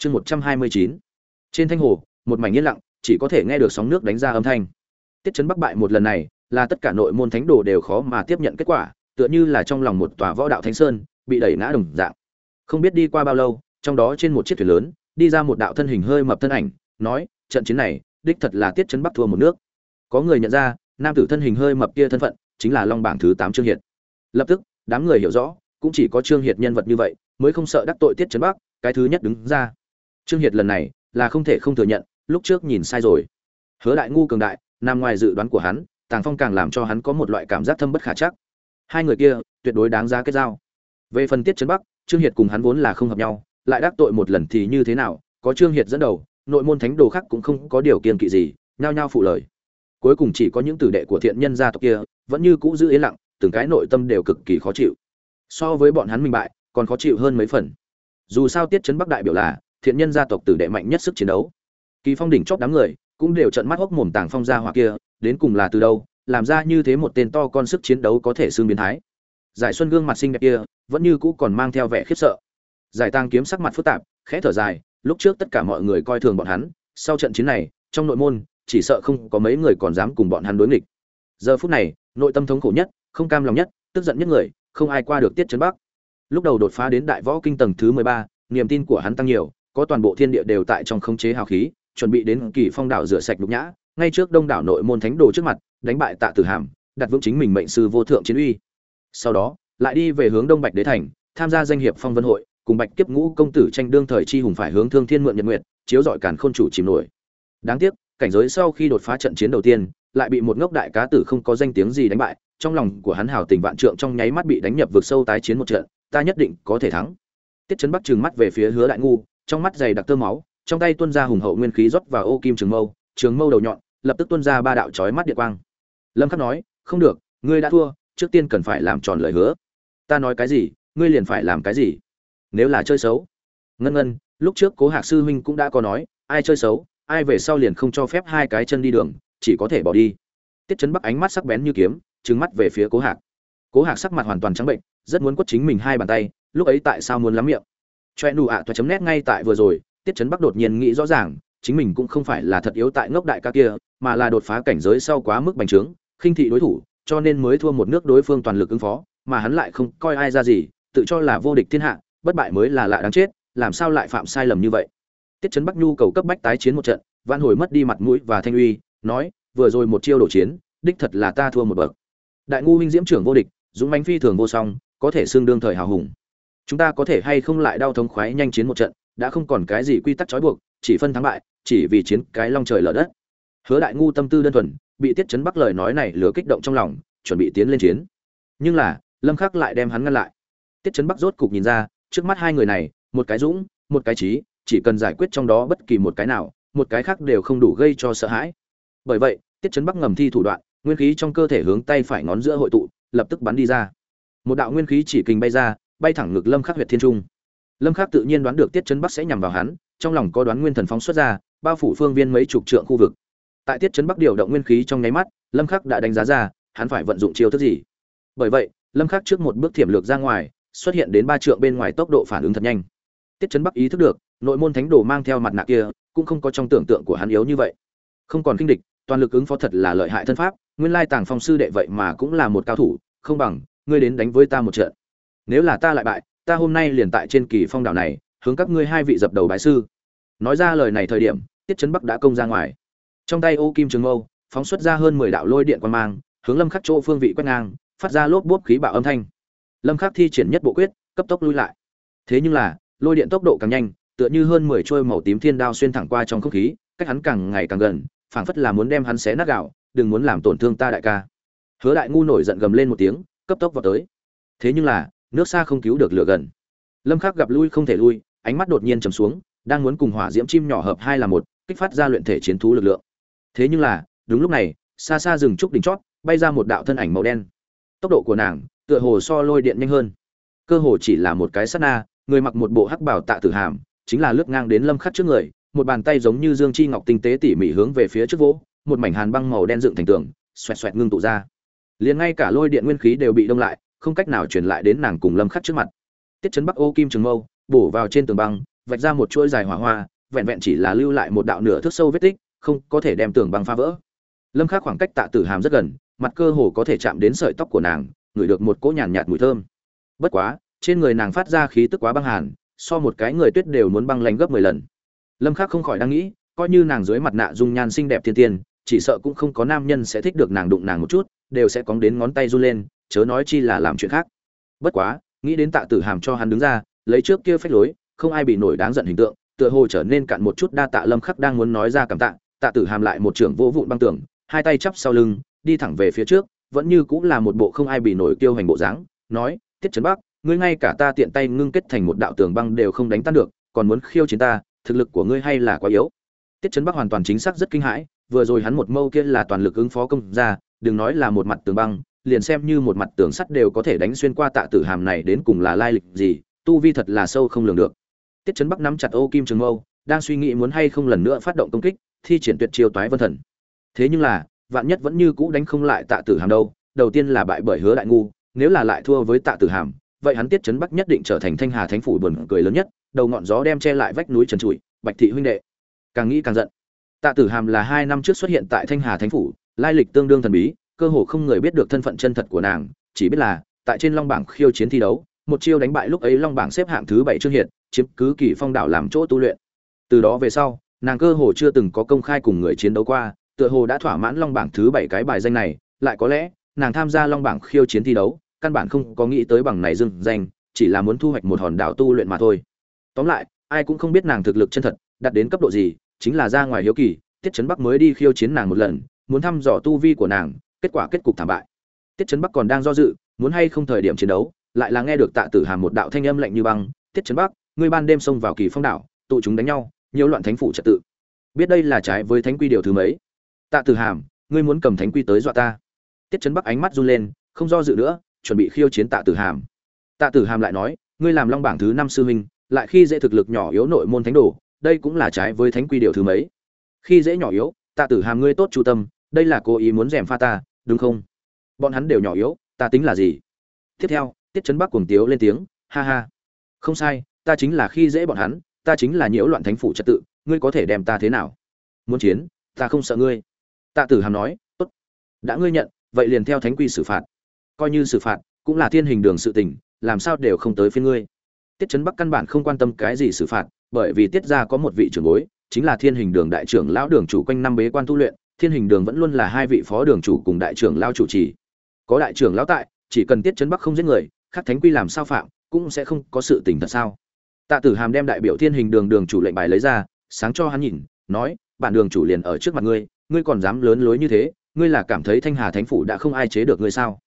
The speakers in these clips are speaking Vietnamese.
chương một trăm hai mươi chín. Trên thanh hồ, một mảnh yên lặng, chỉ có thể nghe được sóng nước đánh ra âm thanh. Tiết chấn bắc bại một lần này, là tất cả nội môn thánh đồ đều khó mà tiếp nhận kết quả, tựa như là trong lòng một tòa võ đạo thánh sơn, bị đẩy ngã đồng dạng. Không biết đi qua bao lâu, trong đó trên một chiếc thuyền lớn, đi ra một đạo thân hình hơi mập thân ảnh, nói, trận chiến này, đích thật là tiết chấn bắc thua một nước. Có người nhận ra, nam tử thân hình hơi mập kia thân phận, chính là long bảng thứ tám trương hiệt. Lập tức, đám người hiểu rõ, cũng chỉ có trương hiệt nhân vật như vậy, mới không sợ đắc tội tiết chấn bắc, cái thứ nhất đứng ra trương hiệt lần này là không thể không thừa nhận, lúc trước nhìn sai rồi. Hứa đại ngu cường đại, nằm ngoài dự đoán của hắn, tàng phong càng làm cho hắn có một loại cảm giác thâm bất khả chắc. Hai người kia, tuyệt đối đáng giá kết giao. Về phần tiết trấn bắc, trương hiệt cùng hắn vốn là không hợp nhau, lại đắc tội một lần thì như thế nào, có trương hiệt dẫn đầu, nội môn thánh đồ khác cũng không có điều kiện kỵ gì, nhao nhao phụ lời. Cuối cùng chỉ có những tử đệ của thiện nhân gia tộc kia, vẫn như cũ giữ yên lặng, từng cái nội tâm đều cực kỳ khó chịu. So với bọn hắn minh bại, còn khó chịu hơn mấy phần. Dù sao tiết trấn bắc đại biểu là thiện nhân gia tộc tử đệ mạnh nhất sức chiến đấu. Kỳ phong đỉnh chóp đám người, cũng đều trận mắt hốc mồm tàng phong gia hỏa kia, đến cùng là từ đâu, làm ra như thế một tên to con sức chiến đấu có thể xương biến thái. Giải xuân gương mặt xinh đẹp kia, vẫn như cũ còn mang theo vẻ khiếp sợ. Giải tăng kiếm sắc mặt phức tạp, khẽ thở dài, lúc trước tất cả mọi người coi thường bọn hắn, sau trận chiến này, trong nội môn, chỉ sợ không có mấy người còn dám cùng bọn hắn đối nghịch. Giờ phút này, nội tâm thống khổ nhất, không cam lòng nhất, tức giận nhất người, không ai qua được tiết chấn bắc. Lúc đầu đột phá đến đại võ kinh tầng thứ mười ba, niềm tin của hắn tăng nhiều có toàn bộ thiên địa đều tại trong khống chế hào khí, chuẩn bị đến kỳ phong đảo rửa sạch nhục nhã, ngay trước đông đảo nội môn thánh đồ trước mặt, đánh bại tạ tử hàm, đặt vững chính mình mệnh sư vô thượng chiến uy. Sau đó, lại đi về hướng đông bạch đế thành, tham gia danh hiệp phong vân hội, cùng bạch kiếp ngũ công tử tranh đương thời chi hùng phải hướng thương thiên mượn nhật nguyệt, chiếu rọi càn khôn chủ chìm nổi. Đáng tiếc, cảnh giới sau khi đột phá trận chiến đầu tiên, lại bị một ngốc đại cá tử không có danh tiếng gì đánh bại, trong lòng của hắn hào tình vạn trượng trong nháy mắt bị đánh nhập vực sâu tái chiến một trận, ta nhất định có thể thắng. Tiết chấn bắc trừng mắt về phía hứa đại ngu trong mắt dày đặc tơ máu, trong tay tuôn ra hùng hậu nguyên khí rót vào ô kim trường mâu trường mâu đầu nhọn, lập tức tuôn ra ba đạo chói mắt địa quang. Lâm khắc nói, không được, ngươi đã thua, trước tiên cần phải làm tròn lời hứa. Ta nói cái gì, ngươi liền phải làm cái gì? Nếu là chơi xấu. Ngân ngân, lúc trước cố hạc sư huynh cũng đã có nói, ai chơi xấu, ai về sau liền không cho phép hai cái chân đi đường, chỉ có thể bỏ đi. Tiết chấn bắc ánh mắt sắc bén như kiếm, trừng mắt về phía cố hạc. Cố hạc sắc mặt hoàn toàn trắng bệnh, rất muốn quất chính mình hai bàn tay, lúc ấy tại sao muốn lắm miệng? Choe nụ ạ toa chấm nét ngay tại vừa rồi, tiết chấn bắc đột nhiên nghĩ rõ ràng, chính mình cũng không phải là thật yếu tại ngốc đại ca kia, mà là đột phá cảnh giới sau quá mức bành trướng, khinh thị đối thủ, cho nên mới thua một nước đối phương toàn lực ứng phó, mà hắn lại không coi ai ra gì, tự cho là vô địch thiên hạ, bất bại mới là lạ đáng chết, làm sao lại phạm sai lầm như vậy. Tiết chấn bắc nhu cầu cấp bách tái chiến một trận van hồi mất đi mặt mũi và thanh uy, nói, vừa rồi một chiêu đổ chiến, đích thật là ta thua một bậc. Đại ngu huynh diễm trưởng vô địch, dũng bánh phi thường vô song, có thể xương đương thời hào hùng chúng ta có thể hay không lại đau thống khoái nhanh chiến một trận, đã không còn cái gì quy tắc trói buộc, chỉ phân thắng bại, chỉ vì chiến cái long trời lở đất. Hứa đại ngu tâm tư đơn thuần, bị tiết chấn bắc lời nói này lừa kích động trong lòng, chuẩn bị tiến lên chiến. Nhưng là, lâm khắc lại đem hắn ngăn lại. Tiết chấn bắc rốt cục nhìn ra, trước mắt hai người này, một cái dũng, một cái trí, chỉ cần giải quyết trong đó bất kỳ một cái nào, một cái khác đều không đủ gây cho sợ hãi. Bởi vậy, tiết chấn bắc ngầm thi thủ đoạn, nguyên khí trong cơ thể hướng tay phải ngón giữa hội tụ, lập tức bắn đi ra. Một đạo nguyên khí chỉ kình bay ra bay thẳng ngực lâm khắc huyệt thiên trung. Lâm khắc tự nhiên đoán được tiết chấn bắc sẽ nhằm vào hắn, trong lòng có đoán nguyên thần phóng xuất ra, bao phủ phương viên mấy chục trượng khu vực. Tại tiết chấn bắc điều động nguyên khí trong nháy mắt, lâm khắc đã đánh giá ra, hắn phải vận dụng chiêu thức gì. Bởi vậy, lâm khắc trước một bước thiểm lược ra ngoài, xuất hiện đến ba trượng bên ngoài tốc độ phản ứng thật nhanh. Tiết chấn bắc ý thức được, nội môn thánh đồ mang theo mặt nạ kia, cũng không có trong tưởng tượng của hắn yếu như vậy. Không còn kinh địch, toàn lực ứng phó thật là lợi hại thân pháp, nguyên lai tàng phong sư đệ vậy mà cũng là một cao thủ, không bằng, ngươi đến đánh với ta một trận nếu là ta lại bại, ta hôm nay liền tại trên kỳ phong đảo này, hướng các ngươi hai vị dập đầu bái sư. Nói ra lời này thời điểm, tiết chấn bắc đã công ra ngoài. Trong tay ô kim trường mâu, phóng xuất ra hơn mười đạo lôi điện quan mang, hướng lâm khắc chỗ phương vị quét ngang, phát ra lốp bốp khí bạo âm thanh. Lâm khắc thi triển nhất bộ quyết, cấp tốc lui lại. Thế nhưng là, lôi điện tốc độ càng nhanh, tựa như hơn mười trôi màu tím thiên đao xuyên thẳng qua trong không khí, cách hắn càng ngày càng gần, phảng phất là muốn đem hắn xé nát gạo, đừng muốn làm tổn thương ta đại ca. Hứa đại ngu nổi giận gầm lên một tiếng, cấp tốc vào tới. Thế nhưng là nước xa không cứu được lửa gần. Lâm khắc gặp lui không thể lui, ánh mắt đột nhiên trầm xuống, đang muốn cùng hỏa diễm chim nhỏ hợp hai là một, kích phát ra luyện thể chiến thú lực lượng. Thế nhưng là, đúng lúc này, xa xa rừng trúc đỉnh chót, bay ra một đạo thân ảnh màu đen. Tốc độ của nàng, tựa hồ so lôi điện nhanh hơn. Cơ hồ chỉ là một cái sát na, người mặc một bộ hắc bảo tạ tử hàm, chính là lướt ngang đến lâm khắc trước người, một bàn tay giống như dương chi ngọc tinh tế tỉ mỉ hướng về phía trước vỗ, một mảnh hàn băng màu đen dựng thành tường, xoẹt xoẹt ngưng tụ ra. Liền ngay cả lôi điện nguyên khí đều bị đông lại không cách nào truyền lại đến nàng cùng lâm khắc trước mặt. Tiết chấn bắc ô kim trường mâu bổ vào trên tường băng vạch ra một chuỗi dài hỏa hoa vẹn vẹn chỉ là lưu lại một đạo nửa thước sâu vết tích không có thể đem tường băng phá vỡ. Lâm khắc khoảng cách tạ tử hàm rất gần mặt cơ hồ có thể chạm đến sợi tóc của nàng ngửi được một cỗ nhàn nhạt, mùi thơm. Bất quá trên người nàng phát ra khí tức quá băng hàn so một cái người tuyết đều muốn băng lạnh gấp 10 lần. Lâm khắc không khỏi đang nghĩ coi như nàng dưới mặt nạ dung nhan xinh đẹp thiên tiên chỉ sợ cũng không có nam nhân sẽ thích được nàng đụng nàng một chút đều sẽ cóng đến ngón tay run lên chớ nói chi là làm chuyện khác. Bất quá, nghĩ đến tạ tử hàm cho hắn đứng ra, lấy trước kia phách lối, không ai bị nổi đáng giận hình tượng, tựa hồ trở nên cạn một chút đa tạ lâm khắc đang muốn nói ra cảm tạ tạ tử hàm lại một trưởng vô vụn băng tường, hai tay chắp sau lưng, đi thẳng về phía trước, vẫn như cũng là một bộ không ai bị nổi kiêu hành bộ dáng, nói, tiết trấn bắc, ngươi ngay cả ta tiện tay ngưng kết thành một đạo tường băng đều không đánh tan được, còn muốn khiêu chiến ta, thực lực của ngươi hay là quá yếu? Tiết trấn bắc hoàn toàn chính xác rất kinh hãi, vừa rồi hắn một mâu kia là toàn lực ứng phó công ra đừng nói là một mặt tường băng liền xem như một mặt tường sắt đều có thể đánh xuyên qua tạ tử hàm này đến cùng là lai lịch gì, tu vi thật là sâu không lường được. Tiết trấn bắc nắm chặt ô kim trường mâu, đang suy nghĩ muốn hay không lần nữa phát động công kích, thi triển tuyệt chiêu toái vân thần. Thế nhưng là, vạn nhất vẫn như cũ đánh không lại tạ tử hàm đâu, đầu tiên là bại bởi hứa đại ngu, nếu là lại thua với tạ tử hàm, vậy hắn tiết trấn bắc nhất định trở thành thanh hà thánh phủ buồn cười lớn nhất, đầu ngọn gió đem che lại vách núi trần trụi, bạch thị huynh đệ. Càng nghĩ càng giận. Tạ tử hàm là hai năm trước xuất hiện tại thanh hà thánh phủ, lai lịch tương đương thần bí cơ hồ không người biết được thân phận chân thật của nàng, chỉ biết là, tại trên long bảng khiêu chiến thi đấu, một chiêu đánh bại lúc ấy long bảng xếp hạng thứ bảy trương hiện chiếm cứ kỳ phong đảo làm chỗ tu luyện. Từ đó về sau, nàng cơ hồ chưa từng có công khai cùng người chiến đấu qua, tựa hồ đã thỏa mãn long bảng thứ bảy cái bài danh này, lại có lẽ, nàng tham gia long bảng khiêu chiến thi đấu, căn bản không có nghĩ tới bằng này dừng danh, chỉ là muốn thu hoạch một hòn đảo tu luyện mà thôi. Tóm lại, ai cũng không biết nàng thực lực chân thật, đạt đến cấp độ gì, chính là ra ngoài hiếu kỳ, tiết trấn bắc mới đi khiêu chiến nàng một lần, muốn thăm dò tu vi của nàng kết quả kết cục thảm bại. Tiết trấn bắc còn đang do dự, muốn hay không thời điểm chiến đấu, lại là nghe được tạ tử hàm một đạo thanh âm lạnh như băng, tiết trấn bắc, ngươi ban đêm xông vào kỳ phong đảo, tụ chúng đánh nhau nhiều loạn thánh phủ trật tự. Biết đây là trái với thánh quy điều thứ mấy? Tạ tử hàm, ngươi muốn cầm thánh quy tới dọa ta. Tiết trấn bắc ánh mắt run lên, không do dự nữa, chuẩn bị khiêu chiến tạ tử hàm. Tạ tử hàm lại nói, ngươi làm long bảng thứ năm sư huynh, lại khi dễ thực lực nhỏ yếu nội môn thánh đồ, đây cũng là trái với thánh quy điều thứ mấy. Khi dễ nhỏ yếu, tạ tử hàm ngươi tốt chu tâm, đây là cố ý muốn rèm pha ta đúng không? Bọn hắn đều nhỏ yếu, ta tính là gì? Tiếp theo, tiết trấn bắc cuồng tiếu lên tiếng, ha ha. Không sai, ta chính là khi dễ bọn hắn, ta chính là nhiễu loạn thánh phủ trật tự, ngươi có thể đem ta thế nào? Muốn chiến, ta không sợ ngươi. Tạ tử hàm nói, tốt, đã ngươi nhận, vậy liền theo thánh quy xử phạt. Coi như xử phạt, cũng là thiên hình đường sự tình, làm sao đều không tới phiên ngươi. Tiết trấn bắc căn bản không quan tâm cái gì xử phạt, bởi vì tiết ra có một vị trưởng bối, chính là thiên hình đường đại trưởng lão đường chủ quanh năm bế quan tu luyện thiên hình đường vẫn luôn là hai vị phó đường chủ cùng đại trưởng lao chủ trì. Có đại trưởng lão tại, chỉ cần tiết trấn bắc không giết người, khắc thánh quy làm sao phạm, cũng sẽ không có sự tình thật sao? Tạ tử hàm đem đại biểu thiên hình đường đường chủ lệnh bài lấy ra, sáng cho hắn nhìn, nói, bản đường chủ liền ở trước mặt ngươi ngươi còn dám lớn lối như thế, ngươi là cảm thấy thanh hà thánh phủ đã không ai chế được ngươi sao?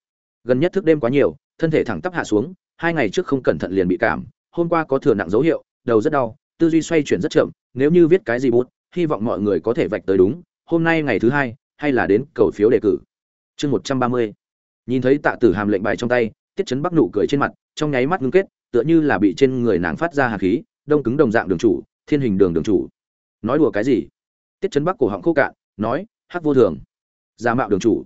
Gần nhất thức đêm quá nhiều, thân thể thẳng tắp hạ xuống, hai ngày trước không cẩn thận liền bị cảm, hôm qua có thừa nặng dấu hiệu, đầu rất đau, tư duy xoay chuyển rất chậm, nếu như viết cái gì bút, hy vọng mọi người có thể vạch tới đúng hôm nay ngày thứ hai, hay là đến cầu phiếu đề cử? Chương một trăm ba mươi. Nhìn thấy tạ tử hàm lệnh bài trong tay, tiết chấn bắc nụ cười trên mặt, trong nháy mắt ngưng kết, tựa như là bị trên người nàng phát ra hạt khí, đông cứng đồng dạng đường chủ, thiên hình đường đường chủ. Nói đùa cái gì? Tiết chấn bắc cổ họng khô cạn, nói, hắc vô thường, giả mạo đường chủ.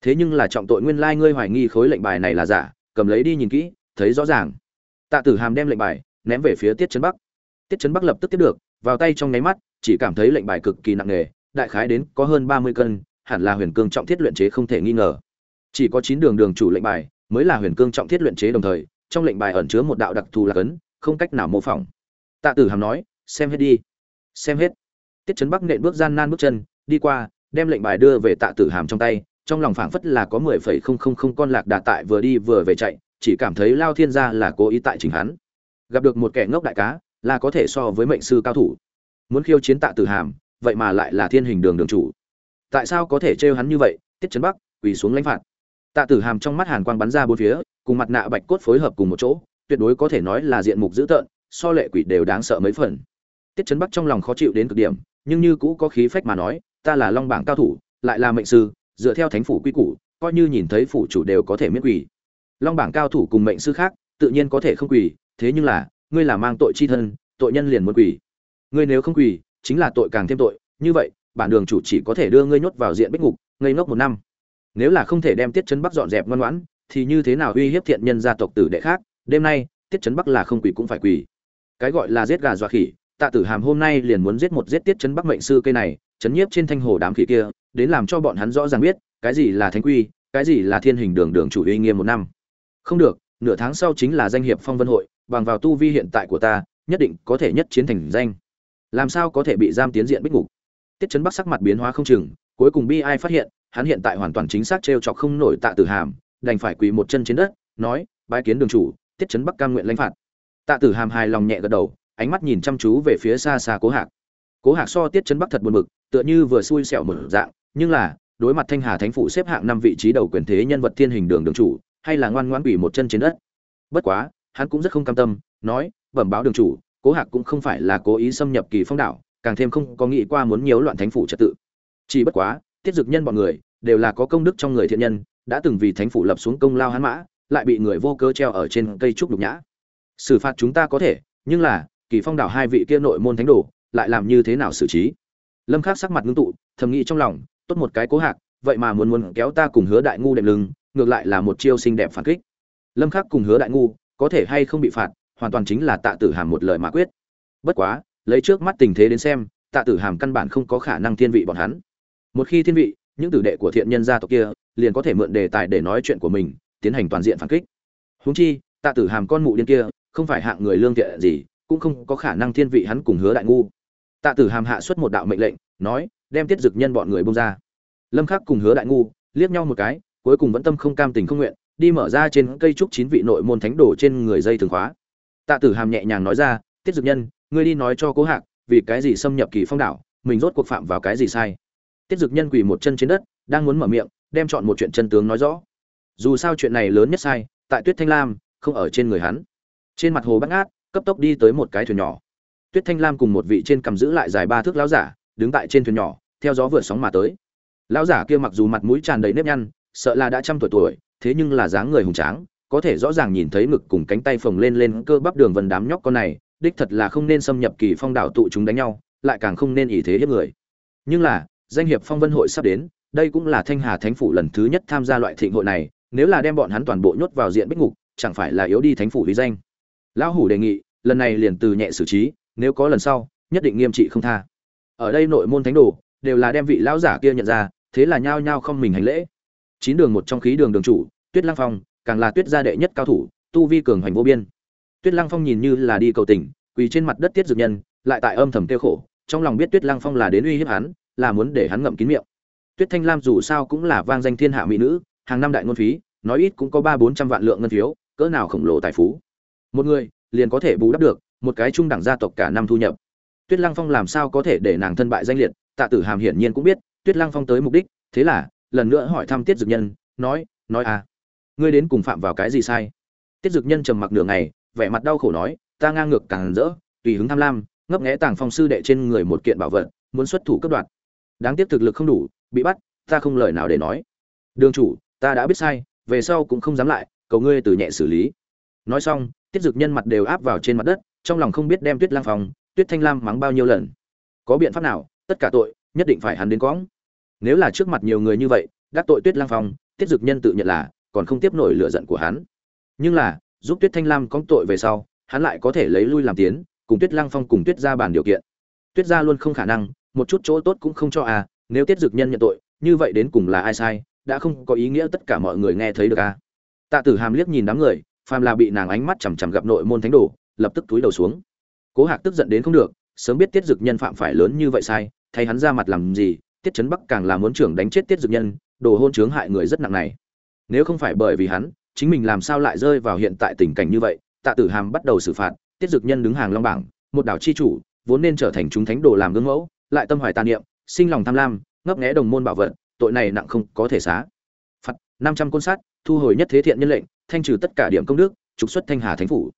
Thế nhưng là trọng tội nguyên lai ngươi hoài nghi khối lệnh bài này là giả, cầm lấy đi nhìn kỹ, thấy rõ ràng. Tạ tử hàm đem lệnh bài ném về phía tiết chấn bắc. Tiết chấn bắc lập tức tiếp được, vào tay trong nháy mắt, chỉ cảm thấy lệnh bài cực kỳ nặng nề đại khái đến có hơn ba mươi cân hẳn là huyền cương trọng thiết luyện chế không thể nghi ngờ. Chỉ có chín đường đường chủ lệnh bài mới là huyền cương trọng thiết luyện chế đồng thời trong lệnh bài ẩn chứa một đạo đặc thù là cấn, không cách nào mô phỏng. Tạ tử hàm nói xem hết đi. Xem hết. Tiết chấn bắc nện bước gian nan bước chân đi qua đem lệnh bài đưa về tạ tử hàm trong tay trong lòng phảng phất là có mười phẩy không không không con lạc đà tại vừa đi vừa về chạy chỉ cảm thấy lao thiên gia là cố ý tại chính hắn. Gặp được một kẻ ngốc đại cá là có thể so với mệnh sư cao thủ. Muốn khiêu chiến tạ tử hàm vậy mà lại là thiên hình đường đường chủ. Tại sao có thể trêu hắn như vậy? Tiết chấn bắc quỳ xuống lãnh phạt. Tạ tử hàm trong mắt hàn quang bắn ra bốn phía cùng mặt nạ bạch cốt phối hợp cùng một chỗ tuyệt đối có thể nói là diện mục dữ tợn so lệ quỷ đều đáng sợ mấy phần. Tiết chấn bắc trong lòng khó chịu đến cực điểm nhưng như cũ có khí phách mà nói ta là long bảng cao thủ lại là mệnh sư dựa theo thánh phủ quy củ coi như nhìn thấy phủ chủ đều có thể miễn quỷ long bảng cao thủ cùng mệnh sư khác tự nhiên có thể không quỷ, thế nhưng là ngươi là mang tội chi thân tội nhân liền muốn quỷ, ngươi nếu không quỷ chính là tội càng thêm tội, như vậy, bản đường chủ chỉ có thể đưa ngươi nhốt vào diện bích ngục, ngây ngốc một năm. Nếu là không thể đem tiết chấn bắc dọn dẹp ngoan ngoãn, thì như thế nào uy hiếp thiện nhân gia tộc tử đệ khác? Đêm nay, tiết chấn bắc là không quỳ cũng phải quỳ. Cái gọi là giết gà dọa khỉ, tạ tử hàm hôm nay liền muốn giết một giết tiết chấn bắc mệnh sư cây này, chấn nhiếp trên thanh hồ đám khỉ kia, đến làm cho bọn hắn rõ ràng biết, cái gì là thánh quy, cái gì là thiên hình đường đường chủ uy nghiêm một năm. Không được, nửa tháng sau chính là danh hiệp phong vân hội, bằng vào tu vi hiện tại của ta, nhất định có thể nhất chiến thành danh làm sao có thể bị giam tiến diện bích ngục? Tiết chấn bắc sắc mặt biến hóa không chừng, cuối cùng bi ai phát hiện, hắn hiện tại hoàn toàn chính xác t chọc không nổi tạ tử hàm, đành phải quỳ một chân trên đất, nói, bái kiến đường chủ, tiết chấn bắc cam nguyện lãnh phạt. Tạ tử hàm hài lòng nhẹ gật đầu, ánh mắt nhìn chăm chú về phía xa xa cố hạc. Cố hạc so tiết chấn bắc thật buồn bực, tựa như vừa xui xẻo mở dạng, nhưng là, đối mặt thanh hà thánh phủ xếp hạng năm vị trí đầu quyền thế nhân vật thiên hình đường đường chủ, hay là ngoan ngoãn quỳ một chân trên đất. Bất quá, hắn cũng rất không cam tâm, nói, bẩm báo đường chủ cố hạc cũng không phải là cố ý xâm nhập kỳ phong đảo, càng thêm không có nghĩ qua muốn nhiễu loạn thánh phủ trật tự. Chỉ bất quá, tiết dực nhân bọn người đều là có công đức trong người thiện nhân, đã từng vì thánh phủ lập xuống công lao hán mã, lại bị người vô cơ treo ở trên cây trúc đục nhã. Xử phạt chúng ta có thể, nhưng là, kỳ phong đảo hai vị kia nội môn thánh đồ, lại làm như thế nào xử trí? Lâm khắc sắc mặt ngưng tụ, thầm nghĩ trong lòng, tốt một cái cố hạc, vậy mà muốn muốn kéo ta cùng hứa đại ngu đệm lưng, ngược lại là một chiêu xinh đẹp phản kích. Lâm khắc cùng hứa đại ngu có thể hay không bị phạt hoàn toàn chính là tạ tử hàm một lời mà quyết. Bất quá, lấy trước mắt tình thế đến xem, tạ tử hàm căn bản không có khả năng thiên vị bọn hắn. Một khi thiên vị, những tử đệ của thiện nhân gia tộc kia liền có thể mượn đề tài để nói chuyện của mình, tiến hành toàn diện phản kích. Huống chi, tạ tử hàm con mụ điên kia không phải hạng người lương thiện gì, cũng không có khả năng thiên vị hắn cùng hứa đại ngu. Tạ tử hàm hạ xuất một đạo mệnh lệnh, nói, đem tiết dực nhân bọn người bông ra. Lâm khắc cùng hứa đại ngu liếc nhau một cái, cuối cùng vẫn tâm không cam tình không nguyện, đi mở ra trên cây trúc chín vị nội môn thánh đồ trên người dây thường khóa tạ tử hàm nhẹ nhàng nói ra, tiết dực nhân, ngươi đi nói cho cố hạc, vì cái gì xâm nhập kỳ phong đảo, mình rốt cuộc phạm vào cái gì sai? Tiết dực nhân quỳ một chân trên đất, đang muốn mở miệng, đem chọn một chuyện chân tướng nói rõ. Dù sao chuyện này lớn nhất sai, tại tuyết thanh lam, không ở trên người hắn. Trên mặt hồ bắt ngát cấp tốc đi tới một cái thuyền nhỏ. Tuyết thanh lam cùng một vị trên cầm giữ lại dài ba thước lão giả, đứng tại trên thuyền nhỏ, theo gió vượt sóng mà tới. Lão giả kia mặc dù mặt mũi tràn đầy nếp nhăn, sợ là đã trăm tuổi tuổi, thế nhưng là dáng người hùng tráng có thể rõ ràng nhìn thấy ngực cùng cánh tay phồng lên lên cơ bắp đường vân đám nhóc con này, đích thật là không nên xâm nhập kỳ phong đảo tụ chúng đánh nhau, lại càng không nên ý thế hiếp người. Nhưng là, danh hiệp phong vân hội sắp đến, đây cũng là thanh hà thánh phủ lần thứ nhất tham gia loại thịnh hội này, nếu là đem bọn hắn toàn bộ nhốt vào diện bích ngục, chẳng phải là yếu đi thánh phủ lý danh. Lão hủ đề nghị, lần này liền từ nhẹ xử trí, nếu có lần sau, nhất định nghiêm trị không tha. Ở đây nội môn thánh đồ, đều là đem vị lão giả kia nhận ra, thế là nhao nhao không mình hành lễ. Chín đường một trong khí đường đường chủ, tuyết lang phong càng là tuyết gia đệ nhất cao thủ, tu vi cường hoành vô biên. Tuyết lăng phong nhìn như là đi cầu tình, quỳ trên mặt đất tiết dược nhân, lại tại âm thầm tiêu khổ, trong lòng biết tuyết lăng phong là đến uy hiếp hắn, là muốn để hắn ngậm kín miệng. Tuyết thanh lam dù sao cũng là vang danh thiên hạ mỹ nữ, hàng năm đại ngôn phí, nói ít cũng có ba bốn trăm vạn lượng ngân phiếu, cỡ nào khổng lồ tài phú. Một người, liền có thể bù đắp được, một cái trung đẳng gia tộc cả năm thu nhập. Tuyết lăng phong làm sao có thể để nàng thân bại danh liệt, tạ tử hàm hiển nhiên cũng biết, tuyết lăng phong tới mục đích, thế là, lần nữa hỏi thăm tiết dực nhân, nói nói à ngươi đến cùng phạm vào cái gì sai? Tiết dực nhân trầm mặc nửa ngày, vẻ mặt đau khổ nói, ta ngang ngược càng rỡ, tùy hứng tham lam, ngấp nghé tàng phong sư đệ trên người một kiện bảo vật, muốn xuất thủ cấp đoạt. Đáng tiếc thực lực không đủ, bị bắt, ta không lời nào để nói. Đường chủ, ta đã biết sai, về sau cũng không dám lại, cầu ngươi từ nhẹ xử lý. Nói xong, tiết dực nhân mặt đều áp vào trên mặt đất, trong lòng không biết đem tuyết lang phòng, tuyết thanh lam mắng bao nhiêu lần. Có biện pháp nào? Tất cả tội, nhất định phải hắn đến quõng. Nếu là trước mặt nhiều người như vậy, đắc tội tuyết lang phong tiết dực nhân tự nhận là còn không tiếp nổi lửa giận của hắn. Nhưng là, giúp tuyết thanh lam có tội về sau, hắn lại có thể lấy lui làm tiến, cùng tuyết lăng phong cùng tuyết Gia bàn điều kiện. Tuyết Gia luôn không khả năng, một chút chỗ tốt cũng không cho à nếu tiết dực nhân nhận tội, như vậy đến cùng là ai sai, đã không có ý nghĩa tất cả mọi người nghe thấy được à. Tạ tử hàm liếc nhìn đám người, phàm là bị nàng ánh mắt chằm chằm gặp nội môn thánh đồ, lập tức túi đầu xuống. Cố hạc tức giận đến không được, sớm biết tiết dực nhân phạm phải lớn như vậy sai, thay hắn ra mặt làm gì, tiết trấn bắc càng là muốn trưởng đánh chết tiết dực nhân, đồ hôn chướng hại người rất nặng này nếu không phải bởi vì hắn, chính mình làm sao lại rơi vào hiện tại tình cảnh như vậy? Tạ tử hàm bắt đầu xử phạt, tiết dực nhân đứng hàng long bảng, một đảo chi chủ, vốn nên trở thành chúng thánh đồ làm gương mẫu, lại tâm hoài tàn niệm, sinh lòng tham lam, ngấp nghé đồng môn bảo vật, tội này nặng không có thể xá. Phạt, năm trăm côn sát thu hồi nhất thế thiện nhân lệnh, thanh trừ tất cả điểm công đức, trục xuất thanh hà thánh phủ.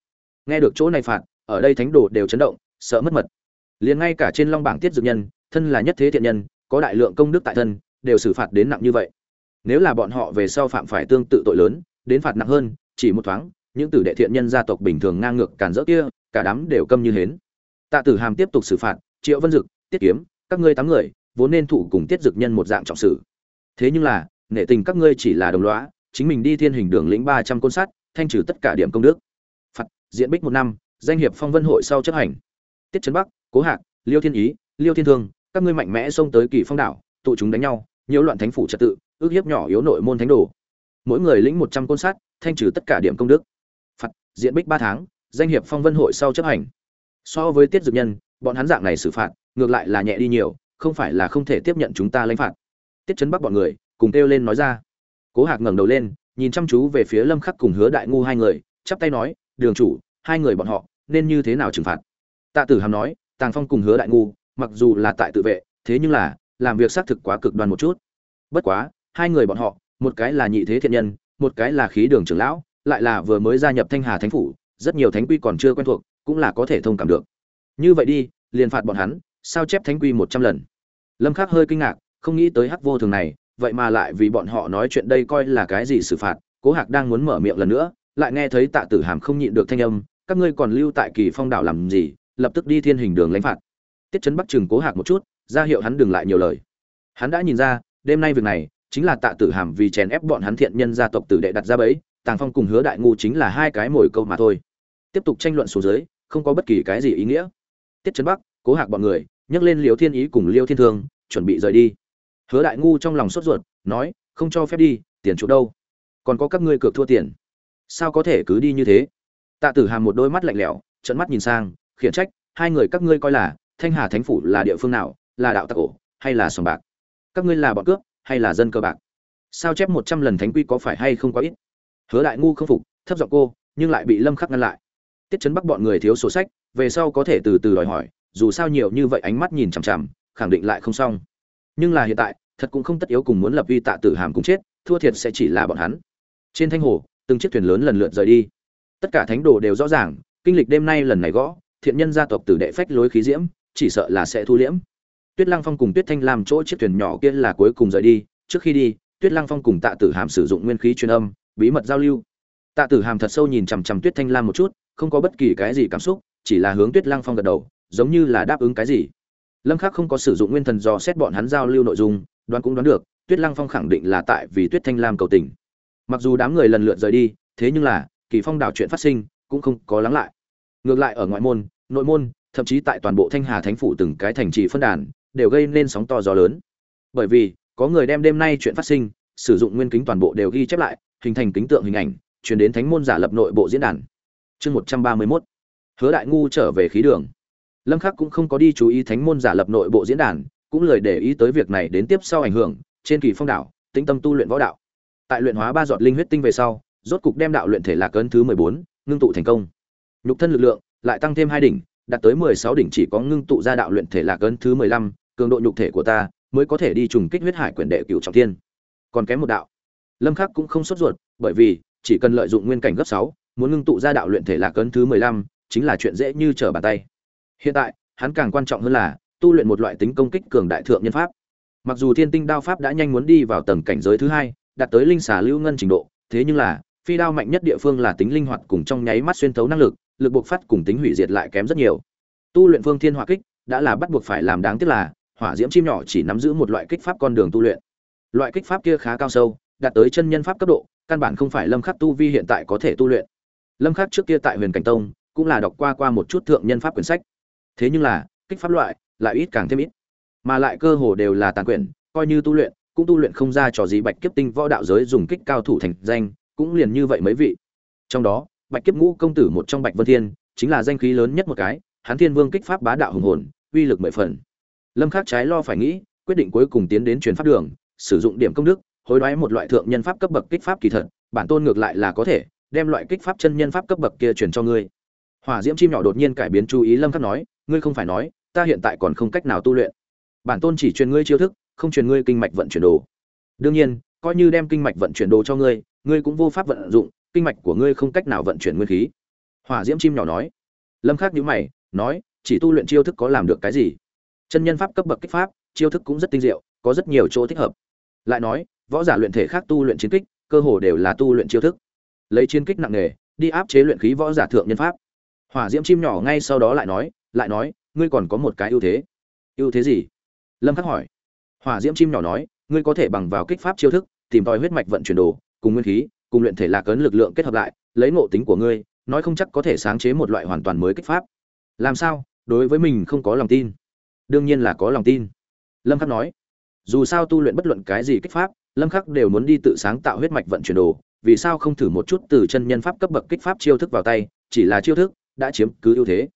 Nghe được chỗ này phạt, ở đây thánh đồ đều chấn động, sợ mất mật. Liền ngay cả trên long bảng tiết dược nhân, thân là nhất thế thiện nhân, có đại lượng công đức tại thân, đều xử phạt đến nặng như vậy nếu là bọn họ về sau phạm phải tương tự tội lớn, đến phạt nặng hơn, chỉ một thoáng, những tử đệ thiện nhân gia tộc bình thường ngang ngược cản rỡ kia, cả đám đều câm như hến. Tạ tử hàm tiếp tục xử phạt, triệu vân dực, tiết kiếm, các ngươi tám người, vốn nên thủ cùng tiết dực nhân một dạng trọng xử thế nhưng là, nể tình các ngươi chỉ là đồng lõa, chính mình đi thiên hình đường lĩnh ba trăm côn sát thanh trừ tất cả điểm công đức. Phạt, diện bích một năm, danh hiệp phong vân hội sau chấp hành. Tiết trấn bắc, cố hạc, liêu thiên ý, liêu thiên thương, các ngươi mạnh mẽ xông tới kỳ phong đảo, tụ chúng đánh nhau nhiễu loạn thánh phủ trật tự, ước hiếp nhỏ yếu nội môn thánh đồ. Mỗi người lĩnh một trăm côn sát, thanh trừ tất cả điểm công đức. Phạt diện bích ba tháng, danh hiệp phong vân hội sau chấp hành. So với tiết dược nhân, bọn hắn dạng này xử phạt, ngược lại là nhẹ đi nhiều, không phải là không thể tiếp nhận chúng ta lãnh phạt. Tiết chấn bắc bọn người, cùng kêu lên nói ra. Cố hạc ngẩng đầu lên, nhìn chăm chú về phía lâm khắc cùng hứa đại ngu hai người, chắp tay nói, đường chủ, hai người bọn họ, nên như thế nào trừng phạt? Tạ tử hàm nói, tàng phong cùng hứa đại ngu, mặc dù là tại tự vệ, thế nhưng là làm việc xác thực quá cực đoan một chút. Bất quá, hai người bọn họ, một cái là nhị thế thiện nhân, một cái là khí đường trưởng lão, lại là vừa mới gia nhập thanh hà thánh phủ, rất nhiều thánh quy còn chưa quen thuộc, cũng là có thể thông cảm được. Như vậy đi, liền phạt bọn hắn, sao chép thánh quy một trăm lần? Lâm khắc hơi kinh ngạc, không nghĩ tới hắc vô thường này, vậy mà lại vì bọn họ nói chuyện đây coi là cái gì xử phạt, cố hạc đang muốn mở miệng lần nữa, lại nghe thấy tạ tử hàm không nhịn được thanh âm, các ngươi còn lưu tại kỳ phong đảo làm gì? Lập tức đi thiên hình đường lãnh phạt. Tiết chấn bắc chừng cố hạc một chút ra hiệu hắn đừng lại nhiều lời. Hắn đã nhìn ra, đêm nay việc này chính là tạ tử hàm vì chèn ép bọn hắn thiện nhân gia tộc tử đệ đặt ra bẫy, tàng phong cùng hứa đại ngu chính là hai cái mồi câu mà thôi. Tiếp tục tranh luận xuống dưới, không có bất kỳ cái gì ý nghĩa. Tiết trấn bắc, cố hạc bọn người, nhấc lên liều thiên ý cùng liêu thiên thương, chuẩn bị rời đi. Hứa đại ngu trong lòng sốt ruột, nói, không cho phép đi, tiền chỗ đâu? Còn có các ngươi cược thua tiền. Sao có thể cứ đi như thế? Tạ tử hàm một đôi mắt lạnh lẽo trận mắt nhìn sang, khiển trách, hai người các ngươi coi là thanh hà thánh phủ là địa phương nào là đạo tặc ổ, hay là sòng bạc? Các ngươi là bọn cướp, hay là dân cơ bạc? Sao chép một trăm lần thánh quy có phải hay không quá ít? Hứa đại ngu không phục, thấp giọng cô, nhưng lại bị lâm khắc ngăn lại. Tiết chấn bắc bọn người thiếu sổ sách, về sau có thể từ từ đòi hỏi, dù sao nhiều như vậy ánh mắt nhìn chằm chằm, khẳng định lại không xong. Nhưng là hiện tại, thật cũng không tất yếu cùng muốn lập uy tạ tử hàm cùng chết, thua thiệt sẽ chỉ là bọn hắn. Trên thanh hồ, từng chiếc thuyền lớn lần lượt rời đi. Tất cả thánh đồ đều rõ ràng, kinh lịch đêm nay lần này gõ, thiện nhân gia tộc tử đệ phách lối khí diễm, chỉ sợ là sẽ thu liễm tuyết lăng phong cùng tuyết thanh Lam chỗ chiếc thuyền nhỏ kia là cuối cùng rời đi. Trước khi đi, tuyết lăng phong cùng tạ tử hàm sử dụng nguyên khí truyền âm, bí mật giao lưu. Tạ tử hàm thật sâu nhìn chằm chằm tuyết thanh lam một chút, không có bất kỳ cái gì cảm xúc, chỉ là hướng tuyết lăng phong gật đầu, giống như là đáp ứng cái gì. Lâm khắc không có sử dụng nguyên thần dò xét bọn hắn giao lưu nội dung, đoán cũng đoán được, tuyết lăng phong khẳng định là tại vì tuyết thanh lam cầu tình. Mặc dù đám người lần lượt rời đi, thế nhưng là, kỳ phong đảo chuyện phát sinh, cũng không có lắng lại. Ngược lại ở ngoại môn, nội môn, thậm chí tại toàn bộ thanh hà thánh phủ từng cái thành trì phân đàn đều gây nên sóng to gió lớn. Bởi vì, có người đem đêm nay chuyện phát sinh, sử dụng nguyên kính toàn bộ đều ghi chép lại, hình thành kính tượng hình ảnh, truyền đến thánh môn giả lập nội bộ diễn đàn. Chương một trăm ba mươi mốt. Hứa đại ngu trở về khí đường. Lâm khắc cũng không có đi chú ý thánh môn giả lập nội bộ diễn đàn, cũng lời để ý tới việc này đến tiếp sau ảnh hưởng, trên kỳ phong đảo, tĩnh tâm tu luyện võ đạo. Tại luyện hóa ba giọt linh huyết tinh về sau, rốt cục đem đạo luyện thể lạc cấn thứ mười bốn, ngưng tụ thành công. Nhục thân lực lượng lại tăng thêm hai đỉnh, đạt tới mười sáu đỉnh chỉ có ngưng tụ ra đạo luyện thể lạc cấn thứ mười lăm cường độ nhục thể của ta mới có thể đi trùng kích huyết hải quyền đệ cửu trọng thiên. Còn kém một đạo. Lâm khắc cũng không sốt ruột, bởi vì chỉ cần lợi dụng nguyên cảnh gấp sáu, muốn ngưng tụ ra đạo luyện thể lạc cấn thứ mười lăm, chính là chuyện dễ như trở bàn tay. Hiện tại, hắn càng quan trọng hơn là tu luyện một loại tính công kích cường đại thượng nhân pháp. Mặc dù thiên tinh đao pháp đã nhanh muốn đi vào tầng cảnh giới thứ hai, đạt tới linh xà lưu ngân trình độ, thế nhưng là, phi đao mạnh nhất địa phương là tính linh hoạt cùng trong nháy mắt xuyên thấu năng lực lực buộc phát cùng tính hủy diệt lại kém rất nhiều. Tu luyện phương thiên hỏa kích, đã là bắt buộc phải làm đáng tiếc là hỏa diễm chim nhỏ chỉ nắm giữ một loại kích pháp con đường tu luyện. Loại kích pháp kia khá cao sâu, đạt tới chân nhân pháp cấp độ, căn bản không phải lâm khắc tu vi hiện tại có thể tu luyện. Lâm khắc trước kia tại huyền cảnh tông, cũng là đọc qua qua một chút thượng nhân pháp quyển sách. Thế nhưng là, kích pháp loại lại ít càng thêm ít. Mà lại cơ hồ đều là tàn quyển, coi như tu luyện, cũng tu luyện không ra trò gì bạch kiếp tinh võ đạo giới dùng kích cao thủ thành danh, cũng liền như vậy mấy vị. Trong đó, bạch kiếp ngũ công tử một trong bạch vân thiên, chính là danh khí lớn nhất một cái hán thiên vương kích pháp bá đạo hùng hồn, uy lực mười phần lâm khắc trái lo phải nghĩ, quyết định cuối cùng tiến đến truyền pháp đường, sử dụng điểm công đức, hối đoái một loại thượng nhân pháp cấp bậc kích pháp kỳ thật, bản tôn ngược lại là có thể, đem loại kích pháp chân nhân pháp cấp bậc kia truyền cho ngươi. Hỏa diễm chim nhỏ đột nhiên cải biến chú ý lâm khắc nói, ngươi không phải nói, ta hiện tại còn không cách nào tu luyện. Bản tôn chỉ truyền ngươi chiêu thức, không truyền ngươi kinh mạch vận chuyển đồ. Đương nhiên, coi như đem kinh mạch vận chuyển đồ cho ngươi ngươi cũng vô pháp vận dụng, kinh mạch của ngươi không cách nào vận chuyển nguyên khí. Hỏa diễm chim nhỏ nói. Lâm khắc nhíu mày, nói, chỉ tu luyện chiêu thức có làm được cái gì? Chân nhân pháp cấp bậc kích pháp, chiêu thức cũng rất tinh diệu, có rất nhiều chỗ thích hợp. Lại nói, võ giả luyện thể khác tu luyện chiến kích, cơ hồ đều là tu luyện chiêu thức. Lấy chiến kích nặng nghề đi áp chế luyện khí võ giả thượng nhân pháp. Hỏa diễm chim nhỏ ngay sau đó lại nói lại nói, ngươi còn có một cái ưu thế. Ưu thế gì? Lâm khắc hỏi. Hỏa diễm chim nhỏ nói, ngươi có thể bằng vào kích pháp chiêu thức, tìm tòi huyết mạch vận chuyển đồ, cùng nguyên khí, cùng luyện thể lạc ấn lực lượng kết hợp lại, lấy ngộ tính của ngươi, nói không chắc có thể sáng chế một loại hoàn toàn mới kích pháp. Làm sao? Đối với mình không có lòng tin đương nhiên là có lòng tin. Lâm khắc nói, dù sao tu luyện bất luận cái gì kích pháp, lâm khắc đều muốn đi tự sáng tạo huyết mạch vận chuyển đồ, vì sao không thử một chút từ chân nhân pháp cấp bậc kích pháp chiêu thức vào tay, chỉ là chiêu thức, đã chiếm cứ ưu thế.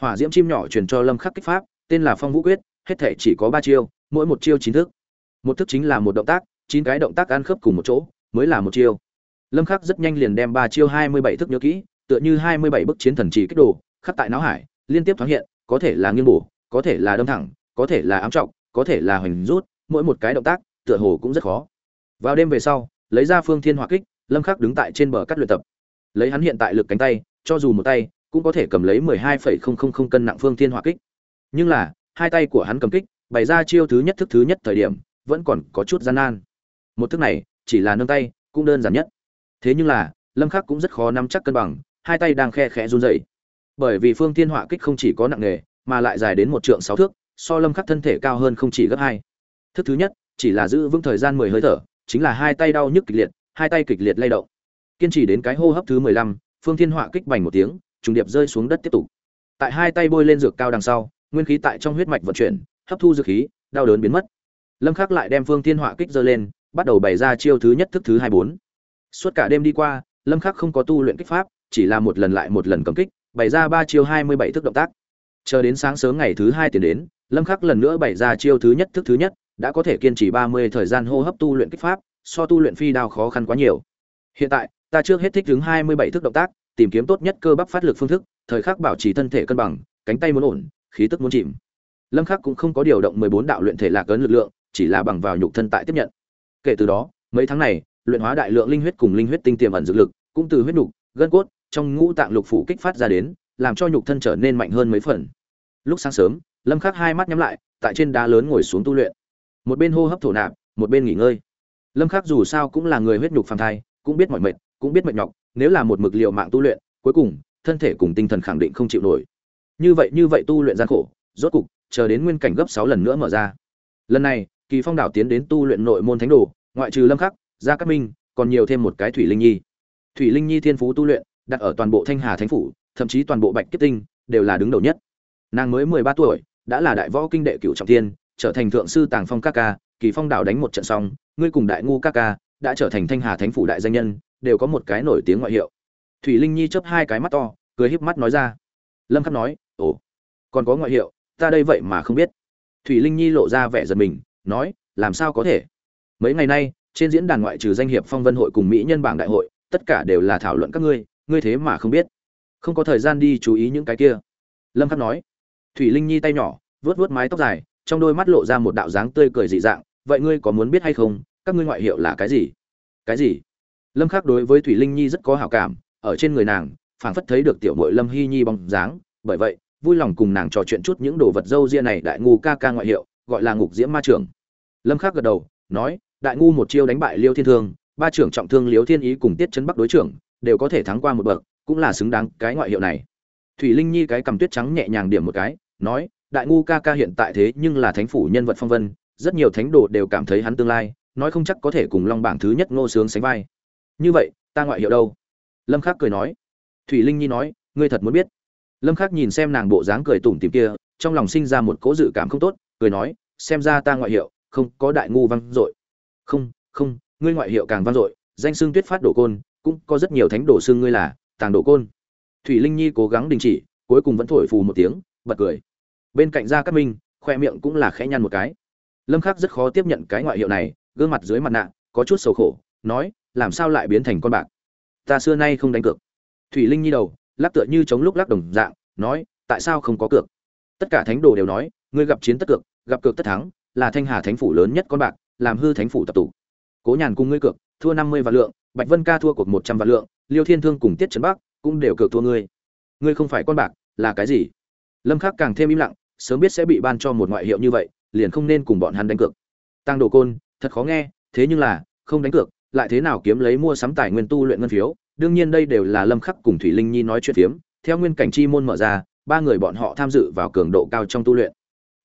Hỏa diễm chim nhỏ truyền cho lâm khắc kích pháp, tên là phong vũ quyết, hết thể chỉ có ba chiêu, mỗi một chiêu chín thức. Một thức chính là một động tác, chín cái động tác ăn khớp cùng một chỗ, mới là một chiêu. Lâm khắc rất nhanh liền đem ba chiêu hai mươi bảy thức nhớ kỹ, tựa như hai mươi bảy bức chiến thần chỉ kích đồ, khắc tại não hải, liên tiếp thoáng hiện, có thể là nghiên bổ có thể là đâm thẳng, có thể là ám trọng, có thể là hoành rút, mỗi một cái động tác, tựa hồ cũng rất khó. Vào đêm về sau, lấy ra phương thiên hỏa kích, lâm khắc đứng tại trên bờ cắt luyện tập. Lấy hắn hiện tại lực cánh tay, cho dù một tay, cũng có thể cầm lấy mười hai phẩy không không không cân nặng phương thiên hỏa kích. Nhưng là, hai tay của hắn cầm kích, bày ra chiêu thứ nhất thức thứ nhất thời điểm, vẫn còn có chút gian nan. Một thức này, chỉ là nâng tay, cũng đơn giản nhất. Thế nhưng là, lâm khắc cũng rất khó nắm chắc cân bằng, hai tay đang khe khẽ run rẩy. Bởi vì phương thiên hỏa kích không chỉ có nặng nghề mà lại dài đến một trượng sáu thước so lâm khắc thân thể cao hơn không chỉ gấp hai. Thức thứ nhất chỉ là giữ vững thời gian mười hơi thở chính là hai tay đau nhức kịch liệt hai tay kịch liệt lay động. Kiên trì đến cái hô hấp thứ mười lăm, phương thiên hỏa kích bành một tiếng trùng điệp rơi xuống đất tiếp tục. Tại hai tay bôi lên dược cao đằng sau nguyên khí tại trong huyết mạch vận chuyển hấp thu dược khí đau đớn biến mất. Lâm khắc lại đem phương thiên hỏa kích giơ lên bắt đầu bày ra chiêu thứ nhất thức thứ hai bốn. Suốt cả đêm đi qua lâm khắc không có tu luyện kích pháp chỉ là một lần lại một lần cầm kích bày ra ba chiêu hai mươi bảy thức động tác chờ đến sáng sớm ngày thứ hai tiền đến, lâm khắc lần nữa bày ra chiêu thứ nhất, thức thứ nhất, đã có thể kiên trì ba mươi thời gian hô hấp tu luyện kích pháp, so tu luyện phi đao khó khăn quá nhiều. Hiện tại, ta trước hết thích ứng hai mươi bảy thức động tác, tìm kiếm tốt nhất cơ bắp phát lực phương thức, thời khắc bảo trì thân thể cân bằng, cánh tay muốn ổn, khí tức muốn chìm. Lâm khắc cũng không có điều động mười bốn đạo luyện thể lạc ấn lực lượng, chỉ là bằng vào nhục thân tại tiếp nhận. Kể từ đó, mấy tháng này, luyện hóa đại lượng linh huyết cùng linh huyết tinh tiềm ẩn dược lực, cũng từ huyết nục, gân cốt, trong ngũ tạng lục phủ kích phát ra đến làm cho nhục thân trở nên mạnh hơn mấy phần. Lúc sáng sớm, lâm khắc hai mắt nhắm lại, tại trên đá lớn ngồi xuống tu luyện. Một bên hô hấp thổ nạp, một bên nghỉ ngơi. Lâm khắc dù sao cũng là người huyết nhục phàm thai, cũng biết mọi mệt, cũng biết mệt nhọc, nếu là một mực liều mạng tu luyện, cuối cùng, thân thể cùng tinh thần khẳng định không chịu nổi. Như vậy như vậy tu luyện gian khổ, rốt cục, chờ đến nguyên cảnh gấp 6 lần nữa mở ra. Lần này, kỳ phong đảo tiến đến tu luyện nội môn thánh đồ, ngoại trừ lâm khắc, gia cát minh, còn nhiều thêm một cái thủy linh nhi. Thủy linh nhi thiên phú tu luyện, đặt ở toàn bộ thanh hà thánh phủ thậm chí toàn bộ bạch kiếp tinh đều là đứng đầu nhất. Nàng mới 13 tuổi, đã là đại võ kinh đệ cửu trọng thiên, trở thành thượng sư tàng phong ca ca, kỳ phong đảo đánh một trận xong, ngươi cùng đại ngu ca ca đã trở thành thanh hà thánh phủ đại danh nhân, đều có một cái nổi tiếng ngoại hiệu. Thủy linh nhi chớp hai cái mắt to, cười híp mắt nói ra. Lâm khắc nói, ồ, còn có ngoại hiệu, ta đây vậy mà không biết. Thủy linh nhi lộ ra vẻ giật mình, nói, làm sao có thể? Mấy ngày nay, trên diễn đàn ngoại trừ danh hiệp phong vân hội cùng mỹ nhân bảng đại hội, tất cả đều là thảo luận các ngươi ngươi thế mà không biết không có thời gian đi chú ý những cái kia. Lâm khắc nói. Thủy linh nhi tay nhỏ, vuốt vuốt mái tóc dài, trong đôi mắt lộ ra một đạo dáng tươi cười dị dạng. Vậy ngươi có muốn biết hay không, các ngươi ngoại hiệu là cái gì? Cái gì? Lâm khắc đối với thủy linh nhi rất có hảo cảm, ở trên người nàng, phảng phất thấy được tiểu muội lâm hy nhi bóng dáng. Bởi vậy, vui lòng cùng nàng trò chuyện chút những đồ vật dâu ria này đại ngu ca ca ngoại hiệu, gọi là ngục diễm ma trưởng. Lâm khắc gật đầu, nói, đại ngu một chiêu đánh bại liêu thiên thương, ba trưởng trọng thương liêu thiên ý cùng tiết chấn bắc đối trưởng, đều có thể thắng qua một bậc cũng là xứng đáng cái ngoại hiệu này. Thủy linh nhi cái cầm tuyết trắng nhẹ nhàng điểm một cái, nói, đại ngu ca ca hiện tại thế nhưng là thánh phủ nhân vật phong vân, rất nhiều thánh đồ đều cảm thấy hắn tương lai, nói không chắc có thể cùng long bảng thứ nhất ngô sướng sánh vai. Như vậy, ta ngoại hiệu đâu? Lâm khắc cười nói. Thủy linh nhi nói, ngươi thật muốn biết. Lâm khắc nhìn xem nàng bộ dáng cười tủm tỉm kia, trong lòng sinh ra một cố dự cảm không tốt, cười nói, xem ra ta ngoại hiệu, không, có đại ngu văn dội. Không không, ngươi ngoại hiệu càng văn dội, danh xương tuyết phát đổ côn, cũng có rất nhiều thánh đồ xương ngươi là tàng đổ côn. Thủy linh nhi cố gắng đình chỉ, cuối cùng vẫn thổi phù một tiếng, bật cười. Bên cạnh gia cát minh, khoe miệng cũng là khẽ nhăn một cái. Lâm khắc rất khó tiếp nhận cái ngoại hiệu này, gương mặt dưới mặt nạ, có chút sầu khổ, nói, làm sao lại biến thành con bạc? Ta xưa nay không đánh cược. Thủy linh nhi đầu, lắc tựa như chống lúc lắc đồng dạng, nói, tại sao không có cược? Tất cả thánh đồ đều nói, ngươi gặp chiến tất cược, gặp cược tất thắng, là thanh hà thánh phủ lớn nhất con bạc, làm hư thánh phủ tập tụ. Cố nhàn cùng ngươi cược, thua năm mươi vạn lượng, bạch vân ca thua cuộc một trăm vạn lượng liêu thiên thương cùng tiết trấn bắc cũng đều cược thua ngươi. Ngươi không phải con bạc, là cái gì? Lâm khắc càng thêm im lặng, sớm biết sẽ bị ban cho một ngoại hiệu như vậy, liền không nên cùng bọn hắn đánh cược. Tăng đồ côn, thật khó nghe, thế nhưng là, không đánh cược, lại thế nào kiếm lấy mua sắm tài nguyên tu luyện ngân phiếu? Đương nhiên đây đều là lâm khắc cùng thủy linh nhi nói chuyện phiếm. Theo nguyên cảnh chi môn mở ra, ba người bọn họ tham dự vào cường độ cao trong tu luyện.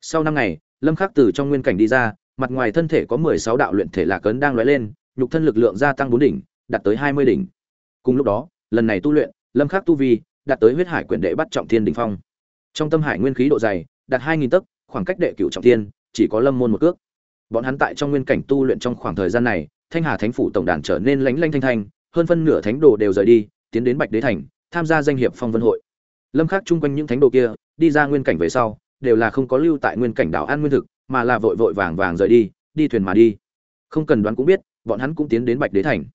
Sau năm ngày, lâm khắc từ trong nguyên cảnh đi ra, mặt ngoài thân thể có 16 đạo luyện thể lạc cấn đang lóe lên, nhục thân lực lượng gia tăng bốn đỉnh, đạt tới 20 đỉnh cùng lúc đó, lần này tu luyện, lâm khắc tu vi đạt tới huyết hải quyển đệ bắt trọng thiên đỉnh phong. Trong tâm hải nguyên khí độ dày, đạt hai nghìn tấc, khoảng cách đệ cửu trọng thiên, chỉ có lâm môn một cước. Bọn hắn tại trong nguyên cảnh tu luyện trong khoảng thời gian này, thanh hà thánh phủ tổng đàn trở nên lánh lanh thanh thanh, hơn phân nửa thánh đồ đều rời đi, tiến đến bạch đế thành, tham gia danh hiệp phong vân hội. Lâm khắc chung quanh những thánh đồ kia, đi ra nguyên cảnh về sau, đều là không có lưu tại nguyên cảnh đảo an nguyên thực, mà là vội vội vàng vàng rời đi đi thuyền mà đi. Không cần đoán cũng biết, bọn hắn cũng tiến đến bạch đế thành.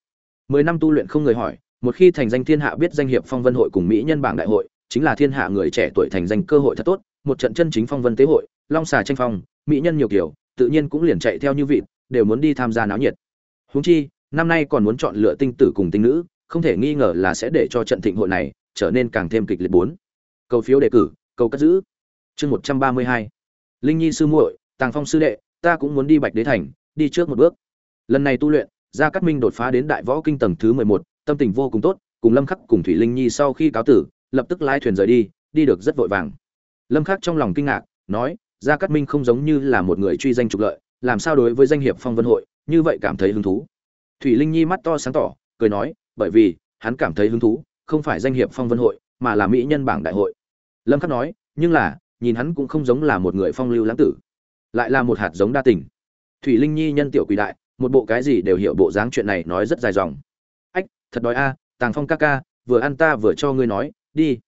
Mười năm tu luyện không người hỏi một khi thành danh thiên hạ biết danh hiệp phong vân hội cùng mỹ nhân bảng đại hội, chính là thiên hạ người trẻ tuổi thành danh cơ hội thật tốt, một trận chân chính phong vân tế hội, long xà tranh phong, mỹ nhân nhiều kiểu, tự nhiên cũng liền chạy theo như vịt, đều muốn đi tham gia náo nhiệt. Huống chi, năm nay còn muốn chọn lựa tinh tử cùng tinh nữ, không thể nghi ngờ là sẽ để cho trận thịnh hội này trở nên càng thêm kịch liệt bốn. Cầu phiếu đề cử, cầu cất giữ. Chương một trăm ba mươi hai. Linh nhi sư muội, tàng phong sư đệ, ta cũng muốn đi bạch đế thành, đi trước một bước. Lần này tu luyện, gia cát minh đột phá đến đại võ kinh tầng thứ mười một tâm tình vô cùng tốt, cùng lâm khắc cùng thủy linh nhi sau khi cáo tử, lập tức lái thuyền rời đi đi được rất vội vàng. Lâm khắc trong lòng kinh ngạc, nói, gia cát minh không giống như là một người truy danh trục lợi, làm sao đối với danh hiệp phong vân hội, như vậy cảm thấy hứng thú? Thủy linh nhi mắt to sáng tỏ, cười nói, bởi vì, hắn cảm thấy hứng thú, không phải danh hiệp phong vân hội, mà là mỹ nhân bảng đại hội. Lâm khắc nói, nhưng là, nhìn hắn cũng không giống là một người phong lưu lãng tử, lại là một hạt giống đa tình. Thủy linh nhi nhân tiểu quỷ đại, một bộ cái gì đều hiểu bộ dáng chuyện này nói rất dài dòng thật đói a, tàng phong ca ca, vừa ăn ta vừa cho ngươi nói, đi.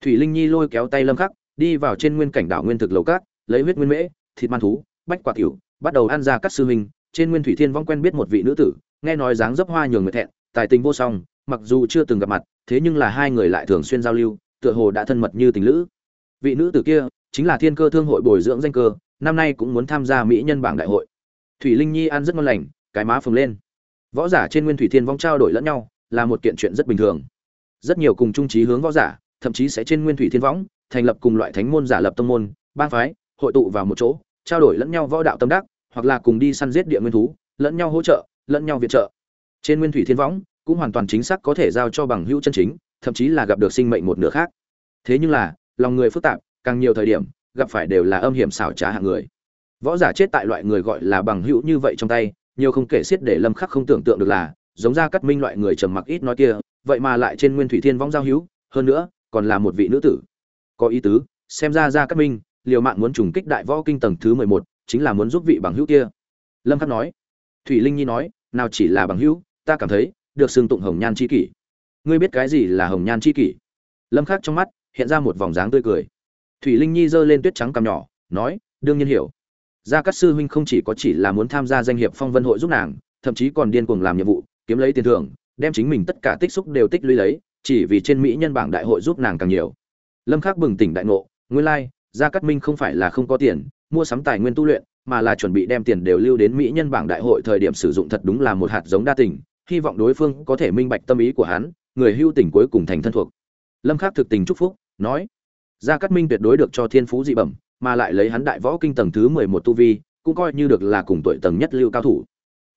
Thủy linh nhi lôi kéo tay lâm khắc, đi vào trên nguyên cảnh đảo nguyên thực lầu cát lấy huyết nguyên mễ, thịt man thú, bách quả tiểu, bắt đầu ăn ra các sư huynh. Trên nguyên thủy thiên vong quen biết một vị nữ tử, nghe nói dáng dấp hoa nhường người thẹn, tài tình vô song, mặc dù chưa từng gặp mặt, thế nhưng là hai người lại thường xuyên giao lưu, tựa hồ đã thân mật như tình lữ. Vị nữ tử kia, chính là thiên cơ thương hội bồi dưỡng danh cơ, năm nay cũng muốn tham gia mỹ nhân bảng đại hội. Thủy linh nhi ăn rất ngon lành, cái má phồng lên. Võ giả trên nguyên thủy thiên vong trao đổi lẫn nhau là một kiện chuyện rất bình thường. Rất nhiều cùng trung trí hướng võ giả, thậm chí sẽ trên nguyên thủy thiên võng, thành lập cùng loại thánh môn giả lập tông môn, bang phái, hội tụ vào một chỗ, trao đổi lẫn nhau võ đạo tâm đắc, hoặc là cùng đi săn giết địa nguyên thú, lẫn nhau hỗ trợ, lẫn nhau viện trợ. Trên nguyên thủy thiên võng, cũng hoàn toàn chính xác có thể giao cho bằng hữu chân chính, thậm chí là gặp được sinh mệnh một nửa khác. Thế nhưng là, lòng người phức tạp, càng nhiều thời điểm, gặp phải đều là âm hiểm xảo trá hạng người. Võ giả chết tại loại người gọi là bằng hữu như vậy trong tay, nhiều không kể xiết để lâm khắc không tưởng tượng được là giống ra cắt minh loại người trầm mặc ít nói kia, vậy mà lại trên nguyên thủy thiên vong giao hữu, hơn nữa, còn là một vị nữ tử. Có ý tứ, xem ra ra cắt minh, liều mạng muốn trùng kích đại võ kinh tầng thứ mười một, chính là muốn giúp vị bằng hữu kia. Lâm khắc nói. Thủy linh nhi nói, nào chỉ là bằng hữu, ta cảm thấy, được xương tụng hồng nhan chi kỷ. Ngươi biết cái gì là hồng nhan chi kỷ? Lâm khắc trong mắt hiện ra một vòng dáng tươi cười. Thủy linh nhi giơ lên tuyết trắng cằm nhỏ, nói, đương nhiên hiểu. Gia cát sư huynh không chỉ có chỉ là muốn tham gia danh hiệp phong vân hội giúp nàng, thậm chí còn điên cuồng làm nhiệm vụ kiếm lấy tiền thưởng đem chính mình tất cả tích xúc đều tích lũy lấy chỉ vì trên mỹ nhân bảng đại hội giúp nàng càng nhiều. Lâm khắc bừng tỉnh đại ngộ nguyên lai like, gia cát minh không phải là không có tiền mua sắm tài nguyên tu luyện mà là chuẩn bị đem tiền đều lưu đến mỹ nhân bảng đại hội thời điểm sử dụng thật đúng là một hạt giống đa tình hy vọng đối phương có thể minh bạch tâm ý của hắn người hưu tình cuối cùng thành thân thuộc. Lâm khắc thực tình chúc phúc nói gia cát minh tuyệt đối được cho thiên phú dị bẩm mà lại lấy hắn đại võ kinh tầng thứ mười một tu vi cũng coi như được là cùng tuổi tầng nhất lưu cao thủ.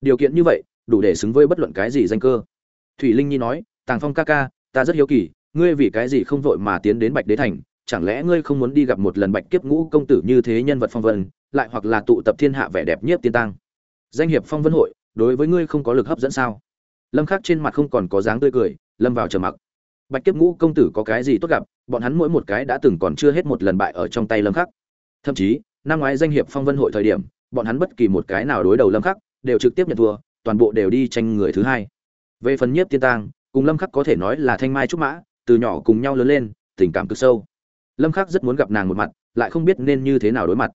Điều kiện như vậy đủ để xứng với bất luận cái gì danh cơ. Thủy linh nhi nói, tàng phong ca ca, ta rất hiếu kỳ, ngươi vì cái gì không vội mà tiến đến bạch đế thành? Chẳng lẽ ngươi không muốn đi gặp một lần bạch kiếp ngũ công tử như thế nhân vật phong vân, lại hoặc là tụ tập thiên hạ vẻ đẹp nhất tiên tăng danh hiệp phong vân hội, đối với ngươi không có lực hấp dẫn sao? Lâm khắc trên mặt không còn có dáng tươi cười, lâm vào trầm mặc. Bạch kiếp ngũ công tử có cái gì tốt gặp, bọn hắn mỗi một cái đã từng còn chưa hết một lần bại ở trong tay lâm khắc. Thậm chí, năm ngoái danh hiệp phong vân hội thời điểm, bọn hắn bất kỳ một cái nào đối đầu lâm khắc, đều trực tiếp nhận thua toàn bộ đều đi tranh người thứ hai. Về phần nhiếp tiên tang cùng lâm khắc có thể nói là thanh mai trúc mã, từ nhỏ cùng nhau lớn lên, tình cảm cực sâu. Lâm khắc rất muốn gặp nàng một mặt, lại không biết nên như thế nào đối mặt.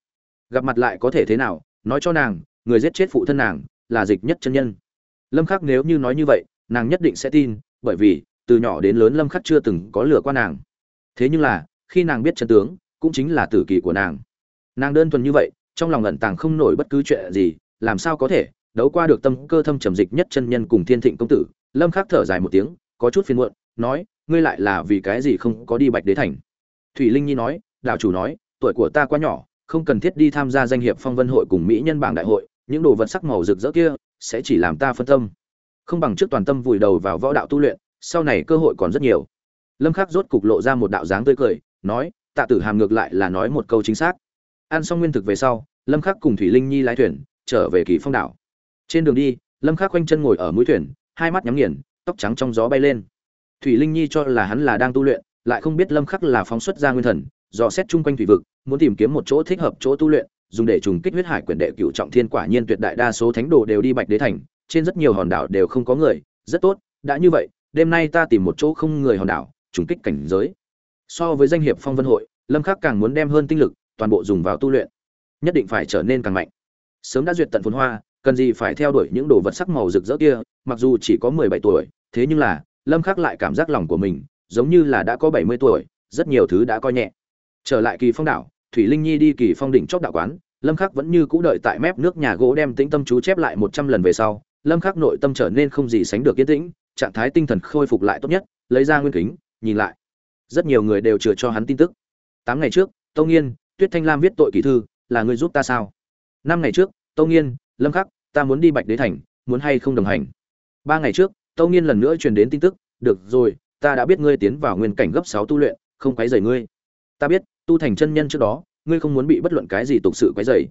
Gặp mặt lại có thể thế nào, nói cho nàng, người giết chết phụ thân nàng, là dịch nhất chân nhân. Lâm khắc nếu như nói như vậy, nàng nhất định sẽ tin, bởi vì, từ nhỏ đến lớn lâm khắc chưa từng có lừa qua nàng. Thế nhưng là, khi nàng biết chân tướng, cũng chính là tử kỳ của nàng. Nàng đơn thuần như vậy, trong lòng ẩn tàng không nổi bất cứ chuyện gì, làm sao có thể đấu qua được tâm cơ thâm trầm dịch nhất chân nhân cùng thiên thịnh công tử, lâm khắc thở dài một tiếng, có chút phiền muộn, nói, ngươi lại là vì cái gì không có đi bạch đế thành? Thủy linh nhi nói, đạo chủ nói, tuổi của ta quá nhỏ, không cần thiết đi tham gia danh hiệp phong vân hội cùng mỹ nhân bảng đại hội, những đồ vật sắc màu rực rỡ kia sẽ chỉ làm ta phân tâm. Không bằng trước toàn tâm vùi đầu vào võ đạo tu luyện, sau này cơ hội còn rất nhiều. Lâm khắc rốt cục lộ ra một đạo dáng tươi cười, nói, tạ tử hàm ngược lại là nói một câu chính xác. Ăn xong nguyên thực về sau, lâm khắc cùng thủy linh nhi lái thuyền, trở về kỳ phong đảo trên đường đi, lâm khắc quanh chân ngồi ở mũi thuyền, hai mắt nhắm nghiền, tóc trắng trong gió bay lên. Thủy linh nhi cho là hắn là đang tu luyện, lại không biết lâm khắc là phóng xuất ra nguyên thần, dò xét chung quanh thủy vực, muốn tìm kiếm một chỗ thích hợp chỗ tu luyện, dùng để trùng kích huyết hải quyển đệ cửu trọng thiên quả nhiên tuyệt đại đa số thánh đồ đều đi bạch đế thành, trên rất nhiều hòn đảo đều không có người, rất tốt, đã như vậy, đêm nay ta tìm một chỗ không người hòn đảo, trùng kích cảnh giới. So với danh hiệp phong vân hội, lâm khắc càng muốn đem hơn tinh lực toàn bộ dùng vào tu luyện, nhất định phải trở nên càng mạnh. Sớm đã duyệt tận phồn hoa cần gì phải theo đuổi những đồ vật sắc màu rực rỡ kia, mặc dù chỉ có 17 tuổi, thế nhưng là, lâm khắc lại cảm giác lòng của mình giống như là đã có 70 tuổi, rất nhiều thứ đã coi nhẹ. Trở lại kỳ phong đảo, thủy linh nhi đi kỳ phong đỉnh chóp đạo quán, lâm khắc vẫn như cũ đợi tại mép nước nhà gỗ đem tĩnh tâm chú chép lại 100 lần về sau, lâm khắc nội tâm trở nên không gì sánh được yên tĩnh, trạng thái tinh thần khôi phục lại tốt nhất, lấy ra nguyên kính, nhìn lại. Rất nhiều người đều chừa cho hắn tin tức. Tám ngày trước, Tông nghiên, tuyết thanh lam viết tội kỳ thư, là người giúp ta sao? Năm ngày trước, Tông nghiên lâm khắc, ta muốn đi bạch đế thành, muốn hay không đồng hành? Ba ngày trước, tâu nghiên lần nữa truyền đến tin tức, được rồi, ta đã biết ngươi tiến vào nguyên cảnh gấp sáu tu luyện, không quấy rầy ngươi. Ta biết, tu thành chân nhân trước đó, ngươi không muốn bị bất luận cái gì tục sự quấy rầy.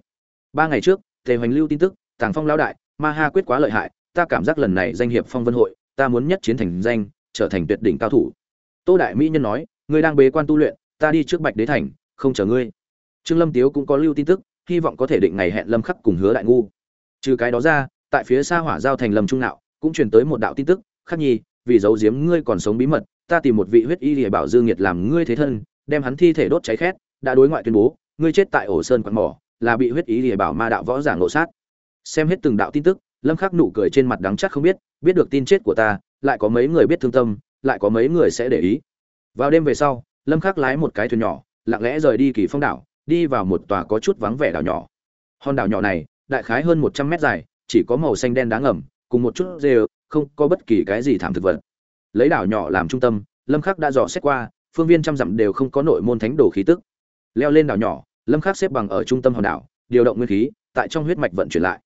Ba ngày trước, tề hoành lưu tin tức, tàng phong lão đại, ma ha quyết quá lợi hại, ta cảm giác lần này danh hiệp phong vân hội, ta muốn nhất chiến thành danh, trở thành tuyệt đỉnh cao thủ. Tô đại mỹ nhân nói, ngươi đang bế quan tu luyện, ta đi trước bạch đế thành, không chờ ngươi. Trương lâm tiếu cũng có lưu tin tức, hy vọng có thể định ngày hẹn lâm khắc cùng hứa đại ngu trừ cái đó ra, tại phía xa hỏa giao thành lâm trung nạo, cũng truyền tới một đạo tin tức, khắc nhi, vì giấu giếm ngươi còn sống bí mật, ta tìm một vị huyết y lìa bảo dương nhiệt làm ngươi thế thân, đem hắn thi thể đốt cháy khét, đã đối ngoại tuyên bố, ngươi chết tại ổ sơn quạt mỏ, là bị huyết y lìa bảo ma đạo võ giả ngộ sát. Xem hết từng đạo tin tức, lâm khắc nụ cười trên mặt đắng chắc không biết biết được tin chết của ta, lại có mấy người biết thương tâm, lại có mấy người sẽ để ý. Vào đêm về sau, lâm khắc lái một cái thuyền nhỏ, lặng lẽ rời đi kỳ phong đảo, đi vào một tòa có chút vắng vẻ đảo nhỏ. Hòn đảo nhỏ này đại khái hơn 100 mét dài, chỉ có màu xanh đen đá ngầm, cùng một chút rêu, không có bất kỳ cái gì thảm thực vật. Lấy đảo nhỏ làm trung tâm, lâm khắc đã dò xét qua, phương viên trăm dặm đều không có nội môn thánh đồ khí tức. Leo lên đảo nhỏ, lâm khắc xếp bằng ở trung tâm hòn đảo, điều động nguyên khí, tại trong huyết mạch vận chuyển lại.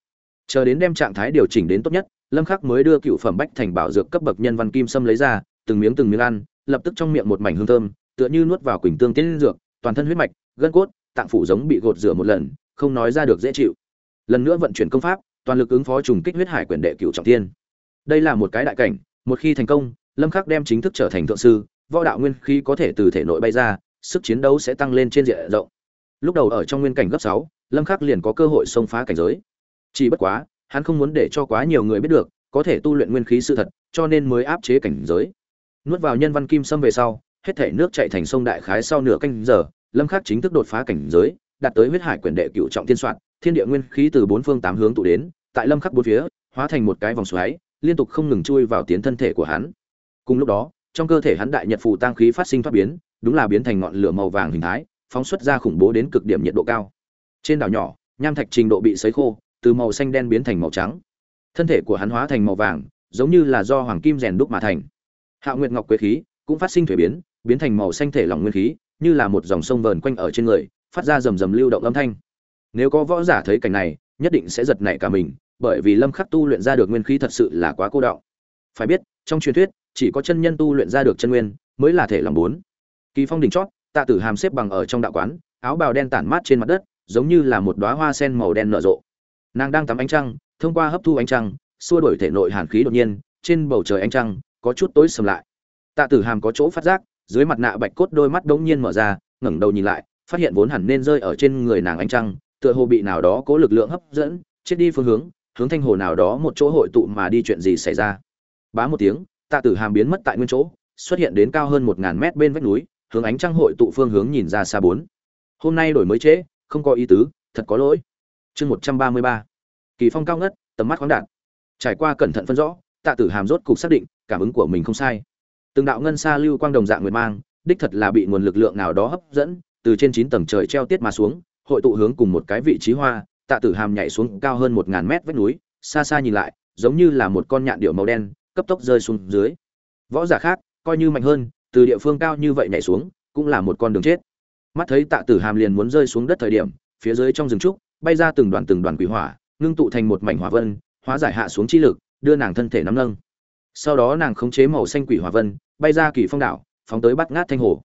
Chờ đến đem trạng thái điều chỉnh đến tốt nhất, lâm khắc mới đưa cựu phẩm bách thành bảo dược cấp bậc nhân văn kim sâm lấy ra, từng miếng từng miếng ăn, lập tức trong miệng một mảnh hương thơm, tựa như nuốt vào quỳnh tương tiên dược, toàn thân huyết mạch, gân cốt, tạng phủ giống bị gột rửa một lần, không nói ra được dễ chịu lần nữa vận chuyển công pháp toàn lực ứng phó trùng kích huyết hải quyền đệ cửu trọng thiên. Đây là một cái đại cảnh một khi thành công lâm khắc đem chính thức trở thành thượng sư võ đạo nguyên khí có thể từ thể nội bay ra sức chiến đấu sẽ tăng lên trên diện rộng. Lúc đầu ở trong nguyên cảnh gấp 6, lâm khắc liền có cơ hội xông phá cảnh giới. Chỉ bất quá hắn không muốn để cho quá nhiều người biết được có thể tu luyện nguyên khí sự thật cho nên mới áp chế cảnh giới. Nuốt vào nhân văn kim sâm về sau hết thể nước chảy thành sông đại khái sau nửa canh giờ lâm khắc chính thức đột phá cảnh giới đạt tới huyết hải quyền đệ cửu trọng thiên soạn thiên địa nguyên khí từ bốn phương tám hướng tụ đến, tại lâm khắc bốn phía, hóa thành một cái vòng xoáy, liên tục không ngừng chui vào tiến thân thể của hắn. Cùng lúc đó, trong cơ thể hắn đại nhật phù tăng khí phát sinh thoát biến, đúng là biến thành ngọn lửa màu vàng hình thái, phóng xuất ra khủng bố đến cực điểm nhiệt độ cao. Trên đảo nhỏ, nham thạch trình độ bị sấy khô, từ màu xanh đen biến thành màu trắng. Thân thể của hắn hóa thành màu vàng, giống như là do hoàng kim rèn đúc mà thành. Hạo nguyệt ngọc quế khí cũng phát sinh thủy biến biến thành màu xanh thể lỏng nguyên khí, như là một dòng sông vờn quanh ở trên người, phát ra rầm rầm lưu động âm thanh nếu có võ giả thấy cảnh này, nhất định sẽ giật nảy cả mình, bởi vì lâm khắc tu luyện ra được nguyên khí thật sự là quá cô đọng. Phải biết, trong truyền thuyết, chỉ có chân nhân tu luyện ra được chân nguyên mới là thể lòng bốn. Kỳ phong đỉnh chót, tạ tử hàm xếp bằng ở trong đạo quán, áo bào đen tản mát trên mặt đất, giống như là một đóa hoa sen màu đen nở rộ. Nàng đang tắm ánh trăng, thông qua hấp thu ánh trăng, xua đổi thể nội hàn khí đột nhiên, trên bầu trời ánh trăng có chút tối sầm lại. Tạ tử hàm có chỗ phát giác, dưới mặt nạ bạch cốt đôi mắt đống nhiên mở ra, ngẩng đầu nhìn lại, phát hiện vốn hẳn nên rơi ở trên người nàng ánh trăng tựa hồ bị nào đó cố lực lượng hấp dẫn, chết đi phương hướng hướng thanh hồ nào đó một chỗ hội tụ mà đi chuyện gì xảy ra. Bá một tiếng, tạ tử hàm biến mất tại nguyên chỗ, xuất hiện đến cao hơn một ngàn mét bên vách núi, hướng ánh trăng hội tụ phương hướng nhìn ra xa bốn. Hôm nay đổi mới trễ, không có ý tứ, thật có lỗi. Chương một trăm ba mươi ba. Kỳ phong cao ngất, tầm mắt khoáng đạt. Trải qua cẩn thận phân rõ, tạ tử hàm rốt cục xác định, cảm ứng của mình không sai. Từng đạo ngân xa lưu quang đồng dạng nguyệt mang, đích thật là bị nguồn lực lượng nào đó hấp dẫn, từ trên chín tầng trời treo tiết mà xuống hội tụ hướng cùng một cái vị trí hoa, tạ tử hàm nhảy xuống cao hơn một ngàn mét vách núi, xa xa nhìn lại, giống như là một con nhạn điệu màu đen, cấp tốc rơi xuống dưới. Võ giả khác, coi như mạnh hơn, từ địa phương cao như vậy nhảy xuống, cũng là một con đường chết. Mắt thấy tạ tử hàm liền muốn rơi xuống đất thời điểm, phía dưới trong rừng trúc, bay ra từng đoàn từng đoàn quỷ hỏa, ngưng tụ thành một mảnh hỏa vân, hóa giải hạ xuống chi lực, đưa nàng thân thể nắm nâng. Sau đó nàng khống chế màu xanh quỷ hỏa vân, bay ra kỳ phong đảo, phóng tới bắt ngát thanh hồ.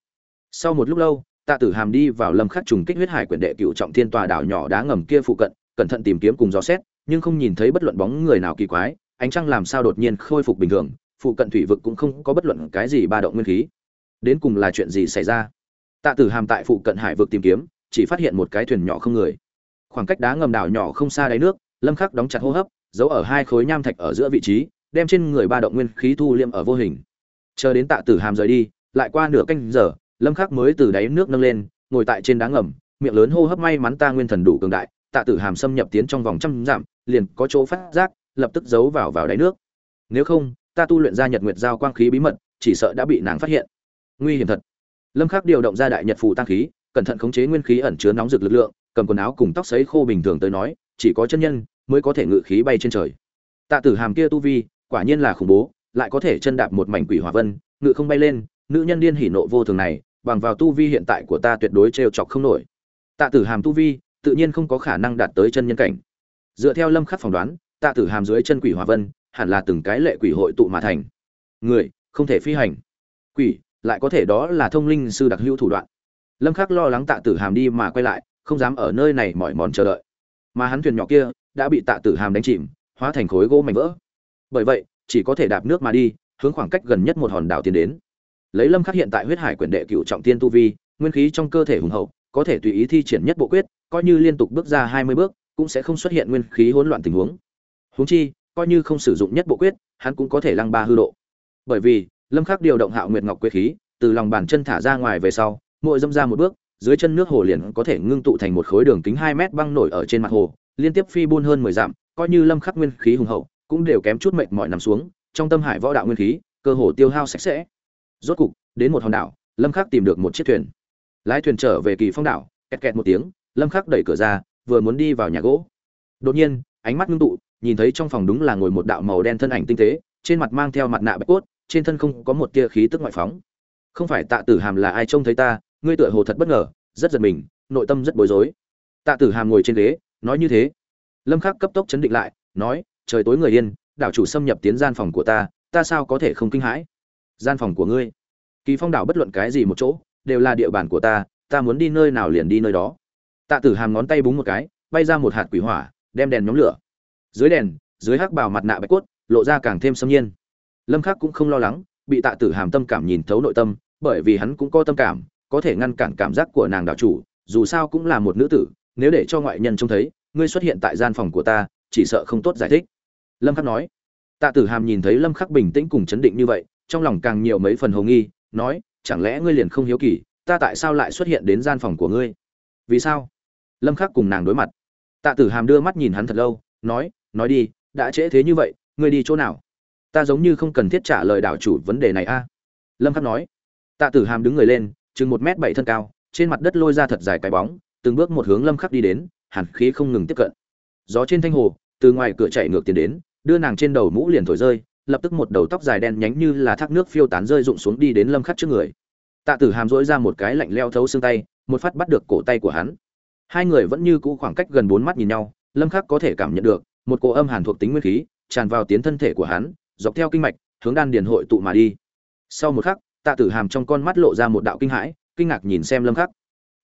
Sau một lúc lâu tạ tử hàm đi vào lâm khắc trùng kích huyết hải quyển đệ cựu trọng thiên tòa đảo nhỏ đá ngầm kia phụ cận, cẩn thận tìm kiếm cùng dò xét, nhưng không nhìn thấy bất luận bóng người nào kỳ quái, ánh trăng làm sao đột nhiên khôi phục bình thường, phụ cận thủy vực cũng không có bất luận cái gì ba động nguyên khí. Đến cùng là chuyện gì xảy ra? Tạ tử hàm tại phụ cận hải vực tìm kiếm, chỉ phát hiện một cái thuyền nhỏ không người. Khoảng cách đá ngầm đảo nhỏ không xa đáy nước, lâm khắc đóng chặt hô hấp, giấu ở hai khối nham thạch ở giữa vị trí, đem trên người ba động nguyên khí thu liêm ở vô hình. Chờ đến tạ tử hàm rời đi, lại qua nửa canh giờ lâm khắc mới từ đáy nước nâng lên, ngồi tại trên đá ngầm, miệng lớn hô hấp may mắn ta nguyên thần đủ cường đại, tạ tử hàm xâm nhập tiến trong vòng trăm dặm, liền có chỗ phát giác, lập tức giấu vào vào đáy nước. Nếu không, ta tu luyện ra nhật nguyệt giao quang khí bí mật, chỉ sợ đã bị nàng phát hiện. Nguy hiểm thật. Lâm khắc điều động ra đại nhật phù tăng khí, cẩn thận khống chế nguyên khí ẩn chứa nóng rực lực lượng, cầm quần áo cùng tóc sấy khô bình thường tới nói, chỉ có chân nhân mới có thể ngự khí bay trên trời. Tạ tử hàm kia tu vi, quả nhiên là khủng bố, lại có thể chân đạp một mảnh quỷ hỏa vân, ngự không bay lên nữ nhân điên hỉ nộ vô thường này, bằng vào tu vi hiện tại của ta tuyệt đối trêu chọc không nổi. Tạ tử hàm tu vi, tự nhiên không có khả năng đạt tới chân nhân cảnh. Dựa theo lâm khắc phỏng đoán, tạ tử hàm dưới chân quỷ hỏa vân, hẳn là từng cái lệ quỷ hội tụ mà thành. Người, không thể phi hành. Quỷ, lại có thể đó là thông linh sư đặc hữu thủ đoạn. Lâm khắc lo lắng tạ tử hàm đi mà quay lại, không dám ở nơi này mỏi mòn chờ đợi. Mà hắn thuyền nhỏ kia, đã bị tạ tử hàm đánh chìm, hóa thành khối gỗ mảnh vỡ. Bởi vậy, chỉ có thể đạp nước mà đi, hướng khoảng cách gần nhất một hòn đảo tiến đến lấy lâm khắc hiện tại huyết hải quyển đệ cựu trọng tiên tu vi, nguyên khí trong cơ thể hùng hậu, có thể tùy ý thi triển nhất bộ quyết, coi như liên tục bước ra 20 bước, cũng sẽ không xuất hiện nguyên khí hỗn loạn tình huống. Huống chi, coi như không sử dụng nhất bộ quyết, hắn cũng có thể lăng ba hư độ. Bởi vì, lâm khắc điều động hạo nguyệt ngọc quế khí, từ lòng bàn chân thả ra ngoài về sau, mỗi dâm ra một bước, dưới chân nước hồ liền có thể ngưng tụ thành một khối đường kính 2 mét băng nổi ở trên mặt hồ, liên tiếp phi buôn hơn 10 dặm, coi như lâm khắc nguyên khí hùng hậu, cũng đều kém chút mệt mỏi nằm xuống, trong tâm hải võ đạo nguyên khí, cơ hồ tiêu hao sạch sẽ rốt cục, đến một hòn đảo, lâm khắc tìm được một chiếc thuyền. Lái thuyền trở về kỳ phong đảo, kẹt kẹt một tiếng, lâm khắc đẩy cửa ra, vừa muốn đi vào nhà gỗ. Đột nhiên, ánh mắt ngưng tụ, nhìn thấy trong phòng đúng là ngồi một đạo màu đen thân ảnh tinh tế, trên mặt mang theo mặt nạ bạch cốt, trên thân không có một tia khí tức ngoại phóng. Không phải tạ tử hàm là ai trông thấy ta, ngươi tựa hồ thật bất ngờ, rất giật mình, nội tâm rất bối rối. Tạ tử hàm ngồi trên ghế, nói như thế. Lâm khắc cấp tốc chấn định lại, nói, trời tối người yên, đảo chủ xâm nhập tiến gian phòng của ta ta sao có thể không kinh hãi? Gian phòng của ngươi. Kỳ phong đảo bất luận cái gì một chỗ, đều là địa bàn của ta ta muốn đi nơi nào liền đi nơi đó. Tạ tử hàm ngón tay búng một cái, bay ra một hạt quỷ hỏa, đem đèn nhóm lửa. Dưới đèn, dưới hắc bào mặt nạ bạch cốt, lộ ra càng thêm sâm nhiên. Lâm khắc cũng không lo lắng, bị tạ tử hàm tâm cảm nhìn thấu nội tâm, bởi vì hắn cũng có tâm cảm, có thể ngăn cản cảm giác của nàng đạo chủ, dù sao cũng là một nữ tử, nếu để cho ngoại nhân trông thấy, ngươi xuất hiện tại gian phòng của ta, chỉ sợ không tốt giải thích. Lâm khắc nói. Tạ tử hàm nhìn thấy lâm khắc bình tĩnh cùng chấn định như vậy trong lòng càng nhiều mấy phần hồ nghi, nói, chẳng lẽ ngươi liền không hiếu kỳ, ta tại sao lại xuất hiện đến gian phòng của ngươi? Vì sao? Lâm khắc cùng nàng đối mặt. Tạ tử hàm đưa mắt nhìn hắn thật lâu, nói nói đi, đã trễ thế như vậy, ngươi đi chỗ nào? Ta giống như không cần thiết trả lời đảo chủ vấn đề này a. Lâm khắc nói. Tạ tử hàm đứng người lên, chừng một mét bảy thân cao, trên mặt đất lôi ra thật dài cái bóng, từng bước một hướng lâm khắc đi đến, hàn khí không ngừng tiếp cận. Gió trên thanh hồ, từ ngoài cửa chạy ngược tiền đến, đưa nàng trên đầu mũ liền thổi rơi lập tức một đầu tóc dài đen nhánh như là thác nước phiêu tán rơi rụng xuống đi đến lâm khắc trước người. Tạ tử hàm dỗi ra một cái lạnh leo thấu xương tay một phát bắt được cổ tay của hắn. Hai người vẫn như cũ khoảng cách gần bốn mắt nhìn nhau lâm khắc có thể cảm nhận được một cỗ âm hàn thuộc tính nguyên khí tràn vào tiến thân thể của hắn dọc theo kinh mạch hướng đan điền hội tụ mà đi. Sau một khắc tạ tử hàm trong con mắt lộ ra một đạo kinh hãi kinh ngạc nhìn xem lâm khắc.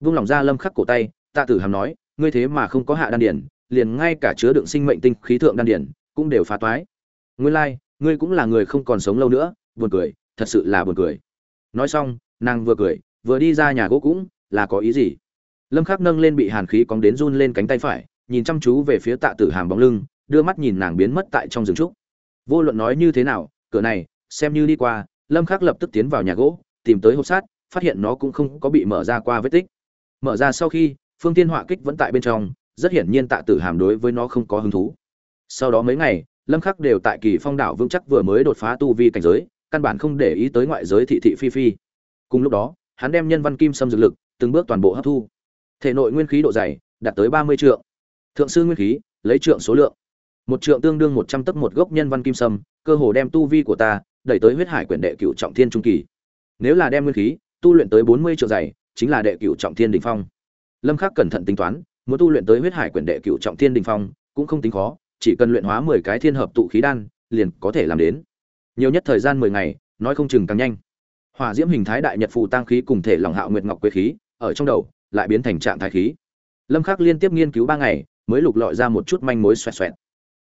Vung lòng ra lâm khắc cổ tay tạ tử hàm nói ngươi thế mà không có hạ đan điền liền ngay cả chứa đựng sinh mệnh tinh khí thượng đan điền cũng đều phá toái. Nguyên lai like, ngươi cũng là người không còn sống lâu nữa, buồn cười, thật sự là buồn cười. Nói xong, nàng vừa cười, vừa đi ra nhà gỗ cũng, là có ý gì? Lâm khắc nâng lên bị hàn khí cóng đến run lên cánh tay phải, nhìn chăm chú về phía tạ tử hàm bóng lưng, đưa mắt nhìn nàng biến mất tại trong rừng trúc. Vô luận nói như thế nào, cửa này, xem như đi qua, lâm khắc lập tức tiến vào nhà gỗ, tìm tới hộp sát phát hiện nó cũng không có bị mở ra qua vết tích. Mở ra sau khi, phương tiên họa kích vẫn tại bên trong, rất hiển nhiên tạ tử hàm đối với nó không có hứng thú. Sau đó mấy ngày lâm khắc đều tại kỳ phong đảo vững chắc vừa mới đột phá tu vi cảnh giới, căn bản không để ý tới ngoại giới thị thị phi phi. Cùng lúc đó, hắn đem nhân văn kim xâm dược lực, từng bước toàn bộ hấp thu. Thể nội nguyên khí độ dày, đạt tới ba mươi trượng. Thượng sư nguyên khí, lấy trượng số lượng. Một trượng tương đương một trăm tấc một gốc nhân văn kim sâm, cơ hồ đem tu vi của ta đẩy tới huyết hải quyển đệ cửu trọng thiên trung kỳ. Nếu là đem nguyên khí tu luyện tới bốn mươi trượng dày, chính là đệ cửu trọng thiên đỉnh phong. Lâm khắc cẩn thận tính toán, muốn tu luyện tới huyết hải quyển đệ cửu trọng thiên đỉnh phong cũng không tính khó chỉ cần luyện hóa mười cái thiên hợp tụ khí đan, liền có thể làm đến. Nhiều nhất thời gian mười ngày, nói không chừng càng nhanh. Hỏa diễm hình thái đại nhật phù tăng khí cùng thể lòng hạo nguyệt ngọc quế khí, ở trong đầu, lại biến thành trạng thái khí. Lâm khắc liên tiếp nghiên cứu ba ngày, mới lục lọi ra một chút manh mối xoẹt xoẹt.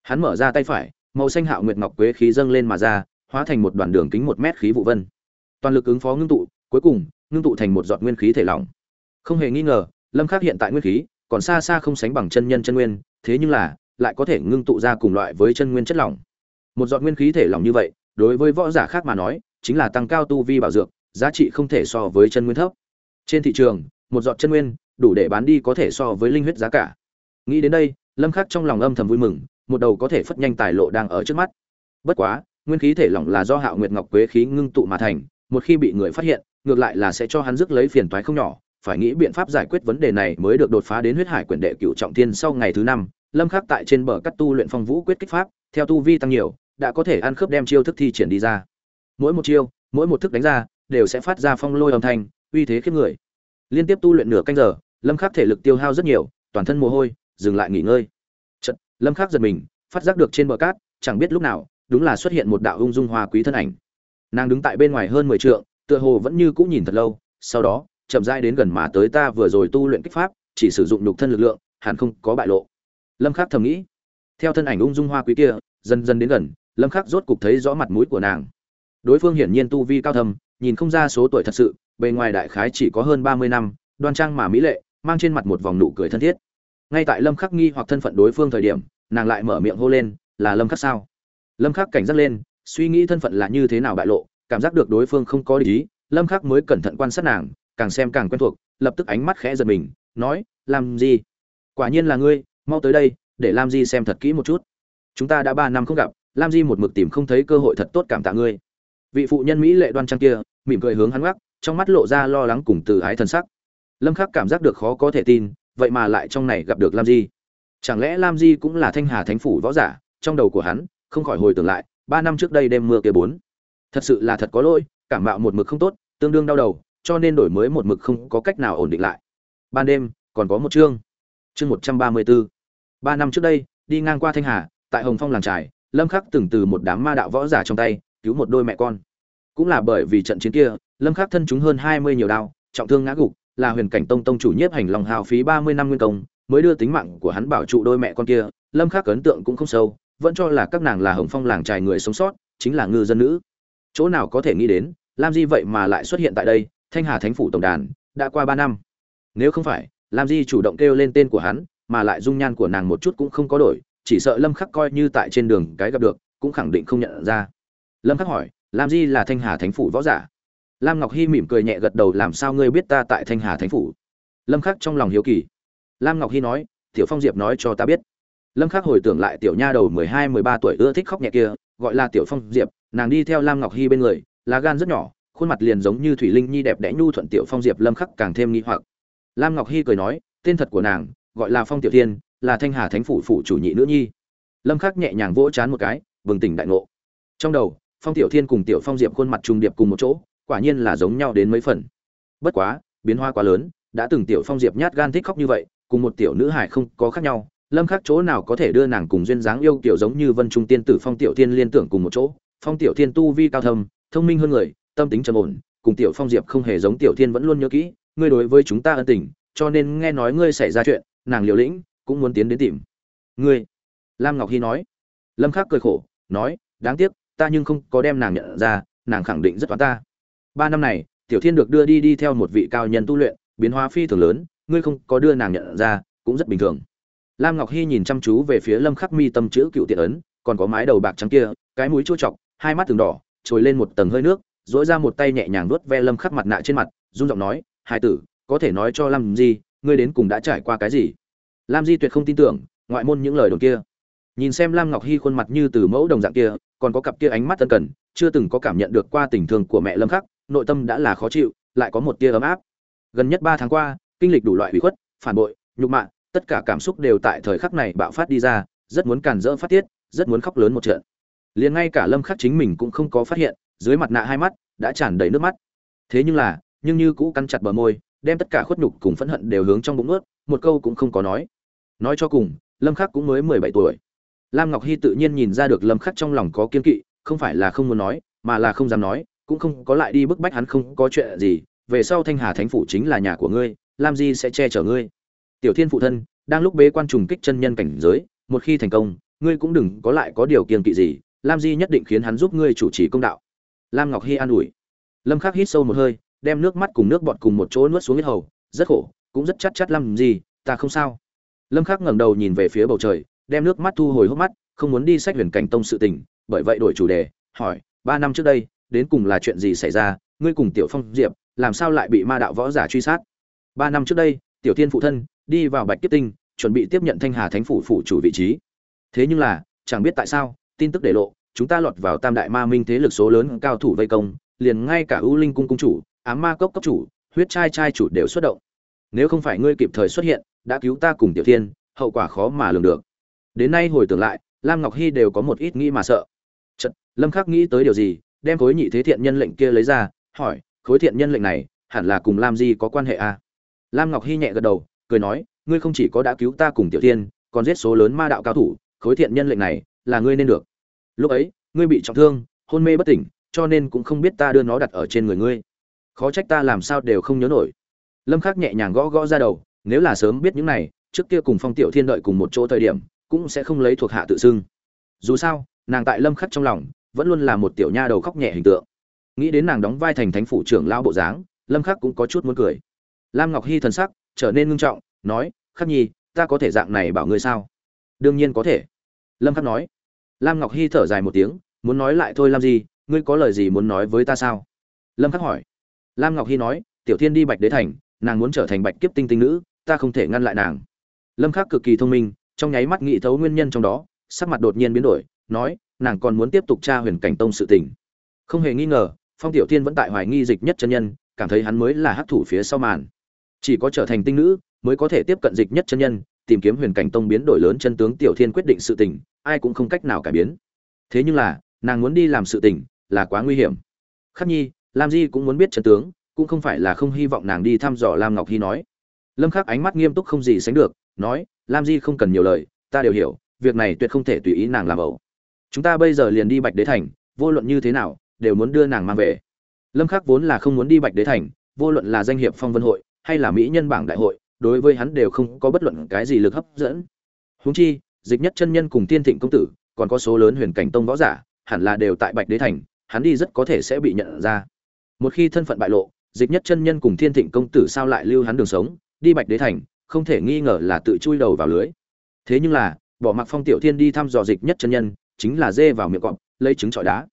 Hắn mở ra tay phải, màu xanh hạo nguyệt ngọc quế khí dâng lên mà ra, hóa thành một đoàn đường kính một mét khí vụ vân. Toàn lực ứng phó ngưng tụ, cuối cùng, ngưng tụ thành một giọt nguyên khí thể lỏng. Không hề nghi ngờ, lâm khắc hiện tại nguyên khí, còn xa xa không sánh bằng chân nhân chân nguyên, thế nhưng là lại có thể ngưng tụ ra cùng loại với chân nguyên chất lỏng. Một giọt nguyên khí thể lỏng như vậy, đối với võ giả khác mà nói, chính là tăng cao tu vi bảo dược, giá trị không thể so với chân nguyên thấp. Trên thị trường, một giọt chân nguyên đủ để bán đi có thể so với linh huyết giá cả. Nghĩ đến đây, lâm khắc trong lòng âm thầm vui mừng, một đầu có thể phất nhanh tài lộ đang ở trước mắt. Bất quá, nguyên khí thể lỏng là do hạo nguyệt ngọc quế khí ngưng tụ mà thành, một khi bị người phát hiện, ngược lại là sẽ cho hắn rước lấy phiền toái không nhỏ, phải nghĩ biện pháp giải quyết vấn đề này mới được đột phá đến huyết hải quyển đệ cựu trọng thiên sau ngày thứ năm lâm khắc tại trên bờ cắt tu luyện phong vũ quyết kích pháp, theo tu vi tăng nhiều, đã có thể ăn khớp đem chiêu thức thi triển đi ra. Mỗi một chiêu, mỗi một thức đánh ra, đều sẽ phát ra phong lôi âm thanh, uy thế khiếp người. Liên tiếp tu luyện nửa canh giờ, lâm khắc thể lực tiêu hao rất nhiều, toàn thân mồ hôi, dừng lại nghỉ ngơi. Chợt, lâm khắc giật mình, phát giác được trên bờ cát, chẳng biết lúc nào, đúng là xuất hiện một đạo ung dung hoa quý thân ảnh. Nàng đứng tại bên ngoài hơn 10 trượng, tựa hồ vẫn như cũ nhìn thật lâu, sau đó, chậm rãi đến gần mà tới ta vừa rồi tu luyện kích pháp, chỉ sử dụng nhục thân lực lượng, hẳn không có bại lộ lâm khắc thầm nghĩ. Theo thân ảnh ung dung hoa quý kia, dần dần đến gần, lâm khắc rốt cục thấy rõ mặt mũi của nàng. Đối phương hiển nhiên tu vi cao thâm, nhìn không ra số tuổi thật sự, bề ngoài đại khái chỉ có hơn 30 năm, đoan trang mà mỹ lệ, mang trên mặt một vòng nụ cười thân thiết. Ngay tại lâm khắc nghi hoặc thân phận đối phương thời điểm, nàng lại mở miệng hô lên, là lâm khắc sao? Lâm khắc cảnh giác lên, suy nghĩ thân phận là như thế nào bại lộ, cảm giác được đối phương không có ý lâm khắc mới cẩn thận quan sát nàng, càng xem càng quen thuộc, lập tức ánh mắt khẽ giật mình, nói, làm gì? Quả nhiên là ngươi mau tới đây, để lam di xem thật kỹ một chút. Chúng ta đã ba năm không gặp, lam di một mực tìm không thấy cơ hội thật tốt cảm tạ ngươi. Vị phụ nhân mỹ lệ đoan trang kia, mỉm cười hướng hắn gác trong mắt lộ ra lo lắng cùng từ ái thân sắc. Lâm khắc cảm giác được khó có thể tin, vậy mà lại trong này gặp được lam di. Chẳng lẽ lam di cũng là thanh hà thánh phủ võ giả, trong đầu của hắn, không khỏi hồi tưởng lại, ba năm trước đây đêm mưa kia bốn. Thật sự là thật có lỗi, cảm mạo một mực không tốt, tương đương đau đầu, cho nên đổi mới một mực không có cách nào ổn định lại. Ban đêm, còn có một chương. Chương một trăm ba mươi bốn ba năm trước đây đi ngang qua thanh hà tại hồng phong làng trải, lâm khắc từng từ một đám ma đạo võ giả trong tay cứu một đôi mẹ con. Cũng là bởi vì trận chiến kia lâm khắc thân chúng hơn hai mươi nhiều đao trọng thương ngã gục là huyền cảnh tông tông chủ nhiếp hành lòng hào phí ba mươi năm nguyên công mới đưa tính mạng của hắn bảo trụ đôi mẹ con kia. Lâm khắc ấn tượng cũng không sâu vẫn cho là các nàng là hồng phong làng trài người sống sót chính là ngư dân nữ. Chỗ nào có thể nghĩ đến lam di vậy mà lại xuất hiện tại đây thanh hà thánh phủ tổng đàn đã qua ba năm. Nếu không phải lam di chủ động kêu lên tên của hắn mà lại dung nhan của nàng một chút cũng không có đổi, chỉ sợ lâm khắc coi như tại trên đường cái gặp được, cũng khẳng định không nhận ra. Lâm khắc hỏi, lam di là thanh hà thánh phủ võ giả? Lam ngọc hy mỉm cười nhẹ gật đầu, làm sao ngươi biết ta tại thanh hà thánh phủ? Lâm khắc trong lòng hiếu kỳ. Lam ngọc hy nói, tiểu phong diệp nói cho ta biết. Lâm khắc hồi tưởng lại tiểu nha đầu 12-13 tuổi ưa thích khóc nhẹ kia, gọi là tiểu phong diệp, nàng đi theo lam ngọc hy bên người, lá gan rất nhỏ, khuôn mặt liền giống như thủy linh nhi đẹp đẽ nhu thuận tiểu phong diệp, lâm khắc càng thêm nghi hoặc. Lam ngọc hy cười nói, tên thật của nàng gọi là phong tiểu thiên, là thanh hà thánh phủ phủ chủ nhị nữ nhi. Lâm khắc nhẹ nhàng vỗ chán một cái, bừng tỉnh đại ngộ. Trong đầu, phong tiểu thiên cùng tiểu phong diệp khuôn mặt trùng điệp cùng một chỗ, quả nhiên là giống nhau đến mấy phần. Bất quá, biến hóa quá lớn, đã từng tiểu phong diệp nhát gan thích khóc như vậy, cùng một tiểu nữ hải không có khác nhau, lâm khắc chỗ nào có thể đưa nàng cùng duyên dáng yêu tiểu giống như vân trung tiên tử phong tiểu thiên liên tưởng cùng một chỗ. Phong tiểu thiên tu vi cao thâm, thông minh hơn người, tâm tính trầm ổn, cùng tiểu phong diệp không hề giống tiểu thiên vẫn luôn nhớ kỹ, ngươi đối với chúng ta ân tình, cho nên nghe nói ngươi xảy ra chuyện nàng liều lĩnh, cũng muốn tiến đến tìm. Ngươi, lam ngọc hy nói. Lâm khắc cười khổ, nói, đáng tiếc, ta nhưng không có đem nàng nhận ra, nàng khẳng định rất toán ta. Ba năm này, tiểu thiên được đưa đi đi theo một vị cao nhân tu luyện, biến hóa phi thường lớn, ngươi không có đưa nàng nhận ra, cũng rất bình thường. Lam ngọc hy nhìn chăm chú về phía lâm khắc mi tâm chữ cựu tiện ấn, còn có mái đầu bạc trắng kia, cái mũi chua chọc, hai mắt từng đỏ, trồi lên một tầng hơi nước dỗi ra một tay nhẹ nhàng nuốt ve lâm khắc mặt nạ trên mặt, run giọng nói hai tử, có thể nói cho Lâm gì? Ngươi đến cùng đã trải qua cái gì? Lam di tuyệt không tin tưởng, ngoại môn những lời đồn kia. Nhìn xem lam ngọc hy khuôn mặt như từ mẫu đồng dạng kia, còn có cặp kia ánh mắt tân cần, chưa từng có cảm nhận được qua tình thương của mẹ lâm khắc, nội tâm đã là khó chịu, lại có một tia ấm áp. Gần nhất ba tháng qua, kinh lịch đủ loại hủy khuất, phản bội, nhục mạ, tất cả cảm xúc đều tại thời khắc này bạo phát đi ra, rất muốn càn rỡ phát tiết, rất muốn khóc lớn một trận. Liền ngay cả lâm khắc chính mình cũng không có phát hiện, dưới mặt nạ hai mắt đã tràn đầy nước mắt. Thế nhưng là, nhưng như cũ cắn chặt bờ môi đem tất cả khuất nhục cùng phẫn hận đều hướng trong bụng ướt một câu cũng không có nói. Nói cho cùng, lâm khắc cũng mới 17 tuổi. Lam ngọc hy tự nhiên nhìn ra được lâm khắc trong lòng có kiên kỵ, không phải là không muốn nói, mà là không dám nói, cũng không có lại đi bức bách hắn không có chuyện gì, về sau thanh hà thánh phủ chính là nhà của ngươi lam di sẽ che chở ngươi? Tiểu thiên phụ thân, đang lúc bế quan trùng kích chân nhân cảnh giới, một khi thành công, ngươi cũng đừng có lại có điều kiên kỵ gì lam di nhất định khiến hắn giúp ngươi chủ trì công đạo. Lam ngọc hy an ủi. Lâm khắc hít sâu một hơi đem nước mắt cùng nước bọt cùng một chỗ nuốt xuống hết hầu, rất khổ, cũng rất chắc chắc lam gì, ta không sao. Lâm khắc ngẩng đầu nhìn về phía bầu trời, đem nước mắt thu hồi hốc mắt, không muốn đi sách huyền cảnh tông sự tình, bởi vậy đổi chủ đề, hỏi, ba năm trước đây, đến cùng là chuyện gì xảy ra, ngươi cùng tiểu phong diệp, làm sao lại bị ma đạo võ giả truy sát? Ba năm trước đây, tiểu tiên phụ thân, đi vào bạch kiếp tinh, chuẩn bị tiếp nhận thanh hà thánh phủ phụ chủ vị trí. Thế nhưng là, chẳng biết tại sao, tin tức để lộ, chúng ta lọt vào tam đại ma minh thế lực số lớn cao thủ vây công, liền ngay cả ưu linh cung cung chủ ám ma cốc cốc chủ huyết trai trai chủ đều xuất động. Nếu không phải ngươi kịp thời xuất hiện đã cứu ta cùng tiểu thiên hậu quả khó mà lường được. Đến nay hồi tưởng lại lam ngọc hy đều có một ít nghĩ mà sợ. Chật, lâm khắc nghĩ tới điều gì đem khối nhị thế thiện nhân lệnh kia lấy ra hỏi khối thiện nhân lệnh này hẳn là cùng lam di có quan hệ à? lam ngọc hy nhẹ gật đầu cười nói ngươi không chỉ có đã cứu ta cùng tiểu thiên còn giết số lớn ma đạo cao thủ khối thiện nhân lệnh này là ngươi nên được. Lúc ấy ngươi bị trọng thương hôn mê bất tỉnh cho nên cũng không biết ta đưa nó đặt ở trên người ngươi khó trách ta làm sao đều không nhớ nổi. Lâm khắc nhẹ nhàng gõ gõ ra đầu, nếu là sớm biết những này, trước kia cùng phong tiểu thiên đợi cùng một chỗ thời điểm, cũng sẽ không lấy thuộc hạ tự xưng. Dù sao, nàng tại lâm khắc trong lòng, vẫn luôn là một tiểu nha đầu khóc nhẹ hình tượng. Nghĩ đến nàng đóng vai thành thánh phủ trưởng lao bộ dáng, lâm khắc cũng có chút muốn cười. Lam ngọc hy thần sắc trở nên ngưng trọng, nói, khắc nhi, ta có thể dạng này bảo ngươi sao? Đương nhiên có thể. Lâm khắc nói. Lam ngọc hy thở dài một tiếng, muốn nói lại thôi làm gì, ngươi có lời gì muốn nói với ta sao? Lâm khắc hỏi lam ngọc hy nói, tiểu thiên đi bạch đế thành, nàng muốn trở thành bạch kiếp tinh tinh nữ, ta không thể ngăn lại nàng. Lâm khắc cực kỳ thông minh, trong nháy mắt nghĩ thấu nguyên nhân trong đó, sắc mặt đột nhiên biến đổi, nói, nàng còn muốn tiếp tục tra huyền cảnh tông sự tình. Không hề nghi ngờ, phong tiểu thiên vẫn tại hoài nghi dịch nhất chân nhân, cảm thấy hắn mới là hắc thủ phía sau màn. Chỉ có trở thành tinh nữ, mới có thể tiếp cận dịch nhất chân nhân, tìm kiếm huyền cảnh tông biến đổi lớn chân tướng tiểu thiên quyết định sự tình, ai cũng không cách nào cải biến. Thế nhưng là, nàng muốn đi làm sự tình, là quá nguy hiểm. Khắc nhi lam di cũng muốn biết chân tướng, cũng không phải là không hy vọng nàng đi thăm dò lam ngọc hy nói. Lâm khắc ánh mắt nghiêm túc không gì sánh được, nói, lam di không cần nhiều lời, ta đều hiểu, việc này tuyệt không thể tùy ý nàng làm ẩu. Chúng ta bây giờ liền đi bạch đế thành, vô luận như thế nào, đều muốn đưa nàng mang về. Lâm khắc vốn là không muốn đi bạch đế thành, vô luận là danh hiệp phong vân hội, hay là mỹ nhân bảng đại hội, đối với hắn đều không có bất luận cái gì lực hấp dẫn. Huống chi, dịch nhất chân nhân cùng tiên thịnh công tử, còn có số lớn huyền cảnh tông võ giả, hẳn là đều tại bạch đế thành, hắn đi rất có thể sẽ bị nhận ra một khi thân phận bại lộ, dịch nhất chân nhân cùng thiên thịnh công tử sao lại lưu hắn đường sống, đi bạch đế thành, không thể nghi ngờ là tự chui đầu vào lưới. Thế nhưng là, bỏ mặc phong tiểu thiên đi thăm dò dịch nhất chân nhân, chính là dê vào miệng cọp, lấy trứng trọi đá.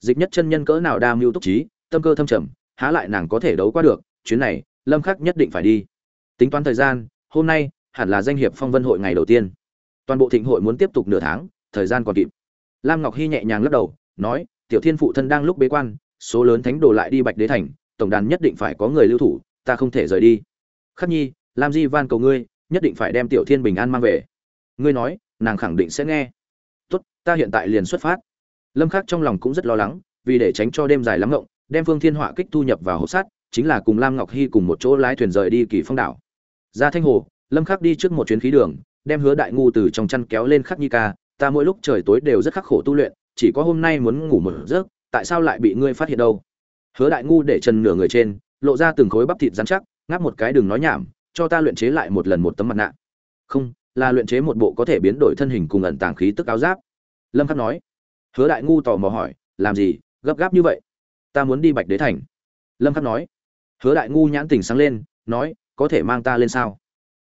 Dịch nhất chân nhân cỡ nào đa mưu túc trí, tâm cơ thâm trầm, há lại nàng có thể đấu qua được, chuyến này, lâm khắc nhất định phải đi. Tính toán thời gian, hôm nay, hẳn là danh hiệp phong vân hội ngày đầu tiên. Toàn bộ thịnh hội muốn tiếp tục nửa tháng, thời gian còn kịp. Lam ngọc hy nhẹ nhàng lắc đầu, nói, tiểu thiên phụ thân đang lúc bế quan số lớn thánh đồ lại đi bạch đế thành, tổng đàn nhất định phải có người lưu thủ, ta không thể rời đi. Khắc nhi, lam di van cầu ngươi, nhất định phải đem tiểu thiên bình an mang về. Ngươi nói, nàng khẳng định sẽ nghe. Tốt, ta hiện tại liền xuất phát. Lâm khắc trong lòng cũng rất lo lắng, vì để tránh cho đêm dài lắm ngộng, đem phương thiên họa kích thu nhập vào hộp sắt, chính là cùng lam ngọc hy cùng một chỗ lái thuyền rời đi kỳ phong đảo. Ra thanh hồ, lâm khắc đi trước một chuyến khí đường, đem hứa đại ngu từ trong chăn kéo lên khắc nhi ca, ta mỗi lúc trời tối đều rất khắc khổ tu luyện, chỉ có hôm nay muốn ngủ một giấc tại sao lại bị ngươi phát hiện đâu? Hứa đại ngu để chân nửa người trên, lộ ra từng khối bắp thịt rắn chắc, ngáp một cái đừng nói nhảm, cho ta luyện chế lại một lần một tấm mặt nạ. Không, là luyện chế một bộ có thể biến đổi thân hình cùng ẩn tàng khí tức áo giáp. Lâm khắc nói. Hứa đại ngu tò mò hỏi, làm gì, gấp gáp như vậy? Ta muốn đi bạch đế thành. Lâm khắc nói. Hứa đại ngu nhãn tình sáng lên, nói, có thể mang ta lên sao?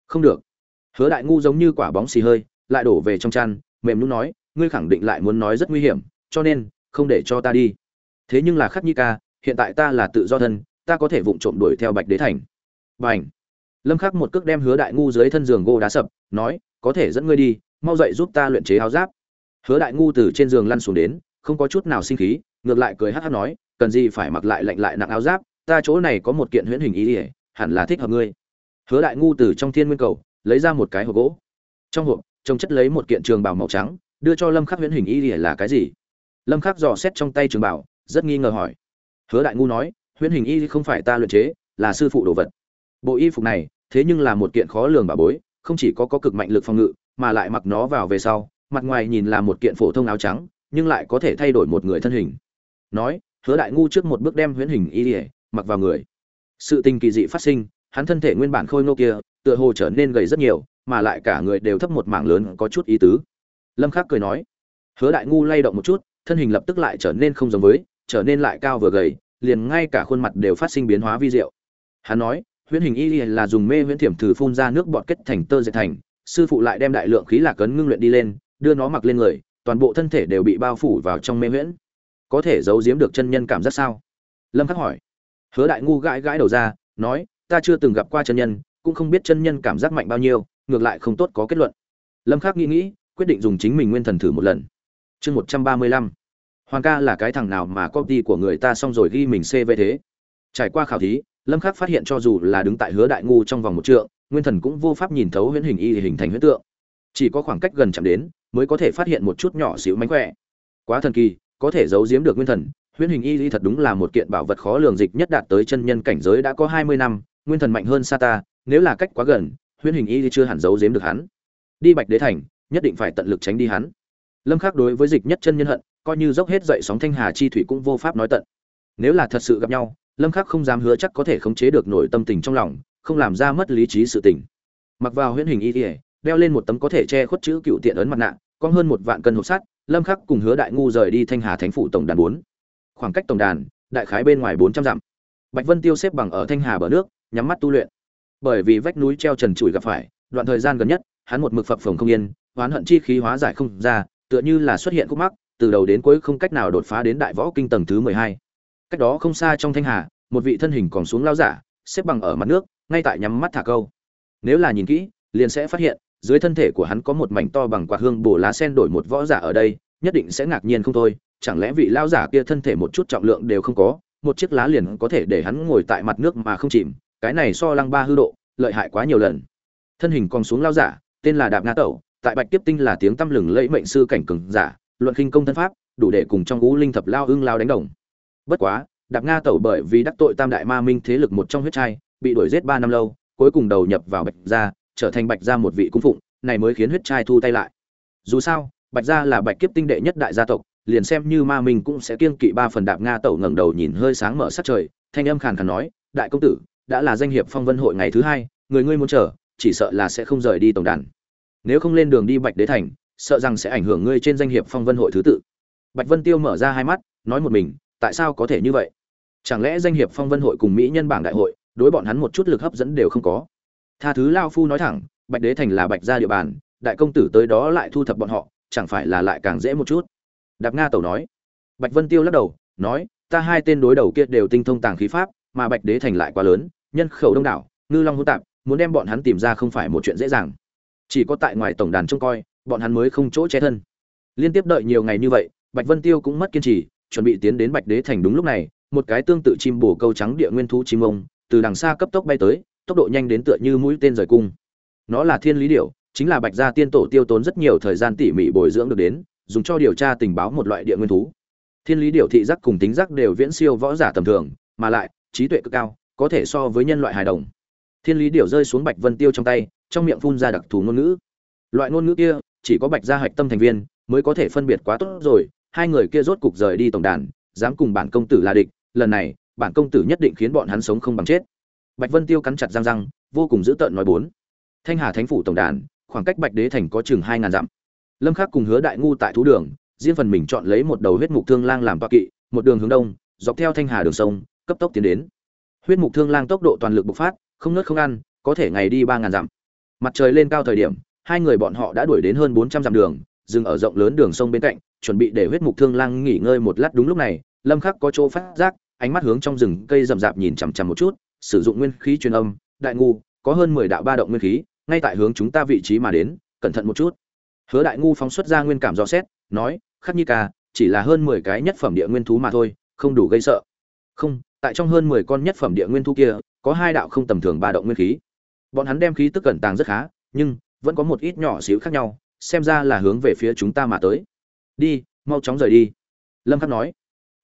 Không được. Hứa đại ngu giống như quả bóng xì hơi, lại đổ về trong chăn, mềm nhún nói, ngươi khẳng định lại muốn nói rất nguy hiểm, cho nên, không để cho ta đi thế nhưng là khắc nhi ca, hiện tại ta là tự do thân, ta có thể vụng trộm đuổi theo bạch đế thành. Bảnh lâm khắc một cước đem hứa đại ngu dưới thân giường gỗ đá sập, nói, có thể dẫn ngươi đi, mau dậy giúp ta luyện chế áo giáp. Hứa đại ngu từ trên giường lăn xuống đến, không có chút nào sinh khí, ngược lại cười hắt hắt nói, cần gì phải mặc lại lạnh lại nặng áo giáp, ta chỗ này có một kiện huyễn hình ý ỉa hẳn là thích hợp ngươi. Hứa đại ngu từ trong thiên nguyên cầu, lấy ra một cái hộp gỗ. Trong hộp, trông chất lấy một kiện trường bảo màu trắng, đưa cho lâm khắc huyễn hình ý ỉa là cái gì? Lâm khắc dò xét trong tay trường bảo rất nghi ngờ hỏi. Hứa đại ngu nói, huyễn hình y không phải ta luyện chế, là sư phụ đồ vật. Bộ y phục này, thế nhưng là một kiện khó lường bà bối, không chỉ có có cực mạnh lực phòng ngự, mà lại mặc nó vào về sau, mặt ngoài nhìn là một kiện phổ thông áo trắng, nhưng lại có thể thay đổi một người thân hình. Nói, hứa đại ngu trước một bước đem huyễn hình y ỉa mặc vào người. Sự tình kỳ dị phát sinh, hắn thân thể nguyên bản khôi ngô kia, tựa hồ trở nên gầy rất nhiều, mà lại cả người đều thấp một mảng lớn, có chút ý tứ. Lâm khắc cười nói, hứa đại ngu lay động một chút, thân hình lập tức lại trở nên không giống với trở nên lại cao vừa gầy, liền ngay cả khuôn mặt đều phát sinh biến hóa vi diệu. Hắn nói, huyễn hình y là dùng mê huyễn thiểm thử phun ra nước bọt kết thành tơ dệt thành, sư phụ lại đem đại lượng khí lạc cấn ngưng luyện đi lên, đưa nó mặc lên người, toàn bộ thân thể đều bị bao phủ vào trong mê huyễn. Có thể giấu giếm được chân nhân cảm giác sao? Lâm khắc hỏi. Hứa đại ngu gãi gãi đầu ra, nói, ta chưa từng gặp qua chân nhân, cũng không biết chân nhân cảm giác mạnh bao nhiêu, ngược lại không tốt có kết luận. Lâm khắc nghĩ nghĩ, quyết định dùng chính mình nguyên thần thử một lần. Chương 135 hoàng ca là cái thằng nào mà copy của người ta xong rồi ghi mình cv thế? Trải qua khảo thí, lâm khắc phát hiện cho dù là đứng tại hứa đại ngu trong vòng một trượng, nguyên thần cũng vô pháp nhìn thấu huyễn hình y hình thành huyễn tượng. Chỉ có khoảng cách gần chạm đến, mới có thể phát hiện một chút nhỏ xíu mánh khỏe. Quá thần kỳ, có thể giấu giếm được nguyên thần, huyễn hình y lý thật đúng là một kiện bảo vật khó lường dịch nhất đạt tới chân nhân cảnh giới đã có hai mươi năm, nguyên thần mạnh hơn sa ta, nếu là cách quá gần, huyễn hình y lý chưa hẳn giấu giếm được hắn. Đi bạch đế thành, nhất định phải tận lực tránh đi hắn. Lâm khắc đối với dịch nhất chân nhân hận coi như dốc hết dậy sóng thanh hà chi thủy cũng vô pháp nói tận. Nếu là thật sự gặp nhau, lâm khắc không dám hứa chắc có thể khống chế được nội tâm tình trong lòng, không làm ra mất lý trí sự tình. Mặc vào huyễn hình y ỉa đeo lên một tấm có thể che khuất chữ cựu tiện ấn mặt nạ, có hơn một vạn cân hộp sắt, lâm khắc cùng hứa đại ngu rời đi thanh hà thánh phủ tổng đàn bốn. Khoảng cách tổng đàn, đại khái bên ngoài 400 dặm. Bạch vân tiêu xếp bằng ở thanh hà bờ nước, nhắm mắt tu luyện. Bởi vì vách núi treo trần trụi gặp phải, đoạn thời gian gần nhất, hắn một mực phập phồng không yên, oán hận chi khí hóa giải không ra, tựa như là xuất hiện khúc mắc từ đầu đến cuối không cách nào đột phá đến đại võ kinh tầng thứ 12. cách đó không xa trong thanh hà, một vị thân hình còn xuống lao giả, xếp bằng ở mặt nước, ngay tại nhắm mắt thả câu. Nếu là nhìn kỹ, liền sẽ phát hiện, dưới thân thể của hắn có một mảnh to bằng quạt hương bổ lá sen đổi một võ giả ở đây, nhất định sẽ ngạc nhiên không thôi. Chẳng lẽ vị lao giả kia thân thể một chút trọng lượng đều không có, một chiếc lá liền có thể để hắn ngồi tại mặt nước mà không chìm, cái này so lăng ba hư độ, lợi hại quá nhiều lần. Thân hình còn xuống lao giả, tên là đạp nga tẩu, tại bạch tiếp tinh là tiếng tăm lừng lẫy mệnh sư cảnh cường giả luận khinh công thân pháp, đủ để cùng trong ngũ linh thập lao ưng lao đánh đồng. Bất quá, đạp nga tẩu bởi vì đắc tội tam đại ma minh thế lực một trong huyết trai, bị đuổi giết ba năm lâu, cuối cùng đầu nhập vào bạch gia, trở thành bạch gia một vị cung phụng, này mới khiến huyết trai thu tay lại. Dù sao, bạch gia là bạch kiếp tinh đệ nhất đại gia tộc, liền xem như ma minh cũng sẽ kiêng kỵ ba phần đạp nga tẩu ngẩng đầu nhìn hơi sáng mở sát trời, thanh âm khàn khàn nói, đại công tử, đã là danh hiệp phong vân hội ngày thứ hai, người ngươi muốn chờ, chỉ sợ là sẽ không rời đi tổng đàn. Nếu không lên đường đi bạch đế thành sợ rằng sẽ ảnh hưởng ngươi trên danh hiệp phong vân hội thứ tự. Bạch vân tiêu mở ra hai mắt, nói một mình, tại sao có thể như vậy? Chẳng lẽ danh hiệp phong vân hội cùng mỹ nhân bảng đại hội, đối bọn hắn một chút lực hấp dẫn đều không có? Tha thứ lao phu nói thẳng, bạch đế thành là bạch gia địa bàn, đại công tử tới đó lại thu thập bọn họ, chẳng phải là lại càng dễ một chút? Đạp nga tẩu nói. Bạch vân tiêu lắc đầu, nói, ta hai tên đối đầu kia đều tinh thông tàng khí pháp, mà bạch đế thành lại quá lớn, nhân khẩu đông đảo, ngư long hỗn tạp, muốn đem bọn hắn tìm ra không phải một chuyện dễ dàng. Chỉ có tại ngoài tổng đàn trông coi bọn hắn mới không chỗ che thân. Liên tiếp đợi nhiều ngày như vậy, bạch vân tiêu cũng mất kiên trì, chuẩn bị tiến đến bạch đế thành đúng lúc này, một cái tương tự chim bồ câu trắng địa nguyên thú chim ông, từ đằng xa cấp tốc bay tới, tốc độ nhanh đến tựa như mũi tên rời cung. Nó là thiên lý điểu, chính là bạch gia tiên tổ tiêu tốn rất nhiều thời gian tỉ mỉ bồi dưỡng được đến, dùng cho điều tra tình báo một loại địa nguyên thú. Thiên lý điểu thị giác cùng tính giác đều viễn siêu võ giả tầm thường, mà lại, trí tuệ cực cao, có thể so với nhân loại hài đồng. Thiên lý điểu rơi xuống bạch vân tiêu trong tay, trong miệng phun ra đặc thù ngôn ngữ. Loại ngôn ngữ kia chỉ có bạch gia hạch tâm thành viên mới có thể phân biệt quá tốt rồi. Hai người kia rốt cục rời đi tổng đàn, dám cùng bản công tử là địch, lần này, bản công tử nhất định khiến bọn hắn sống không bằng chết. Bạch vân tiêu cắn chặt răng răng, vô cùng dữ tợn nói bốn. Thanh hà thánh phủ tổng đàn, khoảng cách bạch đế thành có chừng hai ngàn dặm. Lâm khắc cùng hứa đại ngu tại thú đường, riêng phần mình chọn lấy một đầu huyết mục thương lang làm toa kỵ, một đường hướng đông, dọc theo thanh hà đường sông, cấp tốc tiến đến. Huyết mục thương lang tốc độ toàn lực bộc phát, không nớt không ăn, có thể ngày đi ba ngàn dặm. Mặt trời lên cao thời điểm hai người bọn họ đã đuổi đến hơn bốn trăm dặm đường, dừng ở rộng lớn đường sông bên cạnh, chuẩn bị để huyết mục thương lang nghỉ ngơi một lát đúng lúc này, lâm khắc có chỗ phát giác, ánh mắt hướng trong rừng cây rậm rạp nhìn chằm chằm một chút, sử dụng nguyên khí truyền âm, đại ngu, có hơn mười đạo ba động nguyên khí, ngay tại hướng chúng ta vị trí mà đến, cẩn thận một chút. Hứa đại ngu phóng xuất ra nguyên cảm dò xét, nói, khắc nhi ca, chỉ là hơn mười cái nhất phẩm địa nguyên thú mà thôi, không đủ gây sợ. Không, tại trong hơn mười con nhất phẩm địa nguyên thú kia, có hai đạo không tầm thường ba động nguyên khí. Bọn hắn đem khí tức cẩn tàng rất khá, nhưng vẫn có một ít nhỏ xíu khác nhau, xem ra là hướng về phía chúng ta mà tới. Đi, mau chóng rời đi. Lâm khắc nói.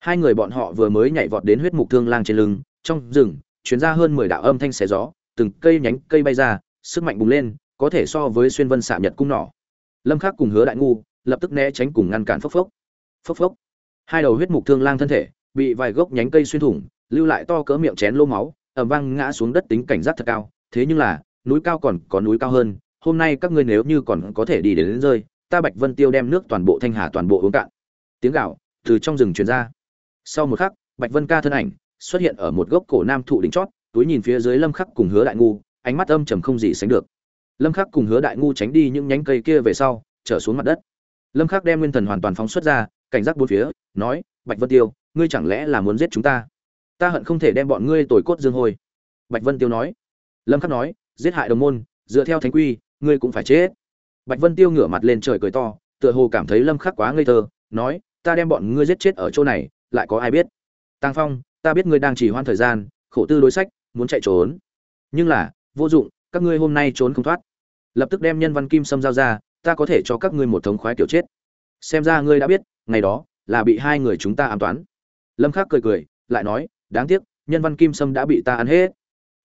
Hai người bọn họ vừa mới nhảy vọt đến huyết mục thương lang trên lưng, trong rừng chuyến ra hơn mười đạo âm thanh xé gió, từng cây nhánh cây bay ra, sức mạnh bùng lên, có thể so với xuyên vân xạ nhật cung nỏ. Lâm khắc cùng hứa đại ngu lập tức né tránh cùng ngăn cản phốc phốc. Phốc phốc. Hai đầu huyết mục thương lang thân thể bị vài gốc nhánh cây xuyên thủng, lưu lại to cỡ miệng chén lô máu, ầm vang ngã xuống đất tính cảnh giác thật cao. Thế nhưng là, núi cao còn có núi cao hơn hôm nay các ngươi nếu như còn có thể đi đến, đến rơi ta bạch vân tiêu đem nước toàn bộ thanh hà toàn bộ uống cạn. Tiếng gạo từ trong rừng truyền ra. Sau một khắc bạch vân ca thân ảnh xuất hiện ở một gốc cổ nam thụ đỉnh chót túi nhìn phía dưới lâm khắc cùng hứa đại ngu ánh mắt âm trầm không gì sánh được. Lâm khắc cùng hứa đại ngu tránh đi những nhánh cây kia về sau trở xuống mặt đất. Lâm khắc đem nguyên thần hoàn toàn phóng xuất ra cảnh giác bốn phía nói bạch vân tiêu ngươi chẳng lẽ là muốn giết chúng ta? Ta hận không thể đem bọn ngươi tồi cốt dương hôi. Bạch vân tiêu nói. Lâm khắc nói giết hại đồng môn dựa theo thánh quy ngươi cũng phải chết. Bạch vân tiêu ngửa mặt lên trời cười to, tựa hồ cảm thấy lâm khắc quá ngây thơ, nói, ta đem bọn ngươi giết chết ở chỗ này, lại có ai biết? Tăng phong, ta biết ngươi đang chỉ hoãn thời gian, khổ tư đối sách, muốn chạy trốn. Nhưng là, vô dụng, các ngươi hôm nay trốn không thoát. Lập tức đem nhân văn kim sâm giao ra, ta có thể cho các ngươi một thống khoái kiểu chết. Xem ra ngươi đã biết, ngày đó là bị hai người chúng ta ám toán. Lâm khắc cười cười, lại nói, đáng tiếc, nhân văn kim sâm đã bị ta ăn hết.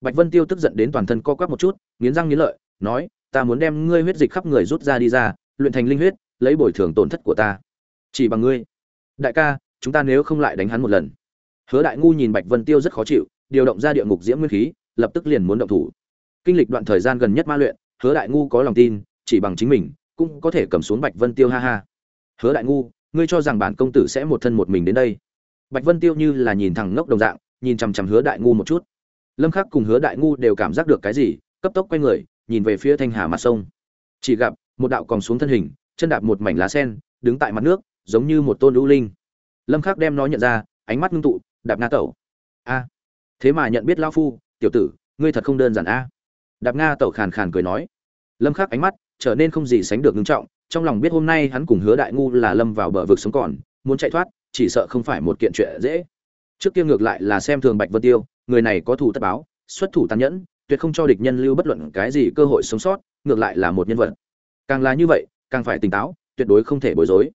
Bạch vân tiêu tức giận đến toàn thân co quắp một chút, nghiến răng nghiến lợi, nói ta muốn đem ngươi huyết dịch khắp người rút ra đi ra, luyện thành linh huyết, lấy bồi thường tổn thất của ta. Chỉ bằng ngươi. Đại ca, chúng ta nếu không lại đánh hắn một lần. Hứa đại ngu nhìn bạch vân tiêu rất khó chịu, điều động ra địa ngục diễm nguyên khí, lập tức liền muốn động thủ. Kinh lịch đoạn thời gian gần nhất ma luyện, hứa đại ngu có lòng tin, chỉ bằng chính mình, cũng có thể cầm xuống bạch vân tiêu ha ha. Hứa đại ngu, ngươi cho rằng bản công tử sẽ một thân một mình đến đây? Bạch vân tiêu như là nhìn thẳng ngốc đồng dạng, nhìn chằm chằm hứa đại ngu một chút. Lâm khắc cùng hứa đại ngu đều cảm giác được cái gì, cấp tốc quay người nhìn về phía thanh hà mặt sông. Chỉ gặp, một đạo còn xuống thân hình, chân đạp một mảnh lá sen, đứng tại mặt nước, giống như một tôn lũ linh. Lâm khắc đem nó nhận ra, ánh mắt ngưng tụ, đạp nga tẩu. A. Thế mà nhận biết lão phu, tiểu tử, ngươi thật không đơn giản a. Đạp nga tẩu khàn khàn cười nói. Lâm khắc ánh mắt trở nên không gì sánh được ngưng trọng, trong lòng biết hôm nay hắn cùng hứa đại ngu là lâm vào bờ vực sống còn, muốn chạy thoát, chỉ sợ không phải một kiện chuyện dễ. Trước kia ngược lại là xem thường bạch vân tiêu, người này có thủ tất báo, xuất thủ tàn nhẫn tuyệt không cho địch nhân lưu bất luận cái gì cơ hội sống sót, ngược lại là một nhân vật. Càng là như vậy, càng phải tỉnh táo, tuyệt đối không thể bối rối.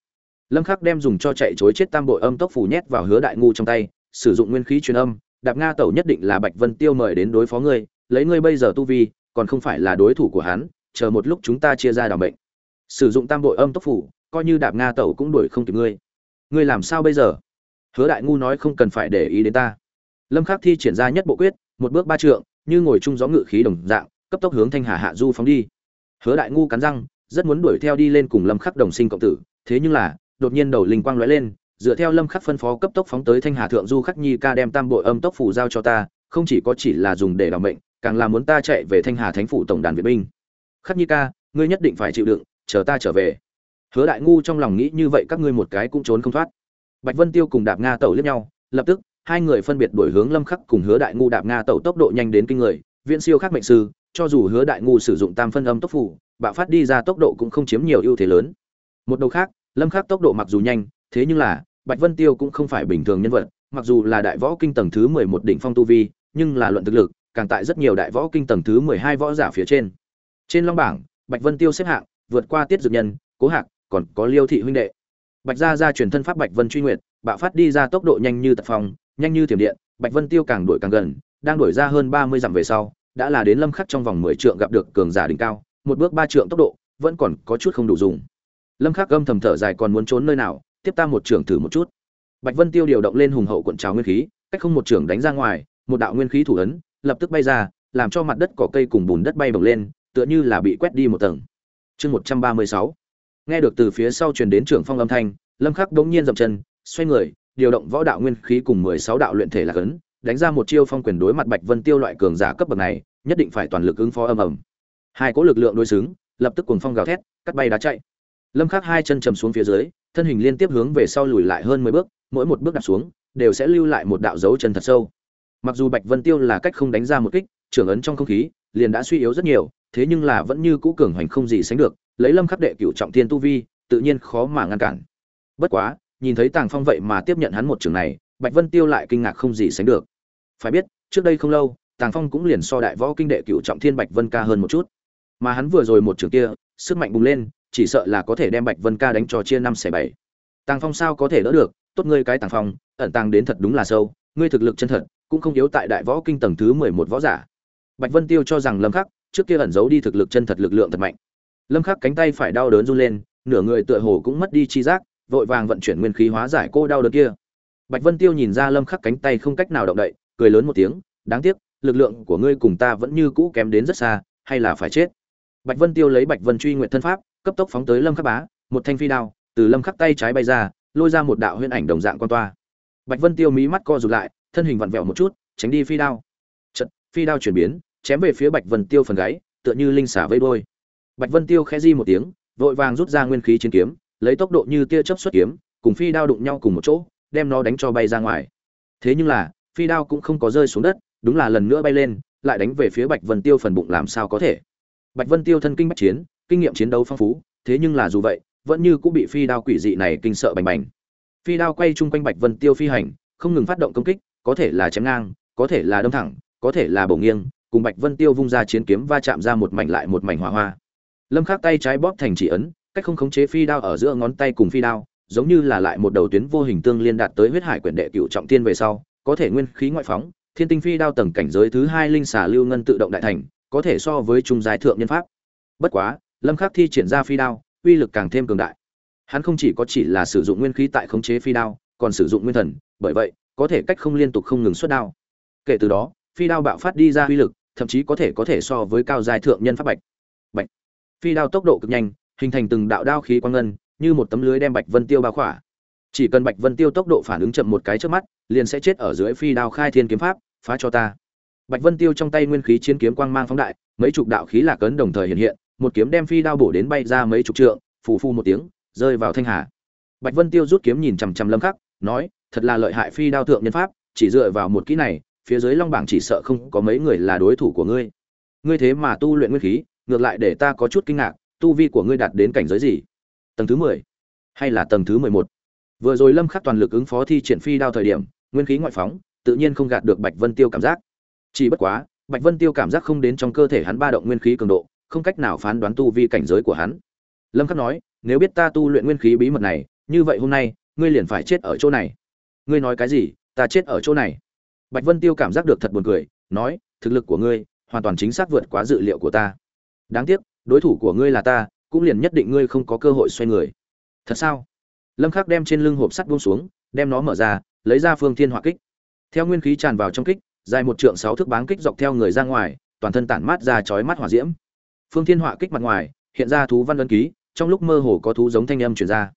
Lâm khắc đem dùng cho chạy chối chết tam bội âm tốc phủ nhét vào hứa đại ngu trong tay, sử dụng nguyên khí truyền âm, đạp nga tẩu nhất định là bạch vân tiêu mời đến đối phó ngươi, lấy ngươi bây giờ tu vi, còn không phải là đối thủ của hắn, chờ một lúc chúng ta chia ra đảo bệnh sử dụng tam bội âm tốc phủ coi như đạp nga tẩu cũng đuổi không kịp ngươi. Ngươi làm sao bây giờ? Hứa đại ngu nói không cần phải để ý đến ta. Lâm khắc thi triển ra nhất bộ quyết, một bước ba trượng như ngồi chung gió ngự khí đồng dạng, cấp tốc hướng thanh hà hạ du phóng đi. Hứa đại ngu cắn răng, rất muốn đuổi theo đi lên cùng lâm khắc đồng sinh cộng tử, thế nhưng là, đột nhiên đầu linh quang lóe lên, dựa theo lâm khắc phân phó cấp tốc phóng tới thanh hà thượng du khắc nhi ca đem tam bội âm tốc phủ giao cho ta, không chỉ có chỉ là dùng để đảm mệnh, càng là muốn ta chạy về thanh hà thánh phủ tổng đàn viện binh. Khắc nhi ca, ngươi nhất định phải chịu đựng, chờ ta trở về. Hứa đại ngu trong lòng nghĩ như vậy các ngươi một cái cũng trốn không thoát. Bạch vân tiêu cùng đạp nga tẩu liếc nhau, lập tức hai người phân biệt đổi hướng lâm khắc cùng hứa đại ngu đạp nga tẩu tốc độ nhanh đến kinh người, viễn siêu khác mệnh sư, cho dù hứa đại ngu sử dụng tam phân âm tốc phủ, bạo phát đi ra tốc độ cũng không chiếm nhiều ưu thế lớn. Một đầu khác, lâm khắc tốc độ mặc dù nhanh, thế nhưng là, bạch vân tiêu cũng không phải bình thường nhân vật, mặc dù là đại võ kinh tầng thứ 11 đỉnh phong tu vi, nhưng là luận thực lực, càng tại rất nhiều đại võ kinh tầng thứ 12 võ giả phía trên. Trên long bảng, bạch vân tiêu xếp hạng, vượt qua tiết dược nhân, cố hạc, còn có liêu thị huynh đệ. Bạch gia gia truyền thân pháp bạch vân truy nguyệt, bạo phát đi ra tốc độ nhanh như tật phong nhanh như thiểm điện, bạch vân tiêu càng đuổi càng gần, đang đuổi ra hơn 30 dặm về sau, đã là đến lâm khắc trong vòng 10 trượng gặp được cường giả đỉnh cao, một bước ba trượng tốc độ, vẫn còn có chút không đủ dùng. Lâm khắc gâm thầm thở dài còn muốn trốn nơi nào, tiếp ta một trưởng thử một chút. Bạch vân tiêu điều động lên hùng hậu cuộn trào nguyên khí, cách không một trưởng đánh ra ngoài, một đạo nguyên khí thủ ấn, lập tức bay ra, làm cho mặt đất cỏ cây cùng bùn đất bay bổng lên, tựa như là bị quét đi một tầng. Chương 136 nghe được từ phía sau truyền đến trưởng phong âm thanh, lâm khắc đống nhiên dậm chân, xoay người điều động võ đạo nguyên khí cùng 16 đạo luyện thể là cấn, đánh ra một chiêu phong quyền đối mặt bạch vân tiêu loại cường giả cấp bậc này, nhất định phải toàn lực ứng phó âm ầm. Hai cỗ lực lượng đối xứng, lập tức cuồng phong gào thét, cắt bay đá chạy. Lâm khắc hai chân trầm xuống phía dưới, thân hình liên tiếp hướng về sau lùi lại hơn 10 bước, mỗi một bước đặt xuống, đều sẽ lưu lại một đạo dấu chân thật sâu. Mặc dù bạch vân tiêu là cách không đánh ra một kích, trưởng ấn trong không khí, liền đã suy yếu rất nhiều, thế nhưng là vẫn như cũ cường hoành không gì sánh được, lấy lâm khắc đệ cửu trọng thiên tu vi, tự nhiên khó mà ngăn cản. Bất quá nhìn thấy tàng phong vậy mà tiếp nhận hắn một trường này, bạch vân tiêu lại kinh ngạc không gì sánh được. Phải biết, trước đây không lâu, tàng phong cũng liền so đại võ kinh đệ cựu trọng thiên bạch vân ca hơn một chút. Mà hắn vừa rồi một trường kia, sức mạnh bùng lên, chỉ sợ là có thể đem bạch vân ca đánh cho chia năm xẻ bảy. Tàng phong sao có thể đỡ được? Tốt ngươi cái tàng phong, ẩn tàng đến thật đúng là sâu, ngươi thực lực chân thật, cũng không yếu tại đại võ kinh tầng thứ mười một võ giả. Bạch vân tiêu cho rằng lâm khắc, trước kia ẩn giấu đi thực lực chân thật lực lượng thật mạnh. Lâm khắc cánh tay phải đau đớn run lên, nửa người tựa hồ cũng mất đi chi giác vội vàng vận chuyển nguyên khí hóa giải cô đau đớn kia. Bạch vân tiêu nhìn ra lâm khắc cánh tay không cách nào động đậy, cười lớn một tiếng, đáng tiếc, lực lượng của ngươi cùng ta vẫn như cũ kém đến rất xa, hay là phải chết? Bạch vân tiêu lấy bạch vân truy nguyện thân pháp, cấp tốc phóng tới lâm khắc bá, một thanh phi đao, từ lâm khắc tay trái bay ra, lôi ra một đạo huyễn ảnh đồng dạng quan toa. Bạch vân tiêu mí mắt co rụt lại, thân hình vặn vẹo một chút, tránh đi phi đao. Chật phi đao chuyển biến, chém về phía bạch vân tiêu phần gáy, tựa như linh xả vây đôi bạch vân tiêu khẽ di một tiếng, vội vàng rút ra nguyên khí chiến kiếm lấy tốc độ như tia chớp xuất kiếm, cùng phi đao đụng nhau cùng một chỗ, đem nó đánh cho bay ra ngoài. Thế nhưng là, phi đao cũng không có rơi xuống đất, đúng là lần nữa bay lên, lại đánh về phía bạch vân tiêu phần bụng làm sao có thể. Bạch vân tiêu thân kinh bách chiến, kinh nghiệm chiến đấu phong phú, thế nhưng là dù vậy, vẫn như cũng bị phi đao quỷ dị này kinh sợ bành bành. Phi đao quay chung quanh bạch vân tiêu phi hành, không ngừng phát động công kích, có thể là chém ngang, có thể là đâm thẳng, có thể là bổ nghiêng, cùng bạch vân tiêu vung ra chiến kiếm va chạm ra một mảnh lại một mảnh hỏa hoa. Lâm khắc tay trái bóp thành chỉ ấn cách không khống chế phi đao ở giữa ngón tay cùng phi đao, giống như là lại một đầu tuyến vô hình tương liên đạt tới huyết hải quyển đệ cựu trọng thiên về sau, có thể nguyên khí ngoại phóng, thiên tinh phi đao tầng cảnh giới thứ hai linh xà lưu ngân tự động đại thành, có thể so với trung giai thượng nhân pháp. Bất quá, lâm khắc thi triển ra phi đao, uy lực càng thêm cường đại. Hắn không chỉ có chỉ là sử dụng nguyên khí tại khống chế phi đao, còn sử dụng nguyên thần, bởi vậy, có thể cách không liên tục không ngừng xuất đao. Kể từ đó, phi đao bạo phát đi ra uy lực, thậm chí có thể có thể so với cao giai thượng nhân pháp bạch. Bạch. Phi đao tốc độ cực nhanh hình thành từng đạo đao khí quang ngân, như một tấm lưới đem bạch vân tiêu bao khỏa. Chỉ cần bạch vân tiêu tốc độ phản ứng chậm một cái trước mắt, liền sẽ chết ở dưới phi đao khai thiên kiếm pháp, phá cho ta. Bạch vân tiêu trong tay nguyên khí chiến kiếm quang mang phóng đại, mấy chục đạo khí lạc cấn đồng thời hiện hiện, một kiếm đem phi đao bổ đến bay ra mấy chục trượng, phù phu một tiếng, rơi vào thanh hà. Bạch vân tiêu rút kiếm nhìn chằm chằm lâm khắc, nói, thật là lợi hại phi đao thượng nhân pháp, chỉ dựa vào một kỹ này, phía dưới long bảng chỉ sợ không có mấy người là đối thủ của ngươi. Ngươi thế mà tu luyện nguyên khí, ngược lại để ta có chút kinh ngạc tu vi của ngươi đạt đến cảnh giới gì? Tầng thứ mười hay là tầng thứ mười một? Vừa rồi lâm khắc toàn lực ứng phó thi triển phi đao thời điểm, nguyên khí ngoại phóng, tự nhiên không gạt được bạch vân tiêu cảm giác. Chỉ bất quá, bạch vân tiêu cảm giác không đến trong cơ thể hắn ba động nguyên khí cường độ, không cách nào phán đoán tu vi cảnh giới của hắn. Lâm khắc nói, nếu biết ta tu luyện nguyên khí bí mật này, như vậy hôm nay, ngươi liền phải chết ở chỗ này. Ngươi nói cái gì? Ta chết ở chỗ này. Bạch vân tiêu cảm giác được thật buồn cười, nói, thực lực của ngươi hoàn toàn chính xác vượt quá dự liệu của ta. Đáng tiếc đối thủ của ngươi là ta, cũng liền nhất định ngươi không có cơ hội xoay người. Thật sao? Lâm khắc đem trên lưng hộp sắt buông xuống, đem nó mở ra, lấy ra phương thiên hỏa kích. Theo nguyên khí tràn vào trong kích, dài một trượng sáu thước báng kích dọc theo người ra ngoài, toàn thân tản mát ra chói mắt hỏa diễm. Phương thiên hỏa kích mặt ngoài, hiện ra thú văn ấn ký, trong lúc mơ hồ có thú giống thanh âm truyền ra.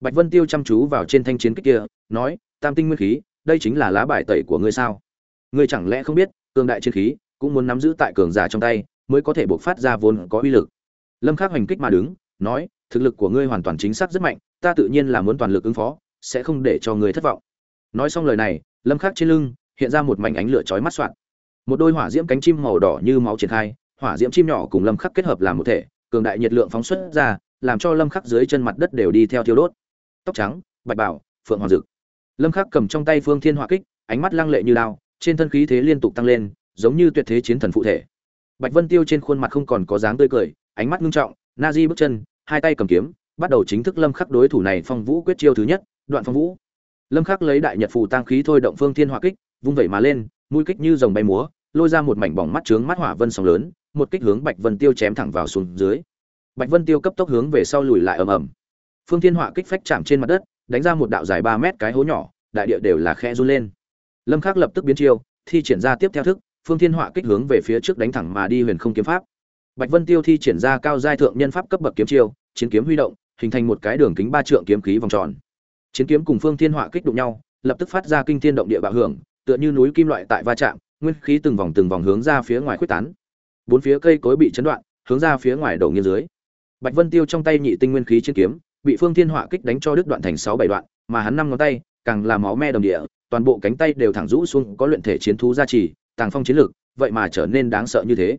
Bạch vân tiêu chăm chú vào trên thanh chiến kích kia, nói, tam tinh nguyên khí, đây chính là lá bài tẩy của ngươi sao? Ngươi chẳng lẽ không biết, cường đại chiến khí, cũng muốn nắm giữ tại cường giả trong tay mới có thể bộc phát ra vốn có uy lực. Lâm khắc hoành kích mà đứng, nói, thực lực của ngươi hoàn toàn chính xác rất mạnh, ta tự nhiên là muốn toàn lực ứng phó, sẽ không để cho ngươi thất vọng. Nói xong lời này, lâm khắc trên lưng hiện ra một mảnh ánh lửa chói mắt soạn một đôi hỏa diễm cánh chim màu đỏ như máu triển khai, hỏa diễm chim nhỏ cùng lâm khắc kết hợp làm một thể, cường đại nhiệt lượng phóng xuất ra, làm cho lâm khắc dưới chân mặt đất đều đi theo thiêu đốt. Tóc trắng, bạch bảo phượng hoàng dực lâm khắc cầm trong tay phương thiên hỏa kích, ánh mắt lăng lệ như lao trên thân khí thế liên tục tăng lên, giống như tuyệt thế chiến thần phụ thể bạch vân tiêu trên khuôn mặt không còn có dáng tươi cười, ánh mắt ngưng trọng, na bước chân, hai tay cầm kiếm, bắt đầu chính thức lâm khắc đối thủ này phong vũ quyết chiêu thứ nhất, đoạn phong vũ. Lâm khắc lấy đại nhật phù tăng khí thôi động phương thiên hỏa kích, vung vẩy mà lên, mũi kích như rồng bay múa, lôi ra một mảnh bóng mắt trướng mắt hỏa vân sóng lớn, một kích hướng bạch vân tiêu chém thẳng vào xuống dưới. Bạch vân tiêu cấp tốc hướng về sau lùi lại ầm ầm. Phương thiên hỏa kích phách chạm trên mặt đất, đánh ra một đạo dài ba mét cái hố nhỏ, đại địa đều là khe run lên. Lâm khắc lập tức biến chiêu, thi triển ra tiếp theo thức phương thiên họa kích hướng về phía trước đánh thẳng mà đi huyền không kiếm pháp. Bạch vân tiêu thi triển ra cao giai thượng nhân pháp cấp bậc kiếm chiêu, chiến kiếm huy động, hình thành một cái đường kính ba trượng kiếm khí vòng tròn. Chiến kiếm cùng phương thiên họa kích đụng nhau, lập tức phát ra kinh thiên động địa bạo hưởng, tựa như núi kim loại tại va chạm, nguyên khí từng vòng từng vòng hướng ra phía ngoài khuếch tán. Bốn phía cây cối bị chấn đoạn, hướng ra phía ngoài đầu nghiêng dưới. Bạch vân tiêu trong tay nhị tinh nguyên khí chiến kiếm, bị phương thiên họa kích đánh cho đứt đoạn thành sáu bảy đoạn, mà hắn năm ngón tay càng là máu me đồng địa, toàn bộ cánh tay đều thẳng rũ xuống, có luyện thể chiến thú gia trì tàng phong chiến lược, vậy mà trở nên đáng sợ như thế.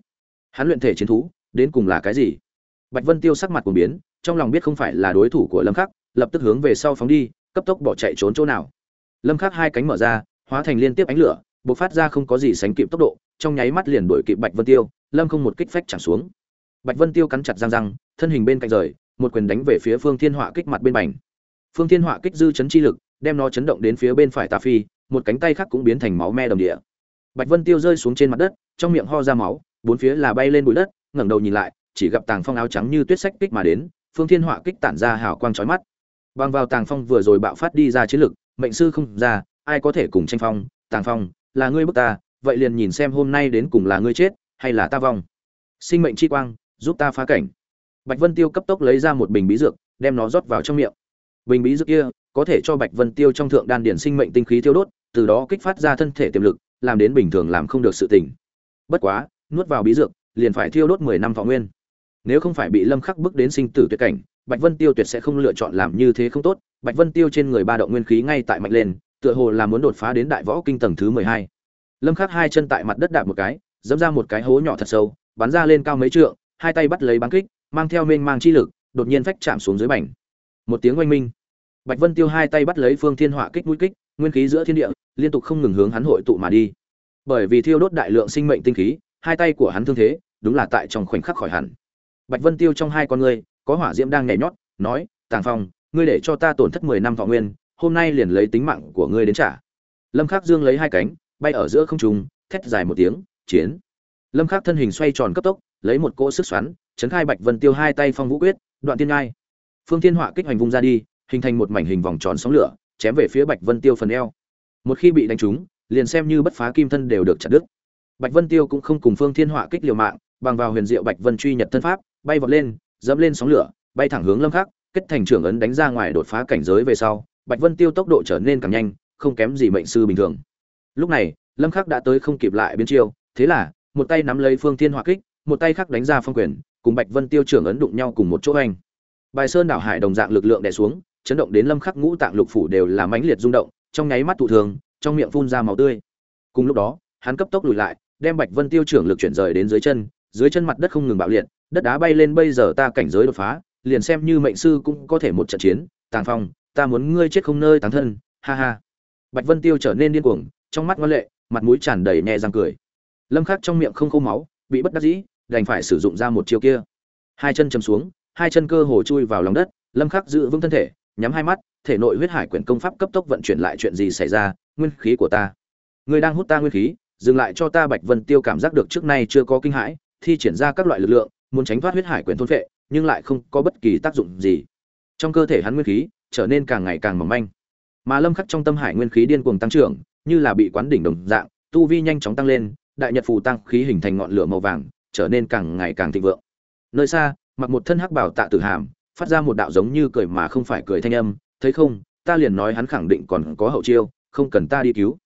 Hắn luyện thể chiến thú đến cùng là cái gì? Bạch vân tiêu sắc mặt của biến trong lòng biết không phải là đối thủ của lâm khắc lập tức hướng về sau phóng đi cấp tốc bỏ chạy trốn chỗ nào. Lâm khắc hai cánh mở ra hóa thành liên tiếp ánh lửa bộc phát ra không có gì sánh kịp tốc độ trong nháy mắt liền đuổi kịp bạch vân tiêu lâm không một kích phách chẳng xuống. Bạch vân tiêu cắn chặt răng răng thân hình bên cạnh rời một quyền đánh về phía phương thiên họa kích mặt bên bành. Phương thiên họa kích dư chấn chi lực đem nó chấn động đến phía bên phải tà phi một cánh tay khác cũng biến thành máu me đồng địa bạch vân tiêu rơi xuống trên mặt đất, trong miệng ho ra máu, bốn phía là bay lên bụi đất, ngẩng đầu nhìn lại, chỉ gặp tàng phong áo trắng như tuyết sách kích mà đến, phương thiên họa kích tản ra hào quang chói mắt. Bằng vào tàng phong vừa rồi bạo phát đi ra chiến lực, mệnh sư không ra, ai có thể cùng tranh phong? Tàng phong, là ngươi bức ta, vậy liền nhìn xem hôm nay đến cùng là ngươi chết, hay là ta vong? Sinh mệnh chi quang, giúp ta phá cảnh. Bạch vân tiêu cấp tốc lấy ra một bình bí dược, đem nó rót vào trong miệng. Bình bí dược kia, có thể cho bạch vân tiêu trong thượng đan điển sinh mệnh tinh khí tiêu đốt, từ đó kích phát ra thân thể tiềm lực làm đến bình thường làm không được sự tỉnh bất quá, nuốt vào bí dược, liền phải thiêu đốt mười năm thọ nguyên. Nếu không phải bị lâm khắc bức đến sinh tử tuyệt cảnh, bạch vân tiêu tuyệt sẽ không lựa chọn làm như thế không tốt. Bạch vân tiêu trên người ba động nguyên khí ngay tại mạnh lên, tựa hồ là muốn đột phá đến đại võ kinh tầng thứ mười hai. Lâm khắc hai chân tại mặt đất đạp một cái, dẫm ra một cái hố nhỏ thật sâu, bắn ra lên cao mấy trượng, hai tay bắt lấy bắn kích, mang theo mênh mang chi lực, đột nhiên phách chạm xuống dưới bành. Một tiếng oanh minh, bạch vân tiêu hai tay bắt lấy phương thiên họa kích mũi kích nguyên khí giữa thiên địa, liên tục không ngừng hướng hắn hội tụ mà đi. Bởi vì thiêu đốt đại lượng sinh mệnh tinh khí, hai tay của hắn thương thế, đúng là tại trong khoảnh khắc khỏi hẳn. Bạch vân tiêu trong hai con ngươi, có hỏa diễm đang nhảy nhót, nói, tàng phong, ngươi để cho ta tổn thất mười năm thọ nguyên, hôm nay liền lấy tính mạng của ngươi đến trả. Lâm khắc dương lấy hai cánh, bay ở giữa không trung, thét dài một tiếng, chiến. Lâm khắc thân hình xoay tròn cấp tốc, lấy một cỗ sức xoắn, chấn khai bạch vân tiêu hai tay phong vũ quyết, đoạn tiên ngai. Phương thiên họa kích hành vung ra đi, hình thành một mảnh hình vòng tròn sóng lửa chém về phía bạch vân tiêu phần eo. Một khi bị đánh trúng, liền xem như bất phá kim thân đều được chặt đứt. Bạch vân tiêu cũng không cùng phương thiên họa kích liều mạng, bằng vào huyền diệu bạch vân truy nhật thân pháp, bay vọt lên, dẫm lên sóng lửa, bay thẳng hướng lâm khắc, kết thành trưởng ấn đánh ra ngoài đột phá cảnh giới về sau, bạch vân tiêu tốc độ trở nên càng nhanh, không kém gì mệnh sư bình thường. Lúc này, lâm khắc đã tới không kịp lại biến chiêu, thế là, một tay nắm lấy phương thiên hỏa kích, một tay khác đánh ra phong quyền, cùng bạch vân tiêu trưởng ấn đụng nhau cùng một chỗ anh bài sơn đảo hải đồng dạng lực lượng đè xuống chấn động đến lâm khắc ngũ tạng lục phủ đều là mãnh liệt rung động, trong nháy mắt tụ thường, trong miệng phun ra máu tươi. Cùng lúc đó, hắn cấp tốc lùi lại, đem bạch vân tiêu trưởng lực chuyển rời đến dưới chân dưới chân mặt đất không ngừng bạo liệt, đất đá bay lên bây giờ ta cảnh giới đột phá, liền xem như mệnh sư cũng có thể một trận chiến, tàng phong, ta muốn ngươi chết không nơi táng thân, ha ha. Bạch vân tiêu trở nên điên cuồng, trong mắt ngoan lệ, mặt mũi tràn đầy nhẹ răng cười. Lâm khắc trong miệng không khô máu, bị bất đắc dĩ, đành phải sử dụng ra một chiêu kia. Hai chân chầm xuống, hai chân cơ hồ chui vào lòng đất, lâm khắc giữ vững thân thể nhắm hai mắt, thể nội huyết hải quyển công pháp cấp tốc vận chuyển lại chuyện gì xảy ra, nguyên khí của ta. Ngươi đang hút ta nguyên khí, dừng lại cho ta bạch vân tiêu cảm giác được trước nay chưa có kinh hãi, thi triển ra các loại lực lượng, muốn tránh thoát huyết hải quyển thôn phệ, nhưng lại không có bất kỳ tác dụng gì. Trong cơ thể hắn nguyên khí, trở nên càng ngày càng mỏng manh. Mà lâm khắc trong tâm hải nguyên khí điên cuồng tăng trưởng, như là bị quán đỉnh đồng dạng, tu vi nhanh chóng tăng lên, đại nhật phù tăng khí hình thành ngọn lửa màu vàng, trở nên càng ngày càng thịnh vượng. Nơi xa, mặc một thân hắc bảo tạ tử hàm phát ra một đạo giống như cười mà không phải cười thanh âm, thấy không, ta liền nói hắn khẳng định còn có hậu chiêu, không cần ta đi cứu.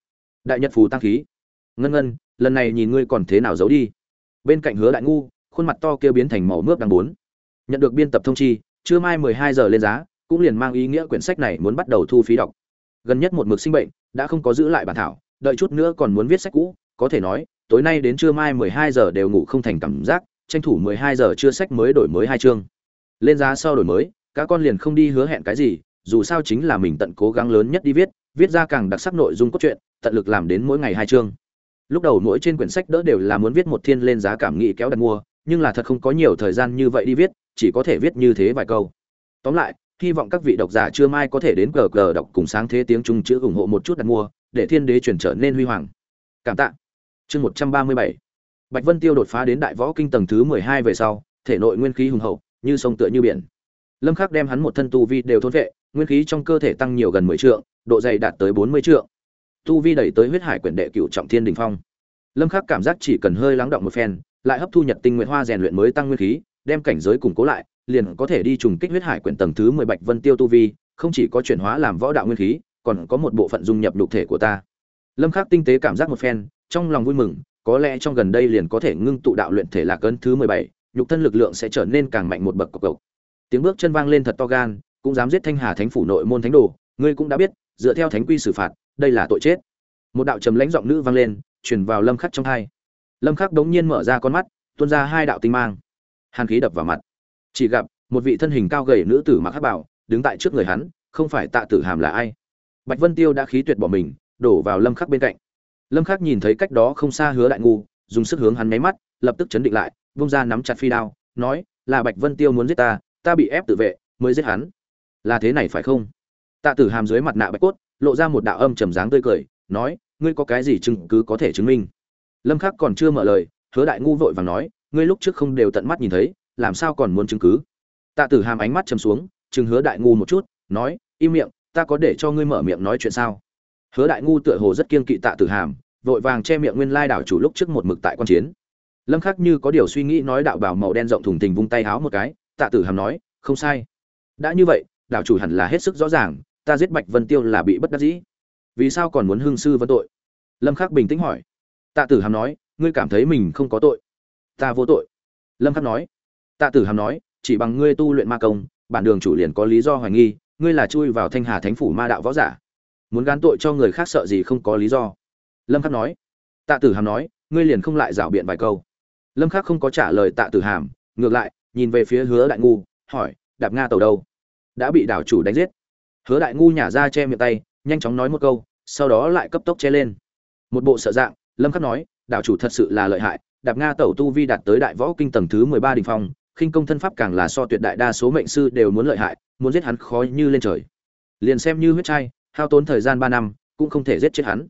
Đại nhật phù tăng khí. Ngân ngân, lần này nhìn ngươi còn thế nào giấu đi? Bên cạnh hứa đại ngu, khuôn mặt to kia biến thành màu mướp đang bốn. Nhận được biên tập thông chi, trưa mai 12 giờ lên giá, cũng liền mang ý nghĩa quyển sách này muốn bắt đầu thu phí đọc. Gần nhất một mực sinh bệnh, đã không có giữ lại bản thảo, đợi chút nữa còn muốn viết sách cũ, có thể nói, tối nay đến trưa mai 12 giờ đều ngủ không thành cảm giác, tranh thủ 12 giờ chưa sách mới đổi mới hai chương lên giá sau đổi mới các con liền không đi hứa hẹn cái gì, dù sao chính là mình tận cố gắng lớn nhất đi viết viết ra càng đặc sắc nội dung cốt truyện, tận lực làm đến mỗi ngày hai chương. Lúc đầu mỗi trên quyển sách đỡ đều là muốn viết một thiên lên giá cảm nghĩ kéo đặt mua, nhưng là thật không có nhiều thời gian như vậy đi viết, chỉ có thể viết như thế vài câu. Tóm lại, hy vọng các vị độc giả chưa mai có thể đến cờ cờ đọc cùng sáng thế tiếng trung chữ ủng hộ một chút đặt mua, để thiên đế chuyển trở nên huy hoàng. Cảm tạ. Chương một trăm ba mươi bảy. Bạch vân tiêu đột phá đến đại võ kinh tầng thứ mười hai về sau, thể nội nguyên khí hùng hậu như sông tựa như biển. Lâm khắc đem hắn một thân tu vi đều thôn vệ, nguyên khí trong cơ thể tăng nhiều gần mười trượng, độ dày đạt tới bốn mươi trượng. Tu vi đẩy tới huyết hải quyển đệ cửu trọng thiên đỉnh phong. Lâm khắc cảm giác chỉ cần hơi lắng động một phen, lại hấp thu nhật tinh nguyệt hoa rèn luyện mới tăng nguyên khí, đem cảnh giới củng cố lại, liền có thể đi trùng kích huyết hải quyển tầng thứ mười bạch vân tiêu tu vi, không chỉ có chuyển hóa làm võ đạo nguyên khí, còn có một bộ phận dung nhập lục thể của ta. Lâm khắc tinh tế cảm giác một phen, trong lòng vui mừng, có lẽ trong gần đây liền có thể ngưng tụ đạo luyện thể lạc cơn thứ mười bảy nhục thân lực lượng sẽ trở nên càng mạnh một bậc cộc cộc. Tiếng bước chân vang lên thật to gan, cũng dám giết thanh hà thánh phủ nội môn thánh đồ, ngươi cũng đã biết, dựa theo thánh quy xử phạt, đây là tội chết. Một đạo trầm lãnh giọng nữ vang lên, truyền vào lâm khắc trong hai. Lâm khắc đống nhiên mở ra con mắt, tuôn ra hai đạo tinh mang. Hàn khí đập vào mặt. Chỉ gặp, một vị thân hình cao gầy nữ tử mặc hắc bảo đứng tại trước người hắn, không phải tạ tử hàm là ai. Bạch vân tiêu đã khí tuyệt bỏ mình, đổ vào lâm khắc bên cạnh. Lâm khắc nhìn thấy cách đó không xa hứa đại ngu, dùng sức hướng hắn nháy mắt, lập tức chấn định lại vung ra nắm chặt phi đao, nói, là bạch vân tiêu muốn giết ta ta bị ép tự vệ, mới giết hắn. Là thế này phải không? Tạ tử hàm dưới mặt nạ bạch cốt, lộ ra một đạo âm trầm dáng tươi cười, nói, ngươi có cái gì chứng cứ có thể chứng minh? Lâm khắc còn chưa mở lời, hứa đại ngu vội vàng nói, ngươi lúc trước không đều tận mắt nhìn thấy, làm sao còn muốn chứng cứ? Tạ tử hàm ánh mắt trầm xuống, chừng hứa đại ngu một chút, nói, im miệng, ta có để cho ngươi mở miệng nói chuyện sao? Hứa đại ngu tựa hồ rất kiên kỵ tạ tử hàm, vội vàng che miệng nguyên lai đảo chủ lúc trước một mực tại quan chiến lâm khắc như có điều suy nghĩ nói đạo bảo màu đen rộng thùng tình vung tay háo một cái, tạ tử hàm nói, không sai. Đã như vậy đảo chủ hẳn là hết sức rõ ràng, ta giết bạch vân tiêu là bị bất đắc dĩ. Vì sao còn muốn hương sư vấn tội? Lâm khắc bình tĩnh hỏi. Tạ tử hàm nói, ngươi cảm thấy mình không có tội. Ta vô tội. Lâm khắc nói, tạ tử hàm nói, chỉ bằng ngươi tu luyện ma công, bản đường chủ liền có lý do hoài nghi, ngươi là chui vào thanh hà thánh phủ ma đạo võ giả. Muốn gán tội cho người khác sợ gì không có lý do. Lâm khắc nói, tạ tử hàm nói, ngươi liền không lại rảo biện vài câu lâm khắc không có trả lời tạ tử hàm, ngược lại, nhìn về phía hứa đại ngu, hỏi, đạp nga tàu đâu? Đã bị đảo chủ đánh giết. Hứa đại ngu nhả ra che miệng tay, nhanh chóng nói một câu, sau đó lại cấp tốc che lên. Một bộ sợ dạng, lâm khắc nói, đảo chủ thật sự là lợi hại, đạp nga tẩu tu vi đạt tới đại võ kinh tầng thứ 13 đỉnh phong, khinh công thân pháp càng là so tuyệt đại đa số mệnh sư đều muốn lợi hại, muốn giết hắn khó như lên trời. Liền xem như huyết trai, hao tốn thời gian 3 năm, cũng không thể giết chết hắn.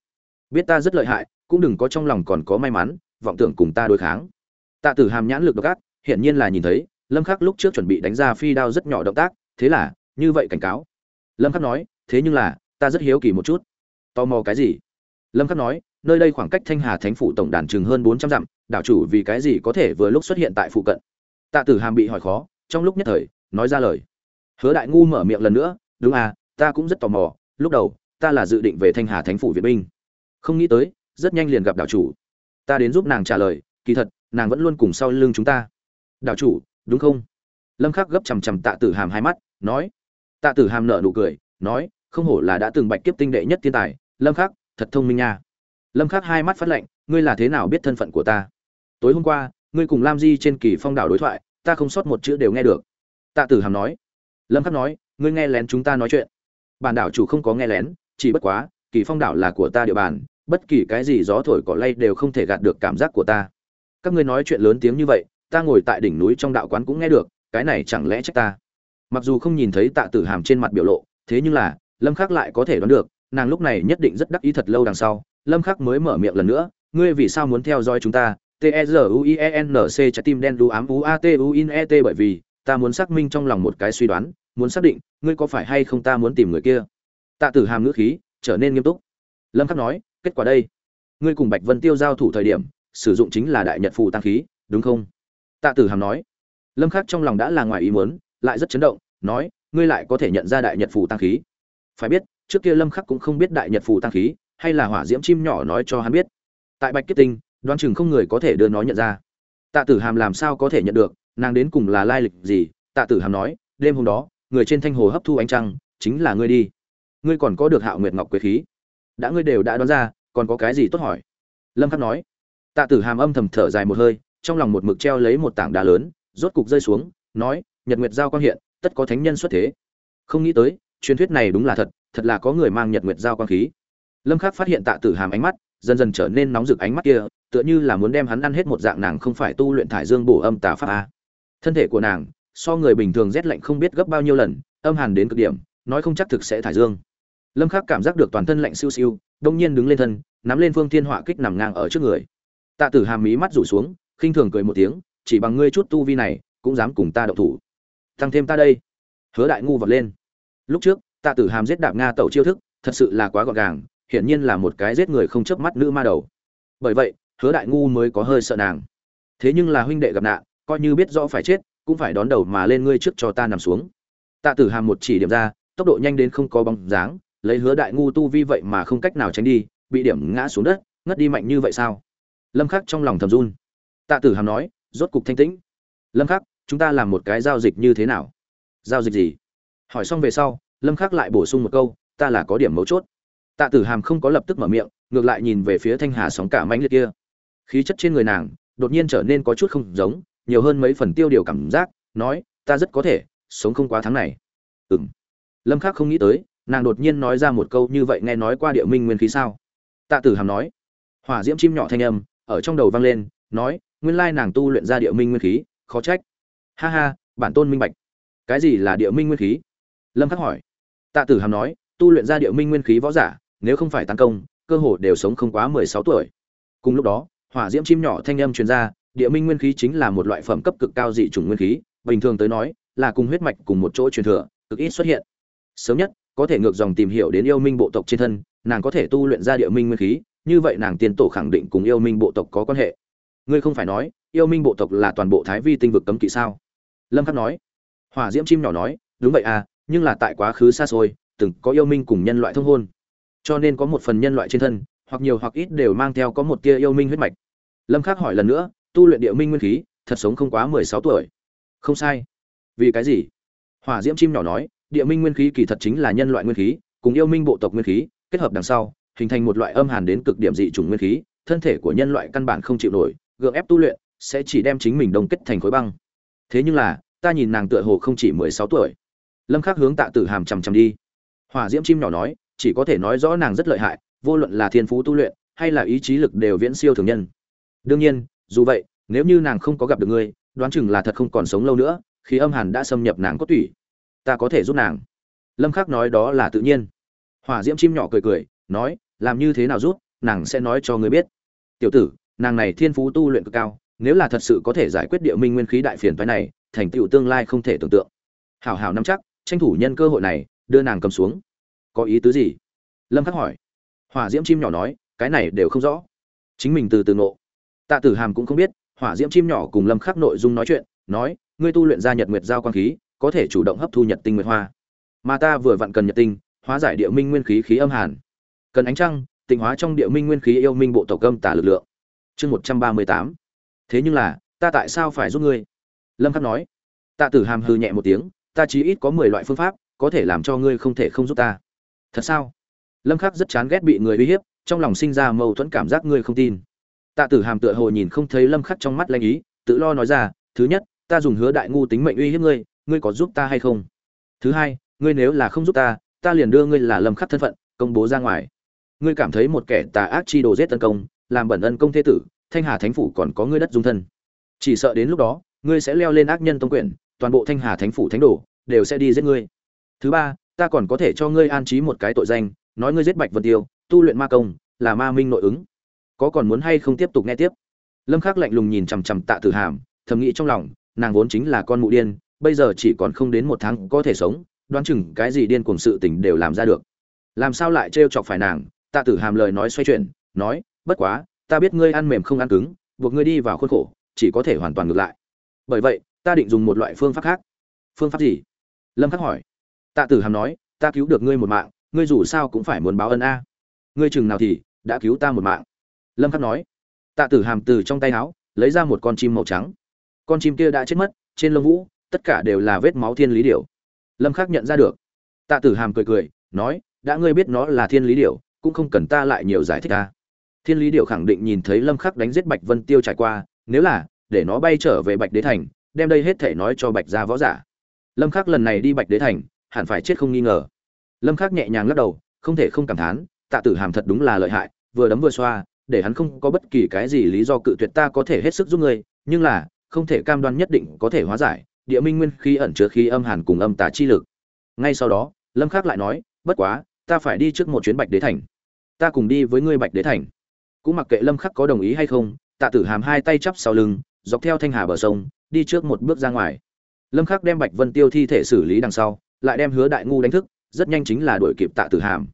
Biết ta rất lợi hại, cũng đừng có trong lòng còn có may mắn, vọng tưởng cùng ta đối kháng tạ tử hàm nhãn lực độc ác, hiển nhiên là nhìn thấy, lâm khắc lúc trước chuẩn bị đánh ra phi đao rất nhỏ động tác, thế là, như vậy cảnh cáo. Lâm khắc nói, thế nhưng là, ta rất hiếu kỳ một chút. Tò mò cái gì? Lâm khắc nói, nơi đây khoảng cách thanh hà thánh phủ tổng đàn chừng hơn 400 dặm, đảo chủ vì cái gì có thể vừa lúc xuất hiện tại phụ cận? Tạ tử hàm bị hỏi khó, trong lúc nhất thời, nói ra lời. Hứa đại ngu mở miệng lần nữa, đúng à ta cũng rất tò mò, lúc đầu, ta là dự định về thanh hà thánh phủ viện binh. Không nghĩ tới, rất nhanh liền gặp đảo chủ. Ta đến giúp nàng trả lời, kỳ thật nàng vẫn luôn cùng sau lưng chúng ta. Đảo chủ đúng không? Lâm khắc gấp chằm chằm tạ tử hàm hai mắt nói. Tạ tử hàm nở nụ cười nói không hổ là đã từng bạch kiếp tinh đệ nhất thiên tài. Lâm khắc thật thông minh nha. Lâm khắc hai mắt phát lệnh, ngươi là thế nào biết thân phận của ta? Tối hôm qua ngươi cùng lam di trên kỳ phong đảo đối thoại ta không sót một chữ đều nghe được. Tạ tử hàm nói. Lâm khắc nói ngươi nghe lén chúng ta nói chuyện. Bản đảo chủ không có nghe lén chỉ bất quá kỳ phong đảo là của ta địa bàn bất kỳ cái gì gió thổi cỏ lay đều không thể gạt được cảm giác của ta các ngươi nói chuyện lớn tiếng như vậy, ta ngồi tại đỉnh núi trong đạo quán cũng nghe được, cái này chẳng lẽ trách ta? Mặc dù không nhìn thấy tạ tử hàm trên mặt biểu lộ, thế nhưng là, lâm khắc lại có thể đoán được, nàng lúc này nhất định rất đắc ý thật lâu đằng sau, lâm khắc mới mở miệng lần nữa, ngươi vì sao muốn theo dõi chúng ta? T e z u i e n c trái tim đen đu ám, u a t u in e t bởi vì, ta muốn xác minh trong lòng một cái suy đoán, muốn xác định, ngươi có phải hay không ta muốn tìm người kia? Tạ tử hàm ngữ khí, trở nên nghiêm túc. Lâm khắc nói, kết quả đây. Ngươi cùng bạch vân tiêu giao thủ thời điểm sử dụng chính là đại nhật phù tăng khí, đúng không? Tạ tử hàm nói. Lâm khắc trong lòng đã là ngoài ý muốn, lại rất chấn động, nói, ngươi lại có thể nhận ra đại nhật phù tăng khí. Phải biết, trước kia lâm khắc cũng không biết đại nhật phù tăng khí, hay là hỏa diễm chim nhỏ nói cho hắn biết. Tại bạch kết tinh, đoán chừng không người có thể đưa nó nhận ra. Tạ tử hàm làm sao có thể nhận được, nàng đến cùng là lai lịch gì? Tạ tử hàm nói, đêm hôm đó, người trên thanh hồ hấp thu ánh trăng, chính là ngươi đi. Ngươi còn có được hạo nguyệt ngọc quế khí. Đã ngươi đều đã đoán ra, còn có cái gì tốt hỏi? Lâm khắc nói tạ tử hàm âm thầm thở dài một hơi, trong lòng một mực treo lấy một tảng đá lớn, rốt cục rơi xuống, nói, nhật nguyệt giao quang hiện, tất có thánh nhân xuất thế. Không nghĩ tới, truyền thuyết này đúng là thật thật là có người mang nhật nguyệt giao quang khí. Lâm khắc phát hiện tạ tử hàm ánh mắt, dần dần trở nên nóng rực ánh mắt kia, tựa như là muốn đem hắn ăn hết một dạng nàng không phải tu luyện thải dương bổ âm tà pháp a. Thân thể của nàng, so người bình thường rét lạnh không biết gấp bao nhiêu lần, âm hàn đến cực điểm, nói không chắc thực sẽ thải dương. Lâm khắc cảm giác được toàn thân lạnh siêu siêu, đông nhiên đứng lên thân, nắm lên phương thiên họa kích nằm ngang ở trước người tạ tử hàm mí mắt rủ xuống, khinh thường cười một tiếng, chỉ bằng ngươi chút tu vi này, cũng dám cùng ta động thủ. Tăng thêm ta đây. Hứa đại ngu vọt lên. Lúc trước, tạ tử hàm giết đạp nga tẩu chiêu thức, thật sự là quá gọn gàng, hiển nhiên là một cái giết người không chớp mắt nữ ma đầu. Bởi vậy, hứa đại ngu mới có hơi sợ nàng. Thế nhưng là huynh đệ gặp nạn, coi như biết rõ phải chết, cũng phải đón đầu mà lên ngươi trước cho ta nằm xuống. Tạ tử hàm một chỉ điểm ra, tốc độ nhanh đến không có bóng dáng, lấy hứa đại ngu tu vi vậy mà không cách nào tránh đi, bị điểm ngã xuống đất, ngất đi mạnh như vậy sao? Lâm khắc trong lòng thầm run. Tạ tử hàm nói, rốt cục thanh tĩnh. Lâm khắc, chúng ta làm một cái giao dịch như thế nào? Giao dịch gì? Hỏi xong về sau, lâm khắc lại bổ sung một câu, ta là có điểm mấu chốt. Tạ tử hàm không có lập tức mở miệng, ngược lại nhìn về phía thanh hà sóng cả mãnh liệt kia. Khí chất trên người nàng đột nhiên trở nên có chút không giống, nhiều hơn mấy phần tiêu điều cảm giác, nói, ta rất có thể sống không quá tháng này. Ừm. Lâm khắc không nghĩ tới, nàng đột nhiên nói ra một câu như vậy nghe nói qua địa minh nguyên khí sao. Tạ tử hàm nói, hỏa diễm chim nhỏ thanh âm ở trong đầu vang lên, nói, nguyên lai nàng tu luyện ra địa minh nguyên khí, khó trách. Ha ha, bản tôn minh bạch. Cái gì là địa minh nguyên khí? Lâm khắc hỏi. Tạ tử hàm nói, tu luyện ra địa minh nguyên khí võ giả, nếu không phải tăng công, cơ hồ đều sống không quá 16 tuổi. Cùng lúc đó, hỏa diễm chim nhỏ thanh âm truyền ra, địa minh nguyên khí chính là một loại phẩm cấp cực cao dị chủng nguyên khí, bình thường tới nói, là cùng huyết mạch cùng một chỗ truyền thừa, cực ít xuất hiện. Sớm nhất, có thể ngược dòng tìm hiểu đến yêu minh bộ tộc trên thân, nàng có thể tu luyện ra địa minh nguyên khí như vậy nàng tiên tổ khẳng định cùng yêu minh bộ tộc có quan hệ. Ngươi không phải nói, yêu minh bộ tộc là toàn bộ thái vi tinh vực cấm kỵ sao? Lâm khắc nói. Hỏa diễm chim nhỏ nói, đúng vậy à nhưng là tại quá khứ xa xôi, từng có yêu minh cùng nhân loại thông hôn. Cho nên có một phần nhân loại trên thân, hoặc nhiều hoặc ít đều mang theo có một tia yêu minh huyết mạch. Lâm khắc hỏi lần nữa, tu luyện địa minh nguyên khí, thật sống không quá 16 tuổi. Không sai. Vì cái gì? Hỏa diễm chim nhỏ nói, địa minh nguyên khí kỳ thật chính là nhân loại nguyên khí, cùng yêu minh bộ tộc nguyên khí, kết hợp đằng sau hình thành một loại âm hàn đến cực điểm dị chủng nguyên khí, thân thể của nhân loại căn bản không chịu nổi, gượng ép tu luyện, sẽ chỉ đem chính mình đông kết thành khối băng. Thế nhưng là, ta nhìn nàng tựa hồ không chỉ 16 tuổi. Lâm khắc hướng tạ tử hàm chằm chằm đi. Hỏa diễm chim nhỏ nói, chỉ có thể nói rõ nàng rất lợi hại, vô luận là thiên phú tu luyện, hay là ý chí lực đều viễn siêu thường nhân. Đương nhiên, dù vậy, nếu như nàng không có gặp được ngươi, đoán chừng là thật không còn sống lâu nữa khi âm hàn đã xâm nhập nàng cốt tủy. Ta có thể giúp nàng. Lâm khắc nói đó là tự nhiên. Hỏa diễm chim nhỏ cười cười, nói làm như thế nào giúp, nàng sẽ nói cho ngươi biết. Tiểu tử, nàng này thiên phú tu luyện cực cao, nếu là thật sự có thể giải quyết địa minh nguyên khí đại phiền toái này, thành tựu tương lai không thể tưởng tượng. Hảo hảo nắm chắc, tranh thủ nhân cơ hội này, đưa nàng cầm xuống. Có ý tứ gì? Lâm khắc hỏi. Hỏa diễm chim nhỏ nói, cái này đều không rõ. Chính mình từ từ ngộ. Tạ tử hàm cũng không biết, hỏa diễm chim nhỏ cùng lâm khắc nội dung nói chuyện, nói, ngươi tu luyện ra nhật nguyệt giao quang khí, có thể chủ động hấp thu nhật tinh nguyệt hoa. Mà ta vừa vặn cần nhật tinh, hóa giải địa minh nguyên khí khí âm hàn cần ánh trăng, tịnh hóa trong địa minh nguyên khí yêu minh bộ tổ âm tả lực lượng. Chương một trăm ba mươi tám. Thế nhưng là, ta tại sao phải giúp ngươi? Lâm khắc nói. Tạ tử hàm hừ nhẹ một tiếng, ta chỉ ít có mười loại phương pháp, có thể làm cho ngươi không thể không giúp ta. Thật sao? Lâm khắc rất chán ghét bị người uy hiếp, trong lòng sinh ra mâu thuẫn cảm giác ngươi không tin. Tạ tử hàm tựa hồ nhìn không thấy lâm khắc trong mắt lanh ý, tự lo nói ra, thứ nhất, ta dùng hứa đại ngu tính mệnh uy hiếp ngươi ngươi có giúp ta hay không? Thứ hai, ngươi nếu là không giúp ta ta liền đưa ngươi là lâm khắc thân phận, công bố ra ngoài ngươi cảm thấy một kẻ tà ác chi đồ giết tấn công, làm bẩn ân công thế tử, thanh hà thánh phủ còn có ngươi đất dung thân. Chỉ sợ đến lúc đó, ngươi sẽ leo lên ác nhân tông quyền toàn bộ thanh hà thánh phủ thánh đồ đều sẽ đi giết ngươi. Thứ ba, ta còn có thể cho ngươi an trí một cái tội danh, nói ngươi giết bạch vân tiêu, tu luyện ma công, là ma minh nội ứng. Có còn muốn hay không tiếp tục nghe tiếp? Lâm khắc lạnh lùng nhìn chằm chằm tạ tử hàm, thầm nghĩ trong lòng, nàng vốn chính là con mụ điên, bây giờ chỉ còn không đến một tháng có thể sống, đoán chừng cái gì điên cuồng sự tình đều làm ra được. Làm sao lại trêu chọc phải nàng tạ tử hàm lời nói xoay chuyển, nói, bất quá, ta biết ngươi ăn mềm không ăn cứng, buộc ngươi đi vào khuôn khổ, chỉ có thể hoàn toàn ngược lại. Bởi vậy, ta định dùng một loại phương pháp khác. Phương pháp gì? Lâm khắc hỏi. Tạ tử hàm nói, ta cứu được ngươi một mạng, ngươi dù sao cũng phải muốn báo ân a. Ngươi chừng nào thì đã cứu ta một mạng. Lâm khắc nói. Tạ tử hàm từ trong tay áo lấy ra một con chim màu trắng. Con chim kia đã chết mất, trên lông vũ, tất cả đều là vết máu thiên lý điểu. Lâm khắc nhận ra được. Tạ tử hàm cười cười, nói, đã ngươi biết nó là thiên lý điểu cũng không cần ta lại nhiều giải thích ta. Thiên lý điệu khẳng định nhìn thấy lâm khắc đánh giết bạch vân tiêu trải qua, nếu là, để nó bay trở về bạch đế thành, đem đây hết thể nói cho bạch gia võ giả. Lâm khắc lần này đi bạch đế thành, hẳn phải chết không nghi ngờ. Lâm khắc nhẹ nhàng lắc đầu, không thể không cảm thán, tạ tử hàm thật đúng là lợi hại, vừa đấm vừa xoa, để hắn không có bất kỳ cái gì lý do cự tuyệt ta có thể hết sức giúp ngươi, nhưng là, không thể cam đoan nhất định có thể hóa giải, địa minh nguyên khí ẩn chứa khí âm hàn cùng âm tà chi lực. Ngay sau đó, lâm khắc lại nói, bất quá, ta phải đi trước một chuyến bạch đế thành ta cùng đi với ngươi bạch đế thành. Cũng mặc kệ lâm khắc có đồng ý hay không, tạ tử hàm hai tay chắp sau lưng, dọc theo thanh hà bờ sông, đi trước một bước ra ngoài. Lâm khắc đem bạch vân tiêu thi thể xử lý đằng sau, lại đem hứa đại ngu đánh thức, rất nhanh chính là đuổi kịp tạ tử hàm.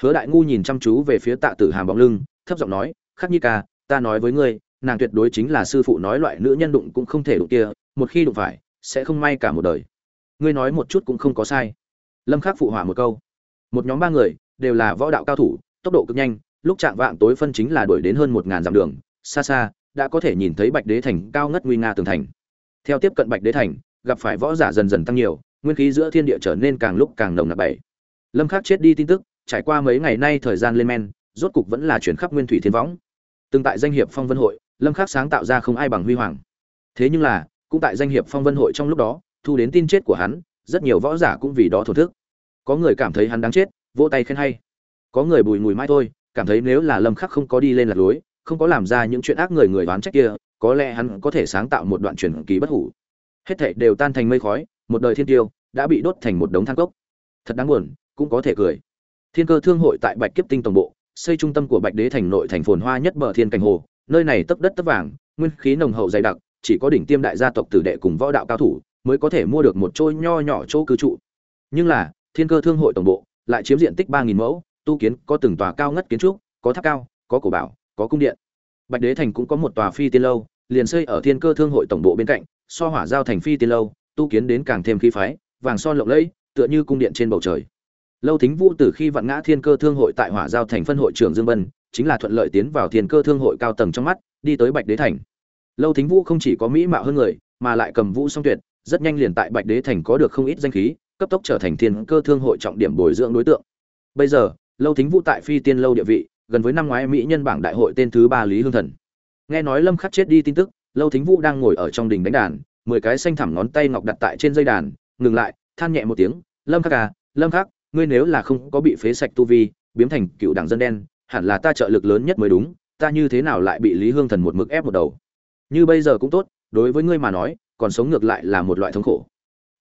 Hứa đại ngu nhìn chăm chú về phía tạ tử hàm bóng lưng, thấp giọng nói, khắc nhi ca, ta nói với ngươi, nàng tuyệt đối chính là sư phụ nói loại nữ nhân đụng cũng không thể đụng kia, một khi đụng phải, sẽ không may cả một đời. Ngươi nói một chút cũng không có sai. Lâm khắc phụ hỏa một câu. Một nhóm ba người đều là võ đạo cao thủ tốc độ cực nhanh, lúc chạm vạng tối phân chính là đuổi đến hơn một ngàn dặm đường, xa xa, đã có thể nhìn thấy bạch đế thành cao ngất nguy nga tường thành. Theo tiếp cận bạch đế thành, gặp phải võ giả dần dần tăng nhiều, nguyên khí giữa thiên địa trở nên càng lúc càng nồng nặc bảy. Lâm khắc chết đi tin tức, trải qua mấy ngày nay thời gian lên men, rốt cục vẫn là chuyển khắp nguyên thủy thiên võng. Từng tại danh hiệp phong vân hội, lâm khắc sáng tạo ra không ai bằng huy hoàng. Thế nhưng là, cũng tại danh hiệp phong vân hội trong lúc đó, thu đến tin chết của hắn, rất nhiều võ giả cũng vì đó thổ thức. Có người cảm thấy hắn đáng chết, vỗ tay khen hay có người bùi ngùi mãi thôi, cảm thấy nếu là lâm khắc không có đi lên lạc lối, không có làm ra những chuyện ác người người đoán trách kia, có lẽ hắn có thể sáng tạo một đoạn truyền kỳ bất hủ. Hết thảy đều tan thành mây khói, một đời thiên tiêu đã bị đốt thành một đống than cốc. Thật đáng buồn, cũng có thể cười. Thiên cơ thương hội tại bạch kiếp tinh tổng bộ, xây trung tâm của bạch đế thành nội thành phồn hoa nhất bờ thiên cảnh hồ, nơi này tấp đất tấp vàng, nguyên khí nồng hậu dày đặc, chỉ có đỉnh tiêm đại gia tộc tử đệ cùng võ đạo cao thủ mới có thể mua được một chỗ nho nhỏ chỗ cư trụ. Nhưng là, thiên cơ thương hội tổng bộ lại chiếm diện tích ba nghìn mẫu tu kiến có từng tòa cao ngất kiến trúc, có tháp cao, có cổ bảo, có cung điện. Bạch đế thành cũng có một tòa phi tiên lâu, liền xây ở thiên cơ thương hội tổng bộ bên cạnh, so hỏa giao thành phi tiên lâu, tu kiến đến càng thêm khí phái, vàng son lộng lẫy, tựa như cung điện trên bầu trời. Lâu thính vũ từ khi vạn ngã thiên cơ thương hội tại hỏa giao thành phân hội trưởng dương bân chính là thuận lợi tiến vào thiên cơ thương hội cao tầng trong mắt, đi tới bạch đế thành. Lâu thính vũ không chỉ có mỹ mạo hơn người, mà lại cầm vũ song tuyệt, rất nhanh liền tại bạch đế thành có được không ít danh khí, cấp tốc trở thành thiên cơ thương hội trọng điểm bồi dưỡng đối tượng. Bây giờ lâu thính vũ tại phi tiên lâu địa vị, gần với năm ngoái mỹ nhân bảng đại hội tên thứ ba lý hương thần. Nghe nói lâm khắc chết đi tin tức, lâu thính vũ đang ngồi ở trong đình đánh đàn, mười cái xanh thẳm ngón tay ngọc đặt tại trên dây đàn, ngừng lại, than nhẹ một tiếng, lâm khắc à lâm khắc, ngươi nếu là không có bị phế sạch tu vi biến thành cựu đảng dân đen, hẳn là ta trợ lực lớn nhất mới đúng, ta như thế nào lại bị lý hương thần một mực ép một đầu? Như bây giờ cũng tốt, đối với ngươi mà nói, còn sống ngược lại là một loại thống khổ.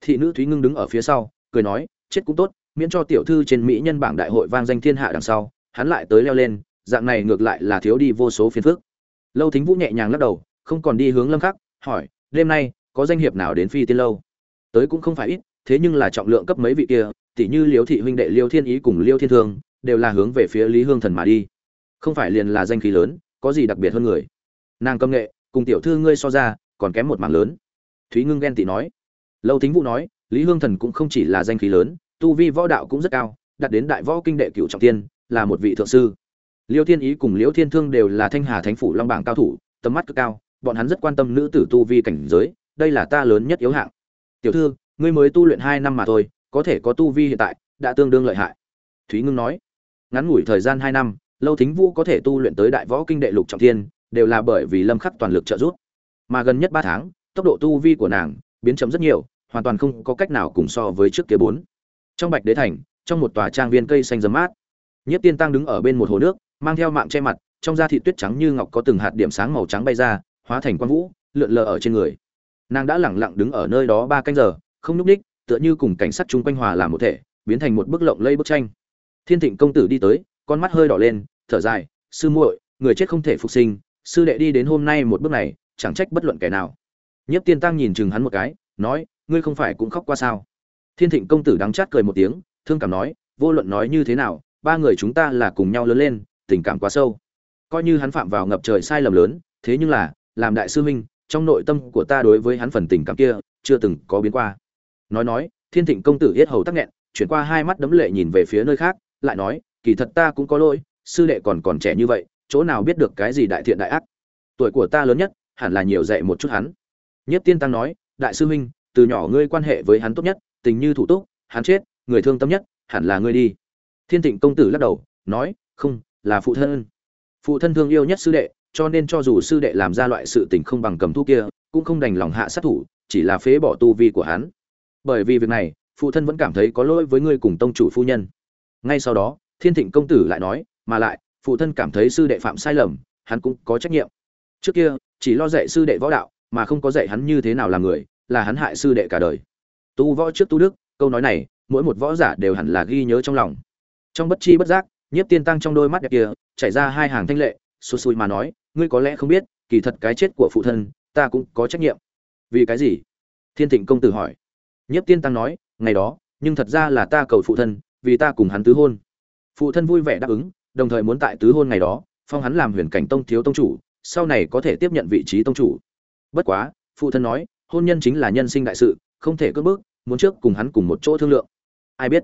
Thị nữ thúy ngưng đứng ở phía sau, cười nói, chết cũng tốt miễn cho tiểu thư trên mỹ nhân bảng đại hội vang danh thiên hạ đằng sau, hắn lại tới leo lên, dạng này ngược lại là thiếu đi vô số phiền phức. Lâu thính vũ nhẹ nhàng lắc đầu, không còn đi hướng lâm khắc, hỏi, đêm nay, có danh hiệp nào đến phi tiên lâu? Tới cũng không phải ít, thế nhưng là trọng lượng cấp mấy vị kia tỷ như liêu thị huynh đệ liêu thiên ý cùng liêu thiên thương, đều là hướng về phía lý hương thần mà đi. Không phải liền là danh khí lớn, có gì đặc biệt hơn người? Nàng công nghệ, cùng tiểu thư ngươi so ra, còn kém một mảng lớn. Thúy ngưng ghen tị nói. Lâu thính vũ nói, lý hương thần cũng không chỉ là danh khí lớn tu vi võ đạo cũng rất cao, đạt đến đại võ kinh đệ cựu trọng tiên là một vị thượng sư. Liêu thiên ý cùng liễu thiên thương đều là thanh hà thánh phủ long bảng cao thủ, tầm mắt cực cao, bọn hắn rất quan tâm nữ tử tu vi cảnh giới, đây là ta lớn nhất yếu hạng. Tiểu thư, ngươi mới tu luyện hai năm mà thôi, có thể có tu vi hiện tại, đã tương đương lợi hại. Thúy ngưng nói. Ngắn ngủi thời gian hai năm, lâu thính vũ có thể tu luyện tới đại võ kinh đệ lục trọng thiên, đều là bởi vì lâm khắc toàn lực trợ giúp. Mà gần nhất ba tháng, tốc độ tu vi của nàng biến chậm rất nhiều, hoàn toàn không có cách nào cùng so với trước kia bốn trong bạch đế thành, trong một tòa trang viên cây xanh râm mát, nhiếp tiên tăng đứng ở bên một hồ nước, mang theo mạng che mặt, trong da thị tuyết trắng như ngọc có từng hạt điểm sáng màu trắng bay ra, hóa thành quang vũ, lượn lờ ở trên người. Nàng đã lẳng lặng đứng ở nơi đó ba canh giờ, không nhúc ních tựa như cùng cảnh sát chung quanh hòa làm một thể, biến thành một bức lộng lây bức tranh. Thiên thịnh công tử đi tới, con mắt hơi đỏ lên, thở dài, sư muội, người chết không thể phục sinh, sư đệ đi đến hôm nay một bước này, chẳng trách bất luận kẻ nào. Nhiếp tiên tăng nhìn chừng hắn một cái, nói, ngươi không phải cũng khóc qua sao? Thiên thịnh công tử đắng chát cười một tiếng, thương cảm nói, vô luận nói như thế nào, ba người chúng ta là cùng nhau lớn lên, tình cảm quá sâu. Coi như hắn phạm vào ngập trời sai lầm lớn, thế nhưng là, làm đại sư huynh, trong nội tâm của ta đối với hắn phần tình cảm kia, chưa từng có biến qua. Nói nói, thiên thịnh công tử yết hầu tắc nghẹn, chuyển qua hai mắt đấm lệ nhìn về phía nơi khác, lại nói, kỳ thật ta cũng có lỗi, sư đệ còn còn trẻ như vậy, chỗ nào biết được cái gì đại thiện đại ác. Tuổi của ta lớn nhất, hẳn là nhiều dạy một chút hắn. Nhất tiên tăng nói, đại sư huynh, từ nhỏ ngươi quan hệ với hắn tốt nhất tình như thủ túc, hắn chết, người thương tâm nhất, hẳn là ngươi đi. Thiên thịnh công tử lắc đầu, nói, không, là phụ thân. Phụ thân thương yêu nhất sư đệ, cho nên cho dù sư đệ làm ra loại sự tình không bằng cầm thu kia, cũng không đành lòng hạ sát thủ, chỉ là phế bỏ tu vi của hắn. Bởi vì việc này, phụ thân vẫn cảm thấy có lỗi với ngươi cùng tông chủ phu nhân. Ngay sau đó, thiên thịnh công tử lại nói, mà lại, phụ thân cảm thấy sư đệ phạm sai lầm, hắn cũng có trách nhiệm. Trước kia, chỉ lo dạy sư đệ võ đạo, mà không có dạy hắn như thế nào là người, là hắn hại sư đệ cả đời tu võ trước tu đức, câu nói này, mỗi một võ giả đều hẳn là ghi nhớ trong lòng. Trong bất chi bất giác, nhiếp tiên tăng trong đôi mắt đẹp kia, chảy ra hai hàng thanh lệ xù xùi mà nói, ngươi có lẽ không biết, kỳ thật cái chết của phụ thân, ta cũng có trách nhiệm. Vì cái gì? Thiên thịnh công tử hỏi. Nhiếp tiên tăng nói, ngày đó, nhưng thật ra là ta cầu phụ thân, vì ta cùng hắn tứ hôn. Phụ thân vui vẻ đáp ứng, đồng thời muốn tại tứ hôn ngày đó, phong hắn làm huyền cảnh tông thiếu tông chủ, sau này có thể tiếp nhận vị trí tông chủ. Bất quá, phụ thân nói, hôn nhân chính là nhân sinh đại sự không thể cưỡng bức, muốn trước cùng hắn cùng một chỗ thương lượng. Ai biết,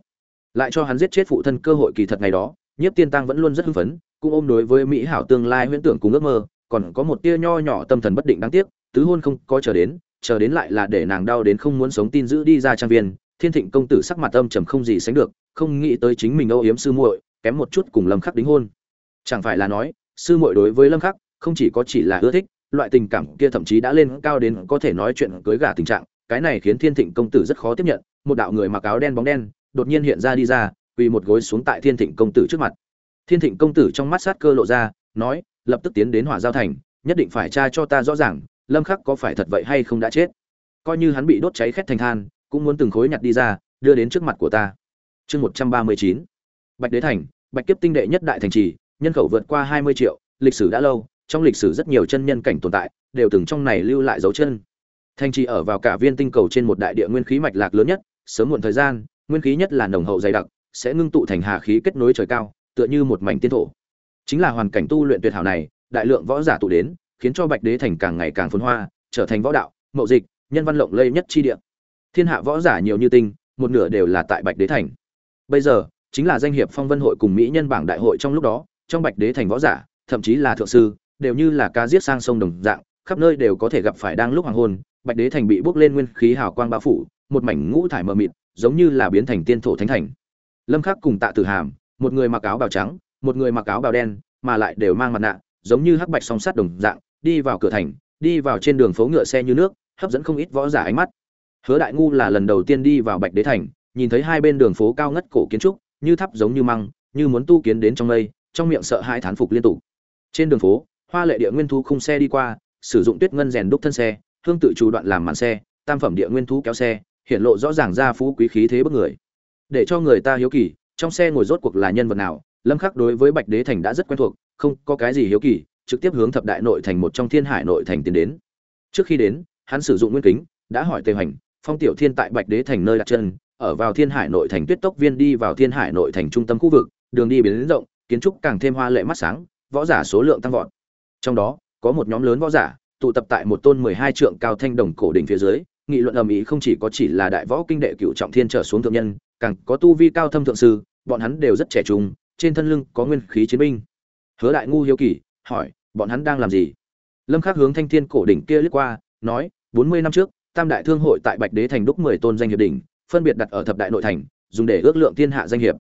lại cho hắn giết chết phụ thân cơ hội kỳ thật ngày đó, nhiếp tiên tăng vẫn luôn rất hưng phấn, cũng ôm đối với mỹ hảo tương lai huyễn tưởng cùng ước mơ, còn có một tia nho nhỏ tâm thần bất định đáng tiếc, tứ hôn không có chờ đến chờ đến lại là để nàng đau đến không muốn sống tin giữ đi ra trang viên, thiên thịnh công tử sắc mặt âm trầm không gì sánh được, không nghĩ tới chính mình âu yếm sư muội, kém một chút cùng lâm khắc đính hôn. Chẳng phải là nói, sư muội đối với lâm khắc, không chỉ có chỉ là ưa thích, loại tình cảm kia thậm chí đã lên cao đến có thể nói chuyện cưới gả tình trạng cái này khiến thiên thịnh công tử rất khó tiếp nhận, một đạo người mặc áo đen bóng đen, đột nhiên hiện ra đi ra, quỳ một gối xuống tại thiên thịnh công tử trước mặt. Thiên thịnh công tử trong mắt sát cơ lộ ra, nói, lập tức tiến đến hỏa giao thành, nhất định phải tra cho ta rõ ràng, lâm khắc có phải thật vậy hay không đã chết. Coi như hắn bị đốt cháy khét thành than, cũng muốn từng khối nhặt đi ra, đưa đến trước mặt của ta. Chương một trăm ba mươi chín. Bạch đế thành, bạch kiếp tinh đệ nhất đại thành trì, nhân khẩu vượt qua hai mươi triệu, lịch sử đã lâu, trong lịch sử rất nhiều chân nhân cảnh tồn tại, đều từng trong này lưu lại dấu chân thành trì ở vào cả viên tinh cầu trên một đại địa nguyên khí mạch lạc lớn nhất, sớm muộn thời gian, nguyên khí nhất là nồng hậu dày đặc, sẽ ngưng tụ thành hà khí kết nối trời cao, tựa như một mảnh tiên thổ. Chính là hoàn cảnh tu luyện tuyệt hảo này, đại lượng võ giả tụ đến, khiến cho bạch đế thành càng ngày càng phồn hoa, trở thành võ đạo, mậu dịch, nhân văn lộng lây nhất chi địa. Thiên hạ võ giả nhiều như tinh, một nửa đều là tại bạch đế thành. Bây giờ, chính là danh hiệp phong vân hội cùng mỹ nhân bảng đại hội trong lúc đó, trong bạch đế thành võ giả, thậm chí là thượng sư, đều như là cá giết sang sông đồng dạng, khắp nơi đều có thể gặp phải đang lúc hoàng hôn bạch đế thành bị bước lên nguyên khí hào quang bao phủ một mảnh ngũ thải mờ mịt giống như là biến thành tiên thổ thánh thành. Lâm khắc cùng tạ tử hàm một người mặc áo bào trắng một người mặc áo bào đen mà lại đều mang mặt nạ giống như hắc bạch song sắt đồng dạng đi vào cửa thành đi vào trên đường phố ngựa xe như nước hấp dẫn không ít võ giả ánh mắt. Hứa đại ngu là lần đầu tiên đi vào bạch đế thành nhìn thấy hai bên đường phố cao ngất cổ kiến trúc như tháp giống như măng như muốn tu kiến đến trong đây, trong miệng sợ hai thán phục liên tục. Trên đường phố hoa lệ địa nguyên Thu khung xe đi qua sử dụng tuyết ngân rèn đúc thân xe hương tự chủ đoạn làm màn xe, tam phẩm địa nguyên thú kéo xe hiện lộ rõ ràng ra phú quý khí thế bức người. Để cho người ta hiếu kỳ, trong xe ngồi rốt cuộc là nhân vật nào, lâm khắc đối với bạch đế thành đã rất quen thuộc, không có cái gì hiếu kỳ, trực tiếp hướng thập đại nội thành một trong thiên hải nội thành tiến đến. Trước khi đến, hắn sử dụng nguyên kính, đã hỏi tề hoành, phong tiểu thiên tại bạch đế thành nơi đặt chân, ở vào thiên hải nội thành tuyết tốc viên đi vào thiên hải nội thành trung tâm khu vực, đường đi biến rộng, kiến trúc càng thêm hoa lệ mắt sáng, võ giả số lượng tăng vọt. Trong đó, có một nhóm lớn võ giả tụ tập tại một tôn mười hai trượng cao thanh đồng cổ đỉnh phía dưới, nghị luận ầm ĩ không chỉ có chỉ là đại võ kinh đệ cựu trọng thiên trở xuống thượng nhân, càng có tu vi cao thâm thượng sư, bọn hắn đều rất trẻ trung, trên thân lưng có nguyên khí chiến binh. Hứa đại ngu hiếu kỳ, hỏi, bọn hắn đang làm gì? Lâm khắc hướng thanh thiên cổ đỉnh kia liếc qua, nói, bốn mươi năm trước, tam đại thương hội tại bạch đế thành đúc mười tôn danh hiệp đỉnh, phân biệt đặt ở thập đại nội thành, dùng để ước lượng thiên hạ danh hiệp.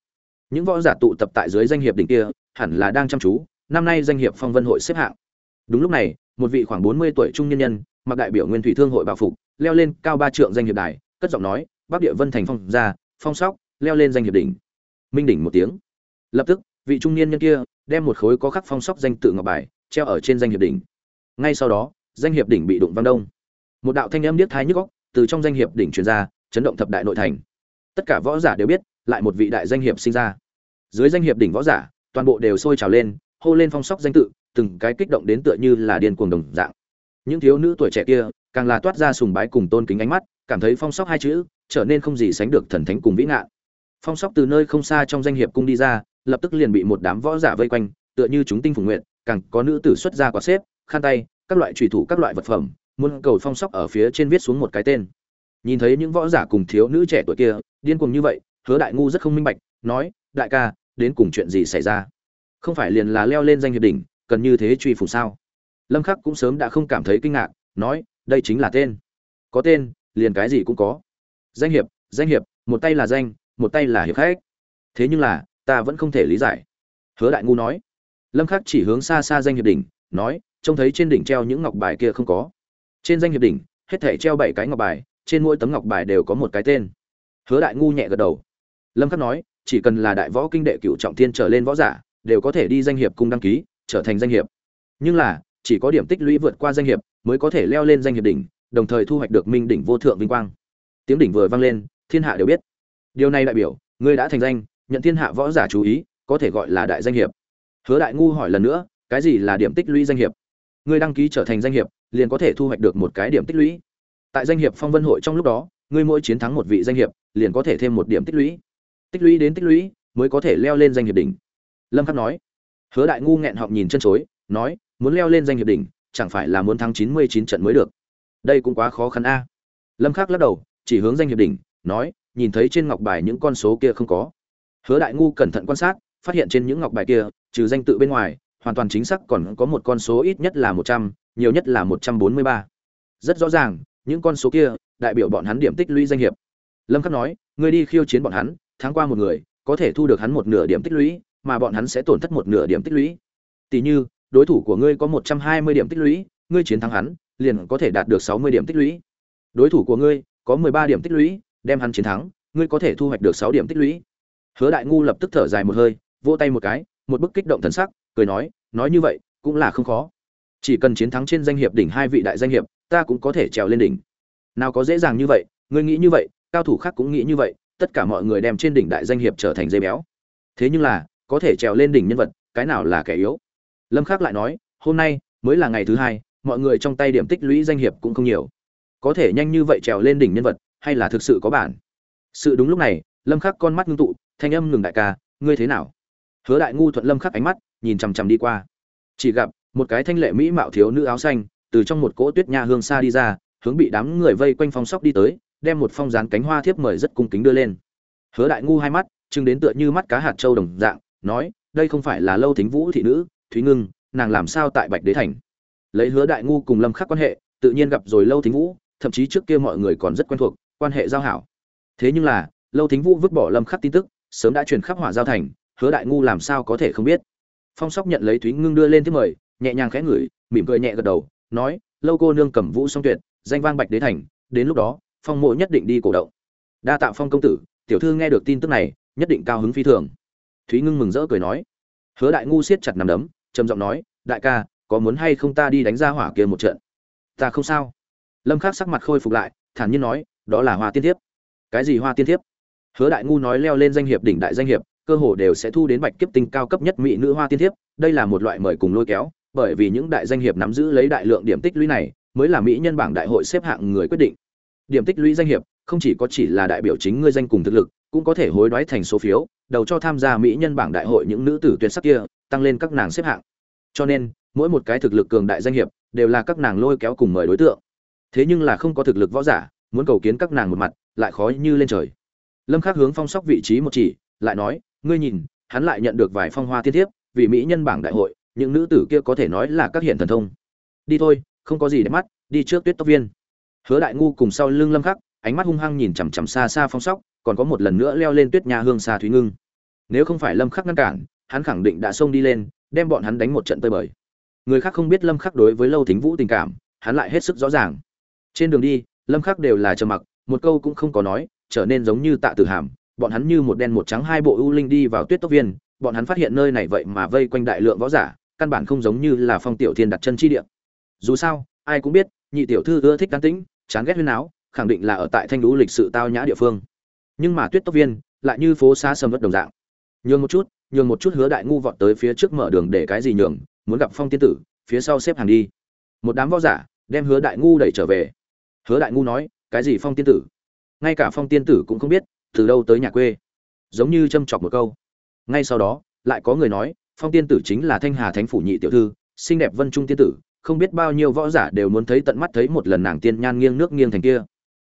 Những võ giả tụ tập tại dưới danh hiệp đỉnh kia, hẳn là đang chăm chú, năm nay danh hiệp phong vân hội xếp hạng. Đúng lúc này một vị khoảng bốn mươi tuổi trung nhân nhân, mặc đại biểu nguyên thủy thương hội bảo phục, leo lên cao ba trượng danh hiệp đài, cất giọng nói, bắc địa vân thành phong ra, phong sóc, leo lên danh hiệp đỉnh. Minh đỉnh một tiếng. Lập tức, vị trung niên nhân kia đem một khối có khắc phong sóc danh tự ngọc bài treo ở trên danh hiệp đỉnh. Ngay sau đó, danh hiệp đỉnh bị đụng văng đông. Một đạo thanh âm điếc tai nhức óc từ trong danh hiệp đỉnh truyền ra, chấn động thập đại nội thành. Tất cả võ giả đều biết, lại một vị đại danh hiệp sinh ra. Dưới danh hiệp đỉnh võ giả, toàn bộ đều sôi trào lên, hô lên phong sóc danh tự từng cái kích động đến tựa như là điên cuồng đồng dạng. Những thiếu nữ tuổi trẻ kia, càng là toát ra sùng bái cùng tôn kính ánh mắt, cảm thấy phong sóc hai chữ, trở nên không gì sánh được thần thánh cùng vĩ ngạn. Phong sóc từ nơi không xa trong danh hiệp cung đi ra, lập tức liền bị một đám võ giả vây quanh, tựa như chúng tinh phùng nguyện càng có nữ tử xuất ra quả xếp, khăn tay, các loại trùy thủ, các loại vật phẩm, muốn cầu phong sóc ở phía trên viết xuống một cái tên. Nhìn thấy những võ giả cùng thiếu nữ trẻ tuổi kia, điên cuồng như vậy, hứa đại ngu rất không minh bạch, nói, đại ca, đến cùng chuyện gì xảy ra? Không phải liền là leo lên danh hiệp đỉnh cần như thế truy phủ sao? Lâm khắc cũng sớm đã không cảm thấy kinh ngạc, nói, đây chính là tên. Có tên, liền cái gì cũng có. Danh hiệp danh hiệp, một tay là danh, một tay là hiệp khách. Thế nhưng là, ta vẫn không thể lý giải. Hứa đại ngu nói. Lâm khắc chỉ hướng xa xa danh hiệp đỉnh, nói, trông thấy trên đỉnh treo những ngọc bài kia không có. Trên danh hiệp đỉnh, hết thảy treo bảy cái ngọc bài, trên mỗi tấm ngọc bài đều có một cái tên. Hứa đại ngu nhẹ gật đầu. Lâm khắc nói, chỉ cần là đại võ kinh đệ cửu trọng thiên trở lên võ giả, đều có thể đi danh hiệp cung đăng ký trở thành danh hiệp. Nhưng là, chỉ có điểm tích lũy vượt qua danh hiệp mới có thể leo lên danh hiệp đỉnh, đồng thời thu hoạch được minh đỉnh vô thượng vinh quang. Tiếng đỉnh vừa vang lên, thiên hạ đều biết. Điều này đại biểu, ngươi đã thành danh, nhận thiên hạ võ giả chú ý, có thể gọi là đại danh hiệp. Hứa đại ngu hỏi lần nữa, cái gì là điểm tích lũy danh hiệp? Ngươi đăng ký trở thành danh hiệp, liền có thể thu hoạch được một cái điểm tích lũy. Tại danh hiệp phong vân hội trong lúc đó, ngươi mỗi chiến thắng một vị danh hiệp, liền có thể thêm một điểm tích lũy. Tích lũy đến tích lũy, mới có thể leo lên danh hiệp đỉnh. Lâm khắc nói hứa đại ngu nghẹn họng nhìn chân chối, nói, muốn leo lên danh hiệp đỉnh, chẳng phải là muốn thắng chín mươi chín trận mới được? Đây cũng quá khó khăn a. Lâm khắc lắc đầu, chỉ hướng danh hiệp đỉnh, nói, nhìn thấy trên ngọc bài những con số kia không có. Hứa đại ngu cẩn thận quan sát, phát hiện trên những ngọc bài kia, trừ danh tự bên ngoài, hoàn toàn chính xác còn có một con số ít nhất là một trăm, nhiều nhất là một trăm bốn mươi ba. Rất rõ ràng, những con số kia, đại biểu bọn hắn điểm tích lũy danh hiệp. Lâm khắc nói, ngươi đi khiêu chiến bọn hắn tháng qua một người, có thể thu được hắn một nửa điểm tích lũy mà bọn hắn sẽ tổn thất một nửa điểm tích lũy. Tỷ như, đối thủ của ngươi có một trăm hai mươi điểm tích lũy, ngươi chiến thắng hắn, liền có thể đạt được sáu mươi điểm tích lũy. Đối thủ của ngươi có mười ba điểm tích lũy, đem hắn chiến thắng, ngươi có thể thu hoạch được sáu điểm tích lũy. Hứa đại ngu lập tức thở dài một hơi, vỗ tay một cái, một bức kích động thần sắc, cười nói nói như vậy, cũng là không khó. Chỉ cần chiến thắng trên danh hiệp đỉnh hai vị đại danh hiệp, ta cũng có thể trèo lên đỉnh. Nào có dễ dàng như vậy, ngươi nghĩ như vậy, cao thủ khác cũng nghĩ như vậy, tất cả mọi người đem trên đỉnh đại danh hiệp trở thành dây béo. Thế nhưng là có thể trèo lên đỉnh nhân vật, cái nào là kẻ yếu? Lâm khắc lại nói, hôm nay mới là ngày thứ hai, mọi người trong tay điểm tích lũy danh hiệp cũng không nhiều. Có thể nhanh như vậy trèo lên đỉnh nhân vật, hay là thực sự có bản? Sự đúng lúc này, lâm khắc con mắt ngưng tụ, thanh âm ngừng đại ca, ngươi thế nào? Hứa đại ngu thuận lâm khắc ánh mắt, nhìn chằm chằm đi qua. Chỉ gặp, một cái thanh lệ mỹ mạo thiếu nữ áo xanh, từ trong một cỗ tuyết nha hương xa đi ra, hướng bị đám người vây quanh phong sóc đi tới, đem một phong dán cánh hoa thiếp mời rất cung kính đưa lên. Hứa đại ngu hai mắt chừng đến tựa như mắt cá hạt châu đồng dạng nói, đây không phải là lâu thính vũ thị nữ, thúy ngưng, nàng làm sao tại bạch đế thành? Lấy hứa đại ngu cùng lâm khắc quan hệ, tự nhiên gặp rồi lâu thính vũ, thậm chí trước kia mọi người còn rất quen thuộc, quan hệ giao hảo. Thế nhưng là, lâu thính vũ vứt bỏ lâm khắc tin tức, sớm đã truyền khắp hỏa giao thành, hứa đại ngu làm sao có thể không biết. Phong sóc nhận lấy thúy ngưng đưa lên tiếp mời, nhẹ nhàng khẽ ngửi, mỉm cười nhẹ gật đầu, nói, lâu cô nương cầm vũ song tuyệt, danh vang bạch đế thành, đến lúc đó, phong mộ nhất định đi cổ động. Đa tạ phong công tử, tiểu thư nghe được tin tức này, nhất định cao hứng phi thường thúy ngưng mừng rỡ cười nói. Hứa đại ngu siết chặt nằm đấm, trầm giọng nói, đại ca, có muốn hay không ta đi đánh ra hỏa kia một trận? Ta không sao. Lâm khắc sắc mặt khôi phục lại, thản nhiên nói, đó là hoa tiên thiếp. Cái gì hoa tiên thiếp? Hứa đại ngu nói leo lên danh hiệp đỉnh đại danh hiệp, cơ hồ đều sẽ thu đến bạch kiếp tinh cao cấp nhất mỹ nữ hoa tiên thiếp, đây là một loại mời cùng lôi kéo, bởi vì những đại danh hiệp nắm giữ lấy đại lượng điểm tích lũy này, mới là mỹ nhân bảng đại hội xếp hạng người quyết định. Điểm tích lũy danh hiệp không chỉ có chỉ là đại biểu chính ngươi danh cùng thực lực, cũng có thể hối đoái thành số phiếu đầu cho tham gia mỹ nhân bảng đại hội những nữ tử tuyệt sắc kia, tăng lên các nàng xếp hạng. Cho nên, mỗi một cái thực lực cường đại danh hiệp đều là các nàng lôi kéo cùng mời đối tượng. Thế nhưng là không có thực lực võ giả, muốn cầu kiến các nàng một mặt, lại khó như lên trời. Lâm khắc hướng phong sóc vị trí một chỉ, lại nói, ngươi nhìn, hắn lại nhận được vài phong hoa thiên thiếp, vì mỹ nhân bảng đại hội, những nữ tử kia có thể nói là các hiện thần thông. Đi thôi, không có gì để mắt, đi trước tuyết tốc viên. Hứa đại ngu cùng sau lưng lâm khắc, ánh mắt hung hăng nhìn chằm chằm xa xa phong sóc, còn có một lần nữa leo lên tuyết nhà hương xa thúy ngưng nếu không phải lâm khắc ngăn cản, hắn khẳng định đã xông đi lên, đem bọn hắn đánh một trận tơi bời. Người khác không biết lâm khắc đối với lâu thính vũ tình cảm, hắn lại hết sức rõ ràng. Trên đường đi, lâm khắc đều là trầm mặc, một câu cũng không có nói, trở nên giống như tạ tử hàm, bọn hắn như một đen một trắng hai bộ ưu linh đi vào tuyết tốc viên, bọn hắn phát hiện nơi này vậy mà vây quanh đại lượng võ giả, căn bản không giống như là phong tiểu thiên đặt chân chi địa. Dù sao, ai cũng biết, nhị tiểu thư ưa thích can tĩnh, chán ghét huyên áo khẳng định là ở tại thanh lũ lịch sự tao nhã địa phương. Nhưng mà tuyết tốc viên lại như phố xa sầm vất đồng dạng nhường một chút, nhường một chút hứa đại ngu vọt tới phía trước mở đường để cái gì nhường, muốn gặp phong tiên tử, phía sau xếp hàng đi. Một đám võ giả đem hứa đại ngu đẩy trở về. Hứa đại ngu nói, cái gì phong tiên tử? Ngay cả phong tiên tử cũng không biết, từ đâu tới nhà quê. Giống như châm chọc một câu. Ngay sau đó, lại có người nói, phong tiên tử chính là thanh hà thánh phủ nhị tiểu thư, xinh đẹp vân trung tiên tử, không biết bao nhiêu võ giả đều muốn thấy tận mắt thấy một lần nàng tiên nhan nghiêng nước nghiêng thành kia.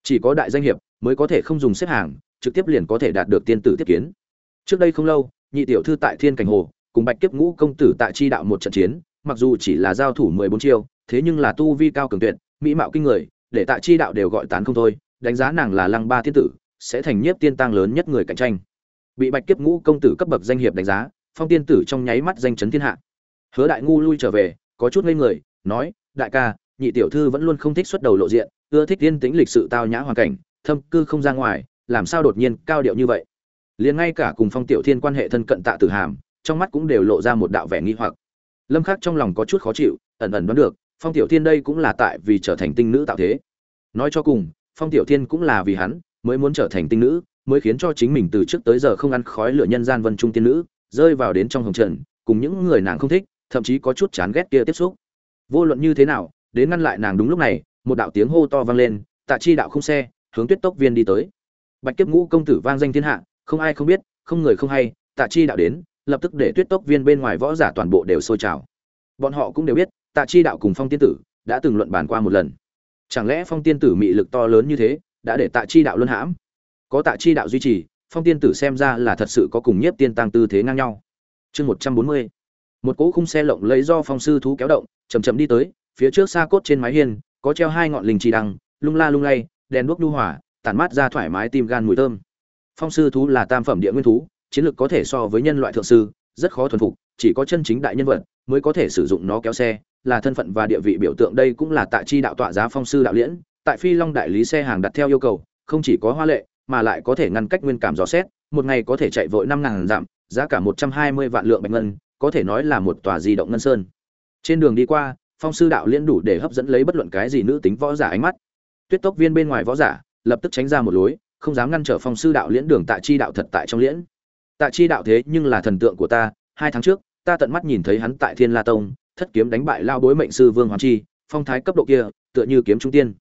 Chỉ có đại danh hiệp mới có thể không dùng xếp hàng, trực tiếp liền có thể đạt được tiên tử tiếp kiến trước đây không lâu, nhị tiểu thư tại thiên cảnh hồ, cùng bạch kiếp ngũ công tử tại chi đạo một trận chiến, mặc dù chỉ là giao thủ mười bốn chiêu, thế nhưng là tu vi cao cường tuyệt, mỹ mạo kinh người, để tại chi đạo đều gọi tán không thôi, đánh giá nàng là lăng ba thiên tử, sẽ thành nhiếp tiên tăng lớn nhất người cạnh tranh. Bị bạch kiếp ngũ công tử cấp bậc danh hiệp đánh giá, phong tiên tử trong nháy mắt danh chấn thiên hạ. Hứa đại ngu lui trở về, có chút ngây người, nói, đại ca, nhị tiểu thư vẫn luôn không thích xuất đầu lộ diện, ưa thích yên tĩnh lịch sự tao nhã hoàn cảnh, thâm cư không ra ngoài, làm sao đột nhiên cao điệu như vậy? Liền ngay cả cùng phong tiểu thiên quan hệ thân cận tạ tử hàm, trong mắt cũng đều lộ ra một đạo vẻ nghi hoặc. Lâm khắc trong lòng có chút khó chịu, ẩn ẩn đoán được, phong tiểu thiên đây cũng là tại vì trở thành tinh nữ tạo thế. Nói cho cùng, phong tiểu thiên cũng là vì hắn, mới muốn trở thành tinh nữ, mới khiến cho chính mình từ trước tới giờ không ăn khói lửa nhân gian vân trung tiên nữ, rơi vào đến trong hồng trần, cùng những người nàng không thích, thậm chí có chút chán ghét kia tiếp xúc. Vô luận như thế nào, đến ngăn lại nàng đúng lúc này, một đạo tiếng hô to vang lên, tạ chi đạo không xe, hướng tuyết tốc viên đi tới. Bạch kiếp ngũ công tử vang danh thiên hạ không ai không biết, không người không hay, tạ chi đạo đến, lập tức để tuyết tốc viên bên ngoài võ giả toàn bộ đều sôi trào. Bọn họ cũng đều biết, tạ chi đạo cùng phong tiên tử đã từng luận bàn qua một lần. Chẳng lẽ phong tiên tử mị lực to lớn như thế, đã để tạ chi đạo luân hãm? Có tạ chi đạo duy trì, phong tiên tử xem ra là thật sự có cùng nhiếp tiên tăng tư thế ngang nhau. Chương một trăm bốn mươi. Một cỗ khung xe lộng lấy do phong sư thú kéo động chầm chậm đi tới, phía trước xa cốt trên mái hiên, có treo hai ngọn linh trì đăng, lung la lung lay, đèn đuốc nhu hỏa tản mát ra thoải mái tim gan mùi thơm phong sư thú là tam phẩm địa nguyên thú, chiến lược có thể so với nhân loại thượng sư, rất khó thuần phục, chỉ có chân chính đại nhân vật mới có thể sử dụng nó kéo xe, là thân phận và địa vị biểu tượng đây cũng là tại chi đạo tọa giá phong sư đạo liễn. Tại phi long đại lý xe hàng đặt theo yêu cầu, không chỉ có hoa lệ, mà lại có thể ngăn cách nguyên cảm dò xét, một ngày có thể chạy vội năm ngàn dặm, giá cả một trăm hai mươi vạn lượng bạch ngân, có thể nói là một tòa di động ngân sơn. Trên đường đi qua, phong sư đạo liễn đủ để hấp dẫn lấy bất luận cái gì nữ tính võ giả ánh mắt. Tuyết tốc viên bên ngoài võ giả lập tức tránh ra một lối không dám ngăn trở phong sư đạo liễn đường tạ chi đạo thật tại trong liễn. Tạ chi đạo thế nhưng là thần tượng của ta, hai tháng trước, ta tận mắt nhìn thấy hắn tại thiên la tông, thất kiếm đánh bại lao bối mệnh sư vương hoàng chi, phong thái cấp độ kia, tựa như kiếm trung tiên.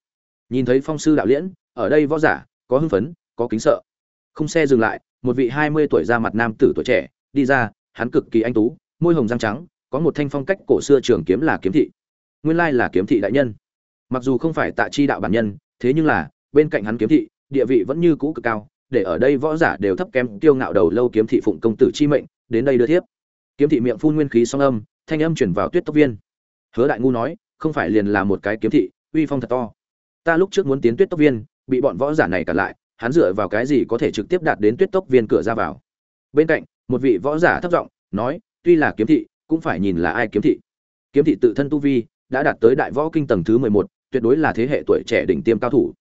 Nhìn thấy phong sư đạo liễn, ở đây võ giả, có hưng phấn, có kính sợ. Không xe dừng lại, một vị hai mươi tuổi ra mặt nam tử tuổi trẻ, đi ra, hắn cực kỳ anh tú, môi hồng răng trắng, có một thanh phong cách cổ xưa trường kiếm là kiếm thị. Nguyên lai là kiếm thị đại nhân. Mặc dù không phải tạ chi đạo bản nhân, thế nhưng là, bên cạnh hắn kiếm thị địa vị vẫn như cũ cực cao, để ở đây võ giả đều thấp kém tiêu ngạo đầu lâu kiếm thị phụng công tử chi mệnh, đến đây đưa thiếp. Kiếm thị miệng phun nguyên khí song âm, thanh âm chuyển vào tuyết tốc viên. Hứa đại ngu nói, không phải liền là một cái kiếm thị, uy phong thật to. Ta lúc trước muốn tiến tuyết tốc viên, bị bọn võ giả này cản lại, hắn dựa vào cái gì có thể trực tiếp đạt đến tuyết tốc viên cửa ra vào? Bên cạnh, một vị võ giả thấp giọng nói, tuy là kiếm thị, cũng phải nhìn là ai kiếm thị. Kiếm thị tự thân tu vi, đã đạt tới đại võ kinh tầng thứ mười một, tuyệt đối là thế hệ tuổi trẻ đỉnh tiêm cao thủ.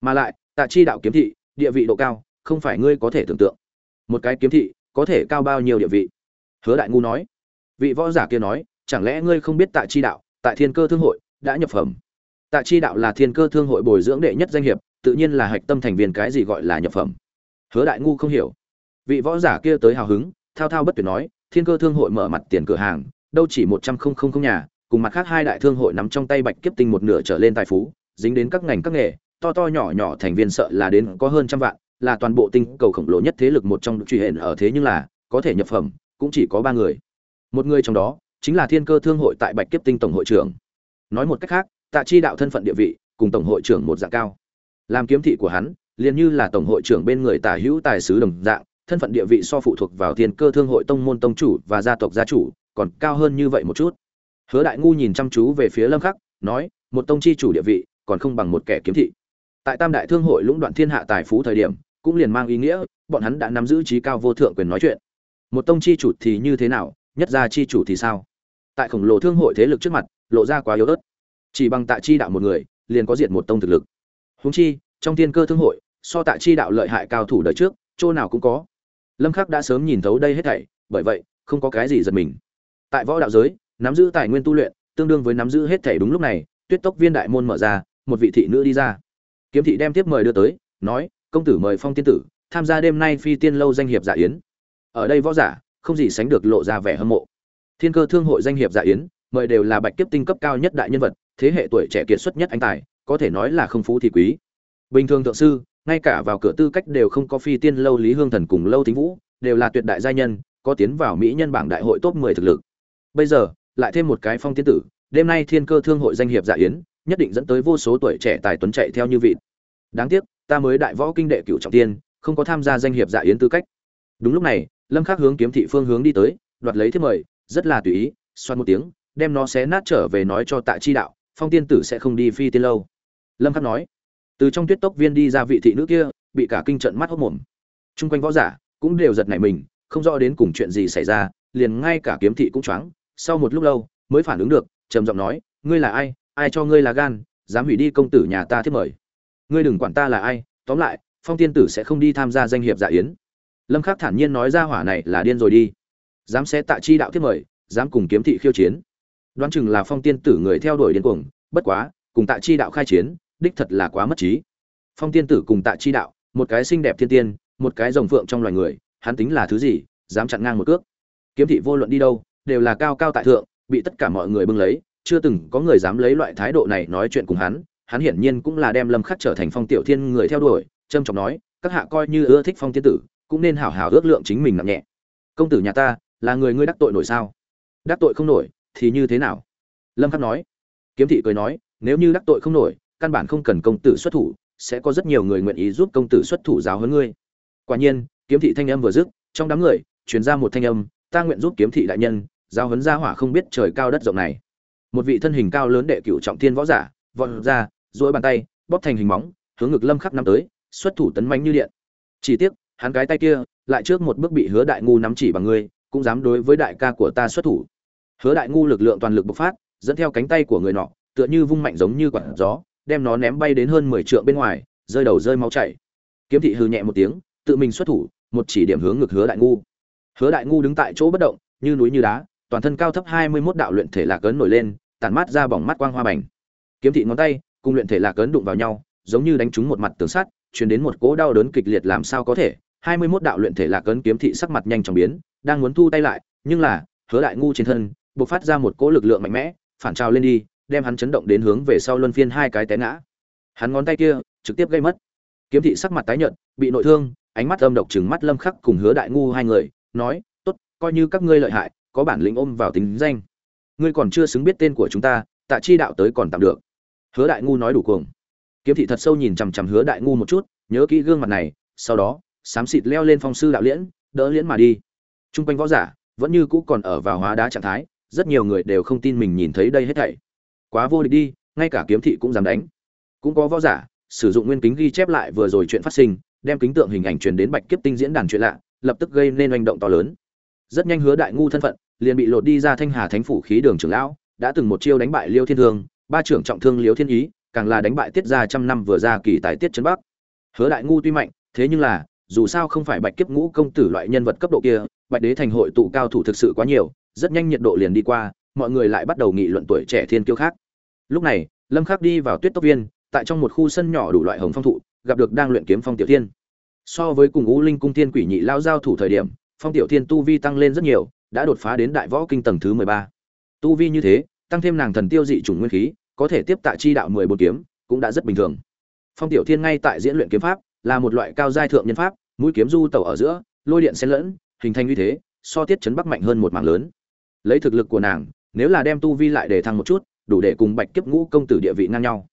Mà lại tạ chi đạo kiếm thị, địa vị độ cao, không phải ngươi có thể tưởng tượng. Một cái kiếm thị, có thể cao bao nhiêu địa vị? Hứa đại ngu nói. Vị võ giả kia nói, chẳng lẽ ngươi không biết tạ chi đạo, tại thiên cơ thương hội, đã nhập phẩm? Tạ chi đạo là thiên cơ thương hội bồi dưỡng đệ nhất danh hiệp, tự nhiên là hạch tâm thành viên cái gì gọi là nhập phẩm. Hứa đại ngu không hiểu. Vị võ giả kia tới hào hứng, thao thao bất tuyệt nói, thiên cơ thương hội mở mặt tiền cửa hàng, đâu chỉ một trăm không không không nhà, cùng mặt khác hai đại thương hội nắm trong tay bạch kiếp tinh một nửa trở lên tài phú, dính đến các ngành các nghề to to nhỏ nhỏ thành viên sợ là đến có hơn trăm vạn, là toàn bộ tinh cầu khổng lồ nhất thế lực một trong truy hiện ở thế nhưng là, có thể nhập phẩm, cũng chỉ có ba người. Một người trong đó, chính là thiên cơ thương hội tại bạch kiếp tinh tổng hội trưởng. Nói một cách khác, tạ chi đạo thân phận địa vị, cùng tổng hội trưởng một dạng cao. Làm kiếm thị của hắn, liền như là tổng hội trưởng bên người tả hữu tài sứ đồng dạng, thân phận địa vị so phụ thuộc vào thiên cơ thương hội tông môn tông chủ và gia tộc gia chủ, còn cao hơn như vậy một chút. Hứa đại ngu nhìn chăm chú về phía lâm khắc, nói, một tông chi chủ địa vị, còn không bằng một kẻ kiếm thị tại tam đại thương hội lũng đoạn thiên hạ tài phú thời điểm, cũng liền mang ý nghĩa, bọn hắn đã nắm giữ trí cao vô thượng quyền nói chuyện. Một tông chi chủ thì như thế nào, nhất gia chi chủ thì sao? Tại khổng lồ thương hội thế lực trước mặt, lộ ra quá yếu ớt. Chỉ bằng tạ chi đạo một người, liền có diệt một tông thực lực. Húng chi, trong thiên cơ thương hội, so tạ chi đạo lợi hại cao thủ đời trước, chỗ nào cũng có. Lâm khắc đã sớm nhìn thấu đây hết thảy, bởi vậy, không có cái gì giật mình. Tại võ đạo giới, nắm giữ tài nguyên tu luyện, tương đương với nắm giữ hết thảy đúng lúc này, tuyết tốc viên đại môn mở ra, một vị thị nữ đi ra kiếm thị đem tiếp mời đưa tới, nói, công tử mời phong tiên tử, tham gia đêm nay phi tiên lâu danh hiệp giả yến. Ở đây võ giả, không gì sánh được lộ ra vẻ hâm mộ. Thiên cơ thương hội danh hiệp giả yến, mời đều là bạch kiếp tinh cấp cao nhất đại nhân vật, thế hệ tuổi trẻ kiệt xuất nhất anh tài, có thể nói là không phú thì quý. Bình thường thượng sư, ngay cả vào cửa tư cách đều không có phi tiên lâu lý hương thần cùng lâu thính vũ, đều là tuyệt đại gia nhân, có tiến vào mỹ nhân bảng đại hội top 10 thực lực. Bây giờ, lại thêm một cái phong tiên tử, đêm nay thiên cơ thương hội danh hiệp dạ yến nhất định dẫn tới vô số tuổi trẻ tài tuấn chạy theo như vị đáng tiếc, ta mới đại võ kinh đệ cửu trọng tiên, không có tham gia danh hiệp dạ yến tư cách. Đúng lúc này, lâm khắc hướng kiếm thị phương hướng đi tới, đoạt lấy thiết mời, rất là tùy ý xoan một tiếng, đem nó xé nát trở về nói cho tại chi đạo, phong tiên tử sẽ không đi phi tiên lâu. Lâm khắc nói. Từ trong tuyết tốc viên đi ra vị thị nữ kia, bị cả kinh trận mắt hốc mồm. Chung quanh võ giả cũng đều giật nảy mình, không rõ đến cùng chuyện gì xảy ra, liền ngay cả kiếm thị cũng choáng. Sau một lúc lâu, mới phản ứng được, trầm giọng nói, ngươi là ai? Ai cho ngươi là gan, dám hủy đi công tử nhà ta thiết mời. Ngươi đừng quản ta là ai, tóm lại, phong tiên tử sẽ không đi tham gia danh hiệp dạ yến. Lâm khắc thản nhiên nói ra hỏa này là điên rồi đi. Dám sẽ tạ chi đạo thiết mời, dám cùng kiếm thị khiêu chiến. Đoán chừng là phong tiên tử người theo đuổi điên cuồng, bất quá, cùng tạ chi đạo khai chiến, đích thật là quá mất trí. Phong tiên tử cùng tạ chi đạo, một cái xinh đẹp thiên tiên, một cái rồng phượng trong loài người, hắn tính là thứ gì, dám chặn ngang một cước. Kiếm thị vô luận đi đâu, đều là cao cao tại thượng, bị tất cả mọi người bưng lấy chưa từng có người dám lấy loại thái độ này nói chuyện cùng hắn hắn hiển nhiên cũng là đem lâm khắc trở thành phong tiểu thiên người theo đuổi trâm trọng nói, các hạ coi như ưa thích phong tiên tử, cũng nên hảo hảo ước lượng chính mình nặng nhẹ. Công tử nhà ta, là người ngươi đắc tội nổi sao? Đắc tội không nổi, thì như thế nào? Lâm khắc nói. Kiếm thị cười nói, nếu như đắc tội không nổi, căn bản không cần công tử xuất thủ, sẽ có rất nhiều người nguyện ý giúp công tử xuất thủ giáo huấn ngươi. Quả nhiên, kiếm thị thanh âm vừa dứt, trong đám người truyền ra một thanh âm, ta nguyện giúp kiếm thị đại nhân, giáo huấn gia hỏa không biết trời cao đất rộng này một vị thân hình cao lớn đệ cửu trọng thiên võ giả, vọt ra, duỗi bàn tay, bóp thành hình móng, hướng ngực lâm khắc năm tới, xuất thủ tấn mãnh như điện. Chỉ tiếc, hắn cái tay kia lại trước một bước bị hứa đại ngu nắm chỉ bằng ngươi, cũng dám đối với đại ca của ta xuất thủ. Hứa đại ngu lực lượng toàn lực bộc phát, dẫn theo cánh tay của người nọ, tựa như vung mạnh giống như quả gió, đem nó ném bay đến hơn mười trượng bên ngoài, rơi đầu rơi máu chảy. Kiếm thị hừ nhẹ một tiếng, tự mình xuất thủ, một chỉ điểm hướng ngực hứa đại ngu. Hứa đại ngu đứng tại chỗ bất động, như núi như đá toàn thân cao thấp hai mươi 21 đạo luyện thể lạc cấn nổi lên, tản mát ra bỏng mắt quang hoa bảnh. kiếm thị ngón tay, cùng luyện thể lạc cấn đụng vào nhau, giống như đánh trúng một mặt tường sắt, truyền đến một cỗ đau đớn kịch liệt làm sao có thể. Hai mươi 21 đạo luyện thể lạc cấn kiếm thị sắc mặt nhanh chóng biến, đang muốn thu tay lại, nhưng là, hứa đại ngu trên thân, bộc phát ra một cỗ lực lượng mạnh mẽ, phản trào lên đi, đem hắn chấn động đến hướng về sau luân phiên hai cái té ngã. Hắn ngón tay kia, trực tiếp gây mất. Kiếm thị sắc mặt tái nhợt, bị nội thương, ánh mắt âm độc trừng mắt lâm khắc cùng hứa đại ngu hai người, nói, tốt, coi như các ngươi lợi hại có bản lĩnh ôm vào tính danh. Ngươi còn chưa xứng biết tên của chúng ta, tạ chi đạo tới còn tạm được. Hứa đại ngu nói đủ cuồng. Kiếm thị thật sâu nhìn chằm chằm hứa đại ngu một chút, nhớ kỹ gương mặt này, sau đó, xám xịt leo lên phong sư đạo liễn, đỡ liễn mà đi. Trung quanh võ giả vẫn như cũ còn ở vào hóa đá trạng thái, rất nhiều người đều không tin mình nhìn thấy đây hết thảy. Quá vô địch đi, ngay cả kiếm thị cũng dám đánh. Cũng có võ giả sử dụng nguyên kính ghi chép lại vừa rồi chuyện phát sinh, đem kính tượng hình ảnh truyền đến bạch kiếp tinh diễn đàn chuyện lạ, lập tức gây nên oanh động to lớn rất nhanh hứa đại ngu thân phận, liền bị lột đi ra thanh hà thánh phủ khí đường trưởng lão, đã từng một chiêu đánh bại liêu thiên thương, ba trưởng trọng thương liêu thiên ý, càng là đánh bại tiết ra trăm năm vừa ra kỳ tài tiết trấn bắc. Hứa đại ngu tuy mạnh, thế nhưng là, dù sao không phải bạch kiếp ngũ công tử loại nhân vật cấp độ kia, bạch đế thành hội tụ cao thủ thực sự quá nhiều, rất nhanh nhiệt độ liền đi qua, mọi người lại bắt đầu nghị luận tuổi trẻ thiên kiêu khác. Lúc này, lâm khắc đi vào tuyết tốc viên, tại trong một khu sân nhỏ đủ loại hồng phong thụ, gặp được đang luyện kiếm phong tiểu thiên. So với cùng ngũ linh cung thiên quỷ nhị lao giao thủ thời điểm phong tiểu thiên tu vi tăng lên rất nhiều, đã đột phá đến đại võ kinh tầng thứ 13. tu vi như thế, tăng thêm nàng thần tiêu dị chủng nguyên khí, có thể tiếp tạ chi đạo 14 kiếm, cũng đã rất bình thường. Phong tiểu thiên ngay tại diễn luyện kiếm pháp, là một loại cao giai thượng nhân pháp, mũi kiếm du tẩu ở giữa, lôi điện xen lẫn, hình thành uy thế, so tiết chấn bắc mạnh hơn một mảng lớn. Lấy thực lực của nàng, nếu là đem tu vi lại để thăng một chút, đủ để cùng bạch kiếp ngũ công tử địa vị ngang nhau.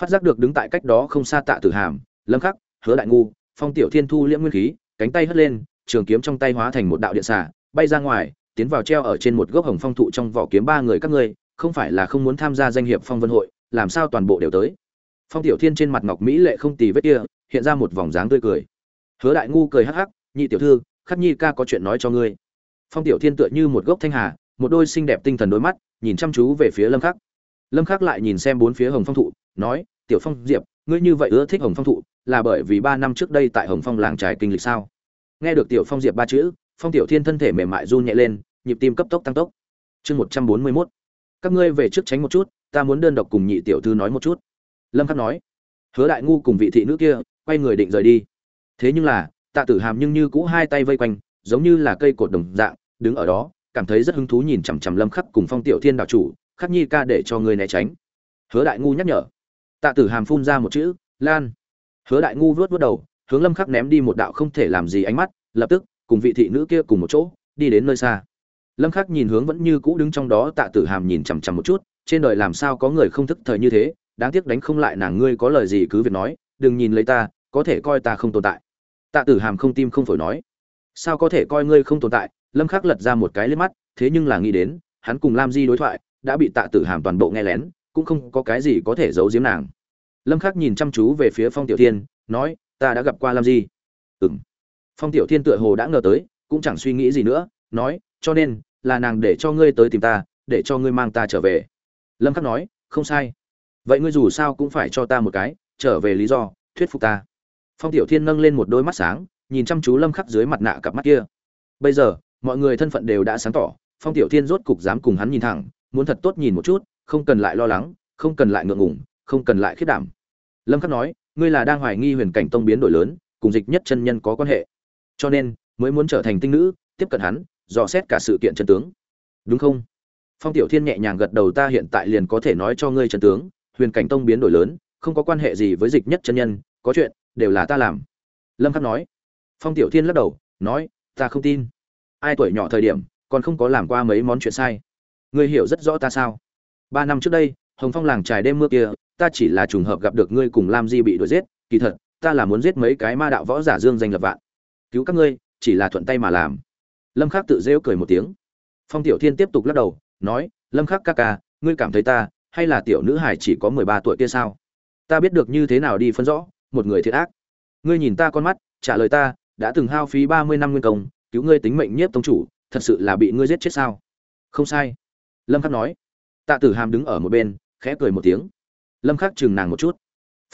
Phát giác được đứng tại cách đó không xa tạ tử hàm, lâm khắc, hứa đại ngu, phong tiểu thiên thu liễm nguyên khí, cánh tay hất lên trường kiếm trong tay hóa thành một đạo điện xà, bay ra ngoài, tiến vào treo ở trên một gốc hồng phong thụ trong vỏ kiếm ba người các ngươi, không phải là không muốn tham gia danh hiệp phong vân hội, làm sao toàn bộ đều tới. Phong tiểu thiên trên mặt ngọc mỹ lệ không tì vết kia, hiện ra một vòng dáng tươi cười. Hứa đại ngu cười hắc hắc, nhị tiểu thư, khắc nhi ca có chuyện nói cho ngươi. Phong tiểu thiên tựa như một gốc thanh hà, một đôi xinh đẹp tinh thần đôi mắt, nhìn chăm chú về phía lâm khắc. Lâm khắc lại nhìn xem bốn phía hồng phong thụ, nói, tiểu phong diệp, ngươi như vậy ưa thích hồng phong thụ, là bởi vì ba năm trước đây tại hồng phong làng trài kinh lịch sao? Nghe được tiểu phong diệp ba chữ, phong tiểu thiên thân thể mềm mại run nhẹ lên, nhịp tim cấp tốc tăng tốc. Chương một trăm bốn mươi 141. các ngươi về trước tránh một chút, ta muốn đơn độc cùng nhị tiểu thư nói một chút. Lâm khắc nói. Hứa đại ngu cùng vị thị nữ kia, quay người định rời đi. Thế nhưng là, tạ tử hàm nhưng như cũ hai tay vây quanh, giống như là cây cột đồng dạng, đứng ở đó, cảm thấy rất hứng thú nhìn chằm chằm lâm khắc cùng phong tiểu thiên đạo chủ, khắc nhi ca để cho người né tránh. Hứa đại ngu nhắc nhở. Tạ tử hàm phun ra một chữ, lan. Hứa đại ngu vuốt vuốt đầu hướng lâm khắc ném đi một đạo không thể làm gì ánh mắt, lập tức, cùng vị thị nữ kia cùng một chỗ, đi đến nơi xa. Lâm khắc nhìn hướng vẫn như cũ đứng trong đó tạ tử hàm nhìn chằm chằm một chút, trên đời làm sao có người không thức thời như thế, đáng tiếc đánh không lại nàng ngươi có lời gì cứ việc nói, đừng nhìn lấy ta, có thể coi ta không tồn tại. Tạ tử hàm không tim không phổi nói. Sao có thể coi ngươi không tồn tại? Lâm khắc lật ra một cái lên mắt, thế nhưng là nghĩ đến, hắn cùng lam di đối thoại, đã bị tạ tử hàm toàn bộ nghe lén, cũng không có cái gì có thể giấu giếm nàng. Lâm khắc nhìn chăm chú về phía phong tiểu thiên, nói ta đã gặp qua lam di. Ừm. Phong tiểu thiên tựa hồ đã ngờ tới, cũng chẳng suy nghĩ gì nữa, nói, cho nên, là nàng để cho ngươi tới tìm ta, để cho ngươi mang ta trở về. Lâm khắc nói, không sai. Vậy ngươi dù sao cũng phải cho ta một cái, trở về lý do, thuyết phục ta. Phong tiểu thiên nâng lên một đôi mắt sáng, nhìn chăm chú lâm khắc dưới mặt nạ cặp mắt kia. Bây giờ, mọi người thân phận đều đã sáng tỏ, phong tiểu thiên rốt cục dám cùng hắn nhìn thẳng, muốn thật tốt nhìn một chút, không cần lại lo lắng, không cần lại ngượng ngùng, không cần lại khiết đảm. Lâm khắc nói ngươi là đang hoài nghi huyền cảnh tông biến đổi lớn, cùng dịch nhất chân nhân có quan hệ. Cho nên, mới muốn trở thành tinh nữ, tiếp cận hắn, dò xét cả sự kiện chân tướng. Đúng không? Phong tiểu thiên nhẹ nhàng gật đầu, ta hiện tại liền có thể nói cho ngươi chân tướng, huyền cảnh tông biến đổi lớn, không có quan hệ gì với dịch nhất chân nhân, có chuyện, đều là ta làm. Lâm khắc nói. Phong tiểu thiên lắc đầu, nói, ta không tin. Ai tuổi nhỏ thời điểm, còn không có làm qua mấy món chuyện sai. Ngươi hiểu rất rõ ta sao? Ba năm trước đây, hồng phong làng trải đêm mưa kia ta chỉ là trùng hợp gặp được ngươi cùng lam di bị đuổi giết, kỳ thật, ta là muốn giết mấy cái ma đạo võ giả dương danh lập vạn. Cứu các ngươi, chỉ là thuận tay mà làm. Lâm khắc tự rêu cười một tiếng. Phong tiểu thiên tiếp tục lắc đầu, nói, lâm khắc ca ca, ngươi cảm thấy ta, hay là tiểu nữ hải chỉ có mười ba tuổi kia sao? Ta biết được như thế nào đi phân rõ, một người thiệt ác. Ngươi nhìn ta con mắt, trả lời ta, đã từng hao phí ba mươi năm nguyên công, cứu ngươi tính mệnh nhiếp tông chủ, thật sự là bị ngươi giết chết sao? Không sai. Lâm khắc nói. Tạ tử hàm đứng ở một bên, khẽ cười một tiếng lâm khắc chừng nàng một chút.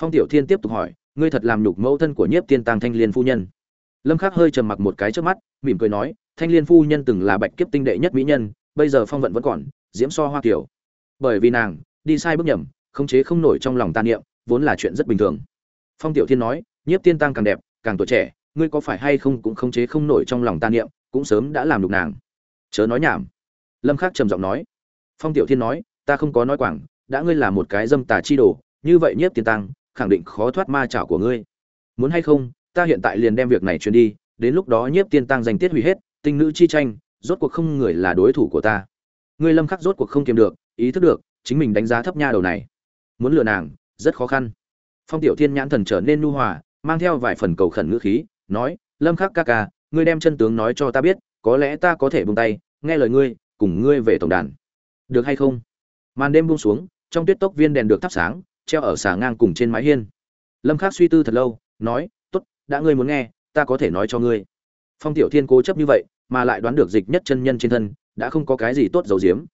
Phong tiểu thiên tiếp tục hỏi, ngươi thật làm nhục mẫu thân của nhiếp tiên tăng thanh liên phu nhân? Lâm khắc hơi trầm mặc một cái trước mắt, mỉm cười nói, thanh liên phu nhân từng là bạch kiếp tinh đệ nhất mỹ nhân, bây giờ phong vận vẫn còn, diễm so hoa tiểu. bởi vì nàng, đi sai bước nhầm, khống chế không nổi trong lòng ta niệm, vốn là chuyện rất bình thường. Phong tiểu thiên nói, nhiếp tiên tăng càng đẹp, càng tuổi trẻ, ngươi có phải hay không cũng khống chế không nổi trong lòng ta niệm, cũng sớm đã làm nhục nàng. Chớ nói nhảm. Lâm khắc trầm giọng nói. Phong tiểu thiên nói, ta không có nói quảng đã ngươi là một cái dâm tà chi đồ, như vậy nhiếp tiên tăng, khẳng định khó thoát ma chảo của ngươi. Muốn hay không, ta hiện tại liền đem việc này truyền đi, đến lúc đó nhiếp tiên tăng danh tiết hủy hết, tinh nữ chi tranh, rốt cuộc không người là đối thủ của ta. Ngươi lâm khắc rốt cuộc không kiềm được, ý thức được, chính mình đánh giá thấp nha đầu này. Muốn lừa nàng, rất khó khăn. Phong tiểu thiên nhãn thần trở nên nhu hòa, mang theo vài phần cầu khẩn ngữ khí, nói, lâm khắc ca ca, ngươi đem chân tướng nói cho ta biết, có lẽ ta có thể buông tay, nghe lời ngươi, cùng ngươi về tổng đàn. Được hay không? Màn đêm buông xuống trong tuyết tốc viên đèn được thắp sáng, treo ở xà ngang cùng trên mái hiên. Lâm khắc suy tư thật lâu, nói, tốt, đã ngươi muốn nghe, ta có thể nói cho ngươi. Phong tiểu thiên cố chấp như vậy, mà lại đoán được dịch nhất chân nhân trên thân, đã không có cái gì tốt dầu diếm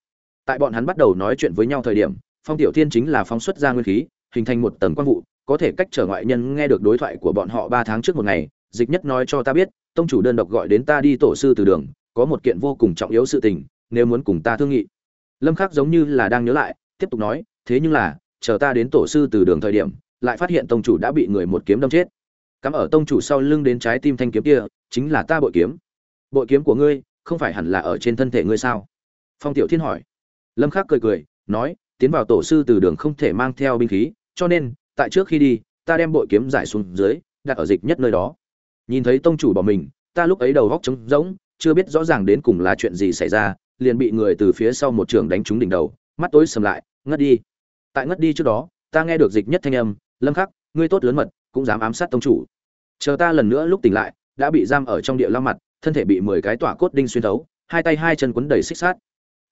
tại bọn hắn bắt đầu nói chuyện với nhau thời điểm, phong tiểu thiên chính là phóng xuất ra nguyên khí, hình thành một tầng quan vụ, có thể cách trở ngoại nhân nghe được đối thoại của bọn họ ba tháng trước một ngày, dịch nhất nói cho ta biết, tông chủ đơn độc gọi đến ta đi tổ sư từ đường, có một kiện vô cùng trọng yếu sự tình, nếu muốn cùng ta thương nghị. Lâm khắc giống như là đang nhớ lại tiếp tục nói, thế nhưng là, chờ ta đến tổ sư từ đường thời điểm, lại phát hiện tông chủ đã bị người một kiếm đâm chết. Cắm ở tông chủ sau lưng đến trái tim thanh kiếm kia, chính là ta bội kiếm. Bội kiếm của ngươi, không phải hẳn là ở trên thân thể ngươi sao? Phong tiểu thiên hỏi. Lâm khắc cười cười, nói, tiến vào tổ sư từ đường không thể mang theo binh khí, cho nên, tại trước khi đi, ta đem bội kiếm giải xuống dưới, đặt ở dịch nhất nơi đó. Nhìn thấy tông chủ bỏ mình, ta lúc ấy đầu góc trống rỗng, chưa biết rõ ràng đến cùng là chuyện gì xảy ra, liền bị người từ phía sau một trường đánh trúng đỉnh đầu, mắt tối sầm lại ngất đi. Tại ngất đi trước đó, ta nghe được dịch nhất thanh âm, lâm khắc, ngươi tốt lớn mật, cũng dám ám sát tông chủ. Chờ ta lần nữa lúc tỉnh lại, đã bị giam ở trong địa lao mặt, thân thể bị mười cái tỏa cốt đinh xuyên thấu, hai tay hai chân quấn đầy xích sát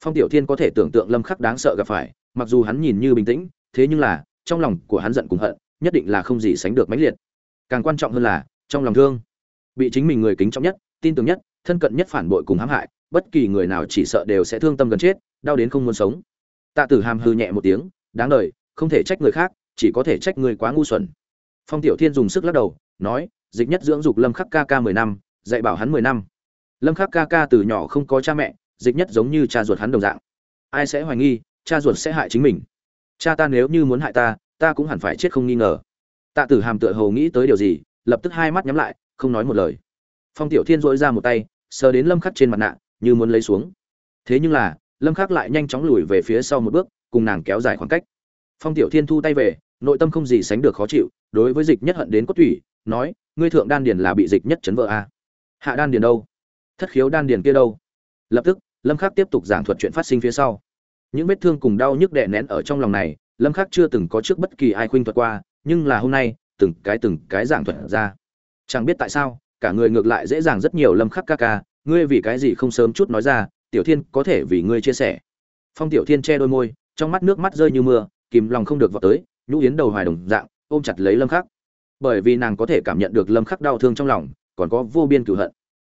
phong tiểu thiên có thể tưởng tượng lâm khắc đáng sợ gặp phải, mặc dù hắn nhìn như bình tĩnh, thế nhưng là, trong lòng của hắn giận cùng hận, nhất định là không gì sánh được mãnh liệt. Càng quan trọng hơn là, trong lòng thương. Bị chính mình người kính trọng nhất, tin tưởng nhất, thân cận nhất phản bội cùng hãm hại, bất kỳ người nào chỉ sợ đều sẽ thương tâm gần chết, đau đến không muốn sống tạ tử hàm hư nhẹ một tiếng, đáng đời, không thể trách người khác, chỉ có thể trách người quá ngu xuẩn. Phong tiểu thiên dùng sức lắc đầu, nói, dịch nhất dưỡng dục lâm khắc ca ca mười năm, dạy bảo hắn mười năm. Lâm khắc ca ca từ nhỏ không có cha mẹ, dịch nhất giống như cha ruột hắn đồng dạng. Ai sẽ hoài nghi, cha ruột sẽ hại chính mình? Cha ta nếu như muốn hại ta ta cũng hẳn phải chết không nghi ngờ. Tạ tử hàm tựa hồ nghĩ tới điều gì, lập tức hai mắt nhắm lại, không nói một lời. Phong tiểu thiên dỗi ra một tay, sờ đến lâm khắc trên mặt nạ, như muốn lấy xuống. Thế nhưng là lâm khắc lại nhanh chóng lùi về phía sau một bước, cùng nàng kéo dài khoảng cách. Phong tiểu thiên thu tay về, nội tâm không gì sánh được khó chịu, đối với dịch nhất hận đến cốt thủy, nói, ngươi thượng đan điền là bị dịch nhất chấn vỡ a à? hạ đan điền đâu? Thất khiếu đan điền kia đâu? Lập tức, lâm khắc tiếp tục giảng thuật chuyện phát sinh phía sau. Những vết thương cùng đau nhức đè nén ở trong lòng này, lâm khắc chưa từng có trước bất kỳ ai khuynh thuật qua, nhưng là hôm nay, từng cái từng cái giảng thuật ra. Chẳng biết tại sao, cả người ngược lại dễ dàng rất nhiều lâm khắc ca ca, ngươi vì cái gì không sớm chút nói ra tiểu thiên có thể vì ngươi chia sẻ. Phong tiểu thiên che đôi môi, trong mắt nước mắt rơi như mưa, kìm lòng không được vào tới, nhũ yến đầu hoài đồng dạng, ôm chặt lấy lâm khắc. Bởi vì nàng có thể cảm nhận được lâm khắc đau thương trong lòng, còn có vô biên cửu hận.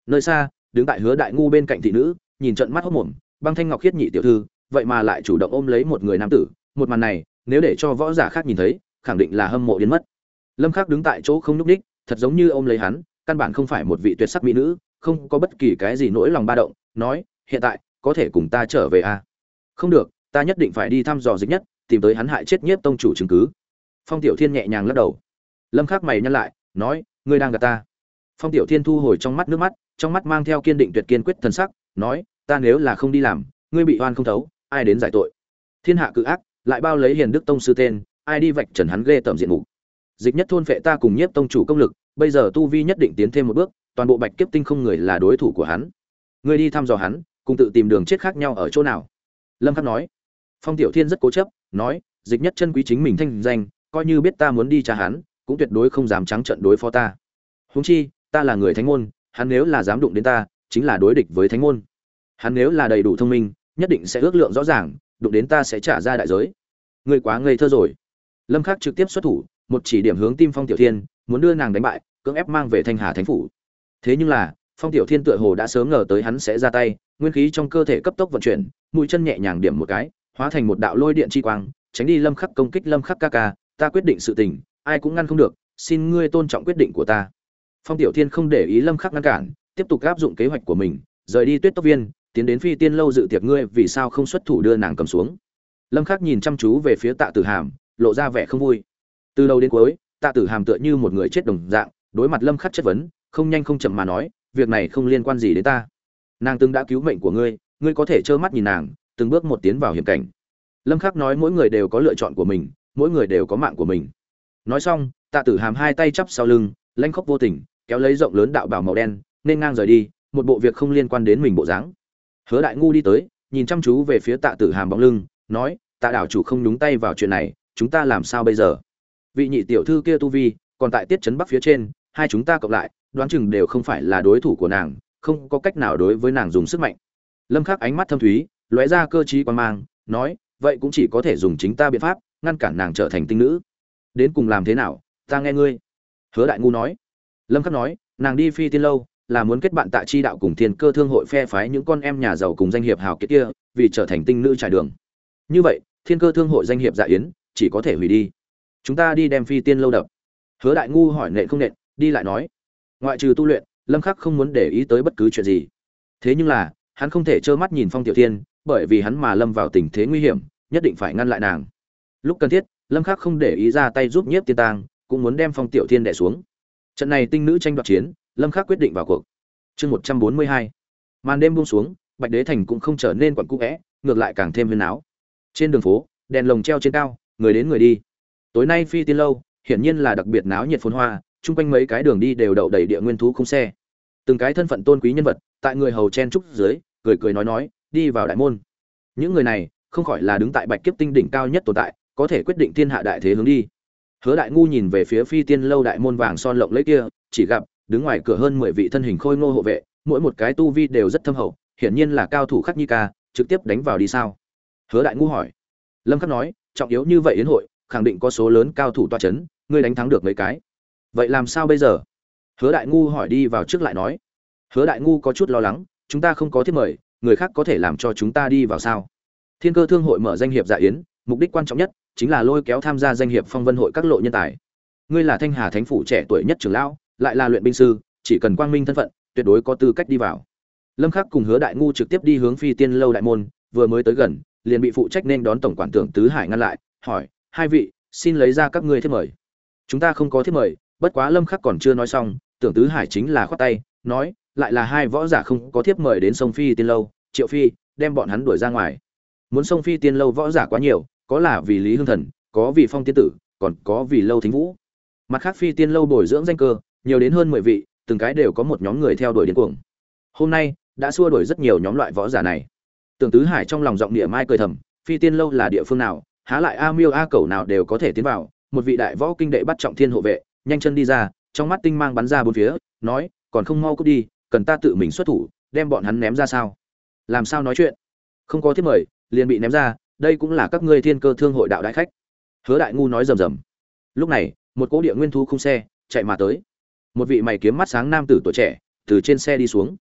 Nơi xa, đứng tại hứa đại ngu bên cạnh thị nữ, nhìn trận mắt hốc mồm, băng thanh ngọc khiết nhị tiểu thư, vậy mà lại chủ động ôm lấy một người nam tử, một màn này, nếu để cho võ giả khác nhìn thấy, khẳng định là hâm mộ đến mất. Lâm khắc đứng tại chỗ không nhúc đích thật giống như ôm lấy hắn, căn bản không phải một vị tuyệt sắc mỹ nữ, không có bất kỳ cái gì nỗi lòng ba động, nói hiện tại, có thể cùng ta trở về à? không được, ta nhất định phải đi thăm dò dịch nhất, tìm tới hắn hại chết nhiếp tông chủ chứng cứ. Phong tiểu thiên nhẹ nhàng lắc đầu. Lâm khắc mày nhăn lại, nói, ngươi đang gạt ta. Phong tiểu thiên thu hồi trong mắt nước mắt, trong mắt mang theo kiên định tuyệt kiên quyết thần sắc, nói, ta nếu là không đi làm, ngươi bị oan không thấu, ai đến giải tội? Thiên hạ cự ác, lại bao lấy hiền đức tông sư tên, ai đi vạch trần hắn ghê tởm diện mục? Dịch nhất thôn phệ ta cùng nhiếp tông chủ công lực, bây giờ tu vi nhất định tiến thêm một bước, toàn bộ bạch kiếp tinh không người là đối thủ của hắn. Ngươi đi thăm dò hắn cùng tự tìm đường chết khác nhau ở chỗ nào? Lâm khắc nói. Phong tiểu thiên rất cố chấp, nói, dịch nhất chân quý chính mình thanh danh, coi như biết ta muốn đi trả hắn, cũng tuyệt đối không dám trắng trận đối phó ta. Huống chi, ta là người thánh môn, hắn nếu là dám đụng đến ta, chính là đối địch với thánh môn. Hắn nếu là đầy đủ thông minh, nhất định sẽ ước lượng rõ ràng, đụng đến ta sẽ trả ra đại giới. Ngươi quá ngây thơ rồi. Lâm khắc trực tiếp xuất thủ, một chỉ điểm hướng tim phong tiểu thiên, muốn đưa nàng đánh bại, cưỡng ép mang về thanh hà thánh phủ. Thế nhưng là, phong tiểu thiên tựa hồ đã sớm ngờ tới hắn sẽ ra tay nguyên khí trong cơ thể cấp tốc vận chuyển, mũi chân nhẹ nhàng điểm một cái, hóa thành một đạo lôi điện chi quang, tránh đi lâm khắc công kích lâm khắc ca ca, ta quyết định sự tình, ai cũng ngăn không được, xin ngươi tôn trọng quyết định của ta. Phong tiểu thiên không để ý lâm khắc ngăn cản, tiếp tục áp dụng kế hoạch của mình, rời đi tuyết tốc viên, tiến đến phi tiên lâu dự tiệc ngươi, vì sao không xuất thủ đưa nàng cầm xuống. Lâm khắc nhìn chăm chú về phía tạ tử hàm, lộ ra vẻ không vui. Từ đầu đến cuối, tạ tử hàm tựa như một người chết đồng dạng, đối mặt lâm khắc chất vấn, không nhanh không chậm mà nói, việc này không liên quan gì đến ta nàng từng đã cứu mệnh của ngươi ngươi có thể trơ mắt nhìn nàng, từng bước một tiến vào hiểm cảnh. Lâm khắc nói mỗi người đều có lựa chọn của mình, mỗi người đều có mạng của mình. Nói xong, tạ tử hàm hai tay chắp sau lưng lanh khóc vô tình, kéo lấy rộng lớn đạo bào màu đen, nên ngang rời đi, một bộ việc không liên quan đến mình bộ dáng. Hứa đại ngu đi tới, nhìn chăm chú về phía tạ tử hàm bóng lưng, nói, tạ đảo chủ không nhúng tay vào chuyện này, chúng ta làm sao bây giờ? Vị nhị tiểu thư kia tu vi, còn tại tiết trấn bắc phía trên, hai chúng ta cộng lại, đoán chừng đều không phải là đối thủ của nàng không có cách nào đối với nàng dùng sức mạnh. Lâm khắc ánh mắt thâm thúy, lóe ra cơ trí quan mang, nói, vậy cũng chỉ có thể dùng chính ta biện pháp, ngăn cản nàng trở thành tinh nữ. Đến cùng làm thế nào, ta nghe ngươi. Hứa đại ngu nói. Lâm khắc nói, nàng đi phi tiên lâu, là muốn kết bạn tại chi đạo cùng thiên cơ thương hội phe phái những con em nhà giàu cùng danh hiệp hào kiệt kia, vì trở thành tinh nữ trải đường. Như vậy, thiên cơ thương hội danh hiệp dạ yến, chỉ có thể hủy đi. Chúng ta đi đem phi tiên lâu đập. Hứa đại ngu hỏi nện không nện, đi lại nói. Ngoại trừ tu luyện lâm khắc không muốn để ý tới bất cứ chuyện gì. Thế nhưng là, hắn không thể trơ mắt nhìn phong tiểu thiên, bởi vì hắn mà lâm vào tình thế nguy hiểm, nhất định phải ngăn lại nàng. Lúc cần thiết, lâm khắc không để ý ra tay giúp nhiếp tiên tang, cũng muốn đem phong tiểu thiên đè xuống. Trận này tinh nữ tranh đoạt chiến, lâm khắc quyết định vào cuộc. Chương 142 màn đêm buông xuống, bạch đế thành cũng không trở nên quặn cũ vẽ ngược lại càng thêm huyên áo. Trên đường phố, đèn lồng treo trên cao, người đến người đi. Tối nay phi tiên lâu, hiển nhiên là đặc biệt náo nhiệt phồn hoa chung quanh mấy cái đường đi đều đậu đầy địa nguyên thú không xe. Từng cái thân phận tôn quý nhân vật, tại người hầu chen trúc dưới, cười cười nói nói, đi vào đại môn. Những người này, không khỏi là đứng tại bạch kiếp tinh đỉnh cao nhất tồn tại, có thể quyết định thiên hạ đại thế hướng đi. Hứa đại ngu nhìn về phía phi tiên lâu đại môn vàng son lộng lấy kia, chỉ gặp, đứng ngoài cửa hơn mười vị thân hình khôi ngô hộ vệ, mỗi một cái tu vi đều rất thâm hậu, hiển nhiên là cao thủ khắc nhi ca, trực tiếp đánh vào đi sao? Hứa đại ngu hỏi. Lâm khắc nói, trọng yếu như vậy yến hội, khẳng định có số lớn cao thủ toa chấn, ngươi đánh thắng được mấy cái? Vậy làm sao bây giờ? Hứa đại ngu hỏi đi vào trước lại nói. Hứa đại ngu có chút lo lắng, chúng ta không có thiết mời, người khác có thể làm cho chúng ta đi vào sao? Thiên cơ thương hội mở danh hiệp dạ yến, mục đích quan trọng nhất chính là lôi kéo tham gia danh hiệp phong vân hội các lộ nhân tài. Ngươi là thanh hà thánh phủ trẻ tuổi nhất trưởng lão, lại là luyện binh sư, chỉ cần quang minh thân phận, tuyệt đối có tư cách đi vào. Lâm khắc cùng hứa đại ngu trực tiếp đi hướng phi tiên lâu đại môn, vừa mới tới gần, liền bị phụ trách nên đón tổng quản tưởng tứ hải ngăn lại, hỏi, hai vị, xin lấy ra các ngươi thiết mời. Chúng ta không có thiết mời bất quá lâm khắc còn chưa nói xong, tưởng tứ hải chính là khoát tay, nói, lại là hai võ giả không có thiếp mời đến sông phi tiên lâu, triệu phi, đem bọn hắn đuổi ra ngoài. Muốn sông phi tiên lâu võ giả quá nhiều, có là vì lý hương thần, có vì phong tiên tử, còn có vì lâu thính vũ. Mặt khác phi tiên lâu bồi dưỡng danh cơ, nhiều đến hơn mười vị, từng cái đều có một nhóm người theo đuổi đến cuồng. Hôm nay, đã xua đuổi rất nhiều nhóm loại võ giả này. Tưởng tứ hải trong lòng giọng địa mai cười thầm, phi tiên lâu là địa phương nào, há lại a miêu a cầu nào đều có thể tiến vào, một vị đại võ kinh đệ bắt trọng thiên hộ vệ nhanh chân đi ra, trong mắt tinh mang bắn ra bốn phía, nói, còn không mau cút đi, cần ta tự mình xuất thủ, đem bọn hắn ném ra sao? Làm sao nói chuyện? Không có thiết mời, liền bị ném ra, đây cũng là các ngươi thiên cơ thương hội đạo đại khách. Hứa đại ngu nói rầm rầm. Lúc này, một cỗ địa nguyên thu không xe chạy mà tới. Một vị mày kiếm mắt sáng nam tử tuổi trẻ, từ trên xe đi xuống.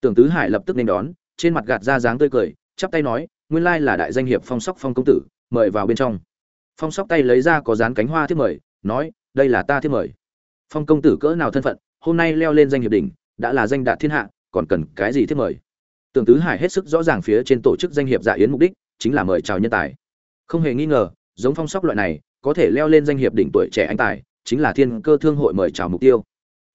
Tưởng tứ hải lập tức nên đón, trên mặt gạt ra dáng tươi cười, chắp tay nói, nguyên lai là đại danh hiệp phong sóc phong công tử, mời vào bên trong. Phong sóc tay lấy ra có dán cánh hoa thiết mời, nói đây là ta thiết mời. Phong công tử cỡ nào thân phận, hôm nay leo lên danh hiệp đỉnh, đã là danh đạt thiên hạ, còn cần cái gì thiết mời? Tưởng tứ hải hết sức rõ ràng phía trên tổ chức danh hiệp dạ yến mục đích, chính là mời chào nhân tài. Không hề nghi ngờ, giống phong sóc loại này, có thể leo lên danh hiệp đỉnh tuổi trẻ anh tài, chính là thiên cơ thương hội mời chào mục tiêu.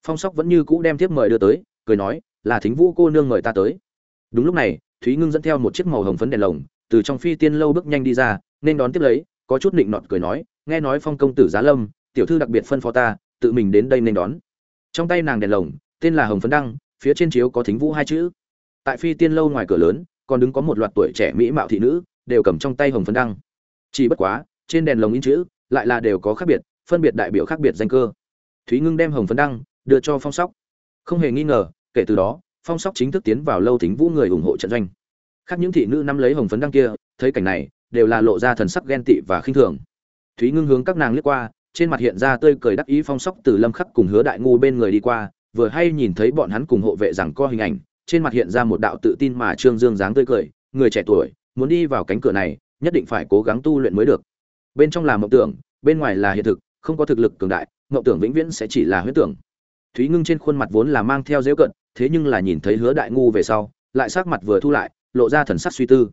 Phong sóc vẫn như cũ đem tiếp mời đưa tới, cười nói, là thính vũ cô nương mời ta tới. Đúng lúc này, thúy ngưng dẫn theo một chiếc màu hồng phấn đèn lồng, từ trong phi tiên lâu bước nhanh đi ra, nên đón tiếp lấy, có chút định nọt cười nói, nghe nói phong công tử giá lâm tiểu thư đặc biệt phân phó ta, tự mình đến đây nên đón. Trong tay nàng đèn lồng, tên là hồng phấn đăng, phía trên chiếu có thính vũ hai chữ. Tại phi tiên lâu ngoài cửa lớn, còn đứng có một loạt tuổi trẻ mỹ mạo thị nữ, đều cầm trong tay hồng phấn đăng. Chỉ bất quá, trên đèn lồng in chữ, lại là đều có khác biệt, phân biệt đại biểu khác biệt danh cơ. Thúy ngưng đem hồng phấn đăng, đưa cho phong sóc. Không hề nghi ngờ, kể từ đó, phong sóc chính thức tiến vào lâu thính vũ người ủng hộ trận doanh. Khác những thị nữ nắm lấy hồng phấn đăng kia, thấy cảnh này, đều là lộ ra thần sắc ghen tị và khinh thường. Thúy ngưng hướng các nàng liếc qua trên mặt hiện ra tươi cười đắc ý phong sóc từ lâm khắc cùng hứa đại ngu bên người đi qua, vừa hay nhìn thấy bọn hắn cùng hộ vệ rằng co hình ảnh, trên mặt hiện ra một đạo tự tin mà trương dương dáng tươi cười, người trẻ tuổi, muốn đi vào cánh cửa này, nhất định phải cố gắng tu luyện mới được. Bên trong là mộng tưởng, bên ngoài là hiện thực, không có thực lực cường đại, mộng tưởng vĩnh viễn sẽ chỉ là huyết tưởng. Thúy ngưng trên khuôn mặt vốn là mang theo dễu cận, thế nhưng là nhìn thấy hứa đại ngu về sau, lại sắc mặt vừa thu lại, lộ ra thần sắc suy tư.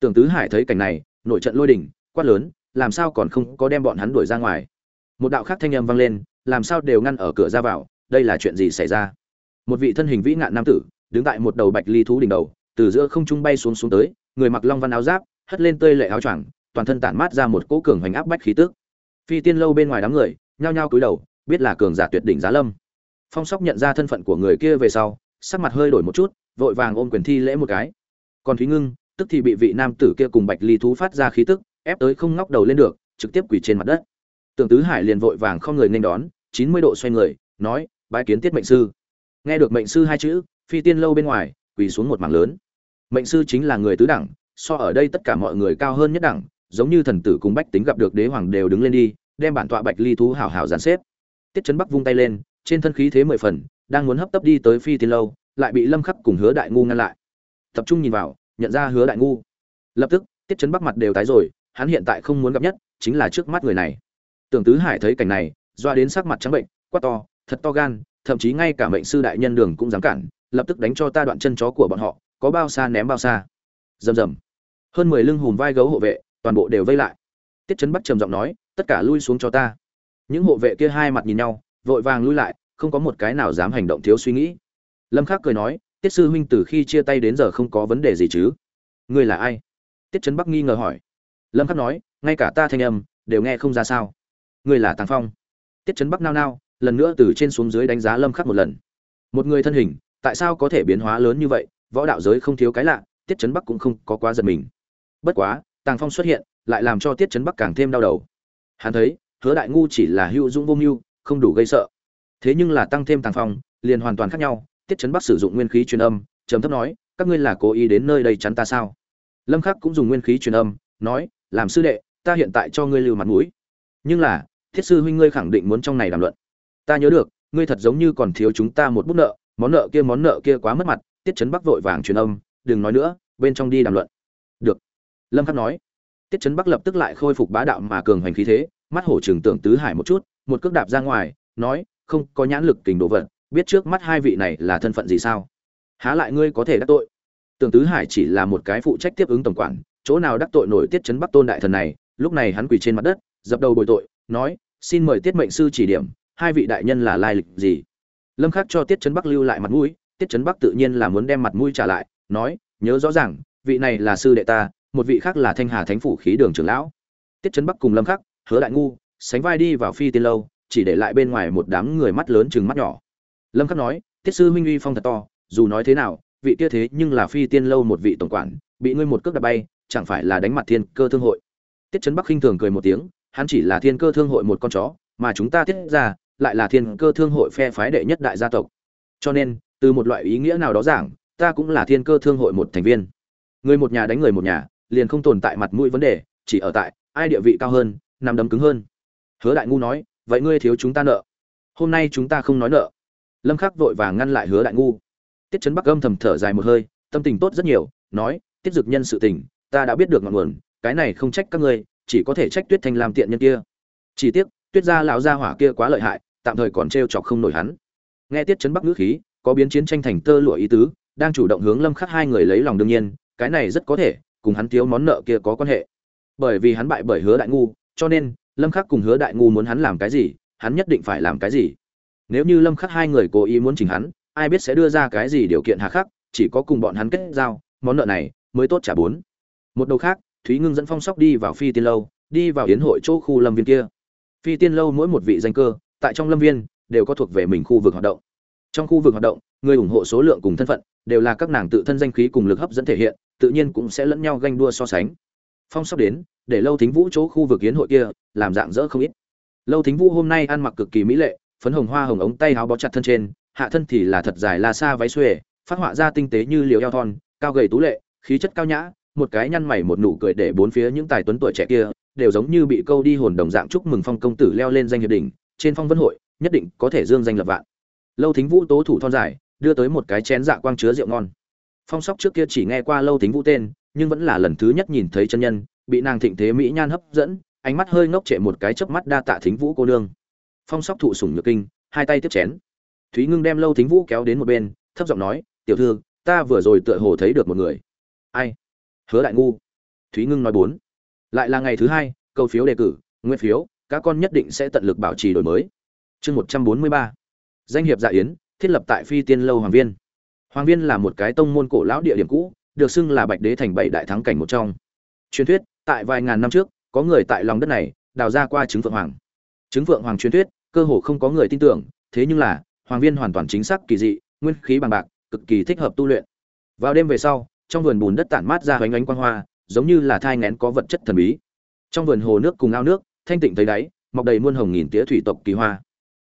Tưởng tứ hải thấy cảnh này nội trận lôi đỉnh quát lớn, làm sao còn không có đem bọn hắn đuổi ra ngoài? Một đạo khác thanh âm vang lên, làm sao đều ngăn ở cửa ra vào, đây là chuyện gì xảy ra? Một vị thân hình vĩ ngạn nam tử, đứng tại một đầu bạch ly thú đỉnh đầu, từ giữa không trung bay xuống xuống tới, người mặc long văn áo giáp, hất lên tơi lệ áo choàng, toàn thân tản mát ra một cỗ cường hoành áp bách khí tức. Phi tiên lâu bên ngoài đám người, nhao nhao cúi đầu, biết là cường giả tuyệt đỉnh giá lâm. Phong sóc nhận ra thân phận của người kia về sau, sắc mặt hơi đổi một chút, vội vàng ôm quyền thi lễ một cái. Còn thúy ngưng, tức thì bị vị nam tử kia cùng bạch ly thú phát ra khí tức, ép tới không ngóc đầu lên được, trực tiếp quỳ trên mặt đất tưởng tứ hải liền vội vàng không người nên đón, chín mươi độ xoay người, nói, bái kiến tiết mệnh sư. Nghe được mệnh sư hai chữ, phi tiên lâu bên ngoài, quỳ xuống một mảng lớn. Mệnh sư chính là người tứ đẳng, so ở đây tất cả mọi người cao hơn nhất đẳng, giống như thần tử cùng bách tính gặp được đế hoàng đều đứng lên đi, đem bản tọa bạch ly thú hảo hảo dàn xếp. Tiết chấn bắc vung tay lên, trên thân khí thế mười phần, đang muốn hấp tấp đi tới phi tiên lâu, lại bị lâm khắc cùng hứa đại ngu ngăn lại. Tập trung nhìn vào, nhận ra hứa đại ngu. Lập tức, tiết chấn bắc mặt đều tái rồi, hắn hiện tại không muốn gặp nhất, chính là trước mắt người này tưởng tứ hải thấy cảnh này, doa đến sắc mặt trắng bệnh, quát to, thật to gan, thậm chí ngay cả mệnh sư đại nhân đường cũng dám cản, lập tức đánh cho ta đoạn chân chó của bọn họ, có bao xa ném bao xa. Rầm rầm. Hơn mười lưng hùm vai gấu hộ vệ, toàn bộ đều vây lại. Tiết chấn bắc trầm giọng nói, tất cả lui xuống cho ta. Những hộ vệ kia hai mặt nhìn nhau, vội vàng lui lại, không có một cái nào dám hành động thiếu suy nghĩ. Lâm khắc cười nói, tiết sư huynh từ khi chia tay đến giờ không có vấn đề gì chứ? Ngươi là ai? Tiết chấn bắc nghi ngờ hỏi. Lâm khắc nói, ngay cả ta thanh âm, đều nghe không ra sao ngươi là tàng phong. Tiết chấn bắc nao nao, lần nữa từ trên xuống dưới đánh giá lâm khắc một lần. Một người thân hình, tại sao có thể biến hóa lớn như vậy, võ đạo giới không thiếu cái lạ, tiết chấn bắc cũng không có quá giật mình. Bất quá, tàng phong xuất hiện, lại làm cho tiết chấn bắc càng thêm đau đầu. Hắn thấy, hứa đại ngu chỉ là hữu dũng vô mưu, không đủ gây sợ. Thế nhưng là tăng thêm tàng phong, liền hoàn toàn khác nhau, tiết chấn bắc sử dụng nguyên khí truyền âm, trầm thấp nói, các ngươi là cố ý đến nơi đây chắn ta sao? Lâm khắc cũng dùng nguyên khí truyền âm, nói, làm sư đệ, ta hiện tại cho ngươi lưu mặt mũi. Nhưng là thiết sư huynh ngươi khẳng định muốn trong này đàm luận. Ta nhớ được, ngươi thật giống như còn thiếu chúng ta một bút nợ, món nợ kia món nợ kia quá mất mặt, tiết chấn bắc vội vàng truyền âm, đừng nói nữa, bên trong đi đàm luận. Được. Lâm khắc nói. Tiết chấn bắc lập tức lại khôi phục bá đạo mà cường hành khí thế, mắt hổ trường tưởng tứ hải một chút, một cước đạp ra ngoài, nói, không, có nhãn lực kình đồ vật, biết trước mắt hai vị này là thân phận gì sao? Há lại ngươi có thể đắc tội? Tưởng tứ hải chỉ là một cái phụ trách tiếp ứng tổng quản, chỗ nào đắc tội nổi tiết chấn bắc tôn đại thần này, lúc này hắn quỳ trên mặt đất, dập đầu bồi tội, nói xin mời tiết mệnh sư chỉ điểm, hai vị đại nhân là lai lịch gì? Lâm khắc cho tiết chấn bắc lưu lại mặt mũi, tiết chấn bắc tự nhiên là muốn đem mặt mũi trả lại, nói, nhớ rõ ràng, vị này là sư đệ ta, một vị khác là thanh hà thánh phủ khí đường trưởng lão. Tiết chấn bắc cùng lâm khắc hứa đại ngu, sánh vai đi vào phi tiên lâu, chỉ để lại bên ngoài một đám người mắt lớn chừng mắt nhỏ. Lâm khắc nói, tiết sư huynh uy phong thật to, dù nói thế nào, vị kia thế nhưng là phi tiên lâu một vị tổng quản, bị ngươi một cước đạp bay, chẳng phải là đánh mặt thiên cơ thương hội? Tiết chấn bắc khinh thường cười một tiếng hắn chỉ là thiên cơ thương hội một con chó, mà chúng ta tiết ra lại là thiên cơ thương hội phe phái đệ nhất đại gia tộc. Cho nên, từ một loại ý nghĩa nào đó giảng, ta cũng là thiên cơ thương hội một thành viên. Người một nhà đánh người một nhà, liền không tồn tại mặt mũi vấn đề, chỉ ở tại ai địa vị cao hơn nằm đấm cứng hơn. Hứa đại ngu nói, vậy ngươi thiếu chúng ta nợ. Hôm nay chúng ta không nói nợ. Lâm khắc vội vàng ngăn lại hứa đại ngu. Tiết chấn bắc âm thầm thở dài một hơi, tâm tình tốt rất nhiều, nói, tiết dực nhân sự tình, ta đã biết được ngọn nguồn, cái này không trách các ngươi chỉ có thể trách tuyết thanh làm tiện nhân kia. Chỉ tiếc, tuyết gia lão gia hỏa kia quá lợi hại, tạm thời còn treo chọc không nổi hắn. Nghe tiết chấn bắc ngữ khí, có biến chiến tranh thành tơ lụa ý tứ, đang chủ động hướng lâm khắc hai người lấy lòng đương nhiên, cái này rất có thể, cùng hắn thiếu món nợ kia có quan hệ. Bởi vì hắn bại bởi hứa đại ngu, cho nên, lâm khắc cùng hứa đại ngu muốn hắn làm cái gì, hắn nhất định phải làm cái gì. Nếu như lâm khắc hai người cố ý muốn chỉnh hắn, ai biết sẽ đưa ra cái gì điều kiện hà khắc, chỉ có cùng bọn hắn kết giao, món nợ này mới tốt trả bốn. Một đầu khác thúy ngưng dẫn phong sóc đi vào phi tiên lâu, đi vào yến hội chỗ khu lâm viên kia. Phi tiên lâu mỗi một vị danh cơ, tại trong lâm viên, đều có thuộc về mình khu vực hoạt động. Trong khu vực hoạt động, người ủng hộ số lượng cùng thân phận, đều là các nàng tự thân danh khí cùng lực hấp dẫn thể hiện, tự nhiên cũng sẽ lẫn nhau ganh đua so sánh. Phong sóc đến, để lâu thính vũ chỗ khu vực yến hội kia, làm dạng dỡ không ít. Lâu thính vũ hôm nay ăn mặc cực kỳ mỹ lệ, phấn hồng hoa hồng ống tay áo bó chặt thân trên, hạ thân thì là thật dài là xa váy xuề, phát họa ra tinh tế như liều eo thon, cao gầy tú lệ, khí chất cao nhã một cái nhăn mày một nụ cười để bốn phía những tài tuấn tuổi trẻ kia đều giống như bị câu đi hồn đồng dạng chúc mừng phong công tử leo lên danh hiệp đỉnh, trên phong vân hội, nhất định có thể dương danh lập vạn. Lâu thính vũ tố thủ thon dài, đưa tới một cái chén dạ quang chứa rượu ngon. Phong sóc trước kia chỉ nghe qua lâu thính vũ tên, nhưng vẫn là lần thứ nhất nhìn thấy chân nhân, bị nàng thịnh thế mỹ nhan hấp dẫn, ánh mắt hơi ngốc trệ một cái chớp mắt đa tạ thính vũ cô nương. Phong sóc thụ sủng nhược kinh, hai tay tiếp chén. Thúy ngưng đem lâu thính vũ kéo đến một bên, thấp giọng nói, tiểu thư, ta vừa rồi tựa hồ thấy được một người. Ai? Hứa đại ngu. Thúy ngưng nói bốn. Lại là ngày thứ hai, câu phiếu đề cử, nguyên phiếu, các con nhất định sẽ tận lực bảo trì đổi mới. Chương một trăm bốn mươi ba. Danh hiệp dạ yến, thiết lập tại phi tiên lâu hoàng viên. Hoàng viên là một cái tông môn cổ lão địa điểm cũ, được xưng là bạch đế thành bảy đại thắng cảnh một trong. Truyền thuyết, tại vài ngàn năm trước, có người tại lòng đất này, đào ra qua trứng phượng hoàng. Trứng phượng hoàng truyền thuyết, cơ hồ không có người tin tưởng, thế nhưng là, hoàng viên hoàn toàn chính xác kỳ dị, nguyên khí bằng bạc, cực kỳ thích hợp tu luyện. Vào đêm về sau trong vườn bùn đất tản mát ra hoành ánh quang hoa, giống như là thai ngén có vật chất thần bí. Trong vườn hồ nước cùng ao nước, thanh tịnh thấy đáy, mọc đầy muôn hồng nghìn tía thủy tộc kỳ hoa.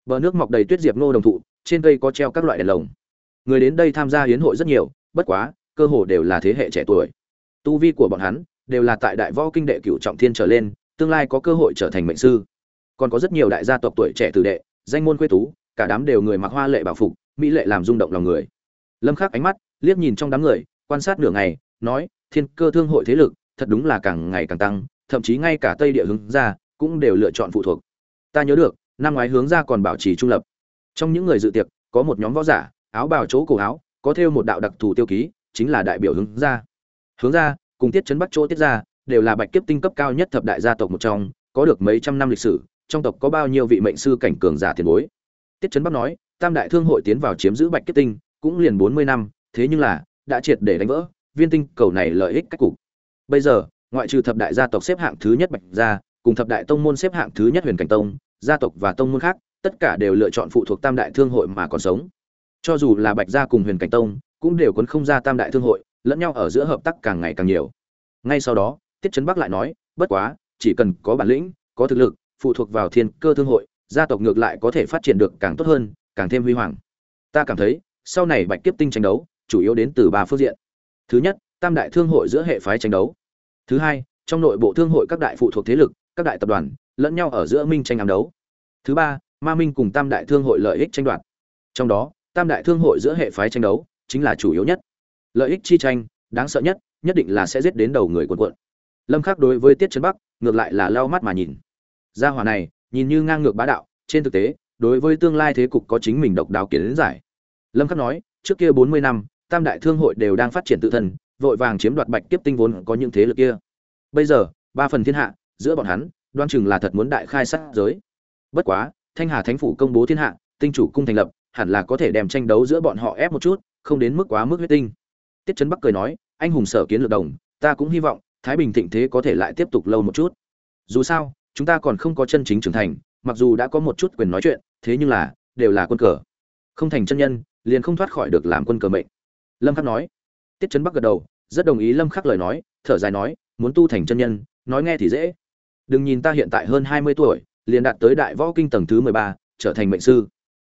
Bờ nước mọc đầy tuyết diệp nô đồng thụ, trên cây có treo các loại đèn lồng. Người đến đây tham gia hiến hội rất nhiều, bất quá, cơ hồ đều là thế hệ trẻ tuổi. Tu vi của bọn hắn đều là tại đại võ kinh đệ cửu trọng thiên trở lên, tương lai có cơ hội trở thành mệnh sư. Còn có rất nhiều đại gia tộc tuổi trẻ tử đệ, danh môn quê tú, cả đám đều người mặc hoa lệ bảo phục, mỹ lệ làm rung động lòng người. Lâm khắc ánh mắt liếc nhìn trong đám người quan sát nửa ngày, nói, thiên cơ thương hội thế lực, thật đúng là càng ngày càng tăng, thậm chí ngay cả tây địa hướng ra cũng đều lựa chọn phụ thuộc. Ta nhớ được, năm ngoái hướng ra còn bảo trì trung lập. Trong những người dự tiệc, có một nhóm võ giả, áo bào chỗ cổ áo, có thêu một đạo đặc thù tiêu ký, chính là đại biểu hướng ra hướng ra cùng tiết chấn bắc chỗ tiết ra đều là bạch kiếp tinh cấp cao nhất thập đại gia tộc một trong, có được mấy trăm năm lịch sử, trong tộc có bao nhiêu vị mệnh sư cảnh cường giả tiền bối? Tiết chấn bắc nói, tam đại thương hội tiến vào chiếm giữ bạch kiếp tinh, cũng liền bốn mươi năm, thế nhưng là đã triệt để đánh vỡ, viên tinh cầu này lợi ích cách cục. Bây giờ, ngoại trừ thập đại gia tộc xếp hạng thứ nhất bạch gia, cùng thập đại tông môn xếp hạng thứ nhất huyền cảnh tông, gia tộc và tông môn khác, tất cả đều lựa chọn phụ thuộc tam đại thương hội mà còn sống. Cho dù là bạch gia cùng huyền cảnh tông, cũng đều cuốn không ra tam đại thương hội, lẫn nhau ở giữa hợp tác càng ngày càng nhiều. Ngay sau đó, tiết trấn bắc lại nói, bất quá, chỉ cần có bản lĩnh, có thực lực, phụ thuộc vào thiên cơ thương hội, gia tộc ngược lại có thể phát triển được càng tốt hơn, càng thêm huy hoàng. Ta cảm thấy, sau này bạch kiếp tinh tranh đấu chủ yếu đến từ ba phương diện. Thứ nhất, tam đại thương hội giữa hệ phái tranh đấu. Thứ hai, trong nội bộ thương hội các đại phụ thuộc thế lực, các đại tập đoàn lẫn nhau ở giữa minh tranh ám đấu. Thứ ba, ma minh cùng tam đại thương hội lợi ích tranh đoạt. Trong đó, tam đại thương hội giữa hệ phái tranh đấu chính là chủ yếu nhất. Lợi ích chi tranh, đáng sợ nhất nhất định là sẽ giết đến đầu người quần quận lâm khắc đối với tiết trấn bắc, ngược lại là lau mắt mà nhìn. Gia hỏa này, nhìn như ngang ngược bá đạo, trên thực tế, đối với tương lai thế cục có chính mình độc đáo kiến giải. Lâm khắc nói, trước kia 40 năm tam đại thương hội đều đang phát triển tự thân, vội vàng chiếm đoạt bạch kiếp tinh vốn có những thế lực kia. Bây giờ, ba phần thiên hạ, giữa bọn hắn đoan chừng là thật muốn đại khai sát giới. Bất quá, thanh hà thánh phủ công bố thiên hạ, tinh chủ cung thành lập, hẳn là có thể đem tranh đấu giữa bọn họ ép một chút, không đến mức quá mức huyết tinh. Tiết trấn bắc cười nói, anh hùng sở kiến lược đồng, ta cũng hy vọng thái bình thịnh thế có thể lại tiếp tục lâu một chút. Dù sao, chúng ta còn không có chân chính trưởng thành, mặc dù đã có một chút quyền nói chuyện, thế nhưng là, đều là quân cờ. Không thành chân nhân, liền không thoát khỏi được làm quân cờ mệnh lâm khắc nói. Tiết Chấn bắc gật đầu rất đồng ý lâm khắc lời nói thở dài nói muốn tu thành chân nhân nói nghe thì dễ. Đừng nhìn ta hiện tại hơn 20 tuổi liền đạt tới đại võ kinh tầng thứ 13, trở thành mệnh sư.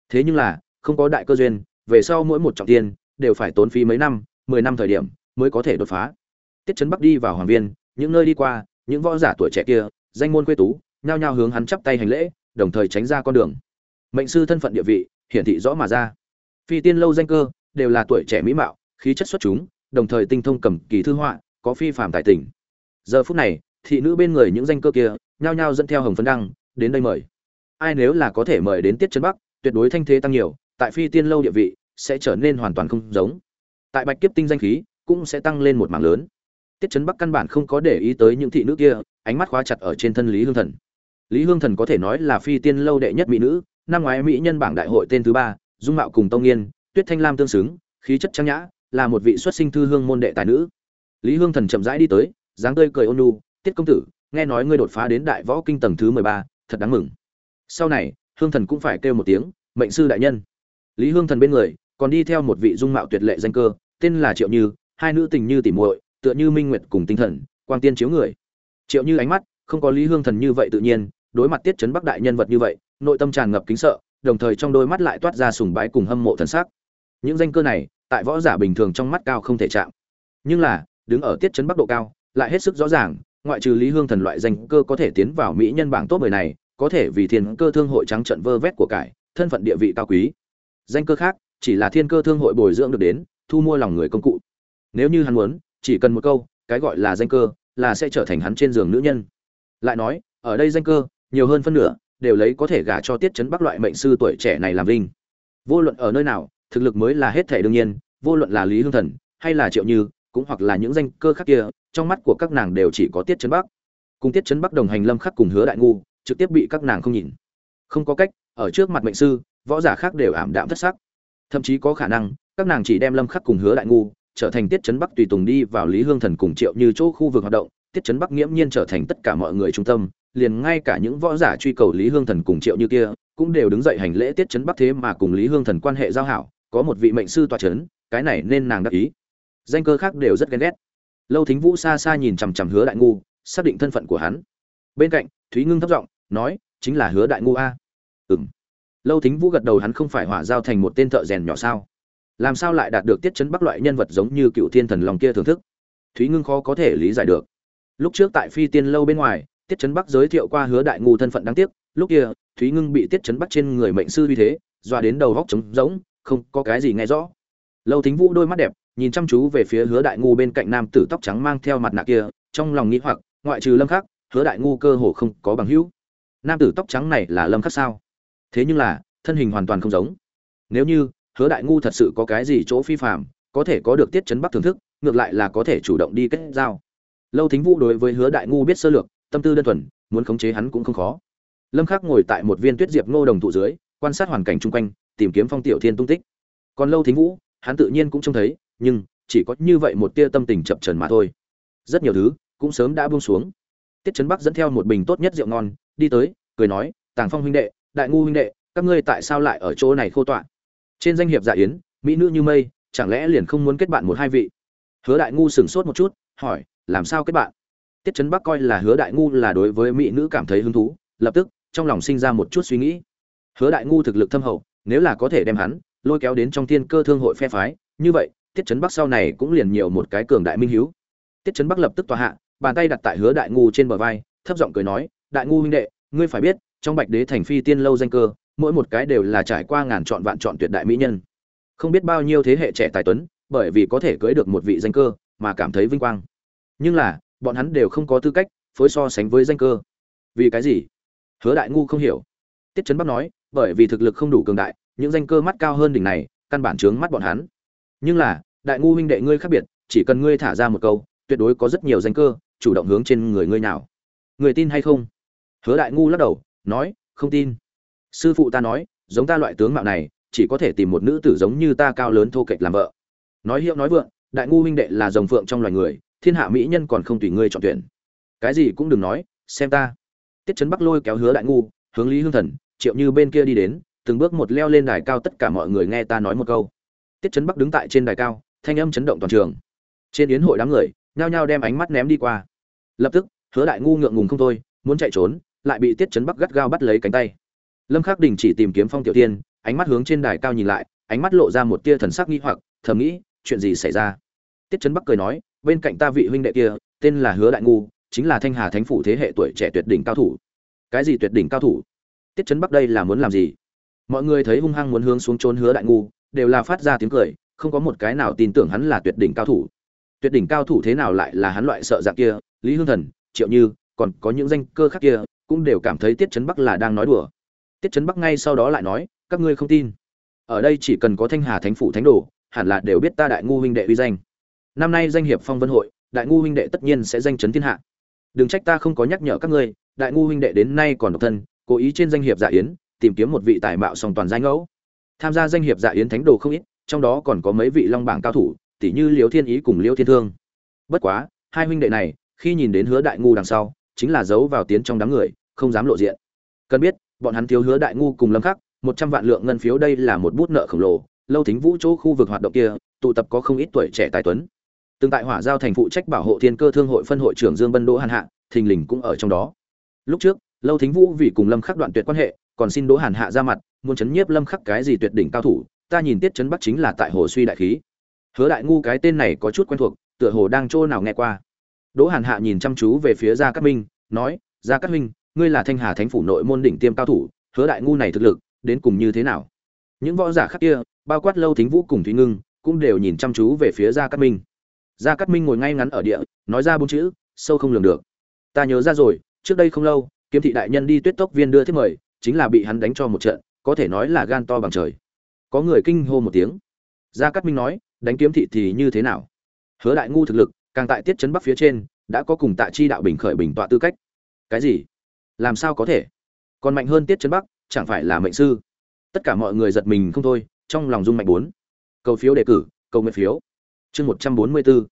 Thế nhưng là không có đại cơ duyên về sau mỗi một trọng tiên đều phải tốn phí mấy năm 10 năm thời điểm mới có thể đột phá. Tiết Chấn bắc đi vào hoàng viên những nơi đi qua những võ giả tuổi trẻ kia danh môn quê tú nhao nhao hướng hắn chắp tay hành lễ đồng thời tránh ra con đường. Mệnh sư thân phận địa vị hiển thị rõ mà ra. Phi tiên lâu danh cơ đều là tuổi trẻ mỹ mạo, khí chất xuất chúng, đồng thời tinh thông cầm kỳ thư họa, có phi phàm tài tình. Giờ phút này, thị nữ bên người những danh cơ kia, nhao nhao dẫn theo hồng phấn đăng, đến đây mời. Ai nếu là có thể mời đến tiết trấn bắc, tuyệt đối thanh thế tăng nhiều, tại phi tiên lâu địa vị, sẽ trở nên hoàn toàn không giống. Tại bạch kiếp tinh danh khí, cũng sẽ tăng lên một mảng lớn. Tiết trấn bắc căn bản không có để ý tới những thị nữ kia, ánh mắt khóa chặt ở trên thân lý hương thần. Lý hương thần có thể nói là phi tiên lâu đệ nhất mỹ nữ, năm ngoái mỹ nhân bảng đại hội tên thứ ba, dung mạo cùng tông nghiên tuyết thanh lam tương xứng, khí chất trang nhã, là một vị xuất sinh thư hương môn đệ tài nữ. Lý hương thần chậm rãi đi tới, dáng tươi cười ôn nhu, tiết công tử, nghe nói ngươi đột phá đến đại võ kinh tầng thứ mười ba, thật đáng mừng. Sau này, hương thần cũng phải kêu một tiếng, mệnh sư đại nhân. Lý hương thần bên người, còn đi theo một vị dung mạo tuyệt lệ danh cơ, tên là triệu như, hai nữ tình như tỉ muội, tựa như minh nguyệt cùng tinh thần, quang tiên chiếu người. Triệu như ánh mắt, không có lý hương thần như vậy tự nhiên, đối mặt tiết chấn bắc đại nhân vật như vậy, nội tâm tràn ngập kính sợ, đồng thời trong đôi mắt lại toát ra sùng bái cùng hâm mộ thần sắc những danh cơ này, tại võ giả bình thường trong mắt cao không thể chạm. Nhưng là, đứng ở tiết chấn bắc độ cao, lại hết sức rõ ràng, ngoại trừ lý hương thần loại danh cơ có thể tiến vào mỹ nhân bảng top mười này, có thể vì thiên cơ thương hội trắng trận vơ vét của cải, thân phận địa vị cao quý. Danh cơ khác, chỉ là thiên cơ thương hội bồi dưỡng được đến, thu mua lòng người công cụ. Nếu như hắn muốn, chỉ cần một câu, cái gọi là danh cơ, là sẽ trở thành hắn trên giường nữ nhân. Lại nói, ở đây danh cơ, nhiều hơn phân nửa, đều lấy có thể gả cho tiết chấn bắc loại mệnh sư tuổi trẻ này làm linh vô luận ở nơi nào thực lực mới là hết thể đương nhiên, vô luận là lý hương thần hay là triệu như, cũng hoặc là những danh cơ khác kia, trong mắt của các nàng đều chỉ có tiết chấn bắc. Cùng tiết chấn bắc đồng hành lâm khắc cùng hứa đại ngu, trực tiếp bị các nàng không nhìn. Không có cách, ở trước mặt mệnh sư, võ giả khác đều ảm đạm thất sắc. Thậm chí có khả năng, các nàng chỉ đem lâm khắc cùng hứa đại ngu trở thành tiết chấn bắc tùy tùng đi vào lý hương thần cùng triệu như chỗ khu vực hoạt động, tiết chấn bắc nghiễm nhiên trở thành tất cả mọi người trung tâm, liền ngay cả những võ giả truy cầu lý hương thần cùng triệu như kia cũng đều đứng dậy hành lễ tiết chấn bắc thế mà cùng lý hương thần quan hệ giao hảo có một vị mệnh sư tọa chấn, cái này nên nàng đắc ý. Danh cơ khác đều rất ghen ghét. Lâu thính vũ xa xa nhìn chằm chằm hứa đại ngu, xác định thân phận của hắn. Bên cạnh, thúy ngưng thấp giọng nói, chính là hứa đại ngu a. Ừng lâu thính vũ gật đầu hắn không phải hỏa giao thành một tên thợ rèn nhỏ sao? Làm sao lại đạt được tiết chấn bắc loại nhân vật giống như cựu thiên thần lòng kia thưởng thức? Thúy ngưng khó có thể lý giải được. Lúc trước tại phi tiên lâu bên ngoài, tiết chấn bắc giới thiệu qua hứa đại ngu thân phận đáng tiếc, lúc kia, thúy ngưng bị tiết chấn bắc trên người mệnh sư uy thế, dọa đến đầu góc trống rỗng không có cái gì nghe rõ. Lâu thính vũ đôi mắt đẹp, nhìn chăm chú về phía hứa đại ngu bên cạnh nam tử tóc trắng mang theo mặt nạ kia, trong lòng nghĩ hoặc, ngoại trừ lâm khắc, hứa đại ngu cơ hồ không có bằng hữu. Nam tử tóc trắng này là lâm khắc sao? Thế nhưng là, thân hình hoàn toàn không giống. Nếu như, hứa đại ngu thật sự có cái gì chỗ phi phạm có thể có được tiết chấn bắc thưởng thức, ngược lại là có thể chủ động đi kết giao. Lâu thính vũ đối với hứa đại ngu biết sơ lược, tâm tư đơn thuần, muốn khống chế hắn cũng không khó. Lâm khắc ngồi tại một viên tuyết diệp ngô đồng thụ dưới, quan sát hoàn cảnh chung quanh tìm kiếm phong tiểu thiên tung tích. Còn lâu thính vũ, hắn tự nhiên cũng trông thấy, nhưng chỉ có như vậy một tia tâm tình chập trần mà thôi. Rất nhiều thứ cũng sớm đã buông xuống. Tiết trấn bắc dẫn theo một bình tốt nhất rượu ngon, đi tới, cười nói, tàng phong huynh đệ, đại ngu huynh đệ, các ngươi tại sao lại ở chỗ này khô tọa? Trên danh hiệp dạ yến, mỹ nữ như mây, chẳng lẽ liền không muốn kết bạn một hai vị? Hứa đại ngu sửng sốt một chút, hỏi, làm sao kết bạn? Tiết trấn bắc coi là hứa đại ngu là đối với mỹ nữ cảm thấy hứng thú, lập tức trong lòng sinh ra một chút suy nghĩ. Hứa đại ngu thực lực thâm hậu nếu là có thể đem hắn lôi kéo đến trong thiên cơ thương hội phe phái, như vậy, tiết trấn bắc sau này cũng liền nhiều một cái cường đại minh hiếu. Tiết trấn bắc lập tức tòa hạ, bàn tay đặt tại hứa đại ngu trên bờ vai, thấp giọng cười nói, đại ngu huynh đệ, ngươi phải biết, trong bạch đế thành phi tiên lâu danh cơ, mỗi một cái đều là trải qua ngàn chọn vạn chọn tuyệt đại mỹ nhân. Không biết bao nhiêu thế hệ trẻ tài tuấn, bởi vì có thể cưới được một vị danh cơ mà cảm thấy vinh quang. Nhưng là, bọn hắn đều không có tư cách phối so sánh với danh cơ. Vì cái gì? Hứa đại ngu không hiểu. Tiết trấn bắc nói bởi vì thực lực không đủ cường đại, những danh cơ mắt cao hơn đỉnh này, căn bản chướng mắt bọn hắn. Nhưng là, đại ngu huynh đệ ngươi khác biệt, chỉ cần ngươi thả ra một câu, tuyệt đối có rất nhiều danh cơ, chủ động hướng trên người ngươi nào người tin hay không? Hứa đại ngu lắc đầu, nói, không tin. Sư phụ ta nói, giống ta loại tướng mạo này, chỉ có thể tìm một nữ tử giống như ta cao lớn thô kệch làm vợ. Nói hiệu nói vượng, đại ngu huynh đệ là rồng phượng trong loài người, thiên hạ mỹ nhân còn không tùy ngươi chọn tuyển. Cái gì cũng đừng nói, xem ta. Tiết trấn bắc lôi kéo hứa đại ngu, hướng lý hương thần triệu như bên kia đi đến, từng bước một leo lên đài cao, tất cả mọi người nghe ta nói một câu. Tiết trấn bắc đứng tại trên đài cao, thanh âm chấn động toàn trường. Trên yến hội đám người, nhao nhao đem ánh mắt ném đi qua. Lập tức, hứa đại ngu ngượng ngùng không thôi, muốn chạy trốn, lại bị tiết trấn bắc gắt gao bắt lấy cánh tay. Lâm khắc đình chỉ tìm kiếm phong tiểu tiên ánh mắt hướng trên đài cao nhìn lại, ánh mắt lộ ra một tia thần sắc nghi hoặc, thầm nghĩ, chuyện gì xảy ra? Tiết trấn bắc cười nói, bên cạnh ta vị huynh đệ kia, tên là hứa đại ngu, chính là thanh hà thánh phủ thế hệ tuổi trẻ tuyệt đỉnh cao thủ. Cái gì tuyệt đỉnh cao thủ? Tiết trấn bắc đây là muốn làm gì? Mọi người thấy hung hăng muốn hướng xuống trốn hứa đại ngu, đều là phát ra tiếng cười, không có một cái nào tin tưởng hắn là tuyệt đỉnh cao thủ. Tuyệt đỉnh cao thủ thế nào lại là hắn loại sợ dạng kia? Lý hương thần, triệu như, còn có những danh cơ khác kia, cũng đều cảm thấy tiết trấn bắc là đang nói đùa. Tiết trấn bắc ngay sau đó lại nói, các ngươi không tin. Ở đây chỉ cần có thanh hà thánh phủ thánh đồ, hẳn là đều biết ta đại ngu huynh đệ uy danh. Năm nay danh hiệp phong vân hội, đại ngu huynh đệ tất nhiên sẽ danh chấn thiên hạ. Đừng trách ta không có nhắc nhở các ngươi, đại ngu huynh đệ đến nay còn độc thân cố ý trên danh hiệp dạ yến, tìm kiếm một vị tài mạo song toàn danh ngẫu. Tham gia danh hiệp dạ yến thánh đồ không ít, trong đó còn có mấy vị long bảng cao thủ tỷ như liễu thiên ý cùng liễu thiên thương. Bất quá, hai huynh đệ này, khi nhìn đến hứa đại ngu đằng sau, chính là giấu vào tiến trong đám người, không dám lộ diện. Cần biết, bọn hắn thiếu hứa đại ngu cùng lâm khắc, một trăm vạn lượng ngân phiếu đây là một bút nợ khổng lồ, lâu thính vũ chỗ khu vực hoạt động kia, tụ tập có không ít tuổi trẻ tài tuấn. Từng tại hỏa giao thành phụ trách bảo hộ thiên cơ thương hội phân hội trưởng dương bân đỗ hàn hạ, thình lình cũng ở trong đó. Lúc trước lâu thính vũ vì cùng lâm khắc đoạn tuyệt quan hệ, còn xin đỗ hàn hạ ra mặt, muốn chấn nhiếp lâm khắc cái gì tuyệt đỉnh cao thủ, ta nhìn tiết chấn bắc chính là tại hồ suy đại khí. Hứa đại ngu cái tên này có chút quen thuộc, tựa hồ đang chỗ nào nghe qua. Đỗ hàn hạ nhìn chăm chú về phía gia cát minh, nói, gia cát minh ngươi là thanh hà thánh phủ nội môn đỉnh tiêm cao thủ, hứa đại ngu này thực lực, đến cùng như thế nào? Những võ giả khác kia, bao quát lâu thính vũ cùng thúy ngưng, cũng đều nhìn chăm chú về phía gia cát minh. Gia cát minh ngồi ngay ngắn ở địa, nói ra bốn chữ, sâu không lường được. Ta nhớ ra rồi, trước đây không lâu kiếm thị đại nhân đi tuyết tốc viên đưa thiết mời, chính là bị hắn đánh cho một trận, có thể nói là gan to bằng trời. Có người kinh hô một tiếng. Gia cát minh nói, đánh kiếm thị thì như thế nào? Hứa đại ngu thực lực, càng tại tiết chấn bắc phía trên, đã có cùng tạ chi đạo bình khởi bình tọa tư cách. Cái gì? Làm sao có thể? Còn mạnh hơn tiết chấn bắc, chẳng phải là mệnh sư? Tất cả mọi người giật mình không thôi, trong lòng dung mạnh bốn. Cầu phiếu đề cử, cầu nguyện phiếu. Chương một trăm bốn mươi bốn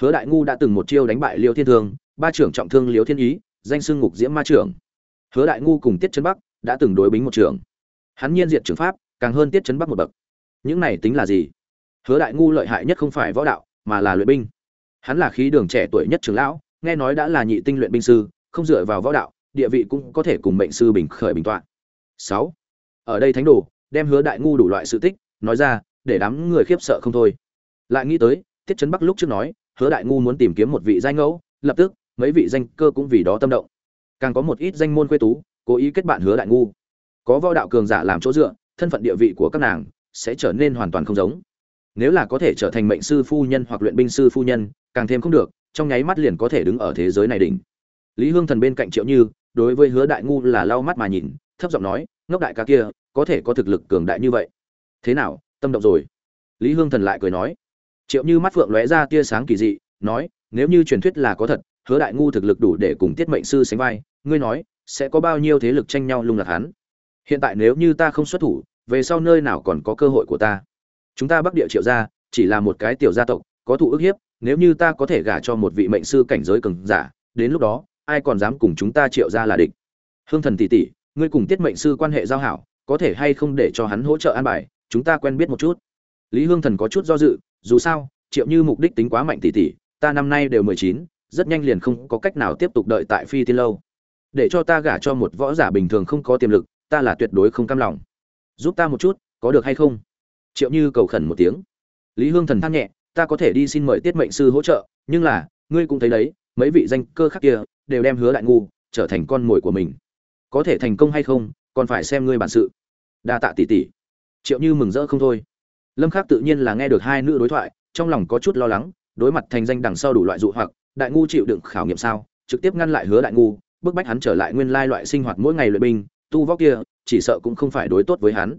hứa đại ngu đã từng một chiêu đánh bại liêu thiên thương, ba trưởng trọng thương liêu thiên ý danh xưng ngục diễm ma trưởng. Hứa đại ngu cùng tiết chấn bắc đã từng đối bính một trưởng. Hắn nhiên diệt trưởng pháp, càng hơn tiết chấn bắc một bậc. Những này tính là gì? Hứa đại ngu lợi hại nhất không phải võ đạo, mà là luyện binh. Hắn là khí đường trẻ tuổi nhất trưởng lão, nghe nói đã là nhị tinh luyện binh sư, không dựa vào võ đạo, địa vị cũng có thể cùng mệnh sư bình khởi bình tọa sáu. Ở đây thánh đồ, đem hứa đại ngu đủ loại sự tích, nói ra, để đám người khiếp sợ không thôi. Lại nghĩ tới, tiết Chấn bắc lúc trước nói, hứa đại ngu muốn tìm kiếm một vị danh ngẫu, lập tức mấy vị danh cơ cũng vì đó tâm động. Càng có một ít danh môn quê tú, cố ý kết bạn hứa đại ngu. Có võ đạo cường giả làm chỗ dựa, thân phận địa vị của các nàng sẽ trở nên hoàn toàn không giống. Nếu là có thể trở thành mệnh sư phu nhân hoặc luyện binh sư phu nhân, càng thêm không được, trong nháy mắt liền có thể đứng ở thế giới này đỉnh. Lý hương thần bên cạnh triệu như, đối với hứa đại ngu là lau mắt mà nhìn, thấp giọng nói, ngốc đại ca kia, có thể có thực lực cường đại như vậy. Thế nào, tâm động rồi? Lý hương thần lại cười nói. Triệu như mắt phượng lóe ra tia sáng kỳ dị, nói, nếu như truyền thuyết là có thật hứa đại ngu thực lực đủ để cùng tiết mệnh sư sánh vai, ngươi nói, sẽ có bao nhiêu thế lực tranh nhau lung lạc hắn? Hiện tại nếu như ta không xuất thủ, về sau nơi nào còn có cơ hội của ta? Chúng ta bắc địa triệu gia, chỉ là một cái tiểu gia tộc, có thụ ức hiếp, nếu như ta có thể gả cho một vị mệnh sư cảnh giới cường giả, đến lúc đó, ai còn dám cùng chúng ta triệu gia là địch? Hương thần tỷ tỷ, ngươi cùng tiết mệnh sư quan hệ giao hảo, có thể hay không để cho hắn hỗ trợ an bài, chúng ta quen biết một chút. Lý hương thần có chút do dự, dù sao, triệu như mục đích tính quá mạnh tỷ tỷ, ta năm nay đều mười chín rất nhanh liền không có cách nào tiếp tục đợi tại phi tiên lâu. Để cho ta gả cho một võ giả bình thường không có tiềm lực, ta là tuyệt đối không cam lòng. Giúp ta một chút, có được hay không? Triệu như cầu khẩn một tiếng. Lý hương thần than nhẹ, ta có thể đi xin mời tiết mệnh sư hỗ trợ, nhưng là, ngươi cũng thấy đấy, mấy vị danh cơ khác kia, đều đem hứa đại ngu, trở thành con mồi của mình. Có thể thành công hay không, còn phải xem ngươi bản sự. Đa tạ tỷ tỷ. Triệu như mừng rỡ không thôi. Lâm khắc tự nhiên là nghe được hai nữ đối thoại, trong lòng có chút lo lắng, đối mặt thành danh đằng sau đủ loại dụ hoặc đại ngu chịu đựng khảo nghiệm sao? Trực tiếp ngăn lại hứa đại ngu, bức bách hắn trở lại nguyên lai loại sinh hoạt mỗi ngày luyện binh, tu võ kia, chỉ sợ cũng không phải đối tốt với hắn.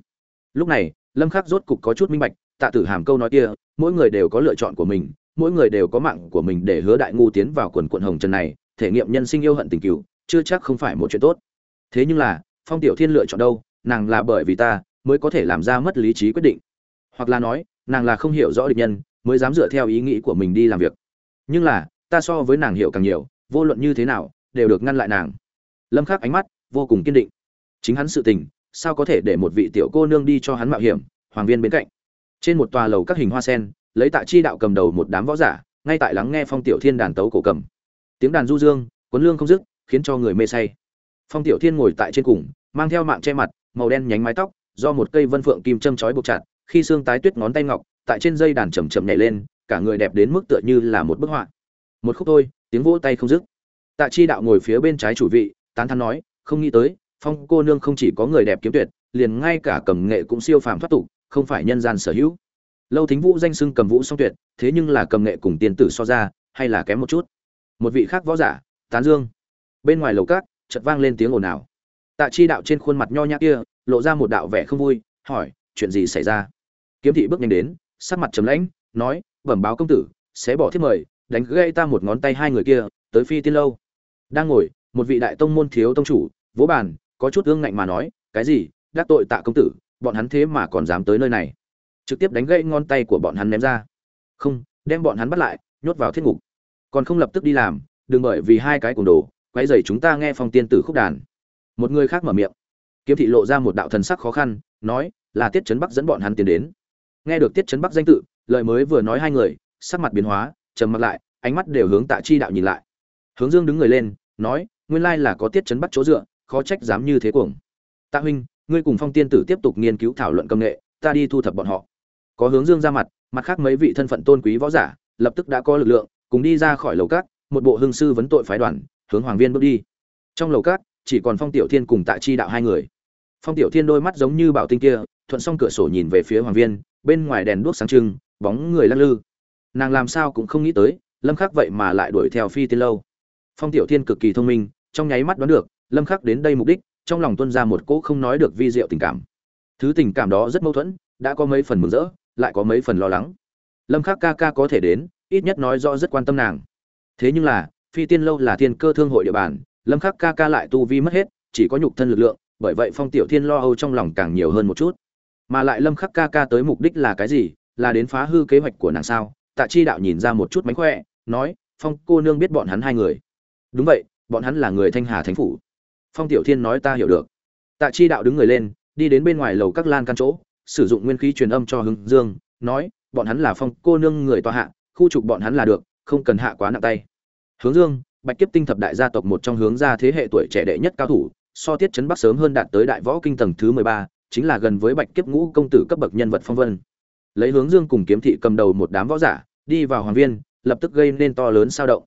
Lúc này, lâm khắc rốt cục có chút minh bạch, tạ tử hàm câu nói kia, mỗi người đều có lựa chọn của mình, mỗi người đều có mạng của mình để hứa đại ngu tiến vào quần quận hồng trần này, thể nghiệm nhân sinh yêu hận tình cửu chưa chắc không phải một chuyện tốt. Thế nhưng là, phong tiểu thiên lựa chọn đâu? Nàng là bởi vì ta mới có thể làm ra mất lý trí quyết định. Hoặc là nói, nàng là không hiểu rõ địch nhân, mới dám dựa theo ý nghĩ của mình đi làm việc. Nhưng là ta so với nàng hiểu càng nhiều, vô luận như thế nào, đều được ngăn lại nàng. Lâm khắc ánh mắt vô cùng kiên định. Chính hắn sự tình, sao có thể để một vị tiểu cô nương đi cho hắn mạo hiểm, hoàng viên bên cạnh. Trên một tòa lầu các hình hoa sen, lấy tạ chi đạo cầm đầu một đám võ giả, ngay tại lắng nghe phong tiểu thiên đàn tấu cổ cầm. Tiếng đàn du dương, cuốn lương không dứt, khiến cho người mê say. Phong tiểu thiên ngồi tại trên cùng, mang theo mạng che mặt, màu đen nhánh mái tóc, do một cây vân phượng kim châm chói buộc chặt, khi xương tái tuyết ngón tay ngọc, tại trên dây đàn chầm chậm nhảy lên, cả người đẹp đến mức tựa như là một bức họa một khúc thôi, tiếng vỗ tay không dứt. Tạ chi đạo ngồi phía bên trái chủ vị, tán thán nói, không nghĩ tới, phong cô nương không chỉ có người đẹp kiếm tuyệt, liền ngay cả cầm nghệ cũng siêu phàm thoát tục, không phải nhân gian sở hữu. Lâu thính vũ danh xưng cầm vũ song tuyệt, thế nhưng là cầm nghệ cùng tiên tử so ra, hay là kém một chút. Một vị khác võ giả, tán dương. Bên ngoài lầu cát chợt vang lên tiếng ồn ào. Tạ chi đạo trên khuôn mặt nho nhã kia, lộ ra một đạo vẻ không vui, hỏi, chuyện gì xảy ra? Kiếm thị bước nhanh đến, sắc mặt trầm lãnh, nói, bẩm báo công tử, sẽ bỏ thiết mời đánh gãy ta một ngón tay hai người kia, tới phi tiên lâu. Đang ngồi, một vị đại tông môn thiếu tông chủ, vỗ bàn, có chút ương ngạnh mà nói, cái gì? Đắc tội tạ công tử, bọn hắn thế mà còn dám tới nơi này. Trực tiếp đánh gãy ngón tay của bọn hắn ném ra. Không, đem bọn hắn bắt lại, nhốt vào thiết ngục. Còn không lập tức đi làm, đừng bởi vì hai cái cùng đồ, quấy rầy chúng ta nghe phong tiên tử khúc đàn. Một người khác mở miệng. Kiếm thị lộ ra một đạo thần sắc khó khăn, nói, là tiết trấn bắc dẫn bọn hắn tiến đến. Nghe được tiết trấn bắc danh tự, lời mới vừa nói hai người, sắc mặt biến hóa trầm mặt lại, ánh mắt đều hướng tạ chi đạo nhìn lại. Hướng dương đứng người lên, nói, nguyên lai là có tiết trấn bắt chỗ dựa, khó trách dám như thế cuồng. Tạ huynh, ngươi cùng phong tiên tử tiếp tục nghiên cứu thảo luận công nghệ, ta đi thu thập bọn họ. Có hướng dương ra mặt mặt khác mấy vị thân phận tôn quý võ giả, lập tức đã có lực lượng, cùng đi ra khỏi lầu cát một bộ hương sư vấn tội phái đoàn, hướng hoàng viên bước đi. Trong lầu cát chỉ còn phong tiểu thiên cùng tạ chi đạo hai người. Phong tiểu thiên đôi mắt giống như bảo tinh kia, thuận xong cửa sổ nhìn về phía hoàng viên, bên ngoài đèn đuốc sáng trưng, bóng người lắc lư nàng làm sao cũng không nghĩ tới, lâm khắc vậy mà lại đuổi theo phi tiên lâu. Phong tiểu thiên cực kỳ thông minh, trong nháy mắt đoán được, lâm khắc đến đây mục đích, trong lòng tuân ra một cỗ không nói được vi diệu tình cảm. Thứ tình cảm đó rất mâu thuẫn, đã có mấy phần mừng rỡ, lại có mấy phần lo lắng. Lâm khắc ca ca có thể đến, ít nhất nói rõ rất quan tâm nàng. Thế nhưng là, phi tiên lâu là thiên cơ thương hội địa bàn, lâm khắc ca ca lại tu vi mất hết, chỉ có nhục thân lực lượng, bởi vậy phong tiểu thiên lo âu trong lòng càng nhiều hơn một chút. Mà lại lâm khắc ca ca tới mục đích là cái gì, là đến phá hư kế hoạch của nàng sao? Tạ chi đạo nhìn ra một chút mánh khỏe, nói, phong cô nương biết bọn hắn hai người. Đúng vậy, bọn hắn là người thanh hà thánh phủ. Phong tiểu thiên nói, ta hiểu được. Tạ chi đạo đứng người lên, đi đến bên ngoài lầu các lan căn chỗ, sử dụng nguyên khí truyền âm cho hướng dương, nói, bọn hắn là phong cô nương người tòa hạ, khu trục bọn hắn là được, không cần hạ quá nặng tay. Hướng dương, bạch kiếp tinh thập đại gia tộc một trong hướng gia thế hệ tuổi trẻ đệ nhất cao thủ, so tiết chấn bắc sớm hơn đạt tới đại võ kinh tầng thứ mười ba, chính là gần với bạch kiếp ngũ công tử cấp bậc nhân vật phong vân. Lấy hướng dương cùng kiếm thị cầm đầu một đám võ giả đi vào hoàng viên, lập tức gây nên to lớn sao động.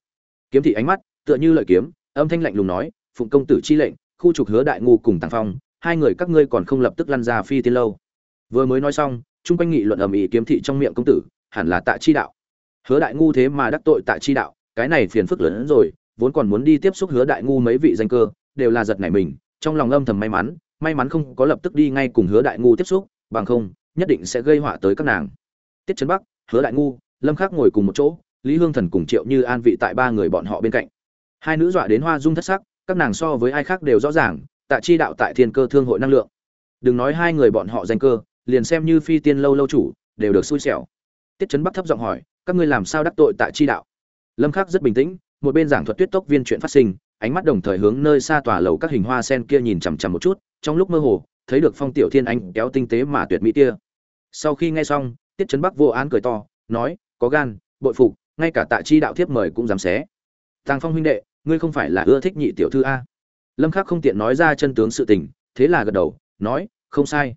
Kiếm thị ánh mắt, tựa như lợi kiếm, âm thanh lạnh lùng nói, phụng công tử chi lệnh, khu trục hứa đại ngu cùng tàng phong, hai người các ngươi còn không lập tức lăn ra phi tiên lâu. Vừa mới nói xong, chung quanh nghị luận ầm ĩ kiếm thị trong miệng công tử, hẳn là tạ chi đạo. Hứa đại ngu thế mà đắc tội tạ chi đạo, cái này phiền phức lớn hơn rồi, vốn còn muốn đi tiếp xúc hứa đại ngu mấy vị danh cơ, đều là giật nảy mình, trong lòng âm thầm may mắn may mắn không có lập tức đi ngay cùng hứa đại ngu tiếp xúc, bằng không, nhất định sẽ gây họa tới các nàng. Tiết trấn bắc, hứa đại ngu lâm khắc ngồi cùng một chỗ, lý hương thần cùng triệu như an vị tại ba người bọn họ bên cạnh. Hai nữ dọa đến hoa dung thất sắc, các nàng so với ai khác đều rõ ràng, tạ chi đạo tại thiên cơ thương hội năng lượng. Đừng nói hai người bọn họ danh cơ, liền xem như phi tiên lâu lâu chủ, đều được xui xẻo. Tiết Chấn bắc thấp giọng hỏi, các ngươi làm sao đắc tội tạ chi đạo? Lâm khắc rất bình tĩnh, một bên giảng thuật tuyết tốc viên chuyện phát sinh, ánh mắt đồng thời hướng nơi xa tòa lầu các hình hoa sen kia nhìn chằm chằm một chút, trong lúc mơ hồ, thấy được phong tiểu thiên anh kéo tinh tế mà tuyệt mỹ kia. Sau khi nghe xong, tiết Chấn bắc vô án cười to, nói có gan, bội phục, ngay cả tạ chi đạo thiếp mời cũng dám xé. Tàng phong huynh đệ, ngươi không phải là ưa thích nhị tiểu thư a? Lâm khắc không tiện nói ra chân tướng sự tình, thế là gật đầu, nói, không sai.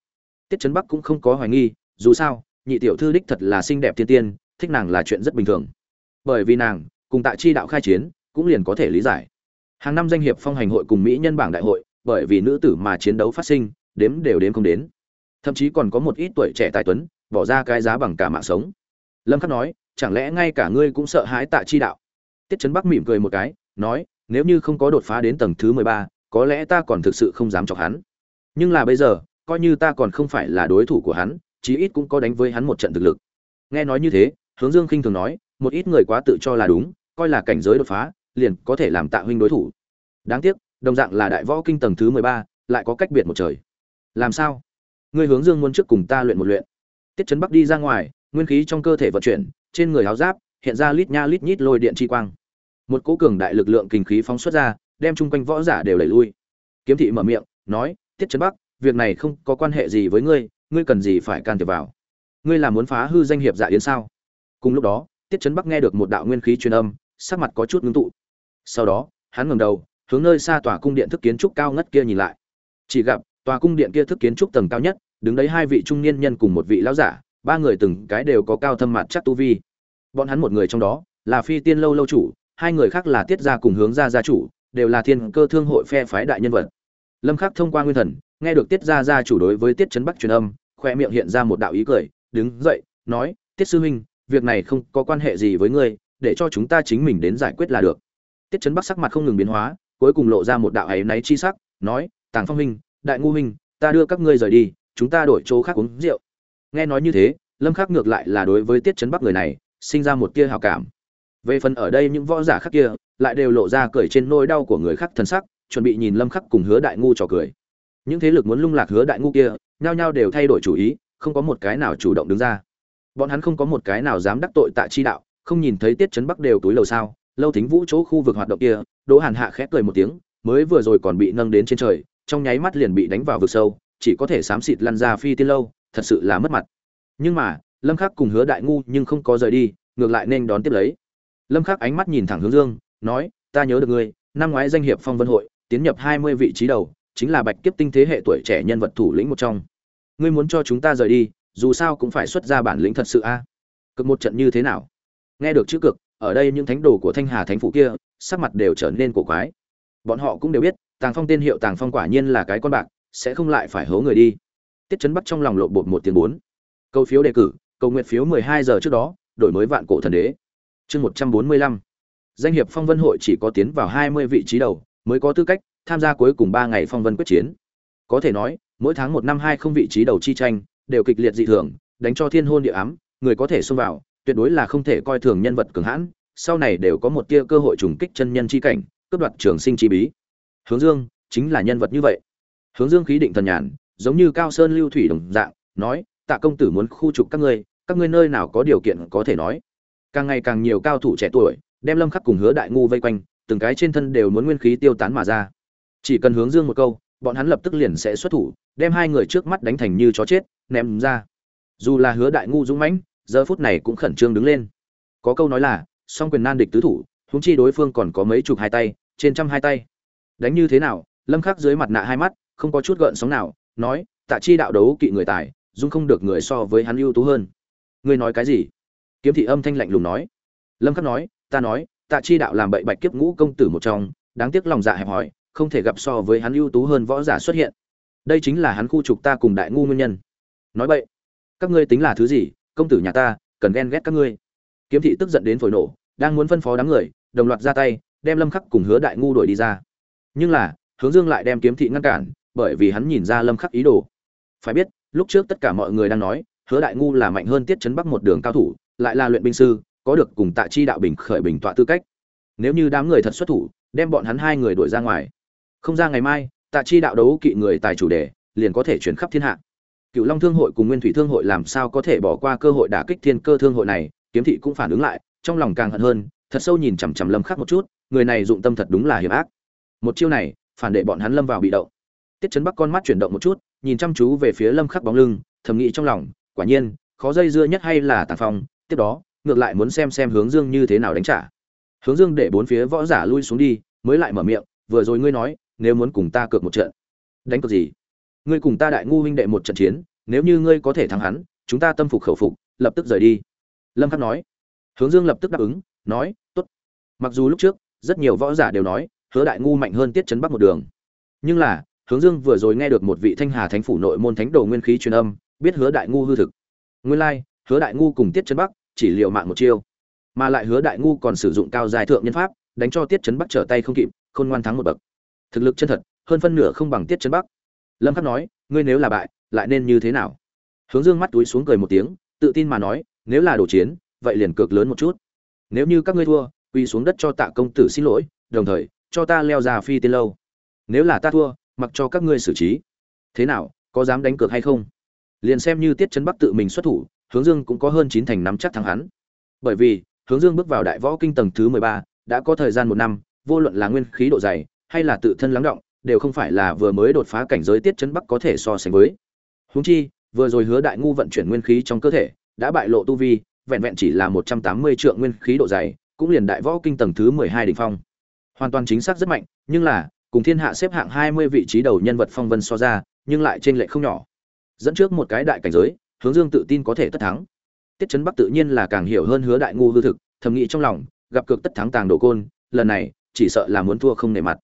Tiết trấn bắc cũng không có hoài nghi, dù sao, nhị tiểu thư đích thật là xinh đẹp thiên tiên, thích nàng là chuyện rất bình thường. Bởi vì nàng, cùng tạ chi đạo khai chiến, cũng liền có thể lý giải. Hàng năm danh hiệp phong hành hội cùng mỹ nhân bảng đại hội, bởi vì nữ tử mà chiến đấu phát sinh, đếm đều đếm không đến. Thậm chí còn có một ít tuổi trẻ tài tuấn, bỏ ra cái giá bằng cả mạng sống lâm khắc nói chẳng lẽ ngay cả ngươi cũng sợ hãi tạ chi đạo? Tiết Chấn bắc mỉm cười một cái nói nếu như không có đột phá đến tầng thứ mười ba, có lẽ ta còn thực sự không dám chọc hắn. Nhưng là bây giờ coi như ta còn không phải là đối thủ của hắn chí ít cũng có đánh với hắn một trận thực lực. Nghe nói như thế hướng dương khinh thường nói một ít người quá tự cho là đúng coi là cảnh giới đột phá liền có thể làm tạ huynh đối thủ. Đáng tiếc đồng dạng là đại võ kinh tầng thứ mười ba lại có cách biệt một trời. Làm sao? Ngươi hướng dương muốn trước cùng ta luyện một luyện. Tiết trấn bắc đi ra ngoài nguyên khí trong cơ thể vận chuyển, trên người áo giáp, hiện ra lít nha lít nhít lôi điện chi quang. Một cỗ cường đại lực lượng kinh khí phóng xuất ra, đem chung quanh võ giả đều đẩy lui. Kiếm thị mở miệng, nói, tiết trấn bắc, việc này không có quan hệ gì với ngươi ngươi cần gì phải can thiệp vào? Ngươi là muốn phá hư danh hiệp dạ yến sao? Cùng lúc đó, tiết trấn bắc nghe được một đạo nguyên khí truyền âm, sắc mặt có chút ngưng tụ. Sau đó, hắn ngẩng đầu, hướng nơi xa tòa cung điện thức kiến trúc cao ngất kia nhìn lại. Chỉ gặp, tòa cung điện kia thức kiến trúc tầng cao nhất, đứng đấy hai vị trung niên nhân cùng một vị lão giả ba người từng cái đều có cao thâm mặt chắc tu vi. Bọn hắn một người trong đó là phi tiên lâu lâu chủ, hai người khác là tiết gia cùng hướng gia gia chủ, đều là thiên cơ thương hội phe phái đại nhân vật. Lâm khắc thông qua nguyên thần, nghe được tiết gia gia chủ đối với tiết trấn bắc truyền âm khoe miệng hiện ra một đạo ý cười, đứng dậy, nói, tiết sư huynh việc này không có quan hệ gì với ngươi, để cho chúng ta chính mình đến giải quyết là được. Tiết trấn bắc sắc mặt không ngừng biến hóa, cuối cùng lộ ra một đạo áy náy chi sắc, nói, tàng phong huynh, đại ngu huynh, ta đưa các ngươi rời đi, chúng ta đổi chỗ khác uống rượu nghe nói như thế, lâm khắc ngược lại là đối với tiết chấn bắc người này, sinh ra một tia hào cảm. Về phần ở đây những võ giả khác kia, lại đều lộ ra cười trên nỗi đau của người khác thân sắc, chuẩn bị nhìn lâm khắc cùng hứa đại ngu trò cười. Những thế lực muốn lung lạc hứa đại ngu kia, nhao nhao đều thay đổi chủ ý, không có một cái nào chủ động đứng ra. Bọn hắn không có một cái nào dám đắc tội tại chi đạo, không nhìn thấy tiết chấn bắc đều túi lầu sao? Lâu thính vũ chỗ khu vực hoạt động kia, đỗ hàn hạ khẽ cười một tiếng, mới vừa rồi còn bị nâng đến trên trời, trong nháy mắt liền bị đánh vào vực sâu, chỉ có thể xám xịt lăn ra phi tiên lâu thật sự là mất mặt. Nhưng mà, lâm khắc cùng hứa đại ngu nhưng không có rời đi, ngược lại nên đón tiếp lấy. Lâm khắc ánh mắt nhìn thẳng hướng dương, nói, ta nhớ được ngươi, năm ngoái danh hiệp phong vân hội, tiến nhập 20 vị trí đầu, chính là bạch kiếp tinh thế hệ tuổi trẻ nhân vật thủ lĩnh một trong. Ngươi muốn cho chúng ta rời đi, dù sao cũng phải xuất ra bản lĩnh thật sự a. Cực một trận như thế nào? Nghe được chữ cực, ở đây những thánh đồ của thanh hà thánh phủ kia, sắc mặt đều trở nên cổ quái. Bọn họ cũng đều biết, tàng phong tên hiệu tàng phong quả nhiên là cái con bạc, sẽ không lại phải hố người đi tiết chấn bắt trong lòng lộ bột một tiếng bốn. Câu phiếu đề cử cầu nguyện phiếu 12 giờ trước đó, đổi mới vạn cổ thần đế. Chương 145 danh hiệp phong vân hội chỉ có tiến vào 20 vị trí đầu, mới có tư cách tham gia cuối cùng ba ngày phong vân quyết chiến. Có thể nói, mỗi tháng một năm hai không vị trí đầu chi tranh, đều kịch liệt dị thường, đánh cho thiên hôn địa ám, người có thể xông vào, tuyệt đối là không thể coi thường nhân vật cường hãn, sau này đều có một tia cơ hội trùng kích chân nhân chi cảnh, cướp đoạt trường sinh chi bí. Hướng dương, chính là nhân vật như vậy. Hướng dương khí định thần nhàn giống như cao sơn lưu thủy đồng dạng, nói, tạ công tử muốn khu trục các ngươi các ngươi nơi nào có điều kiện có thể nói? Càng ngày càng nhiều cao thủ trẻ tuổi, đem lâm khắc cùng hứa đại ngu vây quanh, từng cái trên thân đều muốn nguyên khí tiêu tán mà ra. Chỉ cần hướng dương một câu, bọn hắn lập tức liền sẽ xuất thủ, đem hai người trước mắt đánh thành như chó chết, ném ra. Dù là hứa đại ngu dũng mãnh, giờ phút này cũng khẩn trương đứng lên. Có câu nói là, song quyền nan địch tứ thủ, huống chi đối phương còn có mấy chục hai tay, trên trăm hai tay. Đánh như thế nào, lâm khắc dưới mặt nạ hai mắt, không có chút gợn sóng nào nói, tạ chi đạo đấu kỵ người tài, dung không được người so với hắn ưu tú hơn. Ngươi nói cái gì? Kiếm thị âm thanh lạnh lùng nói. Lâm khắc nói, ta nói, tạ chi đạo làm bậy bạch kiếp ngũ công tử một trong, đáng tiếc lòng dạ hẹp hòi, không thể gặp so với hắn ưu tú hơn võ giả xuất hiện. Đây chính là hắn khu trục ta cùng đại ngu nguyên nhân. Nói bậy. Các ngươi tính là thứ gì? Công tử nhà ta, cần ghen ghét các ngươi. Kiếm thị tức giận đến phổi nổ, đang muốn phân phó đám người, đồng loạt ra tay, đem lâm khắc cùng hứa đại ngu đuổi đi ra. Nhưng là, hướng dương lại đem kiếm thị ngăn cản bởi vì hắn nhìn ra lâm khắc ý đồ. Phải biết, lúc trước tất cả mọi người đang nói, hứa đại ngu là mạnh hơn tiết chấn bắc một đường cao thủ, lại là luyện binh sư, có được cùng tạ chi đạo bình khởi bình tọa tư cách. Nếu như đám người thật xuất thủ, đem bọn hắn hai người đuổi ra ngoài. Không ra ngày mai, tạ chi đạo đấu kỵ người tài chủ đề, liền có thể chuyển khắp thiên hạ. Cựu long thương hội cùng nguyên thủy thương hội làm sao có thể bỏ qua cơ hội đả kích thiên cơ thương hội này, kiếm thị cũng phản ứng lại, trong lòng càng hận hơn, thật sâu nhìn chằm chằm lâm khắc một chút, người này dụng tâm thật đúng là hiểm ác. Một chiêu này, phản để bọn hắn lâm vào bị động tiết chấn bắc con mắt chuyển động một chút, nhìn chăm chú về phía lâm khắc bóng lưng, thầm nghĩ trong lòng, quả nhiên, khó dây dưa nhất hay là tàng phong, tiếp đó, ngược lại muốn xem xem hướng dương như thế nào đánh trả. Hướng dương để bốn phía võ giả lui xuống đi, mới lại mở miệng, vừa rồi ngươi nói, nếu muốn cùng ta cược một trận. Đánh cược gì? Ngươi cùng ta đại ngu huynh đệ một trận chiến, nếu như ngươi có thể thắng hắn, chúng ta tâm phục khẩu phục, lập tức rời đi. Lâm khắc nói. Hướng dương lập tức đáp ứng, nói, tốt. Mặc dù lúc trước, rất nhiều võ giả đều nói, hứa đại ngu mạnh hơn tiết chấn bắc một đường. Nhưng là hướng dương vừa rồi nghe được một vị thanh hà thánh phủ nội môn thánh đồ nguyên khí truyền âm biết hứa đại ngu hư thực. Nguyên lai like, hứa đại ngu cùng tiết chấn bắc chỉ liệu mạng một chiêu mà lại hứa đại ngu còn sử dụng cao dài thượng nhân pháp đánh cho tiết chấn bắc trở tay không kịp khôn ngoan thắng một bậc. Thực lực chân thật hơn phân nửa không bằng tiết chấn bắc. Lâm khắc nói ngươi nếu là bại lại nên như thế nào? Hướng dương mắt túi xuống cười một tiếng tự tin mà nói nếu là đồ chiến vậy liền cược lớn một chút. Nếu như các ngươi thua quỳ xuống đất cho tạ công tử xin lỗi đồng thời cho ta leo ra phi tiên lâu. Nếu là ta thua mặc cho các ngươi xử trí. Thế nào, có dám đánh cược hay không? Liền xem như tiết chấn bắc tự mình xuất thủ, hướng dương cũng có hơn chín thành nắm chắc thắng hắn. Bởi vì, hướng dương bước vào đại võ kinh tầng thứ mười ba, đã có thời gian một năm, vô luận là nguyên khí độ dày, hay là tự thân lắng động, đều không phải là vừa mới đột phá cảnh giới tiết chấn bắc có thể so sánh với. Húng chi, vừa rồi hứa đại ngu vận chuyển nguyên khí trong cơ thể, đã bại lộ tu vi, vẹn vẹn chỉ là một trăm tám mươi triệu nguyên khí độ dày, cũng liền đại võ kinh tầng thứ mười hai đỉnh phong. Hoàn toàn chính xác rất mạnh, nhưng là cùng thiên hạ xếp hạng hai mươi vị trí đầu nhân vật phong vân so ra, nhưng lại trên lệ không nhỏ. Dẫn trước một cái đại cảnh giới, hướng dương tự tin có thể tất thắng. Tiết chấn bắc tự nhiên là càng hiểu hơn hứa đại ngu hư thực, thầm nghĩ trong lòng, gặp cược tất thắng tàng đổ côn, lần này, chỉ sợ là muốn thua không nể mặt.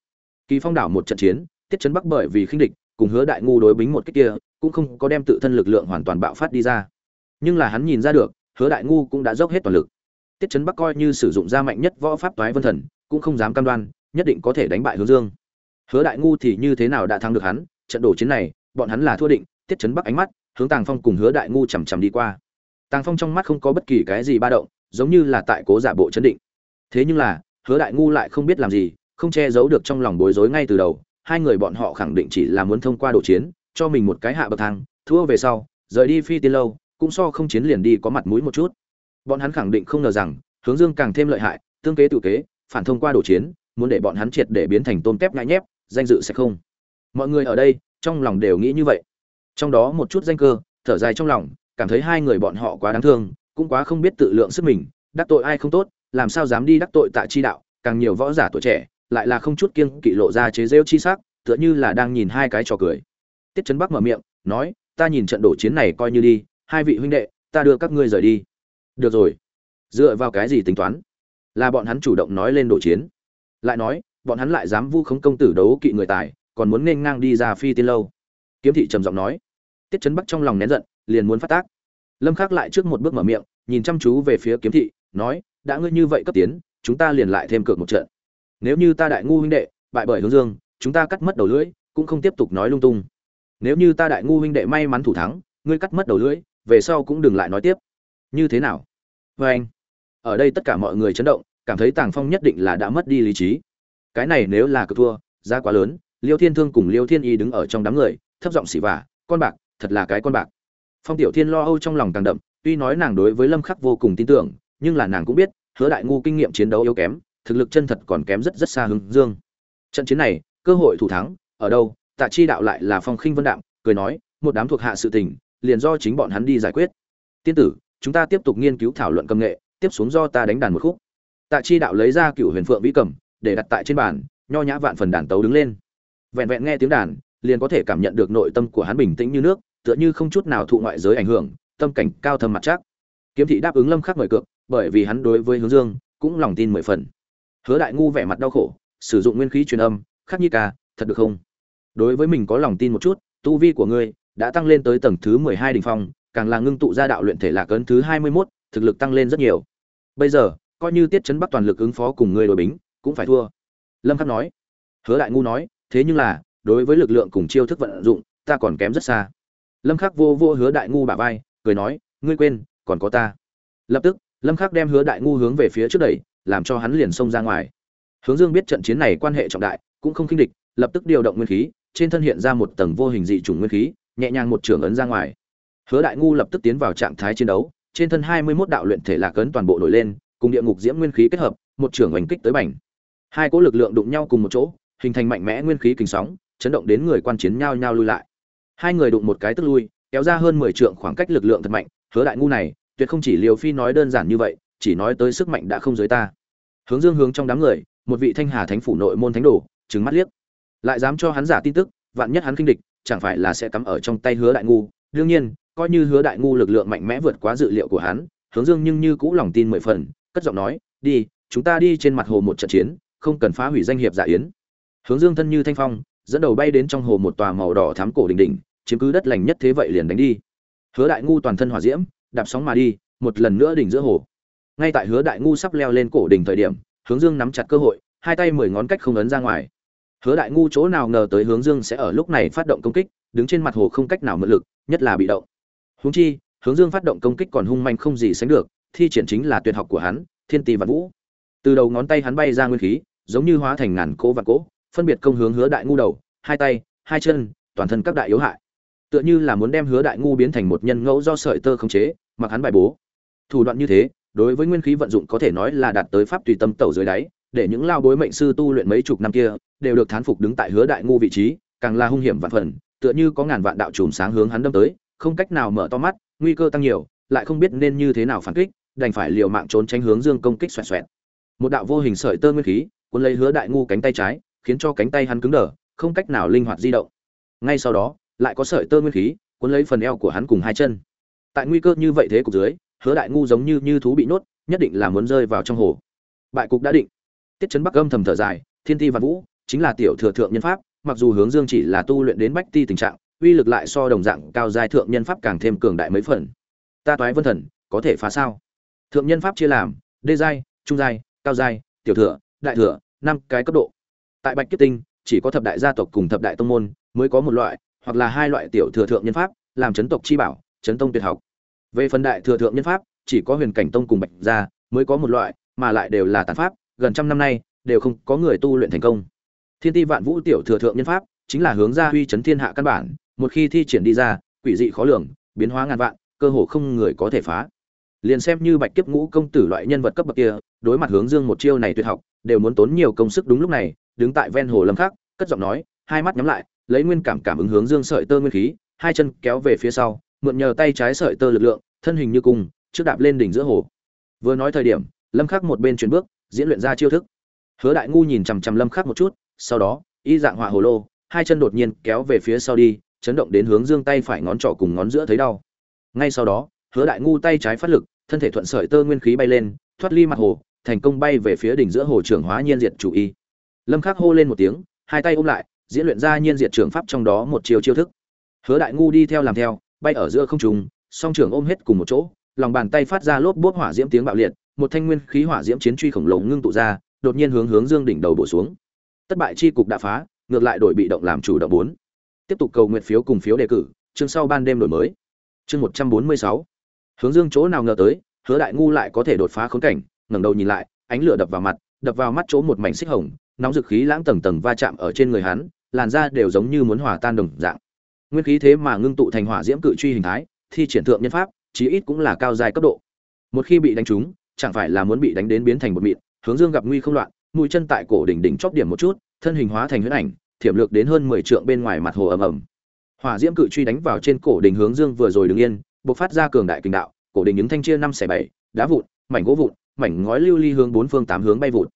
Kỳ phong đảo một trận chiến, tiết chấn bắc bởi vì khinh địch, cùng hứa đại ngu đối bính một cái kia, cũng không có đem tự thân lực lượng hoàn toàn bạo phát đi ra. Nhưng là hắn nhìn ra được, hứa đại ngu cũng đã dốc hết toàn lực. Tiết chấn bắc coi như sử dụng ra mạnh nhất võ pháp toái vân thần, cũng không dám cam đoan, nhất định có thể đánh bại hướng dương hứa đại ngu thì như thế nào đã thắng được hắn? Trận đổ chiến này, bọn hắn là thua định, tiết chấn bắc ánh mắt, hướng tàng phong cùng hứa đại ngu chằm chằm đi qua. Tàng phong trong mắt không có bất kỳ cái gì ba động, giống như là tại cố giả bộ chấn định. Thế nhưng là, hứa đại ngu lại không biết làm gì, không che giấu được trong lòng bối rối ngay từ đầu. Hai người bọn họ khẳng định chỉ là muốn thông qua đổ chiến, cho mình một cái hạ bậc thang, thua về sau, rời đi phi tiên lâu, cũng so không chiến liền đi có mặt mũi một chút. Bọn hắn khẳng định không ngờ rằng, hướng dương càng thêm lợi hại, tương kế tự kế, phản thông qua đổ chiến, muốn để bọn hắn triệt để biến thành tôm tép ngại nhép danh dự sẽ không. Mọi người ở đây, trong lòng đều nghĩ như vậy. Trong đó một chút danh cơ, thở dài trong lòng, cảm thấy hai người bọn họ quá đáng thương, cũng quá không biết tự lượng sức mình, đắc tội ai không tốt, làm sao dám đi đắc tội tại chi đạo, càng nhiều võ giả tuổi trẻ, lại là không chút kiêng kỵ lộ ra chế rêu chi sắc, tựa như là đang nhìn hai cái trò cười. Tiết trấn bắc mở miệng, nói, ta nhìn trận đổ chiến này coi như đi, hai vị huynh đệ, ta đưa các ngươi rời đi. Được rồi. Dựa vào cái gì tính toán? Là bọn hắn chủ động nói lên đổ chiến. Lại nói bọn hắn lại dám vu khống công tử đấu kỵ người tài, còn muốn nên ngang đi ra phi tiên lâu. Kiếm thị trầm giọng nói. Tiết trấn bắc trong lòng nén giận, liền muốn phát tác. Lâm khắc lại trước một bước mở miệng, nhìn chăm chú về phía kiếm thị, nói, đã ngươi như vậy cấp tiến, chúng ta liền lại thêm cược một trận. Nếu như ta đại ngu huynh đệ, bại bởi hướng dương, chúng ta cắt mất đầu lưỡi, cũng không tiếp tục nói lung tung. Nếu như ta đại ngu huynh đệ may mắn thủ thắng, ngươi cắt mất đầu lưỡi, về sau cũng đừng lại nói tiếp. Như thế nào? Vê anh ở đây tất cả mọi người chấn động, cảm thấy tàng phong nhất định là đã mất đi lý trí cái này nếu là cược thua, giá quá lớn, liêu thiên thương cùng liêu thiên y đứng ở trong đám người, thấp giọng xỉ vả, con bạc, thật là cái con bạc. Phong tiểu thiên lo âu trong lòng càng đậm, tuy nói nàng đối với lâm khắc vô cùng tin tưởng, nhưng là nàng cũng biết, hứa đại ngu kinh nghiệm chiến đấu yếu kém, thực lực chân thật còn kém rất rất xa hướng dương. Trận chiến này, cơ hội thủ thắng, ở đâu, tạ chi đạo lại là phong khinh vân đạm, cười nói, một đám thuộc hạ sự tình, liền do chính bọn hắn đi giải quyết. Tiên tử, chúng ta tiếp tục nghiên cứu thảo luận công nghệ, tiếp xuống do ta đánh đàn một khúc. Tạ chi đạo lấy ra cựu huyền phượng vĩ cầm để đặt tại trên bàn nho nhã vạn phần đàn tấu đứng lên. Vẹn vẹn nghe tiếng đàn liền có thể cảm nhận được nội tâm của hắn bình tĩnh như nước tựa như không chút nào thụ ngoại giới ảnh hưởng tâm cảnh cao thâm mặt chắc. Kiếm thị đáp ứng lâm khắc mời cược bởi vì hắn đối với hướng dương cũng lòng tin mười phần. Hứa đại ngu vẻ mặt đau khổ sử dụng nguyên khí truyền âm khắc nhi ca thật được không? Đối với mình có lòng tin một chút tu vi của ngươi đã tăng lên tới tầng thứ mười hai đỉnh phong càng là ngưng tụ ra đạo luyện thể lạc ấn thứ hai mươi 21, thực lực tăng lên rất nhiều. Bây giờ coi như tiết chấn bắc toàn lực ứng phó cùng ngươi đối bính cũng phải thua. Lâm khắc nói. Hứa đại ngu nói, thế nhưng là, đối với lực lượng cùng chiêu thức vận dụng, ta còn kém rất xa. Lâm khắc vô vô hứa đại ngu bả vai, cười nói, ngươi quên, còn có ta. Lập tức, lâm khắc đem hứa đại ngu hướng về phía trước đẩy, làm cho hắn liền xông ra ngoài. Hướng dương biết trận chiến này quan hệ trọng đại, cũng không khinh địch, lập tức điều động nguyên khí, trên thân hiện ra một tầng vô hình dị chủng nguyên khí, nhẹ nhàng một trường ấn ra ngoài. Hứa đại ngu lập tức tiến vào trạng thái chiến đấu, trên thân 21 đạo luyện thể lạc ấn toàn bộ nổi lên, cùng địa ngục diễm nguyên khí kết hợp, một trường oanh kích tới bành hai cỗ lực lượng đụng nhau cùng một chỗ, hình thành mạnh mẽ nguyên khí kình sóng, chấn động đến người quan chiến nhao nhao lui lại. Hai người đụng một cái tức lui, kéo ra hơn mười trượng khoảng cách lực lượng thật mạnh, hứa đại ngu này, tuyệt không chỉ liều phi nói đơn giản như vậy, chỉ nói tới sức mạnh đã không giới ta. Hướng dương hướng trong đám người, một vị thanh hà thánh phủ nội môn thánh đồ, trừng mắt liếc. Lại dám cho hắn giả tin tức, vạn nhất hắn kinh địch, chẳng phải là sẽ cắm ở trong tay hứa đại ngu. Đương nhiên, coi như hứa đại ngu lực lượng mạnh mẽ vượt quá dự liệu của hắn, hướng dương nhưng như cũ lòng tin mười phần, cất giọng nói, đi, chúng ta đi trên mặt hồ một trận chiến không cần phá hủy danh hiệp giả yến. Hướng dương thân như thanh phong, dẫn đầu bay đến trong hồ một tòa màu đỏ thắm cổ đỉnh đỉnh, chiếm cứ đất lành nhất thế vậy liền đánh đi. Hứa đại ngu toàn thân hỏa diễm, đạp sóng mà đi, một lần nữa đỉnh giữa hồ. Ngay tại hứa đại ngu sắp leo lên cổ đỉnh thời điểm, hướng dương nắm chặt cơ hội, hai tay mười ngón cách không ấn ra ngoài. Hứa đại ngu chỗ nào ngờ tới hướng dương sẽ ở lúc này phát động công kích, đứng trên mặt hồ không cách nào mượn lực, nhất là bị động. Huống chi, hướng dương phát động công kích còn hung manh không gì sánh được, thi triển chính là tuyệt học của hắn, thiên tỷ và vũ. Từ đầu ngón tay hắn bay ra nguyên khí giống như hóa thành ngàn cỗ vạn cỗ, phân biệt công hướng hứa đại ngu đầu, hai tay, hai chân, toàn thân các đại yếu hại. Tựa như là muốn đem hứa đại ngu biến thành một nhân ngẫu do sợi tơ khống chế, mặc hắn bài bố. Thủ đoạn như thế, đối với nguyên khí vận dụng có thể nói là đạt tới pháp tùy tâm tẩu dưới đáy, để những lao bối mệnh sư tu luyện mấy chục năm kia đều được thán phục đứng tại hứa đại ngu vị trí, càng là hung hiểm vạn phần, tựa như có ngàn vạn đạo chùm sáng hướng hắn đâm tới, không cách nào mở to mắt, nguy cơ tăng nhiều, lại không biết nên như thế nào phản kích, đành phải liều mạng trốn tránh hướng dương công kích xoẹt xoẹt. Một đạo vô hình sợi tơ nguyên khí cuốn lấy hứa đại ngu cánh tay trái, khiến cho cánh tay hắn cứng đờ, không cách nào linh hoạt di động. Ngay sau đó, lại có sợi tơ nguyên khí, cuốn lấy phần eo của hắn cùng hai chân. Tại nguy cơ như vậy thế cục dưới, hứa đại ngu giống như như thú bị nhốt, nhất định là muốn rơi vào trong hồ. Bại cục đã định. Tiết chấn bắc âm thầm thở dài, thiên ti văn vũ chính là tiểu thừa thượng nhân pháp, mặc dù hướng dương chỉ là tu luyện đến bách ti tình trạng, uy lực lại so đồng dạng cao giai thượng nhân pháp càng thêm cường đại mấy phần. Ta toái vân thần, có thể phá sao? Thượng nhân pháp chia làm, đê giai, trung giai, cao giai, tiểu thừa đại thừa, năm cái cấp độ. Tại bạch kiếp tinh, chỉ có thập đại gia tộc cùng thập đại tông môn mới có một loại, hoặc là hai loại tiểu thừa thượng nhân pháp, làm chấn tộc chi bảo, chấn tông tuyệt học. Về phần đại thừa thượng nhân pháp, chỉ có huyền cảnh tông cùng bạch gia mới có một loại, mà lại đều là tàn pháp, gần trăm năm nay, đều không có người tu luyện thành công. Thiên ti vạn vũ tiểu thừa thượng nhân pháp, chính là hướng ra huy chấn thiên hạ căn bản, một khi thi triển đi ra, quỷ dị khó lường, biến hóa ngàn vạn, cơ hồ không người có thể phá. Liền xem như bạch kiếp ngũ công tử loại nhân vật cấp bậc kia, đối mặt hướng dương một chiêu này tuyệt học đều muốn tốn nhiều công sức đúng lúc này, đứng tại ven hồ lâm khắc, cất giọng nói, hai mắt nhắm lại, lấy nguyên cảm cảm ứng hướng dương sợi tơ nguyên khí, hai chân kéo về phía sau, mượn nhờ tay trái sợi tơ lực lượng, thân hình như cung trước đạp lên đỉnh giữa hồ. Vừa nói thời điểm, lâm khắc một bên chuyển bước, diễn luyện ra chiêu thức. Hứa đại ngu nhìn chằm chằm lâm khắc một chút, sau đó, y dạng hỏa hồ lô, hai chân đột nhiên kéo về phía sau đi, chấn động đến hướng dương tay phải ngón trỏ cùng ngón giữa thấy đau. Ngay sau đó, hứa đại ngu tay trái phát lực, thân thể thuận sợi tơ nguyên khí bay lên, thoát ly mặt hồ thành công bay về phía đỉnh giữa hồ trưởng hóa nhiên diệt chủ y. Lâm khắc hô lên một tiếng, hai tay ôm lại, diễn luyện ra nhiên diệt trưởng pháp trong đó một chiêu chiêu thức. Hứa đại ngu đi theo làm theo, bay ở giữa không trung, song trưởng ôm hết cùng một chỗ, lòng bàn tay phát ra lốp bốp hỏa diễm tiếng bạo liệt, một thanh nguyên khí hỏa diễm chiến truy khổng lồ ngưng tụ ra, đột nhiên hướng hướng dương đỉnh đầu bổ xuống. Tất bại chi cục đã phá, ngược lại đổi bị động làm chủ động bốn. Tiếp tục cầu nguyện phiếu cùng phiếu đề cử, chương sau ban đêm đổi mới. Chương một trăm bốn mươi sáu. Hướng dương chỗ nào ngờ tới, hứa đại ngu lại có thể đột phá khốn cảnh ngẩng đầu nhìn lại, ánh lửa đập vào mặt, đập vào mắt chỗ một mảnh xích hồng, nóng dực khí lãng tầng tầng va chạm ở trên người hắn, làn da đều giống như muốn hòa tan đồng dạng. Nguyên khí thế mà ngưng tụ thành hỏa diễm cự truy hình thái, thi triển thượng nhân pháp, chí ít cũng là cao dài cấp độ. Một khi bị đánh trúng, chẳng phải là muốn bị đánh đến biến thành một mịn, hướng dương gặp nguy không loạn, mũi chân tại cổ đỉnh đỉnh chóp điểm một chút, thân hình hóa thành huyễn ảnh, thiểm lược đến hơn mười trượng bên ngoài mặt hồ ầm ầm. Hỏa diễm cự truy đánh vào trên cổ đỉnh hướng dương vừa rồi đứng yên, bộc phát ra cường đại kinh đạo, cổ đỉnh những thanh chia năm xẻ bảy, đá vụn, mảnh gỗ vụn mảnh ngói lưu ly hướng bốn phương tám hướng bay vụn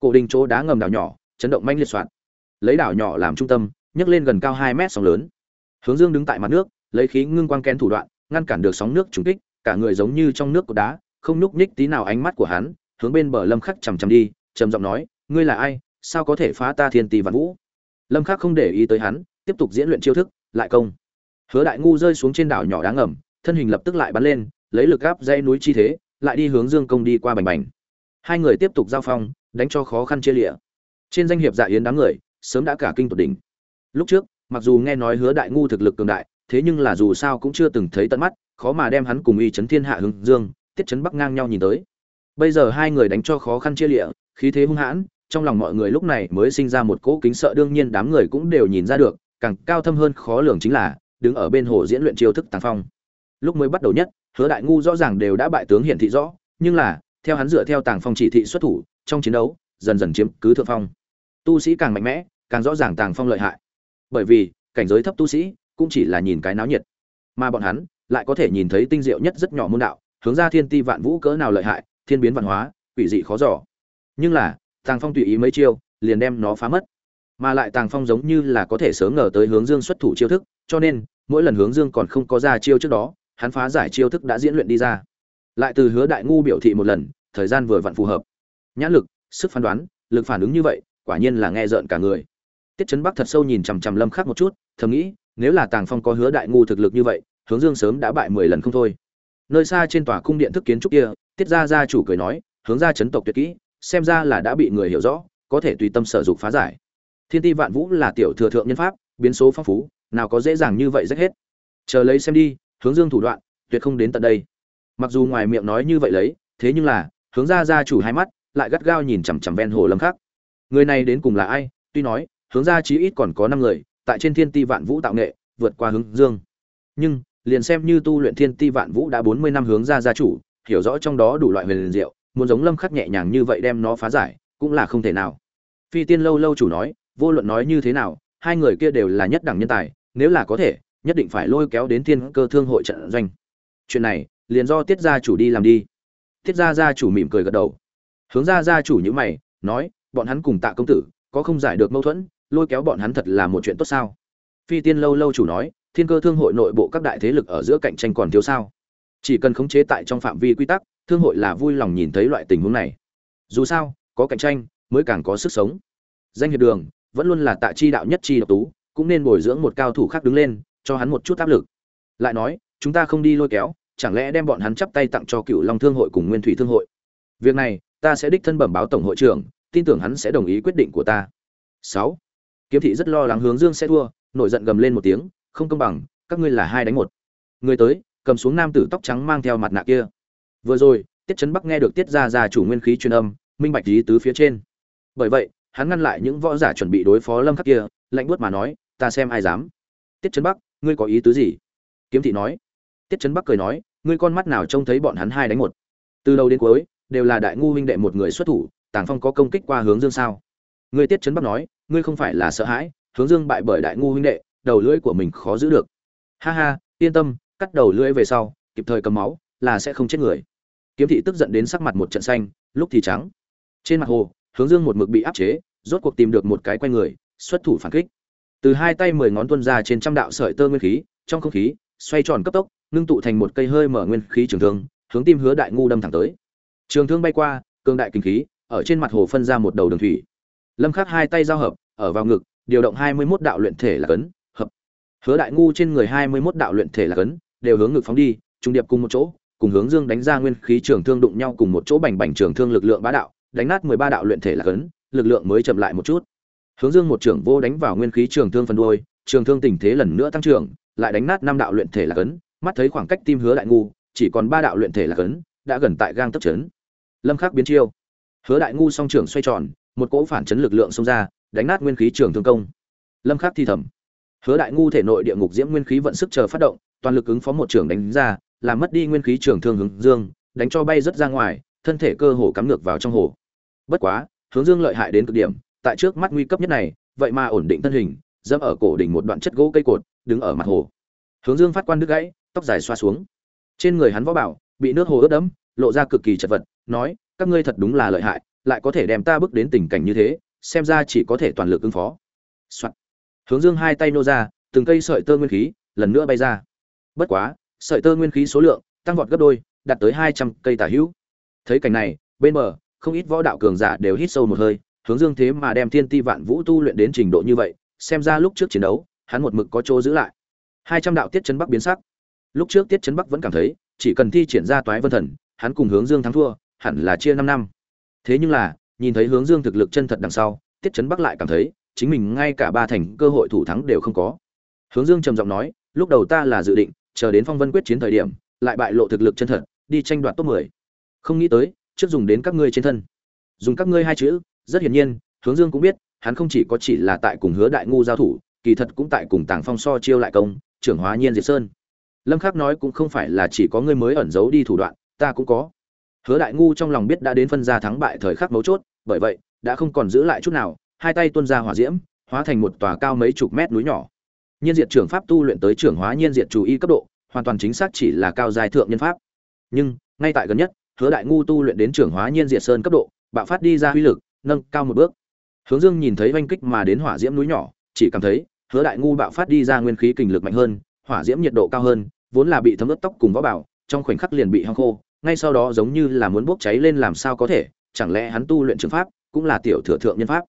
cổ đỉnh chỗ đá ngầm đảo nhỏ, chấn động manh liệt soạn lấy đảo nhỏ làm trung tâm, nhấc lên gần cao hai mét sóng lớn. Hướng dương đứng tại mặt nước, lấy khí ngưng quang kén thủ đoạn, ngăn cản được sóng nước trùng kích, cả người giống như trong nước của đá, không nhúc nhích tí nào ánh mắt của hắn, hướng bên bờ lâm khắc chằm chằm đi, trầm giọng nói, ngươi là ai? Sao có thể phá ta thiên tỷ vạn vũ? Lâm khắc không để ý tới hắn, tiếp tục diễn luyện chiêu thức, lại công. Hứa đại ngu rơi xuống trên đảo nhỏ đáng ngầm, thân hình lập tức lại bắn lên, lấy lực gáp dây núi chi thế lại đi hướng dương công đi qua bành bành. Hai người tiếp tục giao phong, đánh cho khó khăn chia lịa trên danh hiệp dạ yến đám người, sớm đã cả kinh tột đỉnh. Lúc trước, mặc dù nghe nói hứa đại ngu thực lực cường đại, thế nhưng là dù sao cũng chưa từng thấy tận mắt, khó mà đem hắn cùng uy chấn thiên hạ hướng dương, tiết chấn bắc ngang nhau nhìn tới. Bây giờ hai người đánh cho khó khăn chia lịa khí thế hung hãn, trong lòng mọi người lúc này mới sinh ra một cỗ kính sợ đương nhiên đám người cũng đều nhìn ra được, càng cao thâm hơn khó lường chính là, đứng ở bên hồ diễn luyện chiêu thức tàng phong lúc mới bắt đầu nhất, hứa đại ngu rõ ràng đều đã bại tướng hiển thị rõ, nhưng là, theo hắn dựa theo tàng phong chỉ thị xuất thủ, trong chiến đấu, dần dần chiếm cứ thượng phong. Tu sĩ càng mạnh mẽ, càng rõ ràng tàng phong lợi hại. Bởi vì, cảnh giới thấp tu sĩ, cũng chỉ là nhìn cái náo nhiệt. Mà bọn hắn, lại có thể nhìn thấy tinh diệu nhất rất nhỏ môn đạo, hướng ra thiên ti vạn vũ cỡ nào lợi hại, thiên biến văn hóa, quỷ dị khó giỏ nhưng là, tàng phong tùy ý mấy chiêu, liền đem nó phá mất. Mà lại tàng phong giống như là có thể sớm ngờ tới hướng dương xuất thủ chiêu thức, cho nên, mỗi lần hướng dương còn không có ra chiêu trước đó hắn phá giải chiêu thức đã diễn luyện đi ra. Lại từ hứa đại ngu biểu thị một lần, thời gian vừa vặn phù hợp. Nhãn lực, sức phán đoán, lực phản ứng như vậy, quả nhiên là nghe rợn cả người. Tiết chấn bắc thật sâu nhìn chằm chằm lâm khắc một chút, thầm nghĩ, nếu là tàng phong có hứa đại ngu thực lực như vậy, hướng dương sớm đã bại mười lần không thôi. Nơi xa trên tòa cung điện thức kiến trúc kia, tiết gia gia chủ cười nói, hướng ra chấn tộc tuyệt kỹ, xem ra là đã bị người hiểu rõ, có thể tùy tâm sở dục phá giải. Thiên ti vạn vũ là tiểu thừa thượng nhân pháp, biến số phong phú, nào có dễ dàng như vậy rất hết. Chờ lấy xem đi hướng dương thủ đoạn, tuyệt không đến tận đây. Mặc dù ngoài miệng nói như vậy lấy, thế nhưng là, hướng ra gia chủ hai mắt, lại gắt gao nhìn chằm chằm ven hồ lâm khắc. Người này đến cùng là ai? Tuy nói, hướng ra chí ít còn có năm người, tại trên thiên ti vạn vũ tạo nghệ, vượt qua hướng dương. Nhưng, liền xem như tu luyện thiên ti vạn vũ đã bốn mươi năm hướng ra gia chủ, hiểu rõ trong đó đủ loại huyền diệu, muốn giống lâm khắc nhẹ nhàng như vậy đem nó phá giải, cũng là không thể nào. Phi tiên lâu lâu chủ nói, vô luận nói như thế nào, hai người kia đều là nhất đẳng nhân tài, nếu là có thể nhất định phải lôi kéo đến thiên cơ thương hội trận doanh. Chuyện này, liền do tiết gia chủ đi làm đi. Tiết gia gia chủ mỉm cười gật đầu. Hướng gia gia chủ như mày, nói, bọn hắn cùng tạ công tử, có không giải được mâu thuẫn, lôi kéo bọn hắn thật là một chuyện tốt sao? Phi tiên lâu lâu chủ nói, thiên cơ thương hội nội bộ các đại thế lực ở giữa cạnh tranh còn thiếu sao? Chỉ cần khống chế tại trong phạm vi quy tắc, thương hội là vui lòng nhìn thấy loại tình huống này. Dù sao, có cạnh tranh, mới càng có sức sống. Danh hiệp đường, vẫn luôn là tạ chi đạo nhất chi độc tú, cũng nên bồi dưỡng một cao thủ khác đứng lên cho hắn một chút áp lực. Lại nói, chúng ta không đi lôi kéo, chẳng lẽ đem bọn hắn chắp tay tặng cho cựu long thương hội cùng nguyên thủy thương hội? Việc này, ta sẽ đích thân bẩm báo tổng hội trưởng, tin tưởng hắn sẽ đồng ý quyết định của ta. Sáu. Kiếm thị rất lo lắng hướng dương sẽ thua, nổi giận gầm lên một tiếng, không công bằng, các ngươi là hai đánh một. Người tới, cầm xuống nam tử tóc trắng mang theo mặt nạ kia. Vừa rồi, tiết trấn bắc nghe được tiết Gia Gia chủ nguyên khí truyền âm, minh bạch lý tứ phía trên. Bởi vậy, hắn ngăn lại những võ giả chuẩn bị đối phó lâm khắc kia, lạnh buốt mà nói, ta xem ai dám. Tiết trấn bắc ngươi có ý tứ gì? Kiếm thị nói. Tiết trấn bắc cười nói, ngươi con mắt nào trông thấy bọn hắn hai đánh một? Từ đầu đến cuối, đều là đại ngu huynh đệ một người xuất thủ, tàng phong có công kích qua hướng dương sao? Ngươi tiết trấn bắc nói, ngươi không phải là sợ hãi, hướng dương bại bởi đại ngu huynh đệ, đầu lưỡi của mình khó giữ được. Ha ha, yên tâm, cắt đầu lưỡi về sau, kịp thời cầm máu, là sẽ không chết người. Kiếm thị tức giận đến sắc mặt một trận xanh, lúc thì trắng. Trên mặt hồ, hướng dương một mực bị áp chế, rốt cuộc tìm được một cái quay người, xuất thủ phản kích từ hai tay mười ngón tuân ra trên trăm đạo sợi tơ nguyên khí, trong không khí, xoay tròn cấp tốc, ngưng tụ thành một cây hơi mở nguyên khí trường thương, hướng tim hứa đại ngu đâm thẳng tới. Trường thương bay qua, cường đại kinh khí, ở trên mặt hồ phân ra một đầu đường thủy. Lâm khắc hai tay giao hợp, ở vào ngực, điều động hai mươi 21 đạo luyện thể là cấn, hợp. Hứa đại ngu trên người hai mươi 21 đạo luyện thể là cấn, đều hướng ngực phóng đi, trung điệp cùng một chỗ, cùng hướng dương đánh ra nguyên khí trường thương đụng nhau cùng một chỗ bành bành trường thương lực lượng bá đạo, đánh nát mười ba đạo luyện thể là cấn, lực lượng mới chậm lại một chút hướng dương một trưởng vô đánh vào nguyên khí trường thương phần đuôi, trường thương tình thế lần nữa tăng trưởng, lại đánh nát năm đạo luyện thể là cấn, mắt thấy khoảng cách tim hứa đại ngu, chỉ còn ba đạo luyện thể là cấn, đã gần tại gang tấp chấn. Lâm khắc biến chiêu. Hứa đại ngu song trưởng xoay tròn, một cỗ phản chấn lực lượng xông ra, đánh nát nguyên khí trường thương công. Lâm khắc thi thầm. Hứa đại ngu thể nội địa ngục diễm nguyên khí vận sức chờ phát động, toàn lực ứng phó một trưởng đánh ra, làm mất đi nguyên khí trường thương hướng dương, đánh cho bay rất ra ngoài, thân thể cơ hồ cắm ngược vào trong hồ. Bất quá, hướng dương lợi hại đến cực điểm tại trước mắt nguy cấp nhất này, vậy mà ổn định thân hình, dẫm ở cổ đỉnh một đoạn chất gỗ cây cột, đứng ở mặt hồ. Hướng dương phát quan nước gãy, tóc dài xoa xuống. Trên người hắn võ bảo, bị nước hồ ướt đẫm, lộ ra cực kỳ chật vật, nói, các ngươi thật đúng là lợi hại, lại có thể đem ta bước đến tình cảnh như thế, xem ra chỉ có thể toàn lực ứng phó. Soạn. hướng dương hai tay nô ra, từng cây sợi tơ nguyên khí, lần nữa bay ra. Bất quá, sợi tơ nguyên khí số lượng, tăng vọt gấp đôi, đạt tới hai trăm cây tả hữu. Thấy cảnh này, bên bờ, không ít võ đạo cường giả đều hít sâu một hơi hướng dương thế mà đem thiên ti vạn vũ tu luyện đến trình độ như vậy, xem ra lúc trước chiến đấu, hắn một mực có chỗ giữ lại. Hai trăm đạo tiết chấn bắc biến sắc. Lúc trước tiết chấn bắc vẫn cảm thấy, chỉ cần thi triển ra toái vân thần, hắn cùng hướng dương thắng thua, hẳn là chia năm năm. Thế nhưng là, nhìn thấy hướng dương thực lực chân thật đằng sau, tiết chấn bắc lại cảm thấy, chính mình ngay cả ba thành cơ hội thủ thắng đều không có. Hướng dương trầm giọng nói, lúc đầu ta là dự định, chờ đến phong vân quyết chiến thời điểm, lại bại lộ thực lực chân thật, đi tranh đoạt top mười. Không nghĩ tới, trước dùng đến các ngươi trên thân. Dùng các ngươi hai chữ rất hiển nhiên, hướng dương cũng biết, hắn không chỉ có chỉ là tại cùng hứa đại ngu giao thủ, kỳ thật cũng tại cùng tàng phong so chiêu lại công, trưởng hóa nhiên diệt sơn. Lâm khắc nói cũng không phải là chỉ có ngươi mới ẩn giấu đi thủ đoạn, ta cũng có. Hứa đại ngu trong lòng biết đã đến phân ra thắng bại thời khắc mấu chốt, bởi vậy, đã không còn giữ lại chút nào, hai tay tuôn ra hỏa diễm, hóa thành một tòa cao mấy chục mét núi nhỏ. Nhiên diệt trưởng pháp tu luyện tới trưởng hóa nhiên diệt chủ y cấp độ, hoàn toàn chính xác chỉ là cao giai thượng nhân pháp. Nhưng, ngay tại gần nhất, hứa đại ngu tu luyện đến trưởng hóa nhiên diệt sơn cấp độ, bạo phát đi ra uy lực nâng cao một bước. Hướng dương nhìn thấy oanh kích mà đến hỏa diễm núi nhỏ, chỉ cảm thấy, hứa đại ngu bạo phát đi ra nguyên khí kình lực mạnh hơn, hỏa diễm nhiệt độ cao hơn, vốn là bị thấm ướt tóc cùng võ bảo trong khoảnh khắc liền bị hao khô, ngay sau đó giống như là muốn bốc cháy lên làm sao có thể, chẳng lẽ hắn tu luyện trường pháp, cũng là tiểu thừa thượng nhân pháp.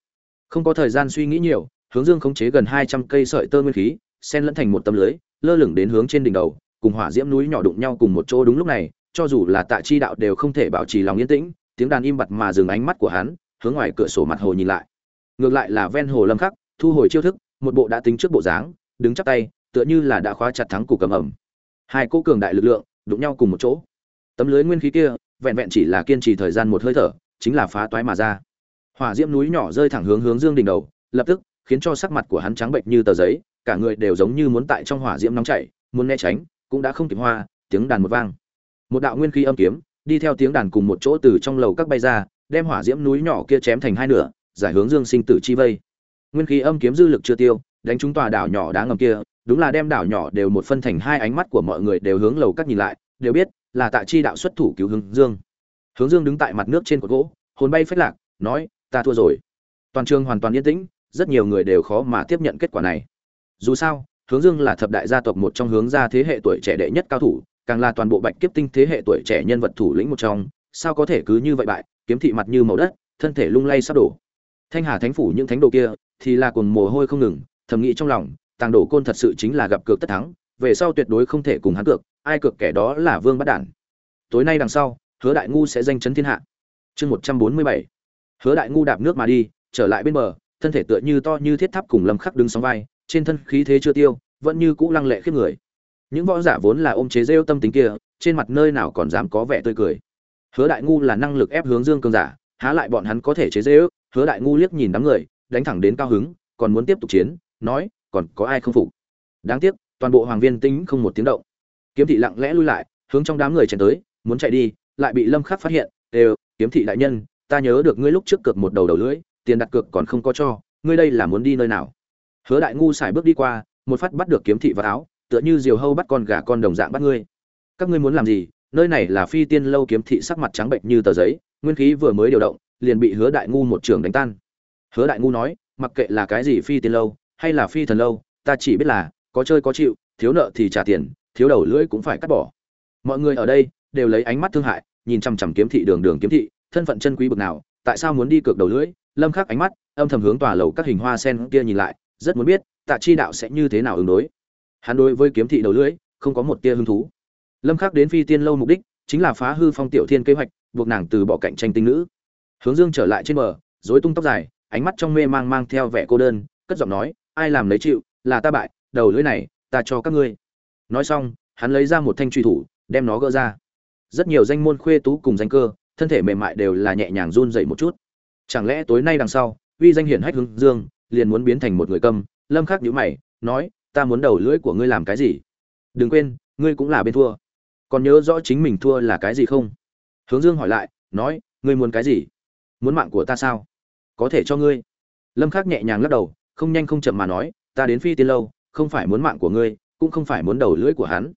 Không có thời gian suy nghĩ nhiều, hướng dương khống chế gần hai trăm cây sợi tơ nguyên khí, xen lẫn thành một tấm lưới, lơ lửng đến hướng trên đỉnh đầu, cùng hỏa diễm núi nhỏ đụng nhau cùng một chỗ đúng lúc này, cho dù là tạ chi đạo đều không thể bảo trì lòng yên tĩnh, tiếng đàn im bặt mà dừng ánh mắt của hắn hướng ngoài cửa sổ mặt hồ nhìn lại. Ngược lại là ven hồ lâm khắc, thu hồi chiêu thức, một bộ đã tính trước bộ dáng, đứng chắp tay, tựa như là đã khóa chặt thắng cục cầm ẩm. Hai cô cường đại lực lượng, đụng nhau cùng một chỗ. Tấm lưới nguyên khí kia, vẹn vẹn chỉ là kiên trì thời gian một hơi thở, chính là phá toái mà ra. Hỏa diễm núi nhỏ rơi thẳng hướng hướng dương đỉnh đầu, lập tức, khiến cho sắc mặt của hắn trắng bệnh như tờ giấy, cả người đều giống như muốn tại trong hỏa diễm nóng chảy, muốn né tránh, cũng đã không kịp hoa, tiếng đàn một vang. Một đạo nguyên khí âm kiếm, đi theo tiếng đàn cùng một chỗ từ trong lầu các bay ra đem hỏa diễm núi nhỏ kia chém thành hai nửa, giải hướng dương sinh tử chi vây. Nguyên khí âm kiếm dư lực chưa tiêu, đánh trúng tòa đảo nhỏ đáng ngầm kia, đúng là đem đảo nhỏ đều một phân thành hai ánh mắt của mọi người đều hướng lầu các nhìn lại, đều biết là tạ chi đạo xuất thủ cứu hướng dương. Hướng dương đứng tại mặt nước trên cột gỗ, hồn bay phách lạc, nói, ta thua rồi. Toàn trường hoàn toàn yên tĩnh, rất nhiều người đều khó mà tiếp nhận kết quả này. Dù sao, hướng dương là thập đại gia tộc một trong hướng gia thế hệ tuổi trẻ đệ nhất cao thủ, càng là toàn bộ bạch kiếp tinh thế hệ tuổi trẻ nhân vật thủ lĩnh một trong, sao có thể cứ như vậy bại? Kiếm thị mặt như màu đất, thân thể lung lay sắp đổ. Thanh hà thánh phủ những thánh đồ kia thì là cồn mồ hôi không ngừng, thầm nghĩ trong lòng, tàng đổ côn thật sự chính là gặp cược tất thắng, về sau tuyệt đối không thể cùng hắn cược, ai cược kẻ đó là vương bắt đản. Tối nay đằng sau, hứa đại ngu sẽ danh chấn thiên hạ. Chương một trăm bốn mươi bảy. Hứa đại ngu đạp nước mà đi, trở lại bên bờ, thân thể tựa như to như thiết tháp cùng lâm khắc đứng sóng vai, trên thân khí thế chưa tiêu, vẫn như cũ lăng lệ khiếp người. Những võ giả vốn là ôm chế rêu tâm tính kia, trên mặt nơi nào còn dám có vẻ tươi cười hứa đại ngu là năng lực ép hướng dương cường giả, há lại bọn hắn có thể chế rêu hứa đại ngu liếc nhìn đám người, đánh thẳng đến cao hứng, còn muốn tiếp tục chiến, nói, còn có ai không phục? Đáng tiếc, toàn bộ hoàng viên tính không một tiếng động. Kiếm thị lặng lẽ lui lại, hướng trong đám người chạy tới, muốn chạy đi, lại bị lâm khắc phát hiện, đều, kiếm thị đại nhân, ta nhớ được ngươi lúc trước cược một đầu đầu lưỡi, tiền đặt cược còn không có cho, ngươi đây là muốn đi nơi nào? Hứa đại ngu xài bước đi qua, một phát bắt được kiếm thị vào áo, tựa như diều hâu bắt con gà con đồng dạng bắt ngươi. Các ngươi muốn làm gì? Nơi này là phi tiên lâu kiếm thị sắc mặt trắng bệnh như tờ giấy, nguyên khí vừa mới điều động, liền bị hứa đại ngu một trường đánh tan. Hứa đại ngu nói, mặc kệ là cái gì phi tiên lâu, hay là phi thần lâu, ta chỉ biết là, có chơi có chịu, thiếu nợ thì trả tiền, thiếu đầu lưỡi cũng phải cắt bỏ. Mọi người ở đây đều lấy ánh mắt thương hại, nhìn chằm chằm kiếm thị đường đường kiếm thị, thân phận chân quý bực nào, tại sao muốn đi cược đầu lưỡi? Lâm khắc ánh mắt, âm thầm hướng tòa lầu các hình hoa sen kia nhìn lại, rất muốn biết, tạ chi đạo sẽ như thế nào ứng đối. Hắn đối với kiếm thị đầu lưỡi, không có một tia hứng thú lâm khắc đến phi tiên lâu mục đích chính là phá hư phong tiểu thiên kế hoạch, buộc nàng từ bỏ cạnh tranh tinh nữ. Hướng dương trở lại trên bờ, rối tung tóc dài, ánh mắt trong mê mang mang theo vẻ cô đơn, cất giọng nói, ai làm lấy chịu, là ta bại, đầu lưỡi này, ta cho các ngươi. Nói xong, hắn lấy ra một thanh truy thủ, đem nó gỡ ra. Rất nhiều danh môn khuê tú cùng danh cơ, thân thể mềm mại đều là nhẹ nhàng run dậy một chút. Chẳng lẽ tối nay đằng sau, uy danh hiển hách hướng dương, liền muốn biến thành một người câm? Lâm khắc nhíu mày, nói, ta muốn đầu lưỡi của ngươi làm cái gì? Đừng quên, ngươi cũng là bên thua còn nhớ rõ chính mình thua là cái gì không? Hướng dương hỏi lại, nói, ngươi muốn cái gì? Muốn mạng của ta sao? Có thể cho ngươi. Lâm khắc nhẹ nhàng lắc đầu, không nhanh không chậm mà nói, ta đến phi tiên lâu, không phải muốn mạng của ngươi, cũng không phải muốn đầu lưỡi của hắn,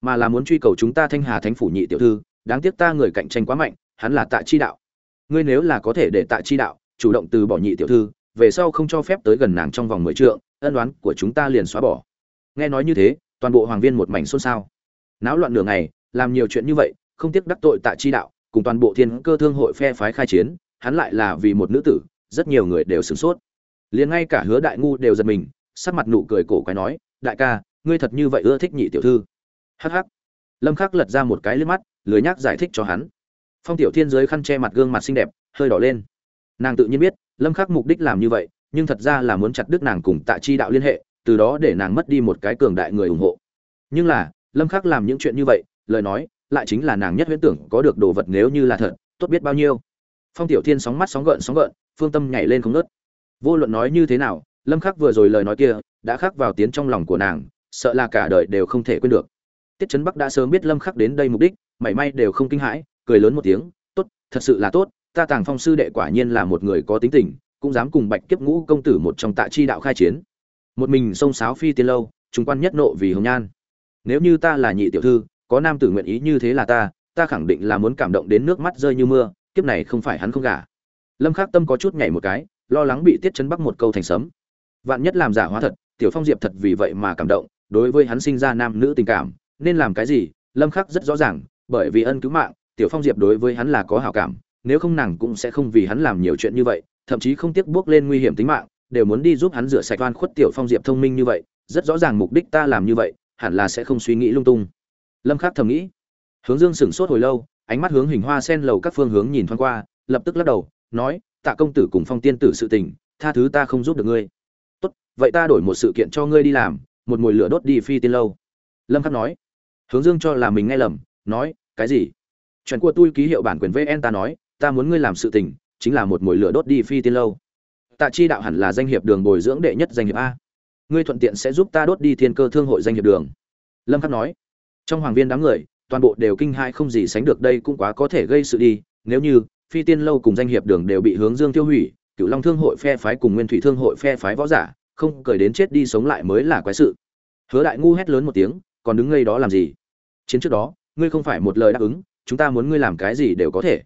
mà là muốn truy cầu chúng ta thanh hà thánh phủ nhị tiểu thư, đáng tiếc ta người cạnh tranh quá mạnh, hắn là tạ chi đạo. Ngươi nếu là có thể để tạ chi đạo chủ động từ bỏ nhị tiểu thư, về sau không cho phép tới gần nàng trong vòng mười trượng, ân đoán của chúng ta liền xóa bỏ. Nghe nói như thế, toàn bộ hoàng viên một mảnh xôn xao. Náo loạn nửa ngày làm nhiều chuyện như vậy, không tiếc đắc tội tại chi đạo, cùng toàn bộ thiên cơ thương hội phe phái khai chiến, hắn lại là vì một nữ tử, rất nhiều người đều sửng sốt. Liền ngay cả hứa đại ngu đều giật mình, sắc mặt nụ cười cổ quái nói, đại ca, ngươi thật như vậy ưa thích nhị tiểu thư? Hắc hắc. Lâm khắc lật ra một cái liếc mắt, lười nhác giải thích cho hắn. Phong tiểu thiên dưới khăn che mặt gương mặt xinh đẹp, hơi đỏ lên. Nàng tự nhiên biết, lâm khắc mục đích làm như vậy, nhưng thật ra là muốn chặt đứt nàng cùng tạ chi đạo liên hệ, từ đó để nàng mất đi một cái cường đại người ủng hộ. Nhưng là, lâm khắc làm những chuyện như vậy lời nói, lại chính là nàng nhất huyễn tưởng có được đồ vật nếu như là thật, tốt biết bao nhiêu. Phong tiểu thiên sóng mắt sóng gợn sóng gợn, phương tâm nhảy lên không nớt vô luận nói như thế nào, lâm khắc vừa rồi lời nói kia, đã khắc vào tiến trong lòng của nàng, sợ là cả đời đều không thể quên được. Tiết trấn bắc đã sớm biết lâm khắc đến đây mục đích, mảy may đều không kinh hãi, cười lớn một tiếng, tốt, thật sự là tốt, ta tàng phong sư đệ quả nhiên là một người có tính tình, cũng dám cùng bạch kiếp ngũ công tử một trong tạ chi đạo khai chiến. Một mình xông sáo phi tiên lâu chúng quan nhất nộ vì hồng nhan. Nếu như ta là nhị tiểu thư có nam tử nguyện ý như thế là ta ta khẳng định là muốn cảm động đến nước mắt rơi như mưa, kiếp này không phải hắn không gả. Lâm khắc tâm có chút nhảy một cái, lo lắng bị tiết chấn bắc một câu thành sấm. Vạn nhất làm giả hóa thật, tiểu phong diệp thật vì vậy mà cảm động, đối với hắn sinh ra nam nữ tình cảm, nên làm cái gì, lâm khắc rất rõ ràng, bởi vì ân cứu mạng, tiểu phong diệp đối với hắn là có hảo cảm, nếu không nàng cũng sẽ không vì hắn làm nhiều chuyện như vậy, thậm chí không tiếc bước lên nguy hiểm tính mạng, đều muốn đi giúp hắn rửa sạch oan khuất tiểu phong diệp thông minh như vậy, rất rõ ràng mục đích ta làm như vậy, hẳn là sẽ không suy nghĩ lung tung lâm khắc thầm nghĩ. Hướng dương sửng sốt hồi lâu, ánh mắt hướng hình hoa sen lầu các phương hướng nhìn thoáng qua, lập tức lắc đầu, nói, tạ công tử cùng phong tiên tử sự tình, tha thứ ta không giúp được ngươi. Tốt, vậy ta đổi một sự kiện cho ngươi đi làm, một mùi lửa đốt đi phi tiên lâu. Lâm khắc nói. Hướng dương cho là mình nghe lầm, nói, cái gì? Chuyện của tôi ký hiệu bản quyền vn ta nói, ta muốn ngươi làm sự tình, chính là một mùi lửa đốt đi phi tiên lâu. Tạ chi đạo hẳn là danh hiệp đường bồi dưỡng đệ nhất danh hiệp a. Ngươi thuận tiện sẽ giúp ta đốt đi thiên cơ thương hội danh hiệp đường. Lâm khắc nói trong hoàng viên đám người, toàn bộ đều kinh hãi không gì sánh được đây cũng quá có thể gây sự đi, nếu như, phi tiên lâu cùng danh hiệp đường đều bị hướng dương tiêu hủy cựu long thương hội phe phái cùng nguyên thủy thương hội phe phái võ giả, không cười đến chết đi sống lại mới là quái sự. Hứa đại ngu hét lớn một tiếng, còn đứng ngây đó làm gì? Chiến trước đó, ngươi không phải một lời đáp ứng, chúng ta muốn ngươi làm cái gì đều có thể.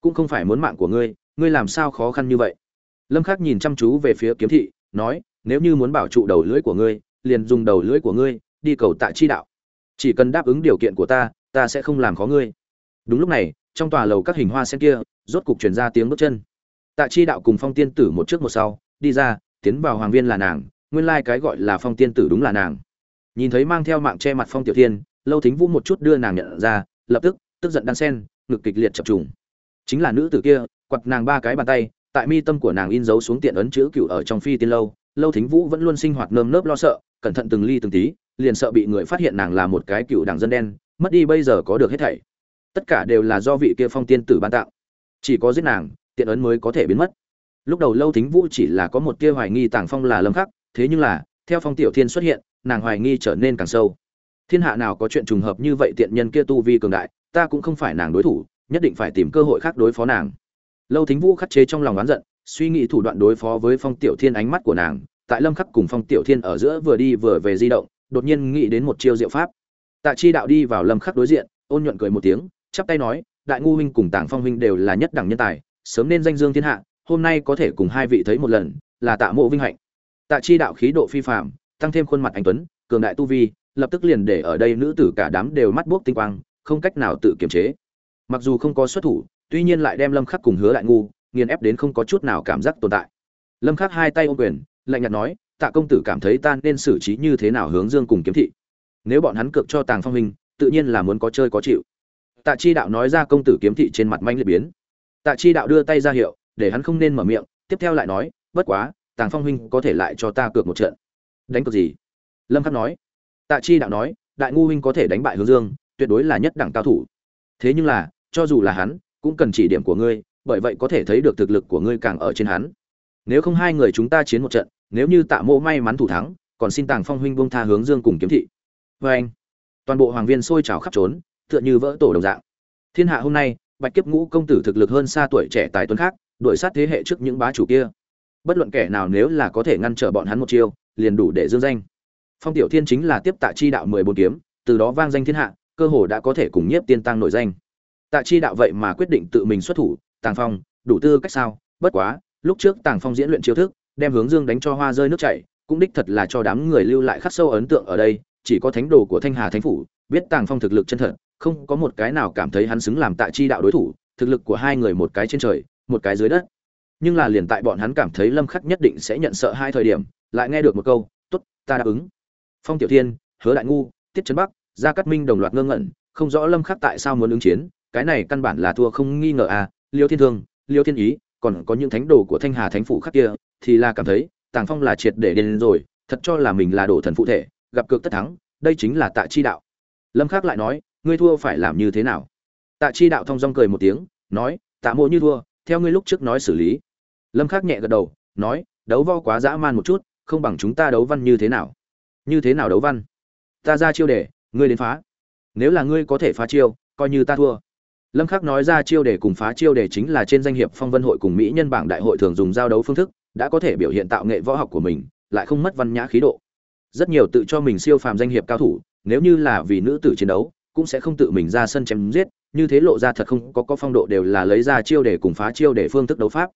Cũng không phải muốn mạng của ngươi ngươi làm sao khó khăn như vậy? Lâm khắc nhìn chăm chú về phía kiếm thị, nói, nếu như muốn bảo trụ đầu lưỡi của ngươi, liền dùng đầu lưỡi của ngươi, đi cầu tại chi đạo chỉ cần đáp ứng điều kiện của ta ta sẽ không làm khó ngươi. Đúng lúc này, trong tòa lầu các hình hoa sen kia, rốt cục truyền ra tiếng bước chân. Tạ chi đạo cùng phong tiên tử một trước một sau, đi ra, tiến vào hoàng viên là nàng, nguyên lai cái gọi là phong tiên tử đúng là nàng. Nhìn thấy mang theo mạng che mặt phong tiểu thiên, lâu thính vũ một chút đưa nàng nhận ra, lập tức tức giận đan sen, ngực kịch liệt chập trùng. Chính là nữ tử kia quặt nàng ba cái bàn tay, tại mi tâm của nàng in dấu xuống tiện ấn chữ cựu ở trong phi tiên lâu lâu thính vũ vẫn luôn sinh hoạt nơm nớp lo sợ, cẩn thận từng ly từng tí liền sợ bị người phát hiện nàng là một cái cựu đảng dân đen, mất đi bây giờ có được hết thảy. Tất cả đều là do vị kia phong tiên tử ban tạo chỉ có giết nàng, tiện ấn mới có thể biến mất. Lúc đầu lâu thính vũ chỉ là có một kia hoài nghi tàng phong là lâm khắc, thế nhưng là, theo phong tiểu thiên xuất hiện, nàng hoài nghi trở nên càng sâu. Thiên hạ nào có chuyện trùng hợp như vậy tiện nhân kia tu vi cường đại, ta cũng không phải nàng đối thủ, nhất định phải tìm cơ hội khác đối phó nàng. Lâu thính vũ khắc chế trong lòng oán giận, suy nghĩ thủ đoạn đối phó với phong tiểu thiên ánh mắt của nàng, tại lâm khắc cùng phong tiểu thiên ở giữa vừa đi vừa về di động đột nhiên nghĩ đến một chiêu diệu pháp. Tạ chi đạo đi vào lâm khắc đối diện, ôn nhuận cười một tiếng, chắp tay nói, đại ngu huynh cùng tàng phong huynh đều là nhất đẳng nhân tài, sớm nên danh dương thiên hạ, hôm nay có thể cùng hai vị thấy một lần, là tạ mộ vinh hạnh. Tạ chi đạo khí độ phi phàm, tăng thêm khuôn mặt anh tuấn, cường đại tu vi, lập tức liền để ở đây nữ tử cả đám đều mắt buốc tinh quang, không cách nào tự kiềm chế. Mặc dù không có xuất thủ, tuy nhiên lại đem lâm khắc cùng hứa đại ngu nghiền ép đến không có chút nào cảm giác tồn tại. Lâm khắc hai tay ôm quyền, lạnh nhạt nói tạ công tử cảm thấy ta nên xử trí như thế nào hướng dương cùng kiếm thị? Nếu bọn hắn cược cho tàng phong hình tự nhiên là muốn có chơi có chịu. Tạ chi đạo nói ra công tử kiếm thị trên mặt manh liệt biến. Tạ chi đạo đưa tay ra hiệu, để hắn không nên mở miệng, tiếp theo lại nói, bất quá, tàng phong huynh có thể lại cho ta cược một trận. Đánh cược gì? Lâm khắc nói. Tạ chi đạo nói, đại ngu huynh có thể đánh bại hướng dương, tuyệt đối là nhất đẳng cao thủ. Thế nhưng là, cho dù là hắn, cũng cần chỉ điểm của ngươi, bởi vậy có thể thấy được thực lực của ngươi càng ở trên hắn nếu không hai người chúng ta chiến một trận, nếu như tạ mô may mắn thủ thắng, còn xin tàng phong huynh bông tha hướng dương cùng kiếm thị. Vê anh, toàn bộ hoàng viên sôi trào khắp trốn, tựa như vỡ tổ đồng dạng. Thiên hạ hôm nay, bạch kiếp ngũ công tử thực lực hơn xa tuổi trẻ tài tuấn khác, đuổi sát thế hệ trước những bá chủ kia. Bất luận kẻ nào nếu là có thể ngăn trở bọn hắn một chiêu, liền đủ để dương danh. Phong tiểu thiên chính là tiếp tạ chi đạo mười bốn kiếm, từ đó vang danh thiên hạ, cơ hồ đã có thể cùng nhiếp tiên tăng nổi danh. Tạ chi đạo vậy mà quyết định tự mình xuất thủ, tàng phong, đủ tư cách sao? Bất quá lúc trước tàng phong diễn luyện chiêu thức, đem hướng dương đánh cho hoa rơi nước chảy, cũng đích thật là cho đám người lưu lại khắc sâu ấn tượng ở đây, chỉ có thánh đồ của thanh hà thánh phủ, biết tàng phong thực lực chân thật, không có một cái nào cảm thấy hắn xứng làm tại chi đạo đối thủ, thực lực của hai người một cái trên trời, một cái dưới đất. Nhưng là liền tại bọn hắn cảm thấy lâm khắc nhất định sẽ nhận sợ hai thời điểm, lại nghe được một câu, tốt, ta đáp ứng. Phong tiểu thiên, hứa đại ngu, tiết trấn bắc, gia cát minh đồng loạt ngơ ngẩn, không rõ lâm khắc tại sao muốn ứng chiến, cái này căn bản là thua không nghi ngờ à liêu thiên thương, liêu thiên ý còn có những thánh đồ của thanh hà thánh phủ khác kia, thì là cảm thấy, tàng phong là triệt để đến rồi, thật cho là mình là đồ thần phụ thể, gặp cược tất thắng, đây chính là tạ chi đạo. Lâm khắc lại nói, ngươi thua phải làm như thế nào? Tạ chi đạo thong dong cười một tiếng, nói, tạ mộ như thua, theo ngươi lúc trước nói xử lý. Lâm khắc nhẹ gật đầu, nói, đấu vo quá dã man một chút, không bằng chúng ta đấu văn như thế nào? Như thế nào đấu văn? Ta ra chiêu để, ngươi đến phá. Nếu là ngươi có thể phá chiêu, coi như ta thua lâm khắc nói ra chiêu để cùng phá chiêu để chính là trên danh hiệp phong vân hội cùng mỹ nhân bảng đại hội thường dùng giao đấu phương thức, đã có thể biểu hiện tạo nghệ võ học của mình, lại không mất văn nhã khí độ. Rất nhiều tự cho mình siêu phàm danh hiệp cao thủ, nếu như là vì nữ tử chiến đấu, cũng sẽ không tự mình ra sân chém giết, như thế lộ ra thật không có có phong độ đều là lấy ra chiêu để cùng phá chiêu để phương thức đấu pháp.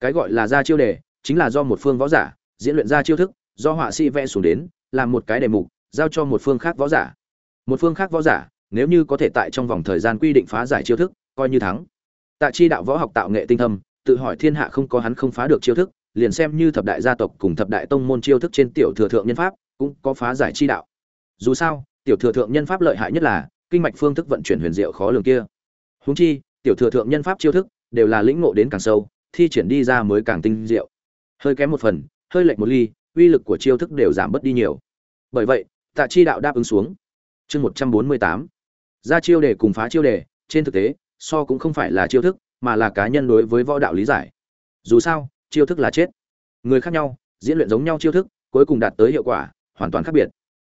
Cái gọi là ra chiêu đề, chính là do một phương võ giả diễn luyện ra chiêu thức, do họa sĩ vẽ xuống đến, làm một cái đề mục, giao cho một phương khác võ giả. Một phương khác võ giả nếu như có thể tại trong vòng thời gian quy định phá giải chiêu thức, coi như thắng. Tạ chi đạo võ học tạo nghệ tinh thâm, tự hỏi thiên hạ không có hắn không phá được chiêu thức, liền xem như thập đại gia tộc cùng thập đại tông môn chiêu thức trên tiểu thừa thượng nhân pháp, cũng có phá giải chi đạo. Dù sao, tiểu thừa thượng nhân pháp lợi hại nhất là, kinh mạch phương thức vận chuyển huyền diệu khó lường kia. Huống chi, tiểu thừa thượng nhân pháp chiêu thức, đều là lĩnh ngộ đến càng sâu, thi triển đi ra mới càng tinh diệu. Hơi kém một phần, hơi lệch một ly, uy lực của chiêu thức đều giảm bớt đi nhiều. Bởi vậy, tạ chi đạo đáp ứng xuống. Chương một trăm bốn mươi tám ra chiêu đề cùng phá chiêu đề, trên thực tế, so cũng không phải là chiêu thức, mà là cá nhân đối với võ đạo lý giải. Dù sao, chiêu thức là chết. Người khác nhau, diễn luyện giống nhau chiêu thức, cuối cùng đạt tới hiệu quả, hoàn toàn khác biệt.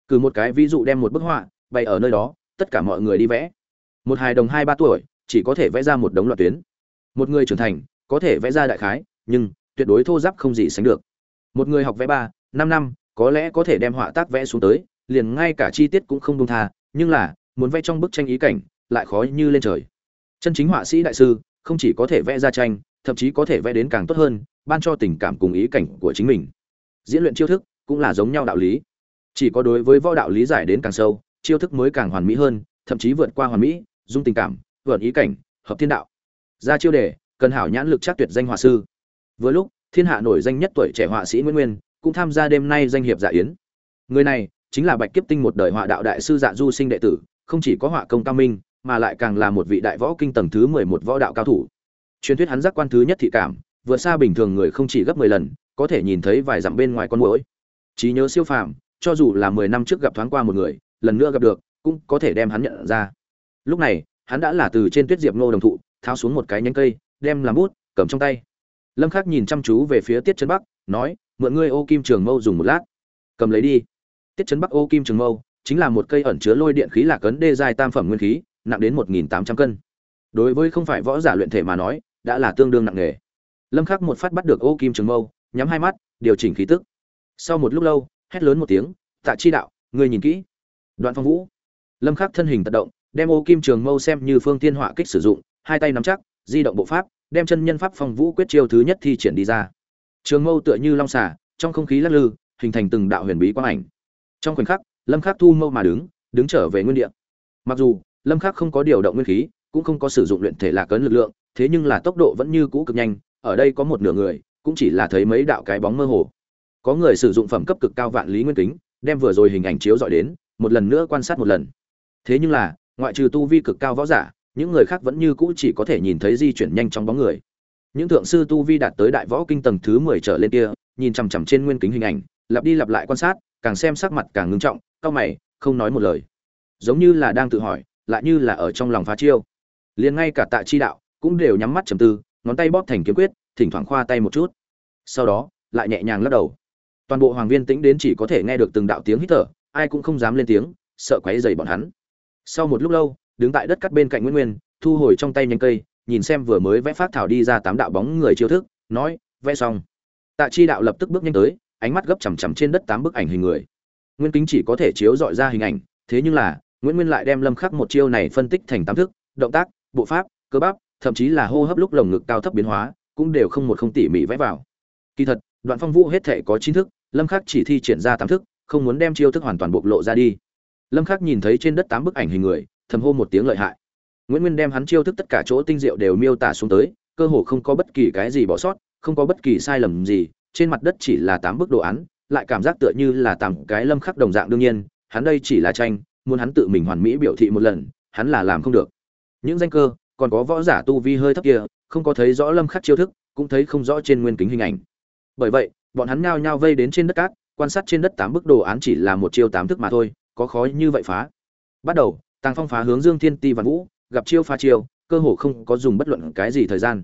Cử một cái ví dụ đem một bức họa, bày ở nơi đó, tất cả mọi người đi vẽ. Một hài đồng hai ba tuổi, chỉ có thể vẽ ra một đống loạt tuyến. Một người trưởng thành, có thể vẽ ra đại khái, nhưng tuyệt đối thô giáp không gì sánh được. Một người học vẽ ba, năm năm, có lẽ có thể đem họa tác vẽ xuống tới, liền ngay cả chi tiết cũng không đông tha, nhưng là muốn vẽ trong bức tranh ý cảnh, lại khó như lên trời. Chân chính họa sĩ đại sư, không chỉ có thể vẽ ra tranh, thậm chí có thể vẽ đến càng tốt hơn, ban cho tình cảm cùng ý cảnh của chính mình. Diễn luyện chiêu thức cũng là giống nhau đạo lý. Chỉ có đối với võ đạo lý giải đến càng sâu, chiêu thức mới càng hoàn mỹ hơn, thậm chí vượt qua hoàn mỹ, dung tình cảm, vượt ý cảnh, hợp thiên đạo. Ra chiêu đề, cần hảo nhãn lực chắc tuyệt danh họa sư. Vừa lúc, thiên hạ nổi danh nhất tuổi trẻ họa sĩ nguyễn nguyên cũng tham gia đêm nay danh hiệp dạ yến. Người này chính là bạch kiếp tinh một đời họa đạo đại sư dạ du sinh đệ tử không chỉ có họa công cao minh, mà lại càng là một vị đại võ kinh tầng thứ mười một võ đạo cao thủ. Truyền thuyết hắn giác quan thứ nhất thị cảm, vượt xa bình thường người không chỉ gấp mười lần, có thể nhìn thấy vài dặm bên ngoài con mũi trí nhớ siêu phàm, cho dù là mười năm trước gặp thoáng qua một người, lần nữa gặp được, cũng có thể đem hắn nhận ra. Lúc này, hắn đã là từ trên tuyết diệp ngô đồng thụ, tháo xuống một cái nhánh cây, đem làm bút, cầm trong tay. Lâm khắc nhìn chăm chú về phía tiết trấn bắc, nói, mượn ngươi ô kim trường mâu dùng một lát. Cầm lấy đi. Tiết trấn bắc ô kim trường mâu chính là một cây ẩn chứa lôi điện khí lạc ấn đê dài tam phẩm nguyên khí, nặng đến một nghìn tám trăm cân. Đối với không phải võ giả luyện thể mà nói, đã là tương đương nặng nghề lâm khắc một phát bắt được ô kim trường mâu, nhắm hai mắt, điều chỉnh khí tức. Sau một lúc lâu, hét lớn một tiếng, tạ chi đạo, ngươi nhìn kỹ. Đoạn phong vũ. Lâm khắc thân hình tự động, đem ô kim trường mâu xem như phương thiên họa kích sử dụng, hai tay nắm chắc, di động bộ pháp, đem chân nhân pháp phong vũ quyết chiêu thứ nhất thi triển đi ra. Trường mâu tựa như long xà, trong không khí lắc lư, hình thành từng đạo huyền bí quang ảnh. Trong khoảnh khắc lâm khắc thu mâu mà đứng đứng trở về nguyên địa. Mặc dù, lâm khắc không có điều động nguyên khí, cũng không có sử dụng luyện thể lạc cấn lực lượng, thế nhưng là tốc độ vẫn như cũ cực nhanh, ở đây có một nửa người, cũng chỉ là thấy mấy đạo cái bóng mơ hồ. Có người sử dụng phẩm cấp cực cao vạn lý nguyên kính, đem vừa rồi hình ảnh chiếu dọi đến, một lần nữa quan sát một lần. Thế nhưng là, ngoại trừ tu vi cực cao võ giả, những người khác vẫn như cũ chỉ có thể nhìn thấy di chuyển nhanh trong bóng người. Những thượng sư tu vi đạt tới đại võ kinh tầng thứ mười trở lên kia, nhìn chằm chằm trên nguyên kính hình ảnh, lặp đi lặp lại quan sát, càng xem sắc mặt càng ngưng trọng cau mày không nói một lời. Giống như là đang tự hỏi lại như là ở trong lòng phá chiêu. Liền ngay cả tạ chi đạo cũng đều nhắm mắt trầm tư ngón tay bóp thành kiếm quyết thỉnh thoảng khoa tay một chút. Sau đó lại nhẹ nhàng lắc đầu. Toàn bộ hoàng viên tĩnh đến chỉ có thể nghe được từng đạo tiếng hít thở ai cũng không dám lên tiếng sợ quấy rầy bọn hắn. Sau một lúc lâu đứng tại đất cắt bên cạnh Nguyễn Nguyên, thu hồi trong tay nhánh cây, nhìn xem vừa mới vẽ phát thảo đi ra tám đạo bóng người chiêu thức, nói, vẽ xong. Tạ Chi đạo lập tức bước nhanh tới, ánh mắt gấp chằm chằm trên đất tám bức ảnh hình người. Nguyên kính chỉ có thể chiếu dọi ra hình ảnh, thế nhưng là, Nguyễn Nguyên lại đem Lâm Khắc một chiêu này phân tích thành tám thức, động tác, bộ pháp, cơ bắp, thậm chí là hô hấp lúc lồng ngực cao thấp biến hóa, cũng đều không một không tỉ mỉ vẽ vào. Kỳ thật, đoạn phong vũ hết thể có chín thức lâm khắc chỉ thi triển ra tám thức không muốn đem chiêu thức hoàn toàn bộc lộ ra đi lâm khắc nhìn thấy trên đất tám bức ảnh hình người thầm hô một tiếng lợi hại nguyễn nguyên đem hắn chiêu thức tất cả chỗ tinh diệu đều miêu tả xuống tới cơ hồ không có bất kỳ cái gì bỏ sót không có bất kỳ sai lầm gì trên mặt đất chỉ là tám bức đồ án lại cảm giác tựa như là tặng cái lâm khắc đồng dạng đương nhiên, hắn đây chỉ là tranh, muốn hắn tự mình hoàn mỹ biểu thị một lần, hắn là làm không được. Những danh cơ, còn có võ giả tu vi hơi thấp kia, không có thấy rõ lâm khắc chiêu thức, cũng thấy không rõ trên nguyên kính hình ảnh. Bởi vậy, bọn hắn nhao nhao vây đến trên đất cát, quan sát trên đất tám bức đồ án chỉ là một chiêu tám thức mà thôi, có khó như vậy phá. Bắt đầu, tàng phong phá hướng dương thiên ti văn vũ, gặp chiêu phá chiêu, cơ hồ không có dùng bất luận cái gì thời gian.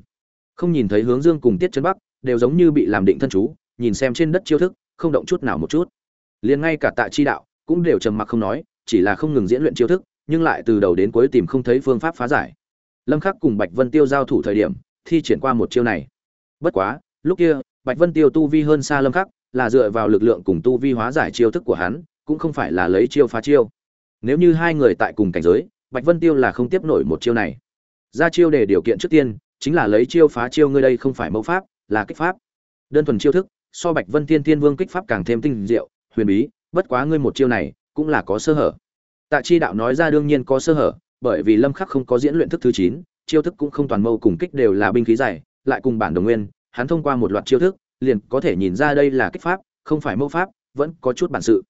Không nhìn thấy hướng dương cùng tiết chân bắc, đều giống như bị làm định thân chú, nhìn xem trên đất chiêu thức không động chút nào một chút. Liền ngay cả tạ chi đạo cũng đều trầm mặc không nói, chỉ là không ngừng diễn luyện chiêu thức, nhưng lại từ đầu đến cuối tìm không thấy phương pháp phá giải. Lâm khắc cùng bạch vân tiêu giao thủ thời điểm, thi triển qua một chiêu này. Bất quá, lúc kia, bạch vân tiêu tu vi hơn xa lâm khắc, là dựa vào lực lượng cùng tu vi hóa giải chiêu thức của hắn, cũng không phải là lấy chiêu phá chiêu. Nếu như hai người tại cùng cảnh giới, bạch vân tiêu là không tiếp nổi một chiêu này. Ra chiêu để điều kiện trước tiên, chính là lấy chiêu phá chiêu ngươi đây không phải mẫu pháp, là kích pháp. Đơn thuần chiêu thức so bạch vân tiên tiên vương kích pháp càng thêm tinh diệu huyền bí bất quá ngươi một chiêu này cũng là có sơ hở. Tạ chi đạo nói ra đương nhiên có sơ hở bởi vì lâm khắc không có diễn luyện thức thứ 9, chiêu thức cũng không toàn mâu cùng kích đều là binh khí dài lại cùng bản đồng nguyên hắn thông qua một loạt chiêu thức liền có thể nhìn ra đây là kích pháp không phải mâu pháp vẫn có chút bản sự.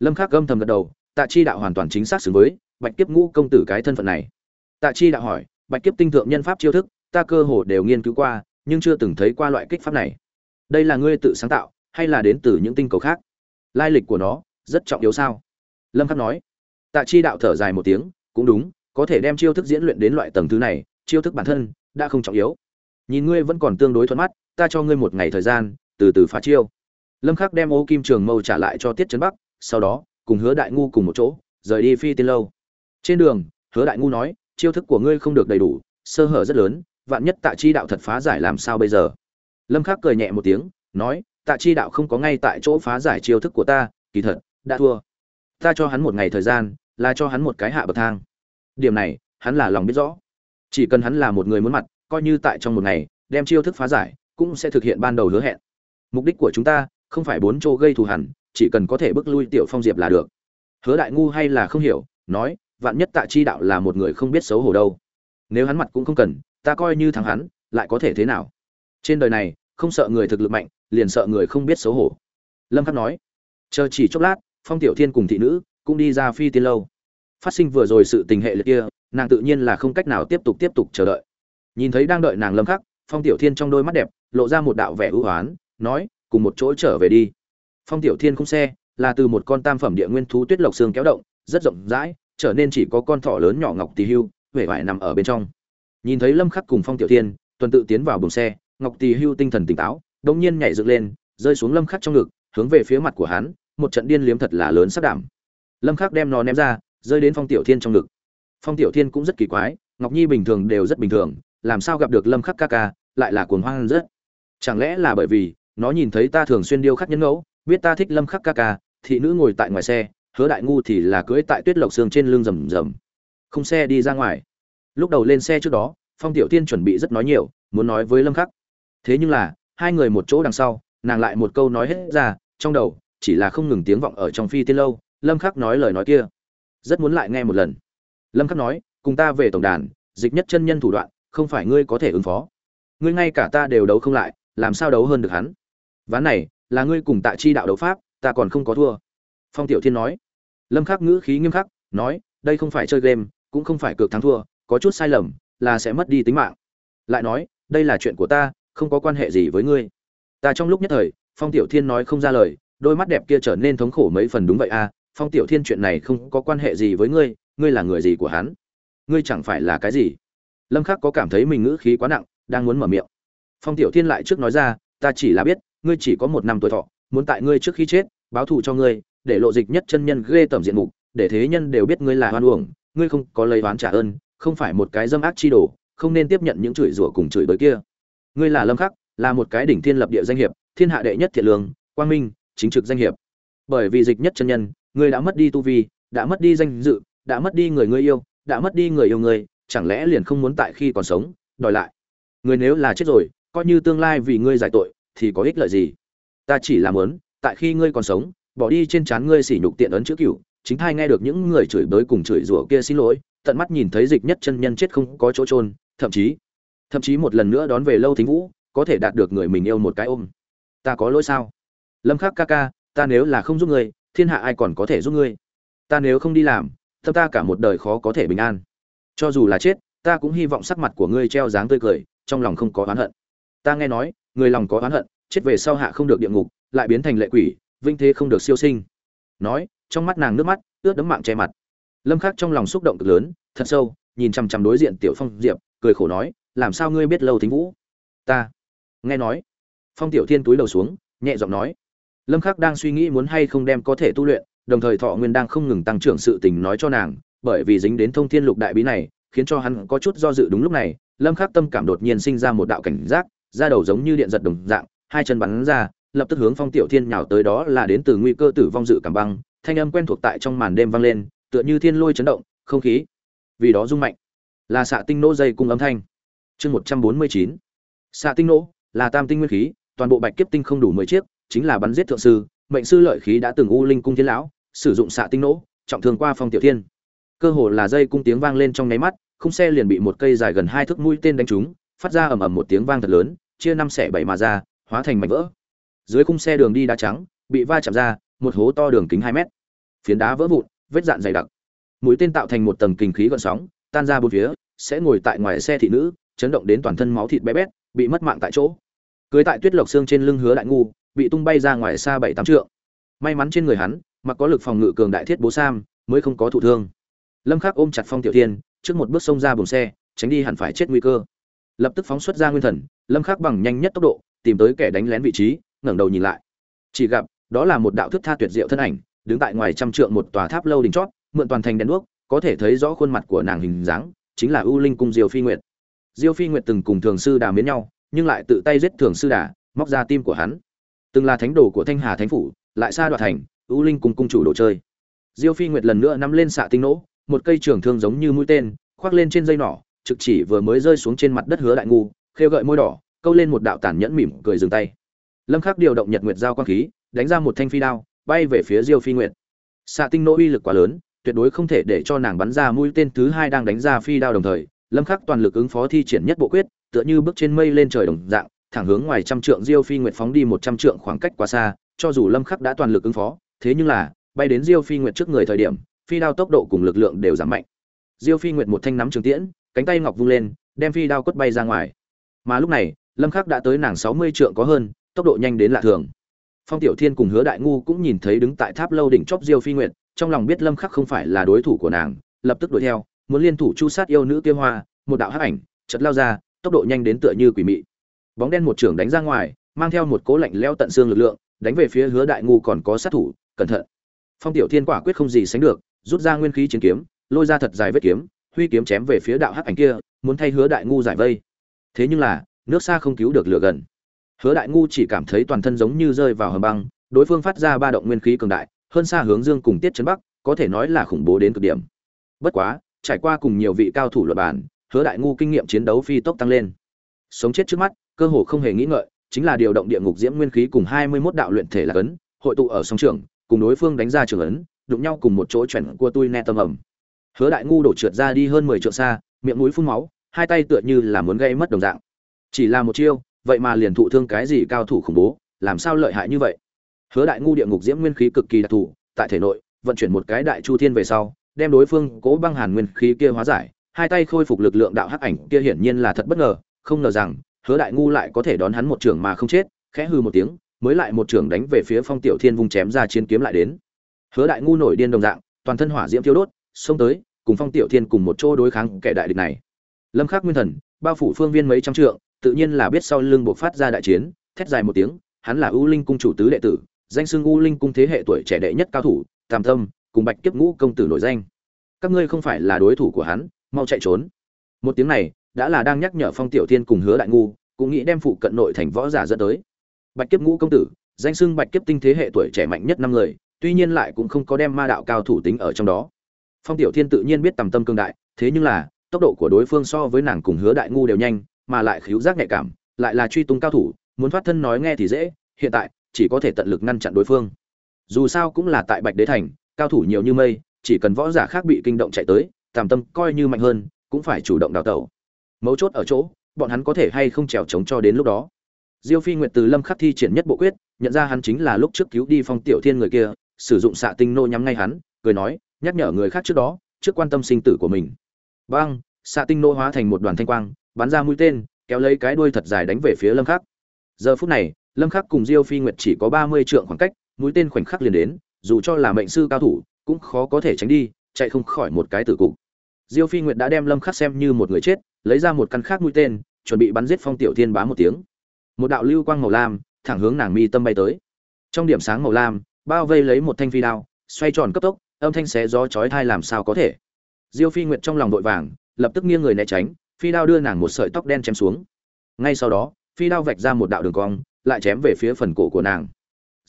Lâm khắc gầm thầm gật đầu tạ chi đạo hoàn toàn chính xác xứng với bạch kiếp ngũ công tử cái thân phận này. Tạ chi đạo hỏi bạch kiếp tinh thượng nhân pháp chiêu thức ta cơ hồ đều nghiên cứu qua nhưng chưa từng thấy qua loại kích pháp này đây là ngươi tự sáng tạo, hay là đến từ những tinh cầu khác? Lai lịch của nó rất trọng yếu sao? Lâm khắc nói. Tạ chi đạo thở dài một tiếng, cũng đúng, có thể đem chiêu thức diễn luyện đến loại tầng thứ này, chiêu thức bản thân đã không trọng yếu. Nhìn ngươi vẫn còn tương đối thuận mắt, ta cho ngươi một ngày thời gian, từ từ phá chiêu. Lâm khắc đem ô kim trường mâu trả lại cho tiết trấn bắc, sau đó, cùng hứa đại ngu cùng một chỗ, rời đi phi tiên lâu. Trên đường, hứa đại ngu nói, chiêu thức của ngươi không được đầy đủ, sơ hở rất lớn, vạn nhất tạ chi đạo thật phá giải làm sao bây giờ? Lâm khắc cười nhẹ một tiếng, nói, tạ chi đạo không có ngay tại chỗ phá giải chiêu thức của ta, kỳ thật, đã thua. Ta cho hắn một ngày thời gian, là cho hắn một cái hạ bậc thang. Điểm này, hắn là lòng biết rõ. Chỉ cần hắn là một người muốn mặt, coi như tại trong một ngày, đem chiêu thức phá giải, cũng sẽ thực hiện ban đầu hứa hẹn. Mục đích của chúng ta, không phải bốn chỗ gây thù hẳn, chỉ cần có thể bước lui tiểu phong diệp là được. Hứa đại ngu hay là không hiểu, nói, vạn nhất tạ chi đạo là một người không biết xấu hổ đâu. Nếu hắn mặt cũng không cần, ta coi như thắng hắn, lại có thể thế nào? Trên đời này không sợ người thực lực mạnh, liền sợ người không biết xấu hổ. Lâm khắc nói, chờ chỉ chốc lát, phong tiểu thiên cùng thị nữ cũng đi ra phi tiên lâu. Phát sinh vừa rồi sự tình hệ liệt kia, nàng tự nhiên là không cách nào tiếp tục tiếp tục chờ đợi. Nhìn thấy đang đợi nàng lâm khắc, phong tiểu thiên trong đôi mắt đẹp lộ ra một đạo vẻ ưu hoán nói, cùng một chỗ trở về đi. Phong tiểu thiên không xe là từ một con tam phẩm địa nguyên thú tuyết lộc xương kéo động, rất rộng rãi, trở nên chỉ có con thỏ lớn nhỏ ngọc tỳ hưu, vẻ vải nằm ở bên trong. Nhìn thấy lâm khắc cùng phong tiểu thiên, tuần tự tiến vào buồng xe ngọc tỳ hưu tinh thần tỉnh táo Đông nhiên nhảy dựng lên, rơi xuống lâm khắc trong ngực, hướng về phía mặt của hắn, một trận điên liếm thật là lớn sắc đảm lâm khắc đem nó ném ra, rơi đến phong tiểu thiên trong ngực. Phong tiểu thiên cũng rất kỳ quái, ngọc nhi bình thường đều rất bình thường, làm sao gặp được lâm khắc ca ca, lại là cuồng hoang rất. Chẳng lẽ là bởi vì, nó nhìn thấy ta thường xuyên điêu khắc nhân ngẫu, biết ta thích lâm khắc ca ca, thị nữ ngồi tại ngoài xe, hứa đại ngu thì là cưỡi tại tuyết lộc xương trên lưng rầm rầm. Không xe đi ra ngoài. Lúc đầu lên xe trước đó, phong tiểu tiên chuẩn bị rất nói nhiều, muốn nói với lâm khắc thế nhưng là, hai người một chỗ đằng sau, nàng lại một câu nói hết ra, trong đầu, chỉ là không ngừng tiếng vọng ở trong phi tiên lâu, lâm khắc nói lời nói kia. Rất muốn lại nghe một lần. Lâm khắc nói, cùng ta về tổng đàn, dịch nhất chân nhân thủ đoạn, không phải ngươi có thể ứng phó. Ngươi ngay cả ta đều đấu không lại, làm sao đấu hơn được hắn? Ván này, là ngươi cùng tạ chi đạo đấu pháp, ta còn không có thua. Phong tiểu thiên nói. Lâm khắc ngữ khí nghiêm khắc, nói, đây không phải chơi game, cũng không phải cược thắng thua, có chút sai lầm, là sẽ mất đi tính mạng. Lại nói, đây là chuyện của ta không có quan hệ gì với ngươi. Ta trong lúc nhất thời, phong tiểu thiên nói không ra lời, đôi mắt đẹp kia trở nên thống khổ mấy phần đúng vậy à phong tiểu thiên chuyện này không có quan hệ gì với ngươi ngươi là người gì của hắn? Ngươi chẳng phải là cái gì? Lâm khắc có cảm thấy mình ngữ khí quá nặng, đang muốn mở miệng. Phong tiểu thiên lại trước nói ra, ta chỉ là biết, ngươi chỉ có một năm tuổi thọ, muốn tại ngươi trước khi chết, báo thù cho ngươi, để lộ dịch nhất chân nhân ghê tởm diện mục, để thế nhân đều biết ngươi là hoan uổng, ngươi không có lấy oán trả ơn, không phải một cái dâm ác chi đồ, không nên tiếp nhận những chửi rủa cùng chửi bới kia ngươi là lâm khắc, là một cái đỉnh thiên lập địa danh hiệp, thiên hạ đệ nhất thiện lương, quang minh, chính trực danh hiệp. Bởi vì dịch nhất chân nhân, ngươi đã mất đi tu vi, đã mất đi danh dự, đã mất đi người ngươi yêu, đã mất đi người yêu ngươi, chẳng lẽ liền không muốn tại khi còn sống, đòi lại? Người nếu là chết rồi, coi như tương lai vì ngươi giải tội, thì có ích lợi gì? Ta chỉ làm muốn tại khi ngươi còn sống, bỏ đi trên trán ngươi sỉ nhục tiện ấn chữ cửu, chính thai nghe được những người chửi bới cùng chửi rủa kia xin lỗi, tận mắt nhìn thấy dịch nhất chân nhân chết không có chỗ trôn thậm chí thậm chí một lần nữa đón về lâu thính vũ, có thể đạt được người mình yêu một cái ôm. Ta có lỗi sao? Lâm khắc ca ca, ta nếu là không giúp ngươi, thiên hạ ai còn có thể giúp ngươi? Ta nếu không đi làm, tâm ta cả một đời khó có thể bình an. Cho dù là chết, ta cũng hy vọng sắc mặt của ngươi treo dáng tươi cười, trong lòng không có oán hận. Ta nghe nói, người lòng có oán hận, chết về sau hạ không được địa ngục, lại biến thành lệ quỷ, vinh thế không được siêu sinh. Nói, trong mắt nàng nước mắt, ướt đấm mạng che mặt. Lâm khắc trong lòng xúc động cực lớn, thật sâu, nhìn chằm chằm đối diện tiểu phong diệp, cười khổ nói làm sao ngươi biết lâu thính vũ? Ta. Nghe nói. Phong tiểu thiên túi đầu xuống, nhẹ giọng nói. Lâm khắc đang suy nghĩ muốn hay không đem có thể tu luyện, đồng thời thọ nguyên đang không ngừng tăng trưởng sự tình nói cho nàng, bởi vì dính đến thông thiên lục đại bí này, khiến cho hắn có chút do dự đúng lúc này, lâm khắc tâm cảm đột nhiên sinh ra một đạo cảnh giác ra đầu giống như điện giật đồng dạng, hai chân bắn ra, lập tức hướng phong tiểu thiên nhào tới đó là đến từ nguy cơ tử vong dự cảm băng, thanh âm quen thuộc tại trong màn đêm vang lên, tựa như thiên lôi chấn động, không khí vì đó rung mạnh. Là xạ tinh nỗ dây cung âm thanh chương một trăm bốn mươi chín. Xạ tinh nỗ, là tam tinh nguyên khí, toàn bộ bạch kiếp tinh không đủ mười chiếc, chính là bắn giết thượng sư, mệnh sư lợi khí đã từng u linh cung thiên lão, sử dụng xạ tinh nỗ, trọng thương qua phong tiểu thiên. Cơ hồ là dây cung tiếng vang lên trong nháy mắt, khung xe liền bị một cây dài gần hai thước mũi tên đánh trúng, phát ra ầm ầm một tiếng vang thật lớn, chia năm xẻ bảy mà ra, hóa thành mảnh vỡ. Dưới khung xe đường đi đá trắng, bị va chạm ra, một hố to đường kính hai mét. Phiến đá vỡ vụn, vết dạn dày đặc. Mũi tên tạo thành một tầng kinh khí gợn sóng, tan ra bốn phía, sẽ ngồi tại ngoài xe thị nữ chấn động đến toàn thân máu thịt bé bét, bị mất mạng tại chỗ. Cưới tại tuyết lộc xương trên lưng hứa đại ngu, bị tung bay ra ngoài xa bảy tám trượng. May mắn trên người hắn, mặc có lực phòng ngự cường đại thiết bố sam, mới không có thụ thương. Lâm khắc ôm chặt phong tiểu thiên, trước một bước xông ra buồng xe, tránh đi hẳn phải chết nguy cơ. Lập tức phóng xuất ra nguyên thần, lâm khắc bằng nhanh nhất tốc độ, tìm tới kẻ đánh lén vị trí, ngẩng đầu nhìn lại. Chỉ gặp, đó là một đạo thức tha tuyệt diệu thân ảnh, đứng tại ngoài trăm trượng một tòa tháp lâu đỉnh chót, mượn toàn thành đèn đuốc, có thể thấy rõ khuôn mặt của nàng hình dáng, chính là ưu linh cung diều phi nguyệt diêu phi nguyệt từng cùng thường sư đà miến nhau, nhưng lại tự tay giết thường sư đà, móc ra tim của hắn. Từng là thánh đồ của thanh hà thánh phủ, lại xa đoạt thành ưu linh cùng cung chủ đồ chơi. Diêu phi nguyệt lần nữa nắm lên xạ tinh nỗ, một cây trường thương giống như mũi tên, khoác lên trên dây nỏ, trực chỉ vừa mới rơi xuống trên mặt đất hứa đại ngu, khêu gợi môi đỏ, câu lên một đạo tản nhẫn mỉm cười dừng tay. Lâm khắc điều động nhật nguyệt giao quang khí, đánh ra một thanh phi đao, bay về phía diêu phi nguyệt. Xạ tinh nỗ uy lực quá lớn, tuyệt đối không thể để cho nàng bắn ra mũi tên thứ hai đang đánh ra phi đao đồng thời lâm khắc toàn lực ứng phó thi triển nhất bộ quyết, tựa như bước trên mây lên trời đồng dạng, thẳng hướng ngoài trăm trượng diêu phi nguyệt phóng đi một trăm trượng khoảng cách quá xa, cho dù lâm khắc đã toàn lực ứng phó, thế nhưng là, bay đến diêu phi nguyệt trước người thời điểm, phi đao tốc độ cùng lực lượng đều giảm mạnh. Diêu phi nguyệt một thanh nắm trường tiễn, cánh tay ngọc vung lên, đem phi đao quất bay ra ngoài. Mà lúc này, lâm khắc đã tới nàng 60 trượng có hơn, tốc độ nhanh đến lạ thường. Phong tiểu thiên cùng hứa đại ngu cũng nhìn thấy đứng tại tháp lâu đỉnh chóp diêu phi nguyệt, trong lòng biết lâm khắc không phải là đối thủ của nàng, lập tức đuổi theo muốn liên thủ chu sát yêu nữ kia hoa, một đạo hắc ảnh chợt lao ra, tốc độ nhanh đến tựa như quỷ mị. Bóng đen một trường đánh ra ngoài, mang theo một cố lạnh leo tận xương lực lượng, đánh về phía hứa đại ngu còn có sát thủ, cẩn thận. Phong tiểu thiên quả quyết không gì sánh được, rút ra nguyên khí chiến kiếm, lôi ra thật dài vết kiếm, huy kiếm chém về phía đạo hắc ảnh kia, muốn thay hứa đại ngu giải vây. Thế nhưng là, nước xa không cứu được lửa gần. Hứa đại ngu chỉ cảm thấy toàn thân giống như rơi vào hầm băng, đối phương phát ra ba động nguyên khí cường đại, hơn xa hướng dương cùng tiết trấn bắc, có thể nói là khủng bố đến cực điểm. Bất quá trải qua cùng nhiều vị cao thủ luật bản hứa đại ngu kinh nghiệm chiến đấu phi tốc tăng lên. Sống chết trước mắt, cơ hồ không hề nghĩ ngợi, chính là điều động địa ngục diễm nguyên khí cùng hai mươi 21 đạo luyện thể là cấn hội tụ ở song trường, cùng đối phương đánh ra trường ấn, đụng nhau cùng một chỗ chuẩn của tôi ne tâm ẩm. Hứa đại ngu đổ trượt ra đi hơn mười trượng xa, miệng mũi phun máu, hai tay tựa như là muốn gây mất đồng dạng. Chỉ là một chiêu, vậy mà liền thụ thương cái gì cao thủ khủng bố, làm sao lợi hại như vậy? Hứa đại ngu địa ngục diễm nguyên khí cực kỳ đặc thù, tại thể nội, vận chuyển một cái đại chu thiên về sau đem đối phương cố băng hàn nguyên khí kia hóa giải, hai tay khôi phục lực lượng đạo hắc ảnh kia hiển nhiên là thật bất ngờ, không ngờ rằng, hứa đại ngu lại có thể đón hắn một trường mà không chết, khẽ hư một tiếng, mới lại một trường đánh về phía phong tiểu thiên vung chém ra chiến kiếm lại đến. Hứa đại ngu nổi điên đồng dạng, toàn thân hỏa diễm thiêu đốt, xông tới, cùng phong tiểu thiên cùng một chỗ đối kháng kẻ đại địch này. Lâm khắc nguyên thần, bao phủ phương viên mấy trăm trượng, tự nhiên là biết sau lưng buộc phát ra đại chiến, thét dài một tiếng, hắn là ưu linh cung chủ tứ đệ tử, danh xưng ưu linh cung thế hệ tuổi trẻ đệ nhất cao thủ, tam tâm cùng bạch kiếp ngũ công tử nổi danh. Các ngươi không phải là đối thủ của hắn, mau chạy trốn. Một tiếng này, đã là đang nhắc nhở phong tiểu thiên cùng hứa đại ngu, cũng nghĩ đem phụ cận nội thành võ giả dẫn tới. Bạch kiếp ngũ công tử, danh xưng bạch kiếp tinh thế hệ tuổi trẻ mạnh nhất năm người, tuy nhiên lại cũng không có đem ma đạo cao thủ tính ở trong đó. Phong tiểu thiên tự nhiên biết tầm tâm cương đại, thế nhưng là, tốc độ của đối phương so với nàng cùng hứa đại ngu đều nhanh, mà lại khiếu giác nhạy cảm, lại là truy tung cao thủ, muốn thoát thân nói nghe thì dễ, hiện tại, chỉ có thể tận lực ngăn chặn đối phương. Dù sao cũng là tại bạch đế thành cao thủ nhiều như mây, chỉ cần võ giả khác bị kinh động chạy tới, tàm tâm coi như mạnh hơn, cũng phải chủ động đào tẩu. Mấu chốt ở chỗ, bọn hắn có thể hay không trèo trống cho đến lúc đó. Diêu phi nguyệt từ lâm khắc thi triển nhất bộ quyết, nhận ra hắn chính là lúc trước cứu đi phong tiểu thiên người kia, sử dụng xạ tinh nô nhắm ngay hắn, cười nói, nhắc nhở người khác trước đó, trước quan tâm sinh tử của mình. Băng xạ tinh nô hóa thành một đoàn thanh quang, bắn ra mũi tên, kéo lấy cái đuôi thật dài đánh về phía lâm khắc. Giờ phút này, lâm khắc cùng diêu phi nguyệt chỉ có 30 trượng khoảng cách, mũi tên khoảnh khắc liền đến dù cho là mệnh sư cao thủ, cũng khó có thể tránh đi, chạy không khỏi một cái tử cục. Diêu phi nguyệt đã đem lâm khắc xem như một người chết, lấy ra một căn khác mũi tên, chuẩn bị bắn giết phong tiểu thiên bá một tiếng. Một đạo lưu quang màu lam, thẳng hướng nàng mi tâm bay tới. Trong điểm sáng màu lam, bao vây lấy một thanh phi đao, xoay tròn cấp tốc, âm thanh xé gió chói tai làm sao có thể. Diêu phi nguyệt trong lòng vội vàng, lập tức nghiêng người né tránh, phi đao đưa nàng một sợi tóc đen chém xuống. Ngay sau đó, phi đao vạch ra một đạo đường cong, lại chém về phía phần cổ của nàng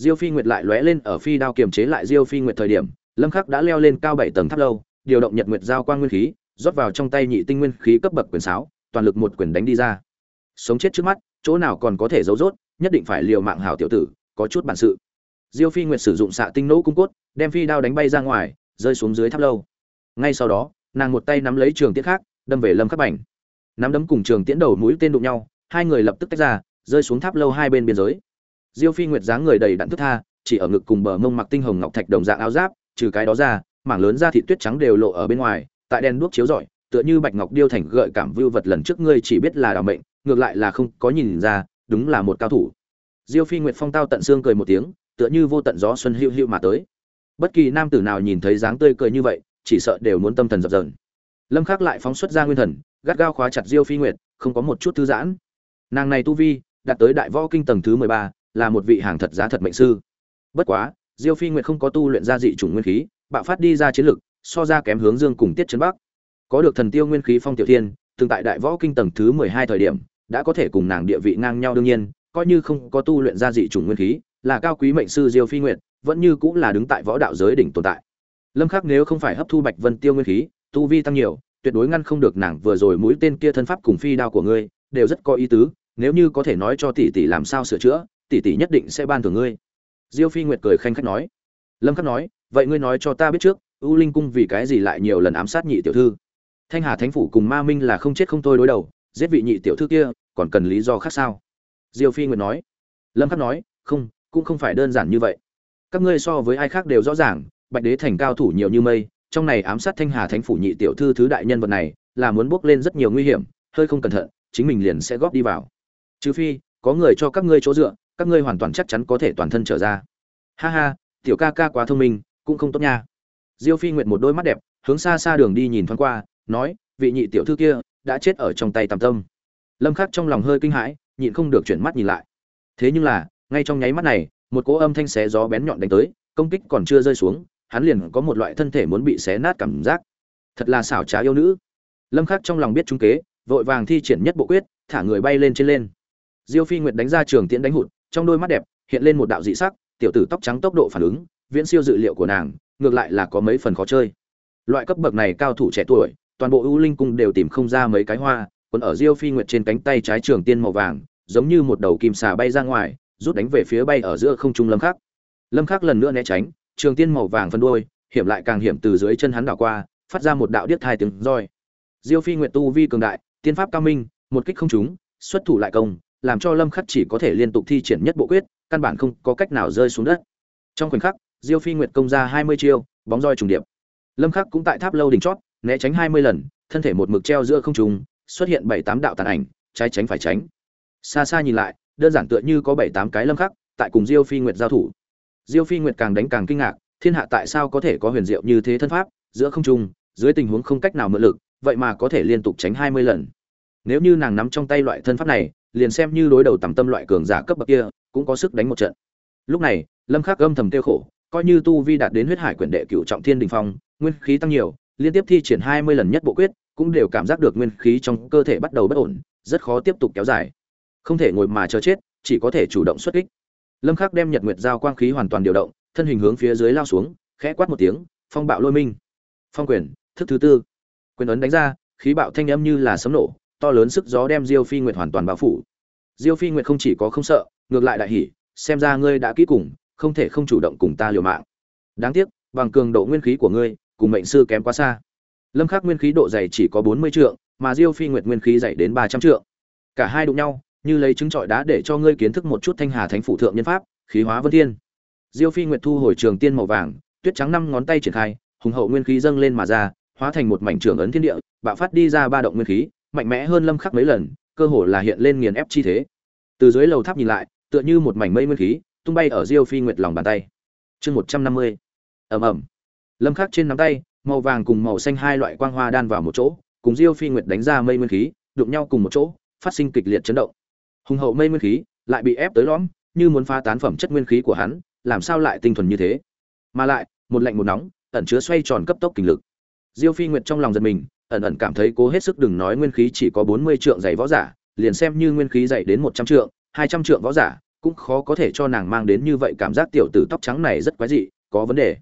diêu phi nguyệt lại lóe lên ở phi đao kiềm chế lại diêu phi nguyệt thời điểm, lâm khắc đã leo lên cao bảy tầng tháp lâu, điều động nhật nguyệt giao quang nguyên khí, rót vào trong tay nhị tinh nguyên khí cấp bậc quyền sáo, toàn lực một quyền đánh đi ra. Sống chết trước mắt, chỗ nào còn có thể giấu rốt, nhất định phải liều mạng hảo tiểu tử, có chút bản sự. Diêu phi nguyệt sử dụng xạ tinh nỗ cung cốt, đem phi đao đánh bay ra ngoài, rơi xuống dưới tháp lâu. Ngay sau đó, nàng một tay nắm lấy trường tiễn khác, đâm về lâm khắc bảnh nắm đấm cùng trường tiễn đầu mũi tên đụng nhau, hai người lập tức tách ra, rơi xuống tháp lâu hai bên biên giới diêu phi nguyệt dáng người đầy đặn thức tha chỉ ở ngực cùng bờ mông mặc tinh hồng ngọc thạch đồng dạng áo giáp trừ cái đó ra mảng lớn da thịt tuyết trắng đều lộ ở bên ngoài tại đèn đuốc chiếu rọi tựa như bạch ngọc điêu thành gợi cảm vưu vật lần trước ngươi chỉ biết là đào mệnh ngược lại là không có nhìn ra đúng là một cao thủ. Diêu phi nguyệt phong tao tận xương cười một tiếng tựa như vô tận gió xuân hữu hữu mà tới. Bất kỳ nam tử nào nhìn thấy dáng tươi cười như vậy chỉ sợ đều muốn tâm thần dập dờn. Lâm khắc lại phóng xuất ra nguyên thần gắt gao khóa chặt diêu phi nguyệt không có một chút thư giãn. Nàng này tu vi đạt tới đại võ kinh tầng thứ 13, là một vị hàng thật giá thật mệnh sư. Bất quá, diêu phi nguyệt không có tu luyện ra dị chủng nguyên khí, bạo phát đi ra chiến lực, so ra kém hướng dương cùng tiết trấn bắc. Có được thần tiêu nguyên khí phong tiểu thiên, từng tại đại võ kinh tầng thứ 12 thời điểm, đã có thể cùng nàng địa vị ngang nhau đương nhiên, coi như không có tu luyện ra dị chủng nguyên khí, là cao quý mệnh sư diêu phi nguyệt, vẫn như cũng là đứng tại võ đạo giới đỉnh tồn tại. Lâm khắc nếu không phải hấp thu bạch vân tiêu nguyên khí, tu vi tăng nhiều, tuyệt đối ngăn không được nàng vừa rồi mũi tên kia thân pháp cùng phi đao của ngươi, đều rất có ý tứ, nếu như có thể nói cho tỷ tỷ làm sao sửa chữa tỷ tỷ nhất định sẽ ban thưởng ngươi. Diêu phi nguyệt cười khanh khách nói. Lâm khắc nói, vậy ngươi nói cho ta biết trước, u linh cung vì cái gì lại nhiều lần ám sát nhị tiểu thư? Thanh hà thánh phủ cùng ma minh là không chết không thôi đối đầu, giết vị nhị tiểu thư kia, còn cần lý do khác sao? Diêu phi nguyệt nói. Lâm khắc nói, không, cũng không phải đơn giản như vậy. Các ngươi so với ai khác đều rõ ràng, bạch đế thành cao thủ nhiều như mây, trong này ám sát thanh hà thánh phủ nhị tiểu thư thứ đại nhân vật này, là muốn bước lên rất nhiều nguy hiểm, hơi không cẩn thận, chính mình liền sẽ góp đi vào. Trừ phi, có người cho các ngươi chỗ dựa các ngươi hoàn toàn chắc chắn có thể toàn thân trở ra. Ha ha, tiểu ca ca quá thông minh, cũng không tốt nha. Diêu phi nguyệt một đôi mắt đẹp, hướng xa xa đường đi nhìn thoáng qua, nói, vị nhị tiểu thư kia, đã chết ở trong tay tạm tâm. Lâm khắc trong lòng hơi kinh hãi, nhịn không được chuyển mắt nhìn lại. Thế nhưng là, ngay trong nháy mắt này, một cỗ âm thanh xé gió bén nhọn đánh tới, công kích còn chưa rơi xuống, hắn liền có một loại thân thể muốn bị xé nát cảm giác. Thật là xảo trá yêu nữ. Lâm khắc trong lòng biết trung kế, vội vàng thi triển nhất bộ quyết, thả người bay lên trên lên. Diêu phi nguyệt đánh ra trường tiễn đánh hụt trong đôi mắt đẹp hiện lên một đạo dị sắc, tiểu tử tóc trắng tốc độ phản ứng, viễn siêu dự liệu của nàng, ngược lại là có mấy phần khó chơi. Loại cấp bậc này cao thủ trẻ tuổi, toàn bộ ưu linh cung đều tìm không ra mấy cái hoa, còn ở diêu phi nguyệt trên cánh tay trái trường tiên màu vàng, giống như một đầu kim xà bay ra ngoài, rút đánh về phía bay ở giữa không trung lâm khắc. Lâm khắc lần nữa né tránh, trường tiên màu vàng phân đuôi hiểm lại càng hiểm từ dưới chân hắn đảo qua, phát ra một đạo điếc thai tiếng roi. Diêu phi nguyệt tu vi cường đại, tiên pháp cao minh, một kích không trúng, xuất thủ lại công làm cho lâm khắc chỉ có thể liên tục thi triển nhất bộ quyết, căn bản không có cách nào rơi xuống đất. Trong khoảnh khắc, diêu phi nguyệt công ra 20 chiêu, bóng roi trùng điệp. Lâm khắc cũng tại tháp lâu đỉnh chót, né tránh 20 lần, thân thể một mực treo giữa không trung, xuất hiện bảy tám đạo tàn ảnh, trái tránh phải tránh. Xa xa nhìn lại, đơn giản tựa như có bảy tám cái lâm khắc tại cùng diêu phi nguyệt giao thủ. Diêu phi nguyệt càng đánh càng kinh ngạc, thiên hạ tại sao có thể có huyền diệu như thế thân pháp, giữa không trung, dưới tình huống không cách nào mượn lực, vậy mà có thể liên tục tránh 20 lần. Nếu như nàng nắm trong tay loại thân pháp này liền xem như đối đầu tầm tâm loại cường giả cấp bậc kia, cũng có sức đánh một trận. Lúc này, lâm khắc âm thầm tiêu khổ, coi như tu vi đạt đến huyết hải quyển đệ cửu trọng thiên đình phong, nguyên khí tăng nhiều, liên tiếp thi triển 20 lần nhất bộ quyết, cũng đều cảm giác được nguyên khí trong cơ thể bắt đầu bất ổn, rất khó tiếp tục kéo dài. Không thể ngồi mà chờ chết, chỉ có thể chủ động xuất kích. Lâm khắc đem nhật nguyệt giao quang khí hoàn toàn điều động, thân hình hướng phía dưới lao xuống, khẽ quát một tiếng, phong bạo lôi minh. Phong quyền, thức thứ tư. Quyền ấn đánh ra, khí bạo thanh âm như là sấm nổ to lớn sức gió đem diêu phi nguyệt hoàn toàn bao phủ. Diêu phi nguyệt không chỉ có không sợ, ngược lại đại hỉ, xem ra ngươi đã kỹ cùng, không thể không chủ động cùng ta liều mạng. Đáng tiếc, bằng cường độ nguyên khí của ngươi, cùng mệnh sư kém quá xa. Lâm khắc nguyên khí độ dày chỉ có 40 trượng, mà diêu phi nguyệt nguyên khí dày đến 300 trượng. Cả hai đụng nhau, như lấy trứng trọi đá để cho ngươi kiến thức một chút thanh hà thánh phủ thượng nhân pháp, khí hóa vân thiên. Diêu phi nguyệt thu hồi trường tiên màu vàng, tuyết trắng năm ngón tay triển khai, hùng hậu nguyên khí dâng lên mà ra, hóa thành một mảnh trường ấn thiên địa, bạo phát đi ra ba động nguyên khí mạnh mẽ hơn lâm khắc mấy lần, cơ hồ là hiện lên nghiền ép chi thế. Từ dưới lầu tháp nhìn lại, tựa như một mảnh mây nguyên khí, tung bay ở diêu phi nguyệt lòng bàn tay. Chương một trăm năm mươi. Ầm ầm. Lâm khắc trên nắm tay, màu vàng cùng màu xanh hai loại quang hoa đan vào một chỗ, cùng diêu phi nguyệt đánh ra mây nguyên khí, đụng nhau cùng một chỗ, phát sinh kịch liệt chấn động. Hùng hậu mây nguyên khí lại bị ép tới lõm, như muốn phá tán phẩm chất nguyên khí của hắn, làm sao lại tinh thuần như thế? Mà lại, một lạnh một nóng, ẩn chứa xoay tròn cấp tốc kinh lực. Diêu phi nguyệt trong lòng giật mình ẩn ẩn cảm thấy cố hết sức đừng nói nguyên khí chỉ có bốn mươi trượng dày võ giả, liền xem như nguyên khí dày đến một trăm trượng, hai trăm trượng võ giả, cũng khó có thể cho nàng mang đến như vậy cảm giác tiểu tử tóc trắng này rất quái dị, có vấn đề.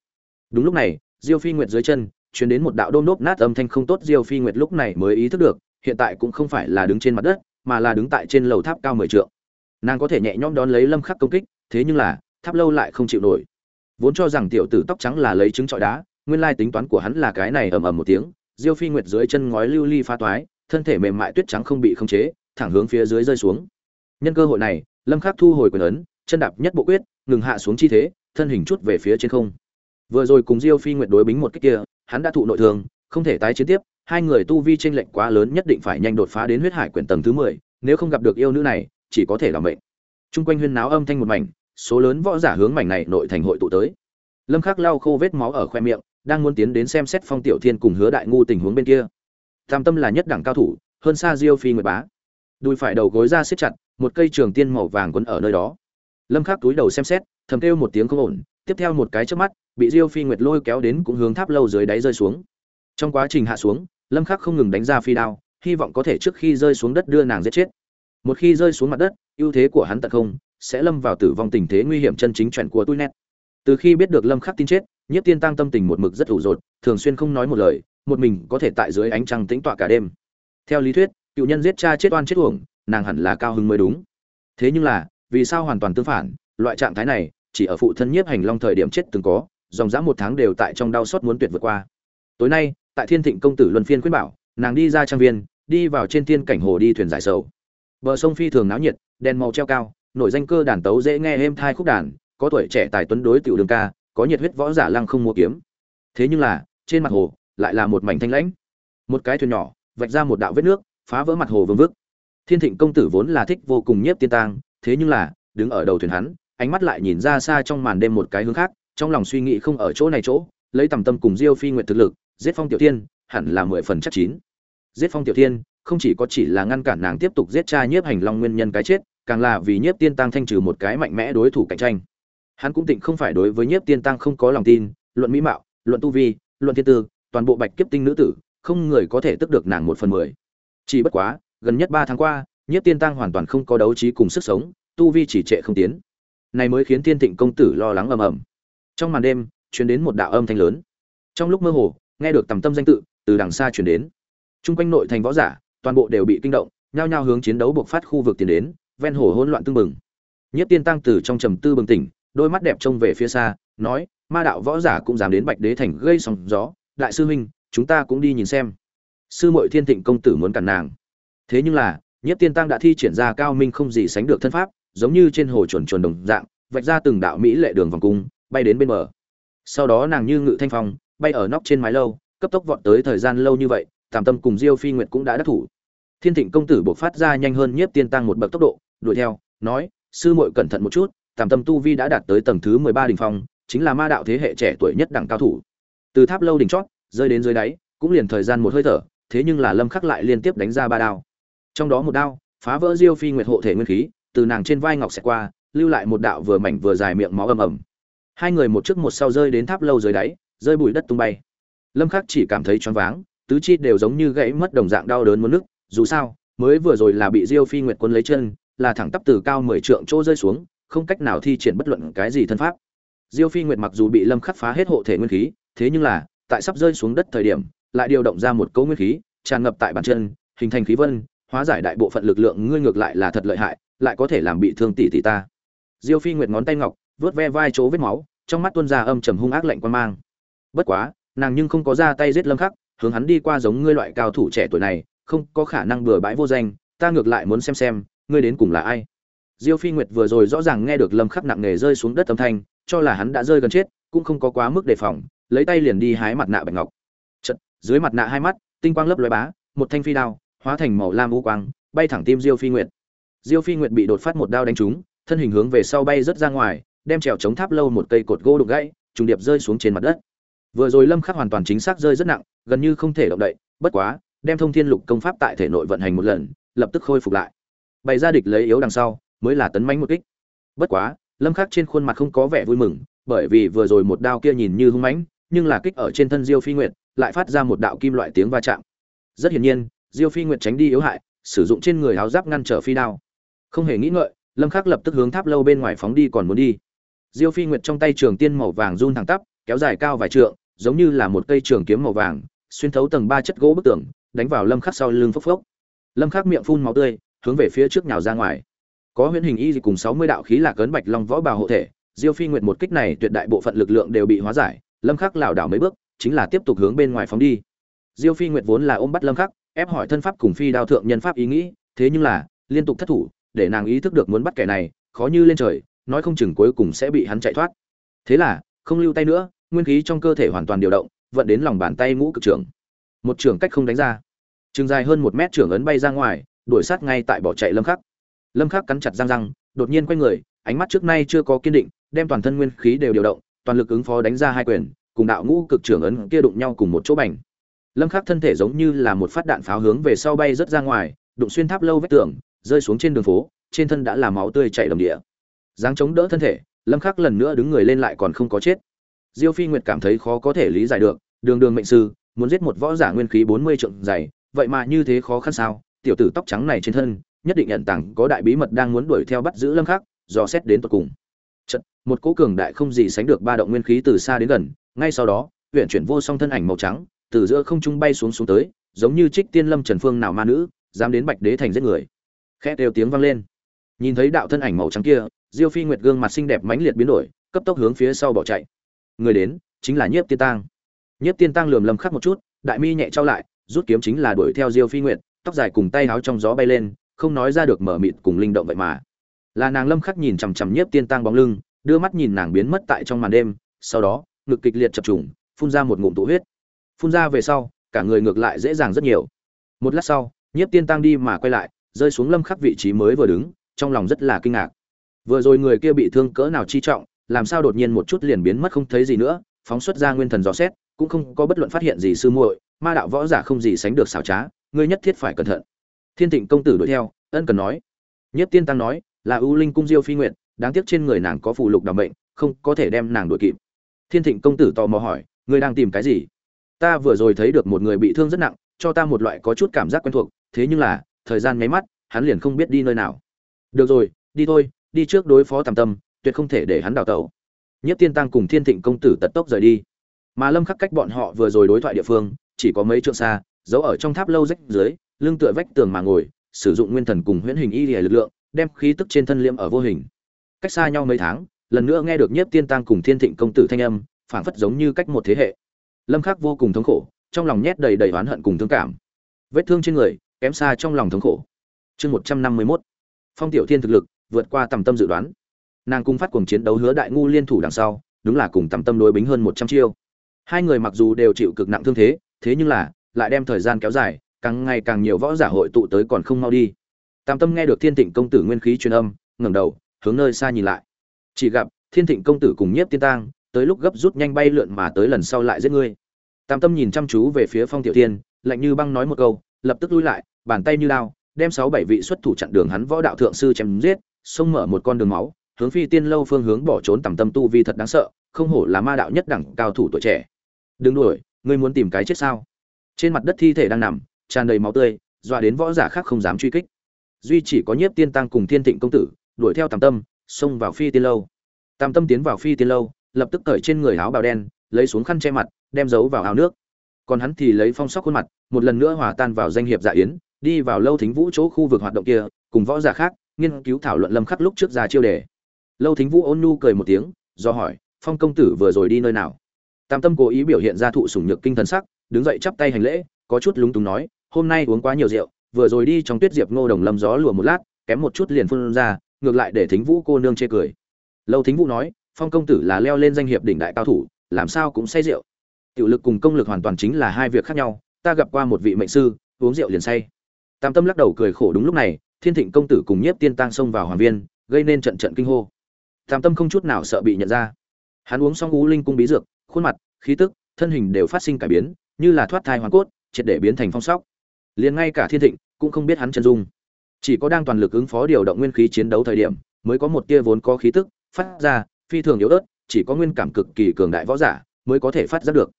Đúng lúc này, diêu phi nguyệt dưới chân, truyền đến một đạo đôm nốt nát âm thanh không tốt, diêu phi nguyệt lúc này mới ý thức được, hiện tại cũng không phải là đứng trên mặt đất, mà là đứng tại trên lầu tháp cao mười trượng. Nàng có thể nhẹ nhõm đón lấy lâm khắc công kích, thế nhưng là, tháp lâu lại không chịu nổi. Vốn cho rằng tiểu tử tóc trắng là lấy trứng trọi đá, nguyên lai tính toán của hắn là cái này ầm ầm một tiếng diêu phi nguyệt dưới chân ngói lưu ly pha toái thân thể mềm mại tuyết trắng không bị khống chế thẳng hướng phía dưới rơi xuống. Nhân cơ hội này lâm khắc thu hồi quyền ấn chân đạp nhất bộ quyết ngừng hạ xuống chi thế thân hình chút về phía trên không. Vừa rồi cùng diêu phi nguyệt đối bính một cái kia hắn đã thụ nội thương không thể tái chiến tiếp hai người tu vi chênh lệch quá lớn nhất định phải nhanh đột phá đến huyết hải quyển tầng thứ 10, nếu không gặp được yêu nữ này chỉ có thể là mệnh. Trung quanh huyên náo âm thanh một mảnh số lớn võ giả hướng mảnh này nội thành hội tụ tới. Lâm khắc lau khô vết máu ở khoe miệng đang muốn tiến đến xem xét phong tiểu thiên cùng hứa đại ngu tình huống bên kia. Tam tâm là nhất đẳng cao thủ, hơn xa diêu phi nguyệt bá. Đùi phải đầu gối ra siết chặt, một cây trường tiên màu vàng quấn ở nơi đó. Lâm khắc túi đầu xem xét, thầm kêu một tiếng không ổn, tiếp theo một cái chớp mắt, bị diêu phi nguyệt lôi kéo đến cũng hướng tháp lâu dưới đáy rơi xuống. Trong quá trình hạ xuống, lâm khắc không ngừng đánh ra phi đao, hy vọng có thể trước khi rơi xuống đất đưa nàng giết chết. Một khi rơi xuống mặt đất, ưu thế của hắn tận không, sẽ lâm vào tử vong tình thế nguy hiểm chân chính chuẩn của tôi nét. Từ khi biết được lâm khắc tin chết nhiếp tiên tăng tâm tình một mực rất ủ rột, thường xuyên không nói một lời, một mình có thể tại dưới ánh trăng tĩnh tọa cả đêm. Theo lý thuyết, cựu nhân giết cha chết oan chết uổng, nàng hẳn là cao hứng mới đúng. Thế nhưng là, vì sao hoàn toàn tương phản, loại trạng thái này, chỉ ở phụ thân nhiếp hành long thời điểm chết từng có, dòng dã một tháng đều tại trong đau xót muốn tuyệt vượt qua. Tối nay, tại thiên thịnh công tử luân phiên khuyên bảo, nàng đi ra trang viên, đi vào trên thiên cảnh hồ đi thuyền giải sầu. Bờ sông phi thường náo nhiệt, đèn màu treo cao, nổi danh cơ đàn tấu dễ nghe êm thai khúc đàn, có tuổi trẻ tài tuấn đối tiểu đường ca có nhiệt huyết võ giả lăng không mua kiếm. Thế nhưng là, trên mặt hồ lại là một mảnh thanh lãnh. Một cái thuyền nhỏ, vạch ra một đạo vết nước, phá vỡ mặt hồ vương vức. Thiên thịnh công tử vốn là thích vô cùng nhiếp tiên tang, thế nhưng là, đứng ở đầu thuyền hắn, ánh mắt lại nhìn ra xa trong màn đêm một cái hướng khác, trong lòng suy nghĩ không ở chỗ này chỗ, lấy tầm tâm cùng diêu phi nguyện thực lực, giết phong tiểu tiên hẳn là mười phần chắc chín. Giết phong tiểu tiên không chỉ có chỉ là ngăn cản nàng tiếp tục giết cha nhiếp hành long nguyên nhân cái chết, càng là vì nhiếp tiên tăng thanh trừ một cái mạnh mẽ đối thủ cạnh tranh hắn cũng tịnh không phải đối với nhiếp tiên tăng không có lòng tin, luận mỹ mạo, luận tu vi, luận thiên tư, toàn bộ bạch kiếp tinh nữ tử, không người có thể tức được nàng một phần mười. Chỉ bất quá, gần nhất ba tháng qua, nhiếp tiên tăng hoàn toàn không có đấu trí cùng sức sống, tu vi chỉ trệ không tiến. Này mới khiến thiên thịnh công tử lo lắng ầm ầm. Trong màn đêm, truyền đến một đạo âm thanh lớn. Trong lúc mơ hồ, nghe được tầm tâm danh tự, từ đằng xa truyền đến. Chung quanh nội thành võ giả, toàn bộ đều bị kinh động, nhao nhao hướng chiến đấu buộc phát khu vực tiến đến, ven hồ hỗn loạn tương bừng. Nhiếp tiên tăng từ trong trầm tư bừng tỉnh đôi mắt đẹp trông về phía xa, nói, ma đạo võ giả cũng dám đến bạch đế thành gây sóng gió. Đại sư huynh, chúng ta cũng đi nhìn xem. Sư muội thiên thịnh công tử muốn cản nàng. Thế nhưng là, nhất tiên tăng đã thi triển ra cao minh không gì sánh được thân pháp, giống như trên hồ chuẩn chuẩn đồng dạng, vạch ra từng đạo mỹ lệ đường vòng cung, bay đến bên bờ. Sau đó nàng như ngự thanh phong, bay ở nóc trên mái lâu, cấp tốc vọt tới thời gian lâu như vậy tàm tâm cùng diêu phi nguyệt cũng đã đắc thủ. Thiên thịnh công tử buộc phát ra nhanh hơn nhiếp tiên tăng một bậc tốc độ, đuổi theo, nói, sư muội cẩn thận một chút tạm tâm tu vi đã đạt tới tầng thứ mười ba đỉnh phong, chính là ma đạo thế hệ trẻ tuổi nhất đẳng cao thủ. Từ tháp lâu đỉnh chót, rơi đến dưới đáy, cũng liền thời gian một hơi thở, thế nhưng là lâm khắc lại liên tiếp đánh ra ba đao. Trong đó một đao, phá vỡ diêu phi nguyệt hộ thể nguyên khí, từ nàng trên vai ngọc xẹt qua, lưu lại một đạo vừa mảnh vừa dài miệng máu ầm ầm. Hai người một trước một sau rơi đến tháp lâu dưới đáy, rơi bụi đất tung bay. Lâm khắc chỉ cảm thấy choáng váng, tứ chi đều giống như gãy mất đồng dạng đau đớn muốn nức, dù sao, mới vừa rồi là bị diêu phi nguyệt quân lấy chân, là thẳng tắp từ cao mười trượng chỗ rơi xuống không cách nào thi triển bất luận cái gì thân pháp. Diêu phi nguyệt mặc dù bị lâm khắc phá hết hộ thể nguyên khí, thế nhưng là, tại sắp rơi xuống đất thời điểm, lại điều động ra một cấu nguyên khí, tràn ngập tại bàn chân, hình thành khí vân, hóa giải đại bộ phận lực lượng, ngươi ngược lại là thật lợi hại, lại có thể làm bị thương tỷ tỷ ta. Diêu phi nguyệt ngón tay ngọc vớt ve vai chỗ vết máu, trong mắt tuôn ra âm trầm hung ác lạnh quan mang. Bất quá, nàng nhưng không có ra tay giết lâm khắc, hướng hắn đi qua giống ngươi loại cao thủ trẻ tuổi này, không có khả năng bừa bãi vô danh, ta ngược lại muốn xem xem, ngươi đến cùng là ai diêu phi nguyệt vừa rồi rõ ràng nghe được lâm khắc nặng nề rơi xuống đất âm thanh cho là hắn đã rơi gần chết cũng không có quá mức đề phòng lấy tay liền đi hái mặt nạ bạch ngọc. Chợt, dưới mặt nạ hai mắt tinh quang lấp lóe bá một thanh phi đao hóa thành màu lam u quang bay thẳng tim diêu phi nguyệt. Diêu phi nguyệt bị đột phát một đao đánh trúng thân hình hướng về sau bay rất ra ngoài đem trèo chống tháp lâu một cây cột gỗ đục gãy trùng điệp rơi xuống trên mặt đất. Vừa rồi lâm khắc hoàn toàn chính xác rơi rất nặng gần như không thể động đậy bất quá đem thông thiên lục công pháp tại thể nội vận hành một lần lập tức khôi phục lại. Bày ra địch lấy yếu đằng sau mới là tấn mãnh một kích. Bất quá, lâm khắc trên khuôn mặt không có vẻ vui mừng, bởi vì vừa rồi một đao kia nhìn như hung mãnh, nhưng là kích ở trên thân diêu phi nguyệt, lại phát ra một đạo kim loại tiếng va chạm. Rất hiển nhiên, diêu phi nguyệt tránh đi yếu hại, sử dụng trên người áo giáp ngăn trở phi đao. Không hề nghĩ ngợi, lâm khắc lập tức hướng tháp lâu bên ngoài phóng đi còn muốn đi. Diêu phi nguyệt trong tay trường tiên màu vàng run thẳng tắp, kéo dài cao vài trượng, giống như là một cây trường kiếm màu vàng, xuyên thấu tầng ba chất gỗ bức tường, đánh vào lâm khắc sau lưng phốc phốc. Lâm khắc miệng phun máu tươi, hướng về phía trước nhào ra ngoài có huyễn hình y cùng 60 đạo khí là cấn bạch long võ bào hộ thể, diêu phi nguyệt một kích này tuyệt đại bộ phận lực lượng đều bị hóa giải, lâm khắc lảo đảo mấy bước, chính là tiếp tục hướng bên ngoài phóng đi. Diêu phi nguyệt vốn là ôm bắt lâm khắc, ép hỏi thân pháp cùng phi đao thượng nhân pháp ý nghĩ, thế nhưng là, liên tục thất thủ, để nàng ý thức được muốn bắt kẻ này, khó như lên trời, nói không chừng cuối cùng sẽ bị hắn chạy thoát. Thế là, không lưu tay nữa, nguyên khí trong cơ thể hoàn toàn điều động, vận đến lòng bàn tay ngũ cực trưởng. Một trưởng cách không đánh ra. Trường dài hơn một mét trưởng ấn bay ra ngoài, đuổi sát ngay tại bỏ chạy lâm khắc lâm khắc cắn chặt răng răng, đột nhiên quay người, ánh mắt trước nay chưa có kiên định, đem toàn thân nguyên khí đều điều động, toàn lực ứng phó đánh ra hai quyền, cùng đạo ngũ cực trưởng ấn kia đụng nhau cùng một chỗ bành. Lâm khắc thân thể giống như là một phát đạn pháo hướng về sau bay rất ra ngoài, đụng xuyên tháp lâu vách tường, rơi xuống trên đường phố, trên thân đã là máu tươi chảy đầm địa. Dáng chống đỡ thân thể, lâm khắc lần nữa đứng người lên lại còn không có chết. Diêu phi nguyệt cảm thấy khó có thể lý giải được, đường đường mệnh sư, muốn giết một võ giả nguyên khí 40 trượng dày vậy mà như thế khó khăn sao? Tiểu tử tóc trắng này trên thân nhất định nhận tặng có đại bí mật đang muốn đuổi theo bắt giữ lâm khắc do xét đến tận cùng. Chật, một cỗ cường đại không gì sánh được ba động nguyên khí từ xa đến gần ngay sau đó huyện chuyển vô song thân ảnh màu trắng từ giữa không trung bay xuống xuống tới giống như trích tiên lâm trần phương nào ma nữ dám đến bạch đế thành giết người. Khẽ đều tiếng vang lên. Nhìn thấy đạo thân ảnh màu trắng kia diêu phi nguyệt gương mặt xinh đẹp mãnh liệt biến đổi cấp tốc hướng phía sau bỏ chạy. Người đến chính là nhiếp tiên tang. Nhiếp tiên tang lườm lầm khắc một chút đại mi nhẹ trao lại rút kiếm chính là đuổi theo diêu phi nguyệt tóc dài cùng tay áo trong gió bay lên không nói ra được mở mịt cùng linh động vậy mà. Là nàng lâm khắc nhìn chằm chằm nhiếp tiên tăng bóng lưng, đưa mắt nhìn nàng biến mất tại trong màn đêm, sau đó, ngực kịch liệt chập trùng, phun ra một ngụm tụ huyết. Phun ra về sau, cả người ngược lại dễ dàng rất nhiều. Một lát sau, nhiếp tiên tăng đi mà quay lại, rơi xuống lâm khắc vị trí mới vừa đứng, trong lòng rất là kinh ngạc. Vừa rồi người kia bị thương cỡ nào chi trọng, làm sao đột nhiên một chút liền biến mất không thấy gì nữa, phóng xuất ra nguyên thần dò xét, cũng không có bất luận phát hiện gì sư muội, ma đạo võ giả không gì sánh được xảo trá, ngươi nhất thiết phải cẩn thận thiên thịnh công tử đuổi theo, ân cần nói. Nhất tiên tăng nói, là ưu linh cung diêu phi nguyện đáng tiếc trên người nàng có phù lục đảm bệnh, không có thể đem nàng đuổi kịp. Thiên thịnh công tử tò mò hỏi ngươi đang tìm cái gì? Ta vừa rồi thấy được một người bị thương rất nặng, cho ta một loại có chút cảm giác quen thuộc, thế nhưng là, thời gian nháy mắt, hắn liền không biết đi nơi nào. Được rồi, đi thôi, đi trước đối phó tầm tâm, tuyệt không thể để hắn đào tẩu. Nhất tiên tăng cùng thiên thịnh công tử tật tốc rời đi. Mà lâm khắc cách bọn họ vừa rồi đối thoại địa phương, chỉ có mấy trượng xa giấu ở trong tháp lâu rách dưới, lưng tựa vách tường mà ngồi, sử dụng nguyên thần cùng huyễn hình y lìa lực lượng, đem khí tức trên thân liêm ở vô hình. Cách xa nhau mấy tháng, lần nữa nghe được nhiếp tiên tăng cùng thiên thịnh công tử thanh âm, phảng phất giống như cách một thế hệ. Lâm khắc vô cùng thống khổ, trong lòng nhét đầy đầy oán hận cùng thương cảm. Vết thương trên người, kém xa trong lòng thống khổ. Chương một trăm năm mươi 151 phong tiểu thiên thực lực, vượt qua tầm tâm dự đoán. Nàng cung phát cuồng chiến đấu hứa đại ngu liên thủ đằng sau, đúng là cùng tầm tâm đối bính hơn một trăm chiêu. Hai người mặc dù đều chịu cực nặng thương thế thế nhưng là lại đem thời gian kéo dài, càng ngày càng nhiều võ giả hội tụ tới còn không mau đi. Tam tâm nghe được thiên thịnh công tử nguyên khí truyền âm, ngẩng đầu, hướng nơi xa nhìn lại. Chỉ gặp, thiên thịnh công tử cùng nhiếp tiên tang, tới lúc gấp rút nhanh bay lượn mà tới lần sau lại giết ngươi. Tam tâm nhìn chăm chú về phía phong tiểu thiên, lạnh như băng nói một câu, lập tức lui lại, bàn tay như lao đem sáu bảy vị xuất thủ chặn đường hắn võ đạo thượng sư chém giết, xông mở một con đường máu, hướng phi tiên lâu phương hướng bỏ trốn tầm tâm tu vi thật đáng sợ, không hổ là ma đạo nhất đẳng cao thủ tuổi trẻ. Đừng đuổi, ngươi muốn tìm cái chết sao? Trên mặt đất thi thể đang nằm, tràn đầy máu tươi, dọa đến võ giả khác không dám truy kích. Duy chỉ có nhiếp tiên tăng cùng thiên thịnh công tử, đuổi theo tàm tâm, xông vào phi tiên lâu. Tàm tâm tiến vào phi tiên lâu, lập tức cởi trên người áo bào đen, lấy xuống khăn che mặt, đem giấu vào áo nước. Còn hắn thì lấy phong sóc khuôn mặt, một lần nữa hòa tan vào danh hiệp dạ yến, đi vào lâu thính vũ chỗ khu vực hoạt động kia, cùng võ giả khác, nghiên cứu thảo luận lâm khắc lúc trước ra chiêu đề. Lâu thính vũ ôn nhu cười một tiếng, do hỏi, phong công tử vừa rồi đi nơi nào? Tam tâm cố ý biểu hiện ra thụ sủng nhược kinh thần sắc đứng dậy chắp tay hành lễ, có chút lúng túng nói, hôm nay uống quá nhiều rượu, vừa rồi đi trong tuyết diệp ngô đồng lâm gió lùa một lát, kém một chút liền phun ra, ngược lại để thính vũ cô nương chê cười. Lâu thính vũ nói, phong công tử là leo lên danh hiệp đỉnh đại cao thủ, làm sao cũng say rượu. Tiểu lực cùng công lực hoàn toàn chính là hai việc khác nhau, ta gặp qua một vị mệnh sư, uống rượu liền say. Tam tâm lắc đầu cười khổ đúng lúc này, thiên thịnh công tử cùng nhiếp tiên tăng xông vào hoàng viên, gây nên trận trận kinh hô. Tam tâm không chút nào sợ bị nhận ra. Hắn uống xong ú linh cung bí dược, khuôn mặt, khí tức, thân hình đều phát sinh cải biến như là thoát thai hoàn cốt, triệt để biến thành phong sóc. Liền ngay cả thiên thịnh cũng không biết hắn chân dung. Chỉ có đang toàn lực ứng phó điều động nguyên khí chiến đấu thời điểm, mới có một tia vốn có khí tức phát ra, phi thường yếu ớt, chỉ có nguyên cảm cực kỳ cường đại võ giả mới có thể phát giác được.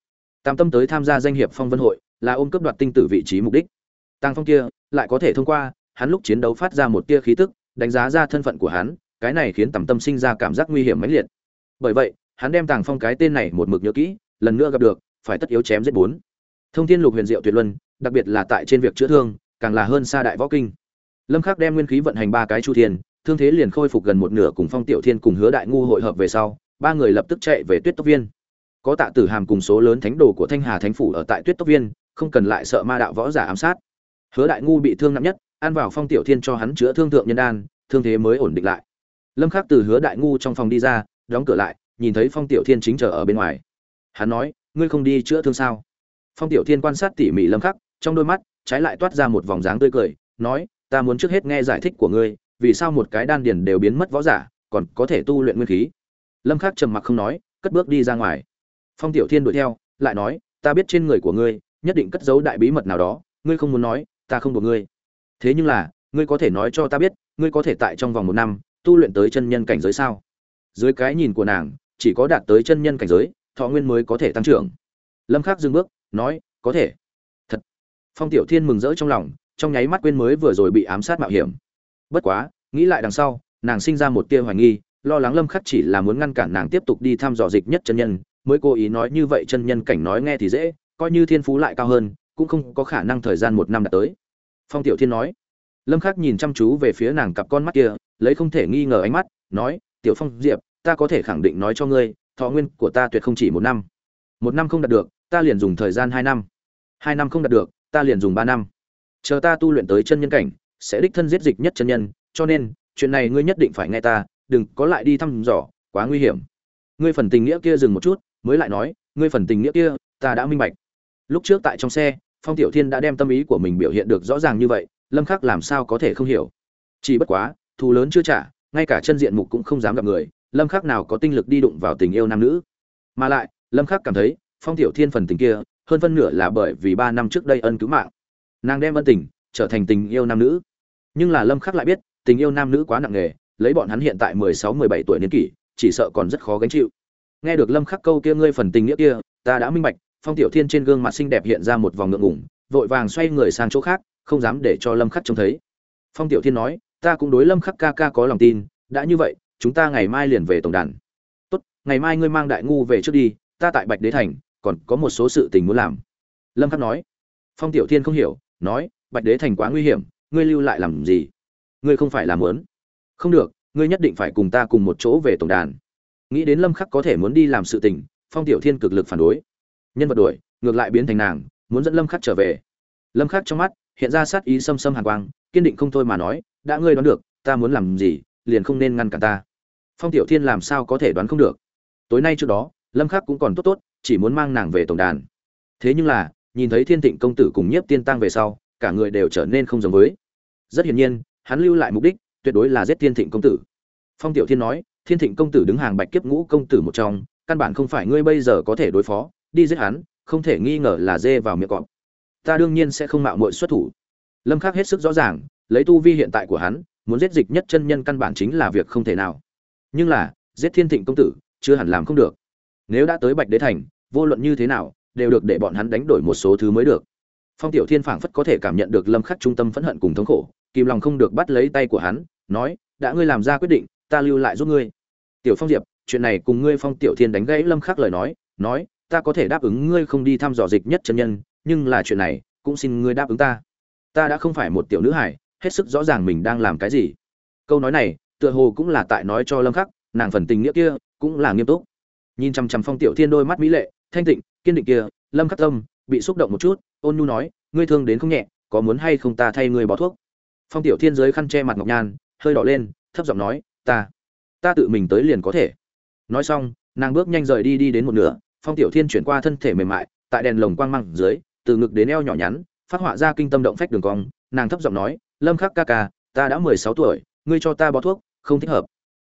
Tam tâm tới tham gia danh hiệp phong vân hội, là ôm cấp đoạt tinh tử vị trí mục đích. Tăng phong kia lại có thể thông qua, hắn lúc chiến đấu phát ra một tia khí tức, đánh giá ra thân phận của hắn, cái này khiến tầm tâm sinh ra cảm giác nguy hiểm mãnh liệt. Bởi vậy, hắn đem tàng phong cái tên này một mực nhớ kỹ, lần nữa gặp được, phải tất yếu chém giết bốn thông thiên lục huyền diệu tuyệt luân, đặc biệt là tại trên việc chữa thương, càng là hơn xa đại võ kinh. Lâm khắc đem nguyên khí vận hành ba cái chu thiên, thương thế liền khôi phục gần một nửa cùng phong tiểu thiên cùng hứa đại ngu hội hợp về sau, ba người lập tức chạy về tuyết tốc viên. Có tạ tử hàm cùng số lớn thánh đồ của thanh hà thánh phủ ở tại tuyết tốc viên, không cần lại sợ ma đạo võ giả ám sát. Hứa đại ngu bị thương nặng nhất, ăn vào phong tiểu thiên cho hắn chữa thương thượng nhân đan, thương thế mới ổn định lại. Lâm khắc từ hứa đại ngu trong phòng đi ra, đóng cửa lại, nhìn thấy phong tiểu thiên chính chờ ở bên ngoài. Hắn nói, ngươi không đi chữa thương sao? Phong tiểu thiên quan sát tỉ mỉ lâm khắc, trong đôi mắt trái lại toát ra một vòng dáng tươi cười, nói, ta muốn trước hết nghe giải thích của ngươi, vì sao một cái đan điền đều biến mất võ giả, còn có thể tu luyện nguyên khí? Lâm khắc trầm mặc không nói, cất bước đi ra ngoài. Phong tiểu thiên đuổi theo, lại nói, ta biết trên người của ngươi, nhất định cất giấu đại bí mật nào đó, ngươi không muốn nói, ta không buộc ngươi. Thế nhưng là, ngươi có thể nói cho ta biết, ngươi có thể tại trong vòng một năm, tu luyện tới chân nhân cảnh giới sao? Dưới cái nhìn của nàng, chỉ có đạt tới chân nhân cảnh giới, thọ nguyên mới có thể tăng trưởng. Lâm khắc dừng bước nói, có thể. Thật. Phong tiểu thiên mừng rỡ trong lòng, trong nháy mắt quên mới vừa rồi bị ám sát mạo hiểm. Bất quá, nghĩ lại đằng sau, nàng sinh ra một tia hoài nghi, lo lắng lâm khắc chỉ là muốn ngăn cản nàng tiếp tục đi thăm dò dịch nhất chân nhân, mới cố ý nói như vậy chân nhân cảnh nói nghe thì dễ, coi như thiên phú lại cao hơn, cũng không có khả năng thời gian một năm đạt tới. Phong tiểu thiên nói. Lâm khắc nhìn chăm chú về phía nàng cặp con mắt kia, lấy không thể nghi ngờ ánh mắt, nói, tiểu phong diệp, ta có thể khẳng định nói cho ngươi, thọ nguyên của ta tuyệt không chỉ một năm. Một năm không đạt được ta liền dùng thời gian hai năm. Hai năm không đạt được, ta liền dùng ba năm. Chờ ta tu luyện tới chân nhân cảnh, sẽ đích thân giết dịch nhất chân nhân, cho nên, chuyện này ngươi nhất định phải nghe ta, đừng có lại đi thăm dò, quá nguy hiểm. Ngươi phần tình nghĩa kia dừng một chút, mới lại nói, ngươi phần tình nghĩa kia, ta đã minh bạch. Lúc trước tại trong xe, phong tiểu thiên đã đem tâm ý của mình biểu hiện được rõ ràng như vậy, lâm khắc làm sao có thể không hiểu? Chỉ bất quá, thù lớn chưa trả, ngay cả chân diện mục cũng không dám gặp người, lâm khắc nào có tinh lực đi đụng vào tình yêu nam nữ. Mà lại, lâm khắc cảm thấy phong tiểu thiên phần tình kia, hơn phân nửa là bởi vì ba năm trước đây ân cứu mạng. Nàng đem ân tình trở thành tình yêu nam nữ. Nhưng là lâm khắc lại biết, tình yêu nam nữ quá nặng nề, lấy bọn hắn hiện tại 16-17 tuổi niên kỷ, chỉ sợ còn rất khó gánh chịu. Nghe được lâm khắc câu kia ngươi phần tình nghĩa kia, ta đã minh bạch, phong tiểu thiên trên gương mặt xinh đẹp hiện ra một vòng ngượng ngùng, vội vàng xoay người sang chỗ khác, không dám để cho lâm khắc trông thấy. Phong tiểu thiên nói, ta cũng đối lâm khắc ca ca có lòng tin, đã như vậy, chúng ta ngày mai liền về tổng đàn. Tốt, ngày mai ngươi mang đại ngu về trước đi, ta tại bạch đế thành còn có một số sự tình muốn làm. Lâm khắc nói. Phong tiểu thiên không hiểu, nói, bạch đế thành quá nguy hiểm, ngươi lưu lại làm gì? Ngươi không phải làm muốn. Không được, ngươi nhất định phải cùng ta cùng một chỗ về tổng đàn. Nghĩ đến lâm khắc có thể muốn đi làm sự tình, phong tiểu thiên cực lực phản đối. Nhân vật đuổi, ngược lại biến thành nàng, muốn dẫn lâm khắc trở về. Lâm khắc trong mắt, hiện ra sát ý xâm xâm hàn quang, kiên định không thôi mà nói, đã ngươi đoán được, ta muốn làm gì, liền không nên ngăn cản ta. Phong tiểu thiên làm sao có thể đoán không được. Tối nay trước đó, lâm khắc cũng còn tốt tốt chỉ muốn mang nàng về tổng đàn. Thế nhưng là, nhìn thấy thiên thịnh công tử cùng nhiếp tiên tăng về sau, cả người đều trở nên không giống với. Rất hiển nhiên, hắn lưu lại mục đích, tuyệt đối là giết thiên thịnh công tử. Phong tiểu thiên nói, thiên thịnh công tử đứng hàng bạch kiếp ngũ công tử một trong, căn bản không phải ngươi bây giờ có thể đối phó, đi giết hắn, không thể nghi ngờ là dê vào miệng cọp. Ta đương nhiên sẽ không mạo muội xuất thủ. Lâm khắc hết sức rõ ràng, lấy tu vi hiện tại của hắn, muốn giết dịch nhất chân nhân căn bản chính là việc không thể nào. Nhưng là, giết thiên thịnh công tử, chưa hẳn làm không được nếu đã tới bạch đế thành, vô luận như thế nào, đều được để bọn hắn đánh đổi một số thứ mới được. Phong tiểu thiên phảng phất có thể cảm nhận được lâm khắc trung tâm phẫn hận cùng thống khổ, kìm lòng không được bắt lấy tay của hắn, nói, đã ngươi làm ra quyết định, ta lưu lại giúp ngươi. Tiểu phong diệp, chuyện này cùng ngươi phong tiểu thiên đánh gãy lâm khắc lời nói nói, ta có thể đáp ứng ngươi không đi thăm dò dịch nhất chân nhân, nhưng là chuyện này, cũng xin ngươi đáp ứng ta. Ta đã không phải một tiểu nữ hải hết sức rõ ràng mình đang làm cái gì. Câu nói này, tựa hồ cũng là tại nói cho lâm khắc, nàng phần tình nghĩa kia cũng là nghiêm túc nhìn chằm chằm phong tiểu thiên đôi mắt mỹ lệ, thanh tịnh, kiên định kia, lâm khắc tâm bị xúc động một chút, ôn nhu nói, ngươi thương đến không nhẹ, có muốn hay không ta thay ngươi bỏ thuốc? Phong tiểu thiên dưới khăn che mặt ngọc nhan hơi đỏ lên, thấp giọng nói, ta ta tự mình tới liền có thể. Nói xong, nàng bước nhanh rời đi đi đến một nửa, phong tiểu thiên chuyển qua thân thể mềm mại, tại đèn lồng quang măng dưới, từ ngực đến eo nhỏ nhắn, phát họa ra kinh tâm động phách đường cong, nàng thấp giọng nói, lâm khắc ca ca, ta đã mười sáu tuổi, ngươi cho ta bó thuốc, không thích hợp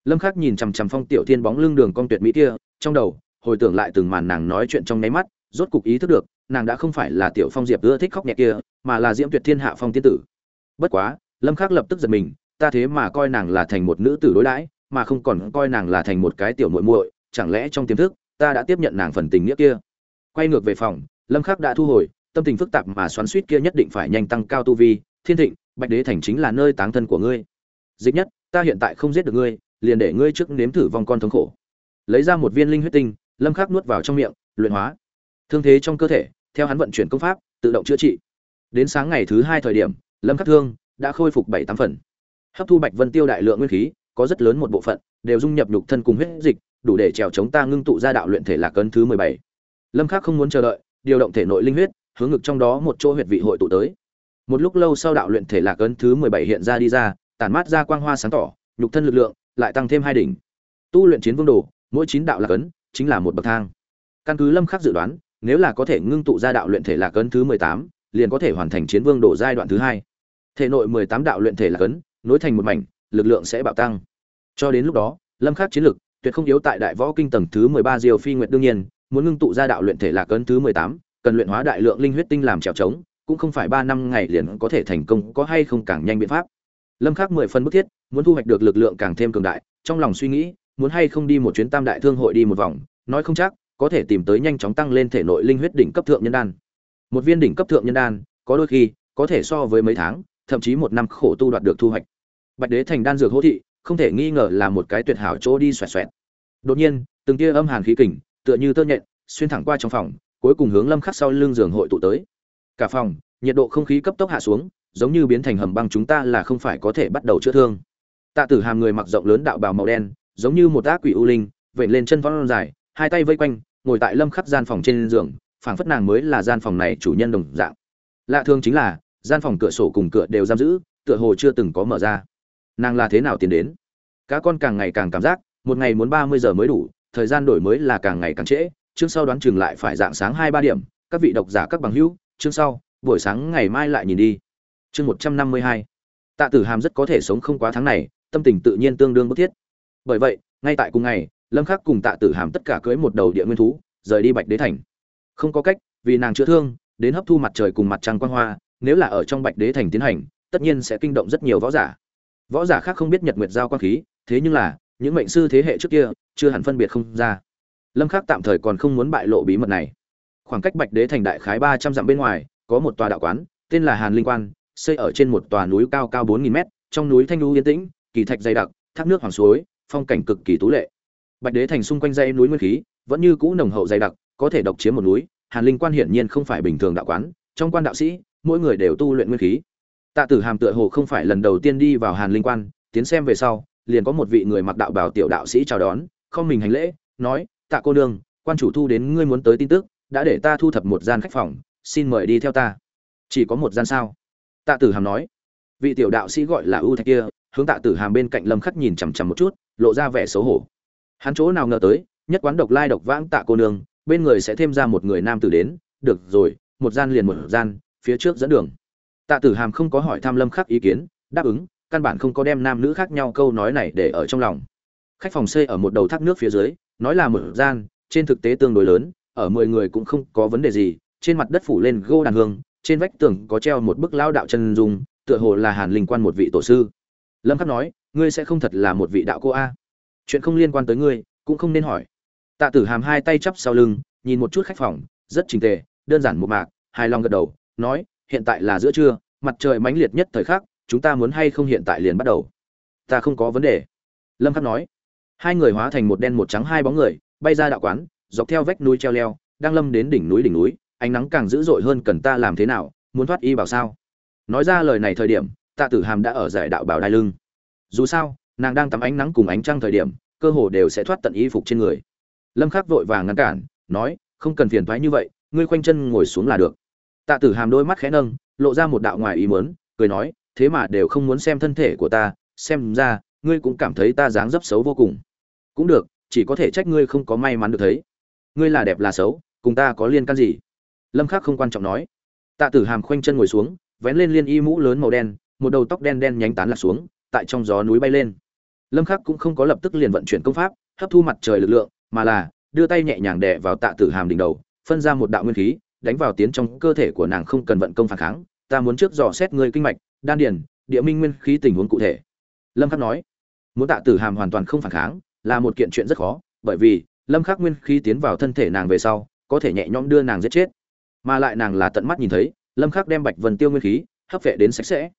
lâm khắc nhìn chằm chằm phong tiểu thiên bóng lưng đường cong tuyệt mỹ kia, trong đầu, hồi tưởng lại từng màn nàng nói chuyện trong nháy mắt, rốt cục ý thức được, nàng đã không phải là tiểu phong diệp ưa thích khóc nhẹ kia, mà là diễm tuyệt thiên hạ phong tiên tử. Bất quá, lâm khắc lập tức giật mình, ta thế mà coi nàng là thành một nữ tử đối đãi, mà không còn coi nàng là thành một cái tiểu muội muội, chẳng lẽ trong tiềm thức, ta đã tiếp nhận nàng phần tình nghĩa kia? Quay ngược về phòng, lâm khắc đã thu hồi, tâm tình phức tạp mà xoắn suýt kia nhất định phải nhanh tăng cao tu vi, thiên thịnh, bạch đế thành chính là nơi táng thân của ngươi. Dịch nhất, ta hiện tại không giết được ngươi liền để ngươi trước nếm thử vòng con thống khổ. Lấy ra một viên linh huyết tinh, lâm khắc nuốt vào trong miệng, luyện hóa. Thương thế trong cơ thể, theo hắn vận chuyển công pháp, tự động chữa trị. Đến sáng ngày thứ hai thời điểm, lâm khắc thương đã khôi phục bảy tám phần. Hấp thu bạch vân tiêu đại lượng nguyên khí, có rất lớn một bộ phận đều dung nhập nhục thân cùng huyết dịch, đủ để trèo chống ta ngưng tụ ra đạo luyện thể lạc cấn thứ mười bảy. Lâm khắc không muốn chờ đợi, điều động thể nội linh huyết, hướng ngực trong đó một chỗ huyệt vị hội tụ tới. Một lúc lâu sau đạo luyện thể lạc ấn thứ mười bảy hiện ra đi ra, tản mát ra quang hoa sáng tỏ, nhục thân lực lượng lại tăng thêm hai đỉnh. Tu luyện chiến vương đồ mỗi chín đạo là cấn chính là một bậc thang. Căn cứ lâm khắc dự đoán nếu là có thể ngưng tụ ra đạo luyện thể là cấn thứ mười tám liền có thể hoàn thành chiến vương đồ giai đoạn thứ hai. Thể nội mười tám đạo luyện thể là cấn nối thành một mảnh lực lượng sẽ bạo tăng. Cho đến lúc đó lâm khắc chiến lực tuyệt không yếu tại đại võ kinh tầng thứ 13 diều phi nguyệt đương nhiên muốn ngưng tụ ra đạo luyện thể là cấn thứ 18, cần luyện hóa đại lượng linh huyết tinh làm trèo trống cũng không phải 3 năm ngày liền có thể thành công có hay không càng nhanh biện pháp. Lâm khắc 10 phần bức thiết muốn thu hoạch được lực lượng càng thêm cường đại, trong lòng suy nghĩ, muốn hay không đi một chuyến tam đại thương hội đi một vòng, nói không chắc, có thể tìm tới nhanh chóng tăng lên thể nội linh huyết đỉnh cấp thượng nhân đan. Một viên đỉnh cấp thượng nhân đan, có đôi khi, có thể so với mấy tháng, thậm chí một năm khổ tu đoạt được thu hoạch. Bạch đế thành đan dược hỗ thị, không thể nghi ngờ là một cái tuyệt hảo chỗ đi xoẹt xoẹt. Đột nhiên, từng tia âm hàn khí kình, tựa như tơ nhện, xuyên thẳng qua trong phòng, cuối cùng hướng lâm khắc sau lưng giường hội tụ tới. Cả phòng, nhiệt độ không khí cấp tốc hạ xuống, giống như biến thành hầm băng chúng ta là không phải có thể bắt đầu chữa thương tạ tử hàm người mặc rộng lớn đạo bào màu đen, giống như một ác quỷ u linh vẩy lên chân vón dài, hai tay vây quanh, ngồi tại lâm khắc gian phòng trên giường, phảng phất nàng mới là gian phòng này chủ nhân đồng dạng. Lạ thường chính là, gian phòng cửa sổ cùng cửa đều giam giữ, tựa hồ chưa từng có mở ra. Nàng là thế nào tiến đến? Cá con càng ngày càng cảm giác, một ngày muốn ba mươi giờ mới đủ, thời gian đổi mới là càng ngày càng trễ, chương sau đoán chừng lại phải dạng sáng hai ba điểm, các vị độc giả, các bằng hữu, chương sau, buổi sáng ngày mai lại nhìn đi. Chương một trăm năm mươi hai. Tạ tử hàm rất có thể sống không quá tháng này tâm tình tự nhiên tương đương bức thiết. Bởi vậy, ngay tại cùng ngày, lâm khắc cùng tạ tử hàm tất cả cưới một đầu địa nguyên thú, rời đi bạch đế thành. Không có cách, vì nàng chữa thương, đến hấp thu mặt trời cùng mặt trăng quang hoa, nếu là ở trong bạch đế thành tiến hành, tất nhiên sẽ kinh động rất nhiều võ giả. Võ giả khác không biết nhật nguyệt giao quang khí, thế nhưng là, những mệnh sư thế hệ trước kia, chưa hẳn phân biệt không ra. Lâm khắc tạm thời còn không muốn bại lộ bí mật này. Khoảng cách bạch đế thành đại khái ba trăm dặm bên ngoài, có một tòa đạo quán, tên là hàn linh quan, xây ở trên một tòa núi cao cao bốn nghìn mét, trong núi thanh lưu yên tĩnh kỳ thạch dày đặc, thác nước hoàng suối, phong cảnh cực kỳ tú lệ. Bạch đế thành xung quanh dãy núi nguyên khí, vẫn như cũ nồng hậu dày đặc, có thể độc chiếm một núi, hàn linh quan hiển nhiên không phải bình thường đạo quán, trong quan đạo sĩ, mỗi người đều tu luyện nguyên khí. Tạ tử hàm tựa hồ không phải lần đầu tiên đi vào hàn linh quan, tiến xem về sau, liền có một vị người mặc đạo bào tiểu đạo sĩ chào đón, không mình hành lễ, nói, tạ cô nương, quan chủ thu đến ngươi muốn tới tin tức, đã để ta thu thập một gian khách phòng, xin mời đi theo ta. Chỉ có một gian sao? Tạ tử hàm nói. Vị tiểu đạo sĩ gọi là ưu thạch kia hướng tạ tử hàm bên cạnh lâm khắc nhìn chằm chằm một chút, lộ ra vẻ xấu hổ. Hắn chỗ nào ngờ tới, nhất quán độc lai độc vãng tạ cô nương, bên người sẽ thêm ra một người nam tử đến, được rồi, một gian liền một gian, phía trước dẫn đường. Tạ tử hàm không có hỏi tham lâm khắc ý kiến, đáp ứng, căn bản không có đem nam nữ khác nhau câu nói này để ở trong lòng. Khách phòng xây ở một đầu thác nước phía dưới, nói là một gian, trên thực tế tương đối lớn, ở mười người cũng không có vấn đề gì, trên mặt đất phủ lên gô đàn hương, trên vách tường có treo một bức lao đạo chân dung, tựa hồ là hàn linh quan một vị tổ sư lâm khắc nói, ngươi sẽ không thật là một vị đạo cô a. Chuyện không liên quan tới ngươi, cũng không nên hỏi. Tạ tử hàm hai tay chắp sau lưng, nhìn một chút khách phòng, rất trình tề, đơn giản một mạc, hài lòng gật đầu, nói, hiện tại là giữa trưa, mặt trời mãnh liệt nhất thời khắc, chúng ta muốn hay không hiện tại liền bắt đầu? Ta không có vấn đề. Lâm khắc nói. Hai người hóa thành một đen một trắng hai bóng người, bay ra đạo quán, dọc theo vách núi treo leo, đang lâm đến đỉnh núi đỉnh núi, ánh nắng càng dữ dội hơn cần ta làm thế nào, muốn thoát y bảo sao? Nói ra lời này thời điểm tạ tử hàm đã ở giải đạo bảo đai lưng. Dù sao, nàng đang tắm ánh nắng cùng ánh trăng thời điểm, cơ hồ đều sẽ thoát tận y phục trên người. Lâm khắc vội vàng ngăn cản, nói, không cần phiền thoái như vậy, ngươi khoanh chân ngồi xuống là được. Tạ tử hàm đôi mắt khẽ nâng, lộ ra một đạo ngoài ý muốn, cười nói, thế mà đều không muốn xem thân thể của ta, xem ra, ngươi cũng cảm thấy ta dáng dấp xấu vô cùng. Cũng được, chỉ có thể trách ngươi không có may mắn được thấy. Ngươi là đẹp là xấu, cùng ta có liên can gì? Lâm khắc không quan trọng nói. Tạ tử hàm khoanh chân ngồi xuống, vén lên liên y mũ lớn màu đen một đầu tóc đen đen nhánh tán lạc xuống, tại trong gió núi bay lên. Lâm khắc cũng không có lập tức liền vận chuyển công pháp, hấp thu mặt trời lực lượng, mà là đưa tay nhẹ nhàng đè vào tạ tử hàm đỉnh đầu, phân ra một đạo nguyên khí, đánh vào tiến trong cơ thể của nàng không cần vận công phản kháng, ta muốn trước dò xét ngươi kinh mạch, đan điền, địa minh nguyên khí tình huống cụ thể. Lâm khắc nói, muốn tạ tử hàm hoàn toàn không phản kháng, là một kiện chuyện rất khó, bởi vì lâm khắc nguyên khí tiến vào thân thể nàng về sau, có thể nhẹ nhõm đưa nàng giết chết. Mà lại nàng là tận mắt nhìn thấy, lâm khắc đem bạch vân tiêu nguyên khí hấp vệ đến sạch sẽ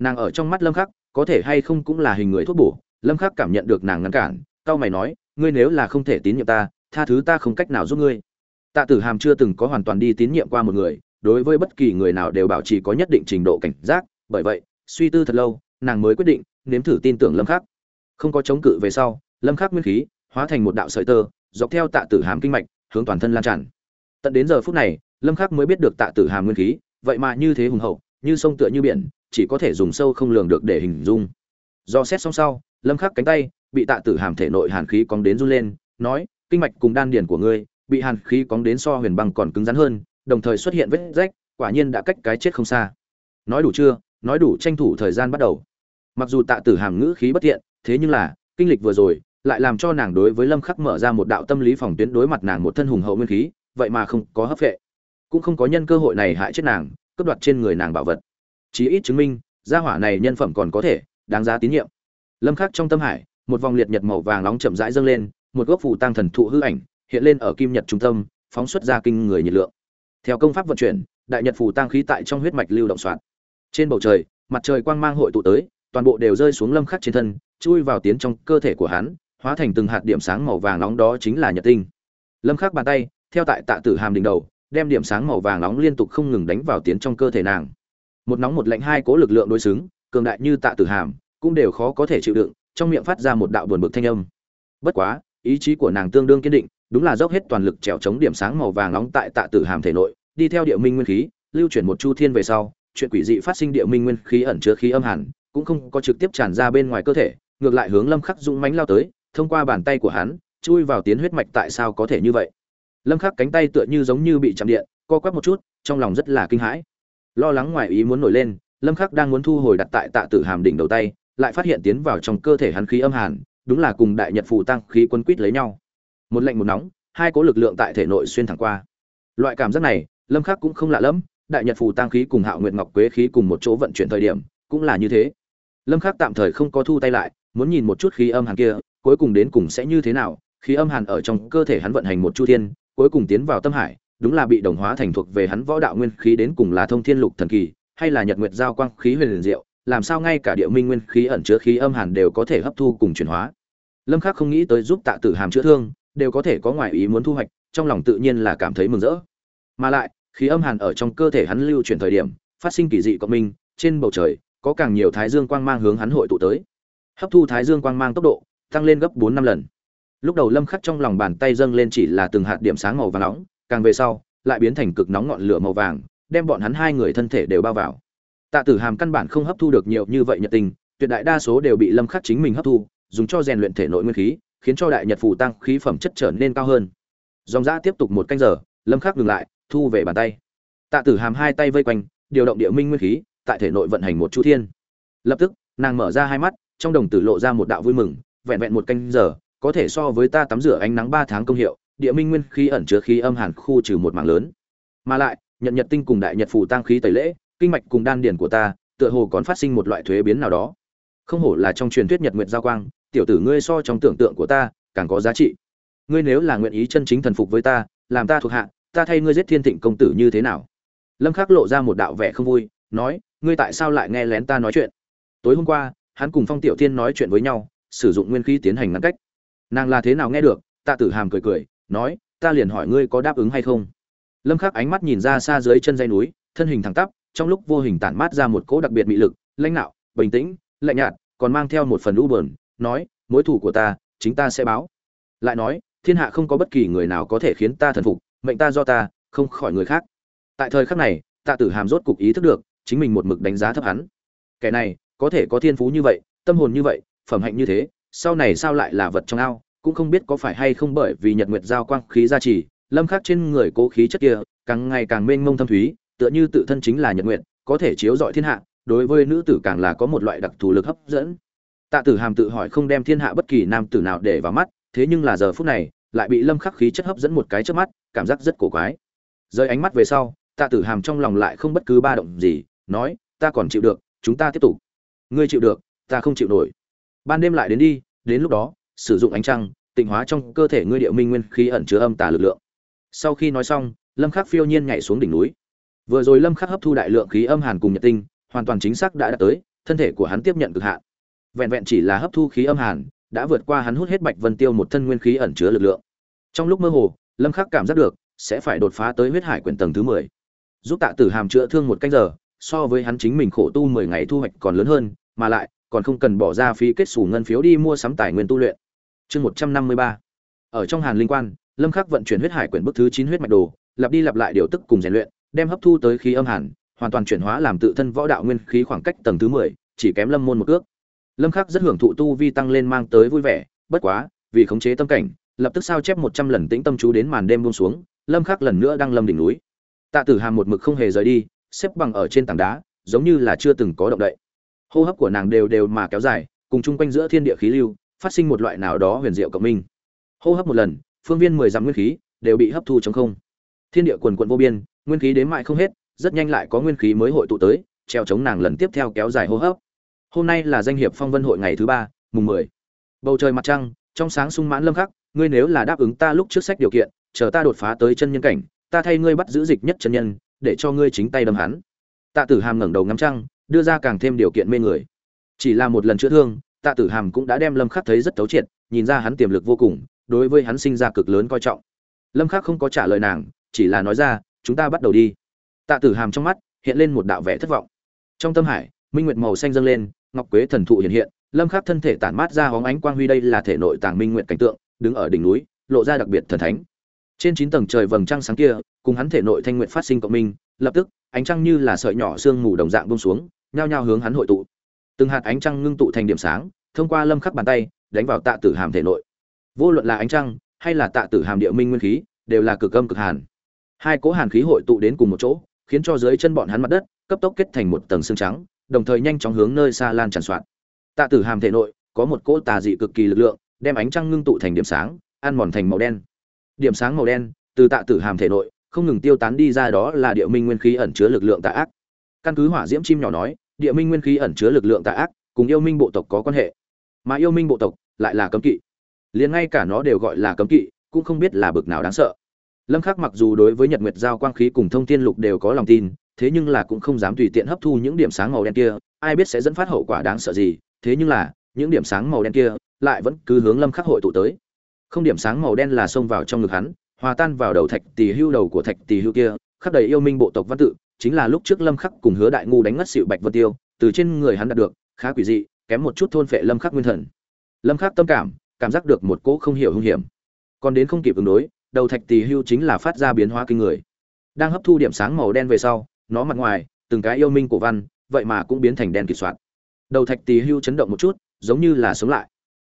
nàng ở trong mắt lâm khắc, có thể hay không cũng là hình người thuốc bổ. Lâm khắc cảm nhận được nàng ngăn cản cao mày nói, ngươi nếu là không thể tín nhiệm ta, tha thứ ta không cách nào giúp ngươi. Tạ tử hàm chưa từng có hoàn toàn đi tín nhiệm qua một người, đối với bất kỳ người nào đều bảo trì có nhất định trình độ cảnh giác. Bởi vậy, suy tư thật lâu, nàng mới quyết định nếm thử tin tưởng lâm khắc. Không có chống cự về sau, lâm khắc nguyên khí hóa thành một đạo sợi tơ, dọc theo tạ tử hàm kinh mạch, hướng toàn thân lan tràn. Tận đến giờ phút này, lâm khắc mới biết được tạ tử hàm nguyên khí, vậy mà như thế hùng hậu như sông tựa như biển, chỉ có thể dùng sâu không lường được để hình dung. Do xét xong sau, lâm khắc cánh tay, bị tạ tử hàm thể nội hàn khí cóng đến run lên, nói, kinh mạch cùng đan điền của ngươi, bị hàn khí cóng đến so huyền băng còn cứng rắn hơn, đồng thời xuất hiện vết rách, quả nhiên đã cách cái chết không xa. Nói đủ chưa? Nói đủ tranh thủ thời gian bắt đầu. Mặc dù tạ tử hàm ngữ khí bất thiện, thế nhưng là, kinh lịch vừa rồi, lại làm cho nàng đối với lâm khắc mở ra một đạo tâm lý phòng tuyến đối mặt nàng một thân hùng hậu nguyên khí, vậy mà không có hấp vệ. Cũng không có nhân cơ hội này hại chết nàng cướp đoạt trên người nàng bảo vật. Chí ít chứng minh, gia hỏa này nhân phẩm còn có thể, đáng giá tín nhiệm. Lâm khắc trong tâm hải, một vòng liệt nhật màu vàng nóng chậm rãi dâng lên, một gốc phù tăng thần thụ hư ảnh, hiện lên ở kim nhật trung tâm, phóng xuất ra kinh người nhiệt lượng. Theo công pháp vận chuyển, đại nhật phù tăng khí tại trong huyết mạch lưu động soạn trên bầu trời, mặt trời quang mang hội tụ tới, toàn bộ đều rơi xuống lâm khắc trên thân, chui vào tiến trong cơ thể của hắn, hóa thành từng hạt điểm sáng màu vàng nóng đó chính là nhật tinh. Lâm khắc bàn tay, theo tại tạ tử hàm đỉnh đầu đem điểm sáng màu vàng nóng liên tục không ngừng đánh vào tiến trong cơ thể nàng. Một nóng một lạnh hai cố lực lượng đối xứng, cường đại như tạ tử hàm, cũng đều khó có thể chịu đựng, trong miệng phát ra một đạo buồn bực thanh âm. Bất quá, ý chí của nàng tương đương kiên định, đúng là dốc hết toàn lực trèo chống điểm sáng màu vàng nóng tại tạ tử hàm thể nội, đi theo địa minh nguyên khí, lưu chuyển một chu thiên về sau, chuyện quỷ dị phát sinh địa minh nguyên khí ẩn chứa khí âm hàn cũng không có trực tiếp tràn ra bên ngoài cơ thể, ngược lại hướng lâm khắc dũng mãnh lao tới, thông qua bàn tay của hắn, chui vào tiến huyết mạch tại sao có thể như vậy? Lâm khắc cánh tay tựa như giống như bị chạm điện, co quắp một chút, trong lòng rất là kinh hãi. Lo lắng ngoài ý muốn nổi lên, lâm khắc đang muốn thu hồi đặt tại tạ tử hàm đỉnh đầu tay, lại phát hiện tiến vào trong cơ thể hắn khí âm hàn, đúng là cùng đại nhật phù tăng khí quân quýt lấy nhau. Một lạnh một nóng, hai cố lực lượng tại thể nội xuyên thẳng qua. Loại cảm giác này, lâm khắc cũng không lạ lắm đại nhật phù tăng khí cùng hạo nguyệt ngọc quế khí cùng một chỗ vận chuyển thời điểm, cũng là như thế. Lâm khắc tạm thời không có thu tay lại, muốn nhìn một chút khí âm hàn kia, cuối cùng đến cùng sẽ như thế nào, khí âm hàn ở trong cơ thể hắn vận hành một chu thiên cuối cùng tiến vào tâm hải, đúng là bị đồng hóa thành thuộc về hắn võ đạo nguyên khí đến cùng là thông thiên lục thần kỳ, hay là nhật nguyệt giao quang khí huyền liền diệu, làm sao ngay cả địa minh nguyên khí ẩn chứa khí âm hàn đều có thể hấp thu cùng chuyển hóa. Lâm khắc không nghĩ tới giúp tạ tử hàm chữa thương, đều có thể có ngoại ý muốn thu hoạch, trong lòng tự nhiên là cảm thấy mừng rỡ. Mà lại, khí âm hàn ở trong cơ thể hắn lưu chuyển thời điểm, phát sinh kỳ dị cộng minh, trên bầu trời, có càng nhiều thái dương quang mang hướng hắn hội tụ tới. Hấp thu thái dương quang mang tốc độ, tăng lên gấp bốn năm lần lúc đầu lâm khắc trong lòng bàn tay dâng lên chỉ là từng hạt điểm sáng màu vàng nóng, càng về sau, lại biến thành cực nóng ngọn lửa màu vàng, đem bọn hắn hai người thân thể đều bao vào. Tạ tử hàm căn bản không hấp thu được nhiều như vậy nhật tình, tuyệt đại đa số đều bị lâm khắc chính mình hấp thu, dùng cho rèn luyện thể nội nguyên khí, khiến cho đại nhật phù tăng khí phẩm chất trở nên cao hơn. Dòng giã tiếp tục một canh giờ, lâm khắc dừng lại, thu về bàn tay. Tạ tử hàm hai tay vây quanh, điều động địa minh nguyên khí, tại thể nội vận hành một chu thiên. Lập tức, nàng mở ra hai mắt, trong đồng tử lộ ra một đạo vui mừng, vẹn vẹn một canh giờ có thể so với ta tắm rửa ánh nắng ba tháng công hiệu, địa minh nguyên khí ẩn chứa khí âm hàn khu trừ một mảng lớn. Mà lại nhận nhật tinh cùng đại nhật phù tăng khí tẩy lễ, kinh mạch cùng đan điển của ta, tựa hồ còn phát sinh một loại thuế biến nào đó. Không hổ là trong truyền thuyết nhật nguyệt giao quang, tiểu tử ngươi so trong tưởng tượng của ta, càng có giá trị. Ngươi nếu là nguyện ý chân chính thần phục với ta, làm ta thuộc hạ, ta thay ngươi giết thiên thịnh công tử như thế nào? Lâm khắc lộ ra một đạo vẻ không vui, nói, ngươi tại sao lại nghe lén ta nói chuyện? Tối hôm qua, hắn cùng phong tiểu thiên nói chuyện với nhau, sử dụng nguyên khí tiến hành ngăn cách nàng là thế nào nghe được? Tạ tử hàm cười cười, nói, ta liền hỏi ngươi có đáp ứng hay không? Lâm khắc ánh mắt nhìn ra xa dưới chân dây núi, thân hình thẳng tắp, trong lúc vô hình tản mát ra một cỗ đặc biệt mị lực, lãnh nạo, bình tĩnh, lạnh nhạt, còn mang theo một phần u buồn, nói, mối thù của ta, chính ta sẽ báo. Lại nói, thiên hạ không có bất kỳ người nào có thể khiến ta thần phục, mệnh ta do ta, không khỏi người khác. Tại thời khắc này, tạ tử hàm rốt cục ý thức được, chính mình một mực đánh giá thấp hắn. Kẻ này, có thể có thiên phú như vậy, tâm hồn như vậy, phẩm hạnh như thế sau này sao lại là vật trong ao, cũng không biết có phải hay không bởi vì nhật nguyệt giao quang khí gia trì, lâm khắc trên người cố khí chất kia, càng ngày càng mênh mông thâm thúy, tựa như tự thân chính là nhật nguyệt, có thể chiếu rọi thiên hạ, đối với nữ tử càng là có một loại đặc thù lực hấp dẫn. Tạ tử hàm tự hỏi không đem thiên hạ bất kỳ nam tử nào để vào mắt, thế nhưng là giờ phút này, lại bị lâm khắc khí chất hấp dẫn một cái trước mắt, cảm giác rất cổ quái. Rơi ánh mắt về sau, tạ tử hàm trong lòng lại không bất cứ ba động gì, nói, ta còn chịu được, chúng ta tiếp tục. Ngươi chịu được, ta không chịu nổi ban đêm lại đến đi, đến lúc đó, sử dụng ánh trăng, tịnh hóa trong cơ thể ngươi địa minh nguyên khí ẩn chứa âm tà lực lượng. Sau khi nói xong, lâm khắc phiêu nhiên nhảy xuống đỉnh núi. Vừa rồi lâm khắc hấp thu đại lượng khí âm hàn cùng nhật tinh, hoàn toàn chính xác đã đạt tới, thân thể của hắn tiếp nhận cực hạn. Vẹn vẹn chỉ là hấp thu khí âm hàn, đã vượt qua hắn hút hết bạch vân tiêu một thân nguyên khí ẩn chứa lực lượng. Trong lúc mơ hồ, lâm khắc cảm giác được, sẽ phải đột phá tới huyết hải quyển tầng thứ 10. giúp tạ tử hàm chữa thương một canh giờ, so với hắn chính mình khổ tu 10 ngày thu hoạch còn lớn hơn, mà lại còn không cần bỏ ra phí kết sủ ngân phiếu đi mua sắm tài nguyên tu luyện. Chương 153 ở trong hàn linh quan lâm khắc vận chuyển huyết hải quyển bức thứ 9 huyết mạch đồ lặp đi lặp lại điều tức cùng rèn luyện đem hấp thu tới khí âm hàn hoàn toàn chuyển hóa làm tự thân võ đạo nguyên khí khoảng cách tầng thứ 10, chỉ kém lâm môn một cước. Lâm khắc rất hưởng thụ tu vi tăng lên mang tới vui vẻ bất quá vì khống chế tâm cảnh lập tức sao chép 100 lần tĩnh tâm chú đến màn đêm buông xuống lâm khắc lần nữa đang lâm đỉnh núi. Tạ tử hàm một mực không hề rời đi xếp bằng ở trên tảng đá giống như là chưa từng có động đậy hô hấp của nàng đều đều mà kéo dài, cùng chung quanh giữa thiên địa khí lưu, phát sinh một loại nào đó huyền diệu cộng minh. Hô hấp một lần, phương viên mười dặm nguyên khí đều bị hấp thu chống không. Thiên địa quần quận vô biên, nguyên khí đến mại không hết, rất nhanh lại có nguyên khí mới hội tụ tới, treo chống nàng lần tiếp theo kéo dài hô hấp. Hôm nay là danh hiệp phong vân hội ngày thứ ba, mùng mười. Bầu trời mặt trăng, trong sáng sung mãn lâm khắc, ngươi nếu là đáp ứng ta lúc trước sách điều kiện, chờ ta đột phá tới chân nhân cảnh, ta thay ngươi bắt giữ dịch nhất chân nhân, để cho ngươi chính tay đâm hắn. Tạ tử hàm ngẩng đầu ngắm trăng đưa ra càng thêm điều kiện mê người. Chỉ là một lần chữa thương, tạ tử hàm cũng đã đem lâm khắc thấy rất thấu triệt, nhìn ra hắn tiềm lực vô cùng, đối với hắn sinh ra cực lớn coi trọng. Lâm khắc không có trả lời nàng, chỉ là nói ra, chúng ta bắt đầu đi. Tạ tử hàm trong mắt hiện lên một đạo vẻ thất vọng. Trong tâm hải, minh nguyệt màu xanh dâng lên, ngọc quế thần thụ hiện hiện, lâm khắc thân thể tản mát ra hóng ánh quang huy đây là thể nội tàng minh nguyệt cảnh tượng, đứng ở đỉnh núi, lộ ra đặc biệt thần thánh. Trên chín tầng trời vầng trăng sáng kia, cùng hắn thể nội thanh nguyện phát sinh cộng minh, lập tức, ánh trăng như là sợi nhỏ sương mù đồng dạng buông xuống nhao nhao hướng hắn hội tụ. Từng hạt ánh trăng ngưng tụ thành điểm sáng, thông qua lâm khắc bàn tay, đánh vào tạ tử hàm thể nội. Vô luận là ánh trăng hay là tạ tử hàm địa minh nguyên khí, đều là cực âm cực hàn. Hai cỗ hàn khí hội tụ đến cùng một chỗ, khiến cho dưới chân bọn hắn mặt đất, cấp tốc kết thành một tầng xương trắng, đồng thời nhanh chóng hướng nơi xa lan tràn soạn. Tạ tử hàm thể nội, có một cỗ tà dị cực kỳ lực lượng, đem ánh trăng ngưng tụ thành điểm sáng, ăn mòn thành màu đen. Điểm sáng màu đen, từ tạ tử hàm thể nội, không ngừng tiêu tán đi ra đó là địa minh nguyên khí ẩn chứa lực lượng tà ác căn cứ hỏa diễm chim nhỏ nói, địa minh nguyên khí ẩn chứa lực lượng tà ác, cùng yêu minh bộ tộc có quan hệ. Mà yêu minh bộ tộc lại là cấm kỵ. Liền ngay cả nó đều gọi là cấm kỵ, cũng không biết là bực nào đáng sợ. Lâm khắc mặc dù đối với nhật nguyệt giao quang khí cùng thông thiên lục đều có lòng tin, thế nhưng là cũng không dám tùy tiện hấp thu những điểm sáng màu đen kia, ai biết sẽ dẫn phát hậu quả đáng sợ gì, thế nhưng là, những điểm sáng màu đen kia lại vẫn cứ hướng lâm khắc hội tụ tới. Không điểm sáng màu đen là xông vào trong ngực hắn, hòa tan vào đầu thạch tỷ hưu đầu của thạch tỷ hưu kia khắc đầy yêu minh bộ tộc văn tự, chính là lúc trước lâm khắc cùng hứa đại ngu đánh ngất xỉu bạch vân tiêu, từ trên người hắn đạt được, khá quỷ dị, kém một chút thôn phệ lâm khắc nguyên thần. Lâm khắc tâm cảm cảm giác được một cỗ không hiểu hung hiểm. Còn đến không kịp ứng đối, đầu thạch tỳ hưu chính là phát ra biến hóa kinh người. Đang hấp thu điểm sáng màu đen về sau, nó mặt ngoài, từng cái yêu minh cổ văn, vậy mà cũng biến thành đen kịt soạn đầu thạch tỳ hưu chấn động một chút, giống như là sống lại.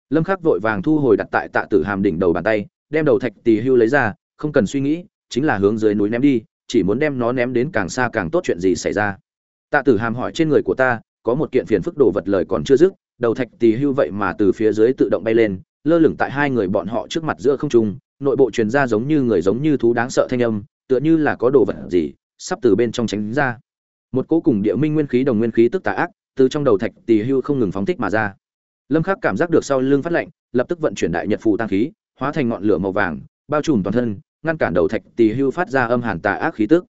Lâm khắc vội vàng thu hồi đặt tại tạ tử hàm đỉnh đầu bàn tay, đem đầu thạch tỳ hưu lấy ra, không cần suy nghĩ, chính là hướng dưới núi ném đi chỉ muốn đem nó ném đến càng xa càng tốt chuyện gì xảy ra. Tạ tử hàm hỏi trên người của ta, có một kiện phiền phức đồ vật lời còn chưa dứt, đầu thạch tỷ hưu vậy mà từ phía dưới tự động bay lên, lơ lửng tại hai người bọn họ trước mặt giữa không trung, nội bộ truyền ra giống như người giống như thú đáng sợ thanh âm, tựa như là có đồ vật gì sắp từ bên trong tránh ra. Một cỗ cùng địa minh nguyên khí đồng nguyên khí tức tà ác, từ trong đầu thạch tỷ hưu không ngừng phóng thích mà ra. Lâm khắc cảm giác được sau lưng phát lạnh, lập tức vận chuyển đại nhật phù tăng khí, hóa thành ngọn lửa màu vàng, bao trùm toàn thân ngăn cản đầu thạch tỷ hưu phát ra âm hàn tà ác khí tức.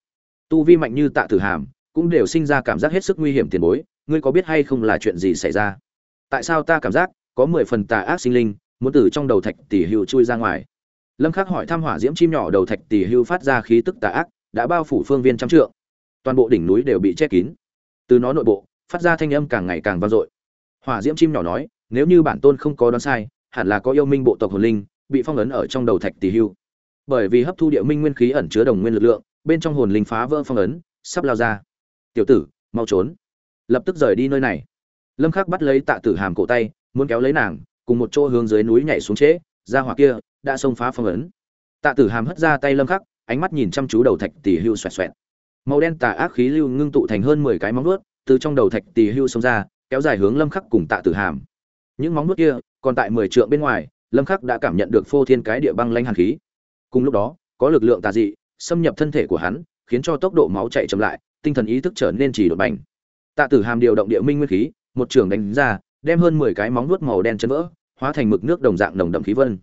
Tu vi mạnh như tạ tử hàm, cũng đều sinh ra cảm giác hết sức nguy hiểm tiền bối, ngươi có biết hay không là chuyện gì xảy ra? Tại sao ta cảm giác có mười phần tà ác sinh linh muốn từ trong đầu thạch tỷ hưu chui ra ngoài? Lâm khắc hỏi thăm hỏa diễm chim nhỏ đầu thạch tỷ hưu phát ra khí tức tà ác, đã bao phủ phương viên trăm trượng. Toàn bộ đỉnh núi đều bị che kín. Từ nó nội bộ, phát ra thanh âm càng ngày càng vang dội. Hỏa diễm chim nhỏ nói, nếu như bản tôn không có đoán sai, hẳn là có yêu minh bộ tộc hồn linh bị phong ấn ở trong đầu thạch tỷ hưu bởi vì hấp thu địa minh nguyên khí ẩn chứa đồng nguyên lực lượng, bên trong hồn linh phá vỡ phong ấn, sắp lao ra. Tiểu tử, mau trốn. Lập tức rời đi nơi này. Lâm khắc bắt lấy tạ tử hàm cổ tay, muốn kéo lấy nàng, cùng một chỗ hướng dưới núi nhảy xuống trễ, ra hỏa kia, đã xông phá phong ấn. Tạ tử hàm hất ra tay lâm khắc, ánh mắt nhìn chăm chú đầu thạch tỷ hưu xoẹt xoẹt. Màu đen tà ác khí lưu ngưng tụ thành hơn 10 cái móng vuốt, từ trong đầu thạch tỷ hưu xông ra, kéo dài hướng lâm khắc cùng tạ tử hàm. Những móng vuốt kia, còn tại 10 trượng bên ngoài, lâm khắc đã cảm nhận được phô thiên cái địa băng lanh hàn khí cùng lúc đó, có lực lượng tà dị xâm nhập thân thể của hắn, khiến cho tốc độ máu chạy chậm lại, tinh thần ý thức trở nên chỉ đột bành. Tạ tử hàm điều động địa minh nguyên khí, một trường đánh ra, đem hơn 10 cái móng vuốt màu đen chân vỡ, hóa thành mực nước đồng dạng nồng đậm khí vân.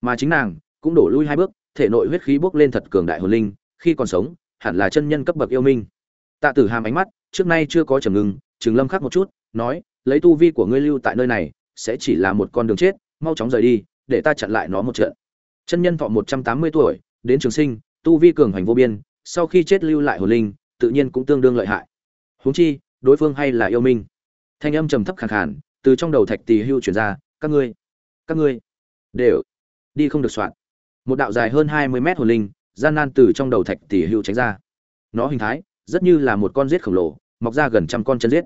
Mà chính nàng cũng đổ lui hai bước, thể nội huyết khí bốc lên thật cường đại hồn linh, khi còn sống, hẳn là chân nhân cấp bậc yêu minh. Tạ tử hàm ánh mắt, trước nay chưa có trầm ngưng chừng lâm khắc một chút, nói, lấy tu vi của ngươi lưu tại nơi này, sẽ chỉ là một con đường chết, mau chóng rời đi, để ta chặn lại nó một trận chân nhân thọ 180 tuổi đến trường sinh tu vi cường hành vô biên sau khi chết lưu lại hồn linh tự nhiên cũng tương đương lợi hại. Huống chi đối phương hay là yêu minh. Thanh âm trầm thấp khàn khàn từ trong đầu thạch tỳ hưu chuyển ra các ngươi các ngươi đều đi không được soạn. Một đạo dài hơn hai mươi mét hồn linh gian nan từ trong đầu thạch tỳ hưu tránh ra. Nó hình thái rất như là một con giết khổng lồ mọc ra gần trăm con chân giết,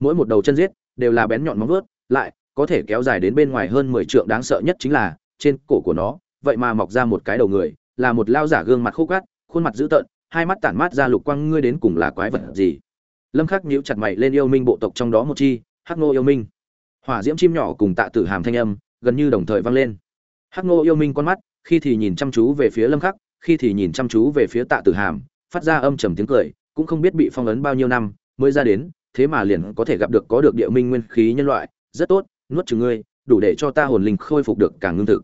mỗi một đầu chân giết đều là bén nhọn móng vuốt lại có thể kéo dài đến bên ngoài hơn mười trượng đáng sợ nhất chính là trên cổ của nó vậy mà mọc ra một cái đầu người, là một lao giả gương mặt khô cát khuôn mặt dữ tợn, hai mắt tản mát ra lục quang, ngươi đến cùng là quái vật gì? Lâm khắc nhíu chặt mày lên yêu minh bộ tộc trong đó một chi, hắc ngô yêu minh. Hỏa diễm chim nhỏ cùng tạ tử hàm thanh âm, gần như đồng thời vang lên. Hắc ngô yêu minh con mắt, khi thì nhìn chăm chú về phía lâm khắc, khi thì nhìn chăm chú về phía tạ tử hàm, phát ra âm trầm tiếng cười, cũng không biết bị phong ấn bao nhiêu năm, mới ra đến, thế mà liền có thể gặp được, có được địa minh nguyên khí nhân loại, rất tốt, nuốt chửng ngươi, đủ để cho ta hồn linh khôi phục được càng ngưng thực.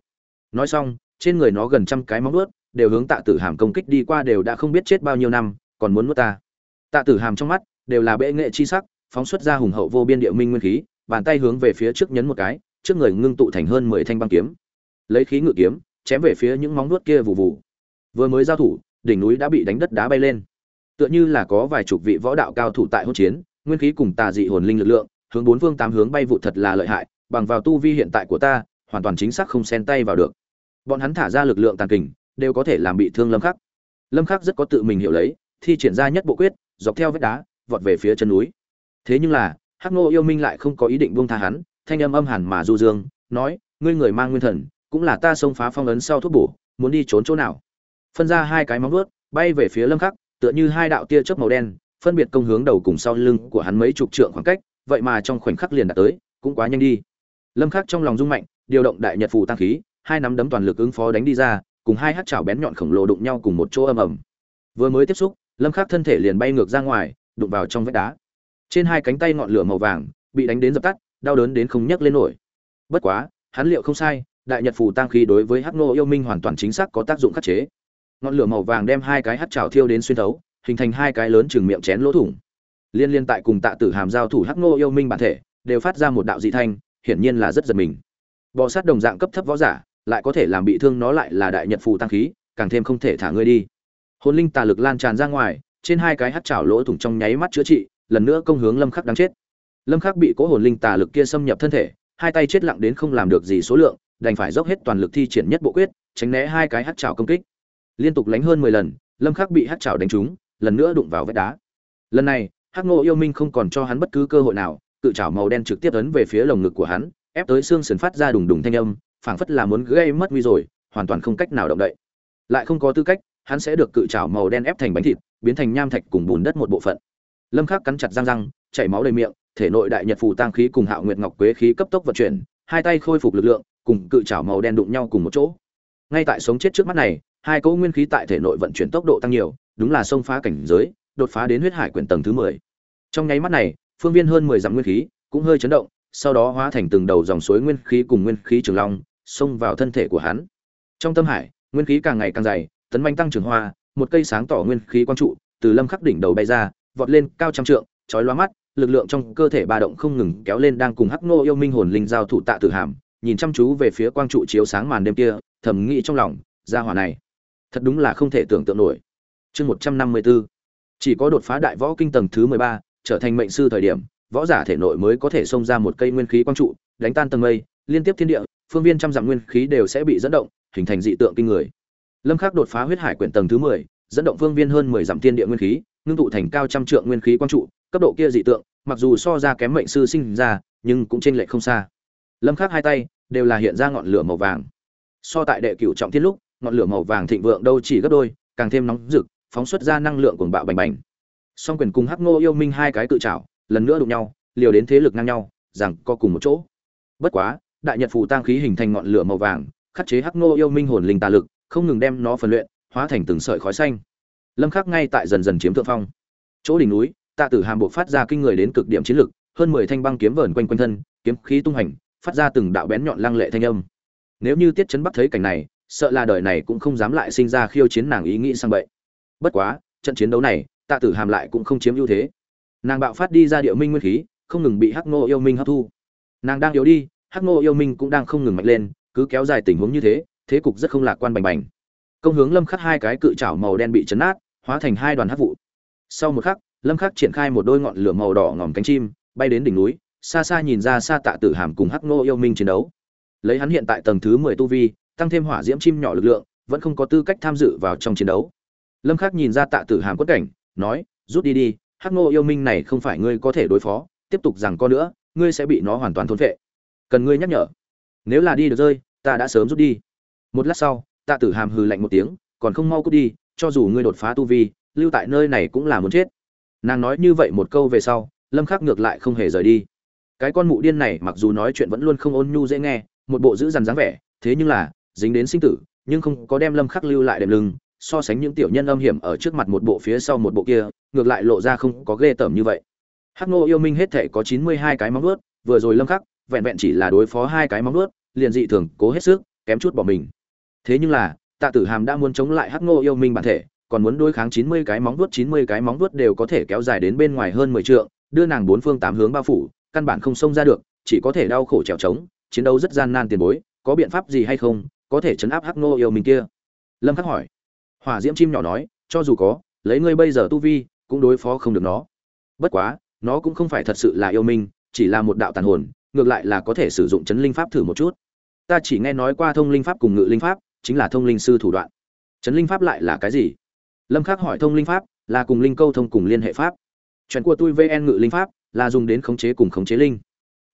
Nói xong trên người nó gần trăm cái móng vuốt, đều hướng tạ tử hàm công kích đi qua đều đã không biết chết bao nhiêu năm, còn muốn nuốt ta. Tạ tử hàm trong mắt đều là bệ nghệ chi sắc, phóng xuất ra hùng hậu vô biên địa minh nguyên khí, bàn tay hướng về phía trước nhấn một cái, trước người ngưng tụ thành hơn mười thanh băng kiếm. Lấy khí ngự kiếm, chém về phía những móng vuốt kia vụ vụ vừa mới giao thủ, đỉnh núi đã bị đánh đất đá bay lên. Tựa như là có vài chục vị võ đạo cao thủ tại hỗn chiến, nguyên khí cùng tà dị hồn linh lực lượng, hướng bốn phương tám hướng bay vụ thật là lợi hại, bằng vào tu vi hiện tại của ta, hoàn toàn chính xác không xen tay vào được bọn hắn thả ra lực lượng tàn kình, đều có thể làm bị thương lâm khắc. Lâm khắc rất có tự mình hiểu lấy, thi triển ra nhất bộ quyết, dọc theo vách đá, vọt về phía chân núi. Thế nhưng là, hắc ngô yêu minh lại không có ý định buông tha hắn, thanh âm âm hẳn mà du dương, nói, ngươi người mang nguyên thần, cũng là ta xông phá phong ấn sau thuốc bổ, muốn đi trốn chỗ nào? Phân ra hai cái móng vuốt, bay về phía lâm khắc, tựa như hai đạo tia chớp màu đen, phân biệt công hướng đầu cùng sau lưng của hắn mấy chục trượng khoảng cách, vậy mà trong khoảnh khắc liền đạt tới, cũng quá nhanh đi. Lâm khắc trong lòng rung mạnh, điều động đại nhật phù tăng khí hai nắm đấm toàn lực ứng phó đánh đi ra, cùng hai hắc chảo bén nhọn khổng lồ đụng nhau cùng một chỗ ầm ầm. Vừa mới tiếp xúc, lâm khắc thân thể liền bay ngược ra ngoài, đụng vào trong vách đá. Trên hai cánh tay ngọn lửa màu vàng bị đánh đến dập tắt, đau đớn đến không nhấc lên nổi. Bất quá, hắn liệu không sai, đại nhật phù tăng khí đối với hắc nô yêu minh hoàn toàn chính xác có tác dụng khắc chế. Ngọn lửa màu vàng đem hai cái hắc chảo thiêu đến xuyên thấu, hình thành hai cái lớn chừng miệng chén lỗ thủng. Liên liên tại cùng tạ tử hàm giao thủ hắc nô yêu minh bản thể, đều phát ra một đạo dị thanh, hiển nhiên là rất giật mình. Bò sát đồng dạng cấp thấp võ giả lại có thể làm bị thương nó lại là đại nhật phù tăng khí, càng thêm không thể thả ngươi đi. Hồn linh tà lực lan tràn ra ngoài, trên hai cái hắt chảo lỗ thủng trong nháy mắt chữa trị, lần nữa công hướng lâm khắc đáng chết. Lâm khắc bị cố hồn linh tà lực kia xâm nhập thân thể, hai tay chết lặng đến không làm được gì số lượng, đành phải dốc hết toàn lực thi triển nhất bộ quyết, tránh né hai cái hắt chảo công kích. Liên tục lánh hơn 10 lần, lâm khắc bị hắt chảo đánh trúng, lần nữa đụng vào vách đá. Lần này, hắc ngô yêu minh không còn cho hắn bất cứ cơ hội nào, cự chảo màu đen trực tiếp ấn về phía lồng ngực của hắn, ép tới xương sườn phát ra đùng đùng thanh âm phảng phất là muốn gây mất nguy rồi, hoàn toàn không cách nào động đậy. Lại không có tư cách, hắn sẽ được cự trảo màu đen ép thành bánh thịt, biến thành nham thạch cùng bùn đất một bộ phận. Lâm khắc cắn chặt răng răng, chảy máu đầy miệng, thể nội đại nhật phù tăng khí cùng hạo nguyệt ngọc quế khí cấp tốc vận chuyển, hai tay khôi phục lực lượng, cùng cự trảo màu đen đụng nhau cùng một chỗ. Ngay tại sống chết trước mắt này, hai cỗ nguyên khí tại thể nội vận chuyển tốc độ tăng nhiều, đúng là xông phá cảnh giới, đột phá đến huyết hải quyển tầng thứ 10. trong nháy mắt này, phương viên hơn 10 dặm nguyên khí cũng hơi chấn động, sau đó hóa thành từng đầu dòng suối nguyên khí cùng nguyên khí trường long xông vào thân thể của hắn. Trong tâm hải nguyên khí càng ngày càng dày tấn manh tăng trưởng hoa một cây sáng tỏ nguyên khí quang trụ từ lâm khắc đỉnh đầu bay ra vọt lên cao trăm trượng chói lóa mắt lực lượng trong cơ thể ba động không ngừng kéo lên đang cùng hắc nô yêu minh hồn linh giao thủ tạ tử hàm nhìn chăm chú về phía quang trụ chiếu sáng màn đêm kia thầm nghĩ trong lòng gia hỏa này thật đúng là không thể tưởng tượng nổi. Chương 154 chỉ có đột phá đại võ kinh tầng thứ 13, trở thành mệnh sư thời điểm võ giả thể nội mới có thể xông ra một cây nguyên khí quang trụ đánh tan tầng mây liên tiếp thiên địa phương viên trăm dặm nguyên khí đều sẽ bị dẫn động hình thành dị tượng kinh người. Lâm khắc đột phá huyết hải quyển tầng thứ 10, dẫn động phương viên hơn 10 dặm thiên địa nguyên khí ngưng tụ thành cao trăm trượng nguyên khí quang trụ cấp độ kia dị tượng mặc dù so ra kém mệnh sư sinh ra nhưng cũng chênh lệch không xa. Lâm khắc hai tay đều là hiện ra ngọn lửa màu vàng. So tại đệ cửu trọng thiên lúc ngọn lửa màu vàng thịnh vượng đâu chỉ gấp đôi càng thêm nóng rực phóng xuất ra năng lượng cuồng bạo bành bành. Song quyền cùng hắc ngô yêu minh hai cái cự trảo lần nữa đụng nhau liều đến thế lực ngang nhau rằng co cùng một chỗ. Bất quá đại nhật phù tang khí hình thành ngọn lửa màu vàng, khắc chế hắc Nô yêu minh hồn linh tà lực, không ngừng đem nó phần luyện, hóa thành từng sợi khói xanh. Lâm khắc ngay tại dần dần chiếm thượng phong. Chỗ đỉnh núi, tạ tử hàm buộc phát ra kinh người đến cực điểm chiến lực, hơn 10 thanh băng kiếm vờn quanh quanh thân, kiếm khí tung hành, phát ra từng đạo bén nhọn lăng lệ thanh âm. Nếu như tiết chấn bắc thấy cảnh này, sợ là đời này cũng không dám lại sinh ra khiêu chiến nàng ý nghĩ sang vậy bất quá, trận chiến đấu này, tạ tử hàm lại cũng không chiếm ưu thế. Nàng bạo phát đi ra địa minh nguyên khí, không ngừng bị hắc Nô yêu minh hấp thu. Nàng đang yếu đi hắc ngô yêu minh cũng đang không ngừng mạnh lên, cứ kéo dài tình huống như thế thế cục rất không lạc quan bành bành. Công hướng lâm khắc hai cái cự chảo màu đen bị chấn nát, hóa thành hai đoàn hắc vụ. Sau một khắc, lâm khắc triển khai một đôi ngọn lửa màu đỏ ngòm cánh chim, bay đến đỉnh núi, xa xa nhìn ra xa tạ tử hàm cùng hắc ngô yêu minh chiến đấu. Lấy hắn hiện tại tầng thứ 10 tu vi, tăng thêm hỏa diễm chim nhỏ lực lượng, vẫn không có tư cách tham dự vào trong chiến đấu. Lâm khắc nhìn ra tạ tử hàm quất cảnh, nói, rút đi đi, hắc ngô yêu minh này không phải ngươi có thể đối phó, tiếp tục rằng co nữa, ngươi sẽ bị nó hoàn toàn thôn phệ cần ngươi nhắc nhở. Nếu là đi được rơi, ta đã sớm rút đi. Một lát sau, tạ tử hàm hừ lạnh một tiếng, còn không mau cút đi, cho dù ngươi đột phá tu vi, lưu tại nơi này cũng là muốn chết. Nàng nói như vậy một câu về sau, lâm khắc ngược lại không hề rời đi. Cái con mụ điên này mặc dù nói chuyện vẫn luôn không ôn nhu dễ nghe, một bộ giữ dằn dáng vẻ, thế nhưng là, dính đến sinh tử, nhưng không có đem lâm khắc lưu lại đệm lưng, so sánh những tiểu nhân âm hiểm ở trước mặt một bộ phía sau một bộ kia, ngược lại lộ ra không có ghê tởm như vậy. Hắc nô yêu minh hết thể có 92 cái móng vuốt, vừa rồi lâm khắc vẹn vẹn chỉ là đối phó hai cái móng vuốt, liền dị thường cố hết sức, kém chút bỏ mình. Thế nhưng là, tạ tử hàm đã muốn chống lại hắc Ngô yêu minh bản thể, còn muốn đối kháng 90 cái móng vuốt 90 cái móng vuốt đều có thể kéo dài đến bên ngoài hơn 10 trượng, đưa nàng bốn phương tám hướng bao phủ, căn bản không xông ra được, chỉ có thể đau khổ trèo trống, chiến đấu rất gian nan tiền bối, có biện pháp gì hay không, có thể chấn áp hắc Ngô yêu minh kia? Lâm khắc hỏi. Hỏa diễm chim nhỏ nói, cho dù có, lấy ngươi bây giờ tu vi, cũng đối phó không được nó. Bất quá, nó cũng không phải thật sự là yêu minh, chỉ là một đạo tàn hồn ngược lại là có thể sử dụng chấn linh pháp thử một chút. Ta chỉ nghe nói qua thông linh pháp cùng ngự linh pháp, chính là thông linh sư thủ đoạn. Chấn linh pháp lại là cái gì? Lâm khắc hỏi thông linh pháp, là cùng linh câu thông cùng liên hệ pháp. Chuyện của tôi vn ngự linh pháp, là dùng đến khống chế cùng khống chế linh.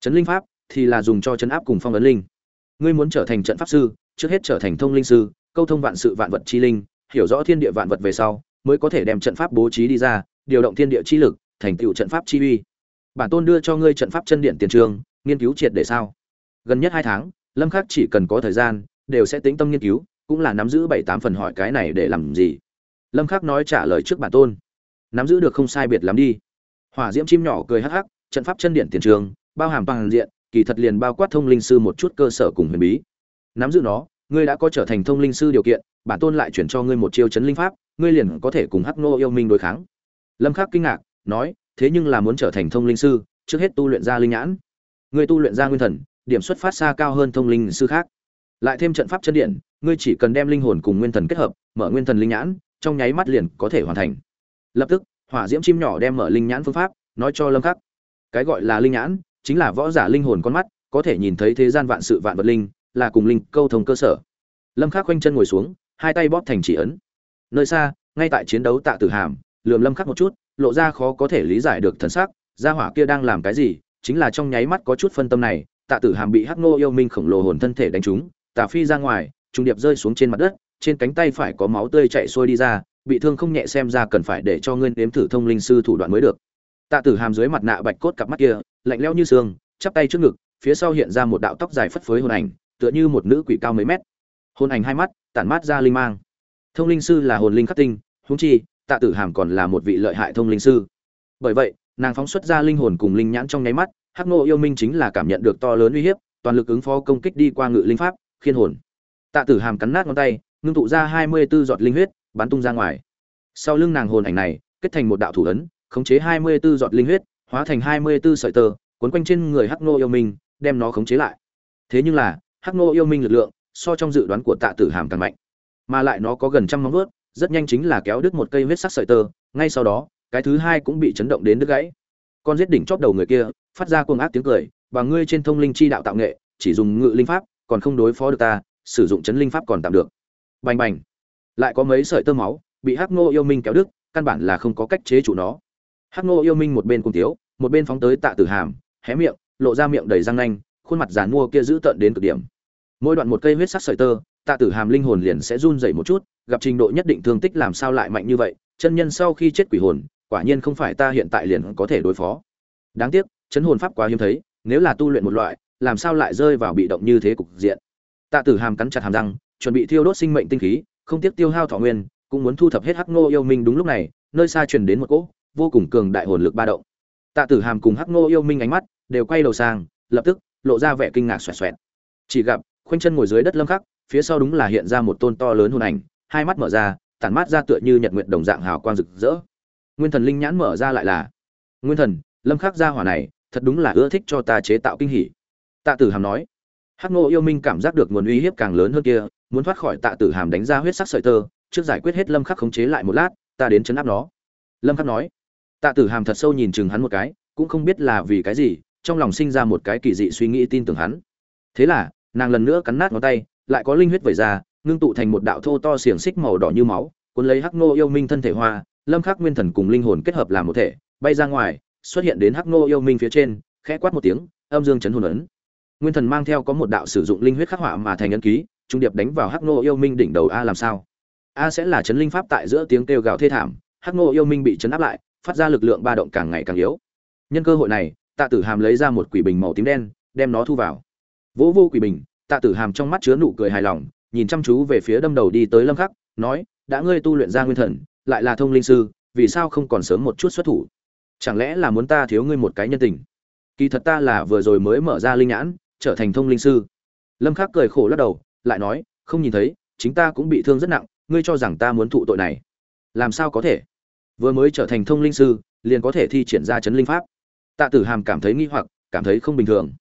Chấn linh pháp thì là dùng cho chấn áp cùng phong ấn linh. Ngươi muốn trở thành trận pháp sư, trước hết trở thành thông linh sư, câu thông vạn sự vạn vật chi linh, hiểu rõ thiên địa vạn vật về sau, mới có thể đem trận pháp bố trí đi ra, điều động thiên địa chi lực, thành tựu trận pháp chi uy. Bản tôn đưa cho ngươi trận pháp chân điện tiền trường nghiên cứu triệt để sao? Gần nhất hai tháng, lâm khắc chỉ cần có thời gian, đều sẽ tĩnh tâm nghiên cứu, cũng là nắm giữ bảy tám phần hỏi cái này để làm gì. Lâm khắc nói trả lời trước bản tôn. Nắm giữ được không sai biệt lắm đi. Hỏa diễm chim nhỏ cười hắc hắc, trận pháp chân điện tiền trường, bao hàm toàn diện, kỳ thật liền bao quát thông linh sư một chút cơ sở cùng huyền bí. Nắm giữ nó, ngươi đã có trở thành thông linh sư điều kiện, bản tôn lại chuyển cho ngươi một chiêu chấn linh pháp, ngươi liền có thể cùng hắc nô yêu minh đối kháng. Lâm khắc kinh ngạc, nói, thế nhưng là muốn trở thành thông linh sư, trước hết tu luyện ra linh nhãn ngươi tu luyện ra nguyên thần, điểm xuất phát xa cao hơn thông linh sư khác. Lại thêm trận pháp chân điện, ngươi chỉ cần đem linh hồn cùng nguyên thần kết hợp, mở nguyên thần linh nhãn, trong nháy mắt liền có thể hoàn thành. Lập tức, hỏa diễm chim nhỏ đem mở linh nhãn phương pháp, nói cho lâm khắc. Cái gọi là linh nhãn, chính là võ giả linh hồn con mắt, có thể nhìn thấy thế gian vạn sự vạn vật linh, là cùng linh câu thông cơ sở. Lâm khắc quanh chân ngồi xuống, hai tay bóp thành chỉ ấn. Nơi xa, ngay tại chiến đấu tạ tử hàm, lườm lâm khắc một chút, lộ ra khó có thể lý giải được thần sắc, gia hỏa kia đang làm cái gì chính là trong nháy mắt có chút phân tâm này, tạ tử hàm bị hắc ngô yêu minh khổng lồ hồn thân thể đánh trúng, tà phi ra ngoài trung điệp rơi xuống trên mặt đất, trên cánh tay phải có máu tươi chảy xuôi đi ra, bị thương không nhẹ xem ra cần phải để cho ngươi nếm thử thông linh sư thủ đoạn mới được. Tạ tử hàm dưới mặt nạ bạch cốt cặp mắt kia, lạnh lẽo như xương, chắp tay trước ngực, phía sau hiện ra một đạo tóc dài phất phới hồn ảnh, tựa như một nữ quỷ cao mấy mét. Hồn ảnh hai mắt, tản mát ra linh mang. Thông linh sư là hồn linh khắc tinh húng chi, tạ tử hàm còn là một vị lợi hại thông linh sư. Bởi vậy nàng phóng xuất ra linh hồn cùng linh nhãn trong nháy mắt, hắc Nô yêu minh chính là cảm nhận được to lớn uy hiếp, toàn lực ứng phó công kích đi qua ngự linh pháp, khiên hồn. Tạ tử hàm cắn nát ngón tay, ngưng tụ ra hai mươi 24 giọt linh huyết, bắn tung ra ngoài. Sau lưng nàng hồn ảnh này, kết thành một đạo thủ ấn, khống chế hai mươi 24 giọt linh huyết, hóa thành hai mươi 24 sợi tơ, cuốn quanh trên người hắc nô yêu minh, đem nó khống chế lại. Thế nhưng là, hắc nô yêu minh lực lượng, so trong dự đoán của tạ tử hàm càng mạnh. Mà lại nó có gần trăm móng vuốt, rất nhanh chính là kéo đứt một cây huyết sắc sợi tơ, ngay sau đó cái thứ hai cũng bị chấn động đến đứt gãy. Con giết đỉnh chóp đầu người kia, phát ra cuồng ác tiếng cười, và ngươi trên thông linh chi đạo tạo nghệ, chỉ dùng ngự linh pháp, còn không đối phó được ta, sử dụng chấn linh pháp còn tạm được. Bành bành. Lại có mấy sợi tơ máu, bị hắc ngô yêu minh kéo đứt, căn bản là không có cách chế chủ nó. Hắc ngô yêu minh một bên cùng tiếu, một bên phóng tới tạ tử hàm, hé miệng, lộ ra miệng đầy răng nanh, khuôn mặt giàn mua kia giữ tợn đến cực điểm. Mỗi đoạn một cây huyết sắc sợi tơ, tạ tử hàm linh hồn liền sẽ run rẩy một chút, gặp trình độ nhất định thương tích làm sao lại mạnh như vậy, chân nhân sau khi chết quỷ hồn quả nhiên không phải ta hiện tại liền có thể đối phó. Đáng tiếc, chấn hồn pháp quá hiếm thấy, nếu là tu luyện một loại, làm sao lại rơi vào bị động như thế cục diện? Tạ tử hàm cắn chặt hàm răng, chuẩn bị thiêu đốt sinh mệnh tinh khí, không tiếc tiêu hao thọ nguyên, cũng muốn thu thập hết hắc ngô yêu minh đúng lúc này, nơi xa truyền đến một cỗ vô cùng cường đại hồn lực ba động. Tạ tử hàm cùng hắc ngô yêu minh ánh mắt đều quay đầu sang, lập tức lộ ra vẻ kinh ngạc xoẹt xoẹt. Chỉ gặp, khoanh chân ngồi dưới đất lâm khắc, phía sau đúng là hiện ra một tôn to lớn hồn ảnh, hai mắt mở ra, tản mát ra tựa như nhật nguyện đồng dạng hào quang rực rỡ nguyên thần linh nhãn mở ra lại là, nguyên thần, lâm khắc gia hỏa này, thật đúng là ưa thích cho ta chế tạo kinh hỉ. Tạ tử hàm nói, hắc ngô yêu minh cảm giác được nguồn uy hiếp càng lớn hơn kia, muốn thoát khỏi tạ tử hàm đánh ra huyết sắc sợi tơ, trước giải quyết hết lâm khắc khống chế lại một lát, ta đến chấn áp nó. Lâm khắc nói, tạ tử hàm thật sâu nhìn chừng hắn một cái, cũng không biết là vì cái gì, trong lòng sinh ra một cái kỳ dị suy nghĩ tin tưởng hắn. Thế là, nàng lần nữa cắn nát ngón tay, lại có linh huyết vẩy ra, ngưng tụ thành một đạo thô to xiềng xích màu đỏ như máu, cuốn lấy hắc Ngô yêu minh thân thể hoa lâm khắc nguyên thần cùng linh hồn kết hợp làm một thể, bay ra ngoài, xuất hiện đến hắc nô yêu minh phía trên, khẽ quát một tiếng, âm dương chấn hồn ấn. Nguyên thần mang theo có một đạo sử dụng linh huyết khắc họa mà thành ấn ký, trung điệp đánh vào hắc nô yêu minh đỉnh đầu a làm sao? A sẽ là chấn linh pháp tại giữa tiếng kêu gào thê thảm, hắc nô yêu minh bị chấn áp lại, phát ra lực lượng ba động càng ngày càng yếu. Nhân cơ hội này, tạ tử hàm lấy ra một quỷ bình màu tím đen, đem nó thu vào. Vỗ vô quỷ bình, tạ tử hàm trong mắt chứa nụ cười hài lòng, nhìn chăm chú về phía đâm đầu đi tới lâm khắc, nói, đã ngươi tu luyện ra nguyên thần lại là thông linh sư, vì sao không còn sớm một chút xuất thủ? Chẳng lẽ là muốn ta thiếu ngươi một cái nhân tình? Kỳ thật ta là vừa rồi mới mở ra linh nhãn, trở thành thông linh sư. Lâm khắc cười khổ lắc đầu, lại nói, không nhìn thấy, chính ta cũng bị thương rất nặng, ngươi cho rằng ta muốn thụ tội này. Làm sao có thể? Vừa mới trở thành thông linh sư, liền có thể thi triển ra chấn linh pháp. Tạ tử hàm cảm thấy nghi hoặc, cảm thấy không bình thường.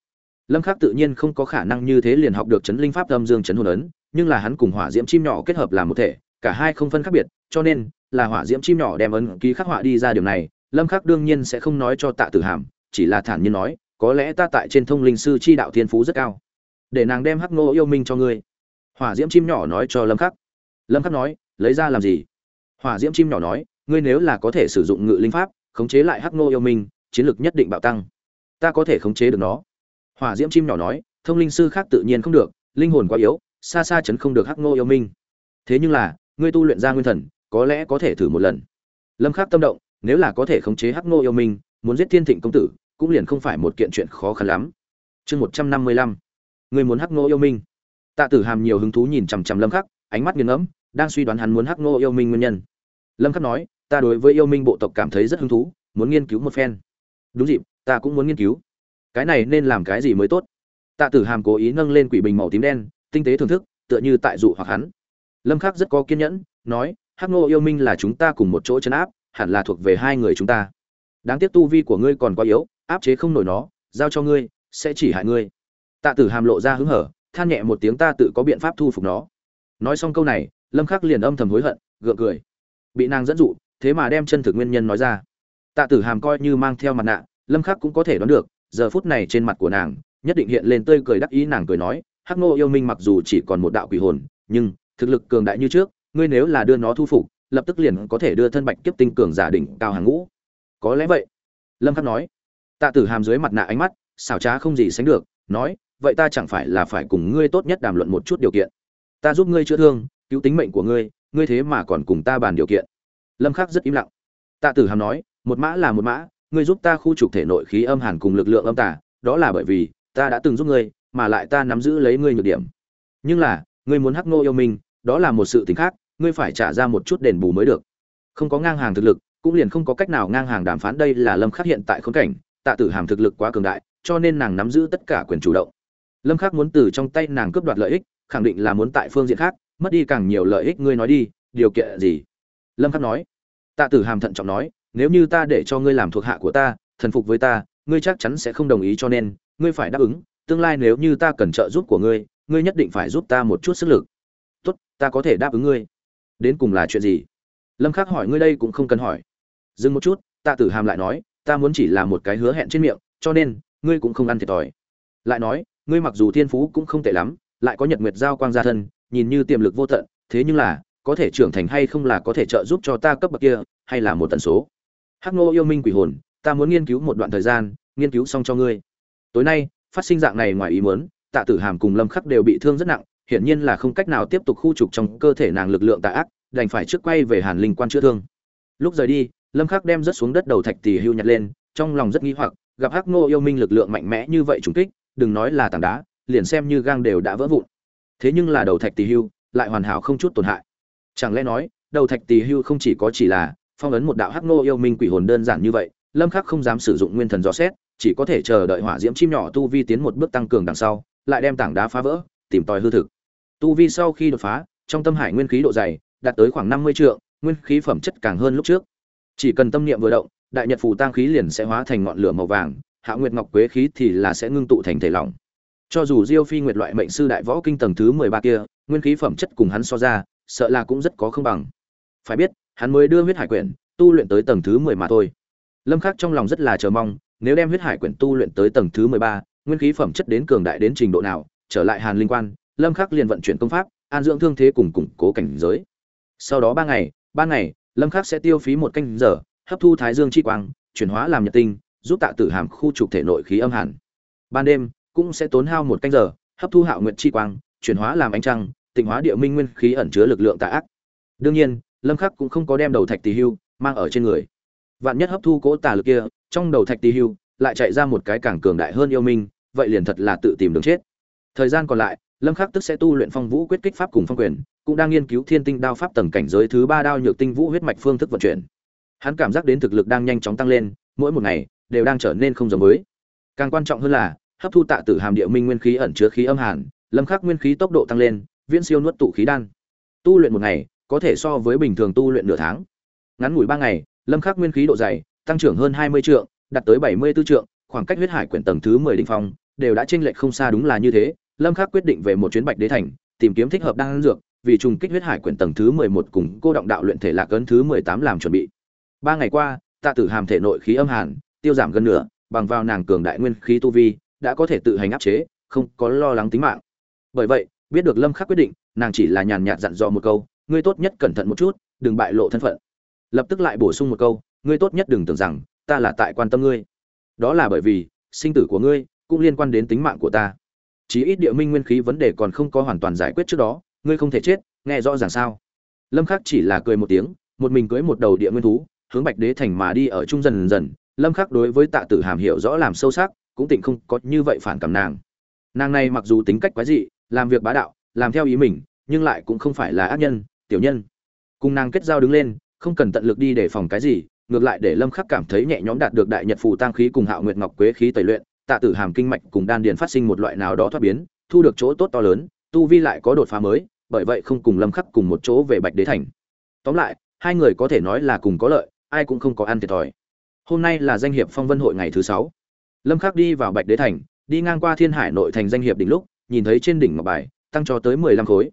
Lâm khắc tự nhiên không có khả năng như thế liền học được chấn linh pháp âm dương chấn hồn ấn, nhưng là hắn cùng hỏa diễm chim nhỏ kết hợp làm một thể cả hai không phân khác biệt, cho nên là hỏa diễm chim nhỏ đem ấn ký khắc họa đi ra điều này, lâm khắc đương nhiên sẽ không nói cho tạ tử hàm, chỉ là thản nhiên nói, có lẽ ta tại trên thông linh sư chi đạo thiên phú rất cao, để nàng đem hắc nô yêu minh cho ngươi. Hỏa diễm chim nhỏ nói cho lâm khắc. Lâm khắc nói, lấy ra làm gì? Hỏa diễm chim nhỏ nói, ngươi nếu là có thể sử dụng ngự linh pháp, khống chế lại hắc nô yêu minh, chiến lược nhất định bạo tăng. Ta có thể khống chế được nó. Hỏa diễm chim nhỏ nói, thông linh sư khác tự nhiên không được, linh hồn quá yếu, xa xa chấn không được hắc nô yêu minh. Thế nhưng là ngươi tu luyện ra nguyên thần, có lẽ có thể thử một lần. Lâm khắc tâm động, nếu là có thể khống chế hắc nô yêu minh, muốn giết thiên thịnh công tử, cũng liền không phải một kiện chuyện khó khăn lắm. Chương một trăm năm mươi lăm. Ngươi muốn hắc nô yêu minh. Tạ tử hàm nhiều hứng thú nhìn chằm chằm lâm khắc, ánh mắt nghiêng ngẫm, đang suy đoán hắn muốn hắc nô yêu minh nguyên nhân. Lâm khắc nói, ta đối với yêu minh bộ tộc cảm thấy rất hứng thú, muốn nghiên cứu một phen. Đúng dịp, ta cũng muốn nghiên cứu. Cái này nên làm cái gì mới tốt? Tạ tử hàm cố ý nâng lên quỷ bình màu tím đen, tinh tế thưởng thức, tựa như tại dụ hoặc hắn lâm khắc rất có kiên nhẫn, nói, hắc ngô yêu minh là chúng ta cùng một chỗ chấn áp, hẳn là thuộc về hai người chúng ta. Đáng tiếc tu vi của ngươi còn quá yếu, áp chế không nổi nó, giao cho ngươi, sẽ chỉ hại ngươi. Tạ tử hàm lộ ra hứng hở, than nhẹ một tiếng ta tự có biện pháp thu phục nó. Nói xong câu này, lâm khắc liền âm thầm hối hận, gượng cười. Bị nàng dẫn dụ, thế mà đem chân thực nguyên nhân nói ra. Tạ tử hàm coi như mang theo mặt nạ, lâm khắc cũng có thể đoán được, giờ phút này trên mặt của nàng, nhất định hiện lên tươi cười đắc ý nàng cười nói, hắc ngô yêu minh mặc dù chỉ còn một đạo quỷ hồn, nhưng thực lực cường đại như trước, ngươi nếu là đưa nó thu phục, lập tức liền có thể đưa thân bạch kiếp tinh cường giả đỉnh cao hàng ngũ. Có lẽ vậy. Lâm khắc nói. Tạ tử hàm dưới mặt nạ ánh mắt, xảo trá không gì sánh được, nói, vậy ta chẳng phải là phải cùng ngươi tốt nhất đàm luận một chút điều kiện. Ta giúp ngươi chữa thương, cứu tính mệnh của ngươi ngươi thế mà còn cùng ta bàn điều kiện. Lâm khắc rất im lặng. Tạ tử hàm nói, một mã là một mã, ngươi giúp ta khu trục thể nội khí âm hàn cùng lực lượng âm tà, đó là bởi vì ta đã từng giúp ngươi, mà lại ta nắm giữ lấy ngươi nhược điểm. Nhưng là, ngươi muốn hắc nô yêu minh đó là một sự tình khác, ngươi phải trả ra một chút đền bù mới được. Không có ngang hàng thực lực, cũng liền không có cách nào ngang hàng đàm phán đây là lâm khắc hiện tại khốn cảnh, tạ tử hàm thực lực quá cường đại, cho nên nàng nắm giữ tất cả quyền chủ động. Lâm khắc muốn từ trong tay nàng cướp đoạt lợi ích, khẳng định là muốn tại phương diện khác, mất đi càng nhiều lợi ích ngươi nói đi, điều kiện gì? Lâm khắc nói. Tạ tử hàm thận trọng nói, nếu như ta để cho ngươi làm thuộc hạ của ta, thần phục với ta, ngươi chắc chắn sẽ không đồng ý cho nên, ngươi phải đáp ứng, tương lai nếu như ta cần trợ giúp của ngươi ngươi nhất định phải giúp ta một chút sức lực tốt, ta có thể đáp ứng ngươi. Đến cùng là chuyện gì? Lâm khắc hỏi, ngươi đây cũng không cần hỏi. Dừng một chút, tạ tử hàm lại nói, ta muốn chỉ là một cái hứa hẹn trên miệng, cho nên, ngươi cũng không ăn thiệt thòi. Lại nói, ngươi mặc dù thiên phú cũng không tệ lắm, lại có nhật nguyệt giao quang gia thân, nhìn như tiềm lực vô tận, thế nhưng là, có thể trưởng thành hay không là có thể trợ giúp cho ta cấp bậc kia, hay là một tần số? Hắc nô yêu minh quỷ hồn, ta muốn nghiên cứu một đoạn thời gian, nghiên cứu xong cho ngươi. Tối nay, phát sinh dạng này ngoài ý muốn, tạ tử hàm cùng lâm khắc đều bị thương rất nặng hiển nhiên là không cách nào tiếp tục khu trục trong cơ thể nàng lực lượng tà ác, đành phải trước quay về hàn linh quan chữa thương. Lúc rời đi, lâm khắc đem rất xuống đất đầu thạch tỷ hưu nhặt lên, trong lòng rất nghi hoặc, gặp hắc nô yêu minh lực lượng mạnh mẽ như vậy trùng kích, đừng nói là tảng đá, liền xem như gang đều đã vỡ vụn. Thế nhưng là đầu thạch tỷ hưu lại hoàn hảo không chút tổn hại. Chẳng lẽ nói, đầu thạch tỷ hưu không chỉ có chỉ là phong ấn một đạo hắc nô yêu minh quỷ hồn đơn giản như vậy, lâm khắc không dám sử dụng nguyên thần dò xét, chỉ có thể chờ đợi hỏa diễm chim nhỏ tu vi tiến một bước tăng cường đằng sau, lại đem tảng đá phá vỡ, tìm tòi hư thực tu vi sau khi đột phá, trong tâm hải nguyên khí độ dày, đạt tới khoảng 50 trượng, nguyên khí phẩm chất càng hơn lúc trước. Chỉ cần tâm niệm vừa động, đại nhật phù tăng khí liền sẽ hóa thành ngọn lửa màu vàng, hạ nguyệt ngọc quế khí thì là sẽ ngưng tụ thành thể lỏng. Cho dù diêu phi nguyệt loại mệnh sư đại võ kinh tầng thứ mười ba kia, nguyên khí phẩm chất cùng hắn so ra, sợ là cũng rất có không bằng. Phải biết, hắn mới đưa huyết hải quyển, tu luyện tới tầng thứ mười mà thôi. Lâm khắc trong lòng rất là chờ mong, nếu đem huyết hải quyển tu luyện tới tầng thứ mười ba, nguyên khí phẩm chất đến cường đại đến trình độ nào, trở lại hàn linh quan lâm khắc liền vận chuyển công pháp, an dưỡng thương thế cùng củng cố cảnh giới. Sau đó ba ngày ba ngày, lâm khắc sẽ tiêu phí một canh giờ, hấp thu thái dương chi quang, chuyển hóa làm nhật tinh, giúp tạ tử hàm khu trục thể nội khí âm hàn. Ban đêm, cũng sẽ tốn hao một canh giờ, hấp thu hạo nguyệt chi quang, chuyển hóa làm ánh trăng, tịnh hóa địa minh nguyên khí ẩn chứa lực lượng tà ác. Đương nhiên, lâm khắc cũng không có đem đầu thạch tỳ hưu mang ở trên người. Vạn nhất hấp thu cỗ tà lực kia, trong đầu thạch tỳ hưu lại chạy ra một cái càng cường đại hơn yêu minh, vậy liền thật là tự tìm đường chết. Thời gian còn lại lâm khắc tức sẽ tu luyện phong vũ quyết kích pháp cùng phong quyền, cũng đang nghiên cứu thiên tinh đao pháp tầng cảnh giới thứ ba đao nhược tinh vũ huyết mạch phương thức vận chuyển. Hắn cảm giác đến thực lực đang nhanh chóng tăng lên, mỗi một ngày đều đang trở nên không giống mới. Càng quan trọng hơn là, hấp thu tạ tử hàm địa minh nguyên khí ẩn chứa khí âm hàn, lâm khắc nguyên khí tốc độ tăng lên, viễn siêu nuốt tụ khí đan. Tu luyện một ngày, có thể so với bình thường tu luyện nửa tháng. Ngắn ngủi ba ngày, lâm khắc nguyên khí độ dày, tăng trưởng hơn 20 trượng, đạt tới 74 trượng, khoảng cách huyết hải quyển tầng thứ 10 đỉnh phong, đều đã chênh lệch không xa đúng là như thế lâm khắc quyết định về một chuyến bạch đế thành, tìm kiếm thích hợp đan dược, vì trùng kích huyết hải quyển tầng thứ 11 cùng cô động đạo luyện thể lạc ấn thứ 18 làm chuẩn bị. Ba ngày qua, tạ tử hàm thể nội khí âm hàn, tiêu giảm gần nửa, bằng vào nàng cường đại nguyên khí tu vi, đã có thể tự hành áp chế, không có lo lắng tính mạng. Bởi vậy, biết được lâm khắc quyết định, nàng chỉ là nhàn nhạt dặn dò một câu, ngươi tốt nhất cẩn thận một chút, đừng bại lộ thân phận. Lập tức lại bổ sung một câu, ngươi tốt nhất đừng tưởng rằng, ta là tại quan tâm ngươi. Đó là bởi vì, sinh tử của ngươi cũng liên quan đến tính mạng của ta chí ít địa minh nguyên khí vấn đề còn không có hoàn toàn giải quyết trước đó, ngươi không thể chết, nghe rõ ràng sao? Lâm khắc chỉ là cười một tiếng, một mình cưới một đầu địa nguyên thú, hướng bạch đế thành mà đi ở trung dần dần. Lâm khắc đối với tạ tử hàm hiểu rõ làm sâu sắc, cũng tỉnh không có như vậy phản cảm nàng. Nàng này mặc dù tính cách quái dị, làm việc bá đạo, làm theo ý mình, nhưng lại cũng không phải là ác nhân, tiểu nhân. Cùng nàng kết giao đứng lên, không cần tận lực đi để phòng cái gì, ngược lại để lâm khắc cảm thấy nhẹ nhõm đạt được đại nhật phù tăng khí cùng hạo nguyệt ngọc quế khí tẩy luyện tạ tử hàm kinh mạch cùng đan điền phát sinh một loại nào đó thoát biến, thu được chỗ tốt to lớn, tu vi lại có đột phá mới, bởi vậy không cùng lâm khắc cùng một chỗ về bạch đế thành. Tóm lại, hai người có thể nói là cùng có lợi, ai cũng không có ăn thiệt thòi. Hôm nay là danh hiệp phong vân hội ngày thứ sáu. Lâm khắc đi vào bạch đế thành, đi ngang qua thiên hải nội thành danh hiệp đỉnh lúc, nhìn thấy trên đỉnh ngọc bài, tăng cho tới 15 khối.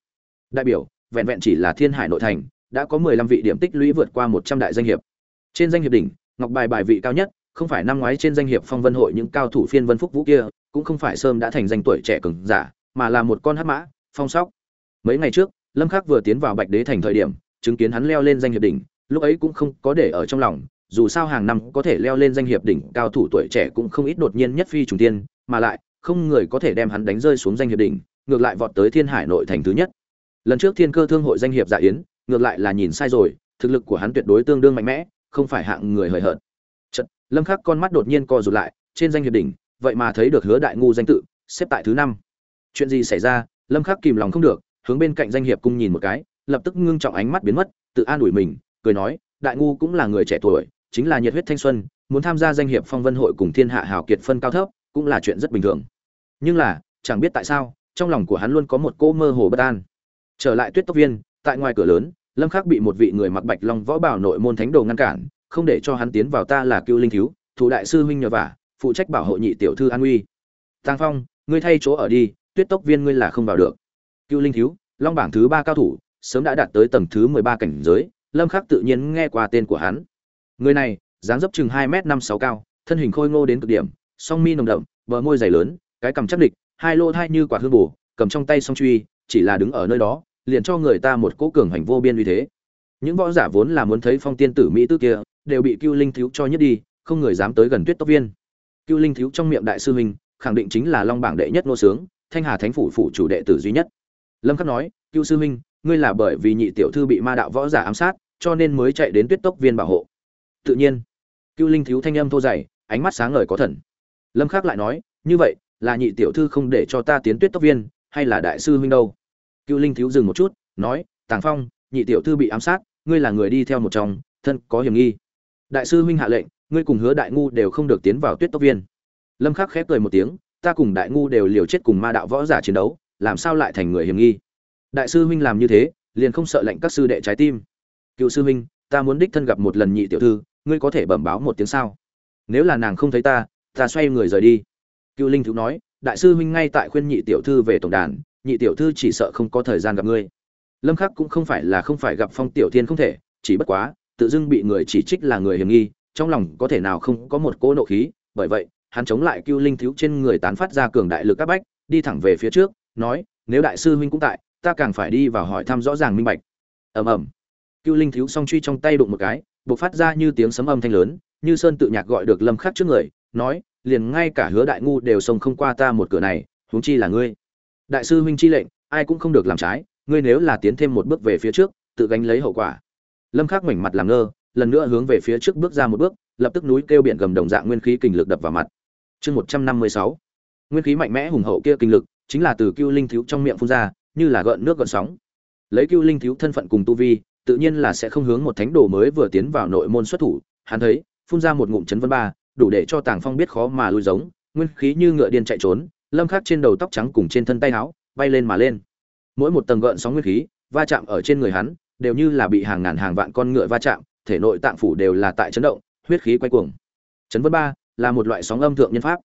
Đại biểu, vẹn vẹn chỉ là thiên hải nội thành, đã có 15 vị điểm tích lũy vượt qua 100 đại danh hiệp. Trên danh hiệp đỉnh, ngọc bài bài vị cao nhất không phải năm ngoái trên danh hiệp phong vân hội những cao thủ phiên vân phúc vũ kia, cũng không phải sớm đã thành danh tuổi trẻ cường giả, mà là một con hắc mã, phong sóc. Mấy ngày trước, lâm khắc vừa tiến vào bạch đế thành thời điểm, chứng kiến hắn leo lên danh hiệp đỉnh, lúc ấy cũng không có để ở trong lòng, dù sao hàng năm có thể leo lên danh hiệp đỉnh, cao thủ tuổi trẻ cũng không ít đột nhiên nhất phi trùng tiên, mà lại, không người có thể đem hắn đánh rơi xuống danh hiệp đỉnh, ngược lại vọt tới thiên hải nội thành thứ nhất. Lần trước thiên cơ thương hội danh hiệp dạ yến, ngược lại là nhìn sai rồi, thực lực của hắn tuyệt đối tương đương mạnh mẽ, không phải hạng người hời hợt lâm khắc con mắt đột nhiên co rụt lại, trên danh hiệp đỉnh, vậy mà thấy được hứa đại ngu danh tự, xếp tại thứ năm. Chuyện gì xảy ra? Lâm khắc kìm lòng không được, hướng bên cạnh danh hiệp cung nhìn một cái, lập tức ngưng trọng ánh mắt biến mất, tự an ủi mình, cười nói, đại ngu cũng là người trẻ tuổi, chính là nhiệt huyết thanh xuân, muốn tham gia danh hiệp phong vân hội cùng thiên hạ hào kiệt phân cao thấp, cũng là chuyện rất bình thường. Nhưng là, chẳng biết tại sao, trong lòng của hắn luôn có một cô mơ hồ bất an. Trở lại tuyết tốc viên, tại ngoài cửa lớn, lâm khắc bị một vị người mặc bạch long võ bảo nội môn thánh đồ ngăn cản không để cho hắn tiến vào ta là cưu linh thiếu thủ đại sư huynh nhờ vả, phụ trách bảo hộ nhị tiểu thư an uy. Tăng phong, ngươi thay chỗ ở đi, tuyết tốc viên ngươi là không vào được. Cưu linh thiếu long bảng thứ ba cao thủ, sớm đã đạt tới tầng thứ mười ba cảnh giới, lâm khắc tự nhiên nghe qua tên của hắn. Người này, dáng dấp chừng hai m năm sáu cao, thân hình khôi ngô đến cực điểm, song mi nồng đậm, bờ môi dày lớn, cái cằm chắc địch, hai lô thai như quả hương bù, cầm trong tay song truy, chỉ là đứng ở nơi đó, liền cho người ta một cỗ cường hành vô biên uy thế. Những võ giả vốn là muốn thấy phong tiên tử mỹ tư kia đều bị cưu linh thiếu cho nhất đi, không người dám tới gần tuyết tốc viên. Cưu linh thiếu trong miệng đại sư huynh, khẳng định chính là long bảng đệ nhất nô sướng, thanh hà thánh phủ phụ chủ đệ tử duy nhất. Lâm khắc nói, cưu sư huynh, ngươi là bởi vì nhị tiểu thư bị ma đạo võ giả ám sát, cho nên mới chạy đến tuyết tốc viên bảo hộ. Tự nhiên, cưu linh thiếu thanh âm thô dày, ánh mắt sáng ngời có thần. Lâm khắc lại nói, như vậy, là nhị tiểu thư không để cho ta tiến tuyết tốc viên, hay là đại sư huynh đâu? Cưu linh thiếu dừng một chút, nói, tàng phong, nhị tiểu thư bị ám sát, ngươi là người đi theo một trong thân có hiểm nghi đại sư huynh hạ lệnh, ngươi cùng hứa đại ngu đều không được tiến vào tuyết tốc viên. Lâm khắc khép cười một tiếng, ta cùng đại ngu đều liều chết cùng ma đạo võ giả chiến đấu, làm sao lại thành người hiểm nghi? Đại sư huynh làm như thế, liền không sợ lệnh các sư đệ trái tim. Cựu sư huynh, ta muốn đích thân gặp một lần nhị tiểu thư, ngươi có thể bẩm báo một tiếng sao? Nếu là nàng không thấy ta ta xoay người rời đi. Cựu linh thiếu nói, đại sư huynh ngay tại khuyên nhị tiểu thư về tổng đàn, nhị tiểu thư chỉ sợ không có thời gian gặp ngươi. Lâm khắc cũng không phải là không phải gặp phong tiểu thiên không thể, chỉ bất quá tự dưng bị người chỉ trích là người hiểm nghi, trong lòng có thể nào không có một cỗ nộ khí, bởi vậy, hắn chống lại cưu linh thiếu trên người tán phát ra cường đại lực các bách, đi thẳng về phía trước, nói, nếu đại sư huynh cũng tại, ta càng phải đi vào hỏi thăm rõ ràng minh bạch. Ầm ầm. Cưu linh thiếu song truy trong tay đụng một cái, bộc phát ra như tiếng sấm âm thanh lớn, như sơn tự nhạc gọi được lâm khắc trước người, nói, liền ngay cả hứa đại ngu đều xông không qua ta một cửa này, huống chi là ngươi. Đại sư huynh chi lệnh, ai cũng không được làm trái, ngươi nếu là tiến thêm một bước về phía trước, tự gánh lấy hậu quả lâm khắc mảnh mặt làm ngơ, lần nữa hướng về phía trước bước ra một bước, lập tức núi kêu biển gầm đồng dạng nguyên khí kình lực đập vào mặt. Chương 156 nguyên khí mạnh mẽ hùng hậu kia kinh lực, chính là từ cưu linh thiếu trong miệng phun ra, như là gợn nước gợn sóng. Lấy cưu linh thiếu thân phận cùng tu vi, tự nhiên là sẽ không hướng một thánh đồ mới vừa tiến vào nội môn xuất thủ. Hắn thấy, phun ra một ngụm chấn vân ba, đủ để cho tàng phong biết khó mà lui giống, nguyên khí như ngựa điên chạy trốn, lâm khắc trên đầu tóc trắng cùng trên thân tay áo, bay lên mà lên. Mỗi một tầng gợn sóng nguyên khí, va chạm ở trên người hắn đều như là bị hàng ngàn hàng vạn con ngựa va chạm, thể nội tạng phủ đều là tại chấn động, huyết khí quay cuồng. Chấn vân ba là một loại sóng âm thượng nhân pháp.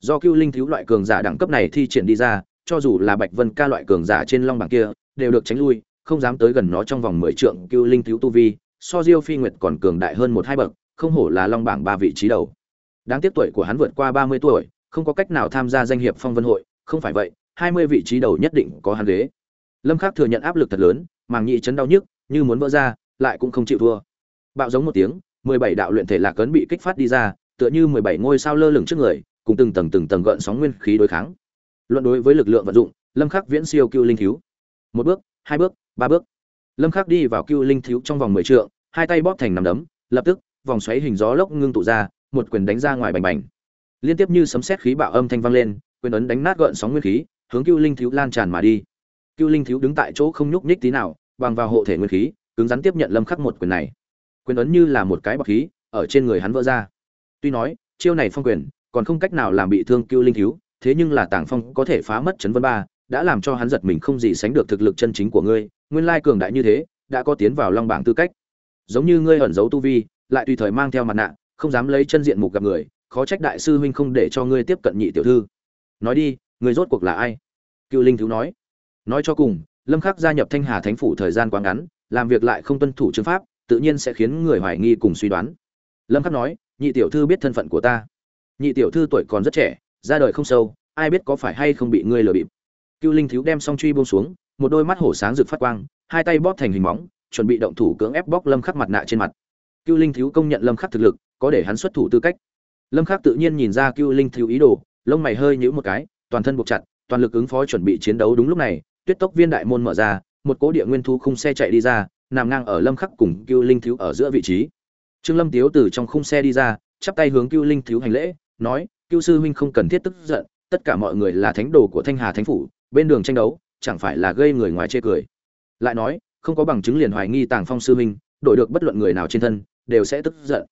Do cưu linh thiếu loại cường giả đẳng cấp này thi triển đi ra, cho dù là bạch vân ca loại cường giả trên long bảng kia, đều được tránh lui, không dám tới gần nó trong vòng mười trượng cưu linh thiếu tu vi, so diêu phi nguyệt còn cường đại hơn một hai bậc, không hổ là long bảng ba vị trí đầu. Đáng tiếc tuổi của hắn vượt qua ba mươi tuổi, không có cách nào tham gia danh hiệp phong vân hội, không phải vậy, hai mươi vị trí đầu nhất định có hắn ghế. Lâm khắc thừa nhận áp lực thật lớn màng nhị chấn đau nhức, như muốn vỡ ra, lại cũng không chịu thua. Bạo giống một tiếng, mười bảy đạo luyện thể lạc cấn bị kích phát đi ra, tựa như mười bảy ngôi sao lơ lửng trước người, cùng từng tầng từng tầng gợn sóng nguyên khí đối kháng. Luận đối với lực lượng vận dụng, lâm khắc viễn siêu cưu linh thiếu. Một bước, hai bước, ba bước. Lâm khắc đi vào cưu linh thiếu trong vòng mười trượng, hai tay bóp thành nắm đấm, lập tức, vòng xoáy hình gió lốc ngưng tụ ra, một quyền đánh ra ngoài bành bành. Liên tiếp như sấm sét khí bạo âm thanh vang lên, quyền ấn đánh nát gợn sóng nguyên khí, hướng cưu linh thiếu lan tràn mà đi. Cưu linh thiếu đứng tại chỗ không nhúc nhích tí nào bằng vào hộ thể nguyên khí, cứng rắn tiếp nhận lâm khắc một quyền này. Quyền ấn như là một cái bọc khí, ở trên người hắn vỡ ra. Tuy nói, chiêu này phong quyền, còn không cách nào làm bị thương cưu linh thiếu thế nhưng là tàng phong có thể phá mất chấn vân ba, đã làm cho hắn giật mình không gì sánh được thực lực chân chính của ngươi, nguyên lai cường đại như thế, đã có tiến vào long bảng tư cách. Giống như ngươi ẩn giấu tu vi, lại tùy thời mang theo mặt nạ, không dám lấy chân diện mục gặp người, khó trách đại sư huynh không để cho ngươi tiếp cận nhị tiểu thư. Nói đi, ngươi rốt cuộc là ai? Cựu linh thiếu nói. Nói cho cùng lâm khắc gia nhập thanh hà thánh phủ thời gian quá ngắn, làm việc lại không tuân thủ chương pháp, tự nhiên sẽ khiến người hoài nghi cùng suy đoán. Lâm khắc nói, nhị tiểu thư biết thân phận của ta. Nhị tiểu thư tuổi còn rất trẻ, ra đời không sâu, ai biết có phải hay không bị ngươi lừa bịp. Cưu linh thiếu đem song truy buông xuống, một đôi mắt hổ sáng rực phát quang, hai tay bóp thành hình móng, chuẩn bị động thủ cưỡng ép bóc lâm khắc mặt nạ trên mặt. Cưu linh thiếu công nhận lâm khắc thực lực, có để hắn xuất thủ tư cách. Lâm khắc tự nhiên nhìn ra Cưu linh thiếu ý đồ, lông mày hơi nhíu một cái, toàn thân buộc chặt, toàn lực ứng phó chuẩn bị chiến đấu đúng lúc này tuyết tốc viên đại môn mở ra, một cố địa nguyên thu khung xe chạy đi ra, nằm ngang ở lâm khắc cùng Cưu linh thiếu ở giữa vị trí. Trương lâm tiếu từ trong khung xe đi ra, chắp tay hướng Cưu linh thiếu hành lễ, nói, Cưu sư huynh không cần thiết tức giận, tất cả mọi người là thánh đồ của thanh hà thánh phủ, bên đường tranh đấu, chẳng phải là gây người ngoài chê cười. Lại nói, không có bằng chứng liền hoài nghi tàng phong sư huynh, đổi được bất luận người nào trên thân, đều sẽ tức giận.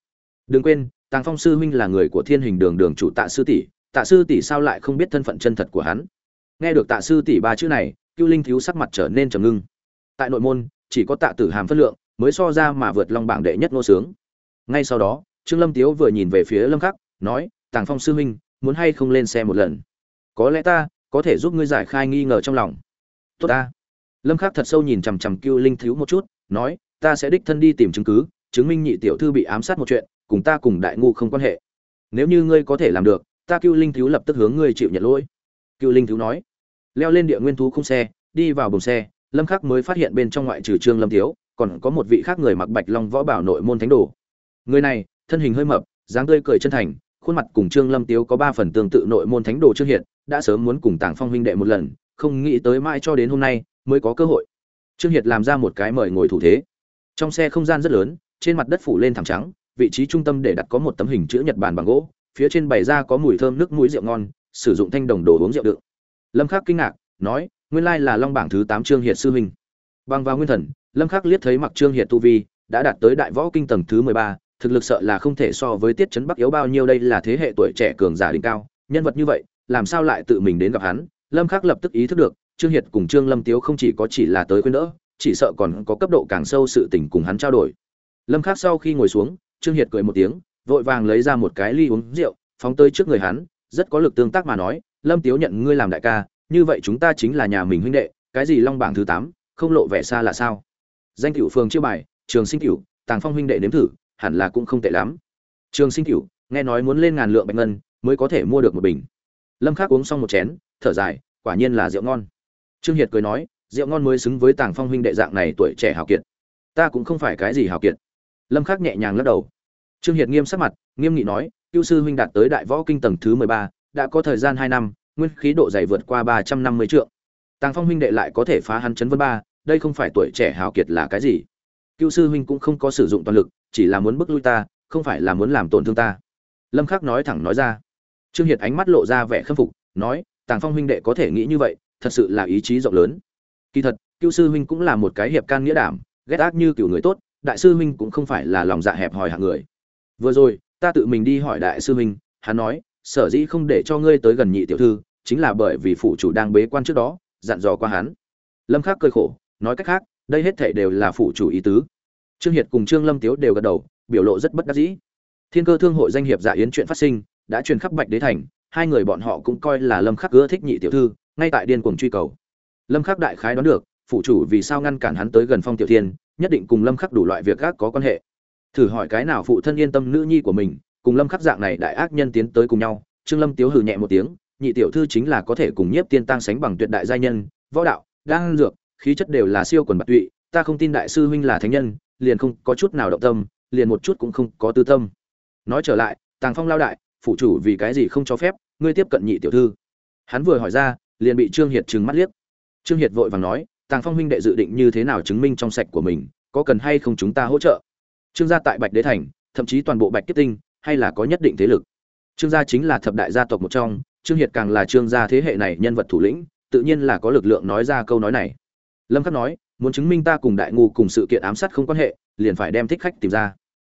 Đừng quên, tàng phong sư huynh là người của thiên hình đường đường chủ tạ sư tỷ, tạ sư tỷ sao lại không biết thân phận chân thật của hắn? Nghe được tạ sư tỷ ba chữ này cưu linh thiếu sắc mặt trở nên trầm ngưng. Tại nội môn, chỉ có tạ tử hàm phân lượng mới so ra mà vượt long bảng đệ nhất nô sướng. Ngay sau đó, trương lâm tiếu vừa nhìn về phía lâm khắc, nói, tàng phong sư huynh, muốn hay không lên xe một lần? Có lẽ ta có thể giúp ngươi giải khai nghi ngờ trong lòng. Tốt ta. Lâm khắc thật sâu nhìn chằm chằm cưu linh thiếu một chút, nói, ta sẽ đích thân đi tìm chứng cứ, chứng minh nhị tiểu thư bị ám sát một chuyện, cùng ta cùng đại ngu không quan hệ. Nếu như ngươi có thể làm được, ta cưu linh thiếu lập tức hướng ngươi chịu nhận lỗi. Cưu linh thiếu nói leo lên địa nguyên thú khung xe, đi vào buồng xe, lâm khắc mới phát hiện bên trong ngoại trừ trương lâm thiếu, còn có một vị khác người mặc bạch long võ bảo nội môn thánh đồ. Người này, thân hình hơi mập, dáng tươi cười chân thành, khuôn mặt cùng trương lâm tiếu có ba phần tương tự nội môn thánh đồ trương hiện, đã sớm muốn cùng tàng phong huynh đệ một lần, không nghĩ tới mãi cho đến hôm nay mới có cơ hội. Trương hiệt làm ra một cái mời ngồi thủ thế. Trong xe không gian rất lớn, trên mặt đất phủ lên thảm trắng, vị trí trung tâm để đặt có một tấm hình chữ nhật bản bằng gỗ, phía trên bày ra có mùi thơm nước mũi rượu ngon, sử dụng thanh đồng đồ uống rượu đựng lâm khắc kinh ngạc nói nguyên lai là long bảng thứ tám trương hiệt sư huynh. Bằng vào nguyên thần lâm khắc liếc thấy mặc trương hiệt tu vi đã đạt tới đại võ kinh tầng thứ mười ba, thực lực sợ là không thể so với tiết chấn bắc yếu bao nhiêu đây là thế hệ tuổi trẻ cường giả đỉnh cao nhân vật như vậy làm sao lại tự mình đến gặp hắn? Lâm khắc lập tức ý thức được trương hiệt cùng trương lâm tiếu không chỉ có chỉ là tới khuyên đỡ chỉ sợ còn có cấp độ càng sâu sự tình cùng hắn trao đổi. Lâm khắc sau khi ngồi xuống trương hiệt cười một tiếng vội vàng lấy ra một cái ly uống rượu phóng tới trước người hắn rất có lực tương tác mà nói lâm tiếu nhận ngươi làm đại ca như vậy chúng ta chính là nhà mình huynh đệ cái gì long bảng thứ tám, không lộ vẻ xa là sao? Danh cửu phường chiêu bài trường sinh cửu tàng phong huynh đệ nếm thử hẳn là cũng không tệ lắm. Trường sinh cửu nghe nói muốn lên ngàn lượng bạch ngân mới có thể mua được một bình. Lâm khắc uống xong một chén thở dài quả nhiên là rượu ngon. Trương hiệt cười nói rượu ngon mới xứng với tàng phong huynh đệ dạng này tuổi trẻ hào kiệt. Ta cũng không phải cái gì hào kiệt. Lâm khắc nhẹ nhàng lắc đầu. Trương hiệt nghiêm sắc mặt nghiêm nghị nói cưu sư huynh đạt tới đại võ kinh tầng thứ 13, đã có thời gian 2 năm, nguyên khí độ dày vượt qua 350 trượng. Tàng phong huynh đệ lại có thể phá hắn chấn vân ba, đây không phải tuổi trẻ hào kiệt là cái gì? Cựu sư huynh cũng không có sử dụng toàn lực, chỉ là muốn bức lui ta, không phải là muốn làm tổn thương ta. Lâm khắc nói thẳng nói ra. Trương hiệt ánh mắt lộ ra vẻ khâm phục, nói, tàng phong huynh đệ có thể nghĩ như vậy, thật sự là ý chí rộng lớn. Kỳ thật, cựu sư huynh cũng là một cái hiệp can nghĩa đảm, ghét ác như cựu người tốt, đại sư huynh cũng không phải là lòng dạ hẹp hòi hạng người. Vừa rồi, ta tự mình đi hỏi đại sư huynh, hắn nói sở dĩ không để cho ngươi tới gần nhị tiểu thư, chính là bởi vì phụ chủ đang bế quan trước đó, dặn dò qua hắn. Lâm khắc cơi khổ, nói cách khác, đây hết thảy đều là phụ chủ ý tứ. Trương hiệt cùng trương lâm tiếu đều gật đầu, biểu lộ rất bất đắc dĩ. Thiên cơ thương hội danh hiệp giả yến chuyện phát sinh, đã truyền khắp bạch đế thành, hai người bọn họ cũng coi là lâm khắc ưa thích nhị tiểu thư, ngay tại điên cuồng truy cầu. Lâm khắc đại khái đoán được phụ chủ vì sao ngăn cản hắn tới gần phong tiểu thiên, nhất định cùng lâm khắc đủ loại việc khác có quan hệ. Thử hỏi cái nào phụ thân yên tâm nữ nhi của mình cùng lâm khắc dạng này đại ác nhân tiến tới cùng nhau, trương lâm tiếu hừ nhẹ một tiếng, nhị tiểu thư chính là có thể cùng nhiếp tiên tăng sánh bằng tuyệt đại gia nhân, võ đạo, đan dược, khí chất đều là siêu quần bạc tụy, ta không tin đại sư huynh là thánh nhân, liền không có chút nào động tâm, liền một chút cũng không có tư tâm. Nói trở lại, tàng phong lao đại phụ chủ vì cái gì không cho phép, ngươi tiếp cận nhị tiểu thư. Hắn vừa hỏi ra, liền bị trương hiệt trừng mắt liếc. Trương hiệt vội vàng nói, tàng phong huynh đệ dự định như thế nào chứng minh trong sạch của mình, có cần hay không chúng ta hỗ trợ? Trương gia tại bạch đế thành, thậm chí toàn bộ bạch kết tinh hay là có nhất định thế lực. Trương gia chính là thập đại gia tộc một trong, trương hiệt càng là trương gia thế hệ này nhân vật thủ lĩnh, tự nhiên là có lực lượng nói ra câu nói này. Lâm khắc nói, muốn chứng minh ta cùng đại ngu cùng sự kiện ám sát không quan hệ, liền phải đem thích khách tìm ra.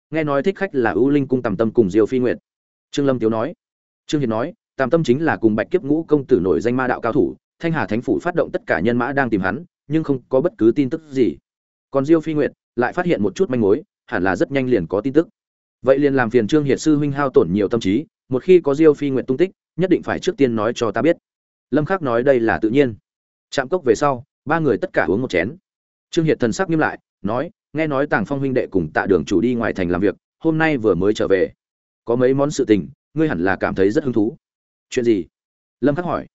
Nghe nói thích khách là ưu linh cung tầm tâm cùng diêu phi nguyệt. Trương lâm tiếu nói, trương hiệt nói, tam tâm chính là cùng bạch kiếp ngũ công tử nổi danh ma đạo cao thủ, thanh hà thánh phủ phát động tất cả nhân mã đang tìm hắn, nhưng không có bất cứ tin tức gì. Còn diêu phi nguyệt lại phát hiện một chút manh mối, hẳn là rất nhanh liền có tin tức vậy liền làm phiền trương hiệt sư huynh hao tổn nhiều tâm trí, một khi có diêu phi nguyện tung tích, nhất định phải trước tiên nói cho ta biết. Lâm khắc nói đây là tự nhiên. Chạm cốc về sau, ba người tất cả uống một chén. Trương hiệt thần sắc nghiêm lại, nói, nghe nói tàng phong huynh đệ cùng tạ đường chủ đi ngoài thành làm việc, hôm nay vừa mới trở về. Có mấy món sự tình, ngươi hẳn là cảm thấy rất hứng thú. Chuyện gì? Lâm khắc hỏi.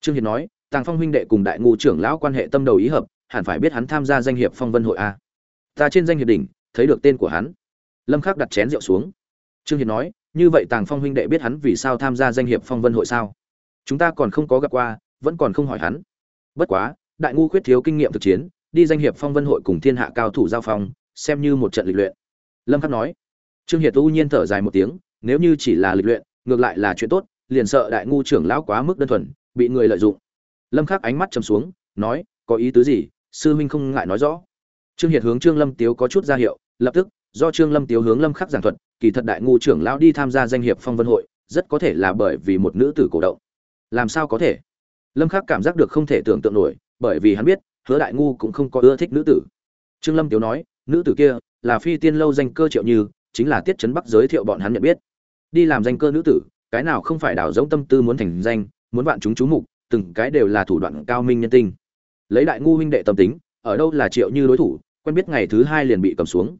Trương hiệt nói, tàng phong huynh đệ cùng đại ngu trưởng lão quan hệ tâm đầu ý hợp, hẳn phải biết hắn tham gia danh hiệp phong vân hội a. Ta trên danh hiệp đỉnh, thấy được tên của hắn lâm khắc đặt chén rượu xuống. Trương Hiền nói, như vậy tàng phong huynh đệ biết hắn vì sao tham gia danh hiệp phong vân hội sao? Chúng ta còn không có gặp qua, vẫn còn không hỏi hắn. Bất quá, đại ngu khuyết thiếu kinh nghiệm thực chiến, đi danh hiệp phong vân hội cùng thiên hạ cao thủ giao phong, xem như một trận lịch luyện. Lâm khắc nói. Trương hiệt u nhiên thở dài một tiếng, nếu như chỉ là lịch luyện, ngược lại là chuyện tốt, liền sợ đại ngu trưởng lão quá mức đơn thuần, bị người lợi dụng. Lâm khắc ánh mắt trầm xuống, nói, có ý tứ gì? Sư huynh không ngại nói rõ. Trương hiệt hướng trương lâm tiếu có chút ra hiệu, lập tức do trương lâm tiếu hướng lâm khắc giảng thuật, kỳ thật đại ngu trưởng lão đi tham gia danh hiệp phong vân hội, rất có thể là bởi vì một nữ tử cổ động. Làm sao có thể? Lâm khắc cảm giác được không thể tưởng tượng nổi, bởi vì hắn biết, hứa đại ngu cũng không có ưa thích nữ tử. Trương lâm tiếu nói, nữ tử kia là phi tiên lâu danh cơ triệu như, chính là tiết chấn bắc giới thiệu bọn hắn nhận biết. Đi làm danh cơ nữ tử, cái nào không phải đảo giống tâm tư muốn thành danh, muốn vạn chúng chú mục, từng cái đều là thủ đoạn cao minh nhân tinh. Lấy đại ngu huynh đệ tâm tính, ở đâu là triệu như đối thủ, quen biết ngày thứ hai liền bị cầm xuống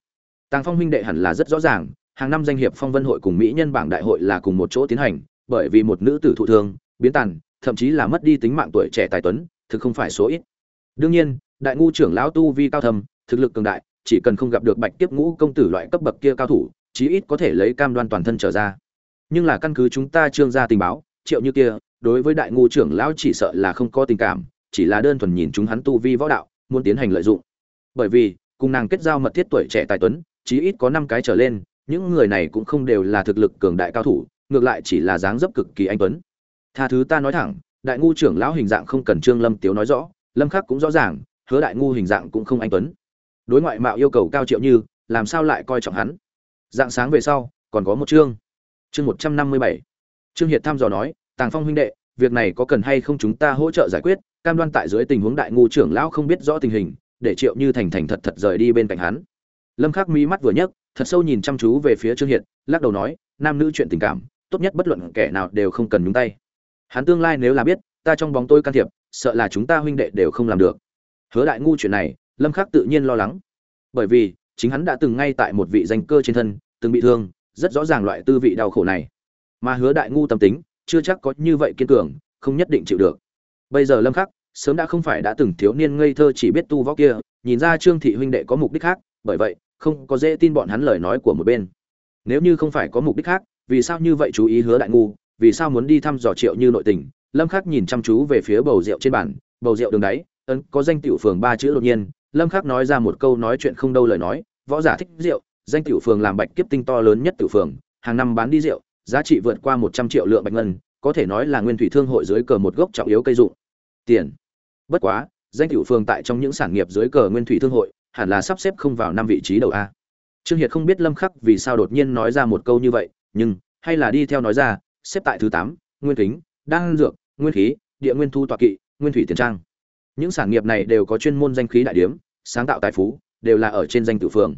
tàng phong huynh đệ hẳn là rất rõ ràng, hàng năm danh hiệp phong vân hội cùng mỹ nhân bảng đại hội là cùng một chỗ tiến hành, bởi vì một nữ tử thụ thương, biến tàn, thậm chí là mất đi tính mạng tuổi trẻ tài tuấn, thực không phải số ít. Đương nhiên, đại ngu trưởng lão tu vi cao thầm thực lực cường đại, chỉ cần không gặp được bạch tiếp ngũ công tử loại cấp bậc kia cao thủ, chí ít có thể lấy cam đoan toàn thân trở ra. Nhưng là căn cứ chúng ta trương ra tình báo, triệu như kia, đối với đại ngu trưởng lão chỉ sợ là không có tình cảm, chỉ là đơn thuần nhìn chúng hắn tu vi võ đạo, muốn tiến hành lợi dụng. Bởi vì, cùng nàng kết giao mật thiết tuổi trẻ tài tuấn chí ít có năm cái trở lên, những người này cũng không đều là thực lực cường đại cao thủ, ngược lại chỉ là dáng dấp cực kỳ anh tuấn. Tha thứ ta nói thẳng, đại ngu trưởng lão hình dạng không cần trương lâm tiếu nói rõ, lâm khắc cũng rõ ràng, hứa đại ngu hình dạng cũng không anh tuấn. Đối ngoại mạo yêu cầu cao triệu như, làm sao lại coi trọng hắn? Dạng sáng về sau, còn có một chương. Chương một trăm năm mươi bảy. Trương hiệt thăm dò nói, tàng phong huynh đệ, việc này có cần hay không chúng ta hỗ trợ giải quyết? Cam đoan tại dưới tình huống đại ngu trưởng lão không biết rõ tình hình, để triệu như thành thành thật thật rời đi bên cạnh hắn lâm khắc mí mắt vừa nhấc, thật sâu nhìn chăm chú về phía trương hiệt, lắc đầu nói, nam nữ chuyện tình cảm, tốt nhất bất luận kẻ nào đều không cần nhúng tay. Hắn tương lai nếu là biết, ta trong bóng tôi can thiệp, sợ là chúng ta huynh đệ đều không làm được. Hứa đại ngu chuyện này, lâm khắc tự nhiên lo lắng. Bởi vì, chính hắn đã từng ngay tại một vị danh cơ trên thân, từng bị thương, rất rõ ràng loại tư vị đau khổ này. Mà hứa đại ngu tâm tính, chưa chắc có như vậy kiên cường, không nhất định chịu được. Bây giờ lâm khắc, sớm đã không phải đã từng thiếu niên ngây thơ chỉ biết tu võ kia, nhìn ra trương thị huynh đệ có mục đích khác bởi vậy, không có dễ tin bọn hắn lời nói của một bên. Nếu như không phải có mục đích khác, vì sao như vậy chú ý hứa đại ngu, vì sao muốn đi thăm dò triệu như nội tình? Lâm khắc nhìn chăm chú về phía bầu rượu trên bàn. Bầu rượu đường đáy, ấn có danh tiểu phường ba chữ đột nhiên. Lâm khắc nói ra một câu nói chuyện không đâu lời nói. Võ giả thích rượu, danh tiểu phường làm bạch kiếp tinh to lớn nhất tiểu phường. Hàng năm bán đi rượu, giá trị vượt qua 100 triệu lượng bạch ngân, có thể nói là nguyên thủy thương hội dưới cờ một gốc trọng yếu cây dụng. Tiền. Bất quá, danh tiểu phường tại trong những sản nghiệp dưới cờ nguyên thủy thương hội hẳn là sắp xếp không vào năm vị trí đầu a. Trương hiệt không biết lâm khắc vì sao đột nhiên nói ra một câu như vậy nhưng hay là đi theo nói ra xếp tại thứ 8, nguyên kính đan dược nguyên khí địa nguyên thu tọa kỵ nguyên thủy tiền trang. Những sản nghiệp này đều có chuyên môn danh khí đại điếm sáng tạo tài phú đều là ở trên danh tự phường.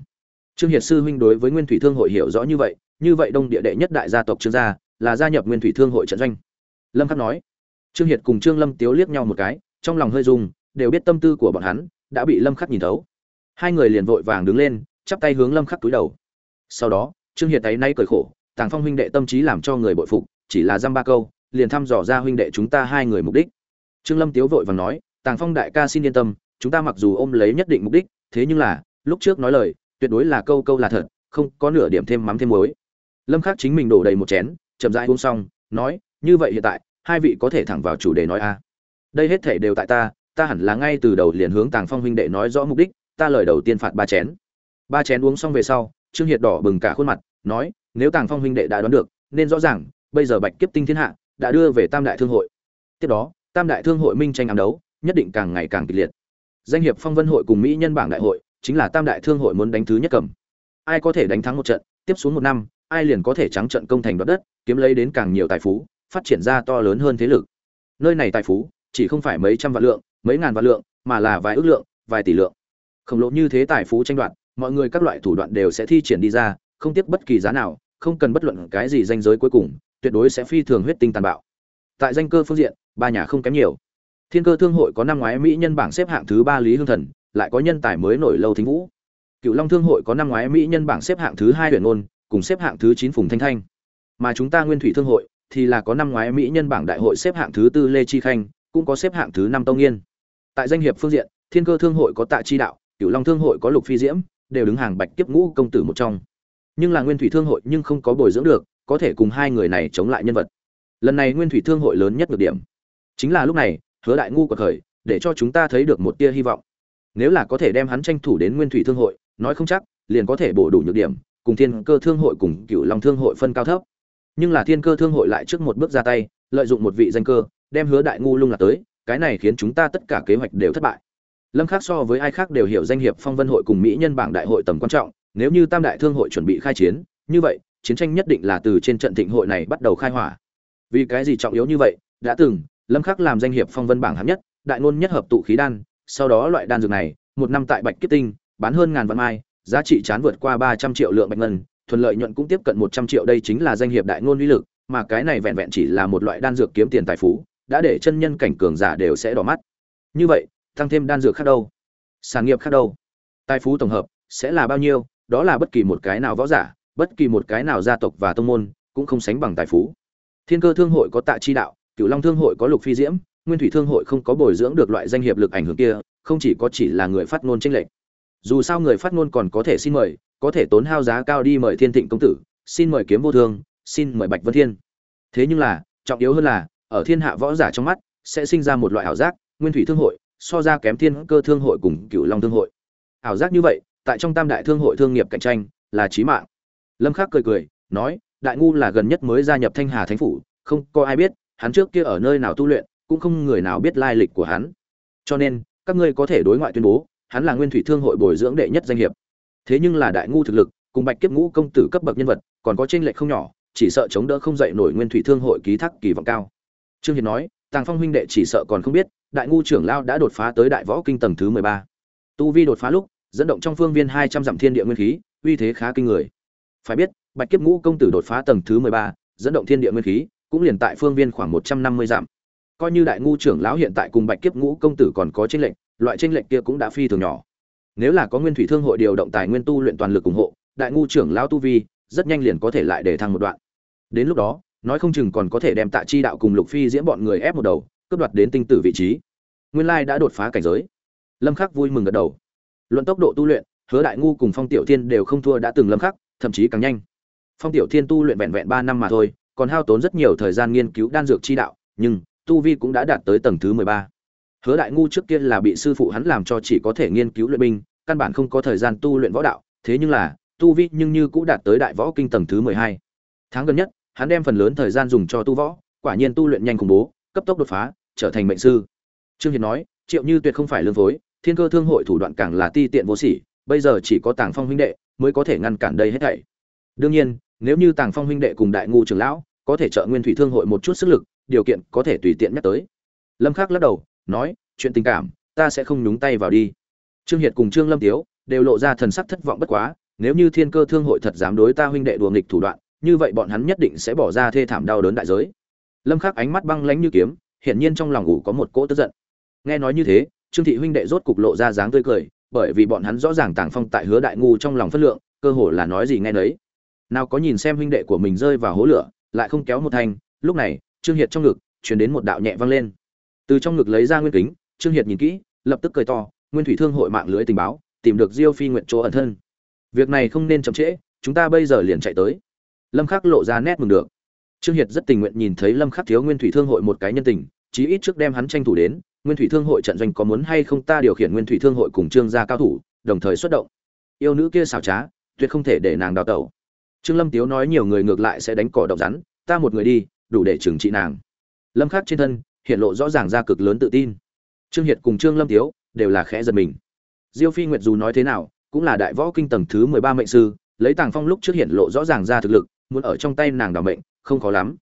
Trương hiệt sư huynh đối với nguyên thủy thương hội hiểu rõ như vậy như vậy đông địa đệ nhất đại gia tộc trương gia là gia nhập nguyên thủy thương hội trận doanh. Lâm khắc nói. Trương hiệt cùng trương lâm tiếu liếc nhau một cái trong lòng hơi rung đều biết tâm tư của bọn hắn đã bị lâm khắc nhìn thấu hai người liền vội vàng đứng lên, chắp tay hướng lâm khắc túi đầu. Sau đó, trương hiệt tay nay cười khổ, tàng phong huynh đệ tâm trí làm cho người bội phục, chỉ là dăm ba câu, liền thăm dò ra huynh đệ chúng ta hai người mục đích. Trương lâm tiếu vội vàng nói, tàng phong đại ca xin yên tâm, chúng ta mặc dù ôm lấy nhất định mục đích, thế nhưng là, lúc trước nói lời, tuyệt đối là câu câu là thật, không có nửa điểm thêm mắm thêm muối. Lâm khắc chính mình đổ đầy một chén, chậm rãi uống xong, nói, như vậy hiện tại, hai vị có thể thẳng vào chủ đề nói a. Đây hết thể đều tại ta ta hẳn là ngay từ đầu liền hướng tàng phong huynh đệ nói rõ mục đích ta lời đầu tiên phạt ba chén. Ba chén uống xong về sau, trương hiệt đỏ bừng cả khuôn mặt, nói, nếu tàng phong huynh đệ đã đoán được, nên rõ ràng, bây giờ bạch kiếp tinh thiên hạ đã đưa về tam đại thương hội. Tiếp đó, tam đại thương hội minh tranh ám đấu, nhất định càng ngày càng kịch liệt. Danh hiệp phong vân hội cùng mỹ nhân bảng đại hội chính là tam đại thương hội muốn đánh thứ nhất cầm. Ai có thể đánh thắng một trận, tiếp xuống một năm, ai liền có thể trắng trận công thành đoạt đất, kiếm lấy đến càng nhiều tài phú, phát triển ra to lớn hơn thế lực. Nơi này tài phú, chỉ không phải mấy trăm vạn lượng, mấy ngàn vạn lượng, mà là vài ước lượng, vài tỷ lượng khổng lồ như thế tài phú tranh đoạt, mọi người các loại thủ đoạn đều sẽ thi triển đi ra, không tiếc bất kỳ giá nào, không cần bất luận cái gì danh giới cuối cùng, tuyệt đối sẽ phi thường huyết tinh tàn bạo. Tại danh cơ phương diện, ba nhà không kém nhiều. Thiên cơ thương hội có năm ngoái mỹ nhân bảng xếp hạng thứ ba lý hương thần, lại có nhân tài mới nổi lâu thính vũ. Cựu long thương hội có năm ngoái mỹ nhân bảng xếp hạng thứ hai huyền ngôn, cùng xếp hạng thứ chín phùng thanh thanh. Mà chúng ta nguyên thủy thương hội thì là có năm ngoái mỹ nhân bảng đại hội xếp hạng thứ tư lê chi khanh, cũng có xếp hạng thứ năm tông yên tại danh hiệp phương diện, thiên cơ thương hội có tạ chi đạo cựu long thương hội có lục phi diễm, đều đứng hàng bạch kiếp ngũ công tử một trong. Nhưng là nguyên thủy thương hội nhưng không có bồi dưỡng được, có thể cùng hai người này chống lại nhân vật. Lần này nguyên thủy thương hội lớn nhất được điểm chính là lúc này, hứa đại ngu của khởi, để cho chúng ta thấy được một tia hy vọng. Nếu là có thể đem hắn tranh thủ đến nguyên thủy thương hội, nói không chắc, liền có thể bổ đủ nhược điểm, cùng thiên cơ thương hội cùng cựu long thương hội phân cao thấp. Nhưng là thiên cơ thương hội lại trước một bước ra tay, lợi dụng một vị danh cơ, đem hứa đại ngu lung lạc tới, cái này khiến chúng ta tất cả kế hoạch đều thất bại lâm khác so với ai khác đều hiểu danh hiệp phong vân hội cùng mỹ nhân bảng đại hội tầm quan trọng, nếu như tam đại thương hội chuẩn bị khai chiến, như vậy, chiến tranh nhất định là từ trên trận thịnh hội này bắt đầu khai hỏa. Vì cái gì trọng yếu như vậy? Đã từng, lâm khắc làm danh hiệp phong vân bảng hạng nhất, đại ngôn nhất hợp tụ khí đan, sau đó loại đan dược này, một năm tại bạch kết tinh, bán hơn ngàn vạn mai, giá trị chán vượt qua 300 triệu lượng bạch ngân thuần lợi nhuận cũng tiếp cận 100 triệu, đây chính là danh hiệp đại ngôn uy lực, mà cái này vẹn vẹn chỉ là một loại đan dược kiếm tiền tài phú, đã để chân nhân cảnh cường giả đều sẽ đỏ mắt. Như vậy tăng thêm đan dược khác đâu, sản nghiệp khác đâu, tài phú tổng hợp sẽ là bao nhiêu, đó là bất kỳ một cái nào võ giả, bất kỳ một cái nào gia tộc và tông môn cũng không sánh bằng tài phú. Thiên cơ thương hội có tạ chi đạo cựu long thương hội có lục phi diễm, nguyên thủy thương hội không có bồi dưỡng được loại danh hiệp lực ảnh hưởng kia, không chỉ có chỉ là người phát ngôn tranh lệch. Dù sao người phát ngôn còn có thể xin mời, có thể tốn hao giá cao đi mời thiên thịnh công tử, xin mời kiếm vô thương, xin mời bạch vân thiên. Thế nhưng là, trọng yếu hơn là, ở thiên hạ võ giả trong mắt, sẽ sinh ra một loại ảo giác, nguyên thủy thương hội so ra kém thiên cơ thương hội cùng cựu long thương hội. Ảo giác như vậy, tại trong tam đại thương hội thương nghiệp cạnh tranh, là chí mạng. Lâm khắc cười cười, nói, đại ngu là gần nhất mới gia nhập thanh hà thánh phủ, không có ai biết, hắn trước kia ở nơi nào tu luyện, cũng không người nào biết lai lịch của hắn. Cho nên, các ngươi có thể đối ngoại tuyên bố, hắn là nguyên thủy thương hội bồi dưỡng đệ nhất danh hiệp. Thế nhưng là đại ngu thực lực, cùng bạch kiếp ngũ công tử cấp bậc nhân vật, còn có tranh lệch không nhỏ, chỉ sợ chống đỡ không dậy nổi nguyên thủy thương hội ký thác kỳ vọng cao. Trương hiền nói tàng phong huynh đệ chỉ sợ còn không biết, đại ngu trưởng lao đã đột phá tới đại võ kinh tầng thứ mười ba. Tu vi đột phá lúc, dẫn động trong phương viên hai trăm dặm thiên địa nguyên khí, uy thế khá kinh người. Phải biết, bạch kiếp ngũ công tử đột phá tầng thứ mười ba, dẫn động thiên địa nguyên khí, cũng liền tại phương viên khoảng một trăm năm mươi dặm. Coi như đại ngu trưởng lão hiện tại cùng bạch kiếp ngũ công tử còn có chênh lệnh loại chênh lệnh kia cũng đã phi thường nhỏ. Nếu là có nguyên thủy thương hội điều động tài nguyên tu luyện toàn lực ủng hộ, đại ngu trưởng lão tu vi rất nhanh liền có thể lại để thăng một đoạn. Đến lúc đó nói không chừng còn có thể đem tạ chi đạo cùng lục phi diễn bọn người ép một đầu, cướp đoạt đến tinh tử vị trí nguyên lai đã đột phá cảnh giới lâm khắc vui mừng gật đầu luận tốc độ tu luyện, hứa đại ngu cùng phong tiểu thiên đều không thua đã từng lâm khắc, thậm chí càng nhanh phong tiểu thiên tu luyện vẹn vẹn ba năm mà thôi, còn hao tốn rất nhiều thời gian nghiên cứu đan dược chi đạo, nhưng tu vi cũng đã đạt tới tầng thứ mười ba. hứa đại ngu trước kia là bị sư phụ hắn làm cho chỉ có thể nghiên cứu luyện binh, căn bản không có thời gian tu luyện võ đạo, thế nhưng là, tu vi nhưng như cũng đạt tới đại võ kinh tầng thứ mười hai. tháng gần nhất hắn đem phần lớn thời gian dùng cho tu võ, quả nhiên tu luyện nhanh khủng bố, cấp tốc đột phá, trở thành mệnh sư. Trương hiền nói, triệu như tuyệt không phải lương phối, thiên cơ thương hội thủ đoạn càng là ti tiện vô sỉ, bây giờ chỉ có tàng phong huynh đệ mới có thể ngăn cản đây hết thảy. Đương nhiên, nếu như tàng phong huynh đệ cùng đại ngu trưởng lão có thể trợ nguyên thủy thương hội một chút sức lực, điều kiện có thể tùy tiện nhắc tới. Lâm khắc lắc đầu, nói, chuyện tình cảm, ta sẽ không nhúng tay vào đi. Trương hiệt cùng trương lâm tiếu đều lộ ra thần sắc thất vọng bất quá, nếu như thiên cơ thương hội thật dám đối ta huynh đệ đùa nghịch thủ đoạn như vậy bọn hắn nhất định sẽ bỏ ra thê thảm đau đớn đại giới. Lâm khắc ánh mắt băng lãnh như kiếm, hiển nhiên trong lòng ngủ có một cỗ tức giận. Nghe nói như thế, trương thị huynh đệ rốt cục lộ ra dáng tươi cười, bởi vì bọn hắn rõ ràng tàng phong tại hứa đại ngu trong lòng phất lượng, cơ hồ là nói gì nghe nấy. Nào có nhìn xem huynh đệ của mình rơi vào hố lửa, lại không kéo một thanh, lúc này, trương hiệt trong ngực, truyền đến một đạo nhẹ vang lên. Từ trong ngực lấy ra nguyên kính, trương hiệt nhìn kỹ, lập tức cười to, nguyên thủy thương hội mạng lưới tình báo, tìm được diêu phi nguyện chỗ ẩn thân. Việc này không nên chậm trễ, chúng ta bây giờ liền chạy tới lâm khắc lộ ra nét mừng được. Trương hiệt rất tình nguyện nhìn thấy lâm khắc thiếu nguyên thủy thương hội một cái nhân tình, chí ít trước đem hắn tranh thủ đến, nguyên thủy thương hội trận doanh có muốn hay không ta điều khiển nguyên thủy thương hội cùng trương gia cao thủ, đồng thời xuất động. Yêu nữ kia xảo trá, tuyệt không thể để nàng đào tẩu. Trương lâm tiếu nói nhiều người ngược lại sẽ đánh cỏ động rắn, ta một người đi, đủ để trừng trị nàng. Lâm khắc trên thân, hiện lộ rõ ràng ra cực lớn tự tin. Trương hiệt cùng trương lâm tiếu đều là khẽ giật mình. Diêu phi nguyệt dù nói thế nào, cũng là đại võ kinh tầng thứ mười ba mệnh sư, lấy tàng phong lúc trước hiện lộ rõ ràng ra thực lực muốn ở trong tay nàng đảo mệnh, không khó lắm.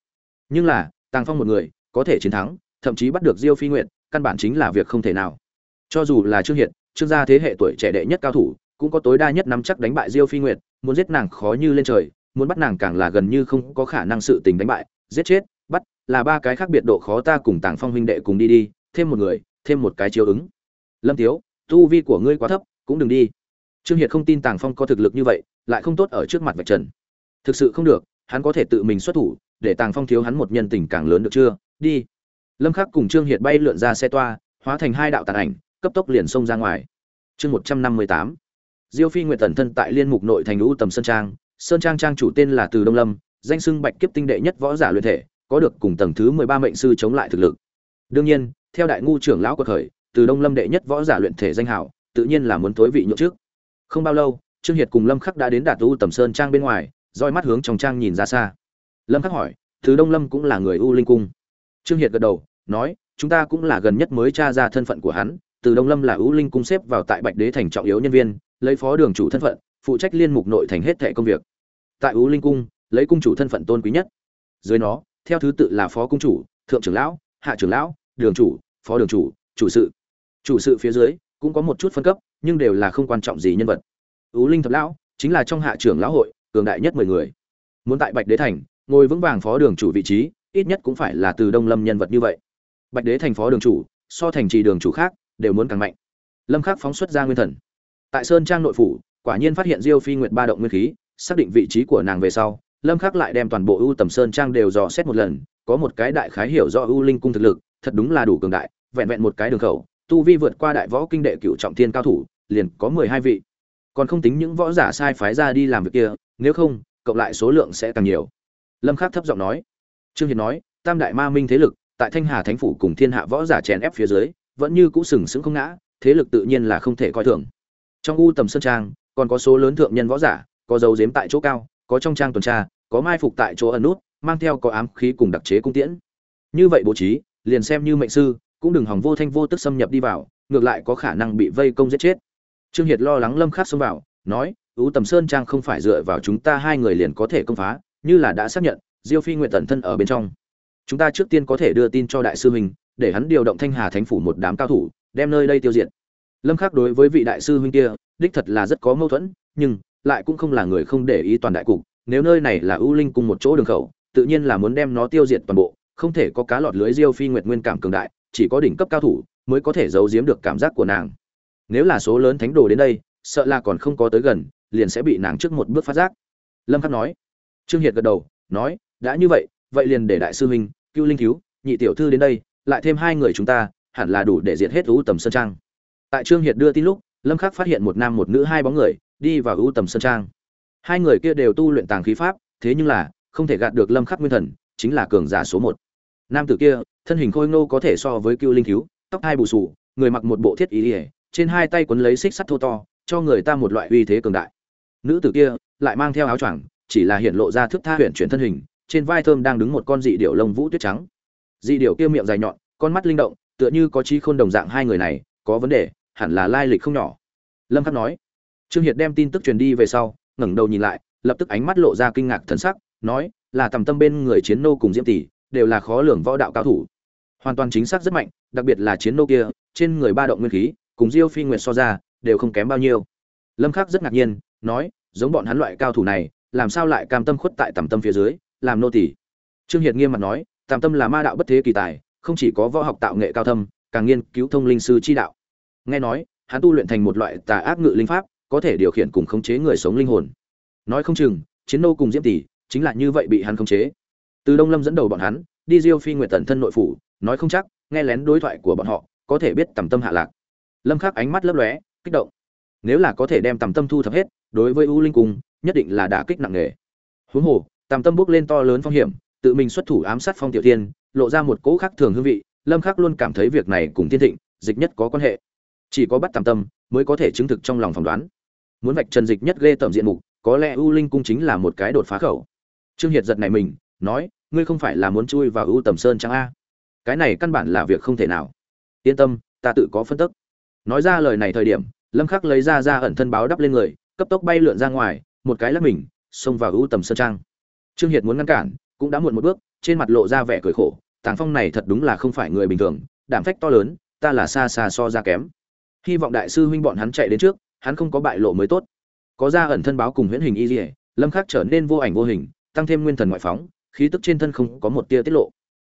Nhưng là, tàng phong một người, có thể chiến thắng, thậm chí bắt được diêu phi nguyệt, căn bản chính là việc không thể nào. Cho dù là trương hiệt, trương gia thế hệ tuổi trẻ đệ nhất cao thủ, cũng có tối đa nhất nắm chắc đánh bại diêu phi nguyệt, muốn giết nàng khó như lên trời, muốn bắt nàng càng là gần như không có khả năng sự tình đánh bại, giết chết, bắt, là ba cái khác biệt độ khó ta cùng tàng phong huynh đệ cùng đi đi, thêm một người, thêm một cái chiếu ứng. Lâm thiếu tu vi của ngươi quá thấp, cũng đừng đi. Trương hiệt không tin tàng phong có thực lực như vậy, lại không tốt ở trước mặt vạch trần thực sự không được, hắn có thể tự mình xuất thủ, để tàng phong thiếu hắn một nhân tình càng lớn được chưa? Đi. Lâm khắc cùng trương hiệt bay lượn ra xe toa, hóa thành hai đạo tàn ảnh, cấp tốc liền xông ra ngoài. Chương một trăm năm mươi tám. Diêu phi nguyện tần thân tại liên mục nội thành lũ tầm sơn trang. Sơn trang trang chủ tên là từ đông lâm, danh xưng bạch kiếp tinh đệ nhất võ giả luyện thể, có được cùng tầng thứ mười ba mệnh sư chống lại thực lực. Đương nhiên, theo đại ngu trưởng lão của khởi, từ đông lâm đệ nhất võ giả luyện thể danh hảo, tự nhiên là muốn tối vị nhượng trước. Không bao lâu, trương hiệt cùng lâm khắc đã đến đạt u tầm sơn trang bên ngoài roi mắt hướng trong trang nhìn ra xa. Lâm khắc hỏi, thứ đông lâm cũng là người u linh cung? Trương hiệt gật đầu, nói, chúng ta cũng là gần nhất mới tra ra thân phận của hắn. Từ đông lâm là u linh cung xếp vào tại bạch đế thành trọng yếu nhân viên, lấy phó đường chủ thân phận, phụ trách liên mục nội thành hết thệ công việc. Tại u linh cung, lấy cung chủ thân phận tôn quý nhất. Dưới nó, theo thứ tự là phó cung chủ, thượng trưởng lão, hạ trưởng lão, đường chủ, phó đường chủ chủ sự. Chủ sự phía dưới cũng có một chút phân cấp, nhưng đều là không quan trọng gì nhân vật. Ú linh thập lão chính là trong hạ trưởng lão hội cường đại nhất mười người. Muốn tại bạch đế thành, ngồi vững vàng phó đường chủ vị trí, ít nhất cũng phải là từ đông lâm nhân vật như vậy. Bạch đế thành phó đường chủ, so thành trì đường chủ khác, đều muốn càng mạnh. Lâm khắc phóng xuất ra nguyên thần. Tại sơn trang nội phủ, quả nhiên phát hiện diêu phi nguyệt ba động nguyên khí, xác định vị trí của nàng về sau, lâm khắc lại đem toàn bộ ưu tầm sơn trang đều dò xét một lần, có một cái đại khái hiểu rõ ưu linh cung thực lực, thật đúng là đủ cường đại, vẹn vẹn một cái đường khẩu, tu vi vượt qua đại võ kinh đệ cửu trọng thiên cao thủ, liền có mười hai vị còn không tính những võ giả sai phái ra đi làm việc kia, nếu không, cộng lại số lượng sẽ càng nhiều. Lâm khắc thấp giọng nói. Trương hiền nói, tam đại ma minh thế lực, tại thanh hà thánh phủ cùng thiên hạ võ giả chèn ép phía dưới, vẫn như cũ sừng sững không ngã, thế lực tự nhiên là không thể coi thường. Trong u tầm sơn trang, còn có số lớn thượng nhân võ giả, có dấu giếm tại chỗ cao, có trong trang tuần tra, có mai phục tại chỗ ẩn nút, mang theo có ám khí cùng đặc chế cung tiễn. Như vậy bố trí, liền xem như mệnh sư, cũng đừng hòng vô thanh vô tức xâm nhập đi vào, ngược lại có khả năng bị vây công giết chết trương hiệt lo lắng lâm khắc xông vào, nói ưu tầm sơn trang không phải dựa vào chúng ta hai người liền có thể công phá, như là đã xác nhận, diêu phi nguyện tận thân ở bên trong. Chúng ta trước tiên có thể đưa tin cho đại sư huynh, để hắn điều động thanh hà thánh phủ một đám cao thủ, đem nơi đây tiêu diệt. Lâm khắc đối với vị đại sư huynh kia, đích thật là rất có mâu thuẫn, nhưng lại cũng không là người không để ý toàn đại cục. Nếu nơi này là ưu linh cùng một chỗ đường khẩu, tự nhiên là muốn đem nó tiêu diệt toàn bộ, không thể có cá lọt lưới diêu phi nguyệt nguyên cảm cường đại, chỉ có đỉnh cấp cao thủ mới có thể giấu giếm được cảm giác của nàng nếu là số lớn thánh đồ đến đây, sợ là còn không có tới gần, liền sẽ bị nàng trước một bước phát giác. Lâm khắc nói. Trương hiệt gật đầu, nói, đã như vậy vậy liền để đại sư huynh, cưu linh cứu, nhị tiểu thư đến đây, lại thêm hai người chúng ta, hẳn là đủ để diệt hết ưu tầm sơn trang. Tại trương hiệt đưa tin lúc, lâm khắc phát hiện một nam một nữ hai bóng người, đi vào ưu tầm sơn trang. Hai người kia đều tu luyện tàng khí pháp, thế nhưng là, không thể gạt được lâm khắc nguyên thần, chính là cường giả số một. Nam tử kia, thân hình khôi ngô có thể so với cưu linh cứu, tóc hai bù sù người mặc một bộ thiết ý ỉa trên hai tay quấn lấy xích sắt thô to, cho người ta một loại uy thế cường đại. Nữ tử kia lại mang theo áo choàng, chỉ là hiện lộ ra thước tha huyện chuyển thân hình, trên vai thơm đang đứng một con dị điểu lông vũ tuyết trắng. Dị điểu kia miệng dài nhọn, con mắt linh động, tựa như có trí khôn đồng dạng hai người này, có vấn đề, hẳn là lai lịch không nhỏ. Lâm khắc nói. Trương hiệt đem tin tức truyền đi về sau, ngẩng đầu nhìn lại, lập tức ánh mắt lộ ra kinh ngạc thần sắc, nói, là tầm tâm bên người chiến nô cùng diễm tỷ, đều là khó lường võ đạo cao thủ. Hoàn toàn chính xác rất mạnh, đặc biệt là chiến nô kia, trên người ba động nguyên khí cùng diêu phi nguyệt so ra, đều không kém bao nhiêu. Lâm khắc rất ngạc nhiên, nói, giống bọn hắn loại cao thủ này, làm sao lại cam tâm khuất tại tầm tâm phía dưới, làm nô tỳ? Trương hiệt nghiêm mặt nói, tầm tâm là ma đạo bất thế kỳ tài, không chỉ có võ học tạo nghệ cao thâm, càng nghiên cứu thông linh sư chi đạo. Nghe nói, hắn tu luyện thành một loại tà ác ngự linh pháp, có thể điều khiển cùng khống chế người sống linh hồn. Nói không chừng, chiến nô cùng diễm tỷ, chính là như vậy bị hắn khống chế. Từ đông lâm dẫn đầu bọn hắn, đi diêu phi nguyệt tần thân nội phủ, nói không chắc, nghe lén đối thoại của bọn họ, có thể biết tầm tâm hạ lạc lâm khắc ánh mắt lấp lóe, kích động. Nếu là có thể đem tầm tâm thu thập hết, đối với u linh cung nhất định là đả kích nặng nề. Huống hồ, tầm tâm bước lên to lớn phong hiểm, tự mình xuất thủ ám sát phong tiểu tiên lộ ra một cỗ khác thường hương vị, lâm khắc luôn cảm thấy việc này cùng thiên thịnh, dịch nhất có quan hệ. Chỉ có bắt tầm tâm, mới có thể chứng thực trong lòng phỏng đoán. Muốn vạch trần dịch nhất ghê tởm diện mục, có lẽ u linh cung chính là một cái đột phá khẩu. Trương hiệt giật này mình, nói, ngươi không phải là muốn chui vào u tầm sơn chẳng a? Cái này căn bản là việc không thể nào. Yên tâm, ta tự có phân tức nói ra lời này thời điểm, lâm khắc lấy ra ra ẩn thân báo đắp lên người, cấp tốc bay lượn ra ngoài, một cái lắc mình, xông vào ưu tầm sơn trang. Trương hiệt muốn ngăn cản, cũng đã muộn một bước, trên mặt lộ ra vẻ cười khổ, tàng phong này thật đúng là không phải người bình thường đảm phách to lớn, ta là xa xa so ra kém. Hy vọng đại sư huynh bọn hắn chạy đến trước, hắn không có bại lộ mới tốt. Có ra ẩn thân báo cùng huyễn hình y dỉa lâm khắc trở nên vô ảnh vô hình, tăng thêm nguyên thần ngoại phóng, khí tức trên thân không có một tia tiết lộ.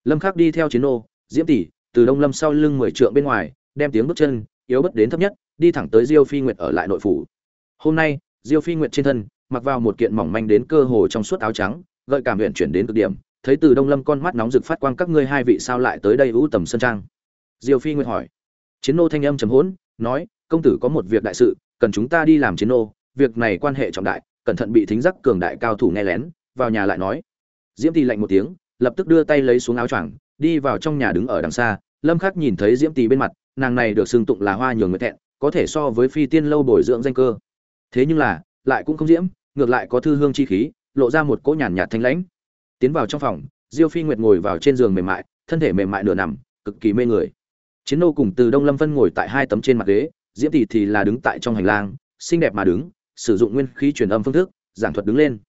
Lâm khắc đi theo chiến ô diễm tỷ, từ đông lâm sau lưng mười trượng bên ngoài, đem tiếng bước chân yếu bất đến thấp nhất, đi thẳng tới diêu phi nguyệt ở lại nội phủ. Hôm nay, diêu phi nguyệt trên thân, mặc vào một kiện mỏng manh đến cơ hồ trong suốt áo trắng, gợi cảm huyền chuyển đến cực điểm, thấy từ đông lâm con mắt nóng rực phát quang các ngươi hai vị sao lại tới đây ưu tầm sân trang? Diêu phi nguyệt hỏi. Chiến nô thanh âm trầm hỗn, nói, công tử có một việc đại sự, cần chúng ta đi làm chiến nô, việc này quan hệ trọng đại, cẩn thận bị thính giác cường đại cao thủ nghe lén, vào nhà lại nói. Diễm tỳ lạnh một tiếng, lập tức đưa tay lấy xuống áo choàng, đi vào trong nhà đứng ở đằng xa, lâm khắc nhìn thấy diễm tỳ bên mặt nàng này được xưng tụng là hoa nhường người thẹn, có thể so với phi tiên lâu bồi dưỡng danh cơ. Thế nhưng là, lại cũng không diễm, ngược lại có thư hương chi khí, lộ ra một cỗ nhàn nhạt thanh lãnh. Tiến vào trong phòng, diêu phi nguyệt ngồi vào trên giường mềm mại, thân thể mềm mại nửa nằm, cực kỳ mê người. Chiến nô cùng từ đông lâm vân ngồi tại hai tấm trên mặt ghế, diễm tỷ thì là đứng tại trong hành lang, xinh đẹp mà đứng, sử dụng nguyên khí truyền âm phương thức, giảng thuật đứng lên.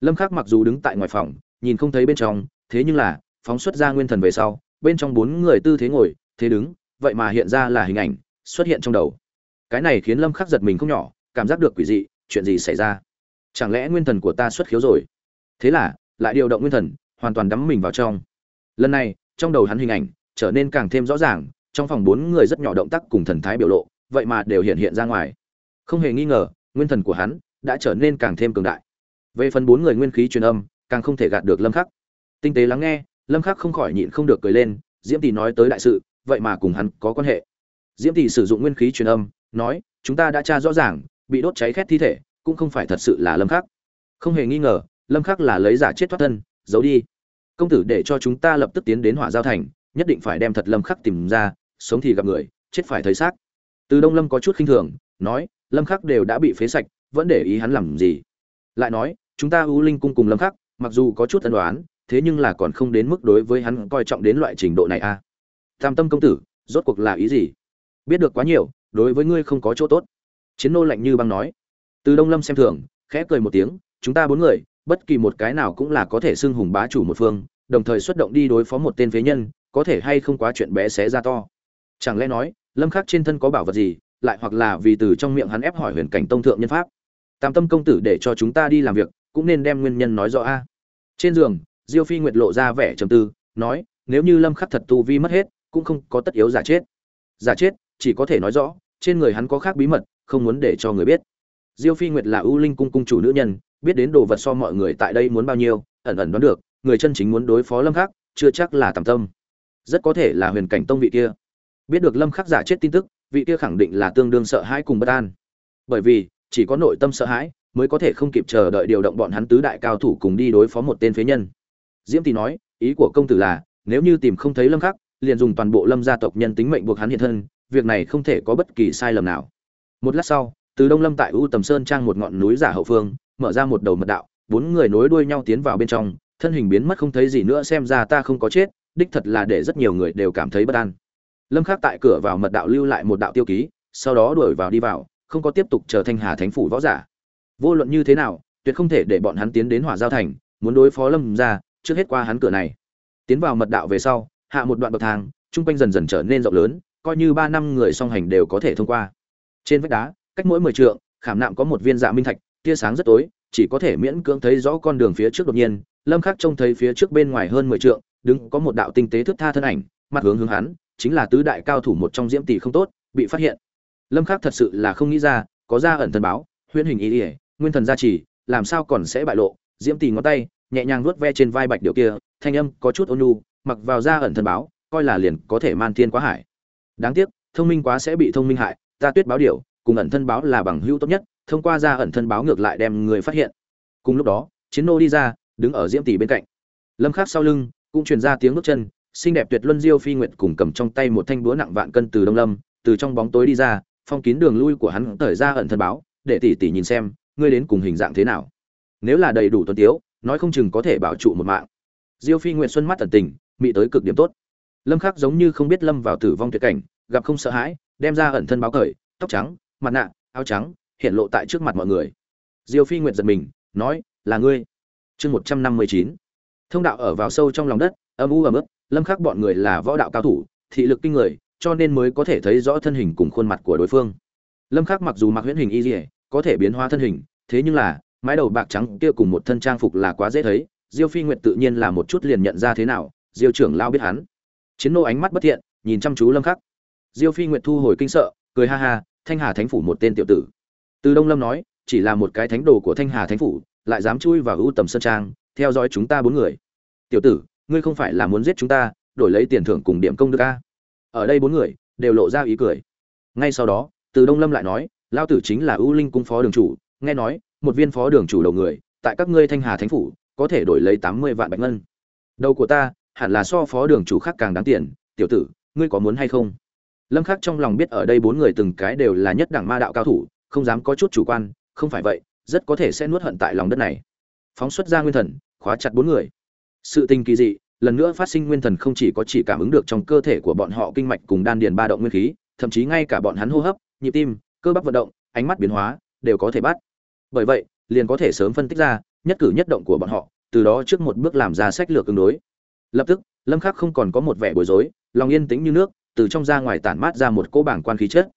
Lâm khắc mặc dù đứng tại ngoài phòng, nhìn không thấy bên trong, thế nhưng là, phóng xuất ra nguyên thần về sau, bên trong bốn người tư thế ngồi, thế đứng vậy mà hiện ra là hình ảnh xuất hiện trong đầu. Cái này khiến lâm khắc giật mình không nhỏ, cảm giác được quỷ dị, chuyện gì xảy ra? Chẳng lẽ nguyên thần của ta xuất khiếu rồi? Thế là, lại điều động nguyên thần, hoàn toàn đắm mình vào trong. Lần này, trong đầu hắn hình ảnh trở nên càng thêm rõ ràng, trong phòng bốn người rất nhỏ động tác cùng thần thái biểu lộ, vậy mà đều hiện hiện ra ngoài. Không hề nghi ngờ, nguyên thần của hắn đã trở nên càng thêm cường đại. Về phần bốn người nguyên khí truyền âm, càng không thể gạt được lâm khắc. Tinh tế lắng nghe, lâm khắc không khỏi nhịn không được cười lên, diễm tỷ nói tới đại sự vậy mà cùng hắn có quan hệ. Diễm tỷ sử dụng nguyên khí truyền âm, nói, chúng ta đã tra rõ ràng, bị đốt cháy khét thi thể, cũng không phải thật sự là lâm khắc. Không hề nghi ngờ, lâm khắc là lấy giả chết thoát thân, giấu đi. Công tử để cho chúng ta lập tức tiến đến hỏa giao thành, nhất định phải đem thật lâm khắc tìm ra, sống thì gặp người, chết phải thấy xác. Từ đông lâm có chút khinh thường, nói, lâm khắc đều đã bị phế sạch, vẫn để ý hắn làm gì? Lại nói, chúng ta ưu linh cung cùng lâm khắc, mặc dù có chút ân đoán thế nhưng là còn không đến mức đối với hắn coi trọng đến loại trình độ này a à tam tâm công tử, rốt cuộc là ý gì? Biết được quá nhiều, đối với ngươi không có chỗ tốt. Chiến nô lạnh như băng nói. Từ đông lâm xem thường, khẽ cười một tiếng, chúng ta bốn người, bất kỳ một cái nào cũng là có thể xưng hùng bá chủ một phương, đồng thời xuất động đi đối phó một tên phế nhân, có thể hay không quá chuyện bé xé ra to. Chẳng lẽ nói, lâm khắc trên thân có bảo vật gì, lại hoặc là vì từ trong miệng hắn ép hỏi huyền cảnh tông thượng nhân pháp? Tam tâm công tử để cho chúng ta đi làm việc, cũng nên đem nguyên nhân nói rõ a. Trên giường, diêu phi nguyệt lộ ra vẻ trầm tư, nói, nếu như lâm khắc thật tu vi mất hết cũng không có tất yếu giả chết. Giả chết, chỉ có thể nói rõ, trên người hắn có khác bí mật, không muốn để cho người biết. Diêu phi nguyệt là ưu linh cung cung chủ nữ nhân, biết đến đồ vật so mọi người tại đây muốn bao nhiêu, ẩn ẩn đoán được, người chân chính muốn đối phó lâm khắc, chưa chắc là tầm tâm. Rất có thể là huyền cảnh tông vị kia. Biết được lâm khắc giả chết tin tức, vị kia khẳng định là tương đương sợ hãi cùng bất an. Bởi vì, chỉ có nội tâm sợ hãi, mới có thể không kịp chờ đợi điều động bọn hắn tứ đại cao thủ cùng đi đối phó một tên phế nhân. Diễm thì nói, ý của công tử là, nếu như tìm không thấy lâm khắc liền dùng toàn bộ lâm gia tộc nhân tính mệnh buộc hắn hiện thân, việc này không thể có bất kỳ sai lầm nào. Một lát sau, từ đông lâm tại u tầm sơn trang một ngọn núi giả hậu phương, mở ra một đầu mật đạo, bốn người nối đuôi nhau tiến vào bên trong, thân hình biến mất không thấy gì nữa xem ra ta không có chết, đích thật là để rất nhiều người đều cảm thấy bất an. Lâm khắc tại cửa vào mật đạo lưu lại một đạo tiêu ký, sau đó đuổi vào đi vào, không có tiếp tục chờ thanh hà thánh phủ võ giả. Vô luận như thế nào, tuyệt không thể để bọn hắn tiến đến hỏa giao thành, muốn đối phó lâm ra trước hết qua hắn cửa này. Tiến vào mật đạo về sau hạ một đoạn bậc thang trung quanh dần dần trở nên rộng lớn, coi như ba năm người song hành đều có thể thông qua. Trên vách đá, cách mỗi mười trượng, khảm nạm có một viên dạ minh thạch, tia sáng rất tối, chỉ có thể miễn cưỡng thấy rõ con đường phía trước đột nhiên, lâm khắc trông thấy phía trước bên ngoài hơn mười trượng, đứng có một đạo tinh tế thước tha thân ảnh, mặt hướng hướng hắn, chính là tứ đại cao thủ một trong diễm tỷ không tốt, bị phát hiện. Lâm khắc thật sự là không nghĩ ra, có ra ẩn thần báo, huyễn hình ý ỉa nguyên thần gia trì, làm sao còn sẽ bại lộ? Diễm tỷ ngón tay, nhẹ nhàng vuốt ve trên vai bạch điệu kia, thanh âm có chút ôn nhu mặc vào ra ẩn thần báo, coi là liền có thể man thiên quá hải. Đáng tiếc, thông minh quá sẽ bị thông minh hại, ta tuyết báo điều, cùng ẩn thân báo là bằng hữu tốt nhất, thông qua ra ẩn thân báo ngược lại đem người phát hiện. Cùng lúc đó, chiến nô đi ra, đứng ở diễm tỷ bên cạnh. Lâm khắc sau lưng, cũng truyền ra tiếng bước chân, xinh đẹp tuyệt luân diêu phi nguyệt cùng cầm trong tay một thanh búa nặng vạn cân từ đông lâm, từ trong bóng tối đi ra, phong kín đường lui của hắn thời ra ẩn thân báo, để tỷ tỷ nhìn xem, ngươi đến cùng hình dạng thế nào. Nếu là đầy đủ tuấn tiếu, nói không chừng có thể bảo trụ một mạng. Diêu phi nguyệt xuân mắt thần tình mị tới cực điểm tốt. Lâm khắc giống như không biết lâm vào tử vong tuyệt cảnh gặp không sợ hãi đem ra ẩn thân báo cởi tóc trắng mặt nạ áo trắng hiện lộ tại trước mặt mọi người. Diêu phi nguyệt giật mình nói là ngươi. Chương một trăm năm mươi chín. Thông đạo ở vào sâu trong lòng đất âm u ấm mức, lâm khắc bọn người là võ đạo cao thủ thị lực kinh người cho nên mới có thể thấy rõ thân hình cùng khuôn mặt của đối phương. Lâm khắc mặc dù mặc huyễn hình y dỉa có thể biến hóa thân hình thế nhưng là mái đầu bạc trắng kia cùng một thân trang phục là quá dễ thấy diêu phi nguyệt tự nhiên là một chút liền nhận ra thế nào diêu trưởng lao biết hắn. Chiến nô ánh mắt bất thiện, nhìn chăm chú lâm khắc. Diêu phi nguyệt thu hồi kinh sợ, cười ha ha, thanh hà thánh phủ một tên tiểu tử. Từ đông lâm nói, chỉ là một cái thánh đồ của thanh hà thánh phủ, lại dám chui vào ưu tầm sơn trang, theo dõi chúng ta bốn người. Tiểu tử, ngươi không phải là muốn giết chúng ta, đổi lấy tiền thưởng cùng điểm công đức a? Ở đây bốn người, đều lộ ra ý cười. Ngay sau đó, từ đông lâm lại nói lao tử chính là ưu linh cung phó đường chủ. Nghe nói, một viên phó đường chủ đầu người, tại các ngươi thanh hà thánh phủ, có thể đổi lấy tám mươi vạn bạch ngân. Đầu của ta hẳn là so phó đường chủ khác càng đáng tiền, tiểu tử, ngươi có muốn hay không? Lâm khắc trong lòng biết ở đây bốn người từng cái đều là nhất đẳng ma đạo cao thủ, không dám có chút chủ quan, không phải vậy, rất có thể sẽ nuốt hận tại lòng đất này. Phóng xuất ra nguyên thần, khóa chặt bốn người. Sự tình kỳ dị, lần nữa phát sinh nguyên thần không chỉ có chỉ cảm ứng được trong cơ thể của bọn họ kinh mạch cùng đan điền ba động nguyên khí, thậm chí ngay cả bọn hắn hô hấp, nhịp tim, cơ bắp vận động, ánh mắt biến hóa, đều có thể bắt. Bởi vậy, liền có thể sớm phân tích ra, nhất cử nhất động của bọn họ, từ đó trước một bước làm ra sách lược ứng đối lập tức, lâm khắc không còn có một vẻ bối rối, lòng yên tĩnh như nước, từ trong ra ngoài tản mát ra một cỗ bảng quan khí chất.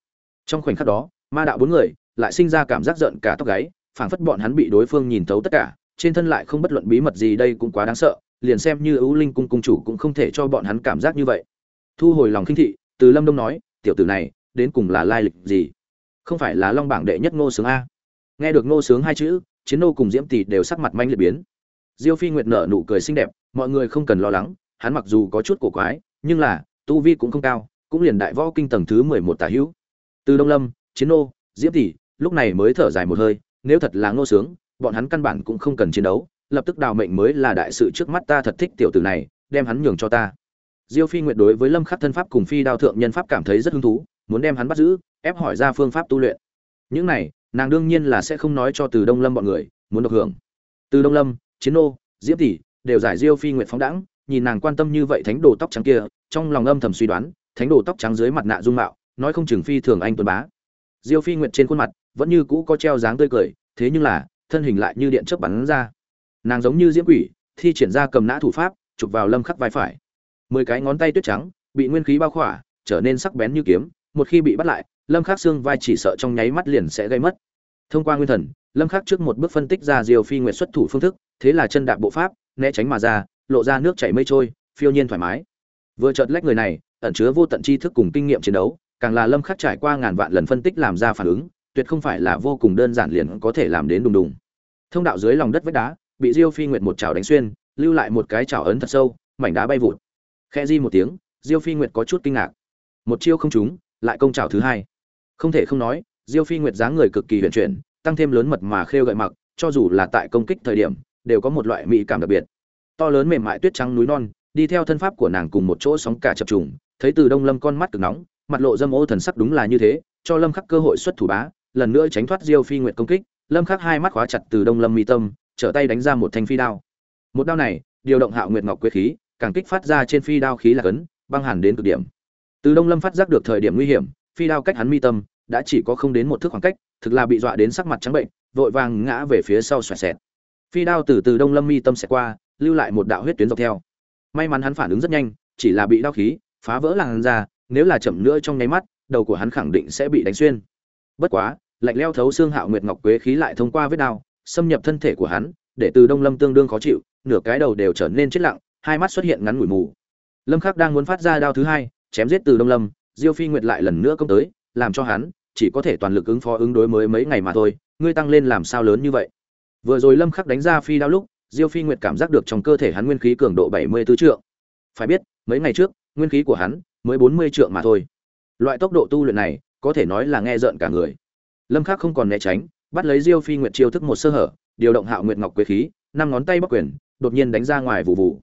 Trong khoảnh khắc đó, ma đạo bốn người lại sinh ra cảm giác giận cả tóc gáy, phảng phất bọn hắn bị đối phương nhìn thấu tất cả, trên thân lại không bất luận bí mật gì đây cũng quá đáng sợ, liền xem như ưu linh cung cung chủ cũng không thể cho bọn hắn cảm giác như vậy. Thu hồi lòng khinh thị, từ lâm đông nói, tiểu tử này, đến cùng là lai lịch gì? Không phải là long bảng đệ nhất ngô sướng a? Nghe được ngô sướng hai chữ, chiến nô cùng diễm tỷ đều sắc mặt manh liệt biến. Diêu phi nguyệt nở nụ cười xinh đẹp mọi người không cần lo lắng, hắn mặc dù có chút cổ quái, nhưng là, tu vi cũng không cao, cũng liền đại võ kinh tầng thứ mười một tả hữu. Từ đông lâm, chiến nô, diễm tỷ, lúc này mới thở dài một hơi, nếu thật là ngô sướng, bọn hắn căn bản cũng không cần chiến đấu, lập tức đào mệnh mới là đại sự trước mắt ta thật thích tiểu tử này, đem hắn nhường cho ta. Diêu phi nguyệt đối với lâm khắc thân pháp cùng phi đao thượng nhân pháp cảm thấy rất hứng thú, muốn đem hắn bắt giữ, ép hỏi ra phương pháp tu luyện. Những này, nàng đương nhiên là sẽ không nói cho từ đông lâm bọn người, muốn được hưởng. Từ đông lâm, chiến nô, diễm tỷ đều giải diêu phi nguyệt phóng đẳng nhìn nàng quan tâm như vậy thánh đồ tóc trắng kia, trong lòng âm thầm suy đoán, thánh đồ tóc trắng dưới mặt nạ dung mạo, nói không chừng phi thường anh tuấn bá. Diêu phi nguyệt trên khuôn mặt vẫn như cũ có treo dáng tươi cười, thế nhưng là, thân hình lại như điện chớp bắn ra. Nàng giống như diễm quỷ, thi triển ra cầm nã thủ pháp, chụp vào lâm khắc vai phải. Mười cái ngón tay tuyết trắng, bị nguyên khí bao khỏa, trở nên sắc bén như kiếm, một khi bị bắt lại, lâm khắc xương vai chỉ sợ trong nháy mắt liền sẽ gây mất. Thông qua nguyên thần, lâm khắc trước một bước phân tích ra diều phi nguyệt xuất thủ phương thức, thế là chân đạp bộ pháp né tránh mà ra, lộ ra nước chảy mây trôi, phiêu nhiên thoải mái. Vừa chợt lách người này, ẩn chứa vô tận tri thức cùng kinh nghiệm chiến đấu, càng là lâm khắc trải qua ngàn vạn lần phân tích làm ra phản ứng, tuyệt không phải là vô cùng đơn giản liền có thể làm đến đùng đùng. Thông đạo dưới lòng đất vách đá, bị diêu phi nguyệt một chảo đánh xuyên, lưu lại một cái chảo ấn thật sâu, mảnh đá bay vụt. Khẽ di một tiếng, diêu phi nguyệt có chút kinh ngạc. Một chiêu không trúng, lại công chảo thứ hai. Không thể không nói, diêu phi nguyệt dáng người cực kỳ huyền chuyển, tăng thêm lớn mật mà khêu gợi mặc, cho dù là tại công kích thời điểm đều có một loại mỹ cảm đặc biệt. To lớn mềm mại tuyết trắng núi non, đi theo thân pháp của nàng cùng một chỗ sóng cả chập trùng, thấy từ đông lâm con mắt cực nóng, mặt lộ dâm ô thần sắc đúng là như thế, cho lâm khắc cơ hội xuất thủ bá, lần nữa tránh thoát diêu phi nguyệt công kích, lâm khắc hai mắt khóa chặt từ đông lâm mi tâm, trở tay đánh ra một thanh phi đao. Một đao này, điều động hạo nguyệt ngọc quế khí, càng kích phát ra trên phi đao khí là cấn, băng hàn đến cực điểm. Từ đông lâm phát giác được thời điểm nguy hiểm, phi đao cách hắn mi tâm, đã chỉ có không đến một thước khoảng cách, thực là bị dọa đến sắc mặt trắng bệnh, vội vàng ngã về phía sau xoẹt xẹt phi đao từ từ đông lâm mi tâm sẽ qua, lưu lại một đạo huyết tuyến dọc theo. May mắn hắn phản ứng rất nhanh, chỉ là bị đao khí phá vỡ làn da. nếu là chậm nữa trong nháy mắt, đầu của hắn khẳng định sẽ bị đánh xuyên. Bất quá, lạnh leo thấu xương hạo nguyệt ngọc quế khí lại thông qua vết đao, xâm nhập thân thể của hắn, để từ đông lâm tương đương khó chịu, nửa cái đầu đều trở nên chết lặng, hai mắt xuất hiện ngắn ngủi mù. Lâm khắc đang muốn phát ra đao thứ hai, chém giết từ đông lâm, diêu phi nguyệt lại lần nữa công tới, làm cho hắn chỉ có thể toàn lực ứng phó ứng đối mới mấy ngày mà thôi, ngươi tăng lên làm sao lớn như vậy? Vừa rồi lâm khắc đánh ra phi đao lúc, diêu phi nguyệt cảm giác được trong cơ thể hắn nguyên khí cường độ 74 trượng. Phải biết, mấy ngày trước, nguyên khí của hắn mới 40 trượng mà thôi. Loại tốc độ tu luyện này, có thể nói là nghe rợn cả người. Lâm khắc không còn né tránh, bắt lấy diêu phi nguyệt chiêu thức một sơ hở, điều động hạo nguyệt ngọc quế khí, năm ngón tay bắc quyền, đột nhiên đánh ra ngoài vụ vụ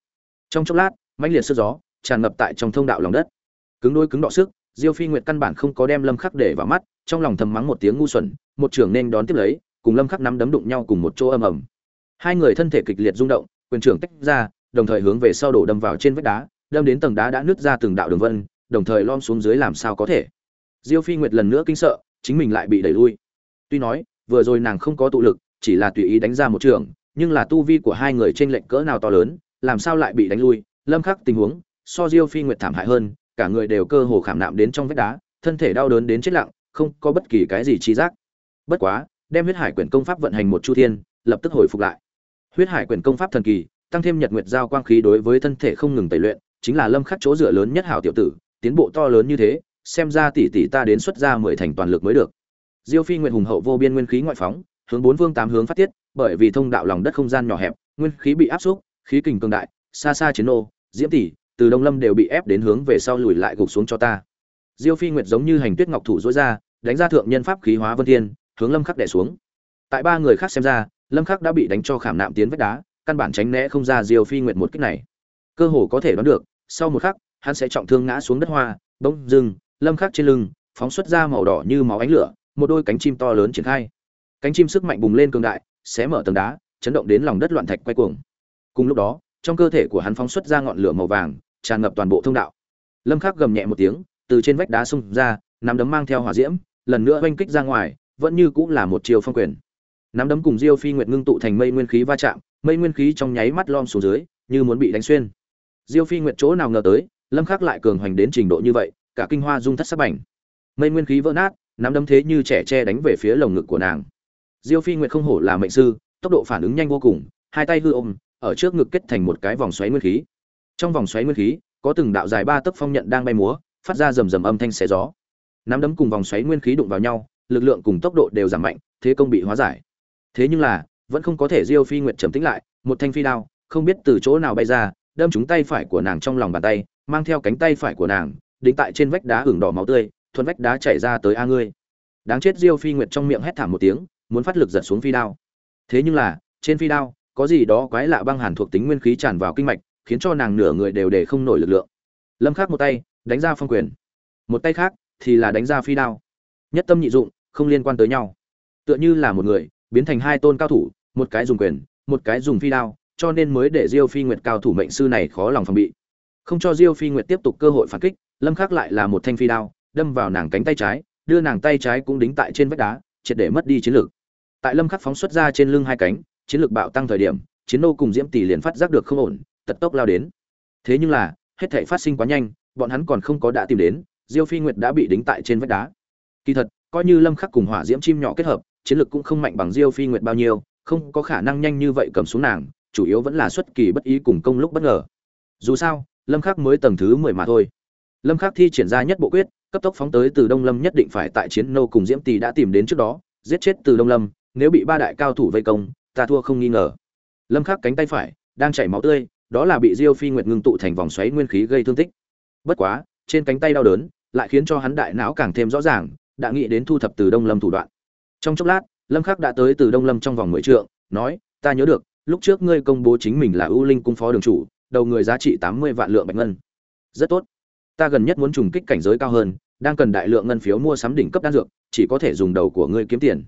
trong chốc lát, mãnh liệt sức gió tràn ngập tại trong thông đạo lòng đất. Cứng đôi cứng đọ sức, diêu phi nguyệt căn bản không có đem lâm khắc để vào mắt, trong lòng thầm mắng một tiếng ngu xuẩn, một trưởng nên đón tiếp lấy cùng lâm khắc nắm đấm đụng nhau cùng một chỗ âm ầm. Hai người thân thể kịch liệt rung động, quyền trưởng tách ra, đồng thời hướng về sau đổ đâm vào trên vách đá, đâm đến tầng đá đã nứt ra từng đạo đường vân, đồng thời lom xuống dưới làm sao có thể. Diêu phi nguyệt lần nữa kinh sợ, chính mình lại bị đẩy lui. Tuy nói, vừa rồi nàng không có tụ lực, chỉ là tùy ý đánh ra một trường, nhưng là tu vi của hai người trên lệnh cỡ nào to lớn, làm sao lại bị đánh lui? Lâm khắc tình huống, so diêu phi nguyệt thảm hại hơn, cả người đều cơ hồ khảm nạm đến trong vách đá, thân thể đau đớn đến chết lặng, không có bất kỳ cái gì chi giác. Bất quá đem huyết hải quyển công pháp vận hành một chu thiên, lập tức hồi phục lại. Huyết hải quyển công pháp thần kỳ, tăng thêm nhật nguyệt giao quang khí đối với thân thể không ngừng tẩy luyện, chính là lâm khắc chỗ dựa lớn nhất hảo tiểu tử, tiến bộ to lớn như thế, xem ra tỷ tỷ ta đến xuất ra mười thành toàn lực mới được. Diêu phi nguyện hùng hậu vô biên nguyên khí ngoại phóng, hướng bốn vương tám hướng phát tiết, bởi vì thông đạo lòng đất không gian nhỏ hẹp, nguyên khí bị áp xúc, khí kình cường đại, xa xa chiến nô, diễm tỷ, từ đông lâm đều bị ép đến hướng về sau lùi lại gục xuống cho ta. Diêu phi nguyệt giống như hành tuyết ngọc thủ dối ra, đánh ra thượng nhân pháp khí hóa vân thiên hướng lâm khắc đè xuống. Tại ba người khác xem ra, lâm khắc đã bị đánh cho khảm nạm tiến vách đá, căn bản tránh né không ra diều phi nguyệt một kích này. Cơ hồ có thể đoán được, sau một khắc, hắn sẽ trọng thương ngã xuống đất hoa, bỗng dưng, lâm khắc trên lưng, phóng xuất ra màu đỏ như máu ánh lửa, một đôi cánh chim to lớn triển khai. Cánh chim sức mạnh bùng lên cường đại, xé mở tầng đá, chấn động đến lòng đất loạn thạch quay cuồng. Cùng lúc đó, trong cơ thể của hắn phóng xuất ra ngọn lửa màu vàng, tràn ngập toàn bộ thông đạo. Lâm khắc gầm nhẹ một tiếng, từ trên vách đá xung ra, nắm đấm mang theo hỏa diễm, lần nữa oanh kích ra ngoài vẫn như cũng là một chiều phong quyền. Nắm đấm cùng diêu phi nguyệt ngưng tụ thành mây nguyên khí va chạm, mây nguyên khí trong nháy mắt lom xuống dưới, như muốn bị đánh xuyên. Diêu phi nguyệt chỗ nào ngờ tới, lâm khắc lại cường hoành đến trình độ như vậy, cả kinh hoa dung thất sắc bảnh mây nguyên khí vỡ nát, nắm đấm thế như trẻ tre đánh về phía lồng ngực của nàng. Diêu phi nguyệt không hổ là mệnh sư, tốc độ phản ứng nhanh vô cùng, hai tay hư ôm, ở trước ngực kết thành một cái vòng xoáy nguyên khí. Trong vòng xoáy nguyên khí, có từng đạo dài ba tấc phong nhận đang bay múa, phát ra rầm rầm âm thanh xé gió. Nắm đấm cùng vòng xoáy nguyên khí đụng vào nhau lực lượng cùng tốc độ đều giảm mạnh, thế công bị hóa giải. Thế nhưng là, vẫn không có thể diêu phi nguyệt trầm tĩnh lại, một thanh phi đao, không biết từ chỗ nào bay ra, đâm trúng tay phải của nàng trong lòng bàn tay, mang theo cánh tay phải của nàng, đính tại trên vách đá hưởng đỏ máu tươi thuần vách đá chảy ra tới a ngươi. Đáng chết diêu phi nguyệt trong miệng hét thảm một tiếng, muốn phát lực giật xuống phi đao. Thế nhưng là, trên phi đao, có gì đó quái lạ băng hàn thuộc tính nguyên khí tràn vào kinh mạch, khiến cho nàng nửa người đều để không nổi lực lượng. Lâm khắc một tay, đánh ra phong quyền. Một tay khác thì là đánh ra phi đao. Nhất tâm nhị dụng không liên quan tới nhau. Tựa như là một người, biến thành hai tôn cao thủ, một cái dùng quyền, một cái dùng phi đao, cho nên mới để diêu phi nguyệt cao thủ mệnh sư này khó lòng phòng bị. Không cho diêu phi nguyệt tiếp tục cơ hội phản kích, lâm khắc lại là một thanh phi đao, đâm vào nàng cánh tay trái, đưa nàng tay trái cũng đính tại trên vách đá, triệt để mất đi chiến lược. Tại lâm khắc phóng xuất ra trên lưng hai cánh, chiến lược bạo tăng thời điểm, chiến nô cùng diễm tỷ liền phát giác được không ổn, tật tốc lao đến. Thế nhưng là, hết thảy phát sinh quá nhanh, bọn hắn còn không có đã tìm đến, diêu phi nguyệt đã bị đính tại trên vách đá. Kỳ thật coi như lâm khắc cùng hỏa diễm chim nhỏ kết hợp, chiến lược cũng không mạnh bằng diêu phi nguyệt bao nhiêu, không có khả năng nhanh như vậy cầm xuống nàng, chủ yếu vẫn là xuất kỳ bất ý cùng công lúc bất ngờ. Dù sao, lâm khắc mới tầng thứ 10 mà thôi. Lâm khắc thi triển ra nhất bộ quyết, cấp tốc phóng tới từ đông lâm nhất định phải tại chiến nô cùng diễm tỷ đã tìm đến trước đó, giết chết từ đông lâm, nếu bị ba đại cao thủ vây công, ta thua không nghi ngờ. Lâm khắc cánh tay phải, đang chảy máu tươi, đó là bị diêu phi nguyệt ngưng tụ thành vòng xoáy nguyên khí gây thương tích. Bất quá, trên cánh tay đau đớn, lại khiến cho hắn đại não càng thêm rõ ràng đã nghĩ đến thu thập từ đông lâm thủ đoạn. Trong chốc lát, lâm khắc đã tới từ đông lâm trong vòng mười trượng, nói, ta nhớ được, lúc trước ngươi công bố chính mình là ưu linh cung phó đường chủ, đầu người giá trị 80 vạn lượng bạch ngân. Rất tốt. Ta gần nhất muốn trùng kích cảnh giới cao hơn, đang cần đại lượng ngân phiếu mua sắm đỉnh cấp đan dược, chỉ có thể dùng đầu của ngươi kiếm tiền.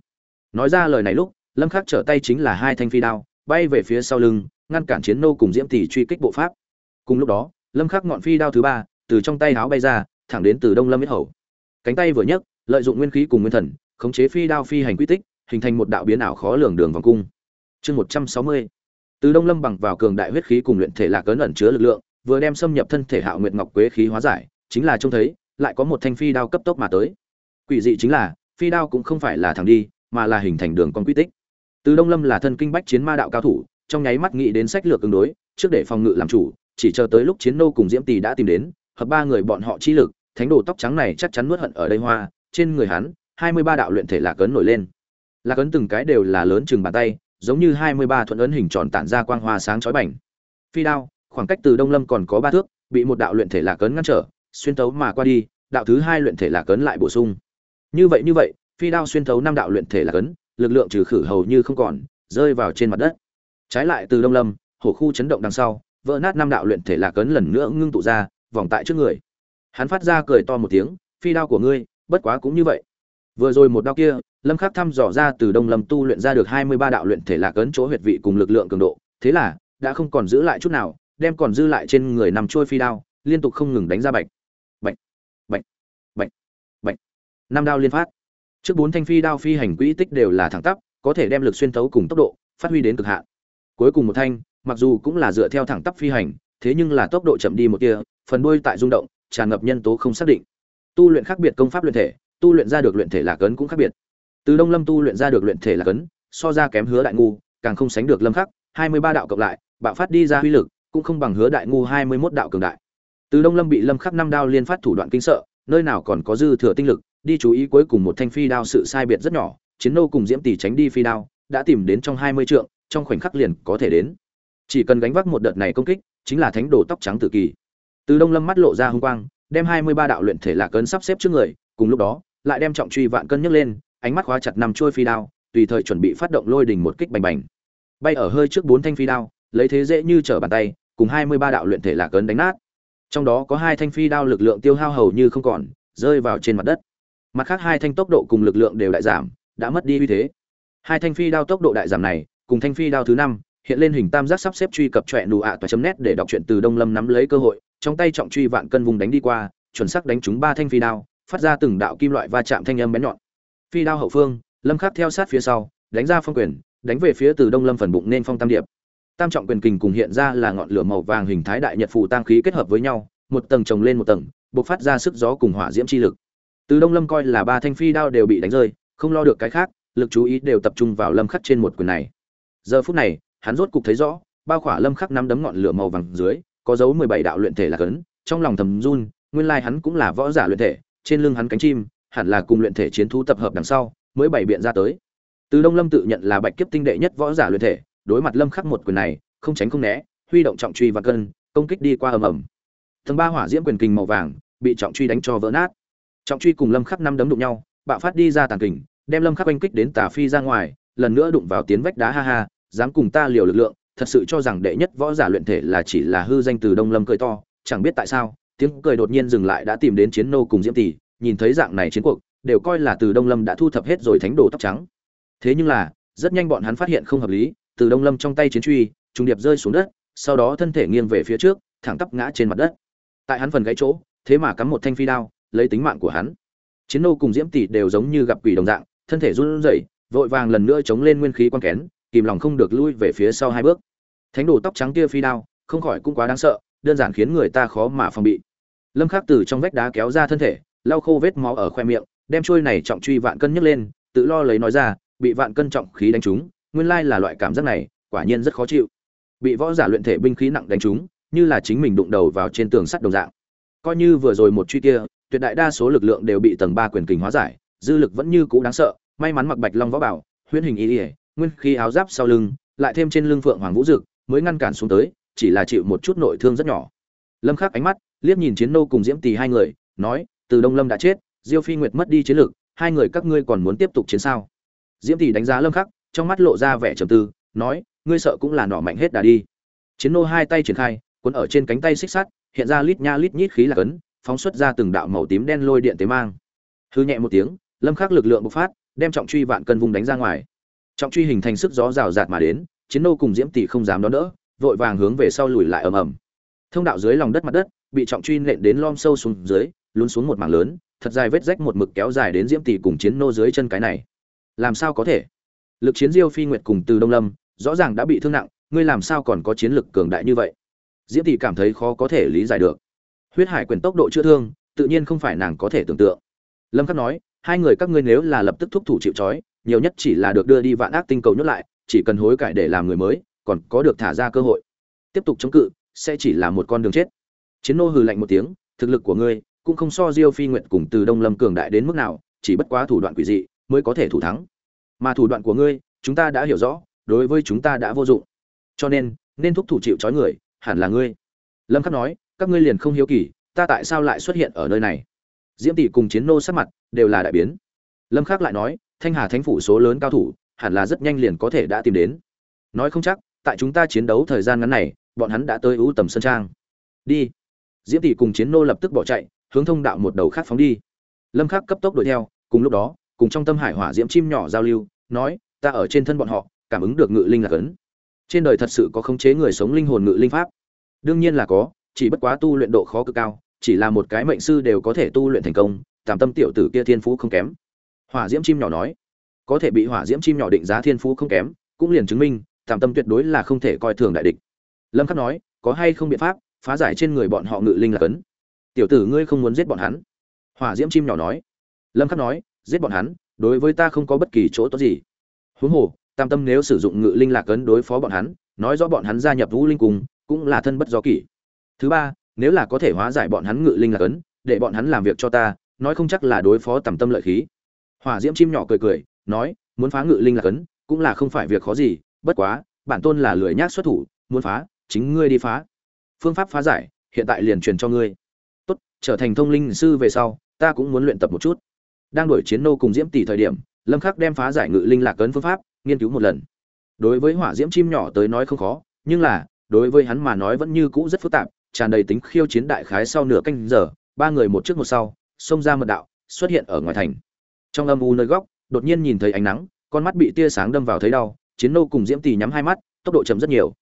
Nói ra lời này lúc, lâm khắc trở tay chính là hai thanh phi đao, bay về phía sau lưng, ngăn cản chiến nô cùng diễm tỷ truy kích bộ pháp. Cùng lúc đó, lâm khắc ngọn phi đao thứ ba, từ trong tay áo bay ra, thẳng đến từ đông lâm miết hầu. Cánh tay vừa nhấc lợi dụng nguyên khí cùng nguyên thần, khống chế phi đao phi hành quy tích, hình thành một đạo biến ảo khó lường đường vòng cung. Chương 160 từ đông lâm bằng vào cường đại huyết khí cùng luyện thể lạc cấn ẩn chứa lực lượng, vừa đem xâm nhập thân thể hạo nguyệt ngọc quế khí hóa giải, chính là trông thấy, lại có một thanh phi đao cấp tốc mà tới. Quỷ dị chính là, phi đao cũng không phải là thẳng đi, mà là hình thành đường con quy tích. Từ đông lâm là thân kinh bách chiến ma đạo cao thủ, trong nháy mắt nghĩ đến sách lược ứng đối, trước để phòng ngự làm chủ, chỉ chờ tới lúc chiến nô cùng diễm tỳ đã tìm đến, hợp ba người bọn họ chi lực, thánh đồ tóc trắng này chắc chắn nuốt hận ở đây hoa trên người hắn, hai mươi ba đạo luyện thể lạc ấn nổi lên. Lạc ấn từng cái đều là lớn chừng bàn tay, giống như hai mươi ba thuận ấn hình tròn tản ra quang hoa sáng chói bảnh phi đao, khoảng cách từ đông lâm còn có ba thước, bị một đạo luyện thể lạc ấn ngăn trở, xuyên tấu mà qua đi, đạo thứ hai luyện thể lạc ấn lại bổ sung. Như vậy như vậy, phi đao xuyên thấu năm đạo luyện thể lạc ấn, lực lượng trừ khử hầu như không còn, rơi vào trên mặt đất. Trái lại từ đông lâm, hổ khu chấn động đằng sau, vỡ nát năm đạo luyện thể lạc ấn lần nữa ngưng tụ ra, vòng tại trước người. Hắn phát ra cười to một tiếng, phi đao của ngươi bất quá cũng như vậy. Vừa rồi một đao kia, lâm khắc thăm dò ra từ đông lâm tu luyện ra được 23 đạo luyện thể lạc ấn chỗ huyệt vị cùng lực lượng cường độ, thế là, đã không còn giữ lại chút nào, đem còn dư lại trên người nằm trôi phi đao, liên tục không ngừng đánh ra bạch. Bạch bạch bạch bạch. Năm đao liên phát. Trước bốn thanh phi đao phi hành quỹ tích đều là thẳng tắp, có thể đem lực xuyên tấu cùng tốc độ, phát huy đến cực hạn. Cuối cùng một thanh, mặc dù cũng là dựa theo thẳng tắp phi hành, thế nhưng là tốc độ chậm đi một tia, phần đuôi tại rung động, tràn ngập nhân tố không xác định tu luyện khác biệt công pháp luyện thể, tu luyện ra được luyện thể lạc ấn cũng khác biệt. Từ đông lâm tu luyện ra được luyện thể lạc ấn, so ra kém hứa đại ngu, càng không sánh được lâm khắc, hai mươi ba đạo cộng lại, bạo phát đi ra huy lực, cũng không bằng hứa đại ngu hai mươi 21 đạo cường đại. Từ đông lâm bị lâm khắc năm đao liên phát thủ đoạn kinh sợ, nơi nào còn có dư thừa tinh lực, đi chú ý cuối cùng một thanh phi đao sự sai biệt rất nhỏ, chiến nô cùng diễm tỷ tránh đi phi đao, đã tìm đến trong hai mươi trượng, trong khoảnh khắc liền có thể đến. Chỉ cần gánh vác một đợt này công kích, chính là thánh đồ tóc trắng tự kỳ. Từ đông lâm mắt lộ ra hung quang đem hai mươi ba đạo luyện thể lạc cấn sắp xếp trước người, cùng lúc đó, lại đem trọng truy vạn cân nhấc lên, ánh mắt khóa chặt năm chuôi phi đao, tùy thời chuẩn bị phát động lôi đỉnh một kích bành bành. Bay ở hơi trước bốn thanh phi đao, lấy thế dễ như trở bàn tay, cùng hai mươi ba đạo luyện thể lạc cấn đánh nát. Trong đó có hai thanh phi đao lực lượng tiêu hao hầu như không còn, rơi vào trên mặt đất. Mặt khác hai thanh tốc độ cùng lực lượng đều đại giảm, đã mất đi uy thế. Hai thanh phi đao tốc độ đại giảm này, cùng thanh phi đao thứ năm hiện lên hình tam giác sắp xếp truy cập trọe nụ ạ toa chấm nét để đọc truyện từ đông lâm nắm lấy cơ hội, trong tay trọng truy vạn cân vùng đánh đi qua, chuẩn xác đánh trúng ba thanh phi đao, phát ra từng đạo kim loại va chạm thanh âm bén nhọn. Phi đao hậu phương, lâm khắc theo sát phía sau, đánh ra phong quyền, đánh về phía từ đông lâm phần bụng nên phong tam điệp. Tam trọng quyền kình cùng hiện ra là ngọn lửa màu vàng hình thái đại nhật phù tăng khí kết hợp với nhau, một tầng chồng lên một tầng, bộc phát ra sức gió cùng hỏa diễm chi lực. Từ đông lâm coi là ba thanh phi đao đều bị đánh rơi, không lo được cái khác, lực chú ý đều tập trung vào lâm khắc trên một quyền này. Giờ phút này hắn rốt cục thấy rõ, bao khỏa lâm khắc nắm đấm ngọn lửa màu vàng dưới, có dấu 17 đạo luyện thể là cấn, trong lòng thầm run, nguyên lai hắn cũng là võ giả luyện thể, trên lưng hắn cánh chim, hẳn là cùng luyện thể chiến thú tập hợp đằng sau, mới bày biện ra tới. Từ đông lâm tự nhận là bạch kiếp tinh đệ nhất võ giả luyện thể, đối mặt lâm khắc một quyền này, không tránh không né, huy động trọng truy và cân, công kích đi qua ầm ầm. Tầng ba hỏa diễm quyền kình màu vàng, bị trọng truy đánh cho vỡ nát. Trọng truy cùng lâm khắc năm đấm đụng nhau, bạo phát đi ra tàn kình, đem lâm khắc oanh kích đến tà phi ra ngoài, lần nữa đụng vào tiến vách đá ha ha dám cùng ta liều lực lượng, thật sự cho rằng đệ nhất võ giả luyện thể là chỉ là hư danh từ đông lâm cười to, chẳng biết tại sao, tiếng cười đột nhiên dừng lại đã tìm đến chiến nô cùng diễm tỷ, nhìn thấy dạng này chiến cuộc, đều coi là từ đông lâm đã thu thập hết rồi thánh đồ tóc trắng. Thế nhưng là, rất nhanh bọn hắn phát hiện không hợp lý, từ đông lâm trong tay chiến truy, trùng điệp rơi xuống đất, sau đó thân thể nghiêng về phía trước, thẳng tắp ngã trên mặt đất. Tại hắn phần gãy chỗ, thế mà cắm một thanh phi đao, lấy tính mạng của hắn. Chiến nô cùng diễm tỷ đều giống như gặp quỷ đồng dạng, thân thể run rẩy, vội vàng lần nữa chống lên nguyên khí quan kén kìm lòng không được lui về phía sau hai bước. Thánh đồ tóc trắng kia phi đao, không khỏi cũng quá đáng sợ, đơn giản khiến người ta khó mà phòng bị. Lâm khắc từ trong vách đá kéo ra thân thể, lau khô vết máu ở khoe miệng, đem trôi này trọng truy vạn cân nhấc lên, tự lo lấy nói ra, bị vạn cân trọng khí đánh trúng, nguyên lai là loại cảm giác này, quả nhiên rất khó chịu. Bị võ giả luyện thể binh khí nặng đánh trúng, như là chính mình đụng đầu vào trên tường sắt đồng dạng. Coi như vừa rồi một truy kia, tuyệt đại đa số lực lượng đều bị tầng ba quyền kình hóa giải, dư lực vẫn như cũ đáng sợ, may mắn mặc bạch long võ bảo, huyễn hình ý ỉa nguyên khí áo giáp sau lưng lại thêm trên lưng phượng hoàng vũ dực mới ngăn cản xuống tới chỉ là chịu một chút nội thương rất nhỏ. Lâm khắc ánh mắt liếc nhìn chiến nô cùng diễm tỳ hai người nói từ đông lâm đã chết diêu phi nguyệt mất đi chiến lực, hai người các ngươi còn muốn tiếp tục chiến sao? Diễm tỳ đánh giá lâm khắc trong mắt lộ ra vẻ trầm tư nói ngươi sợ cũng là nỏ mạnh hết đã đi. Chiến nô hai tay triển khai cuốn ở trên cánh tay xích sắt hiện ra lít nha lít nhít khí là cấn phóng xuất ra từng đạo màu tím đen lôi điện tế mang. Hư nhẹ một tiếng lâm khắc lực lượng bộc phát đem trọng truy vạn cân vùng đánh ra ngoài trọng truy hình thành sức gió rào rạt mà đến, chiến nô cùng diễm tỷ không dám đón đỡ, vội vàng hướng về sau lùi lại ầm ầm. Thông đạo dưới lòng đất mặt đất, bị trọng truy nện đến lom sâu xuống dưới, lún xuống một mảng lớn, thật dài vết rách một mực kéo dài đến diễm tỷ cùng chiến nô dưới chân cái này. Làm sao có thể? Lực chiến diêu phi nguyệt cùng từ đông lâm, rõ ràng đã bị thương nặng, ngươi làm sao còn có chiến lực cường đại như vậy? Diễm tỷ cảm thấy khó có thể lý giải được. Huyết hải quyền tốc độ chữa thương, tự nhiên không phải nàng có thể tưởng tượng. Lâm khắc nói, hai người các ngươi nếu là lập tức thúc thủ chịu trói nhiều nhất chỉ là được đưa đi vạn ác tinh cầu nhốt lại, chỉ cần hối cải để làm người mới, còn có được thả ra cơ hội. Tiếp tục chống cự, sẽ chỉ là một con đường chết. Chiến nô hừ lạnh một tiếng, thực lực của ngươi cũng không so diêu phi nguyệt cùng từ đông lâm cường đại đến mức nào, chỉ bất quá thủ đoạn quỷ dị mới có thể thủ thắng. Mà thủ đoạn của ngươi, chúng ta đã hiểu rõ, đối với chúng ta đã vô dụng. Cho nên nên thúc thủ chịu trói người, hẳn là ngươi. Lâm khắc nói, các ngươi liền không hiếu kỳ, ta tại sao lại xuất hiện ở nơi này? Diễm tỷ cùng chiến nô sát mặt đều là đại biến. Lâm khắc lại nói thanh hà thánh phủ số lớn cao thủ, hẳn là rất nhanh liền có thể đã tìm đến. Nói không chắc, tại chúng ta chiến đấu thời gian ngắn này, bọn hắn đã tới ưu tầm sơn trang. Đi. Diễm tỷ cùng chiến nô lập tức bỏ chạy, hướng thông đạo một đầu khác phóng đi. Lâm khắc cấp tốc đuổi theo, cùng lúc đó, cùng trong tâm hải hỏa diễm chim nhỏ giao lưu, nói, ta ở trên thân bọn họ, cảm ứng được ngự linh là cấn. Trên đời thật sự có khống chế người sống linh hồn ngự linh pháp. Đương nhiên là có, chỉ bất quá tu luyện độ khó cực cao, chỉ là một cái mệnh sư đều có thể tu luyện thành công, tạm tâm tiểu tử kia thiên phú không kém hỏa diễm chim nhỏ nói. Có thể bị hỏa diễm chim nhỏ định giá thiên phú không kém, cũng liền chứng minh, tạm tâm tuyệt đối là không thể coi thường đại địch. Lâm khắc nói, có hay không biện pháp phá giải trên người bọn họ ngự linh là cấn? Tiểu tử ngươi không muốn giết bọn hắn. Hỏa diễm chim nhỏ nói. Lâm khắc nói, giết bọn hắn, đối với ta không có bất kỳ chỗ tốt gì. Huống hồ tam tâm nếu sử dụng ngự linh lạc cấn đối phó bọn hắn, nói rõ bọn hắn gia nhập vũ linh cùng cũng là thân bất do kỷ. Thứ ba, nếu là có thể hóa giải bọn hắn ngự linh lạc cấn, để bọn hắn làm việc cho ta, nói không chắc là đối phó tầm tâm lợi khí hỏa diễm chim nhỏ cười cười, nói, muốn phá ngự linh lạc cấn, cũng là không phải việc khó gì, bất quá, bản tôn là lười nhác xuất thủ, muốn phá, chính ngươi đi phá. Phương pháp phá giải, hiện tại liền truyền cho ngươi. Tốt, trở thành thông linh sư về sau, ta cũng muốn luyện tập một chút. Đang đổi chiến nô cùng diễm tỷ thời điểm, lâm khắc đem phá giải ngự linh lạc cấn phương pháp, nghiên cứu một lần. Đối với hỏa diễm chim nhỏ tới nói không khó, nhưng là, đối với hắn mà nói vẫn như cũ rất phức tạp, tràn đầy tính khiêu chiến đại khái sau nửa canh giờ, ba người một trước một sau, xông ra mật đạo, xuất hiện ở ngoài thành trong âm u nơi góc đột nhiên nhìn thấy ánh nắng con mắt bị tia sáng đâm vào thấy đau chiến nô cùng diễm tỳ nhắm hai mắt tốc độ chậm rất nhiều.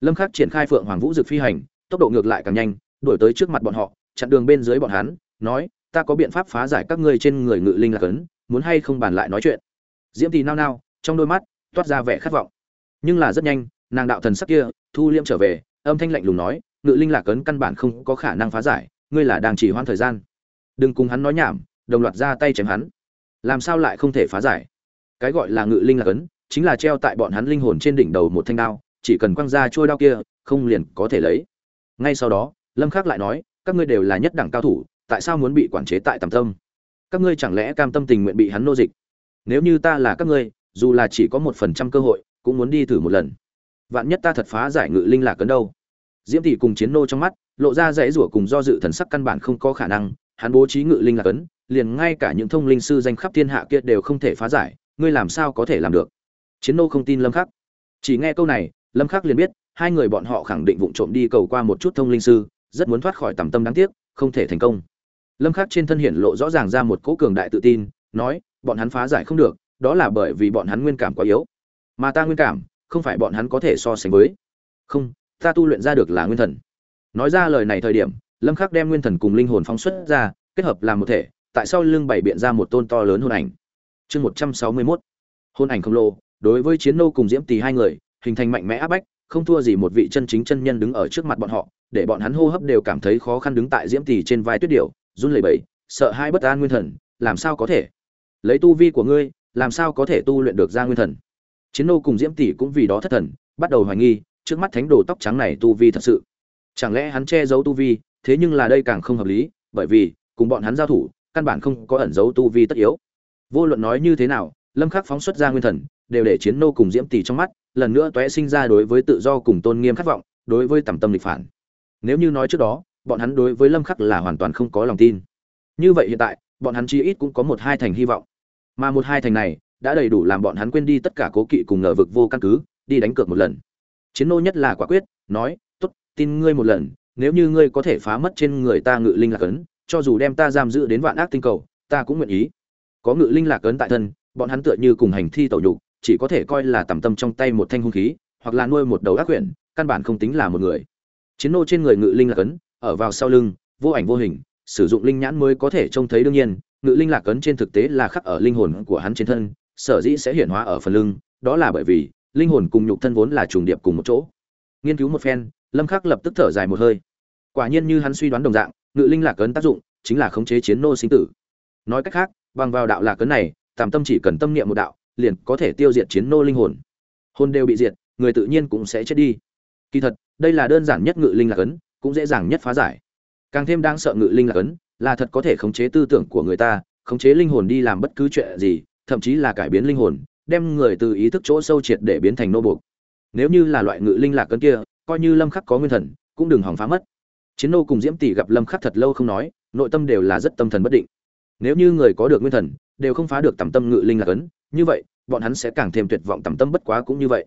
Lâm khắc triển khai phượng hoàng vũ dực phi hành tốc độ ngược lại càng nhanh đuổi tới trước mặt bọn họ chặn đường bên dưới bọn hắn nói ta có biện pháp phá giải các ngươi trên người ngự linh lạc Cấn, muốn hay không bàn lại nói chuyện? Diễm tỳ nao nao trong đôi mắt toát ra vẻ khát vọng. Nhưng là rất nhanh nàng đạo thần sắc kia thu liêm trở về âm thanh lạnh lùng nói ngự linh lạc Cấn căn bản không có khả năng phá giải ngươi là đang chỉ hoãn thời gian. Đừng cùng hắn nói nhảm đồng loạt ra tay chém hắn làm sao lại không thể phá giải? Cái gọi là ngự linh lạc ấn chính là treo tại bọn hắn linh hồn trên đỉnh đầu một thanh đao, chỉ cần quăng ra trôi đao kia, không liền có thể lấy. Ngay sau đó, lâm khắc lại nói, các ngươi đều là nhất đẳng cao thủ, tại sao muốn bị quản chế tại tầm tâm? Các ngươi chẳng lẽ cam tâm tình nguyện bị hắn nô dịch? Nếu như ta là các ngươi, dù là chỉ có một phần trăm cơ hội, cũng muốn đi thử một lần. Vạn nhất ta thật phá giải ngự linh lạc cấn đâu? Diễm tỷ cùng chiến nô trong mắt, lộ ra dãy rủa cùng do dự thần sắc căn bản không có khả năng hắn bố trí ngự linh lạc ấn, liền ngay cả những thông linh sư danh khắp thiên hạ kia đều không thể phá giải, ngươi làm sao có thể làm được? Chiến nô không tin lâm khắc. Chỉ nghe câu này, lâm khắc liền biết, hai người bọn họ khẳng định vụng trộm đi cầu qua một chút thông linh sư, rất muốn thoát khỏi tầm tâm đáng tiếc, không thể thành công. Lâm khắc trên thân hiển lộ rõ ràng ra một cỗ cường đại tự tin, nói, bọn hắn phá giải không được, đó là bởi vì bọn hắn nguyên cảm quá yếu. Mà ta nguyên cảm, không phải bọn hắn có thể so sánh với. Không, ta tu luyện ra được là nguyên thần. Nói ra lời này thời điểm lâm khắc đem nguyên thần cùng linh hồn phóng xuất ra, kết hợp làm một thể, tại sao lưng Bảy biện ra một tôn to lớn hồn ảnh. Chương 161 hồn ảnh khổng lồ, đối với chiến nô cùng diễm tỷ hai người, hình thành mạnh mẽ áp bách, không thua gì một vị chân chính chân nhân đứng ở trước mặt bọn họ, để bọn hắn hô hấp đều cảm thấy khó khăn đứng tại diễm tỷ trên vai tuyết điểu, run lẩy bẩy, sợ hai bất an nguyên thần, làm sao có thể? Lấy tu vi của ngươi, làm sao có thể tu luyện được ra nguyên thần? Chiến nô cùng diễm tỷ cũng vì đó thất thần, bắt đầu hoài nghi, trước mắt thánh đồ tóc trắng này tu vi thật sự. Chẳng lẽ hắn che giấu tu vi thế nhưng là đây càng không hợp lý, bởi vì, cùng bọn hắn giao thủ, căn bản không có ẩn giấu tu vi tất yếu. Vô luận nói như thế nào, lâm khắc phóng xuất ra nguyên thần, đều để chiến nô cùng diễm tỷ trong mắt, lần nữa tóe sinh ra đối với tự do cùng tôn nghiêm khát vọng, đối với tầm tâm lịch phản. Nếu như nói trước đó, bọn hắn đối với lâm khắc là hoàn toàn không có lòng tin. Như vậy hiện tại, bọn hắn chi ít cũng có một hai thành hy vọng. Mà một hai thành này, đã đầy đủ làm bọn hắn quên đi tất cả cố kỵ cùng ngờ vực vô căn cứ, đi đánh cược một lần. Chiến nô nhất là quả quyết, nói, tốt, tin ngươi một lần nếu như ngươi có thể phá mất trên người ta ngự linh lạc ấn, cho dù đem ta giam giữ đến vạn ác tinh cầu, ta cũng nguyện ý. Có ngự linh lạc ấn tại thân, bọn hắn tựa như cùng hành thi tẩu nhục, chỉ có thể coi là tầm tâm trong tay một thanh hung khí, hoặc là nuôi một đầu ác quyển, căn bản không tính là một người. Chiến nô trên người ngự linh lạc ấn, ở vào sau lưng, vô ảnh vô hình, sử dụng linh nhãn mới có thể trông thấy đương nhiên, ngự linh lạc ấn trên thực tế là khắc ở linh hồn của hắn trên thân, sở dĩ sẽ hiển hóa ở phần lưng, đó là bởi vì linh hồn cùng nhục thân vốn là trùng điệp cùng một chỗ. Nghiên cứu một phen lâm khắc lập tức thở dài một hơi. Quả nhiên như hắn suy đoán đồng dạng ngự linh lạc Cấn tác dụng chính là khống chế chiến nô sinh tử. Nói cách khác bằng vào đạo lạc cấn này tạm tâm chỉ cần tâm niệm một đạo liền có thể tiêu diệt chiến nô linh hồn. Hồn đều bị diệt người tự nhiên cũng sẽ chết đi. Kỳ thật đây là đơn giản nhất ngự linh lạc Cấn, cũng dễ dàng nhất phá giải. Càng thêm đáng sợ ngự linh lạc Cấn là thật có thể khống chế tư tưởng của người ta khống chế linh hồn đi làm bất cứ chuyện gì thậm chí là cải biến linh hồn đem người từ ý thức chỗ sâu triệt để biến thành nô buộc. Nếu như là loại ngự linh lạc Cấn kia coi như lâm khắc có nguyên thần, cũng đừng hỏng phá mất. Chiến nô cùng diễm tỷ gặp lâm khắc thật lâu không nói, nội tâm đều là rất tâm thần bất định. Nếu như người có được nguyên thần, đều không phá được tầm tâm ngự linh lạc ấn như vậy, bọn hắn sẽ càng thêm tuyệt vọng tầm tâm bất quá cũng như vậy.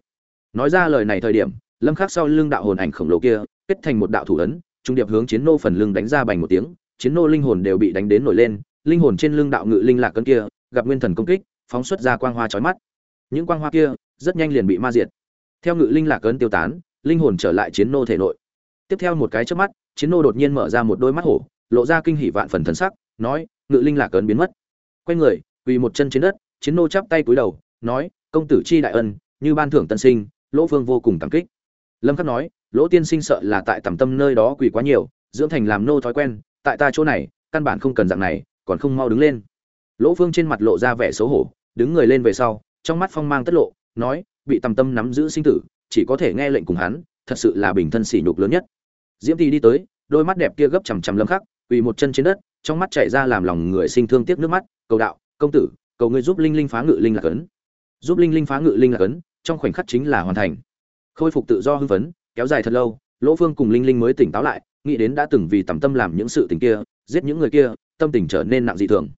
Nói ra lời này thời điểm, lâm khắc sau lưng đạo hồn ảnh khổng lồ kia, kết thành một đạo thủ ấn, trung điệp hướng chiến nô phần lưng đánh ra bành một tiếng, chiến nô linh hồn đều bị đánh đến nổi lên, linh hồn trên lưng đạo ngự linh lạc cân kia, gặp nguyên thần công kích, phóng xuất ra quang hoa chói mắt. Những quang hoa kia, rất nhanh liền bị ma diệt. Theo ngự linh lạc cấn tiêu tán linh hồn trở lại chiến nô thể nội. Tiếp theo một cái chớp mắt, chiến nô đột nhiên mở ra một đôi mắt hổ, lộ ra kinh hỉ vạn phần thần sắc, nói, ngự linh lạc cấn biến mất. Quay người, quỳ một chân trên đất, chiến nô chắp tay cúi đầu, nói, công tử chi đại ân, như ban thưởng tân sinh, lỗ vương vô cùng cảm kích. Lâm khắc nói, lỗ tiên sinh sợ là tại tầm tâm nơi đó quỳ quá nhiều, dưỡng thành làm nô thói quen, tại ta chỗ này, căn bản không cần dạng này, còn không mau đứng lên. Lỗ phương trên mặt lộ ra vẻ xấu hổ, đứng người lên về sau, trong mắt phong mang tất lộ, nói, bị tầm tâm nắm giữ sinh tử chỉ có thể nghe lệnh cùng hắn, thật sự là bình thân sỉ nhục lớn nhất. Diễm thì đi tới, đôi mắt đẹp kia gấp chằm chằm lâm khắc, quỳ một chân trên đất, trong mắt chảy ra làm lòng người sinh thương tiếc nước mắt, cầu đạo, công tử, cầu ngươi giúp linh linh phá ngự linh lạc ấn. Giúp linh linh phá ngự linh lạc ấn, trong khoảnh khắc chính là hoàn thành. Khôi phục tự do hưng phấn, kéo dài thật lâu, lỗ phương cùng linh linh mới tỉnh táo lại, nghĩ đến đã từng vì tầm tâm làm những sự tình kia, giết những người kia, tâm tình trở nên nặng dị thường.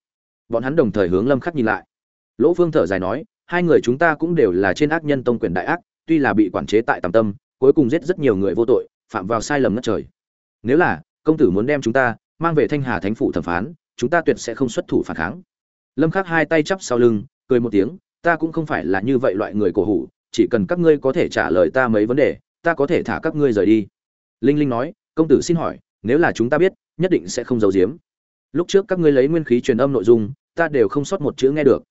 Bọn hắn đồng thời hướng lâm khắc nhìn lại. Lỗ phương thở dài nói, hai người chúng ta cũng đều là trên ác nhân tông quyền đại ác tuy là bị quản chế tại tầm tâm, cuối cùng giết rất nhiều người vô tội, phạm vào sai lầm ngất trời. Nếu là, công tử muốn đem chúng ta mang về thanh hà thánh phủ thẩm phán, chúng ta tuyệt sẽ không xuất thủ phản kháng. Lâm khắc hai tay chắp sau lưng, cười một tiếng, ta cũng không phải là như vậy loại người cổ hủ, chỉ cần các ngươi có thể trả lời ta mấy vấn đề, ta có thể thả các ngươi rời đi. Linh linh nói, công tử xin hỏi, nếu là chúng ta biết, nhất định sẽ không giấu giếm. Lúc trước các ngươi lấy nguyên khí truyền âm nội dung, ta đều không sót một chữ nghe được.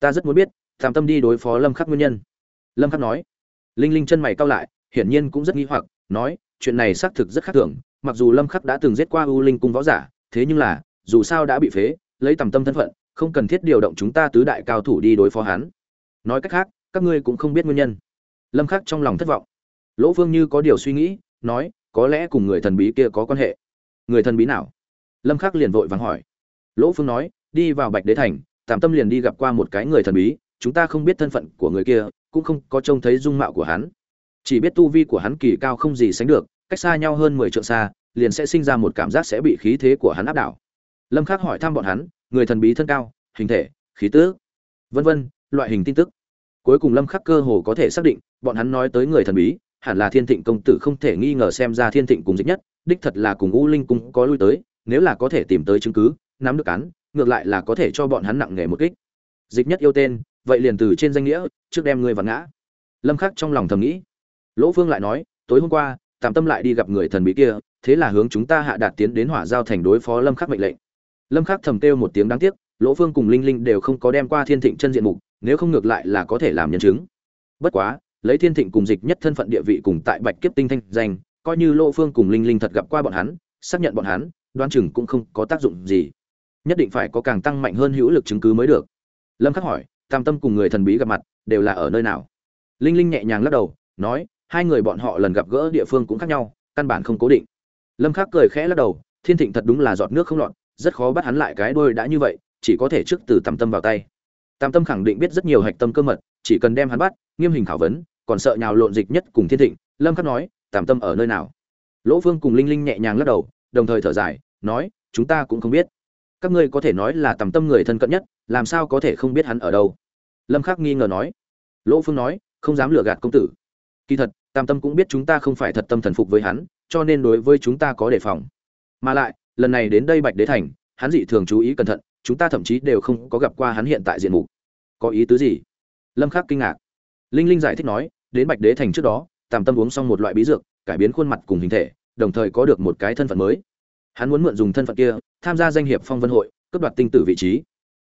Ta rất muốn biết tham tâm đi đối phó lâm khắc nguyên nhân. Lâm khắc nói linh linh chân mày cau lại, hiển nhiên cũng rất nghi hoặc, nói, chuyện này xác thực rất khác thường, mặc dù lâm khắc đã từng giết qua u linh cung võ giả, thế nhưng là, dù sao đã bị phế, lấy tầm tâm thân phận, không cần thiết điều động chúng ta tứ đại cao thủ đi đối phó hắn. Nói cách khác, các ngươi cũng không biết nguyên nhân. Lâm khắc trong lòng thất vọng. Lỗ phương như có điều suy nghĩ, nói, có lẽ cùng người thần bí kia có quan hệ. Người thần bí nào? Lâm khắc liền vội vàng hỏi. Lỗ phương nói, đi vào bạch đế thành, tạm tâm liền đi gặp qua một cái người thần bí, chúng ta không biết thân phận của người kia cũng không có trông thấy dung mạo của hắn. Chỉ biết tu vi của hắn kỳ cao không gì sánh được, cách xa nhau hơn mười trượng xa, liền sẽ sinh ra một cảm giác sẽ bị khí thế của hắn áp đảo. Lâm khắc hỏi thăm bọn hắn, người thần bí thân cao, hình thể, khí tứ vân vân, loại hình tin tức. Cuối cùng lâm khắc cơ hồ có thể xác định, bọn hắn nói tới người thần bí, hẳn là thiên thịnh công tử không thể nghi ngờ xem ra thiên thịnh cùng dịch nhất, đích thật là cùng u linh cung có lui tới, nếu là có thể tìm tới chứng cứ, nắm được cán ngược lại là có thể cho bọn hắn nặng nghề một kích. Dịch nhất yêu tên vậy liền từ trên danh nghĩa, trước đem ngươi vặn ngã. Lâm khắc trong lòng thầm nghĩ. Lỗ phương lại nói, tối hôm qua, tạm tâm lại đi gặp người thần bí kia, thế là hướng chúng ta hạ đạt tiến đến hỏa giao thành đối phó lâm khắc mệnh lệnh. Lâm khắc thầm kêu một tiếng đáng tiếc, lỗ phương cùng linh linh đều không có đem qua thiên thịnh chân diện mục, nếu không ngược lại là có thể làm nhân chứng. Bất quá, lấy thiên thịnh cùng dịch nhất thân phận địa vị cùng tại bạch kiếp tinh thanh danh, coi như lỗ phương cùng linh linh thật gặp qua bọn hắn, xác nhận bọn hắn đoan chừng cũng không có tác dụng gì. Nhất định phải có càng tăng mạnh hơn hữu lực chứng cứ mới được. Lâm khắc hỏi tam tâm cùng người thần bí gặp mặt, đều là ở nơi nào? Linh linh nhẹ nhàng lắc đầu, nói, hai người bọn họ lần gặp gỡ địa phương cũng khác nhau, căn bản không cố định. Lâm khắc cười khẽ lắc đầu, thiên thịnh thật đúng là giọt nước không lọt, rất khó bắt hắn lại cái đôi đã như vậy, chỉ có thể trước từ tam tâm vào tay. Tam tâm khẳng định biết rất nhiều hạch tâm cơ mật, chỉ cần đem hắn bắt, nghiêm hình khảo vấn, còn sợ nhào lộn dịch nhất cùng thiên thịnh, lâm khắc nói, tam tâm ở nơi nào? Lỗ Vương cùng linh linh nhẹ nhàng lắc đầu, đồng thời thở dài, nói, chúng ta cũng không biết các ngươi có thể nói là tầm tâm người thân cận nhất, làm sao có thể không biết hắn ở đâu? Lâm khắc nghi ngờ nói. Lỗ phương nói, không dám lừa gạt công tử. Kỳ thật, tam tâm cũng biết chúng ta không phải thật tâm thần phục với hắn, cho nên đối với chúng ta có đề phòng. Mà lại, lần này đến đây bạch đế thành, hắn dị thường chú ý cẩn thận, chúng ta thậm chí đều không có gặp qua hắn hiện tại diện mục. Có ý tứ gì? Lâm khắc kinh ngạc. Linh linh giải thích nói, đến bạch đế thành trước đó, tam tâm uống xong một loại bí dược, cải biến khuôn mặt cùng hình thể, đồng thời có được một cái thân phận mới. Hắn muốn mượn dùng thân phận kia tham gia danh hiệp phong vân hội, cướp đoạt tinh tử vị trí.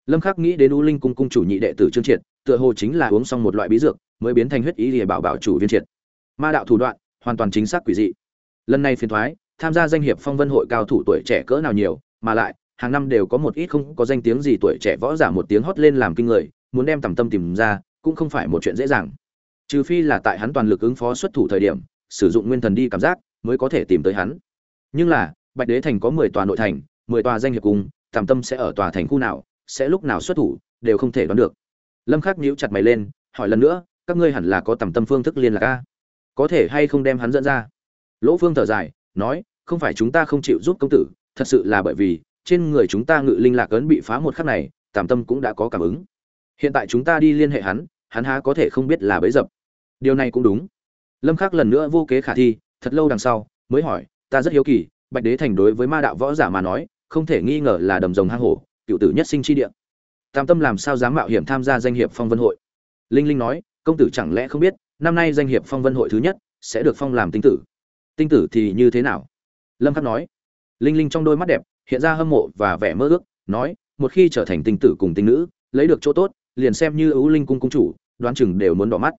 Lâm khắc nghĩ đến u linh cung cung chủ nhị đệ tử trương triệt, tựa hồ chính là uống xong một loại bí dược, mới biến thành huyết ý để bảo bảo chủ viên triệt. Ma đạo thủ đoạn, hoàn toàn chính xác quỷ dị. Lần này phiền thoái, tham gia danh hiệp phong vân hội cao thủ tuổi trẻ cỡ nào nhiều, mà lại, hàng năm đều có một ít không có danh tiếng gì tuổi trẻ võ giả một tiếng hót lên làm kinh người, muốn đem tầm tâm tìm ra, cũng không phải một chuyện dễ dàng. Trừ phi là tại hắn toàn lực ứng phó xuất thủ thời điểm, sử dụng nguyên thần đi cảm giác, mới có thể tìm tới hắn. Nhưng là, bạch đế thành có mười tòa nội thành mười tòa danh hiệp cung tạm tâm sẽ ở tòa thành khu nào, sẽ lúc nào xuất thủ, đều không thể đoán được. Lâm khắc nhíu chặt mày lên, hỏi lần nữa, các ngươi hẳn là có tầm tâm phương thức liên lạc a? Có thể hay không đem hắn dẫn ra? Lỗ phương thở dài, nói, không phải chúng ta không chịu giúp công tử, thật sự là bởi vì, trên người chúng ta ngự linh lạc ấn bị phá một khắc này tạm tâm cũng đã có cảm ứng. Hiện tại chúng ta đi liên hệ hắn hắn há có thể không biết là bấy dập. Điều này cũng đúng. Lâm khắc lần nữa vô kế khả thi, thật lâu đằng sau, mới hỏi, ta rất hiếu kỳ, bạch đế thành đối với ma đạo võ giả mà nói không thể nghi ngờ là đầm rồng hang hổ, cựu tử nhất sinh chi địa. Tam tâm làm sao dám mạo hiểm tham gia danh hiệp phong vân hội? Linh linh nói, công tử chẳng lẽ không biết, năm nay danh hiệp phong vân hội thứ nhất sẽ được phong làm tinh tử. Tinh tử thì như thế nào? Lâm khắc nói. Linh linh trong đôi mắt đẹp, hiện ra hâm mộ và vẻ mơ ước, nói, một khi trở thành tinh tử cùng tinh nữ, lấy được chỗ tốt, liền xem như ưu linh cung cung chủ, đoán chừng đều muốn đỏ mắt.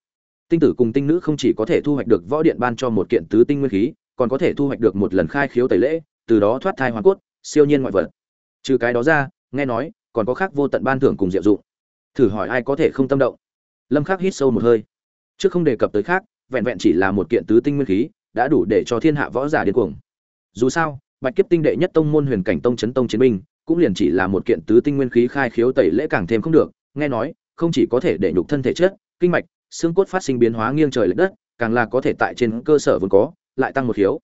Tinh tử cùng tinh nữ không chỉ có thể thu hoạch được võ điện ban cho một kiện tứ tinh nguyên khí, còn có thể thu hoạch được một lần khai khiếu tẩy lễ, từ đó thoát thai hoàn cốt siêu nhiên ngoại vật. Trừ cái đó ra, nghe nói, còn có khác vô tận ban thưởng cùng diệu dụng. Thử hỏi ai có thể không tâm động? Lâm khắc hít sâu một hơi. Trước không đề cập tới khác, vẹn vẹn chỉ là một kiện tứ tinh nguyên khí, đã đủ để cho thiên hạ võ giả điên cuồng. Dù sao, bạch kiếp tinh đệ nhất tông môn huyền cảnh tông chấn tông chiến binh, cũng liền chỉ là một kiện tứ tinh nguyên khí khai khiếu tẩy lễ càng thêm không được, nghe nói, không chỉ có thể để nhục thân thể chất kinh mạch, xương cốt phát sinh biến hóa nghiêng trời lệch đất, càng là có thể tại trên cơ sở vốn có, lại tăng một khiếu.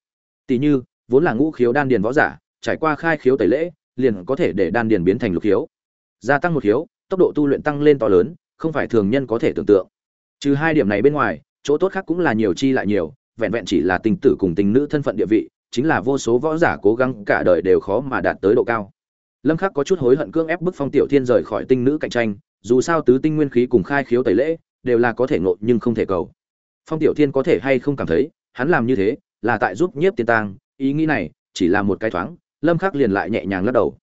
Tỷ như, vốn là ngũ khiếu đan điền võ giả trải qua khai khiếu tẩy lễ, liền có thể để đan điền biến thành lục khiếu. Gia tăng một khiếu, tốc độ tu luyện tăng lên to lớn, không phải thường nhân có thể tưởng tượng. Trừ hai điểm này bên ngoài, chỗ tốt khác cũng là nhiều chi lại nhiều, vẹn vẹn chỉ là tình tử cùng tình nữ thân phận địa vị, chính là vô số võ giả cố gắng cả đời đều khó mà đạt tới độ cao. Lâm khắc có chút hối hận cưỡng ép bức phong tiểu thiên rời khỏi tinh nữ cạnh tranh, dù sao tứ tinh nguyên khí cùng khai khiếu tẩy lễ, đều là có thể ngộ nhưng không thể cầu. Phong tiểu thiên có thể hay không cảm thấy, hắn làm như thế, là tại giúp nhiếp tiên tang, ý nghĩ này chỉ là một cái thoáng lâm khắc liền lại nhẹ nhàng lắc đầu.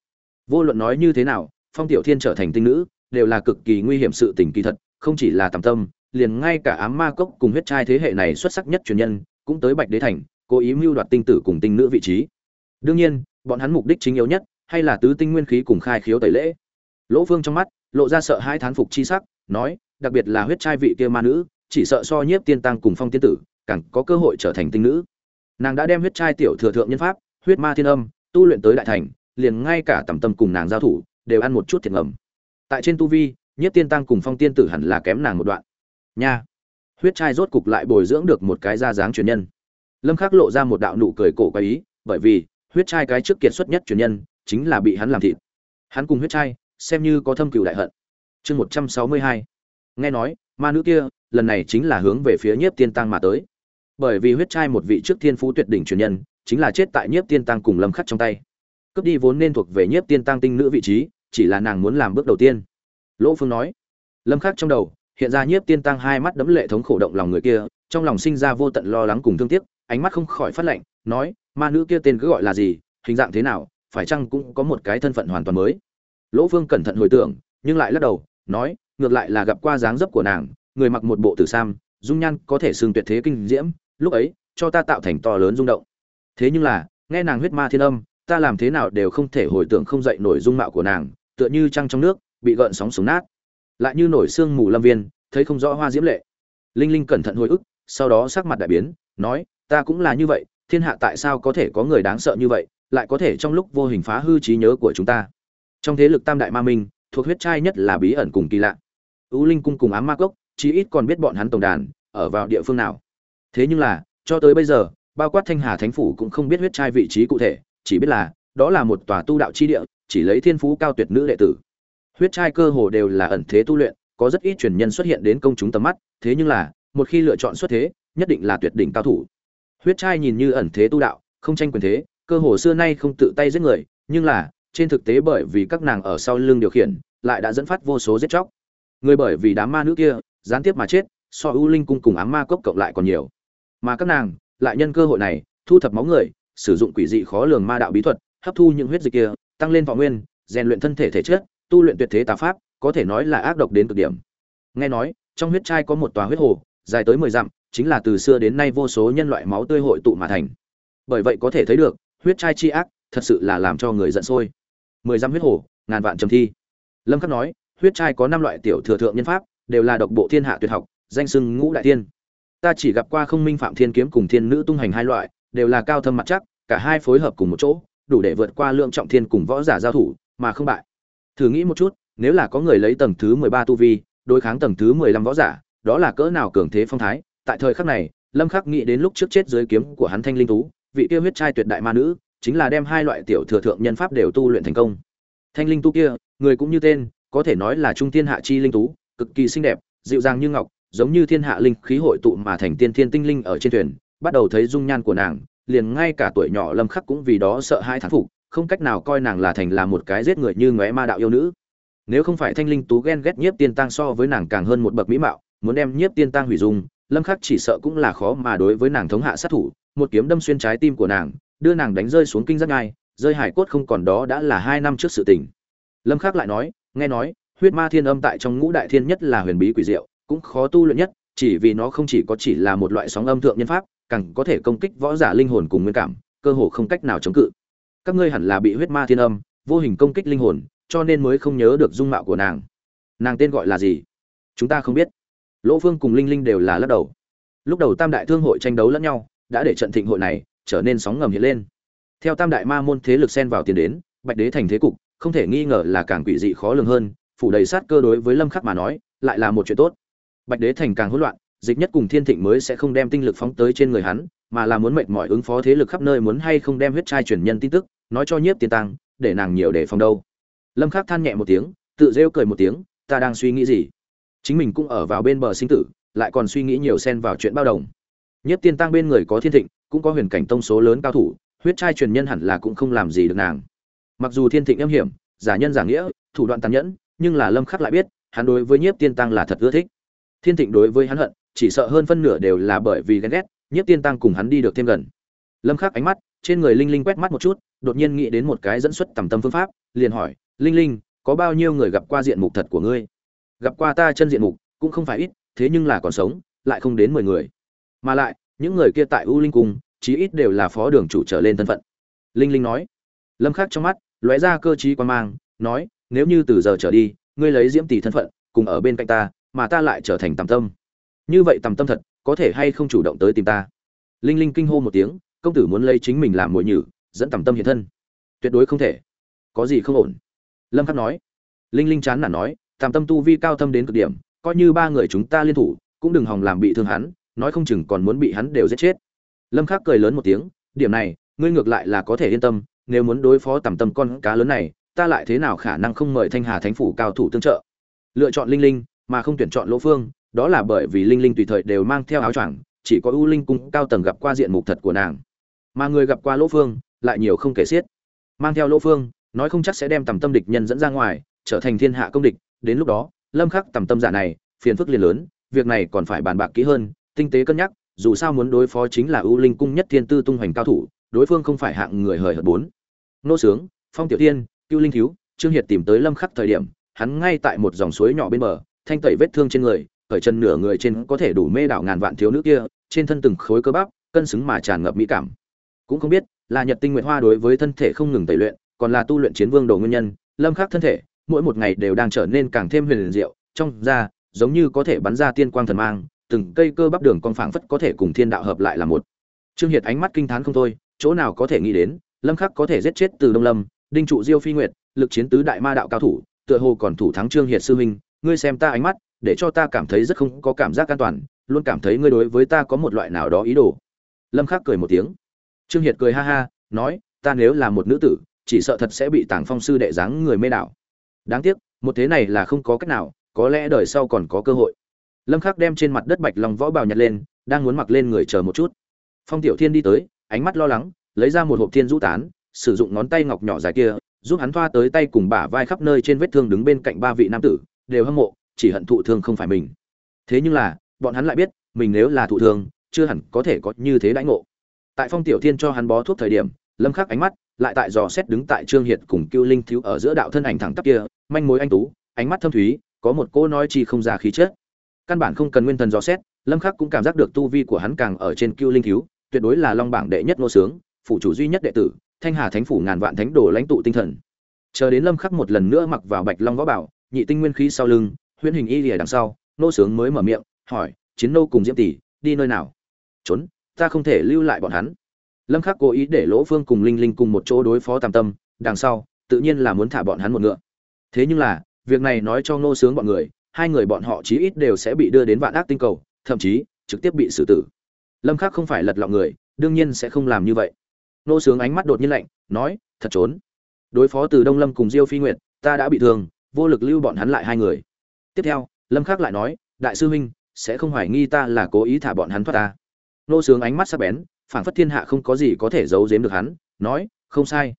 Vô luận nói như thế nào, phong tiểu thiên trở thành tinh nữ, đều là cực kỳ nguy hiểm sự tình kỳ thật, không chỉ là tầm tâm, liền ngay cả ám ma cốc cùng huyết trai thế hệ này xuất sắc nhất truyền nhân, cũng tới bạch đế thành, cố ý mưu đoạt tinh tử cùng tinh nữ vị trí. Đương nhiên, bọn hắn mục đích chính yếu nhất, hay là tứ tinh nguyên khí cùng khai khiếu tẩy lễ. Lỗ phương trong mắt, lộ ra sợ hai thán phục chi sắc, nói, đặc biệt là huyết trai vị kia ma nữ, chỉ sợ so nhiếp tiên tăng cùng phong tiên tử, càng có cơ hội trở thành tinh nữ. Nàng đã đem huyết trai tiểu thừa thượng nhân pháp, huyết ma thiên âm tu luyện tới đại thành, liền ngay cả tầm tâm cùng nàng giao thủ, đều ăn một chút thiệt ngầm. Tại trên tu vi nhất tiên tăng cùng phong tiên tử hẳn là kém nàng một đoạn. Nha! Huyết trai rốt cục lại bồi dưỡng được một cái gia dáng truyền nhân. Lâm khắc lộ ra một đạo nụ cười cổ quái ý, bởi vì, huyết trai cái trước kiệt xuất nhất truyền nhân, chính là bị hắn làm thịt. Hắn cùng huyết trai, xem như có thâm cừu đại hận. Chương 162 nghe nói, ma nữ kia, lần này chính là hướng về phía nhiếp tiên tăng mà tới. Bởi vì huyết trai một vị trước thiên phú tuyệt đỉnh truyền nhân chính là chết tại nhiếp tiên tăng cùng lâm khắc trong tay. Cướp đi vốn nên thuộc về nhiếp tiên tăng tinh nữ vị trí, chỉ là nàng muốn làm bước đầu tiên. Lỗ phương nói. Lâm khắc trong đầu, hiện ra nhiếp tiên tăng hai mắt đấm lệ thống khổ động lòng người kia, trong lòng sinh ra vô tận lo lắng cùng thương tiếc, ánh mắt không khỏi phát lạnh, nói, ma nữ kia tên cứ gọi là gì, hình dạng thế nào, phải chăng cũng có một cái thân phận hoàn toàn mới? Lỗ phương cẩn thận hồi tưởng, nhưng lại lắc đầu, nói, ngược lại là gặp qua dáng dấp của nàng, người mặc một bộ tử sam, dung nhan có thể xương tuyệt thế kinh diễm, lúc ấy, cho ta tạo thành to lớn rung động thế nhưng là, nghe nàng huyết ma thiên âm, ta làm thế nào đều không thể hồi tưởng không dậy nổi dung mạo của nàng, tựa như trăng trong nước, bị gợn sóng súng nát. Lại như nổi xương mù lâm viên, thấy không rõ hoa diễm lệ. Linh linh cẩn thận hồi ức, sau đó sắc mặt đại biến, nói, ta cũng là như vậy, thiên hạ tại sao có thể có người đáng sợ như vậy, lại có thể trong lúc vô hình phá hư trí nhớ của chúng ta? Trong thế lực tam đại ma minh, thuộc huyết trai nhất là bí ẩn cùng kỳ lạ. Ưu linh cung cùng ám ma cốc, chí ít còn biết bọn hắn tổng đàn, ở vào địa phương nào. Thế nhưng là, cho tới bây giờ bao quát thanh hà thánh phủ cũng không biết huyết trai vị trí cụ thể, chỉ biết là, đó là một tòa tu đạo chi địa, chỉ lấy thiên phú cao tuyệt nữ đệ tử. Huyết trai cơ hồ đều là ẩn thế tu luyện, có rất ít truyền nhân xuất hiện đến công chúng tầm mắt, thế nhưng là, một khi lựa chọn xuất thế, nhất định là tuyệt đỉnh cao thủ. Huyết trai nhìn như ẩn thế tu đạo, không tranh quyền thế, cơ hồ xưa nay không tự tay giết người, nhưng là, trên thực tế bởi vì các nàng ở sau lưng điều khiển, lại đã dẫn phát vô số giết chóc. Người bởi vì đám ma nữ kia, gián tiếp mà chết, so ưu linh cung cùng ám ma cốc cộng lại còn nhiều. Mà các nàng lại nhân cơ hội này, thu thập máu người, sử dụng quỷ dị khó lường ma đạo bí thuật, hấp thu những huyết dịch kia, tăng lên võ nguyên, rèn luyện thân thể thể chất, tu luyện tuyệt thế tà pháp, có thể nói là ác độc đến cực điểm. Nghe nói, trong huyết trai có một tòa huyết hồ, dài tới mười dặm, chính là từ xưa đến nay vô số nhân loại máu tươi hội tụ mà thành. Bởi vậy có thể thấy được, huyết trai chi ác, thật sự là làm cho người giận sôi. Mười dặm huyết hồ, ngàn vạn trầm thi. Lâm khắc nói, huyết trai có năm loại tiểu thừa thượng nhân pháp, đều là độc bộ thiên hạ tuyệt học, danh sưng ngũ đại tiên ta chỉ gặp qua không minh phạm thiên kiếm cùng thiên nữ tung hành hai loại, đều là cao thâm mặt chắc, cả hai phối hợp cùng một chỗ, đủ để vượt qua lượng trọng thiên cùng võ giả giao thủ, mà không bại. Thử nghĩ một chút, nếu là có người lấy tầng thứ mười ba tu vi, đối kháng tầng thứ mười lăm võ giả, đó là cỡ nào cường thế phong thái? Tại thời khắc này, lâm khắc nghĩ đến lúc trước chết dưới kiếm của hắn thanh linh tú, vị kia huyết trai tuyệt đại ma nữ, chính là đem hai loại tiểu thừa thượng nhân pháp đều tu luyện thành công. Thanh linh tú kia, người cũng như tên, có thể nói là trung thiên hạ chi linh tú, cực kỳ xinh đẹp, dịu dàng như ngọc giống như thiên hạ linh khí hội tụ mà thành tiên thiên tinh linh ở trên thuyền, bắt đầu thấy dung nhan của nàng, liền ngay cả tuổi nhỏ lâm khắc cũng vì đó sợ hai thán phục, không cách nào coi nàng là thành là một cái giết người như ngóe ma đạo yêu nữ. Nếu không phải thanh linh tú ghen ghét nhiếp tiên tăng so với nàng càng hơn một bậc mỹ mạo, muốn đem nhiếp tiên tăng hủy dung, lâm khắc chỉ sợ cũng là khó mà đối với nàng thống hạ sát thủ, một kiếm đâm xuyên trái tim của nàng, đưa nàng đánh rơi xuống kinh giác ngay, rơi hải cốt không còn đó đã là hai năm trước sự tình. Lâm khắc lại nói, nghe nói, huyết ma thiên âm tại trong ngũ đại thiên nhất là huyền bí quỷ diệu cũng khó tu luyện nhất, chỉ vì nó không chỉ có chỉ là một loại sóng âm thượng nhân pháp, càng có thể công kích võ giả linh hồn cùng nguyên cảm, cơ hồ không cách nào chống cự. Các ngươi hẳn là bị huyết ma thiên âm, vô hình công kích linh hồn, cho nên mới không nhớ được dung mạo của nàng. Nàng tên gọi là gì? Chúng ta không biết. Lỗ phương cùng linh linh đều là lắc đầu. Lúc đầu tam đại thương hội tranh đấu lẫn nhau, đã để trận thịnh hội này trở nên sóng ngầm hiện lên. Theo tam đại ma môn thế lực xen vào tiền đến, bạch đế thành thế cục, không thể nghi ngờ là càng quỷ dị khó lường hơn, phủ đầy sát cơ đối với lâm khắc mà nói, lại là một chuyện tốt bạch đế thành càng hỗn loạn, dịch nhất cùng thiên thịnh mới sẽ không đem tinh lực phóng tới trên người hắn, mà là muốn mệt mỏi ứng phó thế lực khắp nơi muốn hay không đem huyết trai truyền nhân tin tức, nói cho nhiếp tiên tăng, để nàng nhiều để phòng đâu. Lâm khắc than nhẹ một tiếng, tự rêu cười một tiếng, ta đang suy nghĩ gì? Chính mình cũng ở vào bên bờ sinh tử, lại còn suy nghĩ nhiều xen vào chuyện bao đồng. Nhiếp tiên tăng bên người có thiên thịnh, cũng có huyền cảnh tông số lớn cao thủ, huyết trai truyền nhân hẳn là cũng không làm gì được nàng. Mặc dù thiên thịnh âm hiểm, giả nhân giả nghĩa, thủ đoạn tàn nhẫn, nhưng là lâm khắc lại biết, hắn đối với nhiếp tiên tăng là thật ưa thích thiên thịnh đối với hắn hận, chỉ sợ hơn phân nửa đều là bởi vì ghen ghét, nhiếp tiên tăng cùng hắn đi được thêm gần. Lâm khắc ánh mắt, trên người linh linh quét mắt một chút, đột nhiên nghĩ đến một cái dẫn xuất tầm tâm phương pháp, liền hỏi, linh linh, có bao nhiêu người gặp qua diện mục thật của ngươi? Gặp qua ta chân diện mục, cũng không phải ít, thế nhưng là còn sống, lại không đến mười người. Mà lại, những người kia tại u linh cung, chí ít đều là phó đường chủ trở lên thân phận. Linh linh nói. Lâm khắc trong mắt, lóe ra cơ trí quan mang, nói, nếu như từ giờ trở đi, ngươi lấy diễm tỷ thân phận, cùng ở bên cạnh ta mà ta lại trở thành tầm tâm. Như vậy tầm tâm thật, có thể hay không chủ động tới tìm ta? Linh linh kinh hô một tiếng, công tử muốn lấy chính mình làm mồi nhử, dẫn tầm tâm hiện thân. Tuyệt đối không thể. Có gì không ổn? Lâm khắc nói. Linh linh chán nản nói, tầm tâm tu vi cao thâm đến cực điểm, coi như ba người chúng ta liên thủ, cũng đừng hòng làm bị thương hắn, nói không chừng còn muốn bị hắn đều giết chết. Lâm khắc cười lớn một tiếng, điểm này, ngươi ngược lại là có thể yên tâm, nếu muốn đối phó tầm tâm con cá lớn này, ta lại thế nào khả năng không mời thanh hà thánh phủ cao thủ tương trợ? Lựa chọn linh linh mà không tuyển chọn lỗ phương, đó là bởi vì linh linh tùy thời đều mang theo áo choàng, chỉ có ưu linh cung cao tầng gặp qua diện mục thật của nàng. Mà người gặp qua lỗ phương, lại nhiều không kể xiết. Mang theo lỗ phương, nói không chắc sẽ đem tầm tâm địch nhân dẫn ra ngoài, trở thành thiên hạ công địch. Đến lúc đó, lâm khắc tầm tâm giả này, phiền phức liền lớn, việc này còn phải bàn bạc kỹ hơn, tinh tế cân nhắc, dù sao muốn đối phó chính là ưu linh cung nhất thiên tư tung hoành cao thủ, đối phương không phải hạng người hời hợt bốn. Nô sướng, phong tiểu tiên cưu linh thiếu trương hiệt tìm tới lâm khắc thời điểm, hắn ngay tại một dòng suối nhỏ bên bờ thanh tẩy vết thương trên người ở chân nửa người trên có thể đủ mê đảo ngàn vạn thiếu nữ kia, trên thân từng khối cơ bắp, cân xứng mà tràn ngập mỹ cảm. Cũng không biết, là nhật tinh nguyệt hoa đối với thân thể không ngừng tẩy luyện, còn là tu luyện chiến vương đồ nguyên nhân, lâm khắc thân thể, mỗi một ngày đều đang trở nên càng thêm huyền diệu, trong da, giống như có thể bắn ra tiên quang thần mang, từng cây cơ bắp đường con phảng phất có thể cùng thiên đạo hợp lại là một. Trương hiệt ánh mắt kinh thán không thôi, chỗ nào có thể nghĩ đến, lâm khắc có thể giết chết từ đông lâm, đinh trụ diêu phi nguyệt, lực chiến tứ đại ma đạo cao thủ, tựa hồ còn thủ thắng trương hiệt sư huynh ngươi xem ta ánh mắt, để cho ta cảm thấy rất không có cảm giác an toàn, luôn cảm thấy ngươi đối với ta có một loại nào đó ý đồ. Lâm khắc cười một tiếng. Trương hiệt cười ha ha, nói, ta nếu là một nữ tử, chỉ sợ thật sẽ bị tàng phong sư đệ dáng người mê đảo. Đáng tiếc, một thế này là không có cách nào, có lẽ đời sau còn có cơ hội. Lâm khắc đem trên mặt đất bạch lòng võ bào nhặt lên, đang muốn mặc lên người chờ một chút. Phong tiểu thiên đi tới, ánh mắt lo lắng, lấy ra một hộp thiên rũ tán, sử dụng ngón tay ngọc nhỏ dài kia, giúp hắn thoa tới tay cùng bả vai khắp nơi trên vết thương đứng bên cạnh ba vị nam tử đều hâm mộ, chỉ hận thụ thương không phải mình. Thế nhưng là, bọn hắn lại biết, mình nếu là thụ thương, chưa hẳn có thể có như thế đãi ngộ. Tại phong tiểu thiên cho hắn bó thuốc thời điểm, lâm khắc ánh mắt lại tại dò xét đứng tại trương hiệt cùng cưu linh thiếu ở giữa đạo thân ảnh thẳng tắp kia, manh mối anh tú, ánh mắt thâm thúy, có một cô nói chi không ra khí chất. Căn bản không cần nguyên thần dò xét, lâm khắc cũng cảm giác được tu vi của hắn càng ở trên cưu linh thiếu, tuyệt đối là long bảng đệ nhất nô sướng, phủ chủ duy nhất đệ tử, thanh hà thánh phủ ngàn vạn thánh đồ lãnh tụ tinh thần. Chờ đến lâm khắc một lần nữa mặc vào bạch long võ bảo nhị tinh nguyên khí sau lưng, huyễn hình y lìa đằng sau, nô sướng mới mở miệng, hỏi, chiến nô cùng diễm tỷ, đi nơi nào? Trốn, ta không thể lưu lại bọn hắn. Lâm khắc cố ý để lỗ phương cùng linh linh cùng một chỗ đối phó tam tâm, đằng sau, tự nhiên là muốn thả bọn hắn một ngựa. Thế nhưng là, việc này nói cho nô sướng bọn người, hai người bọn họ chí ít đều sẽ bị đưa đến vạn ác tinh cầu, thậm chí, trực tiếp bị xử tử. Lâm khắc không phải lật lọng người, đương nhiên sẽ không làm như vậy. Nô sướng ánh mắt đột nhiên lạnh, nói, thật trốn. Đối phó từ đông lâm cùng diêu phi nguyệt, ta đã bị thương vô lực lưu bọn hắn lại hai người. Tiếp theo, lâm khắc lại nói, đại sư huynh, sẽ không hoài nghi ta là cố ý thả bọn hắn thoát ta. Nô sướng ánh mắt sắc bén, phảng phất thiên hạ không có gì có thể giấu giếm được hắn, nói, không sai.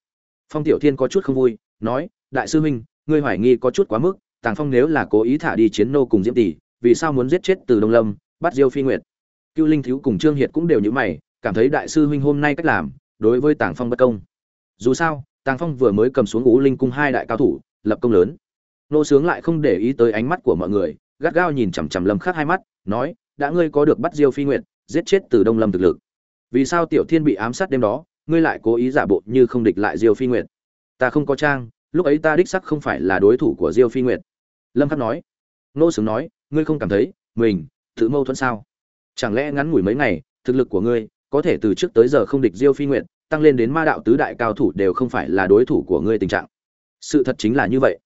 Phong tiểu thiên có chút không vui, nói, đại sư huynh, ngươi hoài nghi có chút quá mức, tàng phong nếu là cố ý thả đi chiến nô cùng diễm tỷ, vì sao muốn giết chết từ đông lâm, bắt diêu phi nguyệt? Cưu linh thiếu cùng trương hiệt cũng đều như mày, cảm thấy đại sư huynh hôm nay cách làm, đối với tàng phong bất công. Dù sao, tàng phong vừa mới cầm xuống ú linh cung hai đại cao thủ, lập công lớn nô sướng lại không để ý tới ánh mắt của mọi người, gắt gao nhìn chằm chằm lâm khắc hai mắt, nói, đã ngươi có được bắt diêu phi nguyện giết chết từ đông lâm thực lực. Vì sao tiểu thiên bị ám sát đêm đó, ngươi lại cố ý giả bộ như không địch lại diêu phi nguyện ta không có trang, lúc ấy ta đích sắc không phải là đối thủ của diêu phi nguyện lâm khắc nói. Nô sướng nói, ngươi không cảm thấy, mình, tự mâu thuẫn sao? Chẳng lẽ ngắn ngủi mấy ngày, thực lực của ngươi, có thể từ trước tới giờ không địch diêu phi nguyện tăng lên đến ma đạo tứ đại cao thủ đều không phải là đối thủ của ngươi tình trạng? Sự thật chính là như vậy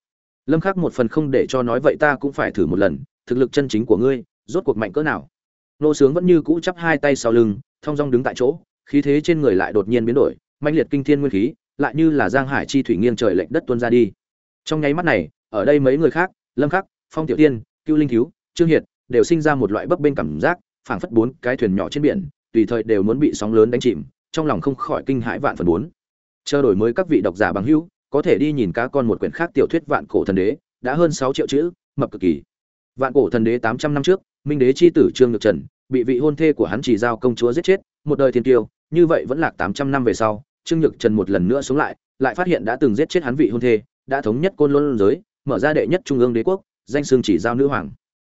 lâm khắc một phần không để cho nói vậy ta cũng phải thử một lần, thực lực chân chính của ngươi, rốt cuộc mạnh cỡ nào? Nô sướng vẫn như cũ chắp hai tay sau lưng, thong dong đứng tại chỗ, khí thế trên người lại đột nhiên biến đổi, mãnh liệt kinh thiên nguyên khí, lại như là giang hải chi thủy nghiêng trời lệnh đất tuôn ra đi. Trong nháy mắt này, ở đây mấy người khác, lâm khắc, phong tiểu tiên cưu linh thiếu, trương hiệt, đều sinh ra một loại bấp bênh cảm giác, phảng phất bốn cái thuyền nhỏ trên biển, tùy thời đều muốn bị sóng lớn đánh chìm, trong lòng không khỏi kinh hãi vạn phần bốn. Chờ đổi mới các vị độc giả bằng hữu có thể đi nhìn cá con một quyển khác tiểu thuyết vạn cổ thần đế, đã hơn sáu triệu chữ, mập cực kỳ. Vạn cổ thần đế tám trăm năm trước, minh đế chi tử trương nhược trần, bị vị hôn thê của hắn chỉ giao công chúa giết chết, một đời thiên tiêu như vậy vẫn lạc tám trăm năm về sau, trương nhược trần một lần nữa sống lại lại phát hiện đã từng giết chết hắn vị hôn thê, đã thống nhất côn luân giới, mở ra đệ nhất trung ương đế quốc, danh xương chỉ giao nữ hoàng.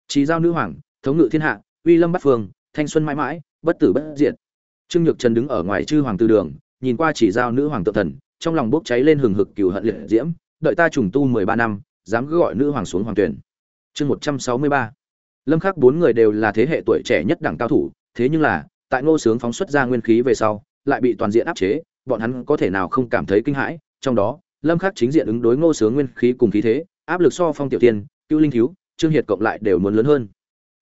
Chỉ giao nữ hoàng, thống ngự thiên hạ, uy lâm bắc phương, thanh xuân mãi mãi, bất tử bất diệt. Trương nhược trần đứng ở ngoài chư hoàng tư đường, nhìn qua chỉ giao nữ hoàng tự thần trong lòng bốc cháy lên hừng hực cừu hận liệt diễm, đợi ta trùng tu mười ba năm, dám cứ gọi nữ hoàng xuống hoàng tuyển. Chương một trăm sáu mươi ba. Lâm khắc bốn người đều là thế hệ tuổi trẻ nhất đẳng cao thủ, thế nhưng là, tại ngô sướng phóng xuất ra nguyên khí về sau, lại bị toàn diện áp chế, bọn hắn có thể nào không cảm thấy kinh hãi? Trong đó, lâm khắc chính diện ứng đối ngô sướng nguyên khí cùng khí thế, áp lực so phong tiểu tiên cưu linh thiếu, trương hiệt cộng lại đều muốn lớn hơn.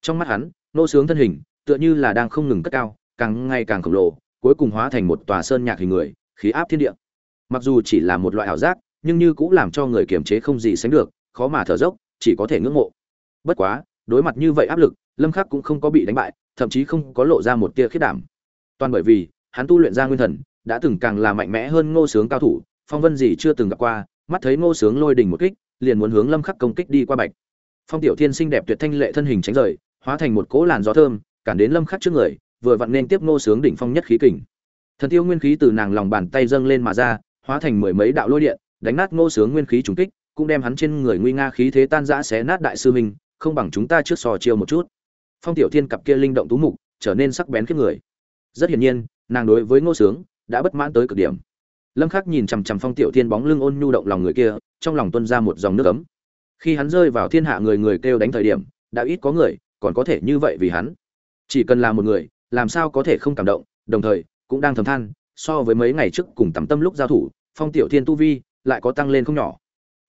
Trong mắt hắn, ngô sướng thân hình, tựa như là đang không ngừng cất cao, càng ngày càng khổng lồ, cuối cùng hóa thành một tòa sơn nhạc hình người, khí áp thiên địa mặc dù chỉ là một loại ảo giác, nhưng như cũng làm cho người kiềm chế không gì sánh được, khó mà thở dốc, chỉ có thể ngưỡng mộ. Bất quá, đối mặt như vậy áp lực, lâm khắc cũng không có bị đánh bại, thậm chí không có lộ ra một tia khiết đảm. Toàn bởi vì, hắn tu luyện ra nguyên thần, đã từng càng là mạnh mẽ hơn ngô sướng cao thủ, phong vân gì chưa từng gặp qua, mắt thấy ngô sướng lôi đình một kích, liền muốn hướng lâm khắc công kích đi qua bạch. Phong tiểu thiên xinh đẹp tuyệt thanh lệ thân hình tránh rời, hóa thành một cỗ làn gió thơm, cản đến lâm khắc trước người, vừa vặn nên tiếp ngô sướng đỉnh phong nhất khí kình. Thần tiêu nguyên khí từ nàng lòng bàn tay dâng lên mà ra hóa thành mười mấy đạo lôi điện, đánh nát ngô sướng nguyên khí trùng kích, cũng đem hắn trên người nguy nga khí thế tan rã xé nát đại sư minh không bằng chúng ta trước sò chiêu một chút. Phong tiểu thiên cặp kia linh động tú mục, trở nên sắc bén khiếp người. Rất hiển nhiên, nàng đối với ngô sướng đã bất mãn tới cực điểm. Lâm khắc nhìn chằm chằm phong tiểu thiên bóng lưng ôn nhu động lòng người kia, trong lòng tuôn ra một dòng nước ấm. Khi hắn rơi vào thiên hạ người người kêu đánh thời điểm, đã ít có người, còn có thể như vậy vì hắn. Chỉ cần là một người, làm sao có thể không cảm động, đồng thời cũng đang thầm than so với mấy ngày trước cùng tầm tâm lúc giao thủ, phong tiểu thiên tu vi lại có tăng lên không nhỏ.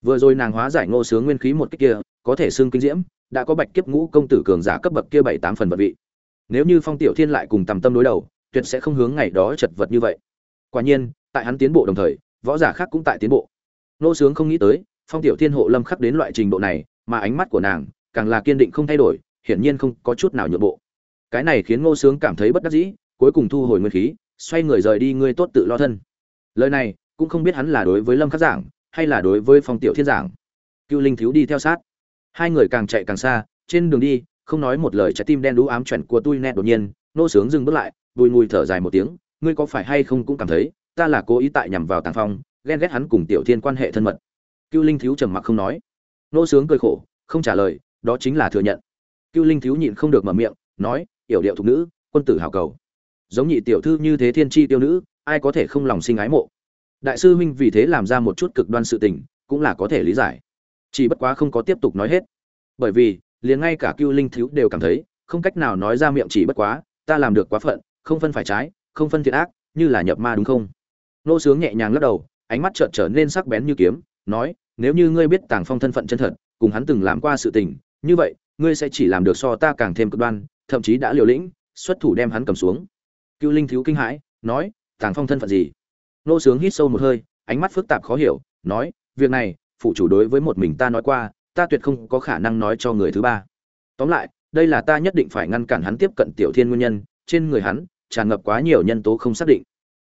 Vừa rồi nàng hóa giải ngô sướng nguyên khí một cách kia, có thể xưng kinh diễm, đã có bạch kiếp ngũ công tử cường giả cấp bậc kia bảy tám phần vật vị. Nếu như phong tiểu thiên lại cùng tầm tâm đối đầu, tuyệt sẽ không hướng ngày đó chật vật như vậy. Quả nhiên, tại hắn tiến bộ đồng thời, võ giả khác cũng tại tiến bộ. Nô sướng không nghĩ tới, phong tiểu thiên hộ lâm khắc đến loại trình độ này, mà ánh mắt của nàng càng là kiên định không thay đổi, hiển nhiên không có chút nào nhượng bộ. Cái này khiến ngô sướng cảm thấy bất đắc dĩ, cuối cùng thu hồi nguyên khí xoay người rời đi ngươi tốt tự lo thân. Lời này, cũng không biết hắn là đối với lâm khắc giảng, hay là đối với phong tiểu thiên giảng. Cưu linh thiếu đi theo sát. Hai người càng chạy càng xa, trên đường đi, không nói một lời trái tim đen đú ám chuẩn của tôi nét đột nhiên, nô sướng dừng bước lại, bùi mùi thở dài một tiếng, ngươi có phải hay không cũng cảm thấy, ta là cố ý tại nhằm vào tàng phong, ghen ghét hắn cùng tiểu thiên quan hệ thân mật. Cưu linh thiếu trầm mặc không nói. Nô sướng cười khổ, không trả lời, đó chính là thừa nhận. Cưu linh thiếu nhịn không được mở miệng, nói, yểu điệu thục nữ, quân tử hào cầu giống nhị tiểu thư như thế thiên tri tiêu nữ, ai có thể không lòng sinh ái mộ? Đại sư huynh vì thế làm ra một chút cực đoan sự tình, cũng là có thể lý giải. Chỉ bất quá không có tiếp tục nói hết. Bởi vì, liền ngay cả cưu linh thiếu đều cảm thấy, không cách nào nói ra miệng chỉ bất quá, ta làm được quá phận, không phân phải trái, không phân thiện ác, như là nhập ma đúng không? Nô sướng nhẹ nhàng lắc đầu, ánh mắt trợn trở nên sắc bén như kiếm, nói, nếu như ngươi biết tàng phong thân phận chân thật, cùng hắn từng làm qua sự tình, như vậy, ngươi sẽ chỉ làm được so ta càng thêm cực đoan, thậm chí đã liều lĩnh, xuất thủ đem hắn cầm xuống cưu linh thiếu kinh hãi nói tàng phong thân phận gì? Nô sướng hít sâu một hơi ánh mắt phức tạp khó hiểu nói việc này phụ chủ đối với một mình ta nói qua ta tuyệt không có khả năng nói cho người thứ ba. Tóm lại đây là ta nhất định phải ngăn cản hắn tiếp cận tiểu thiên nguyên nhân trên người hắn tràn ngập quá nhiều nhân tố không xác định.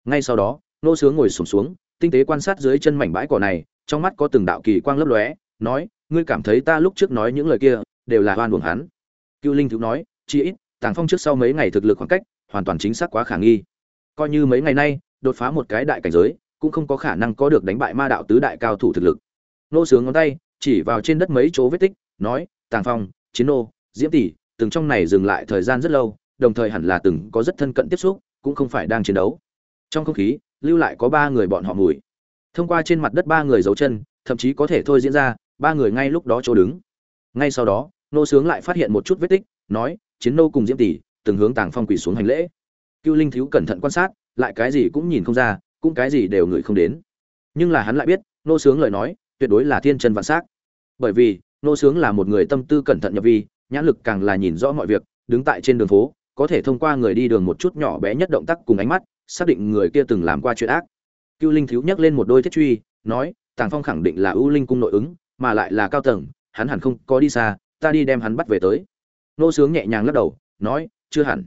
Ngay sau đó nô sướng ngồi xổm xuống, xuống tinh tế quan sát dưới chân mảnh bãi cỏ này trong mắt có từng đạo kỳ quang lấp lóe nói ngươi cảm thấy ta lúc trước nói những lời kia đều là oan uổng hắn. Cưu linh thiếu nói chi ít tàng phong trước sau mấy ngày thực lực khoảng cách hoàn toàn chính xác quá khả nghi. Coi như mấy ngày nay, đột phá một cái đại cảnh giới, cũng không có khả năng có được đánh bại ma đạo tứ đại cao thủ thực lực. Nô sướng ngón tay, chỉ vào trên đất mấy chỗ vết tích, nói, tàng phong, chiến nô, diễm tỷ, từng trong này dừng lại thời gian rất lâu, đồng thời hẳn là từng có rất thân cận tiếp xúc, cũng không phải đang chiến đấu. Trong không khí, lưu lại có ba người bọn họ mùi thông qua trên mặt đất ba người dấu chân, thậm chí có thể thôi diễn ra, ba người ngay lúc đó chỗ đứng. Ngay sau đó, nô sướng lại phát hiện một chút vết tích, nói, chiến nô cùng diễm tỷ từng hướng tàng phong quỳ xuống hành lễ. Cưu linh thiếu cẩn thận quan sát, lại cái gì cũng nhìn không ra, cũng cái gì đều ngửi không đến. Nhưng là hắn lại biết, nô sướng lời nói, tuyệt đối là thiên chân vạn s á c bởi vì, nô sướng là một người tâm tư cẩn thận nhập vi, nhãn lực càng là nhìn rõ mọi việc, đứng tại trên đường phố, có thể thông qua người đi đường một chút nhỏ bé nhất động tác cùng ánh mắt, xác định người kia từng làm qua chuyện ác. Cưu linh thiếu nhắc lên một đôi thiết truy, nói, tàng phong khẳng định là ưu linh cung nội ứng, mà lại là cao tầng, hắn hẳn không có đi xa, ta đi đem hắn bắt về tới. Nô sướng nhẹ nhàng lắc đầu, nói chưa hẳn.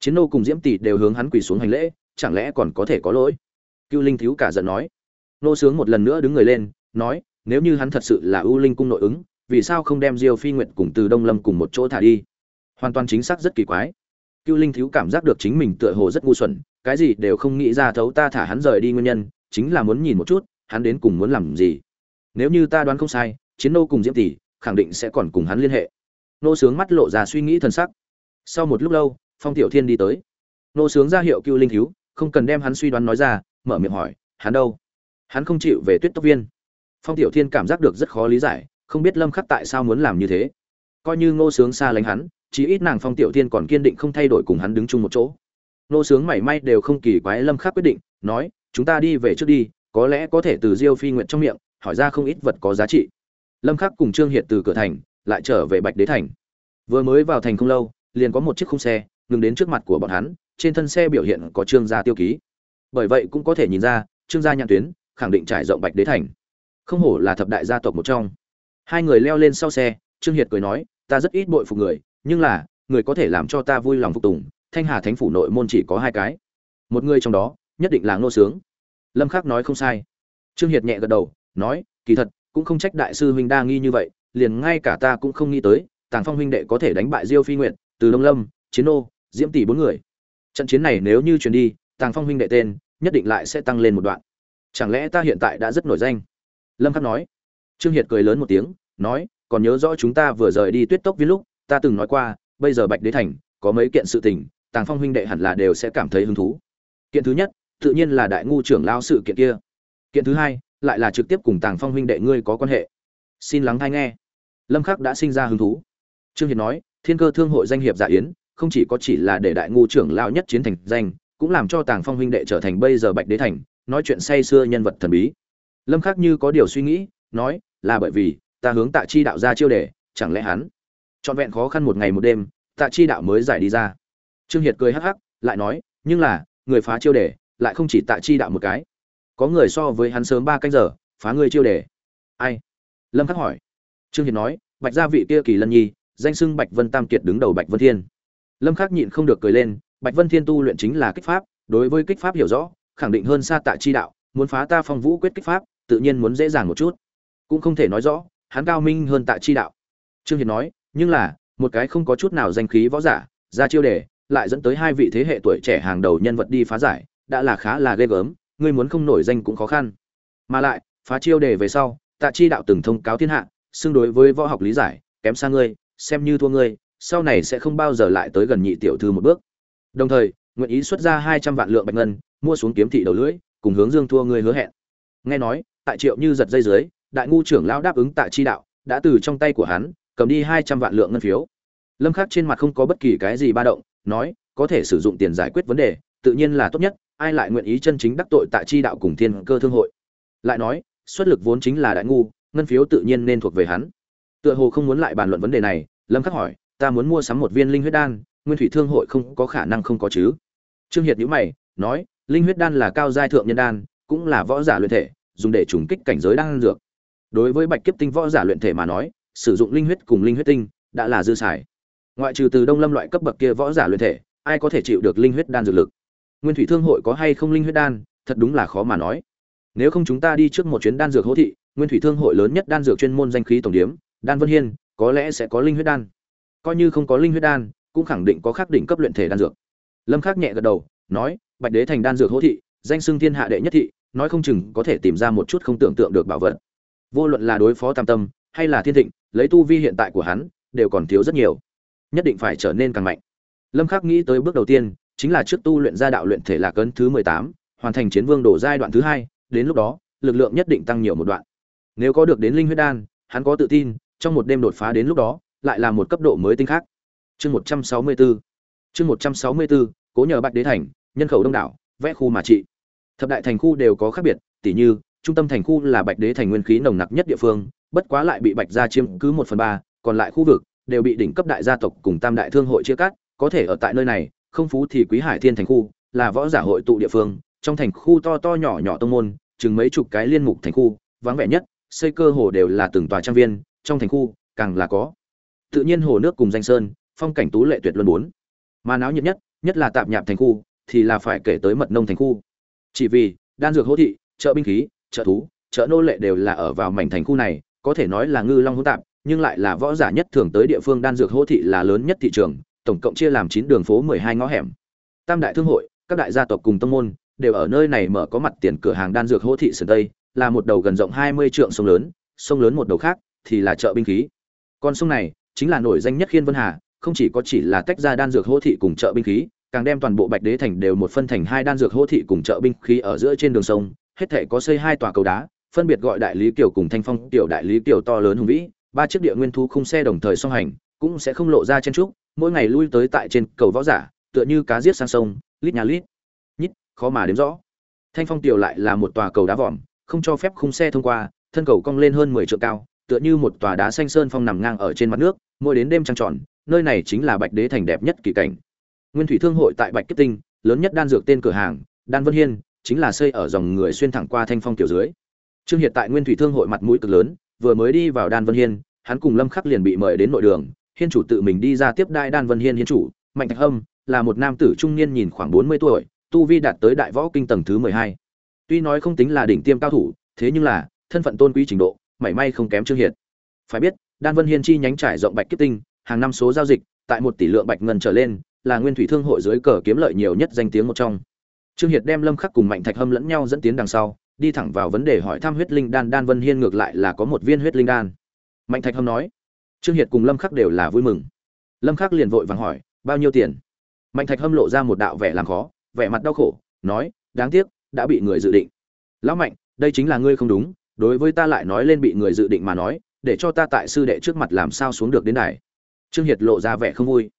Chiến nô cùng diễm tỷ đều hướng hắn quỳ xuống hành lễ, chẳng lẽ còn có thể có lỗi? Cưu linh thiếu cả giận nói. Nô sướng một lần nữa đứng người lên, nói, nếu như hắn thật sự là ưu linh cung nội ứng, vì sao không đem diêu phi nguyệt cùng từ đông lâm cùng một chỗ thả đi? Hoàn toàn chính xác rất kỳ quái. Cưu linh thiếu cảm giác được chính mình tựa hồ rất ngu xuẩn, cái gì đều không nghĩ ra thấu ta thả hắn rời đi nguyên nhân, chính là muốn nhìn một chút, hắn đến cùng muốn làm gì. Nếu như ta đoán không sai, chiến nô cùng diễm tỷ khẳng định sẽ còn cùng hắn liên hệ. Nô sướng mắt lộ ra suy nghĩ thân sắc sau một lúc lâu, phong tiểu thiên đi tới. Nô sướng ra hiệu cưu linh thiếu, không cần đem hắn suy đoán nói ra, mở miệng hỏi, hắn đâu? Hắn không chịu về tuyết tốc viên. Phong tiểu thiên cảm giác được rất khó lý giải, không biết lâm khắc tại sao muốn làm như thế. Coi như ngô sướng xa lánh hắn, chí ít nàng phong tiểu thiên còn kiên định không thay đổi cùng hắn đứng chung một chỗ. Ngô sướng mảy may đều không kỳ quái lâm khắc quyết định, nói, chúng ta đi về trước đi, có lẽ có thể từ diêu phi nguyện trong miệng, hỏi ra không ít vật có giá trị. Lâm khắc cùng trương hiệt từ cửa thành, lại trở về bạch đế thành. Vừa mới vào thành không lâu liền có một chiếc khung xe ngừng đến trước mặt của bọn hắn, trên thân xe biểu hiện có trương gia tiêu ký. Bởi vậy cũng có thể nhìn ra, trương gia nhãn tuyến khẳng định trải rộng bạch đế thành. Không hổ là thập đại gia tộc một trong. Hai người leo lên sau xe, trương hiệt cười nói, ta rất ít bội phục người, nhưng là, người có thể làm cho ta vui lòng phục tùng, thanh hà thánh phủ nội môn chỉ có hai cái. Một người trong đó, nhất định là ngô sướng. Lâm khắc nói không sai. Trương hiệt nhẹ gật đầu, nói, kỳ thật, cũng không trách đại sư huynh đa nghi như vậy, liền ngay cả ta cũng không nghĩ tới, tàng phong huynh đệ có thể đánh bại diêu phi nguyện từ đông lâm, chiến ô diễm tỷ bốn người. Trận chiến này nếu như truyền đi, tàng phong huynh đệ tên, nhất định lại sẽ tăng lên một đoạn. Chẳng lẽ ta hiện tại đã rất nổi danh? Lâm khắc nói. Trương hiệt cười lớn một tiếng, nói, còn nhớ rõ chúng ta vừa rời đi tuyết tốc viên lúc, ta từng nói qua, bây giờ bạch đế thành, có mấy kiện sự tình, tàng phong huynh đệ hẳn là đều sẽ cảm thấy hứng thú. Kiện thứ nhất, tự nhiên là đại ngu trưởng lao sự kiện kia. Kiện thứ hai, lại là trực tiếp cùng tàng phong huynh đệ ngươi có quan hệ. Xin lắng hay nghe. Lâm khắc đã sinh ra hứng thú. Trương hiệt nói thiên cơ thương hội danh hiệp giả yến, không chỉ có chỉ là để đại ngu trưởng lao nhất chiến thành danh, cũng làm cho tàng phong huynh đệ trở thành bây giờ bạch đế thành, nói chuyện say xưa nhân vật thần bí. Lâm khắc như có điều suy nghĩ, nói, là bởi vì, ta hướng tạ chi đạo ra chiêu đề, chẳng lẽ hắn trọn vẹn khó khăn một ngày một đêm, tạ chi đạo mới giải đi ra? Trương hiệt cười hắc hắc, lại nói, nhưng là, người phá chiêu đề, lại không chỉ tạ chi đạo một cái. Có người so với hắn sớm ba canh giờ, phá người chiêu đề. Ai? Lâm khắc hỏi. Trương hiệt nói, bạch gia vị kia kỳ lân nhi danh xưng bạch vân tam kiệt đứng đầu bạch vân thiên. Lâm khắc nhịn không được cười lên, bạch vân thiên tu luyện chính là kích pháp, đối với kích pháp hiểu rõ, khẳng định hơn xa tạ chi đạo, muốn phá ta phong vũ quyết kích pháp, tự nhiên muốn dễ dàng một chút. Cũng không thể nói rõ, hắn cao minh hơn tạ chi đạo. Trương Hiền nói, nhưng là, một cái không có chút nào danh khí võ giả, ra chiêu đề, lại dẫn tới hai vị thế hệ tuổi trẻ hàng đầu nhân vật đi phá giải, đã là khá là ghê gớm, ngươi muốn không nổi danh cũng khó khăn. Mà lại, phá chiêu đề về sau, tạ chi đạo từng thông cáo thiên hạ xương đối với võ học lý giải, kém xa ngươi xem như thua ngươi, sau này sẽ không bao giờ lại tới gần nhị tiểu thư một bước. Đồng thời, nguyện ý xuất ra hai trăm vạn lượng bạch ngân, mua xuống kiếm thị đầu lưỡi, cùng hướng dương thua ngươi hứa hẹn. Nghe nói, tại triệu như giật dây dưới, đại ngu trưởng lão đáp ứng tại chi đạo, đã từ trong tay của hắn, cầm đi hai trăm vạn lượng ngân phiếu. Lâm khắc trên mặt không có bất kỳ cái gì ba động, nói, có thể sử dụng tiền giải quyết vấn đề, tự nhiên là tốt nhất, ai lại nguyện ý chân chính đắc tội tại chi đạo cùng thiên cơ thương hội. Lại nói, xuất lực vốn chính là đại ngu, ngân phiếu tự nhiên nên thuộc về hắn tựa hồ không muốn lại bàn luận vấn đề này, lâm khắc hỏi, ta muốn mua sắm một viên linh huyết đan, nguyên thủy thương hội không có khả năng không có chứ? Trương hiệt nhíu mày, nói, linh huyết đan là cao giai thượng nhân đan, cũng là võ giả luyện thể, dùng để trùng kích cảnh giới đan dược. Đối với bạch kiếp tinh võ giả luyện thể mà nói, sử dụng linh huyết cùng linh huyết tinh đã là dư xài. Ngoại trừ từ đông lâm loại cấp bậc kia võ giả luyện thể, ai có thể chịu được linh huyết đan dược lực? Nguyên thủy thương hội có hay không linh huyết đan, thật đúng là khó mà nói. Nếu không chúng ta đi trước một chuyến đan dược hỗ thị, nguyên thủy thương hội lớn nhất đan dược chuyên môn danh khí tổng điếm đan vân hiên có lẽ sẽ có linh huyết đan. Coi như không có linh huyết đan cũng khẳng định có khắc đỉnh cấp luyện thể đan dược. Lâm khắc nhẹ gật đầu nói bạch đế thành đan dược hỗ thị danh xưng thiên hạ đệ nhất thị nói không chừng có thể tìm ra một chút không tưởng tượng được bảo vật. Vô luận là đối phó tam tâm hay là thiên thịnh lấy tu vi hiện tại của hắn đều còn thiếu rất nhiều. Nhất định phải trở nên càng mạnh. Lâm khắc nghĩ tới bước đầu tiên chính là trước tu luyện ra đạo luyện thể lạc cấn thứ 18, hoàn thành chiến vương đổ giai đoạn thứ hai đến lúc đó lực lượng nhất định tăng nhiều một đoạn. Nếu có được đến linh huyết đan hắn có tự tin trong một đêm đột phá đến lúc đó, lại là một cấp độ mới tinh khác. Chương 164 chương 164 cố nhờ bạch đế thành, nhân khẩu đông đảo, vẽ khu mà trị. Thập đại thành khu đều có khác biệt, tỉ như, trung tâm thành khu là bạch đế thành nguyên khí nồng nặc nhất địa phương, bất quá lại bị bạch gia chiếm cứ một phần ba, còn lại khu vực đều bị đỉnh cấp đại gia tộc cùng tam đại thương hội chia cắt, có thể ở tại nơi này, không phú thì quý hải thiên thành khu, là võ giả hội tụ địa phương, trong thành khu to to nhỏ nhỏ tông môn, chừng mấy chục cái liên mục thành khu, vắng vẻ nhất, xây cơ hồ đều là từng tòa trang viên trong thành khu, càng là có. Tự nhiên hồ nước cùng danh sơn, phong cảnh tú lệ tuyệt luân bốn. Mà náo nhiệt nhất nhất là tạm nhạp thành khu, thì là phải kể tới mật nông thành khu. Chỉ vì, đan dược hỗ thị, chợ binh khí, chợ thú, chợ nô lệ đều là ở vào mảnh thành khu này, có thể nói là ngư long hỗn tạp, nhưng lại là võ giả nhất thường tới địa phương đan dược hỗ thị là lớn nhất thị trường, tổng cộng chia làm chín đường phố mười hai ngõ hẻm. Tam đại thương hội, các đại gia tộc cùng tông môn, đều ở nơi này mở có mặt tiền cửa hàng đan dược hỗ thị sơn tây, là một đầu gần rộng hai mươi trượng sông lớn sông lớn một đầu khác thì là chợ binh khí. Con sông này chính là nổi danh nhất khiên vân hà, không chỉ có chỉ là tách ra đan dược hô thị cùng chợ binh khí, càng đem toàn bộ bạch đế thành đều một phân thành hai đan dược hô thị cùng chợ binh khí ở giữa trên đường sông, hết thể có xây hai tòa cầu đá, phân biệt gọi đại lý kiều cùng thanh phong, tiểu đại lý kiều to lớn hùng vĩ, ba chiếc địa nguyên thu khung xe đồng thời song hành, cũng sẽ không lộ ra trên trúc, mỗi ngày lui tới tại trên cầu võ giả, tựa như cá giết sang sông, lít nhà lít nhít, khó mà đếm rõ. Thanh phong tiểu lại là một tòa cầu đá vòm, không cho phép khung xe thông qua, thân cầu cong lên hơn mười trượng cao tựa như một tòa đá xanh sơn phong nằm ngang ở trên mặt nước, mỗi đến đêm trăng tròn, nơi này chính là bạch đế thành đẹp nhất kỳ cảnh nguyên thủy thương hội tại bạch kết tinh, lớn nhất đan dược tên cửa hàng, đan vân hiên, chính là xây ở dòng người xuyên thẳng qua thanh phong tiểu dưới trương hiệt tại nguyên thủy thương hội mặt mũi cực lớn, vừa mới đi vào đan vân hiên, hắn cùng lâm khắc liền bị mời đến nội đường, hiên chủ tự mình đi ra tiếp đai đan vân hiên hiên chủ, mạnh thạch âm là một nam tử trung niên nhìn khoảng 40 tuổi, tu vi đạt tới đại võ kinh tầng thứ 12. tuy nói không tính là đỉnh tiêm cao thủ, thế nhưng là, thân phận tôn quý trình độ mảy may không kém trương hiệt. Phải biết, đan vân hiên chi nhánh trải rộng bạch kiếp tinh, hàng năm số giao dịch, tại một tỷ lượng bạch ngân trở lên, là nguyên thủy thương hội dưới cờ kiếm lợi nhiều nhất danh tiếng một trong. Trương hiệt đem lâm khắc cùng mạnh thạch hâm lẫn nhau dẫn tiến đằng sau, đi thẳng vào vấn đề hỏi thăm huyết linh đan. Đan vân hiên ngược lại là có một viên huyết linh đan. Mạnh thạch hâm nói, trương hiệt cùng lâm khắc đều là vui mừng. Lâm khắc liền vội vàng hỏi, bao nhiêu tiền? Mạnh thạch hâm lộ ra một đạo vẻ làm khó, vẻ mặt đau khổ, nói, đáng tiếc, đã bị người dự định. Lão mạnh, đây chính là ngươi không đúng đối với ta lại nói lên bị người dự định mà nói, để cho ta tại sư đệ trước mặt làm sao xuống được đến đài. Trương hiệt lộ ra vẻ không vui.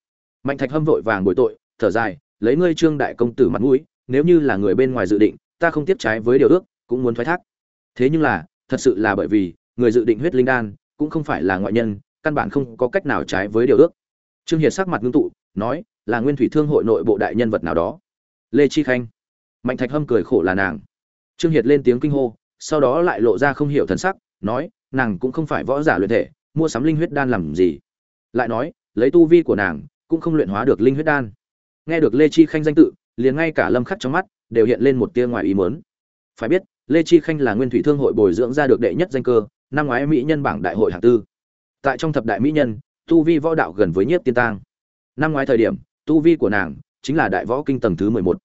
Mạnh thạch hâm vội vàng bồi tội, thở dài, lấy ngươi trương đại công tử mặt mũi, nếu như là người bên ngoài dự định, ta không tiếp trái với điều ước, cũng muốn thoái thác. Thế nhưng là, thật sự là bởi vì, người dự định huyết linh đan, cũng không phải là ngoại nhân, căn bản không có cách nào trái với điều ước. Trương hiệt sắc mặt ngưng tụ, nói, là nguyên thủy thương hội nội bộ đại nhân vật nào đó. Lê chi khanh. Mạnh thạch hâm cười khổ là nàng. Trương hiệt lên tiếng kinh hô sau đó lại lộ ra không hiểu thần sắc, nói, nàng cũng không phải võ giả luyện thể, mua sắm linh huyết đan làm gì? Lại nói, lấy tu vi của nàng, cũng không luyện hóa được linh huyết đan. Nghe được lê chi khanh danh tự, liền ngay cả lâm khắc trong mắt đều hiện lên một tia ngoài ý muốn. Phải biết, lê chi khanh là nguyên thủy thương hội bồi dưỡng ra được đệ nhất danh cơ, năm ngoái mỹ nhân bảng đại hội hạng tư. Tại trong thập đại mỹ nhân, tu vi võ đạo gần với nhiếp tiên tang. Năm ngoái thời điểm, tu vi của nàng chính là đại võ kinh tầng thứ mười một.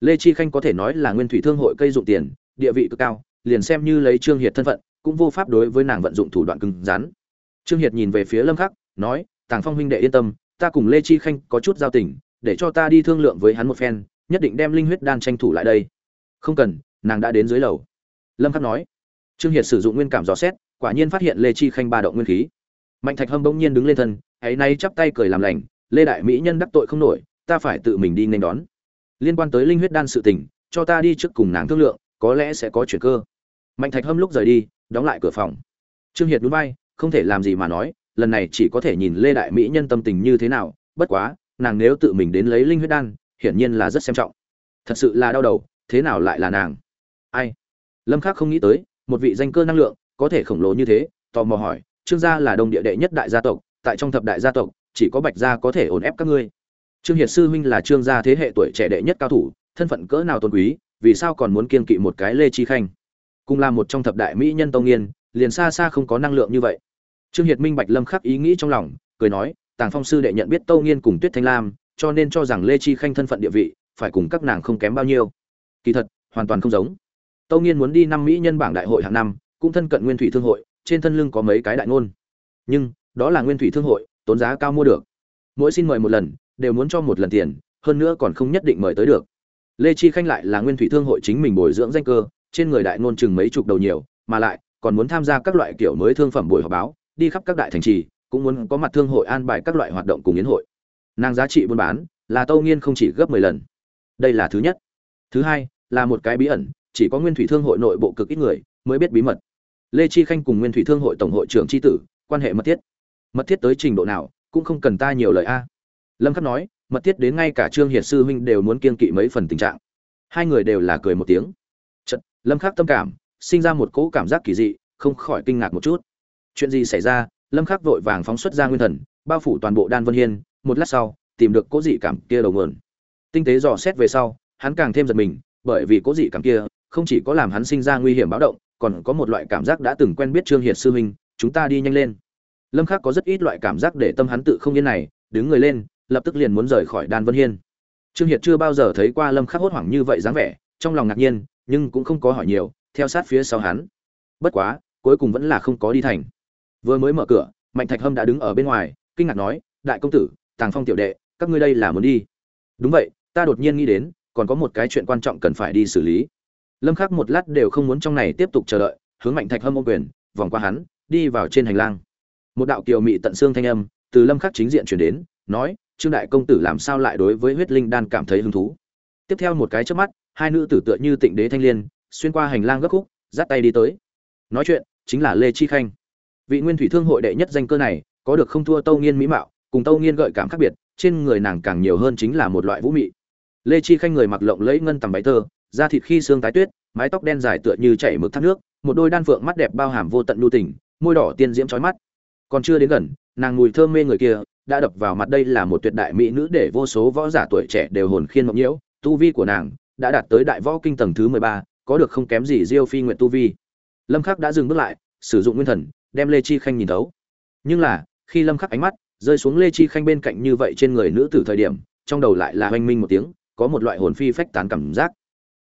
Lê chi khanh có thể nói là nguyên thủy thương hội cây dụng tiền, địa vị cực cao liền xem như lấy trương hiệt thân phận, cũng vô pháp đối với nàng vận dụng thủ đoạn cứng rắn. Trương hiệt nhìn về phía lâm khắc, nói, tàng phong huynh đệ yên tâm, ta cùng lê chi khanh có chút giao tình, để cho ta đi thương lượng với hắn một phen, nhất định đem linh huyết đan tranh thủ lại đây. Không cần, nàng đã đến dưới lầu. Lâm khắc nói. Trương hiệt sử dụng nguyên cảm dò xét, quả nhiên phát hiện lê chi khanh ba động nguyên khí. Mạnh thạch hâm bỗng nhiên đứng lên thân, ấy nay chắp tay cười làm lành, lê đại mỹ nhân đắc tội không nổi, ta phải tự mình đi nên đón. Liên quan tới linh huyết đan sự tình, cho ta đi trước cùng nàng thương lượng có lẽ sẽ có chuyện cơ. Mạnh thạch hâm lúc rời đi, đóng lại cửa phòng. Trương hiệt núi bay không thể làm gì mà nói, lần này chỉ có thể nhìn lê đại mỹ nhân tâm tình như thế nào, bất quá, nàng nếu tự mình đến lấy linh huyết đan, hiển nhiên là rất xem trọng. Thật sự là đau đầu, thế nào lại là nàng? Ai? Lâm khắc không nghĩ tới, một vị danh cơ năng lượng, có thể khổng lồ như thế, tò mò hỏi, trương gia là đồng địa đệ nhất đại gia tộc, tại trong thập đại gia tộc, chỉ có bạch gia có thể ổn ép các ngươi? Trương hiệt sư huynh là trương gia thế hệ tuổi trẻ đệ nhất cao thủ, thân phận cỡ nào tôn quý vì sao còn muốn kiên kỵ một cái lê chi khanh? Cùng là một trong thập đại mỹ nhân tông nghiên, liền xa xa không có năng lượng như vậy. Trương hiệt minh bạch lâm khắc ý nghĩ trong lòng, cười nói, tàng phong sư đệ nhận biết tâu nghiên cùng tuyết thanh lam, cho nên cho rằng lê chi khanh thân phận địa vị, phải cùng các nàng không kém bao nhiêu. Kỳ thật, hoàn toàn không giống. Tâu nghiên muốn đi năm mỹ nhân bảng đại hội hàng năm, cũng thân cận nguyên thủy thương hội, trên thân lưng có mấy cái đại ngôn. Nhưng, đó là nguyên thủy thương hội, tốn giá cao mua được. Mỗi xin mời một lần, đều muốn cho một lần tiền, hơn nữa còn không nhất định mời tới được lê chi khanh lại là nguyên thủy thương hội chính mình bồi dưỡng danh cơ, trên người đại ngôn chừng mấy chục đầu nhiều, mà lại còn muốn tham gia các loại kiểu mới thương phẩm buổi họp báo, đi khắp các đại thành trì, cũng muốn có mặt thương hội an bài các loại hoạt động cùng yến hội. Nàng giá trị buôn bán là tâu nghiên không chỉ gấp mười lần. Đây là thứ nhất. Thứ hai, là một cái bí ẩn, chỉ có nguyên thủy thương hội nội bộ cực ít người mới biết bí mật. Lê chi khanh cùng nguyên thủy thương hội tổng hội trưởng tri tử, quan hệ mật thiết. Mật thiết tới trình độ nào cũng không cần ta nhiều lời a. Lâm khắc nói mật thiết đến ngay cả trương hiệt sư huynh đều muốn kiên kỵ mấy phần tình trạng. Hai người đều là cười một tiếng. Chật, lâm khắc tâm cảm sinh ra một cỗ cảm giác kỳ dị không khỏi kinh ngạc một chút. Chuyện gì xảy ra? Lâm khắc vội vàng phóng xuất ra nguyên thần bao phủ toàn bộ đan vân hiên một lát sau tìm được cỗ dị cảm kia đầu nguồn. Tinh tế dò xét về sau hắn càng thêm giật mình bởi vì cỗ dị cảm kia không chỉ có làm hắn sinh ra nguy hiểm báo động còn có một loại cảm giác đã từng quen biết trương hiệt sư huynh chúng ta đi nhanh lên. Lâm khắc có rất ít loại cảm giác để tâm hắn tự không yên này đứng người lên lập tức liền muốn rời khỏi đan vân hiên. Trương hiệt chưa bao giờ thấy qua lâm khắc hốt hoảng như vậy dáng vẻ, trong lòng ngạc nhiên, nhưng cũng không có hỏi nhiều, theo sát phía sau hắn. Bất quá, cuối cùng vẫn là không có đi thành. Vừa mới mở cửa, mạnh thạch hâm đã đứng ở bên ngoài, kinh ngạc nói, đại công tử, tàng phong tiểu đệ, các ngươi đây là muốn đi? Đúng vậy, ta đột nhiên nghĩ đến, còn có một cái chuyện quan trọng cần phải đi xử lý. Lâm khắc một lát đều không muốn trong này tiếp tục chờ đợi, hướng mạnh thạch hâm ôm quyền, vòng qua hắn, đi vào trên hành lang. Một đạo kiều mị tận xương thanh âm từ lâm khắc chính diện truyền đến, nói trương đại công tử làm sao lại đối với huyết linh đan cảm thấy hứng thú? Tiếp theo một cái chớp mắt, hai nữ tử tựa như tịnh đế thanh liên, xuyên qua hành lang gấp khúc, dắt tay đi tới. Nói chuyện, chính là lê chi khanh. Vị nguyên thủy thương hội đệ nhất danh cơ này, có được không thua tâu nghiên mỹ mạo, cùng tâu nghiên gợi cảm khác biệt, trên người nàng càng nhiều hơn chính là một loại vũ mị. Lê chi khanh người mặc lộng lẫy ngân tầm váy thơ da thịt khi xương tái tuyết, mái tóc đen dài tựa như chảy mực thác nước, một đôi đan phượng mắt đẹp bao hàm vô tận lưu tình, môi đỏ tiên diễm trói mắt. Còn chưa đến gần, nàng mùi thơm mê người kia đã đập vào mặt đây là một tuyệt đại mỹ nữ để vô số võ giả tuổi trẻ đều hồn khiên mộng nhiễu, tu vi của nàng đã đạt tới đại võ kinh tầng thứ mười ba, có được không kém gì diêu phi nguyện tu vi. Lâm khắc đã dừng bước lại, sử dụng nguyên thần, đem lê chi khanh nhìn thấu. Nhưng là, khi lâm khắc ánh mắt rơi xuống lê chi khanh bên cạnh như vậy trên người nữ tử thời điểm, trong đầu lại là hoanh minh một tiếng, có một loại hồn phi phách tán cảm giác.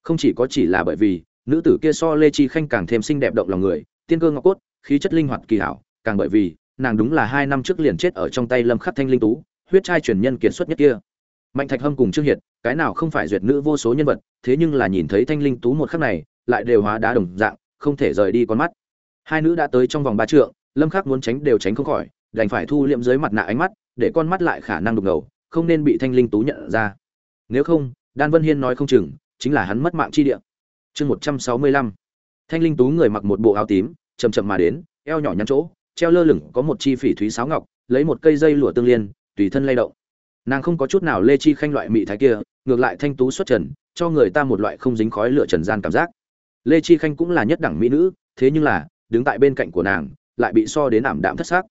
Không chỉ có chỉ là bởi vì, nữ tử kia so lê chi khanh càng thêm xinh đẹp động lòng người, tiên cơ ngọc cốt, khí chất linh hoạt kỳ hảo, càng bởi vì nàng đúng là hai năm trước liền chết ở trong tay lâm khắc thanh linh tú, huyết trai truyền nhân kiệt xuất nhất kia. Mạnh thạch hâm cùng trương hiệt, cái nào không phải duyệt nữ vô số nhân vật, thế nhưng là nhìn thấy thanh linh tú một khắc này, lại đều hóa đá đồng dạng, không thể rời đi con mắt. Hai nữ đã tới trong vòng ba trượng, lâm khắc muốn tránh đều tránh không khỏi, đành phải thu liệm dưới mặt nạ ánh mắt, để con mắt lại khả năng đục ngầu, không nên bị thanh linh tú nhận ra. Nếu không, đan vân hiên nói không chừng, chính là hắn mất mạng chi địa. Chương một trăm sáu mươi lăm. Thanh linh tú người mặc một bộ áo tím, chậm chậm mà đến, eo nhỏ nhắn chỗ treo lơ lửng có một chi phỉ thúy sáo ngọc, lấy một cây dây lụa tương liên, tùy thân lay động. Nàng không có chút nào lê chi khanh loại mị thái kia, ngược lại thanh tú xuất trần, cho người ta một loại không dính khói lửa trần gian cảm giác. Lê chi khanh cũng là nhất đẳng mỹ nữ, thế nhưng là, đứng tại bên cạnh của nàng, lại bị so đến ảm đạm thất xác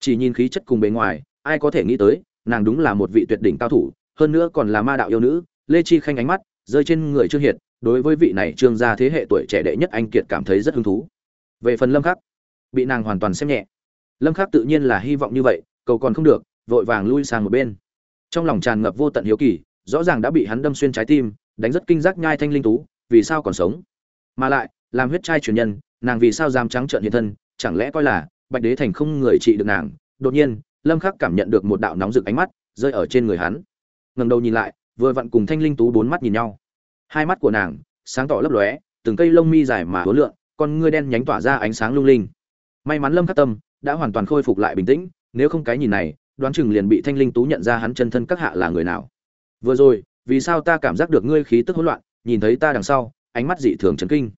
chỉ nhìn khí chất cùng bề ngoài, ai có thể nghĩ tới, nàng đúng là một vị tuyệt đỉnh cao thủ, hơn nữa còn là ma đạo yêu nữ. Lê chi khanh ánh mắt, rơi trên người trương hiệt, đối với vị này trương gia thế hệ tuổi trẻ đệ nhất anh kiệt cảm thấy rất hứng thú. Về phần lâm khắc bị nàng hoàn toàn xem nhẹ. Lâm khắc tự nhiên là hy vọng như vậy, cầu còn không được, vội vàng lui sang một bên. Trong lòng tràn ngập vô tận hiếu kỳ, rõ ràng đã bị hắn đâm xuyên trái tim, đánh rất kinh giác nhai thanh linh tú, vì sao còn sống? Mà lại, làm huyết trai truyền nhân, nàng vì sao dám trắng trợn hiện thân, chẳng lẽ coi là bạch đế thành không người trị được nàng? Đột nhiên, lâm khắc cảm nhận được một đạo nóng rực ánh mắt rơi ở trên người hắn. Ngẩng đầu nhìn lại, vừa vặn cùng thanh linh tú bốn mắt nhìn nhau. Hai mắt của nàng sáng tỏ lấp lóe, từng cây lông mi dài mà hối lượng, con ngươi đen nhánh tỏa ra ánh sáng lung linh may mắn lâm khắc tâm đã hoàn toàn khôi phục lại bình tĩnh, nếu không cái nhìn này, đoán chừng liền bị thanh linh tú nhận ra hắn chân thân các hạ là người nào. Vừa rồi, vì sao ta cảm giác được ngươi khí tức hỗn loạn, nhìn thấy ta đằng sau, ánh mắt dị thường chấn kinh.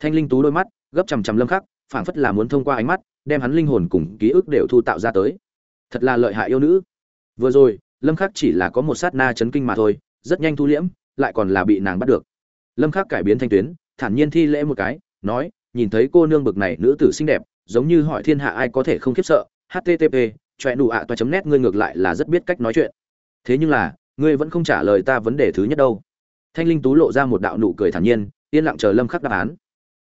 Thanh linh tú đôi mắt, gấp chằm chằm lâm khắc, phảng phất là muốn thông qua ánh mắt, đem hắn linh hồn cùng ký ức đều thu tạo ra tới. Thật là lợi hại yêu nữ. Vừa rồi, lâm khắc chỉ là có một sát na chấn kinh mà thôi, rất nhanh thu liễm, lại còn là bị nàng bắt được. Lâm khắc cải biến thanh tuyến, thản nhiên thi lễ một cái, nói, nhìn thấy cô nương bực này nữ tử xinh đẹp giống như hỏi thiên hạ ai có thể không khiếp sợ http choẹ đủ ạ toa chấm nét, ngươi ngược lại là rất biết cách nói chuyện. Thế nhưng là, ngươi vẫn không trả lời ta vấn đề thứ nhất đâu. Thanh linh tú lộ ra một đạo nụ cười thản nhiên, yên lặng chờ lâm khắc đáp án.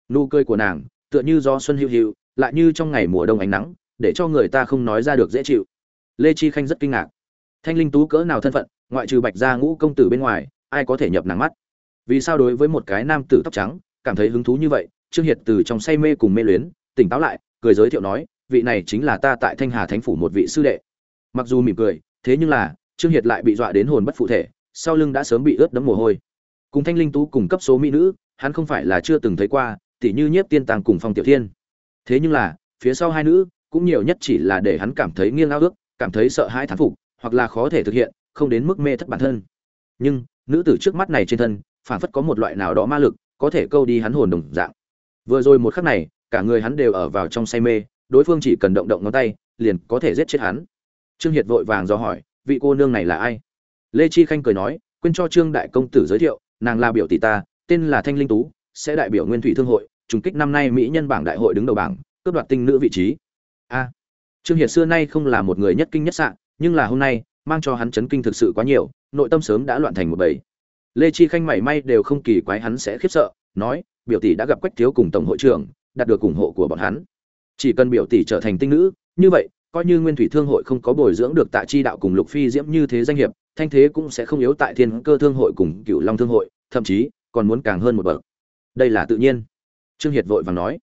Nụ cười của nàng, tựa như do xuân hữu hữu lại như trong ngày mùa đông ánh nắng, để cho người ta không nói ra được dễ chịu. Lê chi khanh rất kinh ngạc. Thanh linh tú cỡ nào thân phận, ngoại trừ bạch gia ngũ công tử bên ngoài, ai có thể nhập nàng mắt? Vì sao đối với một cái nam tử tóc trắng, cảm thấy hứng thú như vậy, trương hiệt từ trong say mê cùng mê luyến, tỉnh táo lại cười giới thiệu nói, vị này chính là ta tại thanh hà thánh phủ một vị sư đệ. Mặc dù mỉm cười, thế nhưng là, trương hiệt lại bị dọa đến hồn bất phụ thể, sau lưng đã sớm bị ướt đẫm mồ hôi. Cùng thanh linh tú cùng cấp số mỹ nữ, hắn không phải là chưa từng thấy qua, tỉ như nhiếp tiên tàng cùng phong tiểu thiên. Thế nhưng là, phía sau hai nữ, cũng nhiều nhất chỉ là để hắn cảm thấy nghiêng ao ước, cảm thấy sợ hãi thán phục, hoặc là khó thể thực hiện, không đến mức mê thất bản thân. Nhưng, nữ tử trước mắt này trên thân phản phất có một loại nào đó ma lực, có thể câu đi hắn hồn đồng dạng. Vừa rồi một khắc này cả người hắn đều ở vào trong say mê, đối phương chỉ cần động động ngón tay, liền có thể giết chết hắn. Trương hiệt vội vàng do hỏi, vị cô nương này là ai? Lê chi khanh cười nói, quên cho trương đại công tử giới thiệu, nàng là biểu tỷ ta, tên là thanh linh tú, sẽ đại biểu nguyên thủy thương hội, trùng kích năm nay mỹ nhân bảng đại hội đứng đầu bảng, cướp đoạt tinh nữ vị trí. A. À, trương hiệt xưa nay không là một người nhất kinh nhất sạn nhưng là hôm nay, mang cho hắn chấn kinh thực sự quá nhiều, nội tâm sớm đã loạn thành một bầy. Lê chi khanh mảy may đều không kỳ quái hắn sẽ khiếp sợ, nói, biểu tỷ đã gặp quách thiếu cùng tổng hội trưởng đạt được ủng hộ của bọn hắn. Chỉ cần biểu tỷ trở thành tinh nữ, như vậy, coi như nguyên thủy thương hội không có bồi dưỡng được tại chi đạo cùng lục phi diễm như thế danh hiệp, thanh thế cũng sẽ không yếu tại thiên cơ thương hội cùng cựu long thương hội, thậm chí, còn muốn càng hơn một bậc. Đây là tự nhiên. Trương hiệt vội vàng nói.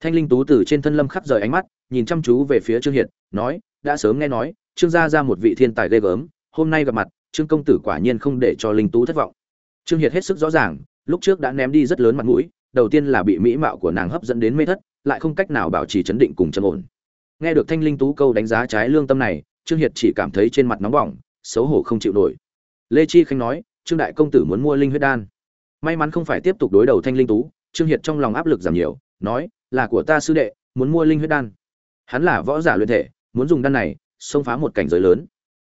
Thanh linh tú từ trên thân lâm khắp rời ánh mắt, nhìn chăm chú về phía trương hiệt, nói, đã sớm nghe nói, trương gia ra một vị thiên tài ghê gớm, hôm nay gặp mặt, trương công tử quả nhiên không để cho linh tú thất vọng. Trương hiệt hết sức rõ ràng, lúc trước đã ném đi rất lớn mặt mũi đầu tiên là bị mỹ mạo của nàng hấp dẫn đến mê thất, lại không cách nào bảo trì chấn định cùng chân ổn. Nghe được thanh linh tú câu đánh giá trái lương tâm này, trương hiệt chỉ cảm thấy trên mặt nóng bỏng, xấu hổ không chịu nổi. Lê chi khanh nói, trương đại công tử muốn mua linh huyết đan. May mắn không phải tiếp tục đối đầu thanh linh tú. Trương hiệt trong lòng áp lực giảm nhiều, nói, là của ta sư đệ, muốn mua linh huyết đan. Hắn là võ giả luyện thể, muốn dùng đan này, xông phá một cảnh giới lớn.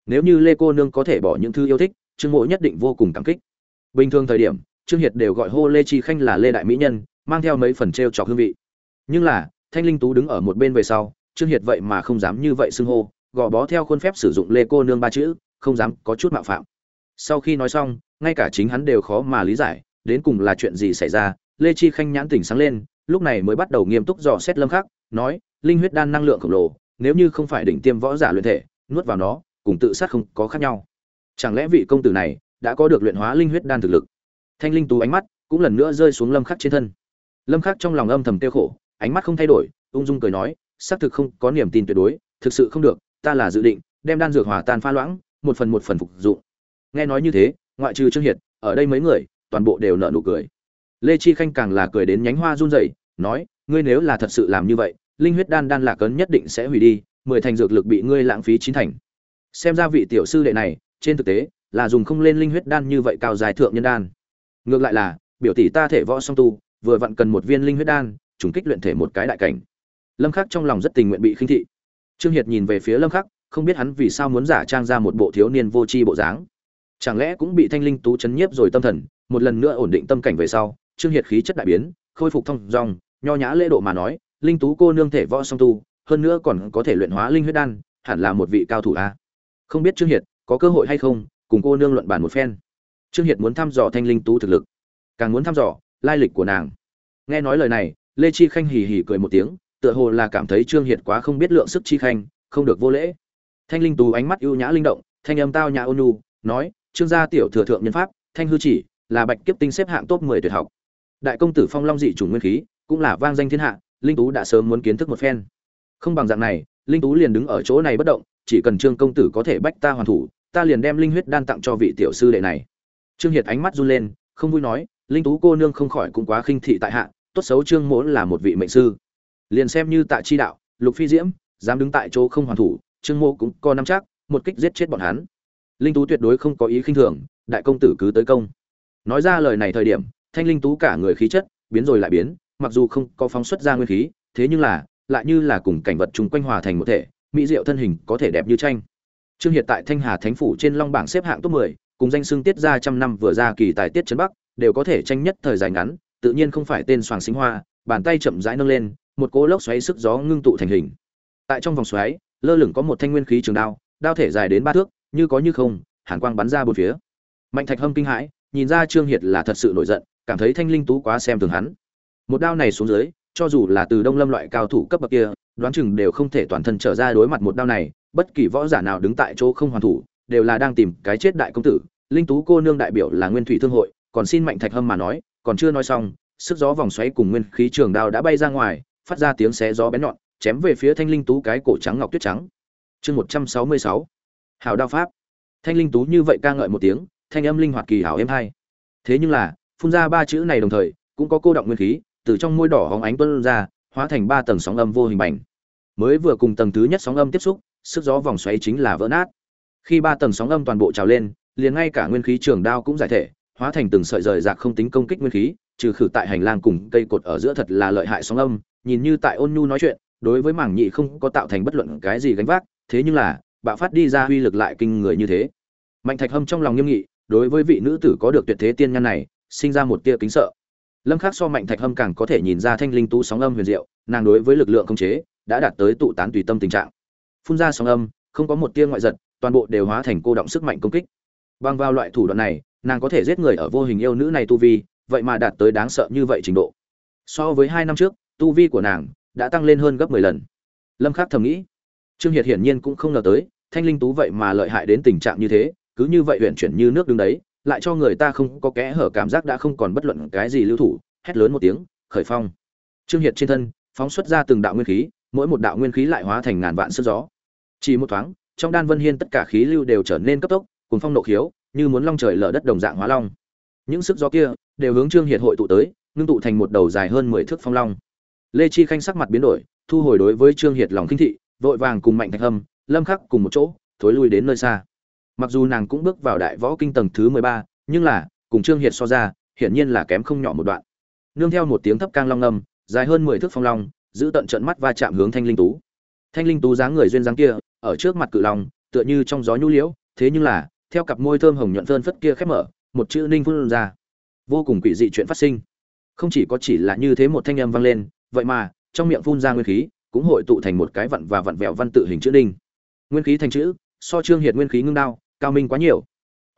Nếu như lê cô nương có thể bỏ những thứ yêu thích, trương mộ nhất định vô cùng cảm kích. Bình thường thời điểm trương hiệt đều gọi hô lê chi khanh là lê đại mỹ nhân, mang theo mấy phần t r e o trọc hương vị. Nhưng là, thanh linh tú đứng ở một bên về sau, trương hiệt vậy mà không dám như vậy xưng hô, gò bó theo khuôn phép sử dụng lê cô nương ba chữ, không dám có chút mạo phạm. Sau khi nói xong, ngay cả chính hắn đều khó mà lý giải, đến cùng là chuyện gì xảy ra, lê chi khanh nhãn tỉnh sáng lên, lúc này mới bắt đầu nghiêm túc dò xét lâm khắc, nói, linh huyết đan năng lượng khổng lồ, nếu như không phải đỉnh tiêm võ giả luyện thể, nuốt vào nó, cùng tự sát không có khác nhau. Chẳng lẽ vị công tử này đã có được luyện hóa linh huyết đan thực lực? Thanh linh tú ánh mắt cũng lần nữa rơi xuống lâm khắc trên thân. Lâm khắc trong lòng âm thầm tiêu khổ, ánh mắt không thay đổi, ung dung cười nói, xác thực không có niềm tin tuyệt đối, thực sự không được, ta là dự định đem đan dược hòa tan pha loãng, một phần một phần phục dụng. Nghe nói như thế, ngoại trừ trương hiệt, ở đây mấy người, toàn bộ đều nở nụ cười. Lê chi khanh càng là cười đến nhánh hoa run rẩy, nói, ngươi nếu là thật sự làm như vậy, linh huyết đan đan lạc cấn nhất định sẽ hủy đi, mười thành dược lực bị ngươi lãng phí chín thành. Xem ra vị tiểu sư đệ này, trên thực tế, là dùng không lên linh huyết đan như vậy cao dài thượng nhân đan ngược lại là, biểu tỷ ta thể võ song tu, vừa vặn cần một viên linh huyết đan, trùng kích luyện thể một cái đại cảnh. Lâm khắc trong lòng rất tình nguyện bị khinh thị. Trương hiệt nhìn về phía lâm khắc, không biết hắn vì sao muốn giả trang ra một bộ thiếu niên vô tri bộ dáng. Chẳng lẽ cũng bị thanh linh tú chấn nhiếp rồi tâm thần, một lần nữa ổn định tâm cảnh về sau, trương hiệt khí chất đại biến, khôi phục thông dong, nho nhã lễ độ mà nói, linh tú cô nương thể võ song tu, hơn nữa còn có thể luyện hóa linh huyết đan, hẳn là một vị cao thủ a. Không biết trương hiệt có cơ hội hay không, cùng cô nương luận bàn một phen trương hiệt muốn thăm dò thanh linh tú thực lực. Càng muốn thăm dò, lai lịch của nàng. Nghe nói lời này, lê chi khanh hì hì cười một tiếng, tựa hồ là cảm thấy trương hiệt quá không biết lượng sức chi khanh, không được vô lễ. Thanh linh tú ánh mắt ưu nhã linh động, thanh âm tao nhã ôn nhu, nói, trương gia tiểu thừa thượng nhân pháp, thanh hư chỉ, là bạch kiếp tinh xếp hạng top 10 tuyệt học. Đại công tử phong long dị chủng nguyên khí, cũng là vang danh thiên hạ, linh tú đã sớm muốn kiến thức một phen. Không bằng dạng này, linh tú liền đứng ở chỗ này bất động, chỉ cần trương công tử có thể bách ta hoàn thủ, ta liền đem linh huyết đan tặng cho vị tiểu sư đệ này trương hiệt ánh mắt run lên không vui nói linh tú cô nương không khỏi cũng quá khinh thị tại hạ tốt xấu trương mỗ là một vị mệnh sư. Liền xem như tại chi đạo lục phi diễm dám đứng tại chỗ không hoàn thủ trương mô cũng có nắm chắc một kích giết chết bọn hắn. Linh tú tuyệt đối không có ý khinh thường đại công tử cứ tới công. Nói ra lời này thời điểm thanh linh tú cả người khí chất biến rồi lại biến mặc dù không có phóng xuất ra nguyên khí thế nhưng là lại như là cùng cảnh vật chung quanh hòa thành một thể mỹ diệu thân hình có thể đẹp như tranh. Trương hiệt tại thanh hà thánh phủ trên long bảng xếp hạng top 10, cùng danh xưng tiết ra trăm năm vừa ra kỳ tài tiết trấn bắc, đều có thể tranh nhất thời dài ngắn, tự nhiên không phải tên soàng sinh hoa, bàn tay chậm rãi nâng lên, một cỗ lốc xoáy sức gió ngưng tụ thành hình. Tại trong vòng xoáy, lơ lửng có một thanh nguyên khí trường đao đao thể dài đến ba thước, như có như không, hàn quang bắn ra bốn phía. Mạnh thạch hâm kinh hãi, nhìn ra trương hiệt là thật sự nổi giận, cảm thấy thanh linh tú quá xem thường hắn. Một đao này xuống dưới, cho dù là từ đông lâm loại cao thủ cấp bậc kia, đoán chừng đều không thể toàn thân trở ra đối mặt một đao này, bất kỳ võ giả nào đứng tại chỗ không hoàn thủ, đều là đang tìm cái chết đại công tử linh tú cô nương đại biểu là nguyên thủy thương hội, còn xin mạnh thạch hâm mà nói, còn chưa nói xong, sức gió vòng xoáy cùng nguyên khí trường đao đã bay ra ngoài, phát ra tiếng xé gió bén nhọn, chém về phía thanh linh tú cái cổ trắng ngọc tuyết trắng. Chương một trăm sáu mươi sáu. Hào đao pháp. Thanh linh tú như vậy ca ngợi một tiếng, thanh âm linh hoạt kỳ hảo êm hai thế nhưng là, phun ra ba chữ này đồng thời, cũng có cô động nguyên khí, từ trong môi đỏ hóng ánh tuân ra, hóa thành ba tầng sóng âm vô hình bành. Mới vừa cùng tầng thứ nhất sóng âm tiếp xúc, sức gió vòng xoáy chính là vỡ nát. Khi ba tầng sóng âm toàn bộ trào lên liền ngay cả nguyên khí trường đao cũng giải thể, hóa thành từng sợi rời rạc không tính công kích nguyên khí, trừ khử tại hành lang cùng cây cột ở giữa thật là lợi hại sóng âm, nhìn như tại ôn nhu nói chuyện, đối với mảng nhị không có tạo thành bất luận cái gì gánh vác, thế nhưng là, bạo phát đi ra uy lực lại kinh người như thế. Mạnh thạch hâm trong lòng nghiêm nghị, đối với vị nữ tử có được tuyệt thế tiên nhân này, sinh ra một tia kính sợ. Lâm khắc so mạnh thạch hâm càng có thể nhìn ra thanh linh tú sóng âm huyền diệu, nàng đối với lực lượng không chế, đã đạt tới tụ tán tùy tâm tình trạng. Phun ra sóng âm, không có một tia ngoại giật, toàn bộ đều hóa thành cô động sức mạnh công kích bằng vào loại thủ đoạn này, nàng có thể giết người ở vô hình yêu nữ này tu vi, vậy mà đạt tới đáng sợ như vậy trình độ. So với hai năm trước, tu vi của nàng đã tăng lên hơn gấp mười lần. Lâm khắc thầm nghĩ. Trương hiệt hiển nhiên cũng không ngờ tới, thanh linh tú vậy mà lợi hại đến tình trạng như thế, cứ như vậy huyện chuyển như nước đứng đấy, lại cho người ta không có kẽ hở cảm giác đã không còn bất luận cái gì lưu thủ, hét lớn một tiếng, khởi phong. Trương hiệt trên thân phóng xuất ra từng đạo nguyên khí, mỗi một đạo nguyên khí lại hóa thành ngàn vạn sức gió. Chỉ một thoáng, trong đan vân hiên tất cả khí lưu đều trở nên cấp tốc cùng phong nộ khiếu, như muốn long trời lở đất đồng dạng hóa long. Những sức gió kia đều hướng trương hiệt hội tụ tới, ngưng tụ thành một đầu dài hơn mười thước phong long. Lê chi khanh sắc mặt biến đổi, thu hồi đối với trương hiệt lòng kinh thị, vội vàng cùng mạnh thạch hâm, lâm khắc cùng một chỗ, thối lui đến nơi xa. Mặc dù nàng cũng bước vào đại võ kinh tầng thứ mười ba, nhưng là, cùng trương hiệt so ra, hiển nhiên là kém không nhỏ một đoạn. Nương theo một tiếng thấp cang long ngâm dài hơn mười thước phong long, giữ tận trận mắt va chạm hướng thanh linh tú. Thanh linh tú dáng người duyên dáng kia, ở trước mặt cự long, tựa như trong gió nhu liễu, thế nhưng là theo cặp môi thơm hồng nhuận phơn phất kia khép mở một chữ ninh phun ra. Vô cùng quỷ dị chuyện phát sinh. Không chỉ có chỉ là như thế một thanh âm vang lên vậy mà trong miệng phun ra nguyên khí cũng hội tụ thành một cái vặn và vặn vẹo văn tự hình chữ ninh, nguyên khí thành chữ so trương hiệt nguyên khí ngưng đao cao minh quá nhiều.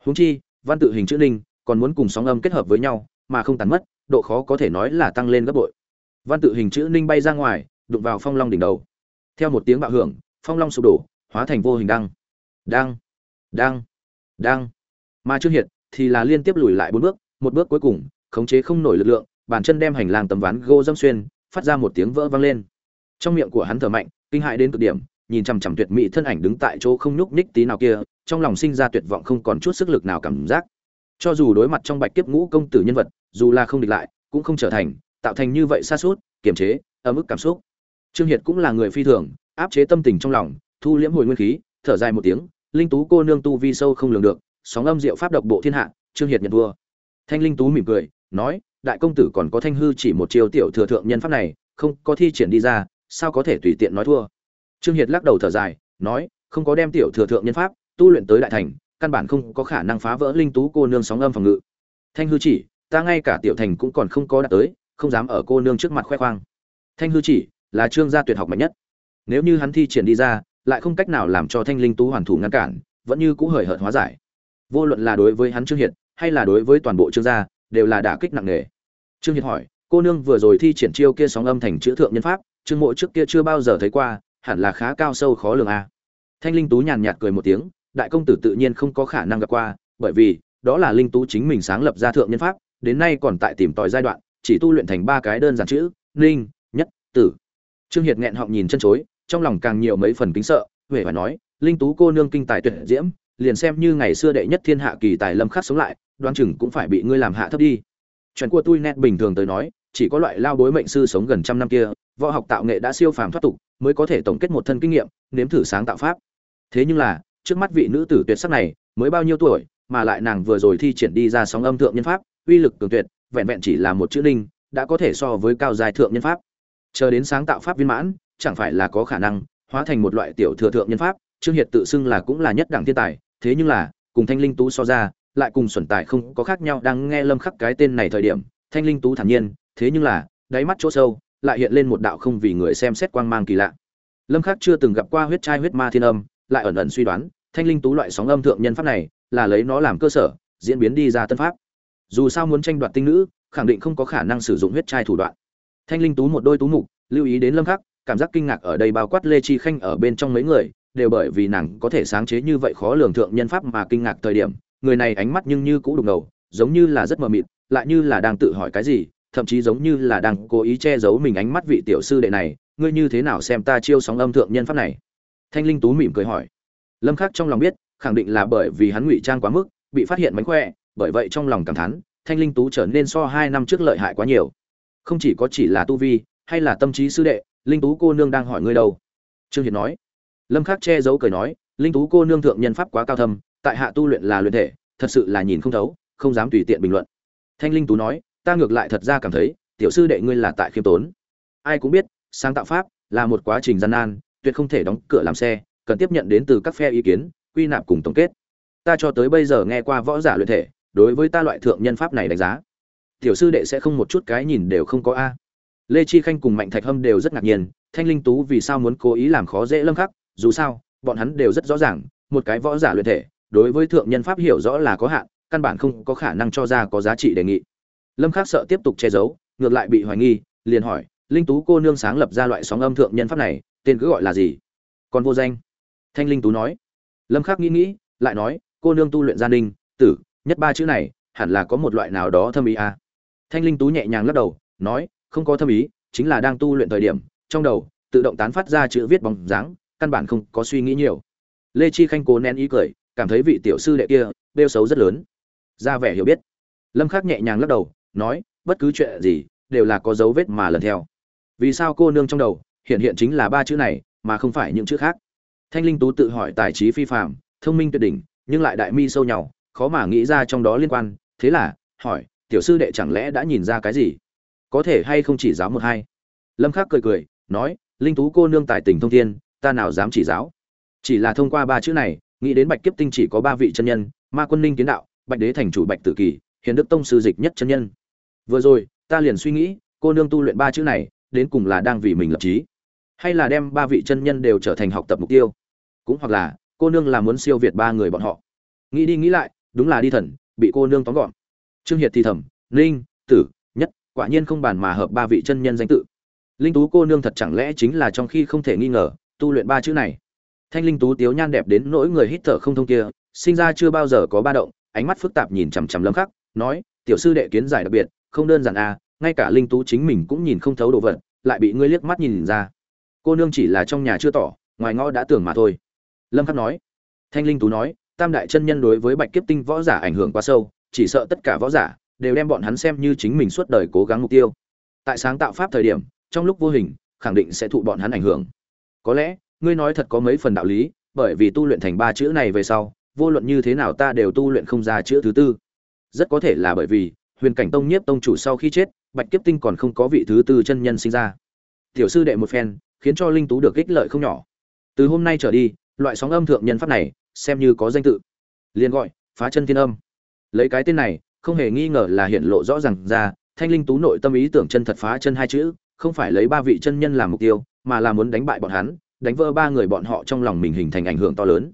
Huống chi văn tự hình chữ ninh còn muốn cùng sóng âm kết hợp với nhau mà không tàn mất độ khó có thể nói là tăng lên gấp bội. Văn tự hình chữ ninh bay ra ngoài đụng vào phong long đỉnh đầu. Theo một tiếng bạo hưởng phong long sụp đổ hóa thành vô hình đăng. Đăng. Đăng đang, mà trương hiệt thì là liên tiếp lùi lại bốn bước một bước cuối cùng khống chế không nổi lực lượng bàn chân đem hành lang tấm ván gỗ dâm xuyên phát ra một tiếng vỡ vang lên. Trong miệng của hắn thở mạnh kinh hại đến cực điểm nhìn chằm chằm tuyệt mỹ thân ảnh đứng tại chỗ không nhúc nhích tí nào kia trong lòng sinh ra tuyệt vọng không còn chút sức lực nào cảm giác. Cho dù đối mặt trong bạch kiếp ngũ công tử nhân vật dù là không địch lại cũng không trở thành tạo thành như vậy xa suốt kiềm chế ở mức cảm xúc. Trương hiệt cũng là người phi thường áp chế tâm tình trong lòng thu liễm hồi nguyên khí thở dài một tiếng linh tú cô nương tu vi sâu không lường được, sóng âm diệu pháp độc bộ thiên hạ, trương hiệt nhận vua thanh linh tú mỉm cười, nói, đại công tử còn có thanh hư chỉ một chiêu tiểu thừa thượng nhân pháp này, không có thi triển đi ra, sao có thể tùy tiện nói thua? Trương hiệt lắc đầu thở dài, nói, không có đem tiểu thừa thượng nhân pháp, tu luyện tới đại thành, căn bản không có khả năng phá vỡ linh tú cô nương sóng âm phòng ngự. Thanh hư chỉ, ta ngay cả tiểu thành cũng còn không có đạt tới, không dám ở cô nương trước mặt khoe khoang. Thanh hư chỉ là trương gia tuyệt học mạnh nhất. Nếu như hắn thi triển đi ra lại không cách nào làm cho thanh linh tú hoàn thủ ngăn cản, vẫn như cũ hời hợt hóa giải. Vô luận là đối với hắn trương hiệt, hay là đối với toàn bộ trương gia, đều là đả kích nặng nề. Trương hiệt hỏi, cô nương vừa rồi thi triển chiêu kia sóng âm thành chữ thượng nhân pháp, trương mộ trước kia chưa bao giờ thấy qua, hẳn là khá cao sâu khó lường a thanh linh tú nhàn nhạt cười một tiếng, đại công tử tự nhiên không có khả năng gặp qua, bởi vì, đó là linh tú chính mình sáng lập ra thượng nhân pháp, đến nay còn tại tìm tòi giai đoạn, chỉ tu luyện thành ba cái đơn giản chữ, linh, nhất, tử. Trương hiệt nghẹn họng nhìn chân chối trong lòng càng nhiều mấy phần kính sợ, huệ phải nói, linh tú cô nương kinh tài tuyệt diễm, liền xem như ngày xưa đệ nhất thiên hạ kỳ tài lâm khắc sống lại, đoán chừng cũng phải bị ngươi làm hạ thấp đi. Chuyện của tôi nét bình thường tới nói, chỉ có loại lao bối mệnh sư sống gần trăm năm kia, võ học tạo nghệ đã siêu phàm thoát tục, mới có thể tổng kết một thân kinh nghiệm, nếm thử sáng tạo pháp. Thế nhưng là, trước mắt vị nữ tử tuyệt sắc này, mới bao nhiêu tuổi, mà lại nàng vừa rồi thi triển đi ra sóng âm thượng nhân pháp, uy lực cường tuyệt, vẹn vẹn chỉ là một chữ linh, đã có thể so với cao dài thượng nhân pháp. Chờ đến sáng tạo pháp viên mãn chẳng phải là có khả năng hóa thành một loại tiểu thừa thượng nhân pháp, trương hiệt tự xưng là cũng là nhất đẳng thiên tài, thế nhưng là, cùng thanh linh tú so ra, lại cùng xuẩn tài không có khác nhau, đang nghe lâm khắc cái tên này thời điểm, thanh linh tú thản nhiên, thế nhưng là, đáy mắt chỗ sâu, lại hiện lên một đạo không vì người xem xét quang mang kỳ lạ. Lâm khắc chưa từng gặp qua huyết trai huyết ma thiên âm, lại ẩn ẩn suy đoán, thanh linh tú loại sóng âm thượng nhân pháp này, là lấy nó làm cơ sở, diễn biến đi ra tân pháp. Dù sao muốn tranh đoạt tinh nữ, khẳng định không có khả năng sử dụng huyết trai thủ đoạn. Thanh linh tú một đôi tú mục, lưu ý đến lâm khắc cảm giác kinh ngạc ở đây bao quát lê chi khanh ở bên trong mấy người, đều bởi vì nàng có thể sáng chế như vậy khó lường thượng nhân pháp mà kinh ngạc thời điểm. Người này ánh mắt nhưng như cũ đục ngầu, giống như là rất mờ mịt, lại như là đang tự hỏi cái gì, thậm chí giống như là đang cố ý che giấu mình ánh mắt vị tiểu sư đệ này. Ngươi như thế nào xem ta chiêu sóng âm thượng nhân pháp này? Thanh linh tú mỉm cười hỏi. Lâm khắc trong lòng biết, khẳng định là bởi vì hắn ngụy trang quá mức, bị phát hiện mánh khỏe, bởi vậy trong lòng cảm thán, thanh linh tú trở nên so hai năm trước lợi hại quá nhiều. Không chỉ có chỉ là tu vi, hay là tâm trí sư đệ linh tú cô nương đang hỏi ngươi đâu? Trương hiền nói. Lâm khắc che giấu cười nói, linh tú cô nương thượng nhân pháp quá cao thâm, tại hạ tu luyện là luyện thể, thật sự là nhìn không thấu, không dám tùy tiện bình luận. Thanh linh tú nói, ta ngược lại thật ra cảm thấy, tiểu sư đệ ngươi là tại khiêm tốn. Ai cũng biết, sáng tạo pháp là một quá trình gian nan, tuyệt không thể đóng cửa làm xe, cần tiếp nhận đến từ các phe ý kiến, quy nạp cùng tổng kết. Ta cho tới bây giờ nghe qua võ giả luyện thể, đối với ta loại thượng nhân pháp này đánh giá, tiểu sư đệ sẽ không một chút cái nhìn đều không có a lê chi khanh cùng mạnh thạch hâm đều rất ngạc nhiên, thanh linh tú vì sao muốn cố ý làm khó dễ lâm khắc? Dù sao, bọn hắn đều rất rõ ràng, một cái võ giả luyện thể, đối với thượng nhân pháp hiểu rõ là có hạn, căn bản không có khả năng cho ra có giá trị đề nghị. Lâm khắc sợ tiếp tục che giấu, ngược lại bị hoài nghi, liền hỏi, linh tú cô nương sáng lập ra loại sóng âm thượng nhân pháp này, tên cứ gọi là gì? Còn vô danh. Thanh linh tú nói. Lâm khắc nghĩ nghĩ, lại nói, cô nương tu luyện gia đình, tử, nhất ba chữ này, hẳn là có một loại nào đó thâm ý à. thanh linh tú nhẹ nhàng lắc đầu, nói không có thâm ý, chính là đang tu luyện thời điểm, trong đầu, tự động tán phát ra chữ viết bóng dáng, căn bản không có suy nghĩ nhiều. Lê chi khanh cố nén ý cười, cảm thấy vị tiểu sư đệ kia đeo xấu rất lớn. Ra vẻ hiểu biết. Lâm khắc nhẹ nhàng lắc đầu, nói, bất cứ chuyện gì, đều là có dấu vết mà lần theo. Vì sao cô nương trong đầu, hiện hiện chính là ba chữ này, mà không phải những chữ khác? Thanh linh tú tự hỏi tài trí phi phàm, thông minh tuyệt đỉnh, nhưng lại đại mi sâu nhau, khó mà nghĩ ra trong đó liên quan, thế là, hỏi, tiểu sư đệ chẳng lẽ đã nhìn ra cái gì? Có thể hay không chỉ giáo một hai? Lâm khắc cười cười, nói, linh tú cô nương tài tình thông thiên, ta nào dám chỉ giáo? Chỉ là thông qua ba chữ này, nghĩ đến bạch kiếp tinh chỉ có ba vị chân nhân, ma quân ninh kiến đạo, bạch đế thành chủ bạch tử kỳ, hiền đức tông sư dịch nhất chân nhân. Vừa rồi, ta liền suy nghĩ, cô nương tu luyện ba chữ này, đến cùng là đang vì mình lập trí, hay là đem ba vị chân nhân đều trở thành học tập mục tiêu? Cũng hoặc là, cô nương là muốn siêu việt ba người bọn họ. Nghĩ đi nghĩ lại, đúng là đi thần, bị cô nương tóm gọn. Trương hiệt thì thầm, ninh, tử quả nhiên không bàn mà hợp ba vị chân nhân danh tự. Linh tú cô nương thật chẳng lẽ chính là trong khi không thể nghi ngờ, tu luyện ba chữ này. Thanh linh tú tiếu nhan đẹp đến nỗi người hít thở không thông kia, sinh ra chưa bao giờ có ba động, ánh mắt phức tạp nhìn chằm chằm lâm khắc, nói, tiểu sư đệ kiến giải đặc biệt, không đơn giản à ngay cả linh tú chính mình cũng nhìn không thấu đồ vật, lại bị ngươi liếc mắt nhìn ra. Cô nương chỉ là trong nhà chưa tỏ, ngoài ngõ đã tưởng mà thôi. Lâm khắc nói, thanh linh tú nói, tam đại chân nhân đối với bạch kiếp tinh võ giả ảnh hưởng quá sâu, chỉ sợ tất cả võ giả đều đem bọn hắn xem như chính mình suốt đời cố gắng mục tiêu. Tại sáng tạo pháp thời điểm, trong lúc vô hình, khẳng định sẽ thụ bọn hắn ảnh hưởng. Có lẽ, ngươi nói thật có mấy phần đạo lý, bởi vì tu luyện thành ba chữ này về sau, vô luận như thế nào ta đều tu luyện không ra chữ thứ tư. Rất có thể là bởi vì, huyền cảnh tông nhiếp tông chủ sau khi chết, bạch kiếp tinh còn không có vị thứ tư chân nhân sinh ra. Tiểu sư đệ một phen, khiến cho linh tú được ích lợi không nhỏ. Từ hôm nay trở đi, loại sóng âm thượng nhân pháp này, xem như có danh tự. Liền gọi, phá chân thiên âm. Lấy cái tên này không hề nghi ngờ là hiện lộ rõ ràng ra, thanh linh tú nội tâm ý tưởng chân thật phá chân hai chữ, không phải lấy ba vị chân nhân làm mục tiêu, mà là muốn đánh bại bọn hắn, đánh vỡ ba người bọn họ trong lòng mình hình thành ảnh hưởng to lớn.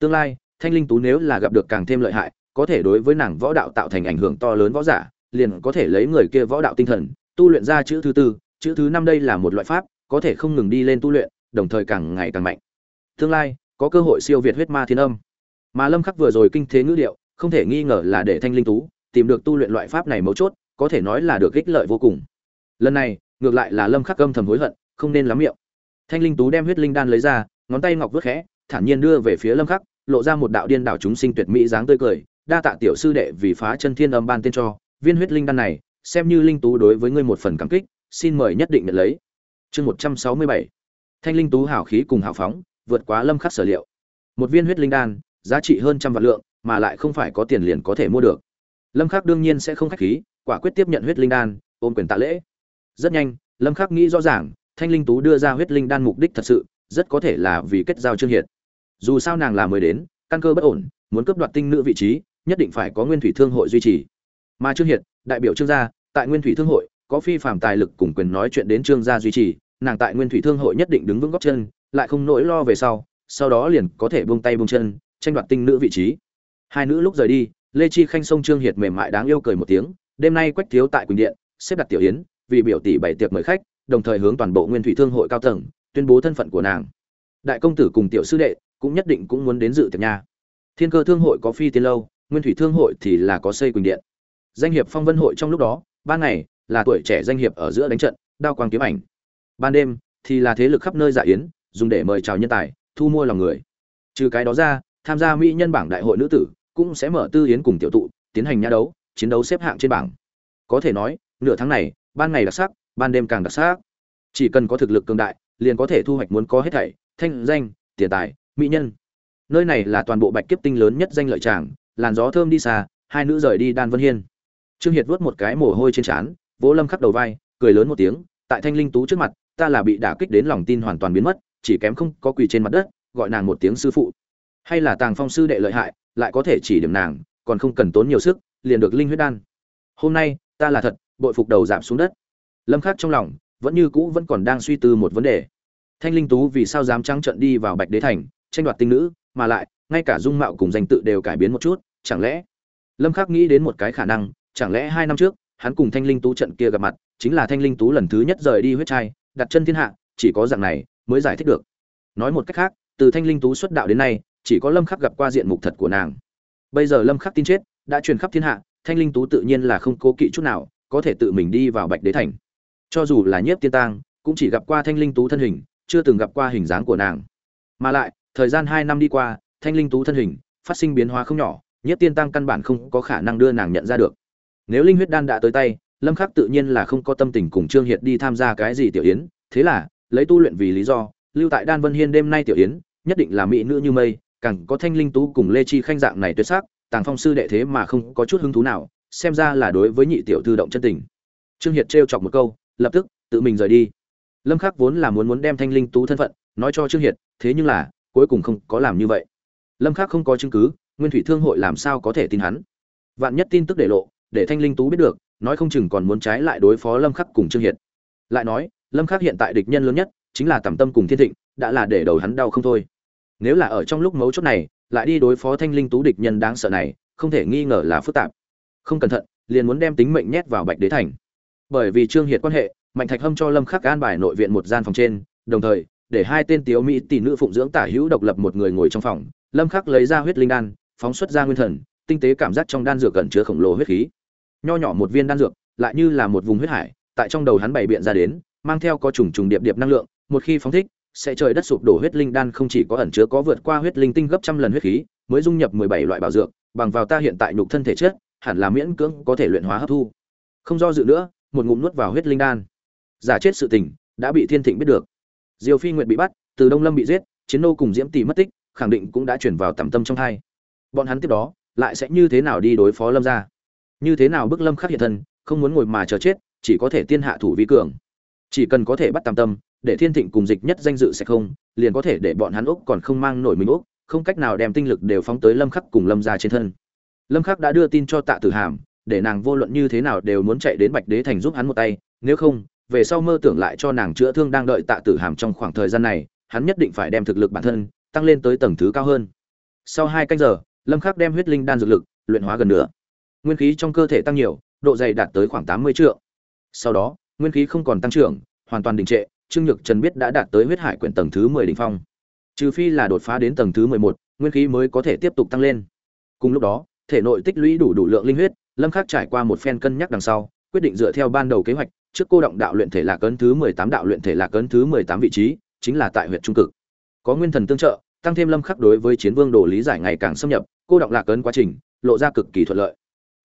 Tương lai, thanh linh tú nếu là gặp được càng thêm lợi hại, có thể đối với nàng võ đạo tạo thành ảnh hưởng to lớn võ giả, liền có thể lấy người kia võ đạo tinh thần, tu luyện ra chữ thứ tư, chữ thứ năm đây là một loại pháp, có thể không ngừng đi lên tu luyện, đồng thời càng ngày càng mạnh. Tương lai, có cơ hội siêu việt huyết ma thiên âm. Mà lâm khắc vừa rồi kinh thế ngữ điệu, không thể nghi ngờ là để thanh linh tú tìm được tu luyện loại pháp này mấu chốt, có thể nói là được ích lợi vô cùng. Lần này, ngược lại là lâm khắc âm thầm hối hận, không nên lắm miệng. Thanh linh tú đem huyết linh đan lấy ra, ngón tay ngọc vớt khẽ, thản nhiên đưa về phía lâm khắc, lộ ra một đạo điên đảo chúng sinh tuyệt mỹ dáng tươi cười, đa tạ tiểu sư đệ vì phá chân thiên âm ban tên cho, viên huyết linh đan này, xem như linh tú đối với ngươi một phần cảm kích, xin mời nhất định nhận lấy. Chương một trăm sáu mươi bảy. Thanh linh tú hảo khí cùng hào phóng, vượt quá lâm khắc sở liệu. Một viên huyết linh đan, giá trị hơn trăm vạn lượng, mà lại không phải có tiền liền có thể mua được lâm khắc đương nhiên sẽ không khách khí, quả quyết tiếp nhận huyết linh đan, ôm quyền tạ lễ. Rất nhanh, lâm khắc nghĩ rõ ràng, thanh linh tú đưa ra huyết linh đan mục đích thật sự, rất có thể là vì kết giao trương hiệt. Dù sao nàng là mới đến, căn cơ bất ổn, muốn cướp đoạt tinh nữ vị trí, nhất định phải có nguyên thủy thương hội duy trì. Mà trương hiệt, đại biểu trương gia, tại nguyên thủy thương hội, có phi phạm tài lực cùng quyền nói chuyện đến trương gia duy trì, nàng tại nguyên thủy thương hội nhất định đứng vững góc chân, lại không nỗi lo về sau sau đó liền có thể buông tay buông chân, tranh đoạt tinh nữ vị trí. Hai nữ lúc rời đi lê chi khanh sông trương hiệt mềm mại đáng yêu cười một tiếng, đêm nay quách thiếu tại quỳnh điện, xếp đặt tiểu yến, vì biểu tỷ bảy tiệc mời khách, đồng thời hướng toàn bộ nguyên thủy thương hội cao tầng, tuyên bố thân phận của nàng. Đại công tử cùng tiểu sư đệ cũng nhất định cũng muốn đến dự tiệc nha. Thiên cơ thương hội có phi tiên lâu, nguyên thủy thương hội thì là có xây quỳnh điện. Danh hiệp phong vân hội trong lúc đó, ban ngày là tuổi trẻ danh hiệp ở giữa đánh trận, đao quang kiếm ảnh. Ban đêm thì là thế lực khắp nơi dạ yến, dùng để mời chào nhân tài, thu mua lòng người. Trừ cái đó ra, tham gia mỹ nhân bảng đại hội nữ tử cũng sẽ mở tư yến cùng tiểu tụ, tiến hành nhã đấu, chiến đấu xếp hạng trên bảng. Có thể nói, nửa tháng này, ban ngày đặc sắc, ban đêm càng đặc sắc. Chỉ cần có thực lực cường đại, liền có thể thu hoạch muốn có hết thảy, thanh, danh, tiền tài, mỹ nhân. Nơi này là toàn bộ bạch kiếp tinh lớn nhất danh lợi tràng, làn gió thơm đi xa, hai nữ rời đi đan vân hiên. Trương hiệt vuốt một cái mồ hôi trên trán, vỗ lâm khắc đầu vai, cười lớn một tiếng, tại thanh linh tú trước mặt, ta là bị đả kích đến lòng tin hoàn toàn biến mất, chỉ kém không có quỳ trên mặt đất, gọi nàng một tiếng sư phụ. Hay là tàng phong sư đệ lợi hại lại có thể chỉ điểm nàng, còn không cần tốn nhiều sức, liền được linh huyết đan. Hôm nay, ta là thật, bội phục đầu giảm xuống đất. Lâm khắc trong lòng, vẫn như cũ vẫn còn đang suy tư một vấn đề. Thanh linh tú vì sao dám trắng trận đi vào bạch đế thành, tranh đoạt tinh nữ, mà lại, ngay cả dung mạo cùng danh tự đều cải biến một chút, chẳng lẽ? Lâm khắc nghĩ đến một cái khả năng, chẳng lẽ hai năm trước, hắn cùng thanh linh tú trận kia gặp mặt, chính là thanh linh tú lần thứ nhất rời đi huyết trai, đặt chân thiên hạ, chỉ có dạng này, mới giải thích được. Nói một cách khác, từ thanh linh tú xuất đạo đến nay chỉ có lâm khắc gặp qua diện mục thật của nàng. Bây giờ lâm khắc tin chết, đã truyền khắp thiên hạ, thanh linh tú tự nhiên là không cố kỵ chút nào, có thể tự mình đi vào bạch đế thành. Cho dù là nhiếp tiên tang, cũng chỉ gặp qua thanh linh tú thân hình, chưa từng gặp qua hình dáng của nàng. Mà lại, thời gian hai năm đi qua, thanh linh tú thân hình phát sinh biến hóa không nhỏ, nhiếp tiên tăng căn bản không có khả năng đưa nàng nhận ra được. Nếu linh huyết đan đã tới tay, lâm khắc tự nhiên là không có tâm tình cùng trương hiệt đi tham gia cái gì tiểu yến, thế là, lấy tu luyện vì lý do, lưu tại đan vân hiên đêm nay tiểu yến, nhất định là mỹ nữ như mây càng có thanh linh tú cùng lê chi khanh dạng này tuyệt sắc, tàng phong sư đệ thế mà không có chút hứng thú nào, xem ra là đối với nhị tiểu thư động chân tình. Trương hiệt trêu chọc một câu, lập tức, tự mình rời đi. Lâm khắc vốn là muốn muốn đem thanh linh tú thân phận, nói cho trương hiệt, thế nhưng là, cuối cùng không có làm như vậy. Lâm khắc không có chứng cứ, nguyên thủy thương hội làm sao có thể tin hắn? Vạn nhất tin tức để lộ, để thanh linh tú biết được, nói không chừng còn muốn trái lại đối phó lâm khắc cùng trương hiệt. Lại nói, lâm khắc hiện tại địch nhân lớn nhất, chính là tẩm tâm cùng thiên thịnh, đã là để đầu hắn đau không thôi nếu là ở trong lúc mấu chốt này, lại đi đối phó thanh linh tú địch nhân đáng sợ này, không thể nghi ngờ là phức tạp. Không cẩn thận, liền muốn đem tính mệnh nhét vào bạch đế thành. Bởi vì trương hiệt quan hệ, mạnh thạch hâm cho lâm khắc an bài nội viện một gian phòng trên, đồng thời, để hai tên tiếu mỹ tỷ nữ phụng dưỡng tả hữu độc lập một người ngồi trong phòng, lâm khắc lấy ra huyết linh đan, phóng xuất ra nguyên thần, tinh tế cảm giác trong đan dược cẩn chứa khổng lồ huyết khí. Nho nhỏ một viên đan dược, lại như là một vùng huyết hải, tại trong đầu hắn bày biện ra đến, mang theo có trùng trùng điệp điệp năng lượng, một khi phóng thích sẽ trời đất sụp đổ huyết linh đan không chỉ có ẩn chứa có vượt qua huyết linh tinh gấp trăm lần huyết khí, mới dung nhập 17 loại bảo dược, bằng vào ta hiện tại nhục thân thể chất, hẳn là miễn cưỡng có thể luyện hóa hấp thu. Không do dự nữa, một ngụm nuốt vào huyết linh đan. Giả chết sự tình, đã bị thiên thịnh biết được. Diêu phi nguyệt bị bắt, từ đông lâm bị giết, chiến nô cùng diễm tỷ mất tích, khẳng định cũng đã chuyển vào tầm tâm trong hai. Bọn hắn tiếp đó, lại sẽ như thế nào đi đối phó lâm gia? Như thế nào bức lâm khắc hiện thân, không muốn ngồi mà chờ chết, chỉ có thể tiên hạ thủ vi cường. Chỉ cần có thể bắt tẩm tâm để thiên thịnh cùng dịch nhất danh dự sẽ không, liền có thể để bọn hắn úc còn không mang nổi mình úc, không cách nào đem tinh lực đều phóng tới lâm khắc cùng lâm gia trên thân. Lâm khắc đã đưa tin cho tạ tử hàm, để nàng vô luận như thế nào đều muốn chạy đến bạch đế thành giúp hắn một tay, nếu không, về sau mơ tưởng lại cho nàng chữa thương đang đợi tạ tử hàm trong khoảng thời gian này, hắn nhất định phải đem thực lực bản thân tăng lên tới tầng thứ cao hơn. Sau hai canh giờ, lâm khắc đem huyết linh đan dược lực luyện hóa gần nữa nguyên khí trong cơ thể tăng nhiều, độ dày đạt tới khoảng 80 trượng. Sau đó, nguyên khí không còn tăng trưởng, hoàn toàn đình trệ trương nhược trần biết đã đạt tới huyết hải quyển tầng thứ 10 đỉnh phong. Trừ phi là đột phá đến tầng thứ 11, nguyên khí mới có thể tiếp tục tăng lên. Cùng lúc đó thể nội tích lũy đủ đủ lượng linh huyết lâm khắc trải qua một phen cân nhắc đằng sau quyết định dựa theo ban đầu kế hoạch trước cô động đạo luyện thể lạc cấn thứ 18 đạo luyện thể lạc cấn thứ 18 vị trí chính là tại huyệt trung cực. Có nguyên thần tương trợ tăng thêm lâm khắc đối với chiến vương đồ lý giải ngày càng xâm nhập cô động lạc cấn quá trình lộ ra cực kỳ thuận lợi.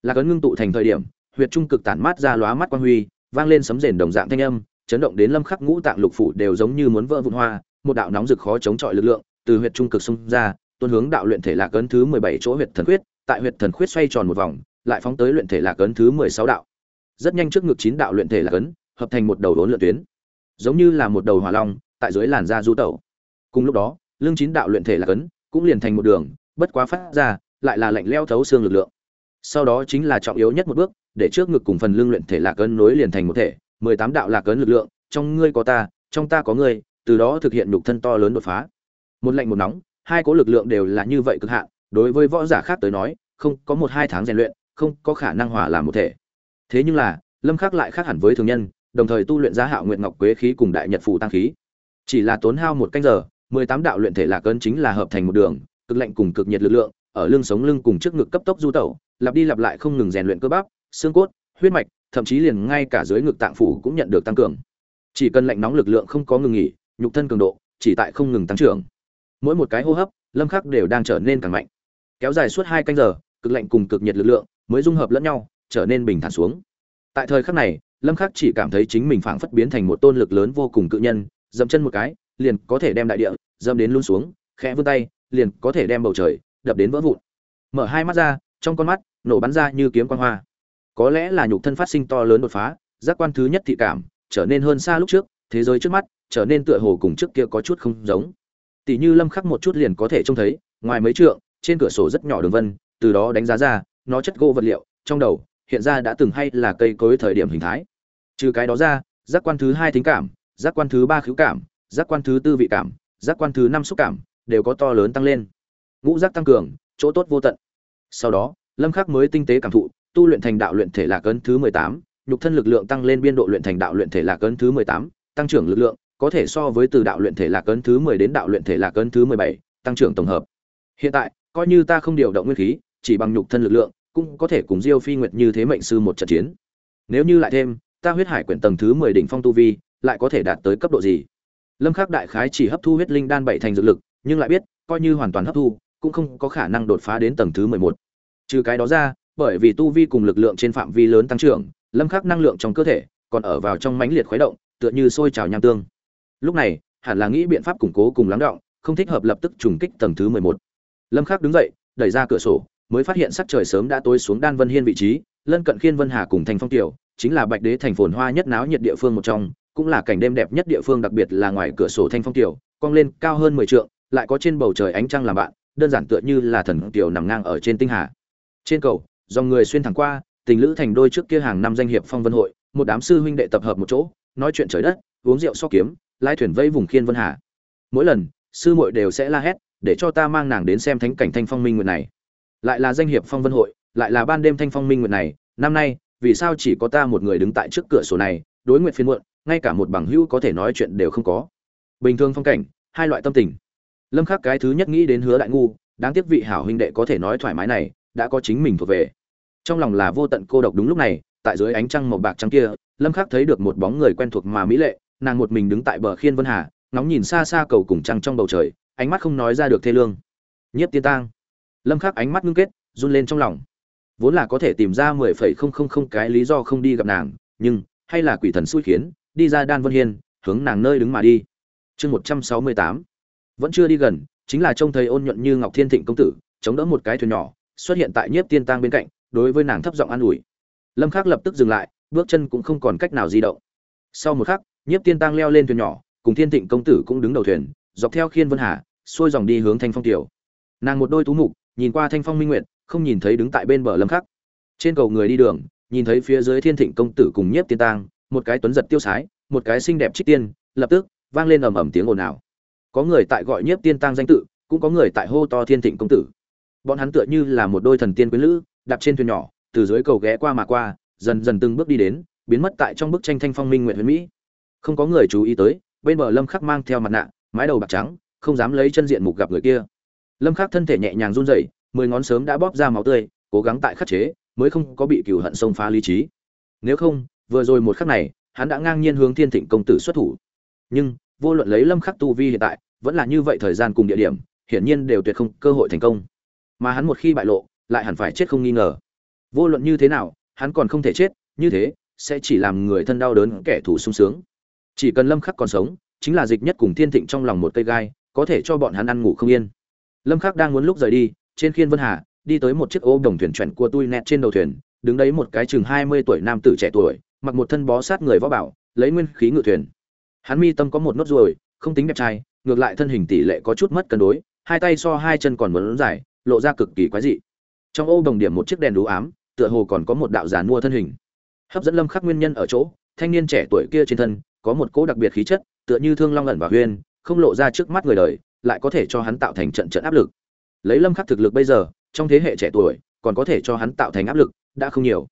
Lạc cấn ngưng tụ thành thời điểm huyệt trung cực tản mát ra lóa mắt quang huy vang lên sấm rền đồng dạng thanh âm chấn động đến lâm khắc ngũ tạng lục phủ đều giống như muốn vỡ vụn hoa một đạo nóng rực khó chống chọi lực lượng từ huyệt trung cực xung ra tuôn hướng đạo luyện thể lạc cấn thứ 17 chỗ huyệt thần huyết tại huyệt thần quyết xoay tròn một vòng, lại phóng tới luyện thể lạc ấn thứ 16 đạo. Rất nhanh trước ngực chín đạo luyện thể lạc ấn, hợp thành một đầu đốn lượn tuyến, giống như là một đầu hỏa long, tại dưới làn da du tẩu. Cùng lúc đó, lưng chín đạo luyện thể lạc ấn cũng liền thành một đường, bất quá phát ra, lại là lạnh lẽo thấu xương lực lượng. Sau đó chính là trọng yếu nhất một bước, để trước ngực cùng phần lưng luyện thể lạc ấn nối liền thành một thể, 18 đạo lạc ấn lực lượng, trong ngươi có ta, trong ta có ngươi, từ đó thực hiện nhục thân to lớn đột phá. Một lạnh một nóng, hai cố lực lượng đều là như vậy cực hạn, đối với võ giả khác tới nói không có một hai tháng rèn luyện không có khả năng hòa làm một thể thế nhưng là lâm khắc lại khác hẳn với thường nhân đồng thời tu luyện giá hạo nguyện ngọc quế khí cùng đại nhật phù tăng khí chỉ là tốn hao một canh giờ 18 đạo luyện thể lạc cân chính là hợp thành một đường cực lạnh cùng cực nhiệt lực lượng ở lưng sống lưng cùng trước ngực cấp tốc du tẩu lặp đi lặp lại không ngừng rèn luyện cơ bắp xương cốt huyết mạch thậm chí liền ngay cả dưới ngực tạng phủ cũng nhận được tăng cường. Chỉ cần lạnh nóng lực lượng không có ngừng nghỉ, nhục thân cường độ chỉ tại không ngừng tăng trưởng. Mỗi một cái hô hấp, lâm khắc đều đang trở nên càng mạnh. Kéo dài suốt hai canh giờ, cực lạnh cùng cực nhiệt lực lượng mới dung hợp lẫn nhau, trở nên bình thản xuống. Tại thời khắc này, lâm khắc chỉ cảm thấy chính mình phảng phất biến thành một tôn lực lớn vô cùng cự nhân, dậm chân một cái, liền có thể đem đại địa dâm đến luôn xuống, khẽ vươn tay, liền có thể đem bầu trời đập đến vỡ vụn. Mở hai mắt ra, trong con mắt nổ bắn ra như kiếm quang hoa có lẽ là nhục thân phát sinh to lớn đột phá, giác quan thứ nhất thị cảm, trở nên hơn xa lúc trước, thế giới trước mắt, trở nên tựa hồ cùng trước kia có chút không giống. Tỷ như lâm khắc một chút liền có thể trông thấy, ngoài mấy trượng, trên cửa sổ rất nhỏ đường vân, từ đó đánh giá ra, nó chất gỗ vật liệu, trong đầu, hiện ra đã từng hay là cây cối thời điểm hình thái. Trừ cái đó ra, giác quan thứ hai thính cảm, giác quan thứ ba khứu cảm, giác quan thứ tư vị cảm, giác quan thứ năm xúc cảm, đều có to lớn tăng lên. Ngũ giác tăng cường, chỗ tốt vô tận. Sau đó, lâm khắc mới tinh tế cảm thụ tu luyện thành đạo luyện thể là cấn thứ 18, nhục thân lực lượng tăng lên biên độ luyện thành đạo luyện thể là cấn thứ 18, tăng trưởng lực lượng có thể so với từ đạo luyện thể là cấn thứ 10 đến đạo luyện thể là cấn thứ 17, tăng trưởng tổng hợp. Hiện tại, coi như ta không điều động nguyên khí chỉ bằng nhục thân lực lượng cũng có thể cùng diêu phi nguyệt như thế mệnh sư một trận chiến. Nếu như lại thêm ta huyết hải quyển tầng thứ mười đỉnh phong tu vi lại có thể đạt tới cấp độ gì? Lâm khắc đại khái chỉ hấp thu huyết linh đan bảy thành dược lực nhưng lại biết coi như hoàn toàn hấp thu cũng không có khả năng đột phá đến tầng thứ mười một. Trừ cái đó ra bởi vì tu vi cùng lực lượng trên phạm vi lớn tăng trưởng, lâm khắc năng lượng trong cơ thể còn ở vào trong mãnh liệt khuấy động, tựa như sôi trào nham tương. Lúc này, hẳn là nghĩ biện pháp củng cố cùng lắng động, không thích hợp lập tức trùng kích tầng thứ mười một. Lâm khắc đứng dậy, đẩy ra cửa sổ, mới phát hiện sắc trời sớm đã tối xuống đan vân hiên vị trí, lân cận khiên vân hà cùng thành phong tiểu, chính là bạch đế thành phồn hoa nhất náo nhiệt địa phương một trong, cũng là cảnh đêm đẹp nhất địa phương, đặc biệt là ngoài cửa sổ thanh phong tiểu, cong lên cao hơn 10 trượng, lại có trên bầu trời ánh trăng làm bạn, đơn giản tựa như là thần tiểu nằm ngang ở trên tinh hà. Trên cầu dòng người xuyên thẳng qua, tình lữ thành đôi trước kia hàng năm danh hiệp phong vân hội, một đám sư huynh đệ tập hợp một chỗ, nói chuyện trời đất, uống rượu so kiếm lai thuyền vây vùng khiên vân hà. Mỗi lần, sư muội đều sẽ la hét, để cho ta mang nàng đến xem thánh cảnh thanh phong minh nguyện này. Lại là danh hiệp phong vân hội, lại là ban đêm thanh phong minh nguyện này, năm nay, vì sao chỉ có ta một người đứng tại trước cửa sổ này, đối nguyện phiên muộn, ngay cả một bằng hữu có thể nói chuyện đều không có. Bình thường phong cảnh, hai loại tâm tình. Lâm khắc cái thứ nhất nghĩ đến hứa đại ngu, đáng tiếc vị hảo huynh đệ có thể nói thoải mái này, đã có chính mình thuộc về trong lòng là vô tận cô độc đúng lúc này, tại dưới ánh trăng màu bạc trắng kia, lâm khắc thấy được một bóng người quen thuộc mà mỹ lệ, nàng một mình đứng tại bờ khiên vân hà, ngóng nhìn xa xa cầu cùng trăng trong bầu trời, ánh mắt không nói ra được thê lương. Nhiếp tiên tang. Lâm khắc ánh mắt ngưng kết, run lên trong lòng. Vốn là có thể tìm ra mười phẩy không không không cái lý do không đi gặp nàng, nhưng, hay là quỷ thần xui khiến, đi ra đan vân hiên, hướng nàng nơi đứng mà đi. Chương một trăm sáu mươi tám. Vẫn chưa đi gần, chính là trông thấy ôn nhuận như ngọc thiên thịnh công tử, chống đỡ một cái thuyền nhỏ, xuất hiện tại nhiếp tiên tang bên cạnh đối với nàng thấp giọng an ủi. Lâm khắc lập tức dừng lại bước chân cũng không còn cách nào di động. Sau một khắc nhiếp tiên tăng leo lên thuyền nhỏ cùng thiên thịnh công tử cũng đứng đầu thuyền dọc theo khiên vân hà xuôi dòng đi hướng thanh phong tiểu. Nàng một đôi tú mục nhìn qua thanh phong minh nguyện không nhìn thấy đứng tại bên bờ lâm khắc. Trên cầu người đi đường nhìn thấy phía dưới thiên thịnh công tử cùng nhiếp tiên tăng, một cái tuấn giật tiêu sái một cái xinh đẹp trích tiên lập tức vang lên ầm ầm tiếng ồn ào. Có người tại gọi nhiếp tiên tăng danh tự cũng có người tại hô to thiên thịnh công tử. Bọn hắn tựa như là một đôi thần tiên quyến lữ đạp trên thuyền nhỏ, từ dưới cầu ghé qua mà qua, dần dần từng bước đi đến, biến mất tại trong bức tranh thanh phong minh nguyện huyền mỹ. Không có người chú ý tới, bên bờ lâm khắc mang theo mặt nạ, mái đầu bạc trắng, không dám lấy chân diện mục gặp người kia. Lâm khắc thân thể nhẹ nhàng run rẩy, mười ngón sớm đã bóp ra máu tươi, cố gắng tại khắc chế, mới không có bị cừu hận xông phá lý trí. Nếu không, vừa rồi một khắc này, hắn đã ngang nhiên hướng thiên thịnh công tử xuất thủ. Nhưng, vô luận lấy lâm khắc tu vi hiện tại, vẫn là như vậy thời gian cùng địa điểm, hiển nhiên đều tuyệt không cơ hội thành công. Mà hắn một khi bại lộ lại hẳn phải chết không nghi ngờ. Vô luận như thế nào, hắn còn không thể chết, như thế, sẽ chỉ làm người thân đau đớn kẻ thù sung sướng. Chỉ cần lâm khắc còn sống, chính là dịch nhất cùng thiên thịnh trong lòng một cây gai, có thể cho bọn hắn ăn ngủ không yên. Lâm khắc đang muốn lúc rời đi, trên khiên vân hà, đi tới một chiếc ô đồng thuyền chuẩn của tôi nẹt trên đầu thuyền, đứng đấy một cái chừng 20 tuổi nam tử trẻ tuổi, mặc một thân bó sát người võ bảo, lấy nguyên khí ngự thuyền. Hắn mi tâm có một nốt ruồi, không tính đẹp trai, ngược lại thân hình tỷ lệ có chút mất cân đối, hai tay so hai chân còn muốn lớn dài, lộ ra cực kỳ quái dị trong ô đồng điểm một chiếc đèn đủ ám, tựa hồ còn có một đạo giàn mua thân hình. Hấp dẫn lâm khắc nguyên nhân ở chỗ, thanh niên trẻ tuổi kia trên thân, có một cỗ đặc biệt khí chất, tựa như thương long ẩn và huyên, không lộ ra trước mắt người đời, lại có thể cho hắn tạo thành trận trận áp lực. Lấy lâm khắc thực lực bây giờ, trong thế hệ trẻ tuổi, còn có thể cho hắn tạo thành áp lực, đã không nhiều.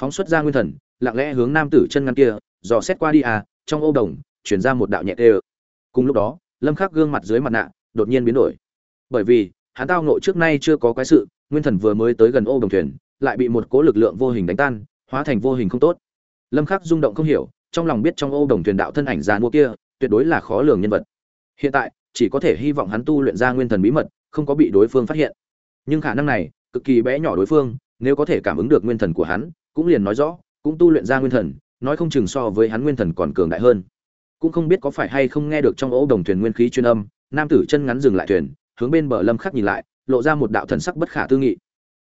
Phóng xuất ra nguyên thần, lặng lẽ hướng nam tử chân ngăn kia, dò xét qua đi à trong ô đồng chuyển ra một đạo nhẹ tê cùng lúc đó, lâm khắc gương mặt dưới mặt nạ, đột nhiên biến đổi. Bởi vì, hắn tao ngộ trước nay chưa có cái sự nguyên thần vừa mới tới gần ô đồng thuyền, lại bị một cố lực lượng vô hình đánh tan, hóa thành vô hình không tốt. Lâm khắc rung động không hiểu, trong lòng biết trong ô đồng thuyền đạo thân ảnh già mua kia, tuyệt đối là khó lường nhân vật. Hiện tại, chỉ có thể hy vọng hắn tu luyện ra nguyên thần bí mật, không có bị đối phương phát hiện. Nhưng khả năng này, cực kỳ bé nhỏ đối phương, nếu có thể cảm ứng được nguyên thần của hắn, cũng liền nói rõ, cũng tu luyện ra nguyên thần, nói không chừng so với hắn nguyên thần còn cường đại hơn. Cũng không biết có phải hay không nghe được trong ô đồng thuyền nguyên khí chuyên âm, nam tử chân ngắn dừng lại thuyền, hướng bên bờ lâm khắc nhìn lại lộ ra một đạo thần sắc bất khả tư nghị.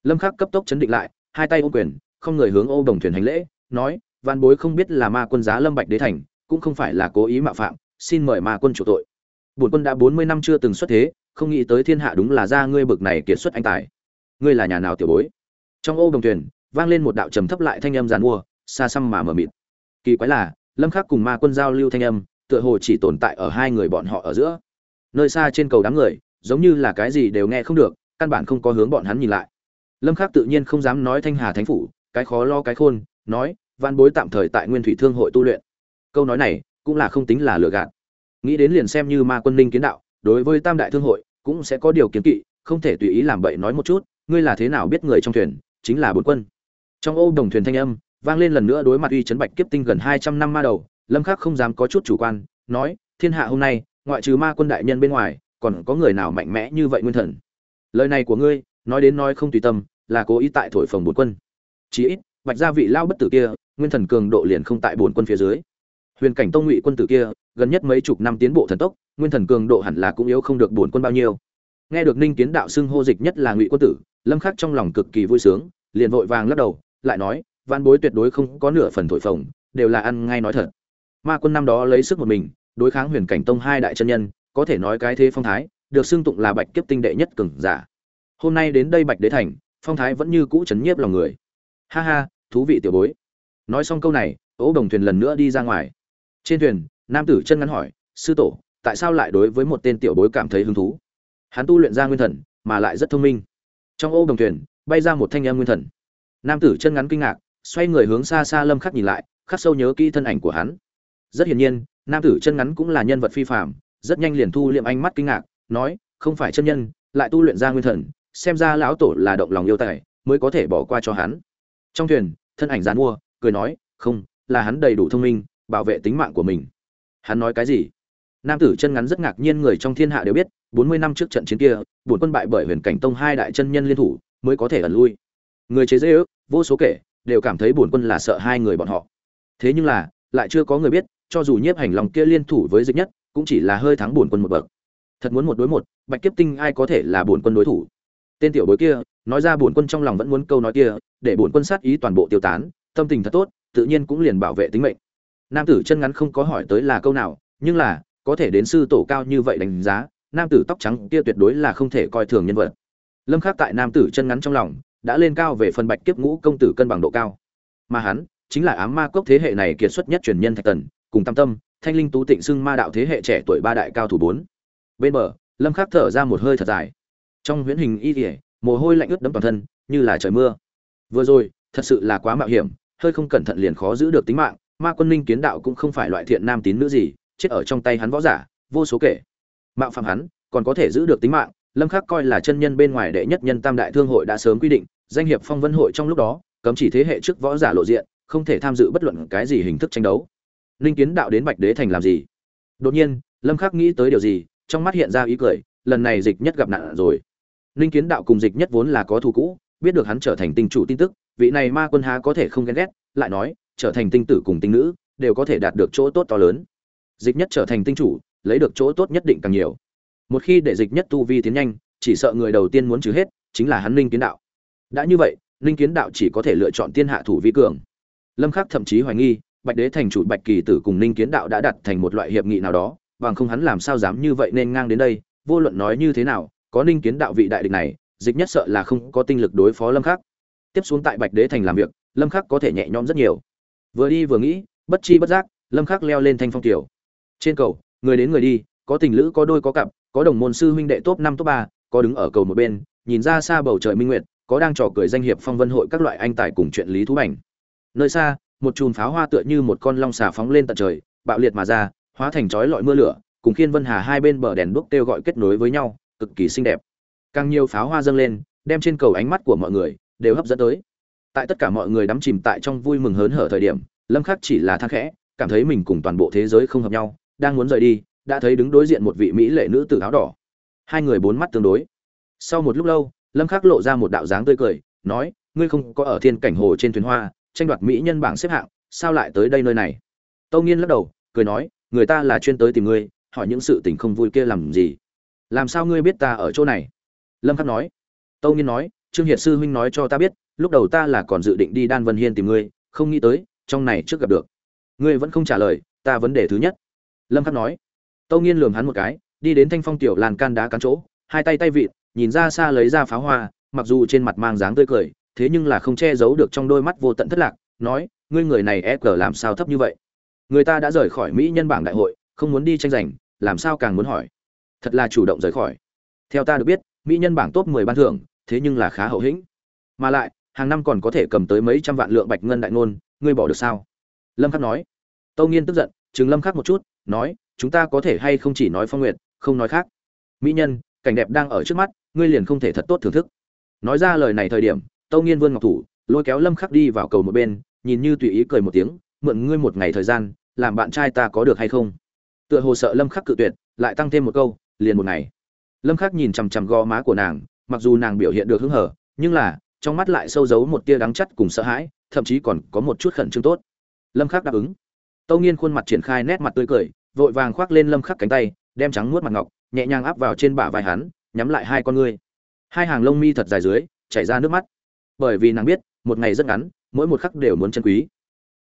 Lâm khắc cấp tốc chấn định lại, hai tay ô quyền, không người hướng ô đồng thuyền hành lễ, nói văn bối không biết là ma quân giá lâm bạch đế thành, cũng không phải là cố ý mạo phạm, xin mời ma quân chủ tội. Bổn quân đã 40 năm chưa từng xuất thế, không nghĩ tới thiên hạ đúng là ra ngươi bực này kiệt xuất anh tài. Ngươi là nhà nào tiểu bối? Trong ô đồng thuyền, vang lên một đạo trầm thấp lại thanh âm giàn mua, xa xăm mà mờ mịt. Kỳ quái là, lâm khắc cùng ma quân giao lưu thanh âm, tựa hồ chỉ tồn tại ở hai người bọn họ ở giữa. Nơi xa trên cầu đám người giống như là cái gì đều nghe không được, căn bản không có hướng bọn hắn nhìn lại. Lâm khắc tự nhiên không dám nói thanh hà thánh phủ, cái khó lo cái khôn, nói văn bối tạm thời tại nguyên thủy thương hội tu luyện. Câu nói này cũng là không tính là lừa gạt. Nghĩ đến liền xem như ma quân ninh kiến đạo, đối với tam đại thương hội cũng sẽ có điều kiến kỵ, không thể tùy ý làm bậy nói một chút, ngươi là thế nào biết người trong thuyền? Chính là bốn quân. Trong ô đồng thuyền thanh âm vang lên lần nữa đối mặt uy chấn bạch kiếp tinh gần hai trăm năm ma đầu, lâm khắc không dám có chút chủ quan, nói, thiên hạ hôm nay, ngoại trừ ma quân đại nhân bên ngoài còn có người nào mạnh mẽ như vậy nguyên thần? Lời này của ngươi, nói đến nói không tùy tâm, là cố ý tại thổi phồng bốn quân. Chí ít, bạch gia vị lao bất tử kia, nguyên thần cường độ liền không tại bốn quân phía dưới. Huyền cảnh tông ngụy quân tử kia, gần nhất mấy chục năm tiến bộ thần tốc, nguyên thần cường độ hẳn là cũng yếu không được bốn quân bao nhiêu. Nghe được ninh kiến đạo xưng hô dịch nhất là ngụy quân tử, lâm khắc trong lòng cực kỳ vui sướng, liền vội vàng lắc đầu, lại nói văn bối tuyệt đối không có nửa phần thổi phồng, đều là ăn ngay nói thật. Ma quân năm đó lấy sức một mình, đối kháng huyền cảnh tông hai đại chân nhân có thể nói cái thế phong thái, được xưng tụng là bạch kiếp tinh đệ nhất cường giả. Hôm nay đến đây bạch đế thành, phong thái vẫn như cũ chấn nhiếp lòng người. Ha ha, thú vị tiểu bối. Nói xong câu này, ố đồng thuyền lần nữa đi ra ngoài. Trên thuyền, nam tử chân ngắn hỏi, sư tổ, tại sao lại đối với một tên tiểu bối cảm thấy hứng thú? Hắn tu luyện ra nguyên thần, mà lại rất thông minh. Trong ô đồng thuyền, bay ra một thanh em nguyên thần. Nam tử chân ngắn kinh ngạc, xoay người hướng xa xa lâm khắc nhìn lại, khắc sâu nhớ kỹ thân ảnh của hắn. Rất hiển nhiên, nam tử chân ngắn cũng là nhân vật phi phàm rất nhanh liền thu liệm ánh mắt kinh ngạc, nói, không phải chân nhân, lại tu luyện ra nguyên thần, xem ra lão tổ là động lòng yêu tài, mới có thể bỏ qua cho hắn. Trong thuyền, thân ảnh dán mua, cười nói, không, là hắn đầy đủ thông minh, bảo vệ tính mạng của mình. Hắn nói cái gì? Nam tử chân ngắn rất ngạc nhiên người trong thiên hạ đều biết, bốn mươi năm trước trận chiến kia, bổn quân bại bởi huyền cảnh tông hai đại chân nhân liên thủ, mới có thể ẩn lui. Người chế dễ ước, vô số kể, đều cảm thấy bổn quân là sợ hai người bọn họ. Thế nhưng là, lại chưa có người biết, cho dù nhiếp hành lòng kia liên thủ với dịch nhất cũng chỉ là hơi thắng bổn quân một bậc. Thật muốn một đối một, bạch kiếp tinh ai có thể là bổn quân đối thủ? Tên tiểu bối kia, nói ra bổn quân trong lòng vẫn muốn câu nói kia, để bổn quân sát ý toàn bộ tiêu tán, tâm tình thật tốt, tự nhiên cũng liền bảo vệ tính mệnh. Nam tử chân ngắn không có hỏi tới là câu nào, nhưng là, có thể đến sư tổ cao như vậy đánh giá, nam tử tóc trắng kia tuyệt đối là không thể coi thường nhân vật. Lâm khắc tại nam tử chân ngắn trong lòng, đã lên cao về phần bạch kiếp ngũ công tử cân bằng độ cao. Mà hắn, chính là ám ma cốc thế hệ này kiệt xuất nhất truyền nhân thạch tần, cùng tam tâm thanh linh tú tịnh xưng ma đạo thế hệ trẻ tuổi ba đại cao thủ bốn. Bên bờ, lâm khắc thở ra một hơi thật dài. Trong huyễn hình y tỉa mồ hôi lạnh ướt đẫm toàn thân, như là trời mưa. Vừa rồi, thật sự là quá mạo hiểm, hơi không cẩn thận liền khó giữ được tính mạng, ma quân linh kiến đạo cũng không phải loại thiện nam tín nữ gì, chết ở trong tay hắn võ giả, vô số kể. Mạo phạm hắn, còn có thể giữ được tính mạng, lâm khắc coi là chân nhân bên ngoài đệ nhất nhân tam đại thương hội đã sớm quy định, danh hiệp phong vân hội trong lúc đó, cấm chỉ thế hệ trước võ giả lộ diện, không thể tham dự bất luận cái gì hình thức tranh đấu linh kiến đạo đến bạch đế thành làm gì? Đột nhiên, lâm khắc nghĩ tới điều gì, trong mắt hiện ra ý cười, lần này dịch nhất gặp nạn rồi. Linh kiến đạo cùng dịch nhất vốn là có thù cũ, biết được hắn trở thành tinh chủ tin tức, vị này ma quân há có thể không ghen ghét, lại nói, trở thành tinh tử cùng tinh nữ, đều có thể đạt được chỗ tốt to lớn. Dịch nhất trở thành tinh chủ, lấy được chỗ tốt nhất định càng nhiều. Một khi để dịch nhất tu vi tiến nhanh, chỉ sợ người đầu tiên muốn trừ hết, chính là hắn linh kiến đạo. Đã như vậy linh kiến đạo chỉ có thể lựa chọn tiên hạ thủ vi cường. Lâm khắc thậm chí hoài nghi bạch đế thành chủ bạch kỳ tử cùng linh kiến đạo đã đặt thành một loại hiệp nghị nào đó, bằng không hắn làm sao dám như vậy nên ngang đến đây, vô luận nói như thế nào, có linh kiến đạo vị đại địch này, dịch nhất sợ là không có tinh lực đối phó lâm khắc. Tiếp xuống tại bạch đế thành làm việc, lâm khắc có thể nhẹ nhõm rất nhiều. Vừa đi vừa nghĩ, bất chi bất giác, lâm khắc leo lên thanh phong tiểu. Trên cầu, người đến người đi, có tình lữ, có đôi, có cặp, có đồng môn sư huynh đệ top năm, top ba, có đứng ở cầu một bên, nhìn ra xa bầu trời minh nguyệt, có đang trò cười danh hiệp phong vân hội các loại anh tài cùng chuyện lý thú ảnh nơi xa một chùm pháo hoa tựa như một con long xà phóng lên tận trời, bạo liệt mà ra, hóa thành chói lọi mưa lửa, cùng khiên vân hà hai bên bờ đèn đuốc kêu gọi kết nối với nhau, cực kỳ xinh đẹp. Càng nhiều pháo hoa dâng lên, đem trên cầu ánh mắt của mọi người đều hấp dẫn tới. Tại tất cả mọi người đắm chìm tại trong vui mừng hớn hở thời điểm, lâm khắc chỉ là than khẽ, cảm thấy mình cùng toàn bộ thế giới không hợp nhau, đang muốn rời đi, đã thấy đứng đối diện một vị mỹ lệ nữ tử áo đỏ. Hai người bốn mắt tương đối. Sau một lúc lâu, lâm khắc lộ ra một đạo dáng tươi cười, nói, ngươi không có ở thiên cảnh hồ trên thuyền hoa tranh đoạt mỹ nhân bảng xếp hạng, sao lại tới đây nơi này? Tâu nghiên lắc đầu, cười nói, người ta là chuyên tới tìm ngươi, hỏi những sự tình không vui kia làm gì? Làm sao ngươi biết ta ở chỗ này? Lâm khắc nói. Tâu nghiên nói, trương hiệt sư huynh nói cho ta biết, lúc đầu ta là còn dự định đi đan vân hiên tìm ngươi, không nghĩ tới, trong này trước gặp được. Ngươi vẫn không trả lời, ta vấn đề thứ nhất. Lâm khắc nói. Tâu nghiên lườm hắn một cái, đi đến thanh phong tiểu làn can đá cắn chỗ, hai tay tay vịt nhìn ra xa lấy ra pháo hoa, mặc dù trên mặt mang dáng tươi cười thế nhưng là không che giấu được trong đôi mắt vô tận thất lạc, nói, ngươi người này e cờ làm sao thấp như vậy? Người ta đã rời khỏi mỹ nhân bảng đại hội, không muốn đi tranh giành, làm sao càng muốn hỏi? Thật là chủ động rời khỏi. Theo ta được biết, mỹ nhân bảng top 10 ban thưởng, thế nhưng là khá hậu hĩnh. Mà lại, hàng năm còn có thể cầm tới mấy trăm vạn lượng bạch ngân đại ngôn, ngươi bỏ được sao? Lâm khắc nói. Tâu nghiên tức giận, chừng lâm khắc một chút, nói, chúng ta có thể hay không chỉ nói phong nguyệt, không nói khác. Mỹ nhân, cảnh đẹp đang ở trước mắt, ngươi liền không thể thật tốt thưởng thức. Nói ra lời này thời điểm tâu nghiên vươn ngọc thủ, lôi kéo lâm khắc đi vào cầu một bên, nhìn như tùy ý cười một tiếng, mượn ngươi một ngày thời gian, làm bạn trai ta có được hay không? Tựa hồ sợ lâm khắc cự tuyệt, lại tăng thêm một câu, liền một ngày. Lâm khắc nhìn chằm chằm gò má của nàng, mặc dù nàng biểu hiện được hứng hở, nhưng là, trong mắt lại sâu giấu một tia đắng chắt cùng sợ hãi, thậm chí còn có một chút khẩn trương tốt. Lâm khắc đáp ứng. Tâu nghiên khuôn mặt triển khai nét mặt tươi cười, vội vàng khoác lên lâm khắc cánh tay, đem trắng muốt mặt ngọc, nhẹ nhàng áp vào trên bả vai hắn, nhắm lại hai con ngươi. Hai hàng lông mi thật dài dưới, chảy ra nước mắt bởi vì nàng biết, một ngày rất ngắn, mỗi một khắc đều muốn chân quý.